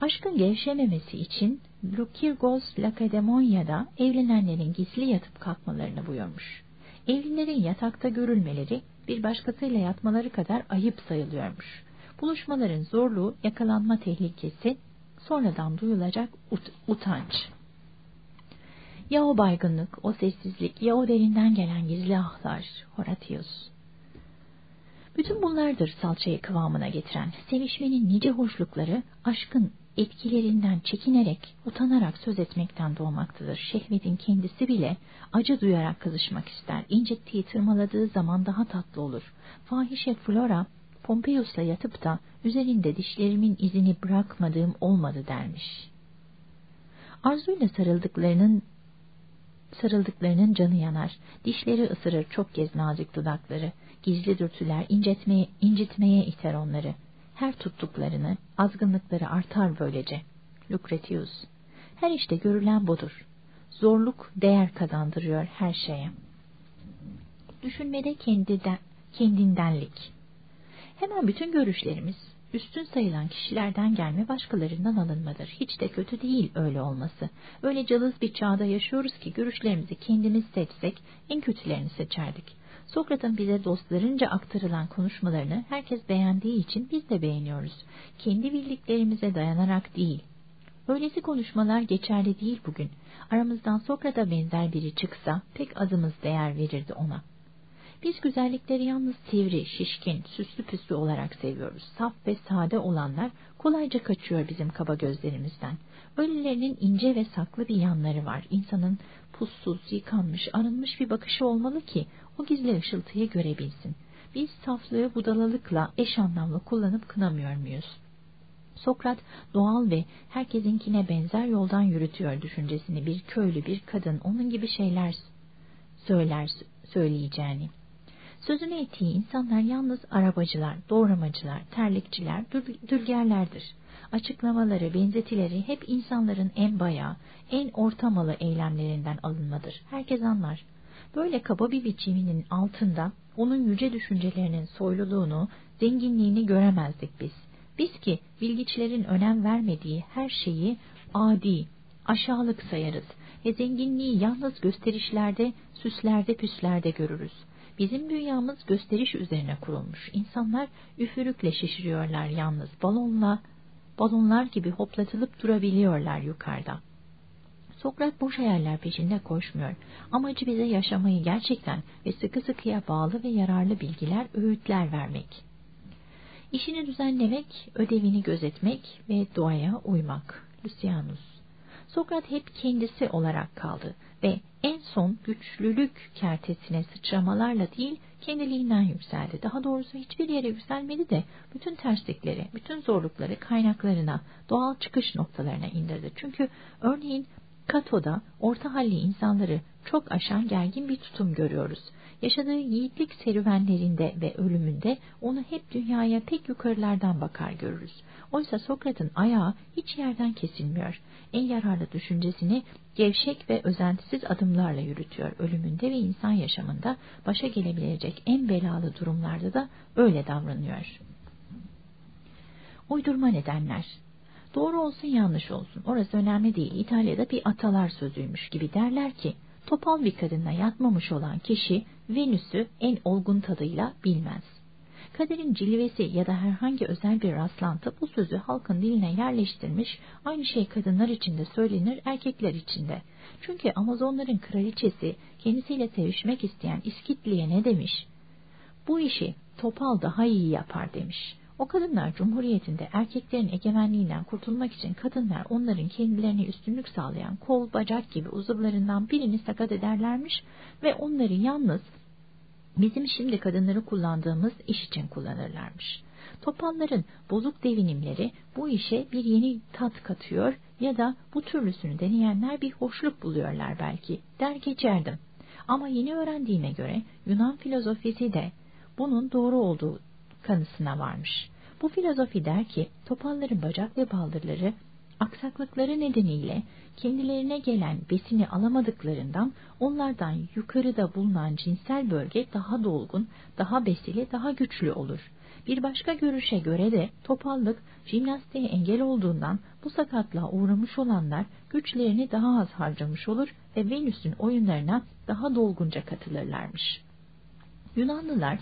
Aşkın gevşememesi için Lukirgos Lakedemonya'da evlenenlerin gizli yatıp kalkmalarını buyurmuş. Evlilerin yatakta görülmeleri bir başkasıyla yatmaları kadar ayıp sayılıyormuş. Buluşmaların zorluğu, yakalanma tehlikesi, sonradan duyulacak ut utanç. Ya o baygınlık, o sessizlik, ya o derinden gelen gizli ahlar, Horatius. Bütün bunlardır salçayı kıvamına getiren, sevişmenin nice hoşlukları, aşkın etkilerinden çekinerek, utanarak söz etmekten doğmaktadır. Şehvetin kendisi bile acı duyarak kızışmak ister. İncittiği, tırmaladığı zaman daha tatlı olur. Fahişe Flora, Pompeius'la yatıp da üzerinde dişlerimin izini bırakmadığım olmadı dermiş. Arzuyla sarıldıklarının sarıldıklarının canı yanar. Dişleri ısırır çok kez nazik dudakları. Gizli dürtüler incitmeye, incitmeye iter onları. Her tuttuklarını, azgınlıkları artar böylece. Lucretius. Her işte görülen budur. Zorluk değer kazandırıyor her şeye. Düşünmede kendiden, kendindenlik. Hemen bütün görüşlerimiz, üstün sayılan kişilerden gelme başkalarından alınmadır. Hiç de kötü değil öyle olması. Öyle cılız bir çağda yaşıyoruz ki görüşlerimizi kendimiz seçsek en kötülerini seçerdik. Sokrat'ın bize dostlarınca aktarılan konuşmalarını herkes beğendiği için biz de beğeniyoruz. Kendi bildiklerimize dayanarak değil. Öylesi konuşmalar geçerli değil bugün. Aramızdan Sokrat'a benzer biri çıksa pek azımız değer verirdi ona.'' Biz güzellikleri yalnız sivri, şişkin, süslü püslü olarak seviyoruz. Saf ve sade olanlar kolayca kaçıyor bizim kaba gözlerimizden. Öylelerinin ince ve saklı bir yanları var. İnsanın pussuz, yıkanmış, arınmış bir bakışı olmalı ki o gizli ışıltıyı görebilsin. Biz saflığı budalalıkla eş anlamlı kullanıp kınamıyor muyuz? Sokrat doğal ve herkesinkine benzer yoldan yürütüyor düşüncesini. Bir köylü, bir kadın onun gibi şeyler söyler söyleyeceğini. Sözünü ettiği insanlar yalnız arabacılar, doğramacılar, terlikçiler, dülgerlerdir. Açıklamaları, benzetileri hep insanların en bayağı, en ortamalı eylemlerinden alınmadır. Herkes anlar. Böyle kaba bir biçiminin altında onun yüce düşüncelerinin soyluluğunu, zenginliğini göremezdik biz. Biz ki bilgiçlerin önem vermediği her şeyi adi, aşağılık sayarız ve zenginliği yalnız gösterişlerde, süslerde, püslerde görürüz. Bizim dünyamız gösteriş üzerine kurulmuş. İnsanlar üfürükle şişiriyorlar yalnız. Balonla, balonlar gibi hoplatılıp durabiliyorlar yukarıda. Sokrat boş hayaller peşinde koşmuyor. Amacı bize yaşamayı gerçekten ve sıkı sıkıya bağlı ve yararlı bilgiler, öğütler vermek. İşini düzenlemek, ödevini gözetmek ve doğaya uymak. Lucianus. Sokrat hep kendisi olarak kaldı ve en son güçlülük kertesine sıçramalarla değil kendiliğinden yükseldi. Daha doğrusu hiçbir yere yükselmedi de bütün terslikleri, bütün zorlukları kaynaklarına, doğal çıkış noktalarına indirdi. Çünkü örneğin Kato'da orta halli insanları çok aşan gergin bir tutum görüyoruz. Yaşadığı yiğitlik serüvenlerinde ve ölümünde onu hep dünyaya pek yukarılardan bakar görürüz. Oysa Sokrat'ın ayağı hiç yerden kesilmiyor. En yararlı düşüncesini gevşek ve özentisiz adımlarla yürütüyor. Ölümünde ve insan yaşamında başa gelebilecek en belalı durumlarda da öyle davranıyor. Uydurma nedenler Doğru olsun yanlış olsun orası önemli değil. İtalya'da bir atalar sözüymüş gibi derler ki topal bir kadınla yatmamış olan kişi Venüs'ü en olgun tadıyla bilmez. Kaderin cilvesi ya da herhangi özel bir rastlantı bu sözü halkın diline yerleştirmiş, aynı şey kadınlar için de söylenir, erkekler için de. Çünkü Amazonların kraliçesi kendisiyle sevişmek isteyen İskitli'ye ne demiş? Bu işi topal daha iyi yapar demiş. O kadınlar cumhuriyetinde erkeklerin egemenliğinden kurtulmak için kadınlar onların kendilerine üstünlük sağlayan kol, bacak gibi uzuvlarından birini sakat ederlermiş ve onları yalnız bizim şimdi kadınları kullandığımız iş için kullanırlarmış. Topalların bozuk devinimleri bu işe bir yeni tat katıyor ya da bu türlüsünü deneyenler bir hoşluk buluyorlar belki der geçerdim. Ama yeni öğrendiğime göre Yunan filozofisi de bunun doğru olduğu kanısına varmış. Bu filozofi der ki topalların bacak ve baldırları aksaklıkları nedeniyle kendilerine gelen besini alamadıklarından onlardan yukarıda bulunan cinsel bölge daha dolgun, daha besili, daha güçlü olur. Bir başka görüşe göre de topallık jimnastiğe engel olduğundan bu sakatlığa uğramış olanlar güçlerini daha az harcamış olur ve Venüs'ün oyunlarına daha dolgunca katılırlarmış. Yunanlılar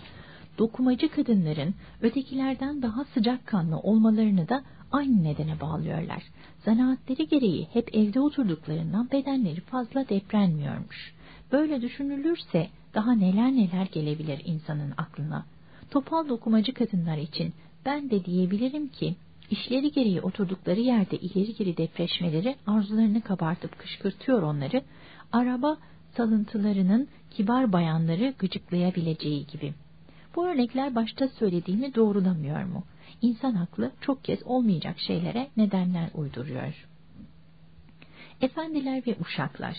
dokumacı kadınların ötekilerden daha sıcakkanlı olmalarını da aynı nedene bağlıyorlar. Zanaatleri gereği hep evde oturduklarından bedenleri fazla deprenmiyormuş. Böyle düşünülürse daha neler neler gelebilir insanın aklına. Topal dokumacı kadınlar için ben de diyebilirim ki işleri gereği oturdukları yerde ileri geri depreşmeleri arzularını kabartıp kışkırtıyor onları, araba salıntılarının kibar bayanları gıcıklayabileceği gibi. Bu örnekler başta söylediğimi doğrulamıyor mu? İnsan aklı çok kez olmayacak şeylere nedenler uyduruyor. Efendiler ve uşaklar.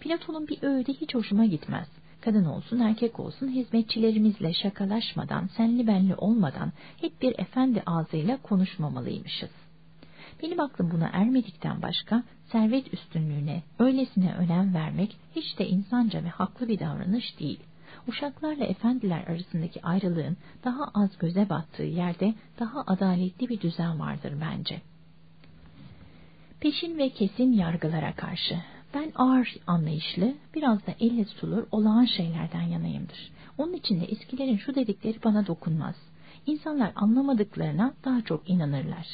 Platon'un bir öğüde hiç hoşuma gitmez. Kadın olsun erkek olsun hizmetçilerimizle şakalaşmadan, senli benli olmadan hep bir efendi ağzıyla konuşmamalıymışız. Benim aklım buna ermedikten başka servet üstünlüğüne öylesine önem vermek hiç de insanca ve haklı bir davranış değil. Uşaklarla efendiler arasındaki ayrılığın daha az göze battığı yerde daha adaletli bir düzen vardır bence. Peşin ve kesin yargılara karşı ben ağır anlayışlı, biraz da elle tutulur olağan şeylerden yanayımdır. Onun için de eskilerin şu dedikleri bana dokunmaz. İnsanlar anlamadıklarına daha çok inanırlar.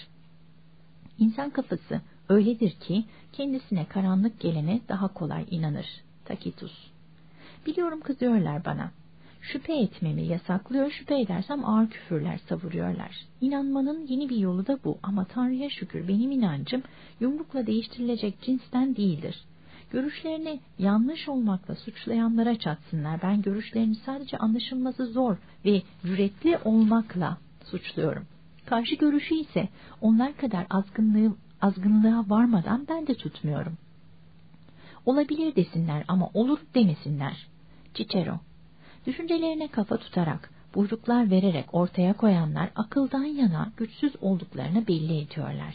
İnsan kafası öyledir ki kendisine karanlık gelene daha kolay inanır. Takitus Biliyorum kızıyorlar bana. Şüphe etmemi yasaklıyor, şüphe edersem ağır küfürler savuruyorlar. İnanmanın yeni bir yolu da bu ama Tanrı'ya şükür benim inancım yumrukla değiştirilecek cinsten değildir. Görüşlerini yanlış olmakla suçlayanlara çatsınlar. Ben görüşlerini sadece anlaşılması zor ve cüretli olmakla suçluyorum. Karşı görüşü ise onlar kadar azgınlığı, azgınlığa varmadan ben de tutmuyorum. Olabilir desinler ama olur demesinler. Cicero Düşüncelerine kafa tutarak, buyruklar vererek ortaya koyanlar akıldan yana güçsüz olduklarını belli ediyorlar.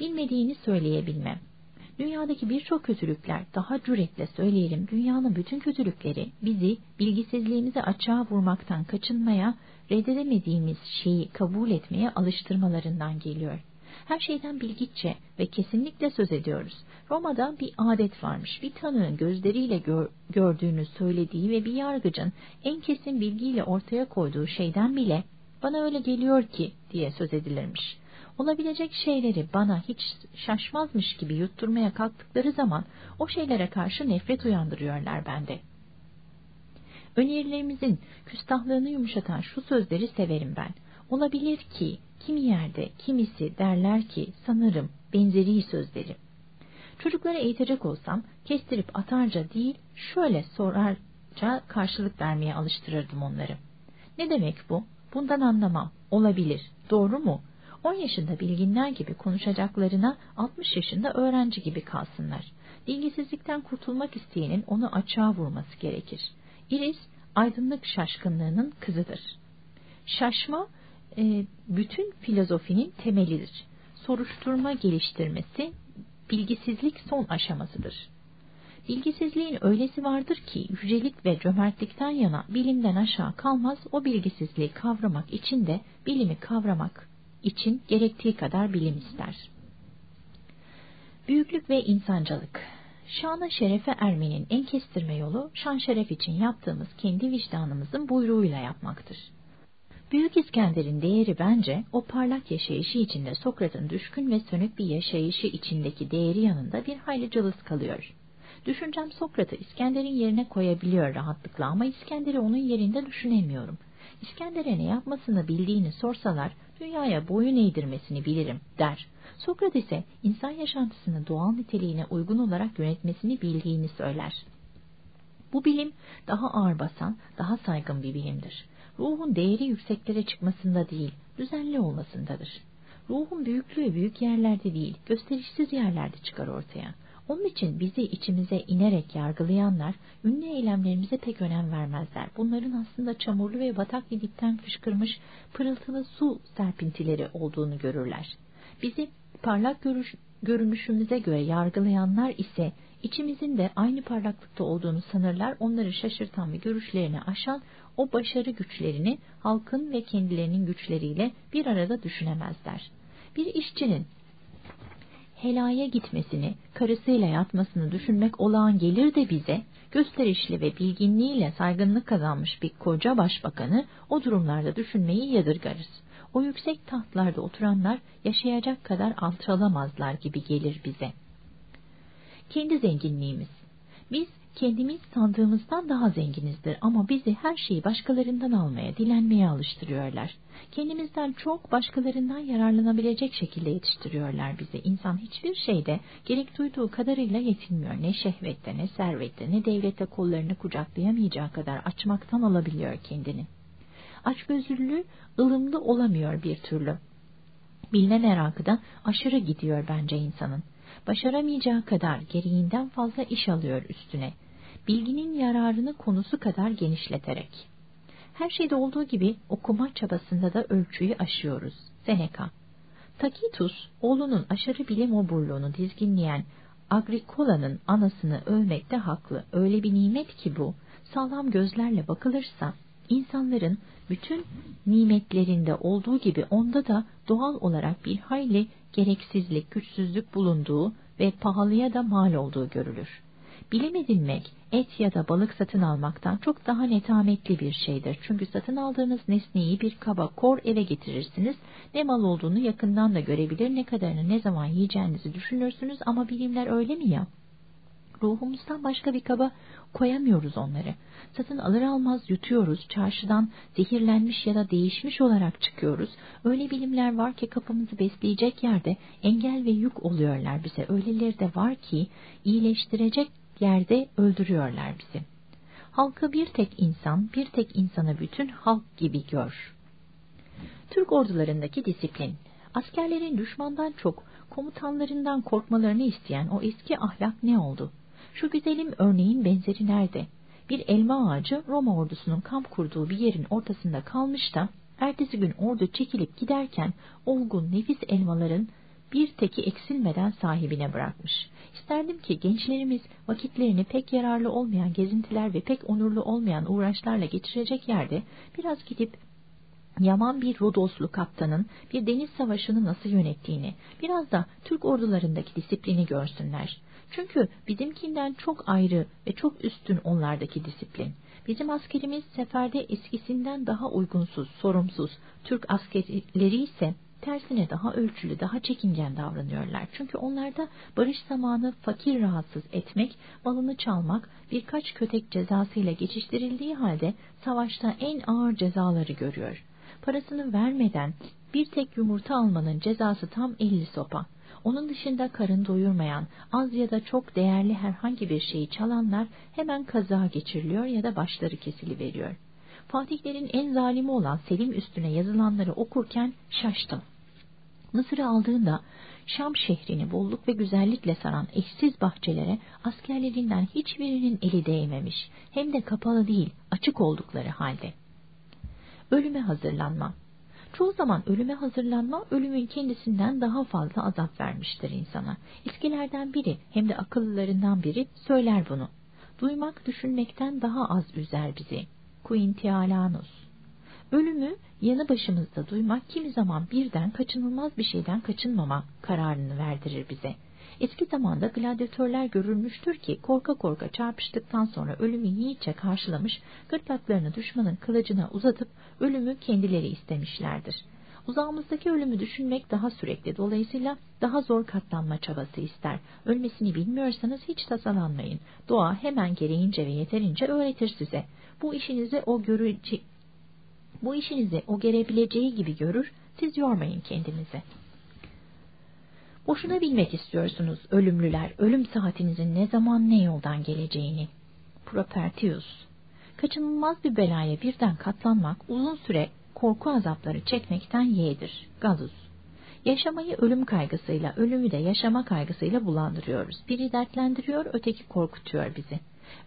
Bilmediğini söyleyebilmem. Dünyadaki birçok kötülükler, daha cüretle söyleyelim dünyanın bütün kötülükleri bizi bilgisizliğimizi açığa vurmaktan kaçınmaya, reddedemediğimiz şeyi kabul etmeye alıştırmalarından geliyor. Her şeyden bilgiçe ve kesinlikle söz ediyoruz. Roma'da bir adet varmış. Bir tanığın gözleriyle gör, gördüğünü söylediği ve bir yargıcın en kesin bilgiyle ortaya koyduğu şeyden bile bana öyle geliyor ki diye söz edilirmiş. Olabilecek şeyleri bana hiç şaşmazmış gibi yutturmaya kalktıkları zaman o şeylere karşı nefret uyandırıyorlar bende. Önerilerimizin küstahlığını yumuşatan şu sözleri severim ben. Olabilir ki kimi yerde kimisi derler ki sanırım benzeri sözleri. Çocuklara eğitecek olsam kestirip atarca değil şöyle sorarca karşılık vermeye alıştırırdım onları. Ne demek bu? Bundan anlamam. Olabilir. Doğru mu? 10 yaşında bilginler gibi konuşacaklarına 60 yaşında öğrenci gibi kalsınlar. Bilgisizlikten kurtulmak isteyenin onu açığa vurması gerekir. Iris, aydınlık şaşkınlığının kızıdır. Şaşma, e, bütün filozofinin temelidir. Soruşturma geliştirmesi, bilgisizlik son aşamasıdır. Bilgisizliğin öylesi vardır ki yücelik ve cömertlikten yana bilimden aşağı kalmaz, o bilgisizliği kavramak için de bilimi kavramak için gerektiği kadar bilim ister. Büyüklük ve insancılık Şana şerefe ermenin en kestirme yolu şan şeref için yaptığımız kendi vicdanımızın buyruğuyla yapmaktır. Büyük İskender'in değeri bence o parlak yaşayışı içinde Sokrat'ın düşkün ve sönük bir yaşayışı içindeki değeri yanında bir hayli cılız kalıyor. Düşüncem Sokrat'ı İskender'in yerine koyabiliyor rahatlıkla ama İskender'i onun yerinde düşünemiyorum. İskender'e ne yapmasını bildiğini sorsalar dünyaya boyun eğdirmesini bilirim der. Sokrat ise insan yaşantısını doğal niteliğine uygun olarak yönetmesini bildiğini söyler. Bu bilim daha ağır basan, daha saygın bir bilimdir. Ruhun değeri yükseklere çıkmasında değil, düzenli olmasındadır. Ruhun büyüklüğü büyük yerlerde değil, gösterişsiz yerlerde çıkar ortaya. Onun için bizi içimize inerek yargılayanlar ünlü eylemlerimize pek önem vermezler. Bunların aslında çamurlu ve batak bir dipten fışkırmış pırıltılı su serpintileri olduğunu görürler. Bizi parlak görüş, görünüşümüze göre yargılayanlar ise içimizin de aynı parlaklıkta olduğunu sanırlar. Onları şaşırtan ve görüşlerini aşan o başarı güçlerini halkın ve kendilerinin güçleriyle bir arada düşünemezler. Bir işçinin helaya gitmesini, karısıyla yatmasını düşünmek olağan gelir de bize, gösterişli ve bilginliğiyle saygınlık kazanmış bir koca başbakanı o durumlarda düşünmeyi yadırgarız. O yüksek tahtlarda oturanlar yaşayacak kadar alçalamazlar gibi gelir bize. Kendi zenginliğimiz. Biz Kendimiz sandığımızdan daha zenginizdir ama bizi her şeyi başkalarından almaya, dilenmeye alıştırıyorlar. Kendimizden çok başkalarından yararlanabilecek şekilde yetiştiriyorlar bizi. İnsan hiçbir şeyde gerek duyduğu kadarıyla yetinmiyor. Ne şehvette, ne servette, ne devlette kollarını kucaklayamayacağı kadar açmaktan alabiliyor kendini. Açgözlülüğü ılımlı olamıyor bir türlü. Bilme merakı da aşırı gidiyor bence insanın. Başaramayacağı kadar gereğinden fazla iş alıyor üstüne. Bilginin yararını konusu kadar genişleterek. Her şeyde olduğu gibi okuma çabasında da ölçüyü aşıyoruz. Seneca. Tacitus, oğlunun aşırı bilim oburluğunu dizginleyen Agricola'nın anasını övmekte haklı. Öyle bir nimet ki bu, sağlam gözlerle bakılırsa, insanların bütün nimetlerinde olduğu gibi onda da doğal olarak bir hayli gereksizlik, güçsüzlük bulunduğu ve pahalıya da mal olduğu görülür. Bilim edinmek, et ya da balık satın almaktan çok daha netametli bir şeydir. Çünkü satın aldığınız nesneyi bir kaba kor eve getirirsiniz. Ne mal olduğunu yakından da görebilir, ne kadarını ne zaman yiyeceğinizi düşünürsünüz ama bilimler öyle mi ya? Ruhumuzdan başka bir kaba koyamıyoruz onları. Satın alır almaz yutuyoruz, çarşıdan zehirlenmiş ya da değişmiş olarak çıkıyoruz. Öyle bilimler var ki kapımızı besleyecek yerde engel ve yük oluyorlar bize. Öyleleri de var ki iyileştirecek yerde öldürüyorlar bizi. Halkı bir tek insan, bir tek insanı bütün halk gibi gör. Türk ordularındaki disiplin, askerlerin düşmandan çok komutanlarından korkmalarını isteyen o eski ahlak ne oldu? Şu güzelim örneğin benzeri nerede? Bir elma ağacı Roma ordusunun kamp kurduğu bir yerin ortasında kalmış da ertesi gün ordu çekilip giderken olgun nefis elmaların bir teki eksilmeden sahibine bırakmış. İsterdim ki gençlerimiz vakitlerini pek yararlı olmayan gezintiler ve pek onurlu olmayan uğraşlarla geçirecek yerde biraz gidip Yaman bir Rodoslu kaptanın bir deniz savaşını nasıl yönettiğini, biraz da Türk ordularındaki disiplini görsünler. Çünkü bizimkinden çok ayrı ve çok üstün onlardaki disiplin. Bizim askerimiz seferde eskisinden daha uygunsuz, sorumsuz. Türk askerleri ise tersine daha ölçülü, daha çekingen davranıyorlar. Çünkü onlarda barış zamanı fakir rahatsız etmek, malını çalmak birkaç kötek cezasıyla geçiştirildiği halde savaşta en ağır cezaları görüyor. Parasını vermeden bir tek yumurta almanın cezası tam elli sopa. Onun dışında karın doyurmayan, az ya da çok değerli herhangi bir şeyi çalanlar hemen kaza geçiriliyor ya da başları kesiliveriyor. Fatihlerin en zalimi olan Selim üstüne yazılanları okurken şaştım. Mısır'ı aldığında Şam şehrini bolluk ve güzellikle saran eşsiz bahçelere askerlerinden hiçbirinin eli değmemiş, hem de kapalı değil, açık oldukları halde. Ölüme hazırlanma Çoğu zaman ölüme hazırlanma ölümün kendisinden daha fazla azap vermiştir insana. Eskilerden biri hem de akıllılarından biri söyler bunu. Duymak düşünmekten daha az üzer bizi. Quintialanus Ölümü yanı başımızda duymak kimi zaman birden kaçınılmaz bir şeyden kaçınmama kararını verdirir bize. Eski zamanda gladyatörler görülmüştür ki korka korka çarpıştıktan sonra ölümü yiğitçe karşılamış, gırtlaklarını düşmanın kılıcına uzatıp ölümü kendileri istemişlerdir. Uzağımızdaki ölümü düşünmek daha sürekli, dolayısıyla daha zor katlanma çabası ister. Ölmesini bilmiyorsanız hiç tasalanmayın. Doğa hemen gereğince ve yeterince öğretir size. Bu işinizi o görece bu işinizi o gerebileceği gibi görür, siz yormayın kendinizi. Boşuna bilmek istiyorsunuz ölümlüler, ölüm saatinizin ne zaman ne yoldan geleceğini. Propertius Kaçınılmaz bir belaya birden katlanmak, uzun süre korku azapları çekmekten yeğdir. Galus Yaşamayı ölüm kaygısıyla, ölümü de yaşama kaygısıyla bulandırıyoruz. Biri dertlendiriyor, öteki korkutuyor bizi.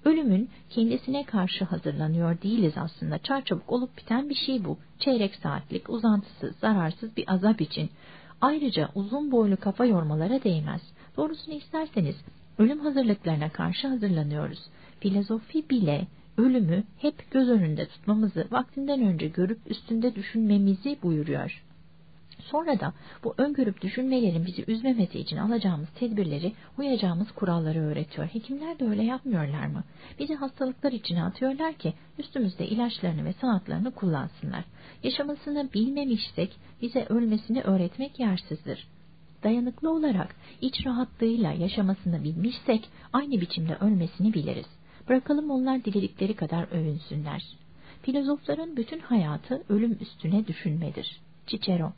Ölümün kendisine karşı hazırlanıyor değiliz aslında. Çarçabuk olup biten bir şey bu. Çeyrek saatlik, uzantısız, zararsız bir azap için. Ayrıca uzun boylu kafa yormalara değmez. Doğrusunu isterseniz ölüm hazırlıklarına karşı hazırlanıyoruz. Filozofi bile ölümü hep göz önünde tutmamızı, vaktinden önce görüp üstünde düşünmemizi buyuruyor. Sonra da bu öngörüp düşünmelerin bizi üzmemesi için alacağımız tedbirleri, uyacağımız kuralları öğretiyor. Hekimler de öyle yapmıyorlar mı? Bizi hastalıklar içine atıyorlar ki üstümüzde ilaçlarını ve sanatlarını kullansınlar. Yaşamasını bilmemişsek bize ölmesini öğretmek yersizdir. Dayanıklı olarak iç rahatlığıyla yaşamasını bilmişsek aynı biçimde ölmesini biliriz. Bırakalım onlar diledikleri kadar övünsünler. Filozofların bütün hayatı ölüm üstüne düşünmedir. Cicero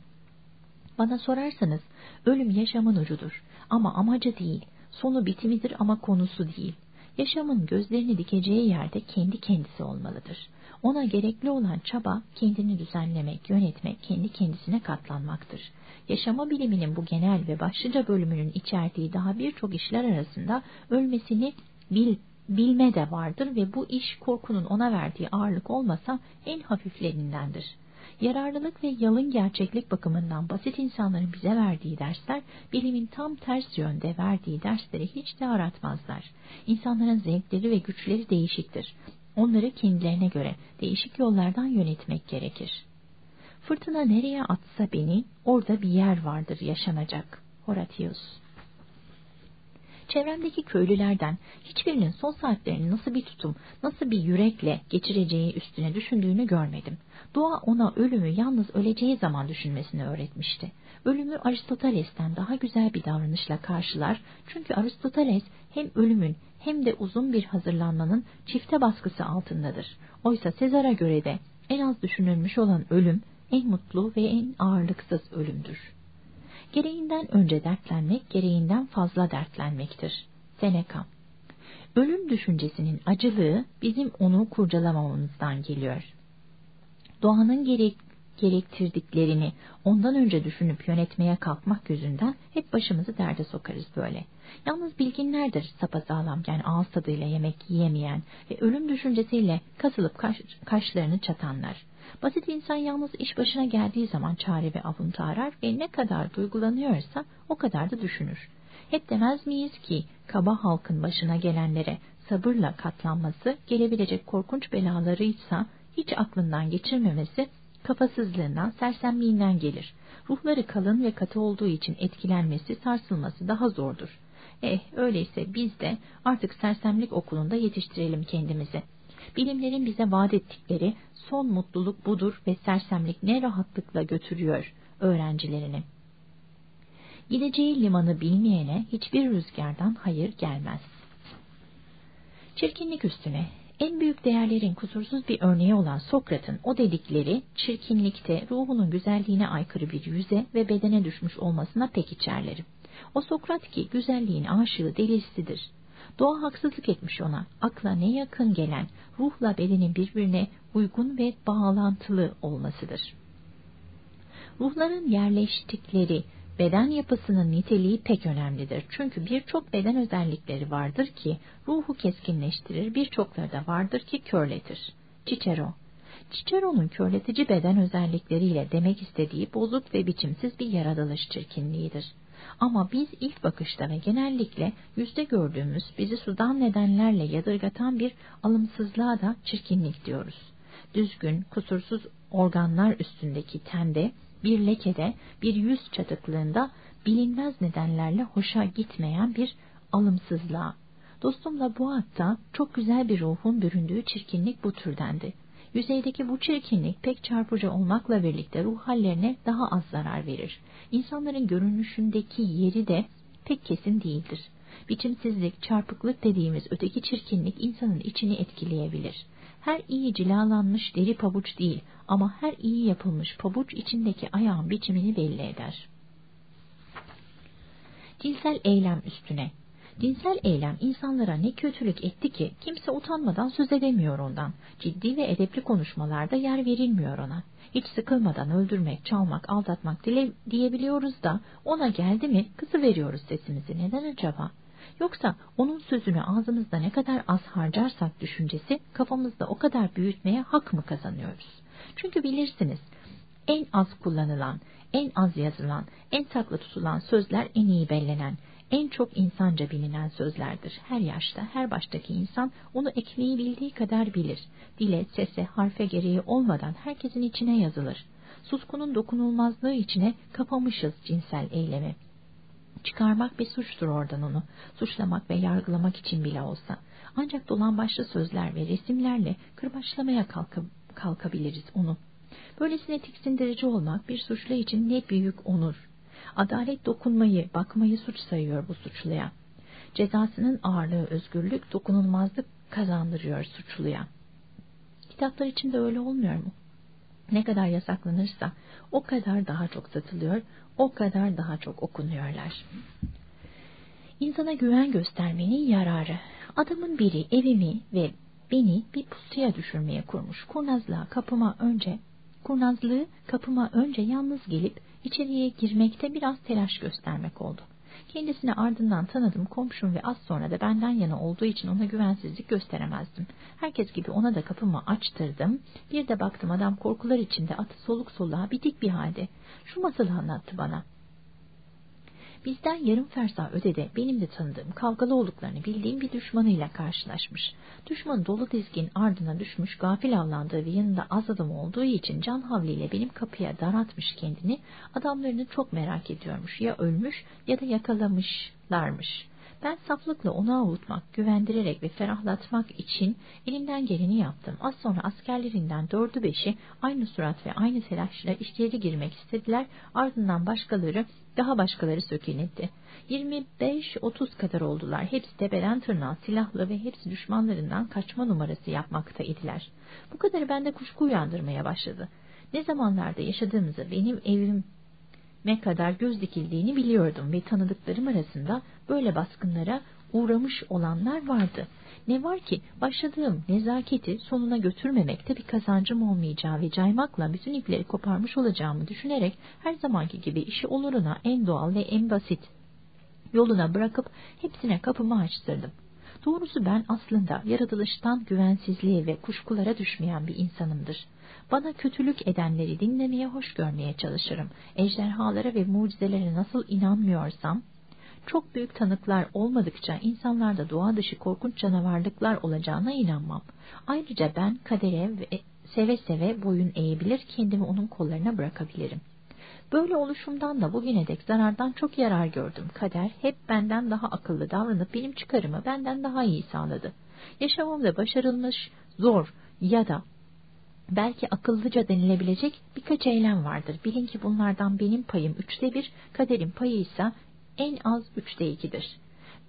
Bana sorarsanız ölüm yaşamın ucudur ama amacı değil, sonu bitimidir ama konusu değil. Yaşamın gözlerini dikeceği yerde kendi kendisi olmalıdır. Ona gerekli olan çaba kendini düzenlemek, yönetmek, kendi kendisine katlanmaktır. Yaşama biliminin bu genel ve başlıca bölümünün içerdiği daha birçok işler arasında ölmesini bil, bilme de vardır ve bu iş korkunun ona verdiği ağırlık olmasa en hafiflerindendir. Yararlılık ve yalın gerçeklik bakımından basit insanların bize verdiği dersler, bilimin tam ters yönde verdiği dersleri hiç de aratmazlar. İnsanların zevkleri ve güçleri değişiktir. Onları kendilerine göre değişik yollardan yönetmek gerekir. Fırtına nereye atsa beni, orada bir yer vardır yaşanacak. Horatius Çevremdeki köylülerden hiçbirinin son saatlerini nasıl bir tutum, nasıl bir yürekle geçireceği üstüne düşündüğünü görmedim. Doğa ona ölümü yalnız öleceği zaman düşünmesini öğretmişti. Ölümü Aristoteles'ten daha güzel bir davranışla karşılar çünkü Aristoteles hem ölümün hem de uzun bir hazırlanmanın çifte baskısı altındadır. Oysa Sezar'a göre de en az düşünülmüş olan ölüm en mutlu ve en ağırlıksız ölümdür. Gereğinden önce dertlenmek, gereğinden fazla dertlenmektir. Seneca Ölüm düşüncesinin acılığı bizim onu kurcalamamamızdan geliyor. Doğanın gerek, gerektirdiklerini ondan önce düşünüp yönetmeye kalkmak yüzünden hep başımızı derde sokarız böyle. Yalnız bilginlerdir sapasağlam yani ağız tadıyla yemek yiyemeyen ve ölüm düşüncesiyle kasılıp kaş, kaşlarını çatanlar. Basit insan yalnız iş başına geldiği zaman çare ve avuntu arar ve ne kadar duygulanıyorsa o kadar da düşünür. Hep demez miyiz ki kaba halkın başına gelenlere sabırla katlanması, gelebilecek korkunç belalarıysa hiç aklından geçirmemesi, kafasızlığından, sersemliğinden gelir. Ruhları kalın ve katı olduğu için etkilenmesi, sarsılması daha zordur. Eh, öyleyse biz de artık sersemlik okulunda yetiştirelim kendimizi. Bilimlerin bize vaat ettikleri son mutluluk budur ve sersemlik ne rahatlıkla götürüyor öğrencilerini. Gideceği limanı bilmeyene hiçbir rüzgardan hayır gelmez. Çirkinlik üstüne en büyük değerlerin kusursuz bir örneği olan Sokrat'ın o dedikleri çirkinlikte ruhunun güzelliğine aykırı bir yüze ve bedene düşmüş olmasına pek içerlerim. O Sokrat ki güzelliğin aşığı delisidir. Doğa haksızlık etmiş ona. Akla ne yakın gelen, ruhla bedenin birbirine uygun ve bağlantılı olmasıdır. Ruhların yerleştikleri beden yapısının niteliği pek önemlidir. Çünkü birçok beden özellikleri vardır ki ruhu keskinleştirir, birçokları da vardır ki körletir. Cicero Cicero'nun körletici beden özellikleriyle demek istediği bozuk ve biçimsiz bir yaratılış çirkinliğidir. Ama biz ilk bakışta ve genellikle yüzde gördüğümüz bizi sudan nedenlerle yadırgatan bir alımsızlığa da çirkinlik diyoruz. Düzgün, kusursuz organlar üstündeki tende, bir lekede, bir yüz çatıklığında bilinmez nedenlerle hoşa gitmeyen bir alımsızlığa. Dostumla bu hatta çok güzel bir ruhun büründüğü çirkinlik bu türdendi. Yüzeydeki bu çirkinlik pek çarpıcı olmakla birlikte ruh hallerine daha az zarar verir. İnsanların görünüşündeki yeri de pek kesin değildir. Biçimsizlik, çarpıklık dediğimiz öteki çirkinlik insanın içini etkileyebilir. Her iyi cilalanmış deri pabuç değil ama her iyi yapılmış pabuç içindeki ayağın biçimini belli eder. Cinsel eylem üstüne Dinsel eylem insanlara ne kötülük etti ki kimse utanmadan söz edemiyor ondan. Ciddi ve edepli konuşmalarda yer verilmiyor ona. Hiç sıkılmadan öldürmek, çalmak, aldatmak dile, diyebiliyoruz da ona geldi mi kızı veriyoruz sesimizi. Neden acaba? Yoksa onun sözünü ağzımızda ne kadar az harcarsak düşüncesi kafamızda o kadar büyütmeye hak mı kazanıyoruz? Çünkü bilirsiniz en az kullanılan, en az yazılan, en saklı tutulan sözler en iyi bellenen, en çok insanca bilinen sözlerdir. Her yaşta, her baştaki insan onu ekmeği bildiği kadar bilir. Dile, sese, harfe gereği olmadan herkesin içine yazılır. Suskunun dokunulmazlığı içine kapamışız cinsel eylemi. Çıkarmak bir suçtur oradan onu, suçlamak ve yargılamak için bile olsa. Ancak dolan başlı sözler ve resimlerle kırbaçlamaya kalka, kalkabiliriz onu. Böylesine tiksindirici olmak bir suçlu için ne büyük onur. Adalet dokunmayı, bakmayı suç sayıyor bu suçluya. Cezasının ağırlığı özgürlük, dokunulmazlık kazandırıyor suçluya. Kitaplar için de öyle olmuyor mu? Ne kadar yasaklanırsa o kadar daha çok satılıyor, o kadar daha çok okunuyorlar. İnsana güven göstermenin yararı. Adamın biri evimi ve beni bir pusuya düşürmeye kurmuş. Kurnazlığa kapıma önce, kurnazlığı kapıma önce yalnız gelip içeriye girmekte biraz telaş göstermek oldu. Kendisini ardından tanıdım komşum ve az sonra da benden yana olduğu için ona güvensizlik gösteremezdim. Herkes gibi ona da kapımı açtırdım. Bir de baktım adam korkular içinde atı soluk soluğa bitik bir halde. Şu masalı anlattı bana. Bizden yarım fersah ötede benim de tanıdığım, kavgalı olduklarını bildiğim bir düşmanıyla karşılaşmış. Düşman dolu dizgin ardına düşmüş, gafil avlandığı ve yanında az adam olduğu için can havliyle benim kapıya daratmış kendini, adamlarını çok merak ediyormuş. Ya ölmüş ya da yakalamışlarmış. Ben saflıkla onu avutmak, güvendirerek ve ferahlatmak için elimden geleni yaptım. Az sonra askerlerinden dördü beşi aynı surat ve aynı telaşla içeri girmek istediler. Ardından başkaları, daha başkaları sökülündü. 25-30 kadar oldular. Hepsi tepeden tırnağa silahlı ve hepsi düşmanlarından kaçma numarası yapmakta idiler. Bu kadarı bende kuşku uyandırmaya başladı. Ne zamanlarda yaşadığımızı benim evim ne kadar göz dikildiğini biliyordum ve tanıdıklarım arasında böyle baskınlara uğramış olanlar vardı. Ne var ki başladığım nezaketi sonuna götürmemekte bir kazancım olmayacağı ve caymakla bütün ipleri koparmış olacağımı düşünerek her zamanki gibi işi oluruna en doğal ve en basit yoluna bırakıp hepsine kapımı açtırdım. Doğrusu ben aslında yaratılıştan güvensizliğe ve kuşkulara düşmeyen bir insanımdır. Bana kötülük edenleri dinlemeye, hoş görmeye çalışırım. Ejderhalara ve mucizelere nasıl inanmıyorsam, çok büyük tanıklar olmadıkça insanlarda doğa dışı korkunç canavarlıklar olacağına inanmam. Ayrıca ben kadere ve seve seve boyun eğebilir, kendimi onun kollarına bırakabilirim. Böyle oluşumdan da bugüne dek zarardan çok yarar gördüm. Kader hep benden daha akıllı davranıp benim çıkarımı benden daha iyi sağladı. Yaşamımda başarılmış, zor ya da belki akıllıca denilebilecek birkaç eylem vardır. Bilin ki bunlardan benim payım üçte bir, kaderin payı ise en az üçte ikidir.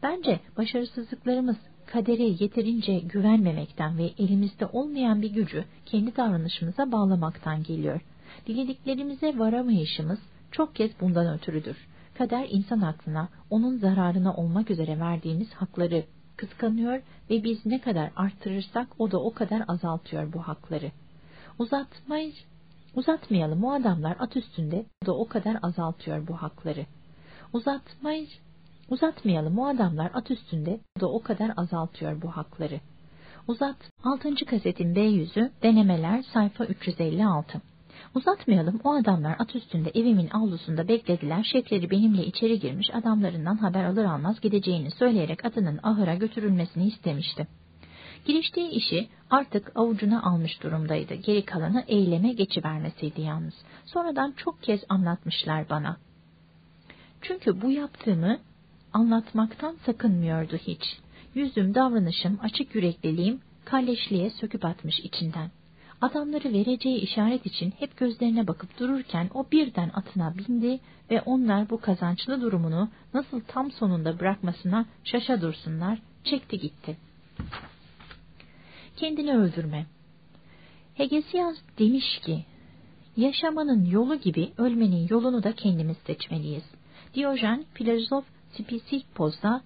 Bence başarısızlıklarımız kadere yeterince güvenmemekten ve elimizde olmayan bir gücü kendi davranışımıza bağlamaktan geliyor. Dilediklerimize varamayışımız çok kez bundan ötürüdür. Kader insan aklına onun zararına olmak üzere verdiğimiz hakları kıskanıyor ve biz ne kadar arttırırsak o da o kadar azaltıyor bu hakları. Uzatmayız, uzatmayalım o adamlar at üstünde da o kadar azaltıyor bu hakları. Uzatmayız, uzatmayalım o adamlar at üstünde da o kadar azaltıyor bu hakları. Uzat 6. kasetin B yüzü denemeler sayfa 356. Uzatmayalım o adamlar at üstünde evimin avlusunda beklediler. Şefleri benimle içeri girmiş adamlarından haber alır almaz gideceğini söyleyerek atının ahıra götürülmesini istemişti. Giriştiği işi artık avucuna almış durumdaydı. Geri kalanı eyleme geçivermesiydi yalnız. Sonradan çok kez anlatmışlar bana. Çünkü bu yaptığımı anlatmaktan sakınmıyordu hiç. Yüzüm, davranışım, açık yürekliliğim kalleşliğe söküp atmış içinden. Adamları vereceği işaret için hep gözlerine bakıp dururken o birden atına bindi ve onlar bu kazançlı durumunu nasıl tam sonunda bırakmasına şaşa dursunlar, çekti gitti. Kendini öldürme. Hegesias demiş ki, yaşamanın yolu gibi ölmenin yolunu da kendimiz seçmeliyiz. Diyojen, filozof Spisipos'da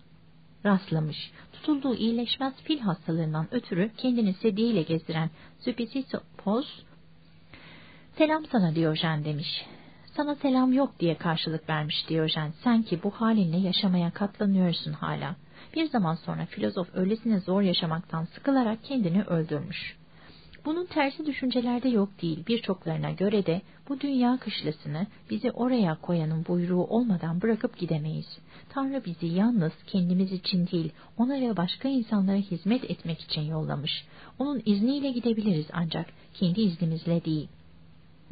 rastlamış. Tutulduğu iyileşmez fil hastalığından ötürü kendini sediyle gezdiren Spisipos, selam sana Diyojen demiş. Sana selam yok diye karşılık vermiş Diyojen. Sen ki bu halinle yaşamaya katlanıyorsun hala. Bir zaman sonra filozof öylesine zor yaşamaktan sıkılarak kendini öldürmüş. Bunun tersi düşüncelerde yok değil. Birçoklarına göre de bu dünya kışlasını bizi oraya koyanın buyruğu olmadan bırakıp gidemeyiz. Tanrı bizi yalnız kendimiz için değil, ona ve başka insanlara hizmet etmek için yollamış. Onun izniyle gidebiliriz ancak kendi iznimizle değil.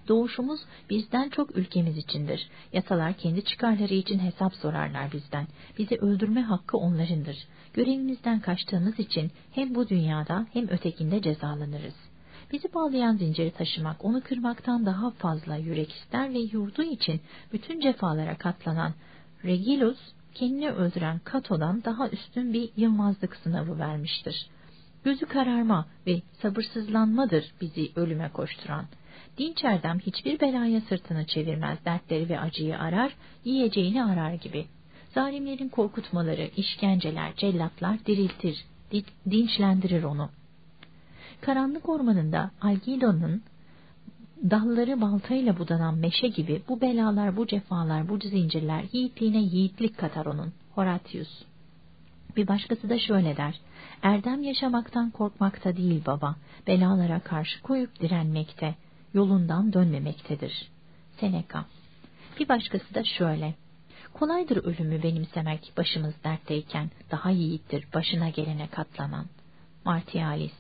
Doğuşumuz bizden çok ülkemiz içindir. Yasalar kendi çıkarları için hesap sorarlar bizden. Bizi öldürme hakkı onlarındır. Görevimizden kaçtığımız için hem bu dünyada hem ötekinde cezalanırız. Bizi bağlayan zinciri taşımak, onu kırmaktan daha fazla yürek ister ve yurdu için bütün cefalara katlanan Regilus, kendini öldüren Kato'dan daha üstün bir yılmazlık sınavı vermiştir. Gözü kararma ve sabırsızlanmadır bizi ölüme koşturan. Dinç erdem hiçbir belaya sırtını çevirmez, dertleri ve acıyı arar, yiyeceğini arar gibi. Zalimlerin korkutmaları, işkenceler, cellatlar diriltir, dinçlendirir onu. Karanlık ormanında Algido'nun dalları baltayla budanan meşe gibi bu belalar, bu cefalar, bu zincirler yiğitliğine yiğitlik katar onun. Horatius. Bir başkası da şöyle der. Erdem yaşamaktan korkmakta değil baba, belalara karşı koyup direnmekte, yolundan dönmemektedir. Seneca. Bir başkası da şöyle. Kolaydır ölümü benimsemek başımız dertteyken, daha yiğittir başına gelene katlanan. Martialis.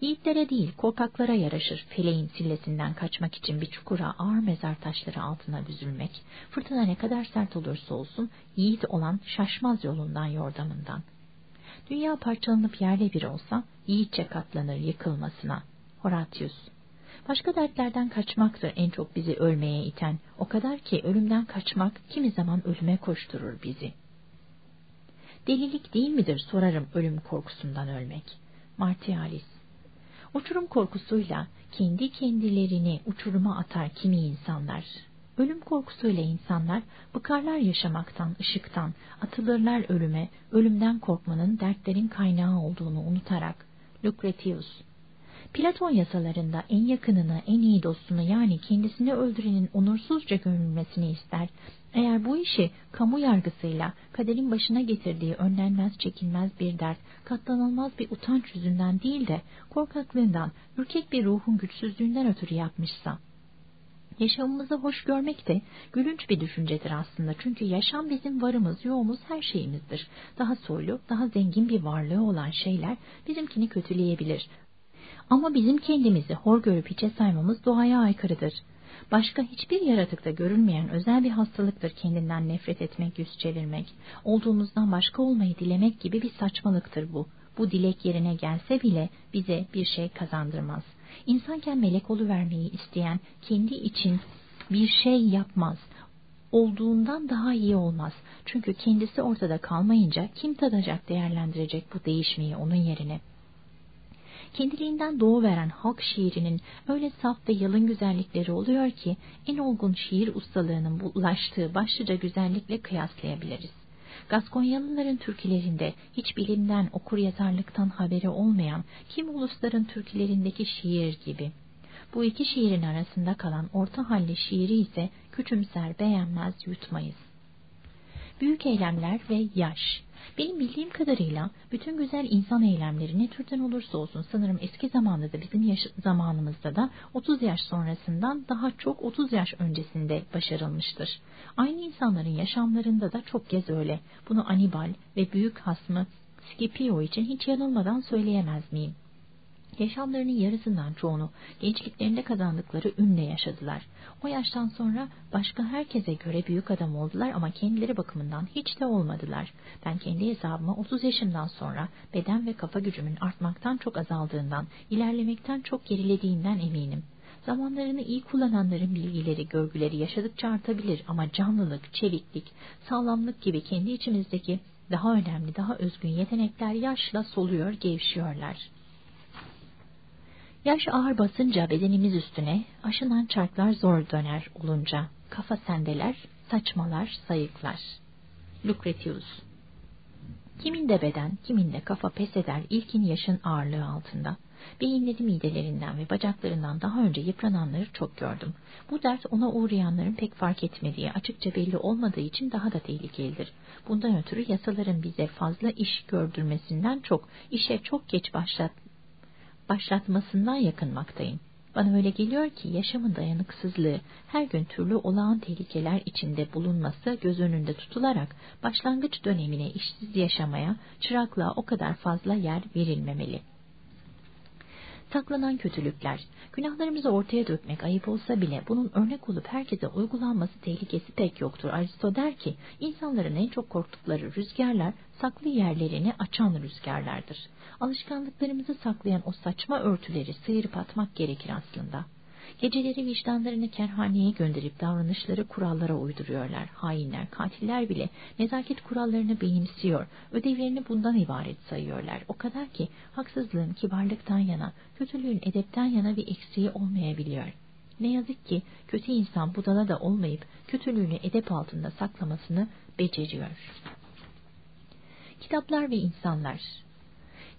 Yiğitlere değil korkaklara yaraşır feleğin sillesinden kaçmak için bir çukura ağır mezar taşları altına büzülmek. Fırtına ne kadar sert olursa olsun yiğit olan şaşmaz yolundan yordamından. Dünya parçalanıp yerle bir olsa yiğitçe katlanır yıkılmasına. Horatius Başka dertlerden kaçmaktır en çok bizi ölmeye iten. O kadar ki ölümden kaçmak kimi zaman ölüme koşturur bizi. Delilik değil midir sorarım ölüm korkusundan ölmek. Martialis Uçurum korkusuyla kendi kendilerini uçuruma atar kimi insanlar. Ölüm korkusuyla insanlar bıkarlar yaşamaktan, ışıktan, atılırlar ölüme, ölümden korkmanın dertlerin kaynağı olduğunu unutarak. Lucretius Platon yasalarında en yakınını, en iyi dostunu yani kendisini öldürenin onursuzca gömülmesini ister. Eğer bu işi kamu yargısıyla kaderin başına getirdiği önlenmez çekilmez bir dert, katlanılmaz bir utanç yüzünden değil de korkaklığından, ürkek bir ruhun güçsüzlüğünden ötürü yapmışsa, Yaşamımızı hoş görmek de gülünç bir düşüncedir aslında. Çünkü yaşam bizim varımız, yoğumuz, her şeyimizdir. Daha soylu, daha zengin bir varlığı olan şeyler bizimkini kötüleyebilir. Ama bizim kendimizi hor görüp hiçe saymamız doğaya aykırıdır. Başka hiçbir yaratıkta görülmeyen özel bir hastalıktır kendinden nefret etmek, yüz çevirmek. Olduğumuzdan başka olmayı dilemek gibi bir saçmalıktır bu. Bu dilek yerine gelse bile bize bir şey kazandırmaz. İnsanken melek vermeyi isteyen kendi için bir şey yapmaz. Olduğundan daha iyi olmaz. Çünkü kendisi ortada kalmayınca kim tadacak değerlendirecek bu değişmeyi onun yerine? Kendiliğinden doğuveren halk şiirinin öyle saf ve yalın güzellikleri oluyor ki en olgun şiir ustalığının ulaştığı başlıca güzellikle kıyaslayabiliriz. Gaskonyalıların türkülerinde hiç bilimden, okur yazarlıktan haberi olmayan kim ulusların türkülerindeki şiir gibi. Bu iki şiirin arasında kalan orta halli şiiri ise küçümser, beğenmez, yutmayız. Büyük eylemler ve yaş benim bildiğim kadarıyla bütün güzel insan eylemleri ne türden olursa olsun sanırım eski zamanda da bizim yaş zamanımızda da 30 yaş sonrasından daha çok 30 yaş öncesinde başarılmıştır. Aynı insanların yaşamlarında da çok kez öyle. Bunu Anibal ve büyük hasmı Scipio için hiç yanılmadan söyleyemez miyim? Yaşamlarının yarısından çoğunu gençliklerinde kazandıkları ünle yaşadılar. O yaştan sonra başka herkese göre büyük adam oldular ama kendileri bakımından hiç de olmadılar. Ben kendi hesabıma 30 yaşımdan sonra beden ve kafa gücümün artmaktan çok azaldığından, ilerlemekten çok gerilediğinden eminim. Zamanlarını iyi kullananların bilgileri, görgüleri yaşadıkça artabilir ama canlılık, çeviklik, sağlamlık gibi kendi içimizdeki daha önemli, daha özgün yetenekler yaşla soluyor, gevşiyorlar.'' Yaş ağır basınca bedenimiz üstüne, aşınan çarklar zor döner olunca, kafa sendeler, saçmalar, sayıklar. Lucretius Kiminde beden, kiminde kafa pes eder ilkin yaşın ağırlığı altında. Beyinleri midelerinden ve bacaklarından daha önce yıprananları çok gördüm. Bu dert ona uğrayanların pek fark etmediği, açıkça belli olmadığı için daha da tehlikelidir. Bundan ötürü yasaların bize fazla iş gördürmesinden çok, işe çok geç başlat, başlatmasından yakınmaktayım. Bana öyle geliyor ki yaşamın dayanıksızlığı, her gün türlü olağan tehlikeler içinde bulunması göz önünde tutularak başlangıç dönemine işsiz yaşamaya, çıraklığa o kadar fazla yer verilmemeli.'' Saklanan kötülükler. Günahlarımızı ortaya dökmek ayıp olsa bile bunun örnek olup herkese uygulanması tehlikesi pek yoktur. Aristo der ki, insanların en çok korktukları rüzgarlar saklı yerlerini açan rüzgarlardır. Alışkanlıklarımızı saklayan o saçma örtüleri sıyırıp atmak gerekir aslında. Geceleri vicdanlarını kerhaneye gönderip davranışları kurallara uyduruyorlar. Hainler, katiller bile nezaket kurallarını benimsiyor. Ödevlerini bundan ibaret sayıyorlar. O kadar ki haksızlığın kibarlıktan yana, kötülüğün edepten yana bir eksiği olmayabiliyor. Ne yazık ki kötü insan budala da olmayıp kötülüğünü edep altında saklamasını beceriyor. Kitaplar ve insanlar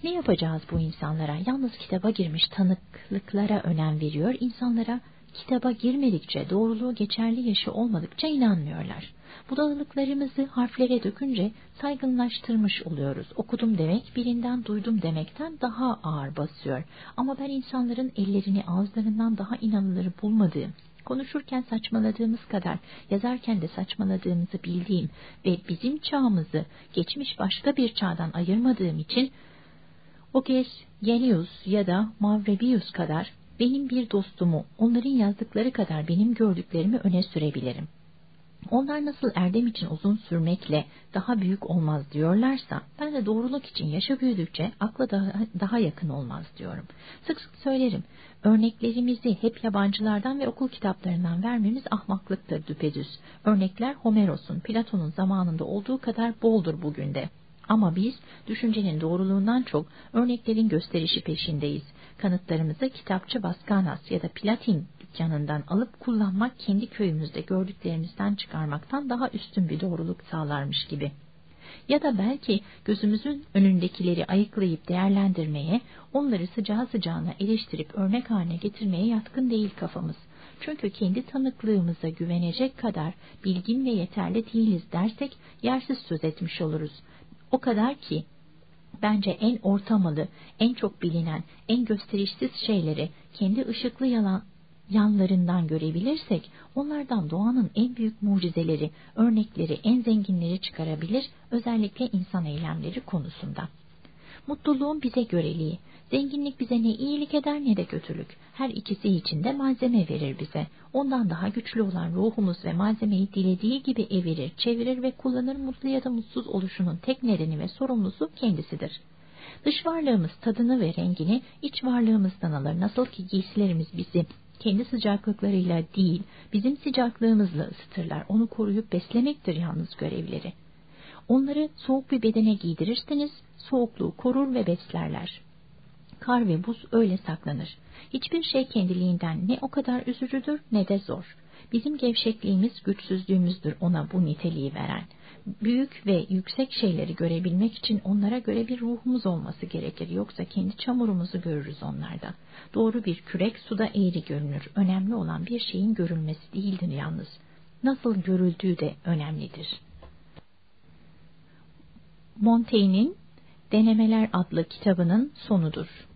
ne yapacağız bu insanlara? Yalnız kitaba girmiş tanıklıklara önem veriyor. İnsanlara kitaba girmedikçe, doğruluğu geçerli yaşı olmadıkça inanmıyorlar. Budalalıklarımızı harflere dökünce saygınlaştırmış oluyoruz. Okudum demek birinden duydum demekten daha ağır basıyor. Ama ben insanların ellerini ağızlarından daha inanılır bulmadığım, konuşurken saçmaladığımız kadar yazarken de saçmaladığımızı bildiğim ve bizim çağımızı geçmiş başka bir çağdan ayırmadığım için o kez Gelius ya da Mavrebius kadar benim bir dostumu, onların yazdıkları kadar benim gördüklerimi öne sürebilirim. Onlar nasıl erdem için uzun sürmekle daha büyük olmaz diyorlarsa, ben de doğruluk için yaşa büyüdükçe akla daha, daha yakın olmaz diyorum. Sık sık söylerim, örneklerimizi hep yabancılardan ve okul kitaplarından vermemiz ahmaklıktır düpedüz. Örnekler Homeros'un, Platon'un zamanında olduğu kadar boldur bugün de. Ama biz düşüncenin doğruluğundan çok örneklerin gösterişi peşindeyiz. Kanıtlarımızı kitapçı Baskanas ya da Platin dükkanından alıp kullanmak kendi köyümüzde gördüklerimizden çıkarmaktan daha üstün bir doğruluk sağlarmış gibi. Ya da belki gözümüzün önündekileri ayıklayıp değerlendirmeye, onları sıcağı sıcağına eleştirip örnek haline getirmeye yatkın değil kafamız. Çünkü kendi tanıklığımıza güvenecek kadar bilgin ve yeterli değiliz dersek yersiz söz etmiş oluruz. O kadar ki bence en ortamalı, en çok bilinen, en gösterişsiz şeyleri kendi ışıklı yalan, yanlarından görebilirsek onlardan doğanın en büyük mucizeleri, örnekleri, en zenginleri çıkarabilir, özellikle insan eylemleri konusunda. Mutluluğun bize göreliği, zenginlik bize ne iyilik eder ne de kötülük. Her ikisi için de malzeme verir bize. Ondan daha güçlü olan ruhumuz ve malzemeyi dilediği gibi evirir, çevirir ve kullanır mutlu ya da mutsuz oluşunun tek nedeni ve sorumlusu kendisidir. Dış varlığımız tadını ve rengini iç varlığımızdan alır. Nasıl ki giysilerimiz bizi kendi sıcaklıklarıyla değil, bizim sıcaklığımızla ısıtırlar. Onu koruyup beslemektir yalnız görevleri. Onları soğuk bir bedene giydirirseniz soğukluğu korur ve beslerler. Kar ve buz öyle saklanır. Hiçbir şey kendiliğinden ne o kadar üzücüdür ne de zor. Bizim gevşekliğimiz güçsüzlüğümüzdür ona bu niteliği veren. Büyük ve yüksek şeyleri görebilmek için onlara göre bir ruhumuz olması gerekir. Yoksa kendi çamurumuzu görürüz onlarda. Doğru bir kürek suda eğri görünür. Önemli olan bir şeyin görülmesi değildir yalnız. Nasıl görüldüğü de önemlidir. Montaigne'in Denemeler adlı kitabının sonudur.